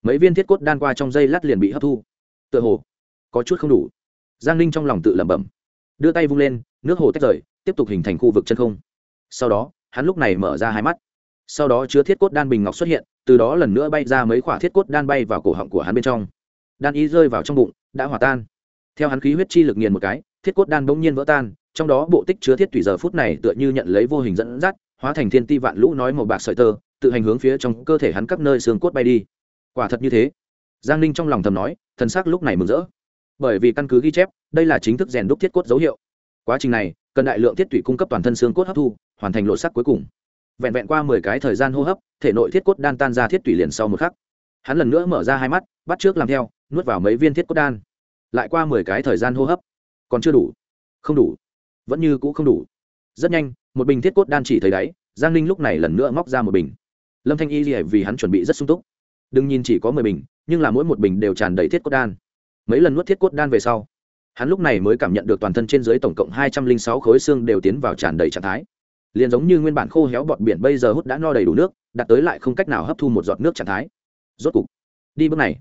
mấy viên thiết cốt đan qua trong dây lát liền bị hấp thu. Tựa hồ, có chút không đủ. Giang ninh trong lòng tự lẩm bẩm, đưa tay vung lên, nước hồ tách rời, tiếp tục hình thành khu vực chân không sau đó, hắn lúc này mở ra hai mắt. Sau đó chứa thiết cốt đan bình ngọc xuất hiện, từ đó lần nữa bay ra mấy khoả thiết cốt đan bay vào cổ họng của hắn bên trong. Đan y rơi vào trong bụng, đã hòa tan. Theo hắn khí huyết chi lực nghiền một cái, thiết cốt đan bỗng nhiên vỡ tan, trong đó bộ tích chứa thiết thủy giờ phút này tựa như nhận lấy vô hình dẫn dắt, hóa thành thiên ti vạn lũ nói màu bạc sợi tơ, tự hành hướng phía trong cơ thể hắn các nơi xương cốt bay đi. Quả thật như thế. Giang ninh trong lòng thầm nói, thần sắc lúc này mừng rỡ. Bởi vì căn cứ ghi chép, đây là chính thức rèn đúc thiết cốt dấu hiệu. Quá trình này, cần đại lượng thiết tủy cung cấp toàn thân xương cốt hấp thu hoàn thành lộ sắc cuối cùng. Vẹn vẹn qua mười cái thời gian hô hấp, thể nội thiết cốt đan tan ra thiết tủy liền sau một khắc. Hắn lần nữa mở ra hai mắt, bắt trước làm theo, nuốt vào mấy viên thiết cốt đan. Lại qua mười cái thời gian hô hấp. Còn chưa đủ. Không đủ. Vẫn như cũ không đủ. Rất nhanh, một bình thiết cốt đan chỉ thấy đáy, giang ninh lúc này lần nữa móc ra một bình. Lâm thanh y gì vì hắn chuẩn bị rất sung túc. Đừng nhìn chỉ có mười bình, nhưng là mỗi một bình đều tràn đầy thiết cốt đan. Mấy lần nuốt thiết cốt đan về sau, hắn lúc này mới cảm nhận được toàn thân trên dưới tổng cộng hai trăm linh sáu khối xương đều tiến vào tràn đầy trạng thái liền giống như nguyên bản khô héo bọt biển bây giờ hút đã no đầy đủ nước, đặt tới lại không cách nào hấp thu một giọt nước trạng thái. Rốt cục, đi bước này.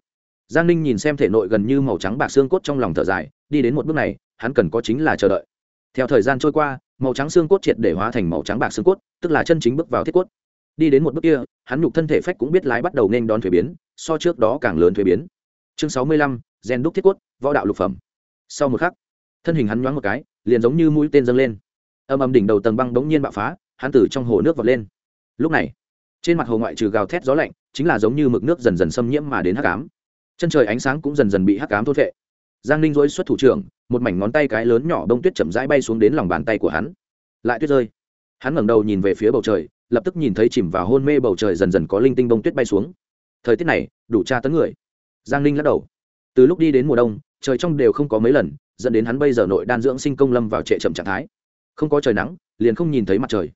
Giang ninh nhìn xem thể nội gần như màu trắng bạc xương cốt trong lòng thở dài, đi đến một bước này, hắn cần có chính là chờ đợi. Theo thời gian trôi qua, màu trắng xương cốt triệt để hóa thành màu trắng bạc xương cốt, tức là chân chính bước vào thiết cốt. Đi đến một bước kia, hắn nhục thân thể phách cũng biết lái bắt đầu nên đón thuế biến, so trước đó càng lớn thuế biến. Chương sáu mươi lăm, gen đúc thiết cốt, võ đạo lục phẩm. Sau một khắc, thân hình hắn nhoáng một cái, liền giống như mũi tên dâng lên âm âm đỉnh đầu tầng băng bỗng nhiên bạo phá, hắn từ trong hồ nước vọt lên. Lúc này, trên mặt hồ ngoại trừ gào thét gió lạnh, chính là giống như mực nước dần dần xâm nhiễm mà đến hắc ám. Chân trời ánh sáng cũng dần dần bị hắc ám thốt vệ giang ninh dối xuất thủ trưởng, một mảnh ngón tay cái lớn nhỏ đông tuyết chậm rãi bay xuống đến lòng bàn tay của hắn. Lại tuyết rơi. Hắn ngẩng đầu nhìn về phía bầu trời, lập tức nhìn thấy chìm vào hôn mê bầu trời dần dần có linh tinh bông tuyết bay xuống. Thời tiết này, đủ tra tấn người. Giang ninh lắc đầu. Từ lúc đi đến mùa đông, trời trong đều không có mấy lần, dẫn đến hắn bây giờ nội đan dưỡng sinh công lâm vào trệ chậm trạng thái không có trời nắng, liền không nhìn thấy mặt trời.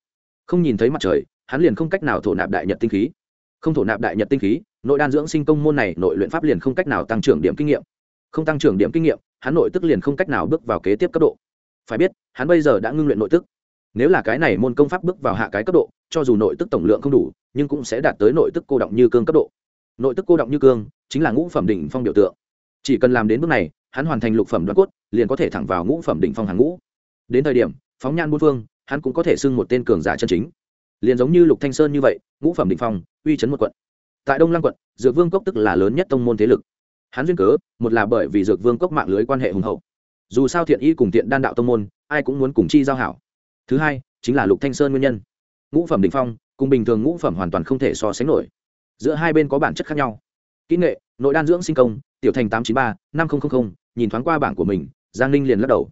Không nhìn thấy mặt trời, hắn liền không cách nào thổ nạp đại nhật tinh khí. Không thổ nạp đại nhật tinh khí, nội đan dưỡng sinh công môn này, nội luyện pháp liền không cách nào tăng trưởng điểm kinh nghiệm. Không tăng trưởng điểm kinh nghiệm, hắn nội tức liền không cách nào bước vào kế tiếp cấp độ. Phải biết, hắn bây giờ đã ngưng luyện nội tức. Nếu là cái này môn công pháp bước vào hạ cái cấp độ, cho dù nội tức tổng lượng không đủ, nhưng cũng sẽ đạt tới nội tức cô động như cương cấp độ. Nội tức cô động như cương, chính là ngũ phẩm đỉnh phong biểu tượng. Chỉ cần làm đến bước này, hắn hoàn thành lục phẩm đoạn cốt, liền có thể thẳng vào ngũ phẩm đỉnh phong hàng ngũ. Đến thời điểm phóng nhan bốn phương, hắn cũng có thể xưng một tên cường giả chân chính. Liền giống như lục thanh sơn như vậy, ngũ phẩm đỉnh phong, uy chấn một quận. Tại đông lăng quận, dược vương cốc tức là lớn nhất tông môn thế lực. Hắn duyên cớ, một là bởi vì dược vương cốc mạng lưới quan hệ hùng hậu. Dù sao thiện y cùng thiện đan đạo tông môn, ai cũng muốn cùng chi giao hảo. Thứ hai, chính là lục thanh sơn nguyên nhân. Ngũ phẩm đỉnh phong, cùng bình thường ngũ phẩm hoàn toàn không thể so sánh nổi. Giữa hai bên có bản chất khác nhau. Kỹ nghệ, nội đan dưỡng sinh công, tiểu thành tám trăm chín mươi ba, năm nghìn nhìn thoáng qua bảng của mình, giang ninh liền lắc đầu.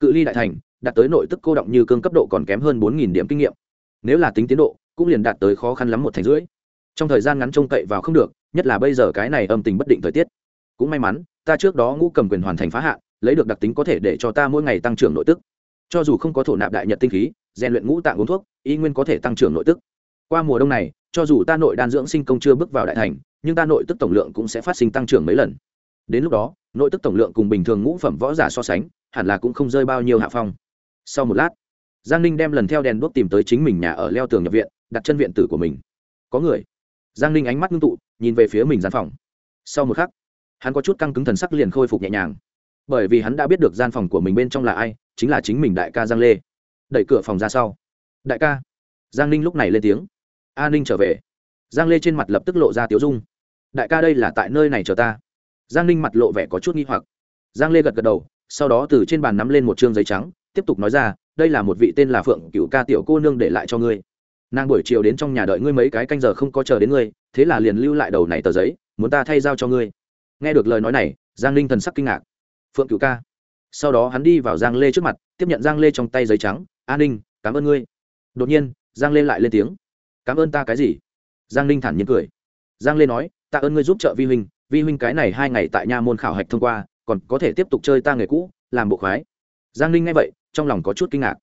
Cự ly đại thành đạt tới nội tức cô động như cương cấp độ còn kém hơn bốn điểm kinh nghiệm. Nếu là tính tiến độ, cũng liền đạt tới khó khăn lắm một thành rưỡi. Trong thời gian ngắn trông cậy vào không được, nhất là bây giờ cái này âm tình bất định thời tiết. Cũng may mắn, ta trước đó ngũ cầm quyền hoàn thành phá hạn, lấy được đặc tính có thể để cho ta mỗi ngày tăng trưởng nội tức. Cho dù không có thổ nạp đại nhật tinh khí, rèn luyện ngũ tạng uống thuốc, y nguyên có thể tăng trưởng nội tức. Qua mùa đông này, cho dù ta nội đan dưỡng sinh công chưa bước vào đại thành, nhưng ta nội tức tổng lượng cũng sẽ phát sinh tăng trưởng mấy lần. Đến lúc đó, nội tức tổng lượng cùng bình thường ngũ phẩm võ giả so sánh, hẳn là cũng không rơi bao nhiêu hạ phong sau một lát, giang ninh đem lần theo đèn đuốc tìm tới chính mình nhà ở leo tường nhập viện, đặt chân viện tử của mình. Có người. Giang ninh ánh mắt ngưng tụ, nhìn về phía mình gian phòng. Sau một khắc, hắn có chút căng cứng thần sắc liền khôi phục nhẹ nhàng. Bởi vì hắn đã biết được gian phòng của mình bên trong là ai, chính là chính mình đại ca giang lê. Đẩy cửa phòng ra sau. Đại ca. Giang ninh lúc này lên tiếng. A ninh trở về. Giang lê trên mặt lập tức lộ ra tiếu dung. Đại ca đây là tại nơi này chờ ta. Giang ninh mặt lộ vẻ có chút nghi hoặc. Giang lê gật gật đầu, sau đó từ trên bàn nắm lên một chương giấy trắng tiếp tục nói ra, đây là một vị tên là phượng cựu ca tiểu cô nương để lại cho ngươi. Nàng buổi chiều đến trong nhà đợi ngươi mấy cái canh giờ không có chờ đến ngươi, thế là liền lưu lại đầu này tờ giấy, muốn ta thay giao cho ngươi. Nghe được lời nói này, giang ninh thần sắc kinh ngạc. Phượng cựu ca. Sau đó hắn đi vào giang lê trước mặt, tiếp nhận giang lê trong tay giấy trắng an ninh, cảm ơn ngươi. Đột nhiên, giang lê lại lên tiếng, cảm ơn ta cái gì? Giang ninh thản nhiên cười. Giang lê nói tạ ơn ngươi giúp trợ vi huynh vi huynh cái này hai ngày tại nha môn khảo hạch thông qua, còn có thể tiếp tục chơi ta nghề cũ, làm bộ khoái giang ninh nghe vậy, trong lòng có chút kinh ngạc.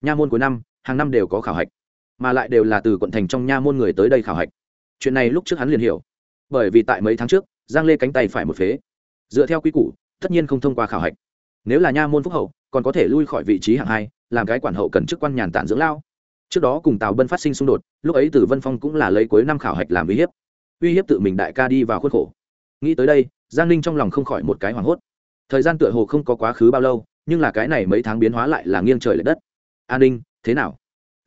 Nha môn cuối năm, hàng năm đều có khảo hạch, mà lại đều là từ quận thành trong nha môn người tới đây khảo hạch. Chuyện này lúc trước hắn liền hiểu, bởi vì tại mấy tháng trước, giang lê cánh tay phải một phế. Dựa theo quy củ, tất nhiên không thông qua khảo hạch. Nếu là nha môn phúc hậu, còn có thể lui khỏi vị trí hạng hai, làm cái quản hậu cần chức quan nhàn tản dưỡng lao. Trước đó cùng tào bân phát sinh xung đột, lúc ấy từ vân phong cũng là lấy cuối năm khảo hạch làm uy hiếp. Uy hiếp tự mình đại ca đi vào khuôn khổ. Nghĩ tới đây, giang ninh trong lòng không khỏi một cái hoảng hốt. Thời gian tựa hồ không có quá khứ bao lâu nhưng là cái này mấy tháng biến hóa lại là nghiêng trời l ệ đất. An ninh, thế nào?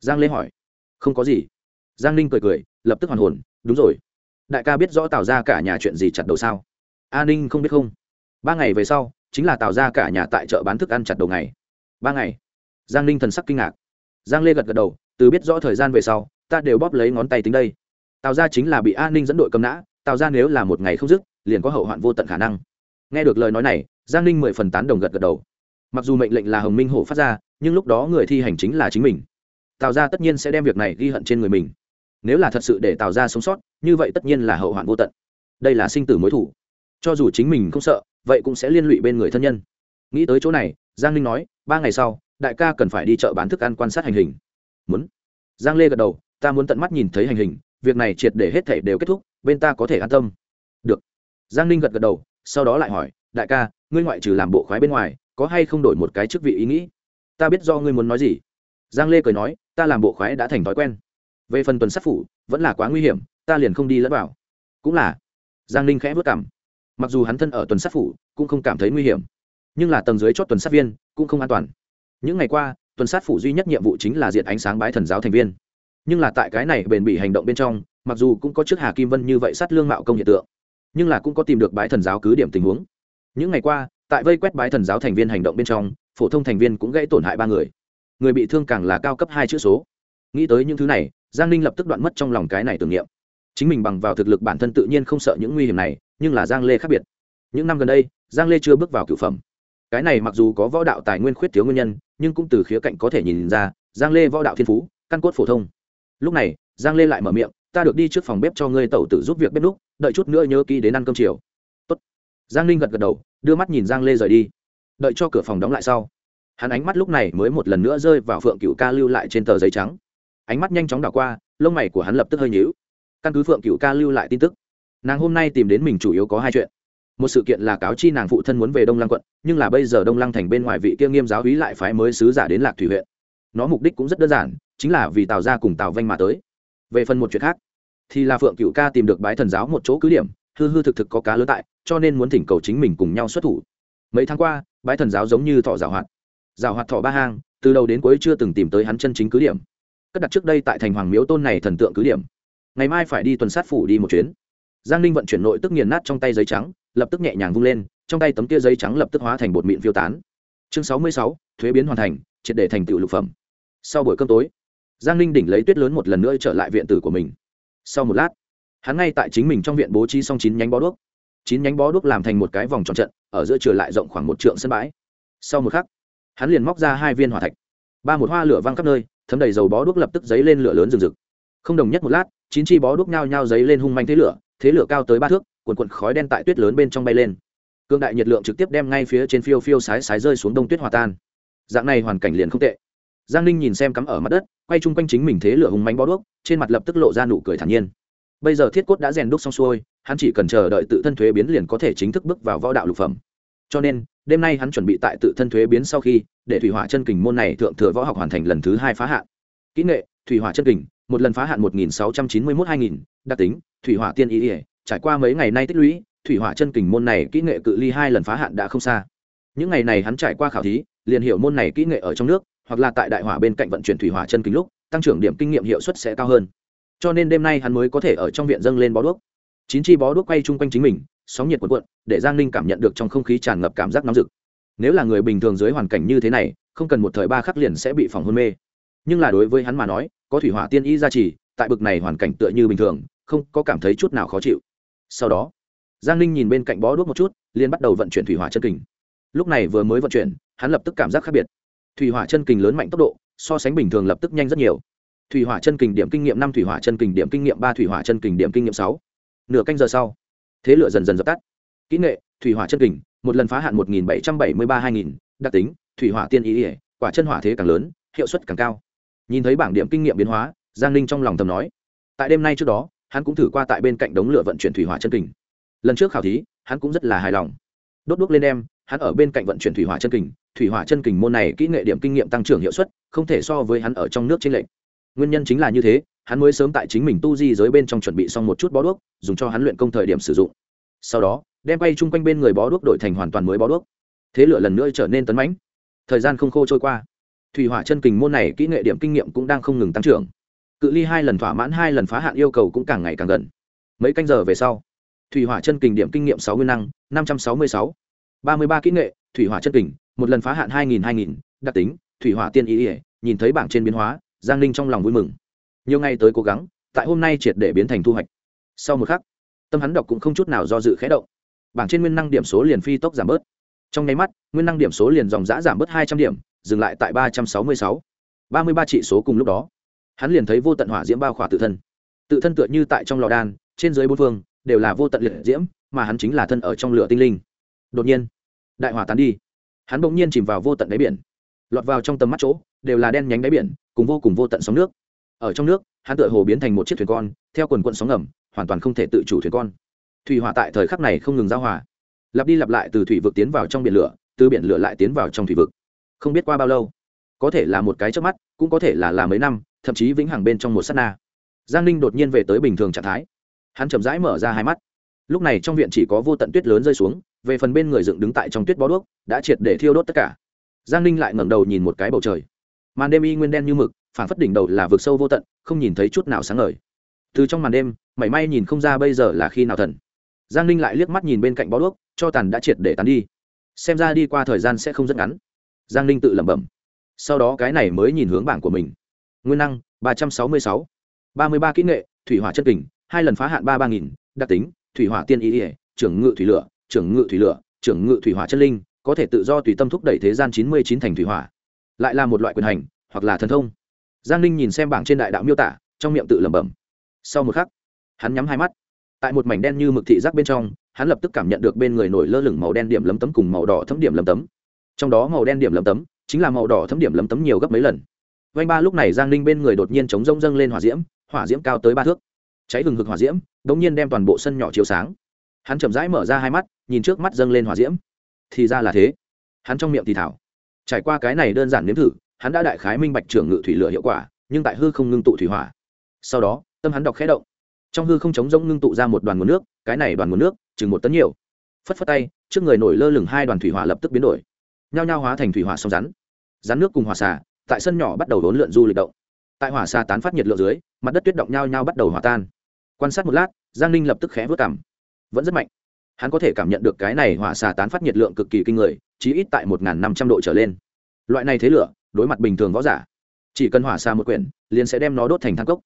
Giang lê hỏi. Không có gì. Giang ninh cười cười, lập tức hoàn hồn. Đúng rồi. Đại ca biết rõ tào ra cả nhà chuyện gì chặt đầu sao? An ninh không biết không. Ba ngày về sau, chính là tào ra cả nhà tại chợ bán thức ăn chặt đầu ngày. Ba ngày. Giang ninh thần sắc kinh ngạc. Giang lê gật gật đầu, từ biết rõ thời gian về sau, ta đều bóp lấy ngón tay tính đây. Tào ra chính là bị an ninh dẫn đội cầm nã, tào ra nếu là một ngày không dứt, liền có hậu hoạn vô tận khả năng. Nghe được lời nói này, giang ninh mười phần tán đồng gật gật đầu mặc dù mệnh lệnh là hồng minh hổ phát ra, nhưng lúc đó người thi hành chính là chính mình. Tào ra tất nhiên sẽ đem việc này ghi hận trên người mình. Nếu là thật sự để tào ra sống sót, như vậy tất nhiên là hậu hoạn vô tận. Đây là sinh tử mối thủ cho dù chính mình không sợ, vậy cũng sẽ liên lụy bên người thân nhân. Nghĩ tới chỗ này, giang ninh nói, ba ngày sau, đại ca cần phải đi chợ bán thức ăn quan sát hành hình. Muốn. Giang lê gật đầu, ta muốn tận mắt nhìn thấy hành hình, việc này triệt để hết thể đều kết thúc, bên ta có thể an tâm. Được. Giang ninh gật gật đầu, sau đó lại hỏi, đại ca, ngươi ngoại trừ làm bộ khoái bên ngoài có hay không đổi một cái chức vị ý nghĩ? Ta biết do ngươi muốn nói gì. Giang lê cười nói, ta làm bộ khoái đã thành thói quen. Về phần tuần sát phủ, vẫn là quá nguy hiểm, ta liền không đi lẫn vào. Cũng là. Giang ninh khẽ vất cảm mặc dù hắn thân ở tuần sát phủ, cũng không cảm thấy nguy hiểm, nhưng là tầng dưới chót tuần sát viên, cũng không an toàn. Những ngày qua, tuần sát phủ duy nhất nhiệm vụ chính là diệt ánh sáng bái thần giáo thành viên. Nhưng là tại cái này bền bỉ hành động bên trong, mặc dù cũng có trước hà kim vân như vậy sát lương mạo công hiện tượng, nhưng là cũng có tìm được bái thần giáo cứ điểm tình huống. Những ngày qua tại vây quét bái thần giáo thành viên hành động bên trong, phổ thông thành viên cũng gây tổn hại ba người. Người bị thương càng là cao cấp hai chữ số. Nghĩ tới những thứ này, giang ninh lập tức đoạn mất trong lòng cái này tưởng niệm. Chính mình bằng vào thực lực bản thân tự nhiên không sợ những nguy hiểm này, nhưng là giang lê khác biệt. Những năm gần đây, giang lê chưa bước vào cựu phẩm. Cái này mặc dù có võ đạo tài nguyên khuyết thiếu nguyên nhân, nhưng cũng từ khía cạnh có thể nhìn ra, giang lê võ đạo thiên phú, căn cốt phổ thông. Lúc này, giang lê lại mở miệng, ta được đi trước phòng bếp cho ngươi tẩu tử giúp việc bếp lúc đợi chút nữa nhớ kỹ đến ăn cơm chiều giang linh gật gật đầu, đưa mắt nhìn giang lê rời đi. Đợi cho cửa phòng đóng lại sau, hắn ánh mắt lúc này mới một lần nữa rơi vào phượng cựu ca lưu lại trên tờ giấy trắng. Ánh mắt nhanh chóng đảo qua, lông mày của hắn lập tức hơi nhíu. Căn cứ phượng cựu ca lưu lại tin tức, nàng hôm nay tìm đến mình chủ yếu có hai chuyện. Một sự kiện là cáo chi nàng phụ thân muốn về đông lăng quận, nhưng là bây giờ đông lăng thành bên ngoài vị kia nghiêm giáo hí lại phái mới sứ giả đến lạc thủy huyện. Nó mục đích cũng rất đơn giản, chính là vì tào ra cùng tào vanh mà tới. Về phần một chuyện khác, thì là phượng cựu ca tìm được bái thần giáo một chỗ cứ điểm hư hư thực thực có cá lớn tại, cho nên muốn thỉnh cầu chính mình cùng nhau xuất thủ. Mấy tháng qua, bái thần giáo giống như thọ giảo hoạt. Giảo hoạt thọ ba hang, từ đầu đến cuối chưa từng tìm tới hắn chân chính cứ điểm. Cất đặt trước đây tại thành hoàng miếu tôn này thần tượng cứ điểm. Ngày mai phải đi tuần sát phủ đi một chuyến. Giang ninh vận chuyển nội tức nghiền nát trong tay giấy trắng, lập tức nhẹ nhàng vung lên, trong tay tấm kia giấy trắng lập tức hóa thành bột mịn phiêu tán. Chương sáu mươi sáu, thuế biến hoàn thành, triệt để thành tựu lục phẩm. Sau buổi cơm tối, giang ninh đỉnh lấy tuyết lớn một lần nữa trở lại viện tử của mình. Sau một lát hắn ngay tại chính mình trong viện bố trí xong chín nhánh bó đuốc. Chín nhánh bó đuốc làm thành một cái vòng tròn trận, ở giữa trở lại rộng khoảng một trượng sân bãi. Sau một khắc, hắn liền móc ra hai viên hỏa thạch. Ba một hoa lửa văng khắp nơi, thấm đầy dầu bó đuốc lập tức dấy lên lửa lớn rừng rực. Không đồng nhất một lát, chín chi bó đuốc nhao nhao dấy lên hung manh thế lửa thế lửa cao tới ba thước cuồn cuộn khói đen tại tuyết lớn bên trong bay lên. Cương đại nhiệt lượng trực tiếp đem ngay phía trên phiêu phiêu sái sái rơi xuống đông tuyết hòa tan. Dạng này hoàn cảnh liền không tệ. Giang ninh nhìn xem cắm ở mặt đất, quay chung quanh chính mình thế lửa hùng mánh bó đuốc, trên mặt lập tức lộ ra nụ cười thản nhiên bây giờ thiết cốt đã rèn đúc xong xuôi, hắn chỉ cần chờ đợi tự thân thuế biến liền có thể chính thức bước vào võ đạo lục phẩm. Cho nên, đêm nay hắn chuẩn bị tại tự thân thuế biến sau khi, để thủy hỏa chân kình môn này thượng thừa võ học hoàn thành lần thứ hai phá hạn. Kỹ nghệ, thủy hỏa chân kình, một lần phá hạn một nghìn sáu trăm chín mươi mốt hai nghìn, đặc tính, thủy hỏa tiên ý ỉa trải qua mấy ngày nay tích lũy, thủy hỏa chân kình môn này kỹ nghệ cự ly hai lần phá hạn đã không xa. Những ngày này hắn trải qua khảo thí, liền hiểu môn này kỹ nghệ ở trong nước, hoặc là tại đại hỏa bên cạnh vận chuyển thủy hỏa chân kính lúc, tăng trưởng điểm kinh nghiệm hiệu suất sẽ cao hơn cho nên đêm nay hắn mới có thể ở trong viện dâng lên bó đuốc. Chín chi bó đuốc quay chung quanh chính mình, sóng nhiệt cuộn cuộn, để giang ninh cảm nhận được trong không khí tràn ngập cảm giác nóng rực. Nếu là người bình thường dưới hoàn cảnh như thế này, không cần một thời ba khắc liền sẽ bị phòng hôn mê. Nhưng là đối với hắn mà nói, có thủy hỏa tiên y gia trì, tại bực này hoàn cảnh tựa như bình thường, không có cảm thấy chút nào khó chịu. Sau đó, giang ninh nhìn bên cạnh bó đuốc một chút, liền bắt đầu vận chuyển thủy hỏa chân kình. Lúc này vừa mới vận chuyển, hắn lập tức cảm giác khác biệt. Thủy hỏa chân kình lớn mạnh tốc độ, so sánh bình thường lập tức nhanh rất nhiều thủy hỏa chân kình điểm kinh nghiệm năm, thủy hỏa chân kình điểm kinh nghiệm ba, thủy hỏa chân kình điểm kinh nghiệm sáu. Nửa canh giờ sau, thế lửa dần dần dập tắt. Kỹ nghệ, thủy hỏa chân kình, một lần phá hạn một nghìn bảy trăm bảy mươi ba hai nghìn, đặc tính, thủy hỏa tiên ý ỉa quả chân hỏa thế càng lớn, hiệu suất càng cao. Nhìn thấy bảng điểm kinh nghiệm biến hóa, giang ninh trong lòng thầm nói. Tại đêm nay trước đó, hắn cũng thử qua tại bên cạnh đống lửa vận chuyển thủy hỏa chân kình. Lần trước khảo thí, hắn cũng rất là hài lòng. Đốt đuốc lên đem, hắn ở bên cạnh vận chuyển thủy hỏa chân kình. Thủy hỏa chân kình môn này kỹ nghệ điểm kinh nghiệm tăng trưởng hiệu suất, không thể so với hắn ở trong nước trên lệnh nguyên nhân chính là như thế, hắn mới sớm tại chính mình tu di giới bên trong chuẩn bị xong một chút bó đuốc, dùng cho hắn luyện công thời điểm sử dụng. Sau đó, đem bay chung quanh bên người bó đuốc đổi thành hoàn toàn mới bó đuốc. Thế lửa lần nữa trở nên tấn mãnh. Thời gian không khô trôi qua. Thủy hỏa chân kình môn này kỹ nghệ điểm kinh nghiệm cũng đang không ngừng tăng trưởng. Cự ly hai lần, thỏa mãn hai lần phá hạn yêu cầu cũng càng ngày càng gần. Mấy canh giờ về sau, thủy hỏa chân kình điểm kinh nghiệm sáu mươi năng, năm trăm sáu mươi sáu. Ba mươi ba kỹ nghệ, thủy hỏa chân kình, một lần phá hạn hai nghìn hai nghìn, đặc tính, thủy hỏa tiên ý ỉa nhìn thấy bảng trên biến hóa giang ninh trong lòng vui mừng. Nhiều ngày tới cố gắng, tại hôm nay triệt để biến thành thu hoạch. Sau một khắc, tâm hắn đọc cũng không chút nào do dự khẽ động. Bảng trên nguyên năng điểm số liền phi tốc giảm bớt. Trong nháy mắt, nguyên năng điểm số liền dòng giã giảm bớt hai trăm điểm, dừng lại tại ba trăm sáu mươi sáu. Ba mươi ba trị số cùng lúc đó, hắn liền thấy vô tận hỏa diễm bao khỏa tự thân. Tự thân tựa như tại trong lò đan, trên dưới bốn phương, đều là vô tận liệt diễm, mà hắn chính là thân ở trong lửa tinh linh. Đột nhiên, đại hỏa tán đi. Hắn bỗng nhiên chìm vào vô tận đáy biển lọt vào trong tầm mắt chỗ, đều là đen nhánh đáy biển, cùng vô cùng vô tận sóng nước. Ở trong nước, hắn tựa hồ biến thành một chiếc thuyền con, theo quần quận sóng ngầm, hoàn toàn không thể tự chủ thuyền con. Thủy hỏa tại thời khắc này không ngừng giao hòa. Lặp đi lặp lại từ thủy vực tiến vào trong biển lửa, từ biển lửa lại tiến vào trong thủy vực. Không biết qua bao lâu, có thể là một cái trước mắt, cũng có thể là là mấy năm, thậm chí vĩnh hằng bên trong một s á t na. Giang ninh đột nhiên về tới bình thường trạng thái. Hắn chậm rãi mở ra hai mắt. Lúc này trong viện chỉ có vô tận tuyết lớn rơi xuống, về phần bên người dựng đứng tại trong tuyết bó đuốc, đã triệt để thiêu đốt tất cả giang ninh lại ngẩng đầu nhìn một cái bầu trời. Màn đêm y nguyên đen như mực phản phất đỉnh đầu là vực sâu vô tận, không nhìn thấy chút nào sáng ngời. Từ trong màn đêm, mảy may nhìn không ra bây giờ là khi nào thần. Giang ninh lại liếc mắt nhìn bên cạnh bó đuốc, cho tàn đã triệt để tàn đi. Xem ra đi qua thời gian sẽ không rất ngắn. Giang ninh tự lẩm bẩm. Sau đó cái này mới nhìn hướng bảng của mình. Nguyên năng, ba trăm sáu mươi sáu. ba mươi ba kỹ nghệ, thủy hỏa chân kình, hai lần phá hạn ba ba nghìn, đặc tính, thủy hỏa tiên ý ỉa trưởng ngự thủy lửa, trưởng ngự thủy lửa, trưởng ngự thủy hỏa chân linh có thể tự do tùy tâm thúc đẩy thế gian chín mươi chín thành thủy hỏa. Lại là một loại quyền hành, hoặc là thần thông. Giang ninh nhìn xem bảng trên đại đạo miêu tả, trong miệng tự lẩm bẩm. Sau một khắc, hắn nhắm hai mắt. Tại một mảnh đen như mực thị giác bên trong, hắn lập tức cảm nhận được bên người nổi lơ lửng màu đen điểm lấm tấm cùng màu đỏ thấm điểm lấm tấm. Trong đó màu đen điểm lấm tấm chính là màu đỏ thấm điểm lấm tấm nhiều gấp mấy lần. Vanh ba lúc này giang ninh bên người đột nhiên chống rông dâng lên hỏa diễm hỏa diễm cao tới ba thước. Cháy hừng hực hỏa diễm đ ỗ n g nhiên đem toàn bộ sân nhỏ chiếu sáng. Hắn chậm rãi mở ra hai mắt, nhìn trước mắt dâng lên hỏa diễm thì ra là thế. Hắn trong miệng thì thảo. Trải qua cái này đơn giản nếm thử, hắn đã đại khái minh bạch trưởng ngự thủy lửa hiệu quả, nhưng tại hư không ngưng tụ thủy hỏa. Sau đó, tâm hắn đọc khẽ động. Trong hư không chống rỗng ngưng tụ ra một đoàn nguồn nước, cái này đoàn nguồn nước, chừng một tấn nhiều. Phất phất tay, trước người nổi lơ lửng hai đoàn thủy hỏa lập tức biến đổi. Nhao nhao hóa thành thủy hỏa sông rắn. Rắn nước cùng hỏa xà, tại sân nhỏ bắt đầu đốn lượn du lịch động. Tại hỏa xà tán phát nhiệt lượng dưới, mặt đất tuyết động nhao nhao bắt đầu hòa tan. Quan sát một lát, giang ninh lập tức khẽ vớt cảm vẫn rất mạnh hắn có thể cảm nhận được cái này hỏa xà tán phát nhiệt lượng cực kỳ kinh người, chí ít tại một năm trăm độ trở lên. Loại này thế lửa, đối mặt bình thường võ giả, chỉ cần hỏa xà một quyển, liền sẽ đem nó đốt thành thang cốc.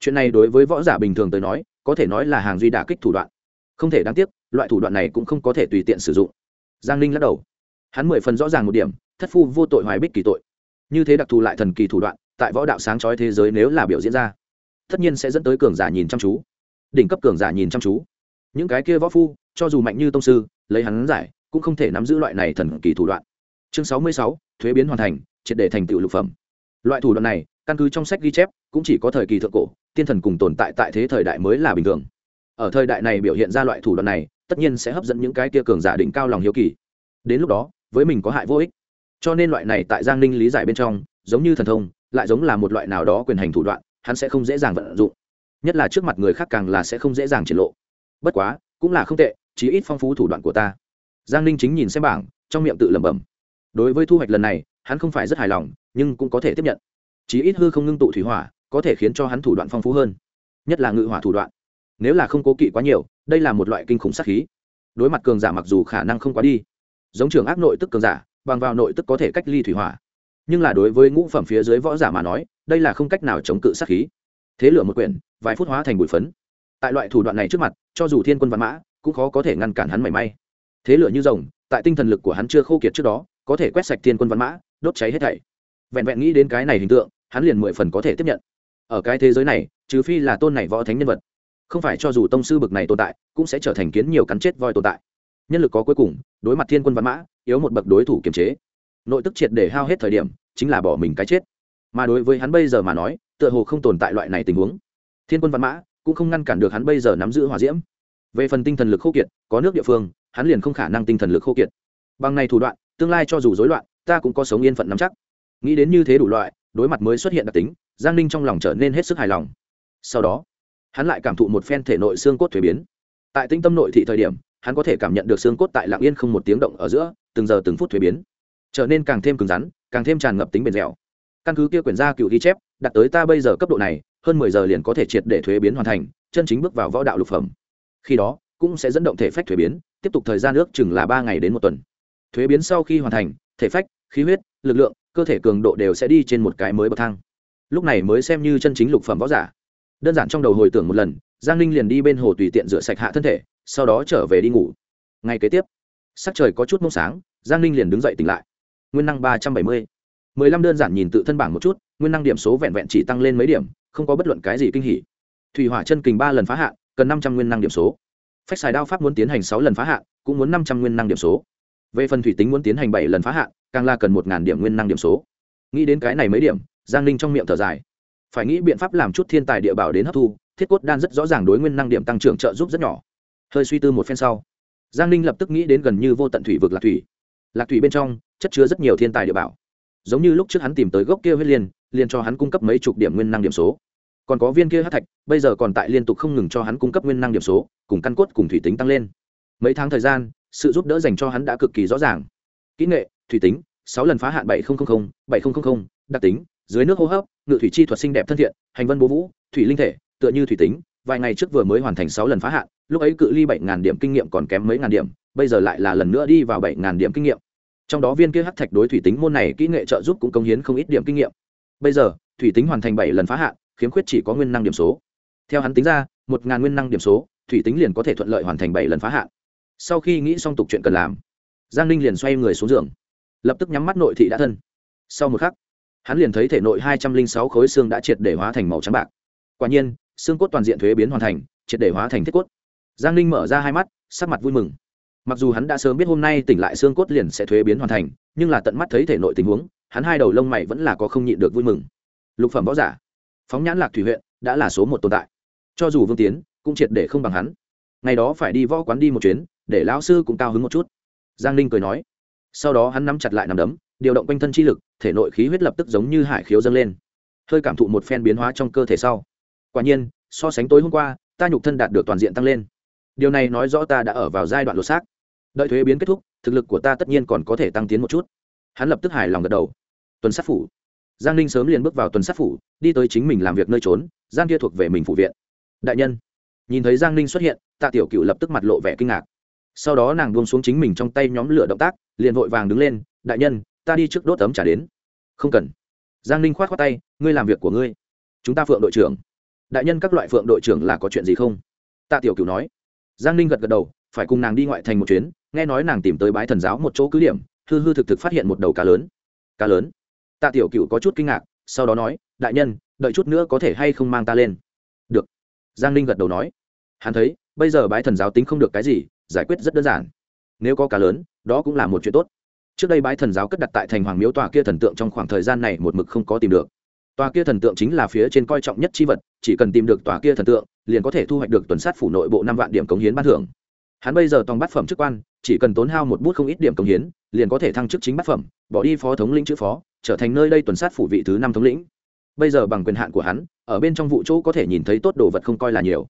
Chuyện này đối với võ giả bình thường tới nói, có thể nói là hàng duy đả kích thủ đoạn. Không thể đáng tiếc, loại thủ đoạn này cũng không có thể tùy tiện sử dụng. Giang ninh lắc đầu. Hắn mười phần rõ ràng một điểm, thất phu vô tội hoài bích kỳ tội. Như thế đặc thù lại thần kỳ thủ đoạn, tại võ đạo sáng trói thế giới nếu là biểu diễn ra, tất nhiên sẽ dẫn tới cường giả nhìn chăm chú. Đỉnh cấp cường giả nhìn chăm chú. Những cái kia võ phu cho dù mạnh như tông sư, lấy hắn giải, cũng không thể nắm giữ loại này thần kỳ thủ đoạn. Chương sáu mươi sáu, thuế biến hoàn thành, triệt để thành tựu lục phẩm. Loại thủ đoạn này, căn cứ trong sách ghi chép, cũng chỉ có thời kỳ thượng cổ, tiên thần cùng tồn tại tại thế thời đại mới là bình thường. Ở thời đại này biểu hiện ra loại thủ đoạn này, tất nhiên sẽ hấp dẫn những cái kia cường giả đỉnh cao lòng hiếu kỳ. Đến lúc đó, với mình có hại vô ích. Cho nên loại này tại giang ninh lý giải bên trong, giống như thần thông, lại giống là một loại nào đó quyền hành thủ đoạn, hắn sẽ không dễ dàng vận dụng. Nhất là trước mặt người khác càng là sẽ không dễ dàng triển lộ. Bất quá, cũng là không tệ chí ít phong phú thủ đoạn của ta. Giang ninh chính nhìn xem bảng, trong miệng tự lẩm bẩm. Đối với thu hoạch lần này, hắn không phải rất hài lòng, nhưng cũng có thể tiếp nhận. Chí ít hư không ngưng tụ thủy hỏa, có thể khiến cho hắn thủ đoạn phong phú hơn. Nhất là ngự hỏa thủ đoạn. Nếu là không cố kỵ quá nhiều, đây là một loại kinh khủng sát khí. Đối mặt cường giả mặc dù khả năng không quá đi, giống trường ác nội tức cường giả, bằng vào nội tức có thể cách ly thủy hỏa. Nhưng là đối với ngũ phẩm phía dưới võ giả mà nói, đây là không cách nào chống cự sát khí. Thế lửa một quyển, vài phút hóa thành bụi phấn. Tại loại thủ đoạn này trước mặt, cho dù thiên quân văn mã cũng khó có thể ngăn cản hắn mảy may. Thế lửa như rồng, tại tinh thần lực của hắn chưa khô kiệt trước đó, có thể quét sạch thiên quân văn mã, đốt cháy hết thảy. Vẹn vẹn nghĩ đến cái này hình tượng, hắn liền mười phần có thể tiếp nhận. Ở cái thế giới này, trừ phi là tôn này võ thánh nhân vật, không phải cho dù tông sư bực này tồn tại, cũng sẽ trở thành kiến nhiều cắn chết voi tồn tại. Nhân lực có cuối cùng, đối mặt thiên quân văn mã, yếu một bậc đối thủ kiềm chế. Nội tức triệt để hao hết thời điểm, chính là bỏ mình cái chết. Mà đối với hắn bây giờ mà nói, tựa hồ không tồn tại loại này tình huống. Thiên quân văn mã cũng không ngăn cản được hắn bây giờ nắm giữ hòa diễm về phần tinh thần lực khô kiệt, có nước địa phương, hắn liền không khả năng tinh thần lực khô kiệt. Bằng này thủ đoạn, tương lai cho dù rối loạn, ta cũng có sống yên phận nắm chắc. Nghĩ đến như thế đủ loại, đối mặt mới xuất hiện đặc tính, giang ninh trong lòng trở nên hết sức hài lòng. Sau đó, hắn lại cảm thụ một phen thể nội xương cốt thuế biến. Tại tinh tâm nội thị thời điểm, hắn có thể cảm nhận được xương cốt tại lạng yên không một tiếng động ở giữa, từng giờ từng phút thuế biến. Trở nên càng thêm cứng rắn, càng thêm tràn ngập tính bền dẻo. Căn cứ kia quyển gia cựu ghi chép, đặt tới ta bây giờ cấp độ này, hơn mười giờ liền có thể triệt để thuế biến hoàn thành, chân chính bước vào võ đạo lục phẩm khi đó, cũng sẽ dẫn động thể phách thuế biến, tiếp tục thời gian ước chừng là ba ngày đến một tuần. Thuế biến sau khi hoàn thành, thể phách, khí huyết, lực lượng, cơ thể cường độ đều sẽ đi trên một cái mới bậc thang. Lúc này mới xem như chân chính lục phẩm võ giả. Đơn giản trong đầu hồi tưởng một lần, giang ninh liền đi bên hồ tùy tiện rửa sạch hạ thân thể, sau đó trở về đi ngủ. Ngay kế tiếp, sắc trời có chút mông sáng, giang ninh liền đứng dậy tỉnh lại. Nguyên năng ba trăm bảy mươi. Mười lăm đơn giản nhìn tự thân bảng một chút, nguyên năng điểm số vẹn vẹn chỉ tăng lên mấy điểm, không có bất luận cái gì kinh hỉ. Thủy hỏa chân kình ba lần phá hạn cần năm trăm nguyên năng điểm số. Phách xài đao pháp muốn tiến hành sáu lần phá hạ, cũng muốn năm trăm nguyên năng điểm số. Về phần thủy tính muốn tiến hành bảy lần phá hạ, càng là cần một điểm nguyên năng điểm số. Nghĩ đến cái này mấy điểm giang ninh trong miệng thở dài. Phải nghĩ biện pháp làm chút thiên tài địa bảo đến hấp thu thiết cốt đan rất rõ ràng đối nguyên năng điểm tăng trưởng trợ giúp rất nhỏ. Hơi suy tư một phen sau giang ninh lập tức nghĩ đến gần như vô tận thủy vực lạc thủy. Lạc thủy bên trong chất chứa rất nhiều thiên tài địa bảo. Giống như lúc trước hắn tìm tới gốc kia huyết liên liền cho hắn cung cấp mấy chục điểm nguyên năng điểm số còn có viên kia hát thạch, bây giờ còn tại liên tục không ngừng cho hắn cung cấp nguyên năng điểm số, cùng căn cốt cùng thủy tính tăng lên. Mấy tháng thời gian, sự giúp đỡ dành cho hắn đã cực kỳ rõ ràng. Kỹ nghệ, thủy tính, sáu lần phá hạn bảy nghìn bảy nghìn đặc tính, dưới nước hô hấp, ngự thủy chi thuật xinh đẹp thân thiện, hành vân bố vũ, thủy linh thể, tựa như thủy tính, vài ngày trước vừa mới hoàn thành sáu lần phá hạn, lúc ấy cự ly bảy ngàn điểm kinh nghiệm còn kém mấy ngàn điểm, bây giờ lại là lần nữa đi vào bảy ngàn điểm kinh nghiệm. Trong đó viên kia hắc thạch đối thủy tính môn này kỹ nghệ trợ giúp cũng công hiến không ít điểm kinh nghiệm. Bây giờ, thủy tính hoàn thành bảy lần phá hạn khiếm khuyết chỉ có nguyên năng điểm số. Theo hắn tính ra, một ngàn nguyên năng điểm số, thủy tính liền có thể thuận lợi hoàn thành bảy lần phá hạn. Sau khi nghĩ xong tục chuyện cần làm, giang ninh liền xoay người xuống giường. Lập tức nhắm mắt nội thị đã thân. Sau một khắc, hắn liền thấy thể nội hai trăm linh sáu khối xương đã triệt để hóa thành màu trắng bạc. Quả nhiên, xương cốt toàn diện thuế biến hoàn thành, triệt để hóa thành thiết cốt. Giang ninh mở ra hai mắt, sắc mặt vui mừng. Mặc dù hắn đã sớm biết hôm nay tỉnh lại xương cốt liền sẽ thuế biến hoàn thành, nhưng là tận mắt thấy thể nội tình huống, hắn hai đầu lông mày vẫn là có không nhịn được vui mừng. Lục phẩm võ giả phóng nhãn lạc thủy huyện đã là số một tồn tại. Cho dù vương tiến cũng triệt để không bằng hắn. Ngày đó phải đi võ quán đi một chuyến, để lão sư cũng cao hứng một chút. Giang ninh cười nói. Sau đó hắn nắm chặt lại nằm đấm, điều động quanh thân chi lực, thể nội khí huyết lập tức giống như hải khiếu dâng lên. Hơi cảm thụ một phen biến hóa trong cơ thể sau. Quả nhiên, so sánh tối hôm qua, ta nhục thân đạt được toàn diện tăng lên. Điều này nói rõ ta đã ở vào giai đoạn lột xác. Đợi thuế biến kết thúc, thực lực của ta tất nhiên còn có thể tăng tiến một chút. Hắn lập tức hài lòng gật đầu. Tuần sát phủ giang ninh sớm liền bước vào tuần sát phủ, đi tới chính mình làm việc nơi trốn giang kia thuộc về mình phủ viện. Đại nhân. Nhìn thấy giang ninh xuất hiện, tạ tiểu cựu lập tức mặt lộ vẻ kinh ngạc. Sau đó nàng buông xuống chính mình trong tay nhóm lửa động tác, liền vội vàng đứng lên, đại nhân, ta đi trước đốt ấm trả đến. Không cần. Giang ninh k h o á t khoác tay, ngươi làm việc của ngươi. Chúng ta phượng đội trưởng. Đại nhân, các loại phượng đội trưởng là có chuyện gì không? Tạ tiểu cựu nói. Giang ninh gật gật đầu, phải cùng nàng đi ngoại thành một chuyến, nghe nói nàng tìm tới bái thần giáo một chỗ cứ điểm, hư hư thực thực phát hiện một đầu cá lớn. Cá lớn? Tạ tiểu cựu có chút kinh ngạc, sau đó nói, đại nhân, đợi chút nữa có thể hay không mang ta lên? Được. Giang ninh gật đầu nói. Hắn thấy, bây giờ bái thần giáo tính không được cái gì, giải quyết rất đơn giản. Nếu có cá lớn, đó cũng là một chuyện tốt. Trước đây bái thần giáo cất đặt tại thành hoàng miếu tòa kia thần tượng trong khoảng thời gian này một mực không có tìm được. Tòa kia thần tượng chính là phía trên coi trọng nhất chi vật, chỉ cần tìm được tòa kia thần tượng, liền có thể thu hoạch được tuần sát phủ nội bộ năm vạn điểm cống hiến ban thưởng. Hắn bây giờ tòng bát phẩm chức quan, chỉ cần tốn hao một bút không ít điểm cống hiến liền có thể thăng chức chính bát phẩm, bỏ đi phó thống lĩnh chữ phó, trở thành nơi đây tuần sát phủ vị thứ năm thống lĩnh. Bây giờ bằng quyền hạn của hắn, ở bên trong vụ chỗ có thể nhìn thấy tốt đồ vật không coi là nhiều.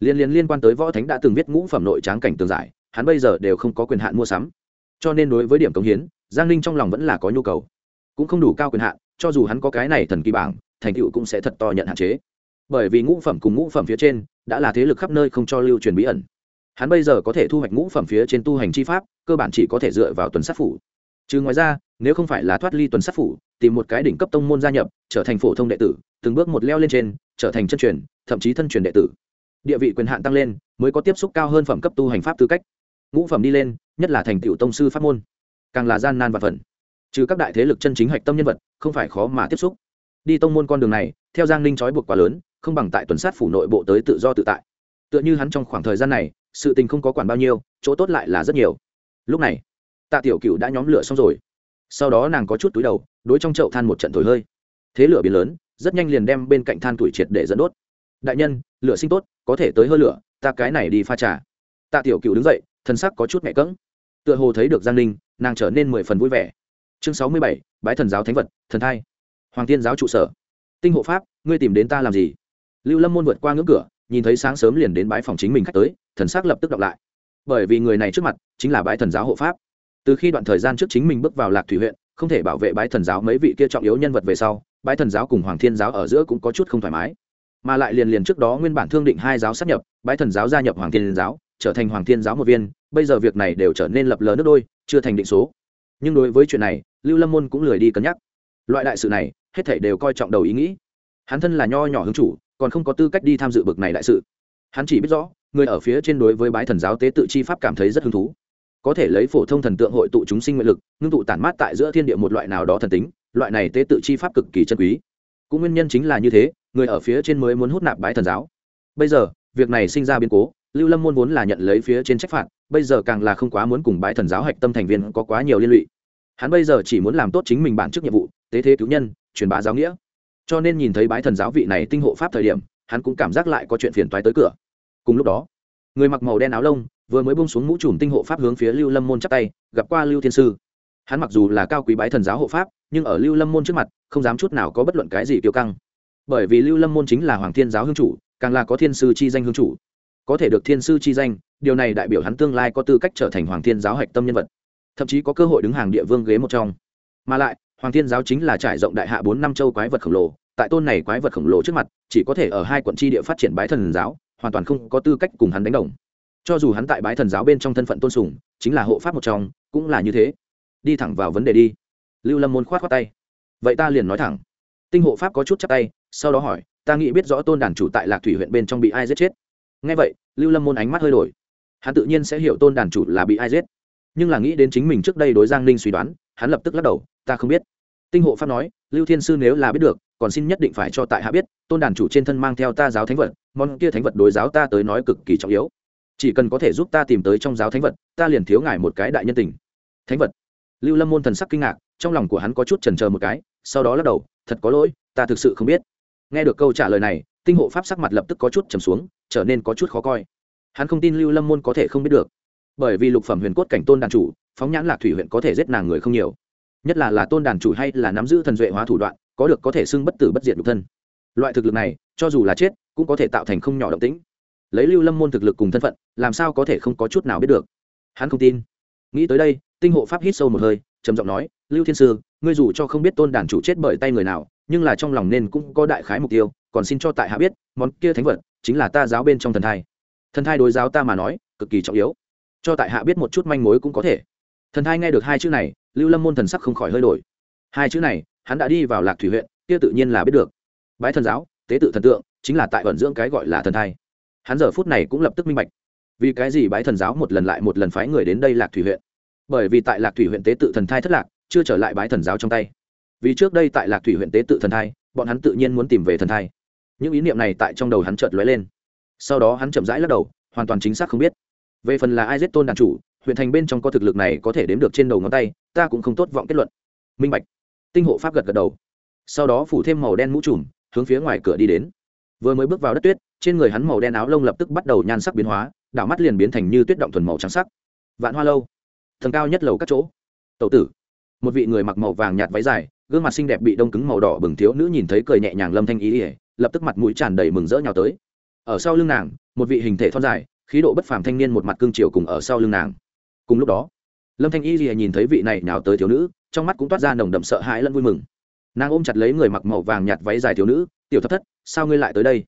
Liên liên liên quan tới võ thánh đã từng viết ngũ phẩm nội tráng cảnh tường giải, hắn bây giờ đều không có quyền hạn mua sắm. Cho nên đối với điểm cống hiến, giang ninh trong lòng vẫn là có nhu cầu. Cũng không đủ cao quyền hạn, cho dù hắn có cái này thần kỳ bảng, thành tựu cũng sẽ thật to nhận hạn chế. Bởi vì ngũ phẩm cùng ngũ phẩm phía trên, đã là thế lực khắp nơi không cho lưu truyền bí ẩn hắn bây giờ có thể thu hoạch ngũ phẩm phía trên tu hành chi pháp, cơ bản chỉ có thể dựa vào tuần sát phủ. Chứ ngoài ra, nếu không phải là thoát ly tuần sát phủ, tìm một cái đỉnh cấp tông môn gia nhập, trở thành phổ thông đệ tử, từng bước một leo lên trên, trở thành chân truyền, thậm chí thân truyền đệ tử. Địa vị quyền hạn tăng lên, mới có tiếp xúc cao hơn phẩm cấp tu hành pháp tư cách. Ngũ phẩm đi lên, nhất là thành tựu tông sư pháp môn. Càng là gian nan và phần. Trừ các đại thế lực chân chính hạch tâm nhân vật, không phải khó mà tiếp xúc. Đi tông môn con đường này, theo giang ninh trói buộc quá lớn, không bằng tại tuần sát phủ nội bộ tới tự do tự tại. Tựa như hắn trong khoảng thời gian này sự tình không có quản bao nhiêu, chỗ tốt lại là rất nhiều. Lúc này, tạ tiểu cựu đã nhóm lửa xong rồi. Sau đó nàng có chút túi đầu, đối trong chậu than một trận thổi hơi. Thế lửa biến lớn, rất nhanh liền đem bên cạnh than tuổi triệt để dẫn đốt. Đại nhân, lửa sinh tốt, có thể tới hơi lửa, ta cái này đi pha trà. Tạ tiểu cựu đứng dậy, thân sắc có chút mẹ cỡng tựa hồ thấy được giang ninh, nàng trở nên mười phần vui vẻ. Chương sáu mươi bảy, bái thần giáo thánh vật, thần thai. Hoàng tiên giáo trụ sở. Tinh hộ pháp, ngươi tìm đến ta làm gì? Lưu lâm môn vượt qua ngưỡng cửa nhìn thấy sáng sớm liền đến bãi phòng chính mình khách tới, thần sắc lập tức đọc lại. Bởi vì người này trước mặt chính là bãi thần giáo hộ pháp. Từ khi đoạn thời gian trước chính mình bước vào lạc thủy huyện, không thể bảo vệ bãi thần giáo mấy vị kia trọng yếu nhân vật về sau bãi thần giáo cùng hoàng thiên giáo ở giữa cũng có chút không thoải mái. Mà lại liền liền trước đó nguyên bản thương định hai giáo sắp nhập bãi thần giáo gia nhập hoàng thiên giáo, trở thành hoàng thiên giáo một viên, bây giờ việc này đều trở nên lập lờ nước đôi, chưa thành định số. Nhưng đối với chuyện này, lưu lâm môn cũng lười đi cân nhắc. Loại đại sự này, hết thảy đều coi trọng đầu ý nghĩ. Hắn thân là nho nhỏ hứng chủ còn không có tư cách đi tham dự bực này đại sự. Hắn chỉ biết rõ, người ở phía trên đối với bái thần giáo tế tự chi pháp cảm thấy rất hứng thú. Có thể lấy phổ thông thần tượng hội tụ chúng sinh nguyện lực, ngưng tụ tản mát tại giữa thiên địa một loại nào đó thần tính, loại này tế tự chi pháp cực kỳ chân quý. Cũng nguyên nhân chính là như thế, người ở phía trên mới muốn hút nạp bái thần giáo. Bây giờ, việc này sinh ra biến cố, lưu lâm môn vốn là nhận lấy phía trên trách phạt, bây giờ càng là không quá muốn cùng bái thần giáo hạch tâm thành viên có quá nhiều liên lụy. Hắn bây giờ chỉ muốn làm tốt chính mình bản chức nhiệm vụ, tế thế cứu nhân, truyền bá giáo nghĩa cho nên nhìn thấy bái thần giáo vị này tinh hộ pháp thời điểm, hắn cũng cảm giác lại có chuyện phiền toái tới cửa. Cùng lúc đó, người mặc màu đen áo lông vừa mới bông xuống mũ trùm tinh hộ pháp hướng phía lưu lâm môn chắp tay, gặp qua lưu thiên sư. Hắn mặc dù là cao quý bái thần giáo hộ pháp, nhưng ở lưu lâm môn trước mặt, không dám chút nào có bất luận cái gì tiêu căng. Bởi vì lưu lâm môn chính là hoàng thiên giáo hương chủ, càng là có thiên sư chi danh hương chủ. Có thể được thiên sư chi danh, điều này đại biểu hắn tương lai có tư cách trở thành hoàng thiên giáo hạch tâm nhân vật, thậm chí có cơ hội đứng hàng địa vương ghế một trong. Mà lại hoàng thiên giáo chính là trải rộng đại hạ bốn năm châu quái vật khổng lồ, tại tôn này quái vật khổng lồ trước mặt, chỉ có thể ở hai quận tri địa phát triển bái thần giáo, hoàn toàn không có tư cách cùng hắn đánh đồng. Cho dù hắn tại bái thần giáo bên trong thân phận tôn sùng, chính là hộ pháp một trong, cũng là như thế. Đi thẳng vào vấn đề đi. Lưu lâm môn khoát khoát tay. Vậy ta liền nói thẳng. Tinh hộ pháp có chút chắc tay, sau đó hỏi, ta nghĩ biết rõ tôn đàn chủ tại lạc thủy huyện bên trong bị ai giết chết. Ngay vậy, lưu lâm môn ánh mắt hơi đổi. Hắn tự nhiên sẽ hiểu tôn đàn chủ là bị ai giết. Nhưng là nghĩ đến chính mình trước đây đối giang ninh suy đoán hắn lập tức lắc đầu, ta không biết. Tinh hộ pháp nói, lưu thiên sư nếu là biết được, còn xin nhất định phải cho tại hạ biết, tôn đàn chủ trên thân mang theo ta giáo thánh vật, món kia thánh vật đối giáo ta tới nói cực kỳ trọng yếu. Chỉ cần có thể giúp ta tìm tới trong giáo thánh vật, ta liền thiếu ngài một cái đại nhân tình. Thánh vật? Lưu lâm môn thần sắc kinh ngạc, trong lòng của hắn có chút trần c một cái, sau đó lắc đầu, thật có lỗi, ta thực sự không biết. Nghe được câu trả lời này, tinh hộ pháp sắc mặt lập tức có chút trầm xuống, trở nên có chút khó coi. Hắn không tin lưu lâm môn có thể không biết được. Bởi vì lục phẩm huyền cốt cảnh tôn đàn chủ phóng nhãn lạc thủy huyện có thể giết nàng người không nhiều. Nhất là là tôn đàn chủ hay là nắm giữ thần duệ hóa thủ đoạn, có được có thể xưng bất tử bất diệt nhục thân. Loại thực lực này, cho dù là chết, cũng có thể tạo thành không nhỏ động tĩnh. Lấy lưu lâm môn thực lực cùng thân phận, làm sao có thể không có chút nào biết được? Hắn không tin. Nghĩ tới đây, tinh hộ pháp hít sâu một hơi, trầm giọng nói, lưu thiên sư, ngươi dù cho không biết tôn đàn chủ chết bởi tay người nào, nhưng là trong lòng nên cũng có đại khái mục tiêu, còn xin cho tại hạ biết, món kia thánh vật chính là ta giáo bên trong thần thai. Thần thai đối giáo ta mà nói, cực kỳ trọng yếu. Cho tại hạ biết một chút manh mối cũng có thể thần thai nghe được hai chữ này, lưu lâm môn thần sắc không khỏi hơi đổi. Hai chữ này, hắn đã đi vào lạc thủy huyện, kia tự nhiên là biết được. Bái thần giáo, tế tự thần tượng, chính là tại vận dưỡng cái gọi là thần thai. Hắn giờ phút này cũng lập tức minh bạch. Vì cái gì bái thần giáo một lần lại một lần phái người đến đây lạc thủy huyện? Bởi vì tại lạc thủy huyện tế tự thần thai thất lạc, chưa trở lại bái thần giáo trong tay. Vì trước đây tại lạc thủy huyện tế tự thần thai, bọn hắn tự nhiên muốn tìm về thần thai. Những ý niệm này tại trong đầu hắn chợt lóe lên. Sau đó hắn chậm rãi lắc đầu, hoàn toàn chính xác không biết. Về phần là ai giết tôn đàn chủ huyện thành bên trong có thực lực này có thể đếm được trên đầu ngón tay, ta cũng không tốt vọng kết luận. Minh bạch. Tinh hộ pháp gật gật đầu. Sau đó phủ thêm màu đen mũ trùm, hướng phía ngoài cửa đi đến. Vừa mới bước vào đất tuyết, trên người hắn màu đen áo lông lập tức bắt đầu nhan sắc biến hóa, đảo mắt liền biến thành như tuyết động thuần màu trắng sắc. Vạn hoa lâu. Thần cao nhất lầu các chỗ. Tậu tử. Một vị người mặc màu vàng nhạt váy dài, gương mặt xinh đẹp bị đông cứng màu đỏ bừng thiếu nữ nhìn thấy cười nhẹ nhàng lâm thanh ý ỉa lập tức mặt mũi tràn đầy mừng rỡ nhào tới. Ở sau lưng nàng, một vị hình thể thon dài, khí độ bất phàm thanh niên một mặt cương triều cùng ở sau lưng nàng cùng lúc đó, lâm thanh y rìa nhìn thấy vị này nhào tới thiếu nữ, trong mắt cũng toát ra nồng đậm sợ hãi lẫn vui mừng. Nàng ôm chặt lấy người mặc màu vàng nhạt váy dài thiếu nữ, tiểu thất thất, sao ngươi lại tới đây?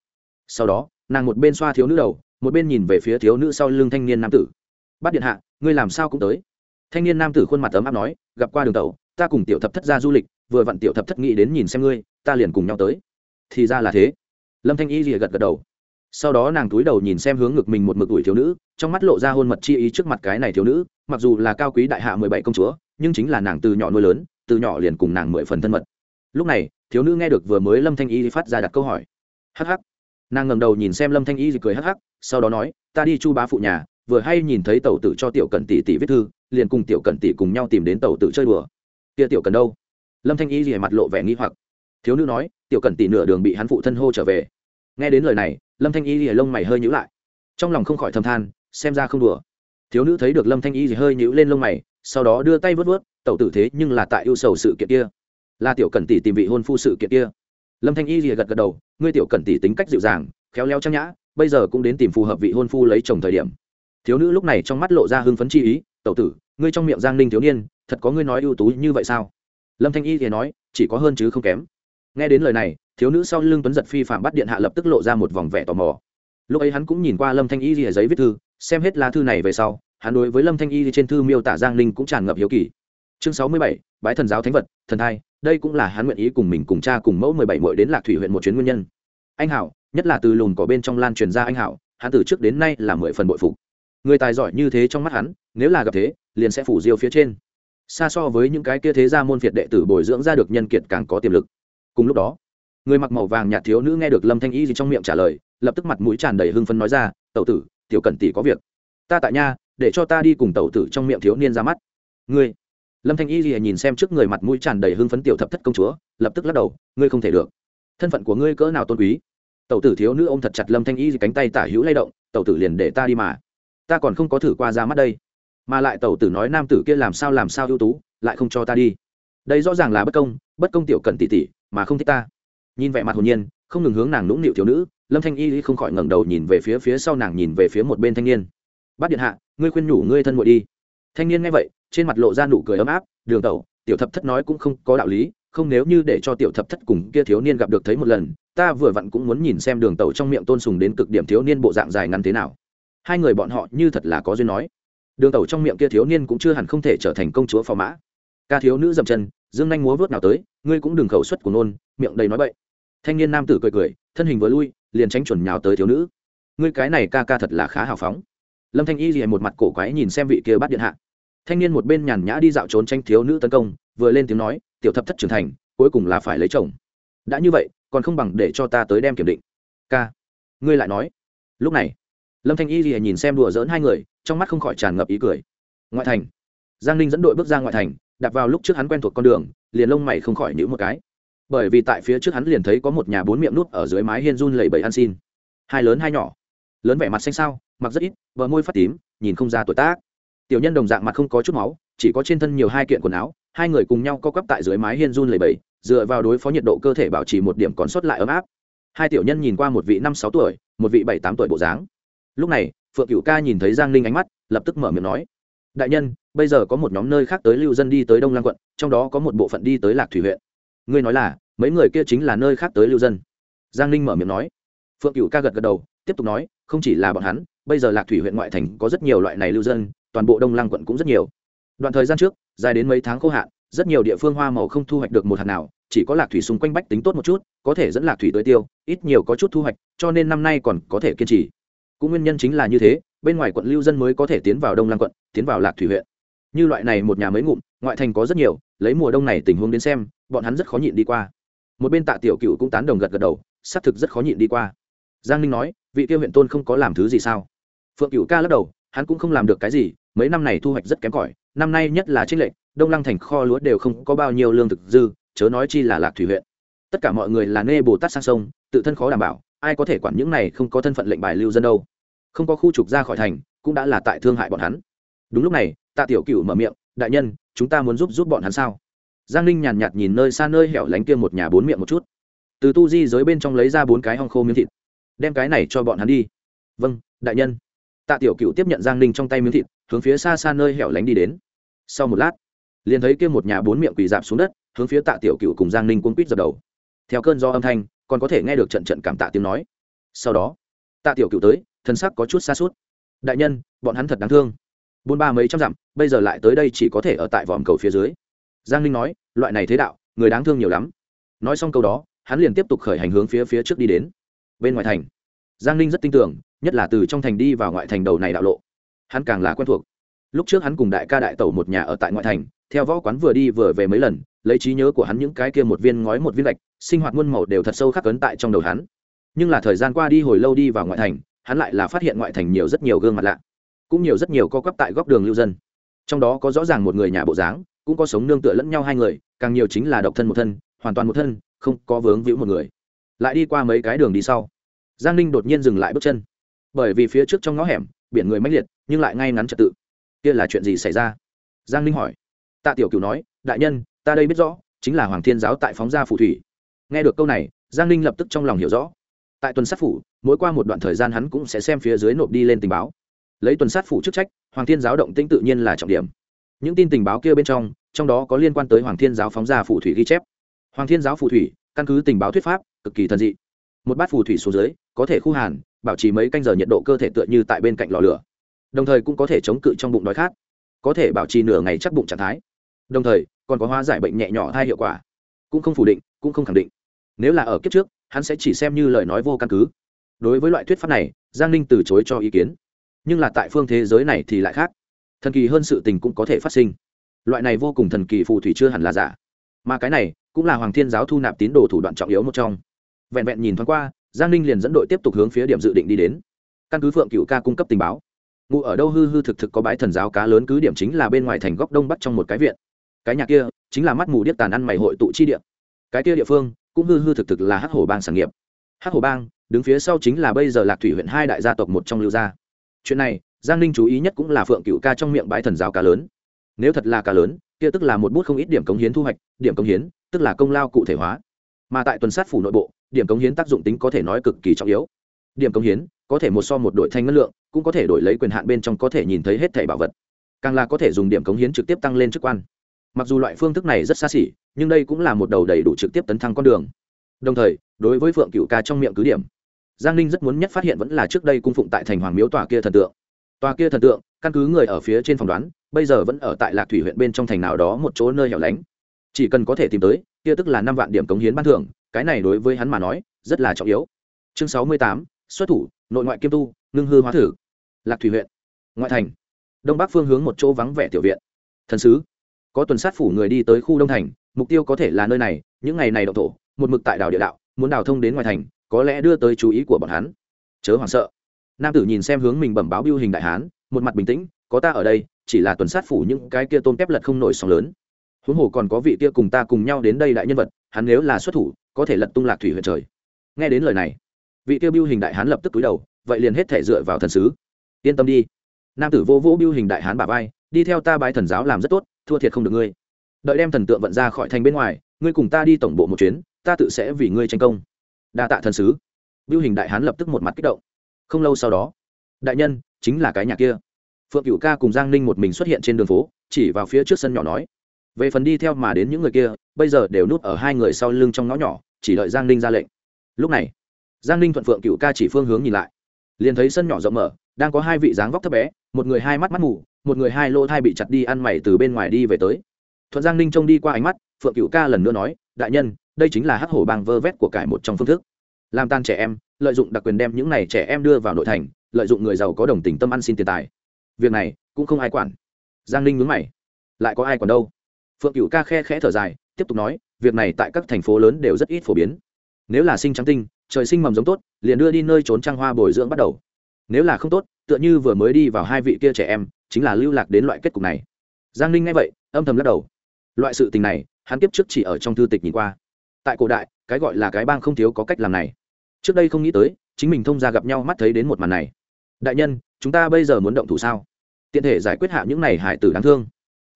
Sau đó, nàng một bên xoa thiếu nữ đầu, một bên nhìn về phía thiếu nữ sau lưng thanh niên nam tử. Bắt điện hạ, ngươi làm sao cũng tới? Thanh niên nam tử khuôn mặt ấm áp nói, gặp qua đường tàu ta cùng tiểu thập thất ra du lịch, vừa vặn tiểu thập thất nghĩ đến nhìn xem ngươi, ta liền cùng nhau tới. Thì ra là thế. Lâm thanh y rìa gật gật đầu sau đó nàng túi đầu nhìn xem hướng ngực mình một mực tuổi thiếu nữ, trong mắt lộ ra hôn mật chi ý trước mặt cái này thiếu nữ, mặc dù là cao quý đại hạ mười bảy công chúa, nhưng chính là nàng từ nhỏ nuôi lớn, từ nhỏ liền cùng nàng mười phần thân mật. Lúc này, thiếu nữ nghe được vừa mới lâm thanh y phát ra đặt câu hỏi. Hh nàng ngầm đầu nhìn xem lâm thanh y cười hh sau đó nói, ta đi chu bá phụ nhà, vừa hay nhìn thấy tàu tử cho tiểu cẩn tỷ tỷ viết thư, liền cùng tiểu cẩn tỷ cùng nhau tìm đến tàu tử chơi đùa. Kia tiểu cần đâu? Lâm thanh y rìa mặt lộ vẻ nghi hoặc. Thiếu nữ nói, tiểu cẩn tỷ nửa đường bị hắn phụ thân hô trở về nghe đến lời này, lâm thanh y rìa lông mày hơi nhữ lại. Trong lòng không khỏi thầm than, xem ra không đùa. Thiếu nữ thấy được lâm thanh y rìa hơi nhữ lên lông mày, sau đó đưa tay vớt vớt tẩu tử thế nhưng là tại yêu sầu sự kiện kia. Là tiểu cẩn tỷ tìm vị hôn phu sự kiện kia. Lâm thanh y rìa gật gật đầu, ngươi tiểu cẩn tỷ tính cách dịu dàng, khéo léo trang nhã, bây giờ cũng đến tìm phù hợp vị hôn phu lấy chồng thời điểm. Thiếu nữ lúc này trong mắt lộ ra hưng phấn chi ý, tẩu tử, ngươi trong miệng giang ninh thiếu niên, thật có ngươi nói ưu tú như vậy sao? Lâm thanh y thì nói, chỉ có hơn chứ không kém. Nghe đến lời này thiếu nữ sau lưng tuấn giật phi phạm bắt điện hạ lập tức lộ ra một vòng vẻ tò mò. Lúc ấy hắn cũng nhìn qua lâm thanh y rìa giấy viết thư, xem hết lá thư này về sau, hắn đối với lâm thanh y trên thư miêu tả giang ninh cũng tràn ngập hiếu kỳ. Chương sáu mươi bảy, bái thần giáo thánh vật, thần thai, đây cũng là hắn nguyện ý cùng mình cùng cha cùng mẫu mười bảy mội đến lạc thủy huyện một chuyến nguyên nhân. Anh hảo, nhất là từ lùn cỏ bên trong lan truyền ra anh hảo, hắn từ trước đến nay là mười phần bội phục. Người tài giỏi như thế trong mắt hắn, nếu là gặp thế, liền sẽ phủ diêu phía trên. Xa so với những cái kia thế gia môn phiệt đệ tử bồi dưỡng ra được nhân kiệt càng có tiềm lực. Cùng lúc đó người mặc màu vàng nhạt thiếu nữ nghe được lâm thanh y gì trong miệng trả lời, lập tức mặt mũi tràn đầy hưng phấn nói ra, tẩu tử, tiểu cẩn tỷ có việc. Ta tại nha, để cho ta đi cùng tẩu tử trong miệng thiếu niên ra mắt. Ngươi? Lâm thanh y gì nhìn xem trước người mặt mũi tràn đầy hưng phấn tiểu thập thất công chúa, lập tức lắc đầu, ngươi không thể được. Thân phận của ngươi cỡ nào tôn quý? Tẩu tử thiếu nữ ô m thật chặt lâm thanh y gì cánh tay tả hữu lay động, tẩu tử liền để ta đi mà. Ta còn không có thử qua ra mắt đây. Mà lại tẩu tử nói nam tử kia làm sao làm sao ưu tú, lại không cho ta đi. Đây rõ ràng là bất công bất công tiểu cần tỷ tỷ, mà không thích ta nhìn vẻ mặt hồn nhiên, không ngừng hướng nàng nũng nịu thiếu nữ, lâm thanh y không khỏi ngẩng đầu nhìn về phía phía sau nàng nhìn về phía một bên thanh niên. Bắt điện hạ, ngươi khuyên nhủ ngươi thân muội đi. Thanh niên nghe vậy, trên mặt lộ ra nụ cười ấm áp, đường tẩu, tiểu thập thất nói cũng không có đạo lý, không nếu như để cho tiểu thập thất cùng kia thiếu niên gặp được thấy một lần, ta vừa vặn cũng muốn nhìn xem đường tẩu trong miệng tôn sùng đến cực điểm thiếu niên bộ dạng dài ngắn thế nào. Hai người bọn họ như thật là có duyên nói. Đường tẩu trong miệng kia thiếu niên cũng chưa hẳn không thể trở thành công chúa phò mã. Ca thiếu nữ dậm chân, dương nhanh múa vớt nào tới, ngươi cũng đừng khẩu suất của nôn, miệng đầy nói bậy thanh niên nam tử cười cười, thân hình vừa lui, liền tránh chuẩn nhào tới thiếu nữ. Ngươi cái này ca ca thật là khá hào phóng. Lâm thanh y thì một mặt cổ quái nhìn xem vị kia bắt điện hạ. Thanh niên một bên nhàn nhã đi dạo trốn tranh thiếu nữ tấn công, vừa lên tiếng nói, tiểu thập thất trưởng thành, cuối cùng là phải lấy chồng. Đã như vậy, còn không bằng để cho ta tới đem kiểm định. Ca. Ngươi lại nói. Lúc này, lâm thanh y thì nhìn xem đùa dỡn hai người, trong mắt không khỏi tràn ngập ý cười. Ngoại thành. Giang ninh dẫn đội bước ra ngoại thành đặt vào lúc trước hắn quen thuộc con đường, liền lông mày không khỏi nhữ một cái bởi vì tại phía trước hắn liền thấy có một nhà bốn miệng nút ở dưới mái hiên run lầy bẩy ăn xin. Hai lớn hai nhỏ. Lớn vẻ mặt xanh sao mặc rất ít, bờ môi phát tím, nhìn không ra tuổi tác. Tiểu nhân đồng dạng mặt không có chút máu, chỉ có trên thân nhiều hai kiện quần áo, hai người cùng nhau co quắp tại dưới mái hiên run lầy bẩy, dựa vào đối phó nhiệt độ cơ thể bảo trì một điểm còn sót lại ấm áp. Hai tiểu nhân nhìn qua một vị năm sáu tuổi, một vị bảy tám tuổi bộ dáng. Lúc này, phượng cửu ca nhìn thấy giang ninh ánh mắt, lập tức mở miệng nói, đại nhân, bây giờ có một nhóm nơi khác tới lưu dân đi tới đông lang quận, trong đó có một bộ phận đi tới lạc thủy huyện ngươi nói là, mấy người kia chính là nơi khác tới lưu dân. Giang ninh mở miệng nói. Phượng cửu ca gật gật đầu, tiếp tục nói, không chỉ là bọn hắn, bây giờ lạc thủy huyện ngoại thành có rất nhiều loại này lưu dân, toàn bộ đông lăng quận cũng rất nhiều. Đoạn thời gian trước, dài đến mấy tháng khô hạn, rất nhiều địa phương hoa màu không thu hoạch được một hạt nào, chỉ có lạc thủy xung quanh bách tính tốt một chút, có thể dẫn lạc thủy tới tiêu, ít nhiều có chút thu hoạch, cho nên năm nay còn có thể kiên trì. Cũng nguyên nhân chính là như thế, bên ngoài quận lưu dân mới có thể tiến vào đông lăng quận, tiến vào lạc thủy huyện. Như loại này một nhà mấy ngụm ngoại thành có rất nhiều, lấy mùa đông này tình huống đến xem, bọn hắn rất khó nhịn đi qua. Một bên tạ tiểu cựu cũng tán đồng gật gật đầu, xác thực rất khó nhịn đi qua. Giang ninh nói, vị tiêu huyện tôn không có làm thứ gì sao? Phượng cựu ca lắc đầu, hắn cũng không làm được cái gì, mấy năm này thu hoạch rất kém cỏi, năm nay nhất là trích lệnh đông lăng thành kho lúa đều không có bao nhiêu lương thực dư, chớ nói chi là lạc thủy huyện. Tất cả mọi người là nê bồ tát sang sông, tự thân khó đảm bảo, ai có thể quản những này không có thân phận lệnh bài lưu dân đâu. Không có khu trục ra khỏi thành, cũng đã là tại thương hại bọn hắn. Đúng lúc này, tạ tiểu cựu mở miệng, đại nhân chúng ta muốn giúp giúp bọn hắn sao? Giang ninh nhàn nhạt nhìn nơi xa nơi hẻo lánh kia một nhà bốn miệng một chút. Từ tu di giới bên trong lấy ra bốn cái hong khô miếng thịt. Đem cái này cho bọn hắn đi. Vâng đại nhân. Tạ tiểu cựu tiếp nhận giang ninh trong tay miếng thịt, hướng phía xa xa nơi hẻo lánh đi đến. Sau một lát, liền thấy kia một nhà bốn miệng quỳ dạp xuống đất, hướng phía tạ tiểu cựu cùng giang ninh cuốn quýt dập đầu. Theo cơn do âm thanh, còn có thể nghe được trận trận cảm tạ tiếng nói. Sau đó, tạ tiểu cựu tới, thân sắc có chút xa suốt. Đại nhân, bọn hắn thật đáng thương. Buôn ba mấy trăm dặm bây giờ lại tới đây chỉ có thể ở tại vòm cầu phía dưới. Giang ninh nói, loại này thế đạo, người đáng thương nhiều lắm. Nói xong câu đó, hắn liền tiếp tục khởi hành hướng phía phía trước đi đến bên ngoài thành. Giang ninh rất tin tưởng, nhất là từ trong thành đi vào ngoại thành đầu này đạo lộ, hắn càng là quen thuộc. Lúc trước hắn cùng đại ca đại tẩu một nhà ở tại ngoại thành, theo võ quán vừa đi vừa về mấy lần, lấy trí nhớ của hắn những cái kia một viên ngói một viên lạch sinh hoạt muôn màu đều thật sâu khắc ấn tại trong đầu hắn. Nhưng là thời gian qua đi hồi lâu đi vào ngoại thành, hắn lại là phát hiện ngoại thành nhiều rất nhiều gương mặt lạ, cũng nhiều rất nhiều co quắp tại góc đường lưu dân trong đó có rõ ràng một người nhà bộ dáng, cũng có sống nương tựa lẫn nhau hai người, càng nhiều chính là độc thân một thân, hoàn toàn một thân, không có vướng víu một người. Lại đi qua mấy cái đường đi sau, giang ninh đột nhiên dừng lại bước chân. Bởi vì phía trước trong ngõ hẻm, biển người mãnh liệt, nhưng lại ngay ngắn trật tự. Kia là chuyện gì xảy ra? Giang ninh hỏi. Tạ tiểu cửu nói, đại nhân, ta đây biết rõ, chính là hoàng thiên giáo tại phóng gia phù thủy. Nghe được câu này, giang ninh lập tức trong lòng hiểu rõ. Tại tuần sát phủ, mỗi qua một đoạn thời gian hắn cũng sẽ xem phía dưới nộp đi lên tình báo. Lấy tuần sát phủ chức trách hoàng thiên giáo động tĩnh tự nhiên là trọng điểm. Những tin tình báo kia bên trong trong đó có liên quan tới hoàng thiên giáo phóng ra phù thủy ghi chép. Hoàng thiên giáo phù thủy, căn cứ tình báo thuyết pháp, cực kỳ thần dị. Một bát phù thủy xuống dưới, có thể khu hàn, bảo trì mấy canh giờ nhiệt độ cơ thể tựa như tại bên cạnh lò lửa. Đồng thời cũng có thể chống cự trong bụng đói khát. Có thể bảo trì nửa ngày chắc bụng trạng thái. Đồng thời, còn có hóa giải bệnh nhẹ nhỏ hai hiệu quả. Cũng không phủ định, cũng không khẳng định. Nếu là ở kiếp trước, hắn sẽ chỉ xem như lời nói vô căn cứ. Đối với loại thuyết pháp này, giang ninh từ chối cho ý kiến nhưng là tại phương thế giới này thì lại khác. Thần kỳ hơn sự tình cũng có thể phát sinh. Loại này vô cùng thần kỳ phù thủy chưa hẳn là giả. Mà cái này cũng là hoàng thiên giáo thu nạp tín đồ thủ đoạn trọng yếu một trong. Vẹn vẹn nhìn thoáng qua, giang ninh liền dẫn đội tiếp tục hướng phía điểm dự định đi đến. Căn cứ phượng cựu ca cung cấp tình báo, ngụ ở đâu hư hư thực thực có bái thần giáo cá lớn cứ điểm chính là bên ngoài thành góc đông bắc trong một cái viện. Cái nhà kia chính là mắt mù điếc tàn ăn mày hội tụ chi địa. Cái kia địa phương cũng hư hư thực thực là hắc hồ bang sản nghiệp. Hắc hồ bang đứng phía sau chính là bây giờ lạc thủy huyện hai đại gia tộc một trong lưu gia chuyện này, giang ninh chú ý nhất cũng là phượng cựu ca trong miệng bãi thần giáo cá lớn. Nếu thật là cá lớn, kia tức là một bút không ít điểm cống hiến thu hoạch, điểm cống hiến, tức là công lao cụ thể hóa. Mà tại tuần sát phủ nội bộ, điểm cống hiến tác dụng tính có thể nói cực kỳ trọng yếu. Điểm cống hiến, có thể một so một đội thanh ngân lượng, cũng có thể đổi lấy quyền hạn bên trong có thể nhìn thấy hết thẻ bảo vật. Càng là có thể dùng điểm cống hiến trực tiếp tăng lên chức quan. Mặc dù loại phương thức này rất xa xỉ, nhưng đây cũng là một đầu đầy đủ trực tiếp tấn thăng con đường. Đồng thời, đối với phượng cựu ca trong miệng cứ điểm giang ninh rất muốn nhất phát hiện vẫn là trước đây cung phụng tại thành hoàng miếu tòa kia thần tượng. Tòa kia thần tượng, căn cứ người ở phía trên phòng đoán, bây giờ vẫn ở tại lạc thủy huyện bên trong thành nào đó một chỗ nơi hẻo lánh. Chỉ cần có thể tìm tới, kia tức là năm vạn điểm cống hiến ban thưởng, cái này đối với hắn mà nói, rất là trọng yếu. Chương sáu mươi tám, xuất thủ, nội ngoại kiêm tu, ngưng hư hóa thử. Lạc thủy huyện, ngoại thành. Đông bắc phương hướng một chỗ vắng vẻ tiểu viện. Thần sứ, có tuần sát phủ người đi tới khu đông thành, mục tiêu có thể là nơi này, những ngày này động thổ, một mực tại đảo địa đạo, muốn đào thông đến ngoài thành có lẽ đưa tới chú ý của bọn hắn. Chớ hoảng sợ. Nam tử nhìn xem hướng mình bẩm báo biêu hình đại hán, một mặt bình tĩnh, có ta ở đây, chỉ là tuần sát phủ những cái kia tôm kép lật không nổi sóng lớn. Huống hồ còn có vị kia cùng ta cùng nhau đến đây đại nhân vật, hắn nếu là xuất thủ, có thể lật tung lạc thủy huyện trời. Nghe đến lời này, vị kia biêu hình đại hán lập tức túi đầu, vậy liền hết thể dựa vào thần sứ. Yên tâm đi. Nam tử vô vũ biêu hình đại hán bà vai, đi theo ta bái thần giáo làm rất tốt, thua thiệt không được ngươi. Đợi đem thần tượng vận ra khỏi thành bên ngoài, ngươi cùng ta đi tổng bộ một chuyến, ta tự sẽ vì ngươi tranh công đa tạ thần sứ. Biêu hình đại hán lập tức một mặt kích động. Không lâu sau đó, đại nhân, chính là cái nhà kia. Phượng cựu ca cùng giang ninh một mình xuất hiện trên đường phố, chỉ vào phía trước sân nhỏ nói, về phần đi theo mà đến những người kia, bây giờ đều núp ở hai người sau lưng trong ngõ nhỏ, chỉ đợi giang ninh ra lệnh. Lúc này, giang ninh thuận phượng cựu ca chỉ phương hướng nhìn lại, liền thấy sân nhỏ rộng mở, đang có hai vị dáng vóc thấp bé, một người hai mắt mắt mù, một người hai lỗ thai bị chặt đi ăn mày từ bên ngoài đi về tới. Thuận giang ninh trông đi qua ánh mắt, phượng cựu ca lần nữa nói, đại nhân đây chính là hắc hổ bang vơ vét của cải một trong phương thức. Làm tan trẻ em, lợi dụng đặc quyền đem những này trẻ em đưa vào nội thành, lợi dụng người giàu có đồng tình tâm ăn xin tiền tài. Việc này, cũng không ai quản. Giang ninh nhướng mày. Lại có ai còn đâu? Phượng cựu ca khe khẽ thở dài, tiếp tục nói, việc này tại các thành phố lớn đều rất ít phổ biến. Nếu là sinh trắng tinh, trời sinh mầm giống tốt, liền đưa đi nơi trốn trang hoa bồi dưỡng bắt đầu. Nếu là không tốt, tựa như vừa mới đi vào hai vị kia trẻ em, chính là lưu lạc đến loại kết cục này. Giang ninh nghe vậy, âm thầm lắc đầu. Loại sự tình này, hắn tiếp trước chỉ ở trong thư tịch nhìn qua tại cổ đại, cái gọi là cái bang không thiếu có cách làm này. Trước đây không nghĩ tới, chính mình thông ra gặp nhau mắt thấy đến một màn này. Đại nhân, chúng ta bây giờ muốn động thủ sao? Tiện thể giải quyết hạ những này hải tử đáng thương.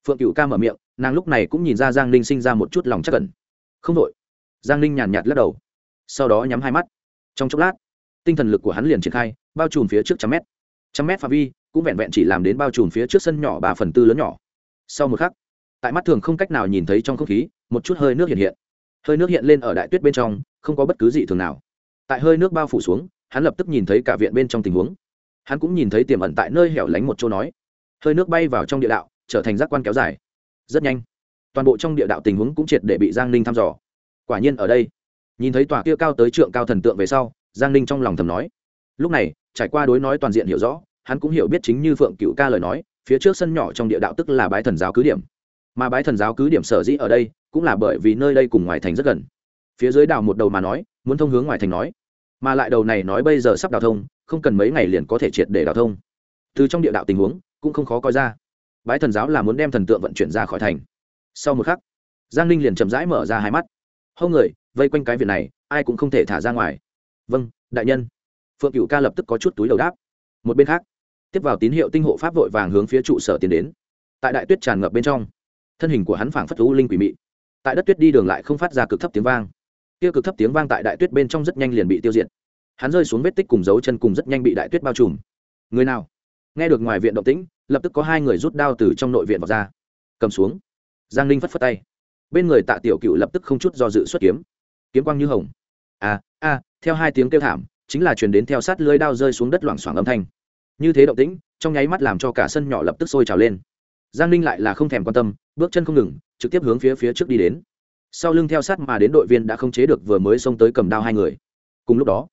Phượng cựu ca mở miệng, nàng lúc này cũng nhìn ra giang ninh sinh ra một chút lòng chắc cẩn không đội giang ninh nhàn nhạt lắc đầu. Sau đó nhắm hai mắt. Trong chốc lát, tinh thần lực của hắn liền triển khai, bao trùm phía trước trăm mét. Trăm mét phạm vi, cũng vẹn vẹn chỉ làm đến bao trùm phía trước sân nhỏ ba phần tư lớn nhỏ. Sau một khắc, tại mắt thường không cách nào nhìn thấy trong không khí, một chút hơi nước hiện hiện hơi nước hiện lên ở đại tuyết bên trong, không có bất cứ gì thường nào. Tại hơi nước bao phủ xuống, hắn lập tức nhìn thấy cả viện bên trong tình huống. Hắn cũng nhìn thấy tiềm ẩn tại nơi hẻo lánh một chỗ nói. Hơi nước bay vào trong địa đạo, trở thành giác quan kéo dài. Rất nhanh, toàn bộ trong địa đạo tình huống cũng triệt để bị giang ninh thăm dò. Quả nhiên ở đây, nhìn thấy tòa kia cao tới trượng cao thần tượng về sau, giang ninh trong lòng thầm nói. Lúc này, trải qua đối nói toàn diện hiểu rõ, hắn cũng hiểu biết chính như phượng cựu ca lời nói, phía trước sân nhỏ trong địa đạo tức là bái thần giáo cứ điểm mà bái thần giáo cứ điểm sở dĩ ở đây cũng là bởi vì nơi đây cùng ngoài thành rất gần. Phía dưới đào một đầu mà nói, muốn thông hướng ngoài thành nói. Mà lại đầu này nói bây giờ sắp đào thông, không cần mấy ngày liền có thể triệt để đào thông. Từ trong địa đạo tình huống, cũng không khó coi ra. Bái thần giáo là muốn đem thần tượng vận chuyển ra khỏi thành. Sau một khắc, giang ninh liền chậm rãi mở ra hai mắt. Hâu người, vây quanh cái việc này, ai cũng không thể thả ra ngoài. Vâng đại nhân. Phượng cựu ca lập tức có chút túi đầu đáp. Một bên khác, tiếp vào tín hiệu tinh hộ pháp vội vàng hướng phía trụ sở tiến đến. Tại đại tuyết tràn ngập bên trong thân hình của hắn phảng phất thú linh quỷ mị. Tại đất tuyết đi đường lại không phát ra cực thấp tiếng vang. Kia cực thấp tiếng vang tại đại tuyết bên trong rất nhanh liền bị tiêu diệt. Hắn rơi xuống vết tích cùng dấu chân cùng rất nhanh bị đại tuyết bao trùm. Người nào? Nghe được ngoài viện động tĩnh, lập tức có hai người rút đao từ trong nội viện vào ra. Cầm xuống. Giang ninh phất phất tay. Bên người tạ tiểu cựu lập tức không chút do dự xuất kiếm. Kiếm quang như hồng. À a theo hai tiếng kêu thảm, chính là truyền đến theo sát lưới đao rơi xuống đất loảng xoảng âm thanh. Như thế động tĩnh, trong nháy mắt làm cho cả sân nhỏ lập tức sôi trào lên giang ninh lại là không thèm quan tâm, bước chân không ngừng, trực tiếp hướng phía phía trước đi đến. Sau lưng theo sát mà đến đội viên đã không chế được vừa mới xông tới cầm đao hai người. Cùng lúc đó,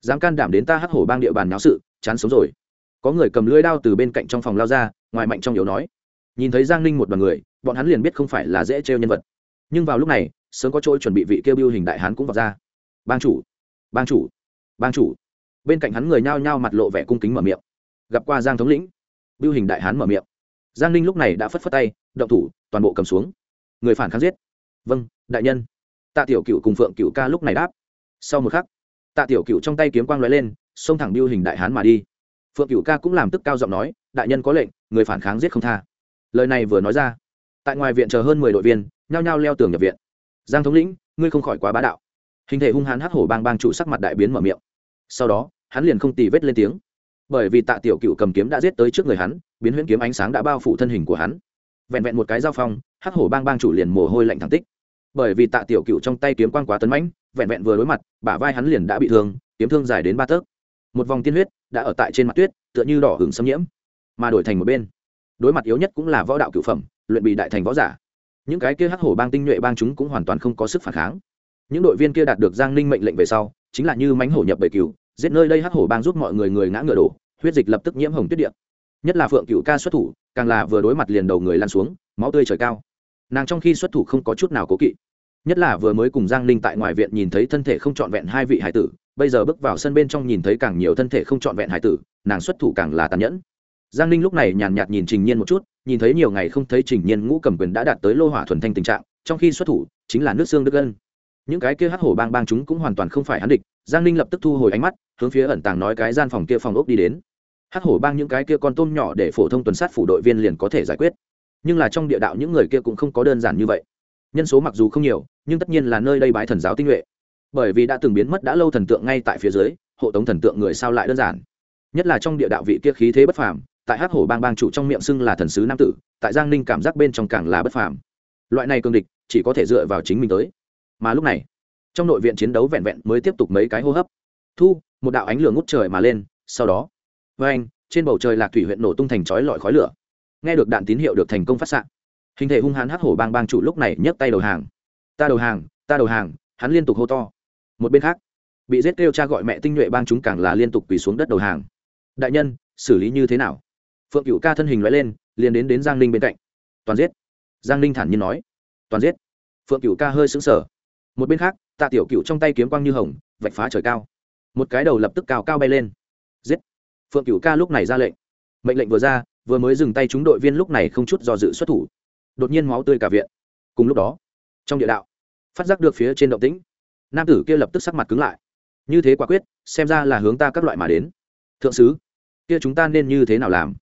dám can đảm đến ta hắc hổ bang địa bàn náo sự, chán sống rồi. Có người cầm lưỡi đao từ bên cạnh trong phòng lao ra, ngoài mạnh trong yếu nói. Nhìn thấy giang ninh một đoàn người, bọn hắn liền biết không phải là dễ trêu nhân vật. Nhưng vào lúc này, sớm có chỗ chuẩn bị vị kêu biêu hình đại hán cũng vào ra. Bang chủ bang chủ bang chủ. Bên cạnh hắn người nhao nhao mặt lộ vẻ cung kính mở miệng. Gặp qua giang thống lĩnh biêu hình đại hán mở miệng giang ninh lúc này đã phất phất tay, động thủ, toàn bộ cầm xuống. Người phản kháng giết. Vâng đại nhân. Tạ tiểu cựu cùng phượng cựu ca lúc này đáp. Sau một khắc, tạ tiểu cựu trong tay kiếm quang l ó e lên, xông thẳng biêu hình đại hán mà đi. Phượng cựu ca cũng làm tức cao giọng nói, đại nhân có lệnh, người phản kháng giết không tha. Lời này vừa nói ra, tại ngoài viện chờ hơn mười đội viên, nhao nhao leo tường nhập viện. Giang thống lĩnh, ngươi không khỏi quá bá đạo. Hình thể hung hãn hắc hổ bang bang trụ sắc mặt đại biến mở miệng. Sau đó, hắn liền không tì vết lên tiếng. Bởi vì tạ tiểu cựu cầm kiếm đã giết tới trước người hắn biến huyễn kiếm ánh sáng đã bao phủ thân hình của hắn. Vẹn vẹn một cái giao phong, hắc hổ bang bang chủ liền mồ hôi lạnh thẳng tích. Bởi vì tạ tiểu cựu trong tay kiếm quan quá tấn mãnh, vẹn vẹn vừa đối mặt, bả vai hắn liền đã bị thương, kiếm thương dài đến ba tấc. Một vòng tiên huyết đã ở tại trên mặt tuyết, tựa như đỏ hừng xâm nhiễm, mà đổi thành một bên. Đối mặt yếu nhất cũng là võ đạo cựu phẩm, luyện bị đại thành võ giả. Những cái kia hắc hổ bang tinh nhuệ bang chúng cũng hoàn toàn không có sức phản kháng. Những đội viên kia đạt được giang ninh mệnh lệnh về sau, chính là như mánh hổ nhập bầy cừu giết nơi đây hắc hổ bang giúp mọi người người ngã ngựa đổ, huyết dịch lập tức nhiễm hồng tuyết điện nhất là phượng cựu ca xuất thủ, càng là vừa đối mặt liền đầu người lan xuống, máu tươi trời cao. Nàng trong khi xuất thủ không có chút nào cố kỵ. Nhất là vừa mới cùng giang ninh tại ngoài viện nhìn thấy thân thể không trọn vẹn hai vị hải tử, bây giờ bước vào sân bên trong nhìn thấy càng nhiều thân thể không trọn vẹn hải tử, nàng xuất thủ càng là tàn nhẫn. Giang ninh lúc này nhàn nhạt nhìn trình nhiên một chút, nhìn thấy nhiều ngày không thấy trình nhiên ngũ cầm quyền đã đạt tới lô hỏa thuần thanh tình trạng, trong khi xuất thủ, chính là nước xương đức ân những cái kia hắc hổ bang bang chúng cũng hoàn toàn không phải hắn địch, giang ninh lập tức thu hồi ánh mắt, hướng phía ẩn tàng nói cái gian phòng kia phòng ốc đi đến hắc hổ bang những cái kia con tôm nhỏ để phổ thông tuần sát phủ đội viên liền có thể giải quyết. Nhưng là trong địa đạo những người kia cũng không có đơn giản như vậy. Nhân số mặc dù không nhiều, nhưng tất nhiên là nơi đây bái thần giáo tinh nhuệ. Bởi vì đã từng biến mất đã lâu thần tượng ngay tại phía dưới, hộ tống thần tượng người sao lại đơn giản. Nhất là trong địa đạo vị kia khí thế bất phàm, tại hắc hổ bang bang chủ trong miệng xưng là thần sứ nam tử, tại giang ninh cảm giác bên trong càng là bất phàm. Loại này cương địch, chỉ có thể dựa vào chính mình tới. Mà lúc này, trong nội viện chiến đấu vẹn vẹn mới tiếp tục mấy cái hô hấp. Thu, một đạo ánh lửa ngút trời mà lên, sau đó với anh, trên bầu trời lạc thủy huyện nổ tung thành chói lọi khói lửa. Nghe được đạn tín hiệu được thành công phát s hình thể hung hãn hắc hổ bang bang chủ lúc này nhấc tay đầu hàng. Ta đầu hàng, ta đầu hàng, hắn liên tục hô to. Một bên khác, bị giết kêu cha gọi mẹ tinh nhuệ bang chúng càng là liên tục quỳ xuống đất đầu hàng. Đại nhân, xử lý như thế nào? Phượng cựu ca thân hình loại lên, liền đến đến giang ninh bên cạnh. Toàn giết. Giang ninh thản nhiên nói. Toàn giết. Phượng cựu ca hơi sững sờ. Một bên khác, tạ tiểu cựu trong tay kiếm quang như hồng, vạch phá trời cao. Một cái đầu lập tức cao cao bay lên. Giết phượng cựu ca lúc này ra lệnh. Mệnh lệnh vừa ra, vừa mới dừng tay chúng đội viên lúc này không chút do dự xuất thủ. Đột nhiên máu tươi cả viện. Cùng lúc đó, trong địa đạo, phát giác được phía trên động tĩnh, nam tử kia lập tức sắc mặt cứng lại. Như thế quả quyết, xem ra là hướng ta các loại mà đến. Thượng sứ, kia chúng ta nên như thế nào làm?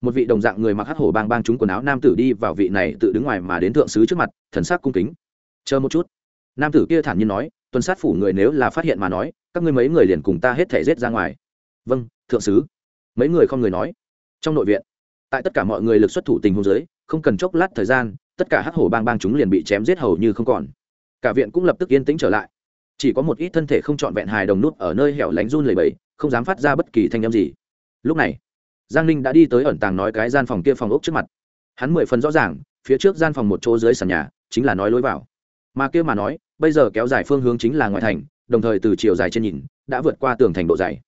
Một vị đồng dạng người mặc hắc hổ bang bang chúng quần áo nam tử đi vào vị này tự đứng ngoài mà đến thượng sứ trước mặt, thần sắc cung kính. Chờ một chút. Nam tử kia thản nhiên nói, tuần sát phủ người nếu là phát hiện mà nói, các ngươi mấy người liền cùng ta hết thể rết ra ngoài. Vâng thượng sứ mấy người không người nói. Trong nội viện, tại tất cả mọi người lực xuất thủ tình hôn giới không cần chốc lát thời gian, tất cả hắc hổ bang bang chúng liền bị chém giết hầu như không còn. Cả viện cũng lập tức yên tĩnh trở lại. Chỉ có một ít thân thể không trọn vẹn hài đồng nút ở nơi hẻo lánh run lầy bầy không dám phát ra bất kỳ thanh âm gì. Lúc này, giang ninh đã đi tới ẩn tàng nói cái gian phòng kia phòng ốc trước mặt. Hắn mười phần rõ ràng, phía trước gian phòng một chỗ dưới sàn nhà, chính là nói lối vào. Mà kia mà nói, bây giờ kéo dài phương hướng chính là ngoại thành, đồng thời từ chiều dài trên nhìn, đã vượt qua tường thành độ dày.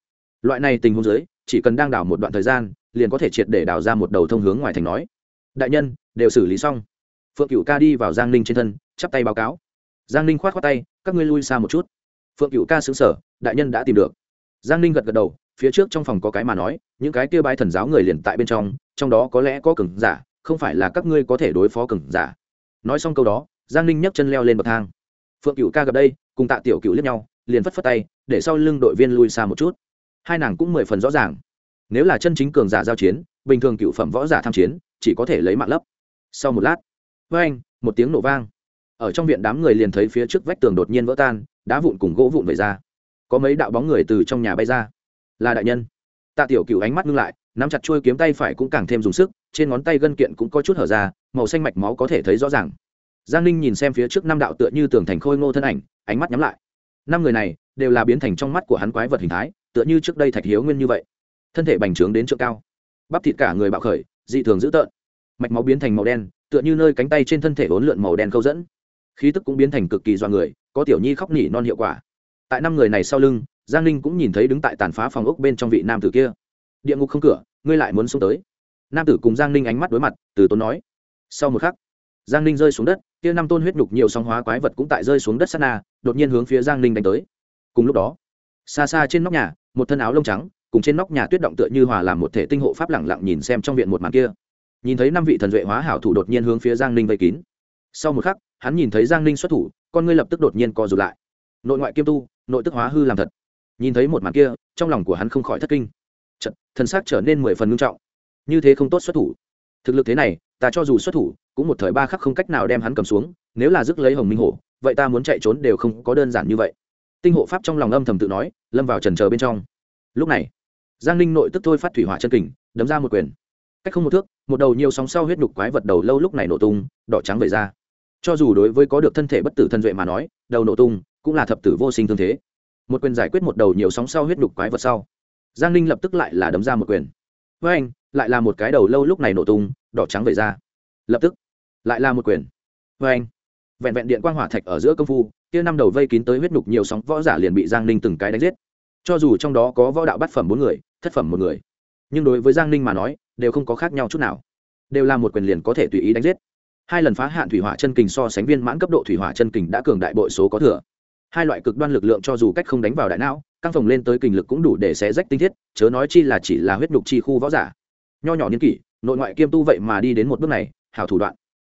Loại này tình huống dưới chỉ cần đang đào một đoạn thời gian, liền có thể triệt để đào ra một đầu thông hướng ngoài thành nói. Đại nhân, đều xử lý xong. Phượng cựu ca đi vào giang ninh trên thân, chắp tay báo cáo. Giang ninh k h o á t khoác tay, các ngươi lui xa một chút. Phượng cựu ca xứng sở đại nhân đã tìm được. Giang ninh gật gật đầu, phía trước trong phòng có cái mà nói, những cái kia bái thần giáo người liền tại bên trong trong đó có lẽ có cừng giả, không phải là các ngươi có thể đối phó cừng giả. Nói xong câu đó, giang ninh nhấc chân leo lên bậc thang. Phượng cựu ca gặp đây, cùng tạ tiểu cựu liếc nhau, liền phất phất tay, để sau lưng đội viên lui xa một chút hai nàng cũng mười phần rõ ràng. Nếu là chân chính cường giả giao chiến, bình thường cựu phẩm võ giả tham chiến, chỉ có thể lấy mạng lấp. Sau một lát với anh một tiếng nổ vang. Ở trong viện đám người liền thấy phía trước vách tường đột nhiên vỡ tan, đá vụn cùng gỗ vụn về ra. Có mấy đạo bóng người từ trong nhà bay ra. Là đại nhân. Tạ tiểu cựu ánh mắt ngưng lại, nắm chặt chuôi kiếm tay phải cũng càng thêm dùng sức, trên ngón tay gân kiện cũng có chút hở ra, màu xanh mạch máu có thể thấy rõ ràng. Giang ninh nhìn xem phía trước năm đạo tựa như tường thành khôi ngô thân ảnh, ánh mắt nhắm lại. Năm người này đều là biến thành trong mắt của hắn quái vật hình thái tựa như trước đây thạch hiếu nguyên như vậy. Thân thể bành trướng đến chỗ cao. Bắp thịt cả người bạo khởi, dị thường dữ tợn. Mạch máu biến thành màu đen, tựa như nơi cánh tay trên thân thể hỗn lượn màu đen câu dẫn. Khí tức cũng biến thành cực kỳ do người, có tiểu nhi khóc nỉ non hiệu quả. Tại năm người này sau lưng, giang ninh cũng nhìn thấy đứng tại tàn phá phòng ốc bên trong vị nam tử kia. Địa ngục không cửa, ngươi lại muốn xuống tới. Nam tử cùng giang ninh ánh mắt đối mặt, từ tốn nói. Sau một khắc, giang ninh rơi xuống đất, kia năm tôn huyết nhục nhiều song hóa quái vật cũng tại rơi xuống đất sana đột nhiên hướng phía giang ninh đánh tới. Cùng lúc đó, xa xa trên nóc nhà một thân áo lông trắng cùng trên nóc nhà tuyết động tựa như hòa làm một thể tinh hộ pháp lẳng lặng nhìn xem trong viện một màn kia. Nhìn thấy năm vị thần duệ hóa hảo thủ đột nhiên hướng phía giang ninh vây kín. Sau một khắc hắn nhìn thấy giang ninh xuất thủ con ngươi lập tức đột nhiên co rụt lại. Nội ngoại kiêm tu nội tức hóa hư làm thật. Nhìn thấy một màn kia trong lòng của hắn không khỏi thất kinh. Chật, thần xác trở nên mười phần ngưng trọng. Như thế không tốt xuất thủ. Thực lực thế này ta cho dù xuất thủ cũng một thời ba khắc không cách nào đem hắn cầm xuống nếu là dứt lấy hồng minh hổ vậy ta muốn chạy trốn đều không có đơn giản như vậy tinh hộ pháp trong lòng âm thầm tự nói, lâm vào trần chờ bên trong. Lúc này, giang ninh nội tức thôi phát thủy hỏa chân kình, đấm ra một quyền. Cách không một thước, một đầu nhiều sóng sau huyết nhục quái vật đầu lâu lúc này nổ tung, đỏ trắng về ra. Cho dù đối với có được thân thể bất tử thân duệ mà nói, đầu nổ tung cũng là thập tử vô sinh thương thế. Một quyền giải quyết một đầu nhiều sóng sau huyết nhục quái vật sau, giang ninh lập tức lại là đấm ra một quyền. Với anh, lại là một cái đầu lâu lúc này nổ tung, đỏ trắng về ra. Lập tức, lại là một quyền. Với anh, vẹn vẹn điện quang hỏa thạch ở giữa công phu kia năm đầu vây kín tới huyết nhục nhiều sóng võ giả liền bị giang ninh từng cái đánh giết. Cho dù trong đó có võ đạo bát phẩm bốn người, thất phẩm một người, nhưng đối với giang ninh mà nói, đều không có khác nhau chút nào. Đều là một quyền liền có thể tùy ý đánh giết. Hai lần phá hạn thủy hỏa chân kình so sánh viên mãn cấp độ thủy hỏa chân kình đã cường đại bội số có thừa. Hai loại cực đoan lực lượng cho dù cách không đánh vào đại não, căng phồng lên tới kình lực cũng đủ để xé rách tinh thiết, chớ nói chi là chỉ là huyết nhục chi khu võ giả. Nho nhỏ niên kỷ, nội ngoại kiêm tu vậy mà đi đến một bước này, hảo thủ đoạn.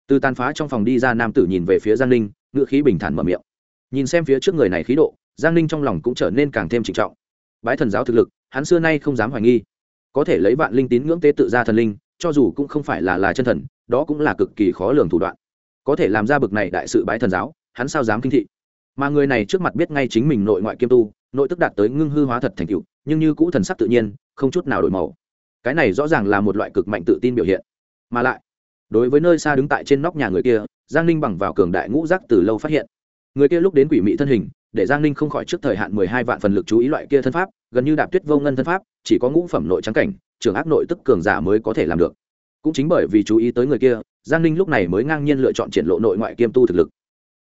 Từ tàn phá trong phòng đi ra nam tử nhìn về phía giang ninh ngự khí bình thản mở miệng nhìn xem phía trước người này khí độ, giang ninh trong lòng cũng trở nên càng thêm trịnh trọng. Bái thần giáo thực lực, hắn xưa nay không dám hoài nghi. Có thể lấy vạn linh tín ngưỡng tế tự ra thần linh, cho dù cũng không phải là là chân thần, đó cũng là cực kỳ khó lường thủ đoạn. Có thể làm ra bực này đại sự bái thần giáo, hắn sao dám kinh thị? Mà người này trước mặt biết ngay chính mình nội ngoại kiêm tu, nội tức đạt tới ngưng hư hóa thật thành cựu nhưng như cũ thần sắc tự nhiên, không chút nào đổi màu. Cái này rõ ràng là một loại cực mạnh tự tin biểu hiện. Mà lại, đối với nơi xa đứng tại trên nóc nhà người kia, giang ninh bằng vào cường đại ngũ giác từ lâu phát hiện người kia lúc đến quỷ mị thân hình, để giang ninh không khỏi trước thời hạn mười hai vạn phần lực chú ý loại kia thân pháp, gần như đạp tuyết vô ngân thân pháp, chỉ có ngũ phẩm nội trắng cảnh, trường ác nội tức cường giả mới có thể làm được. Cũng chính bởi vì chú ý tới người kia, giang ninh lúc này mới ngang nhiên lựa chọn triển lộ nội ngoại kiêm tu thực lực.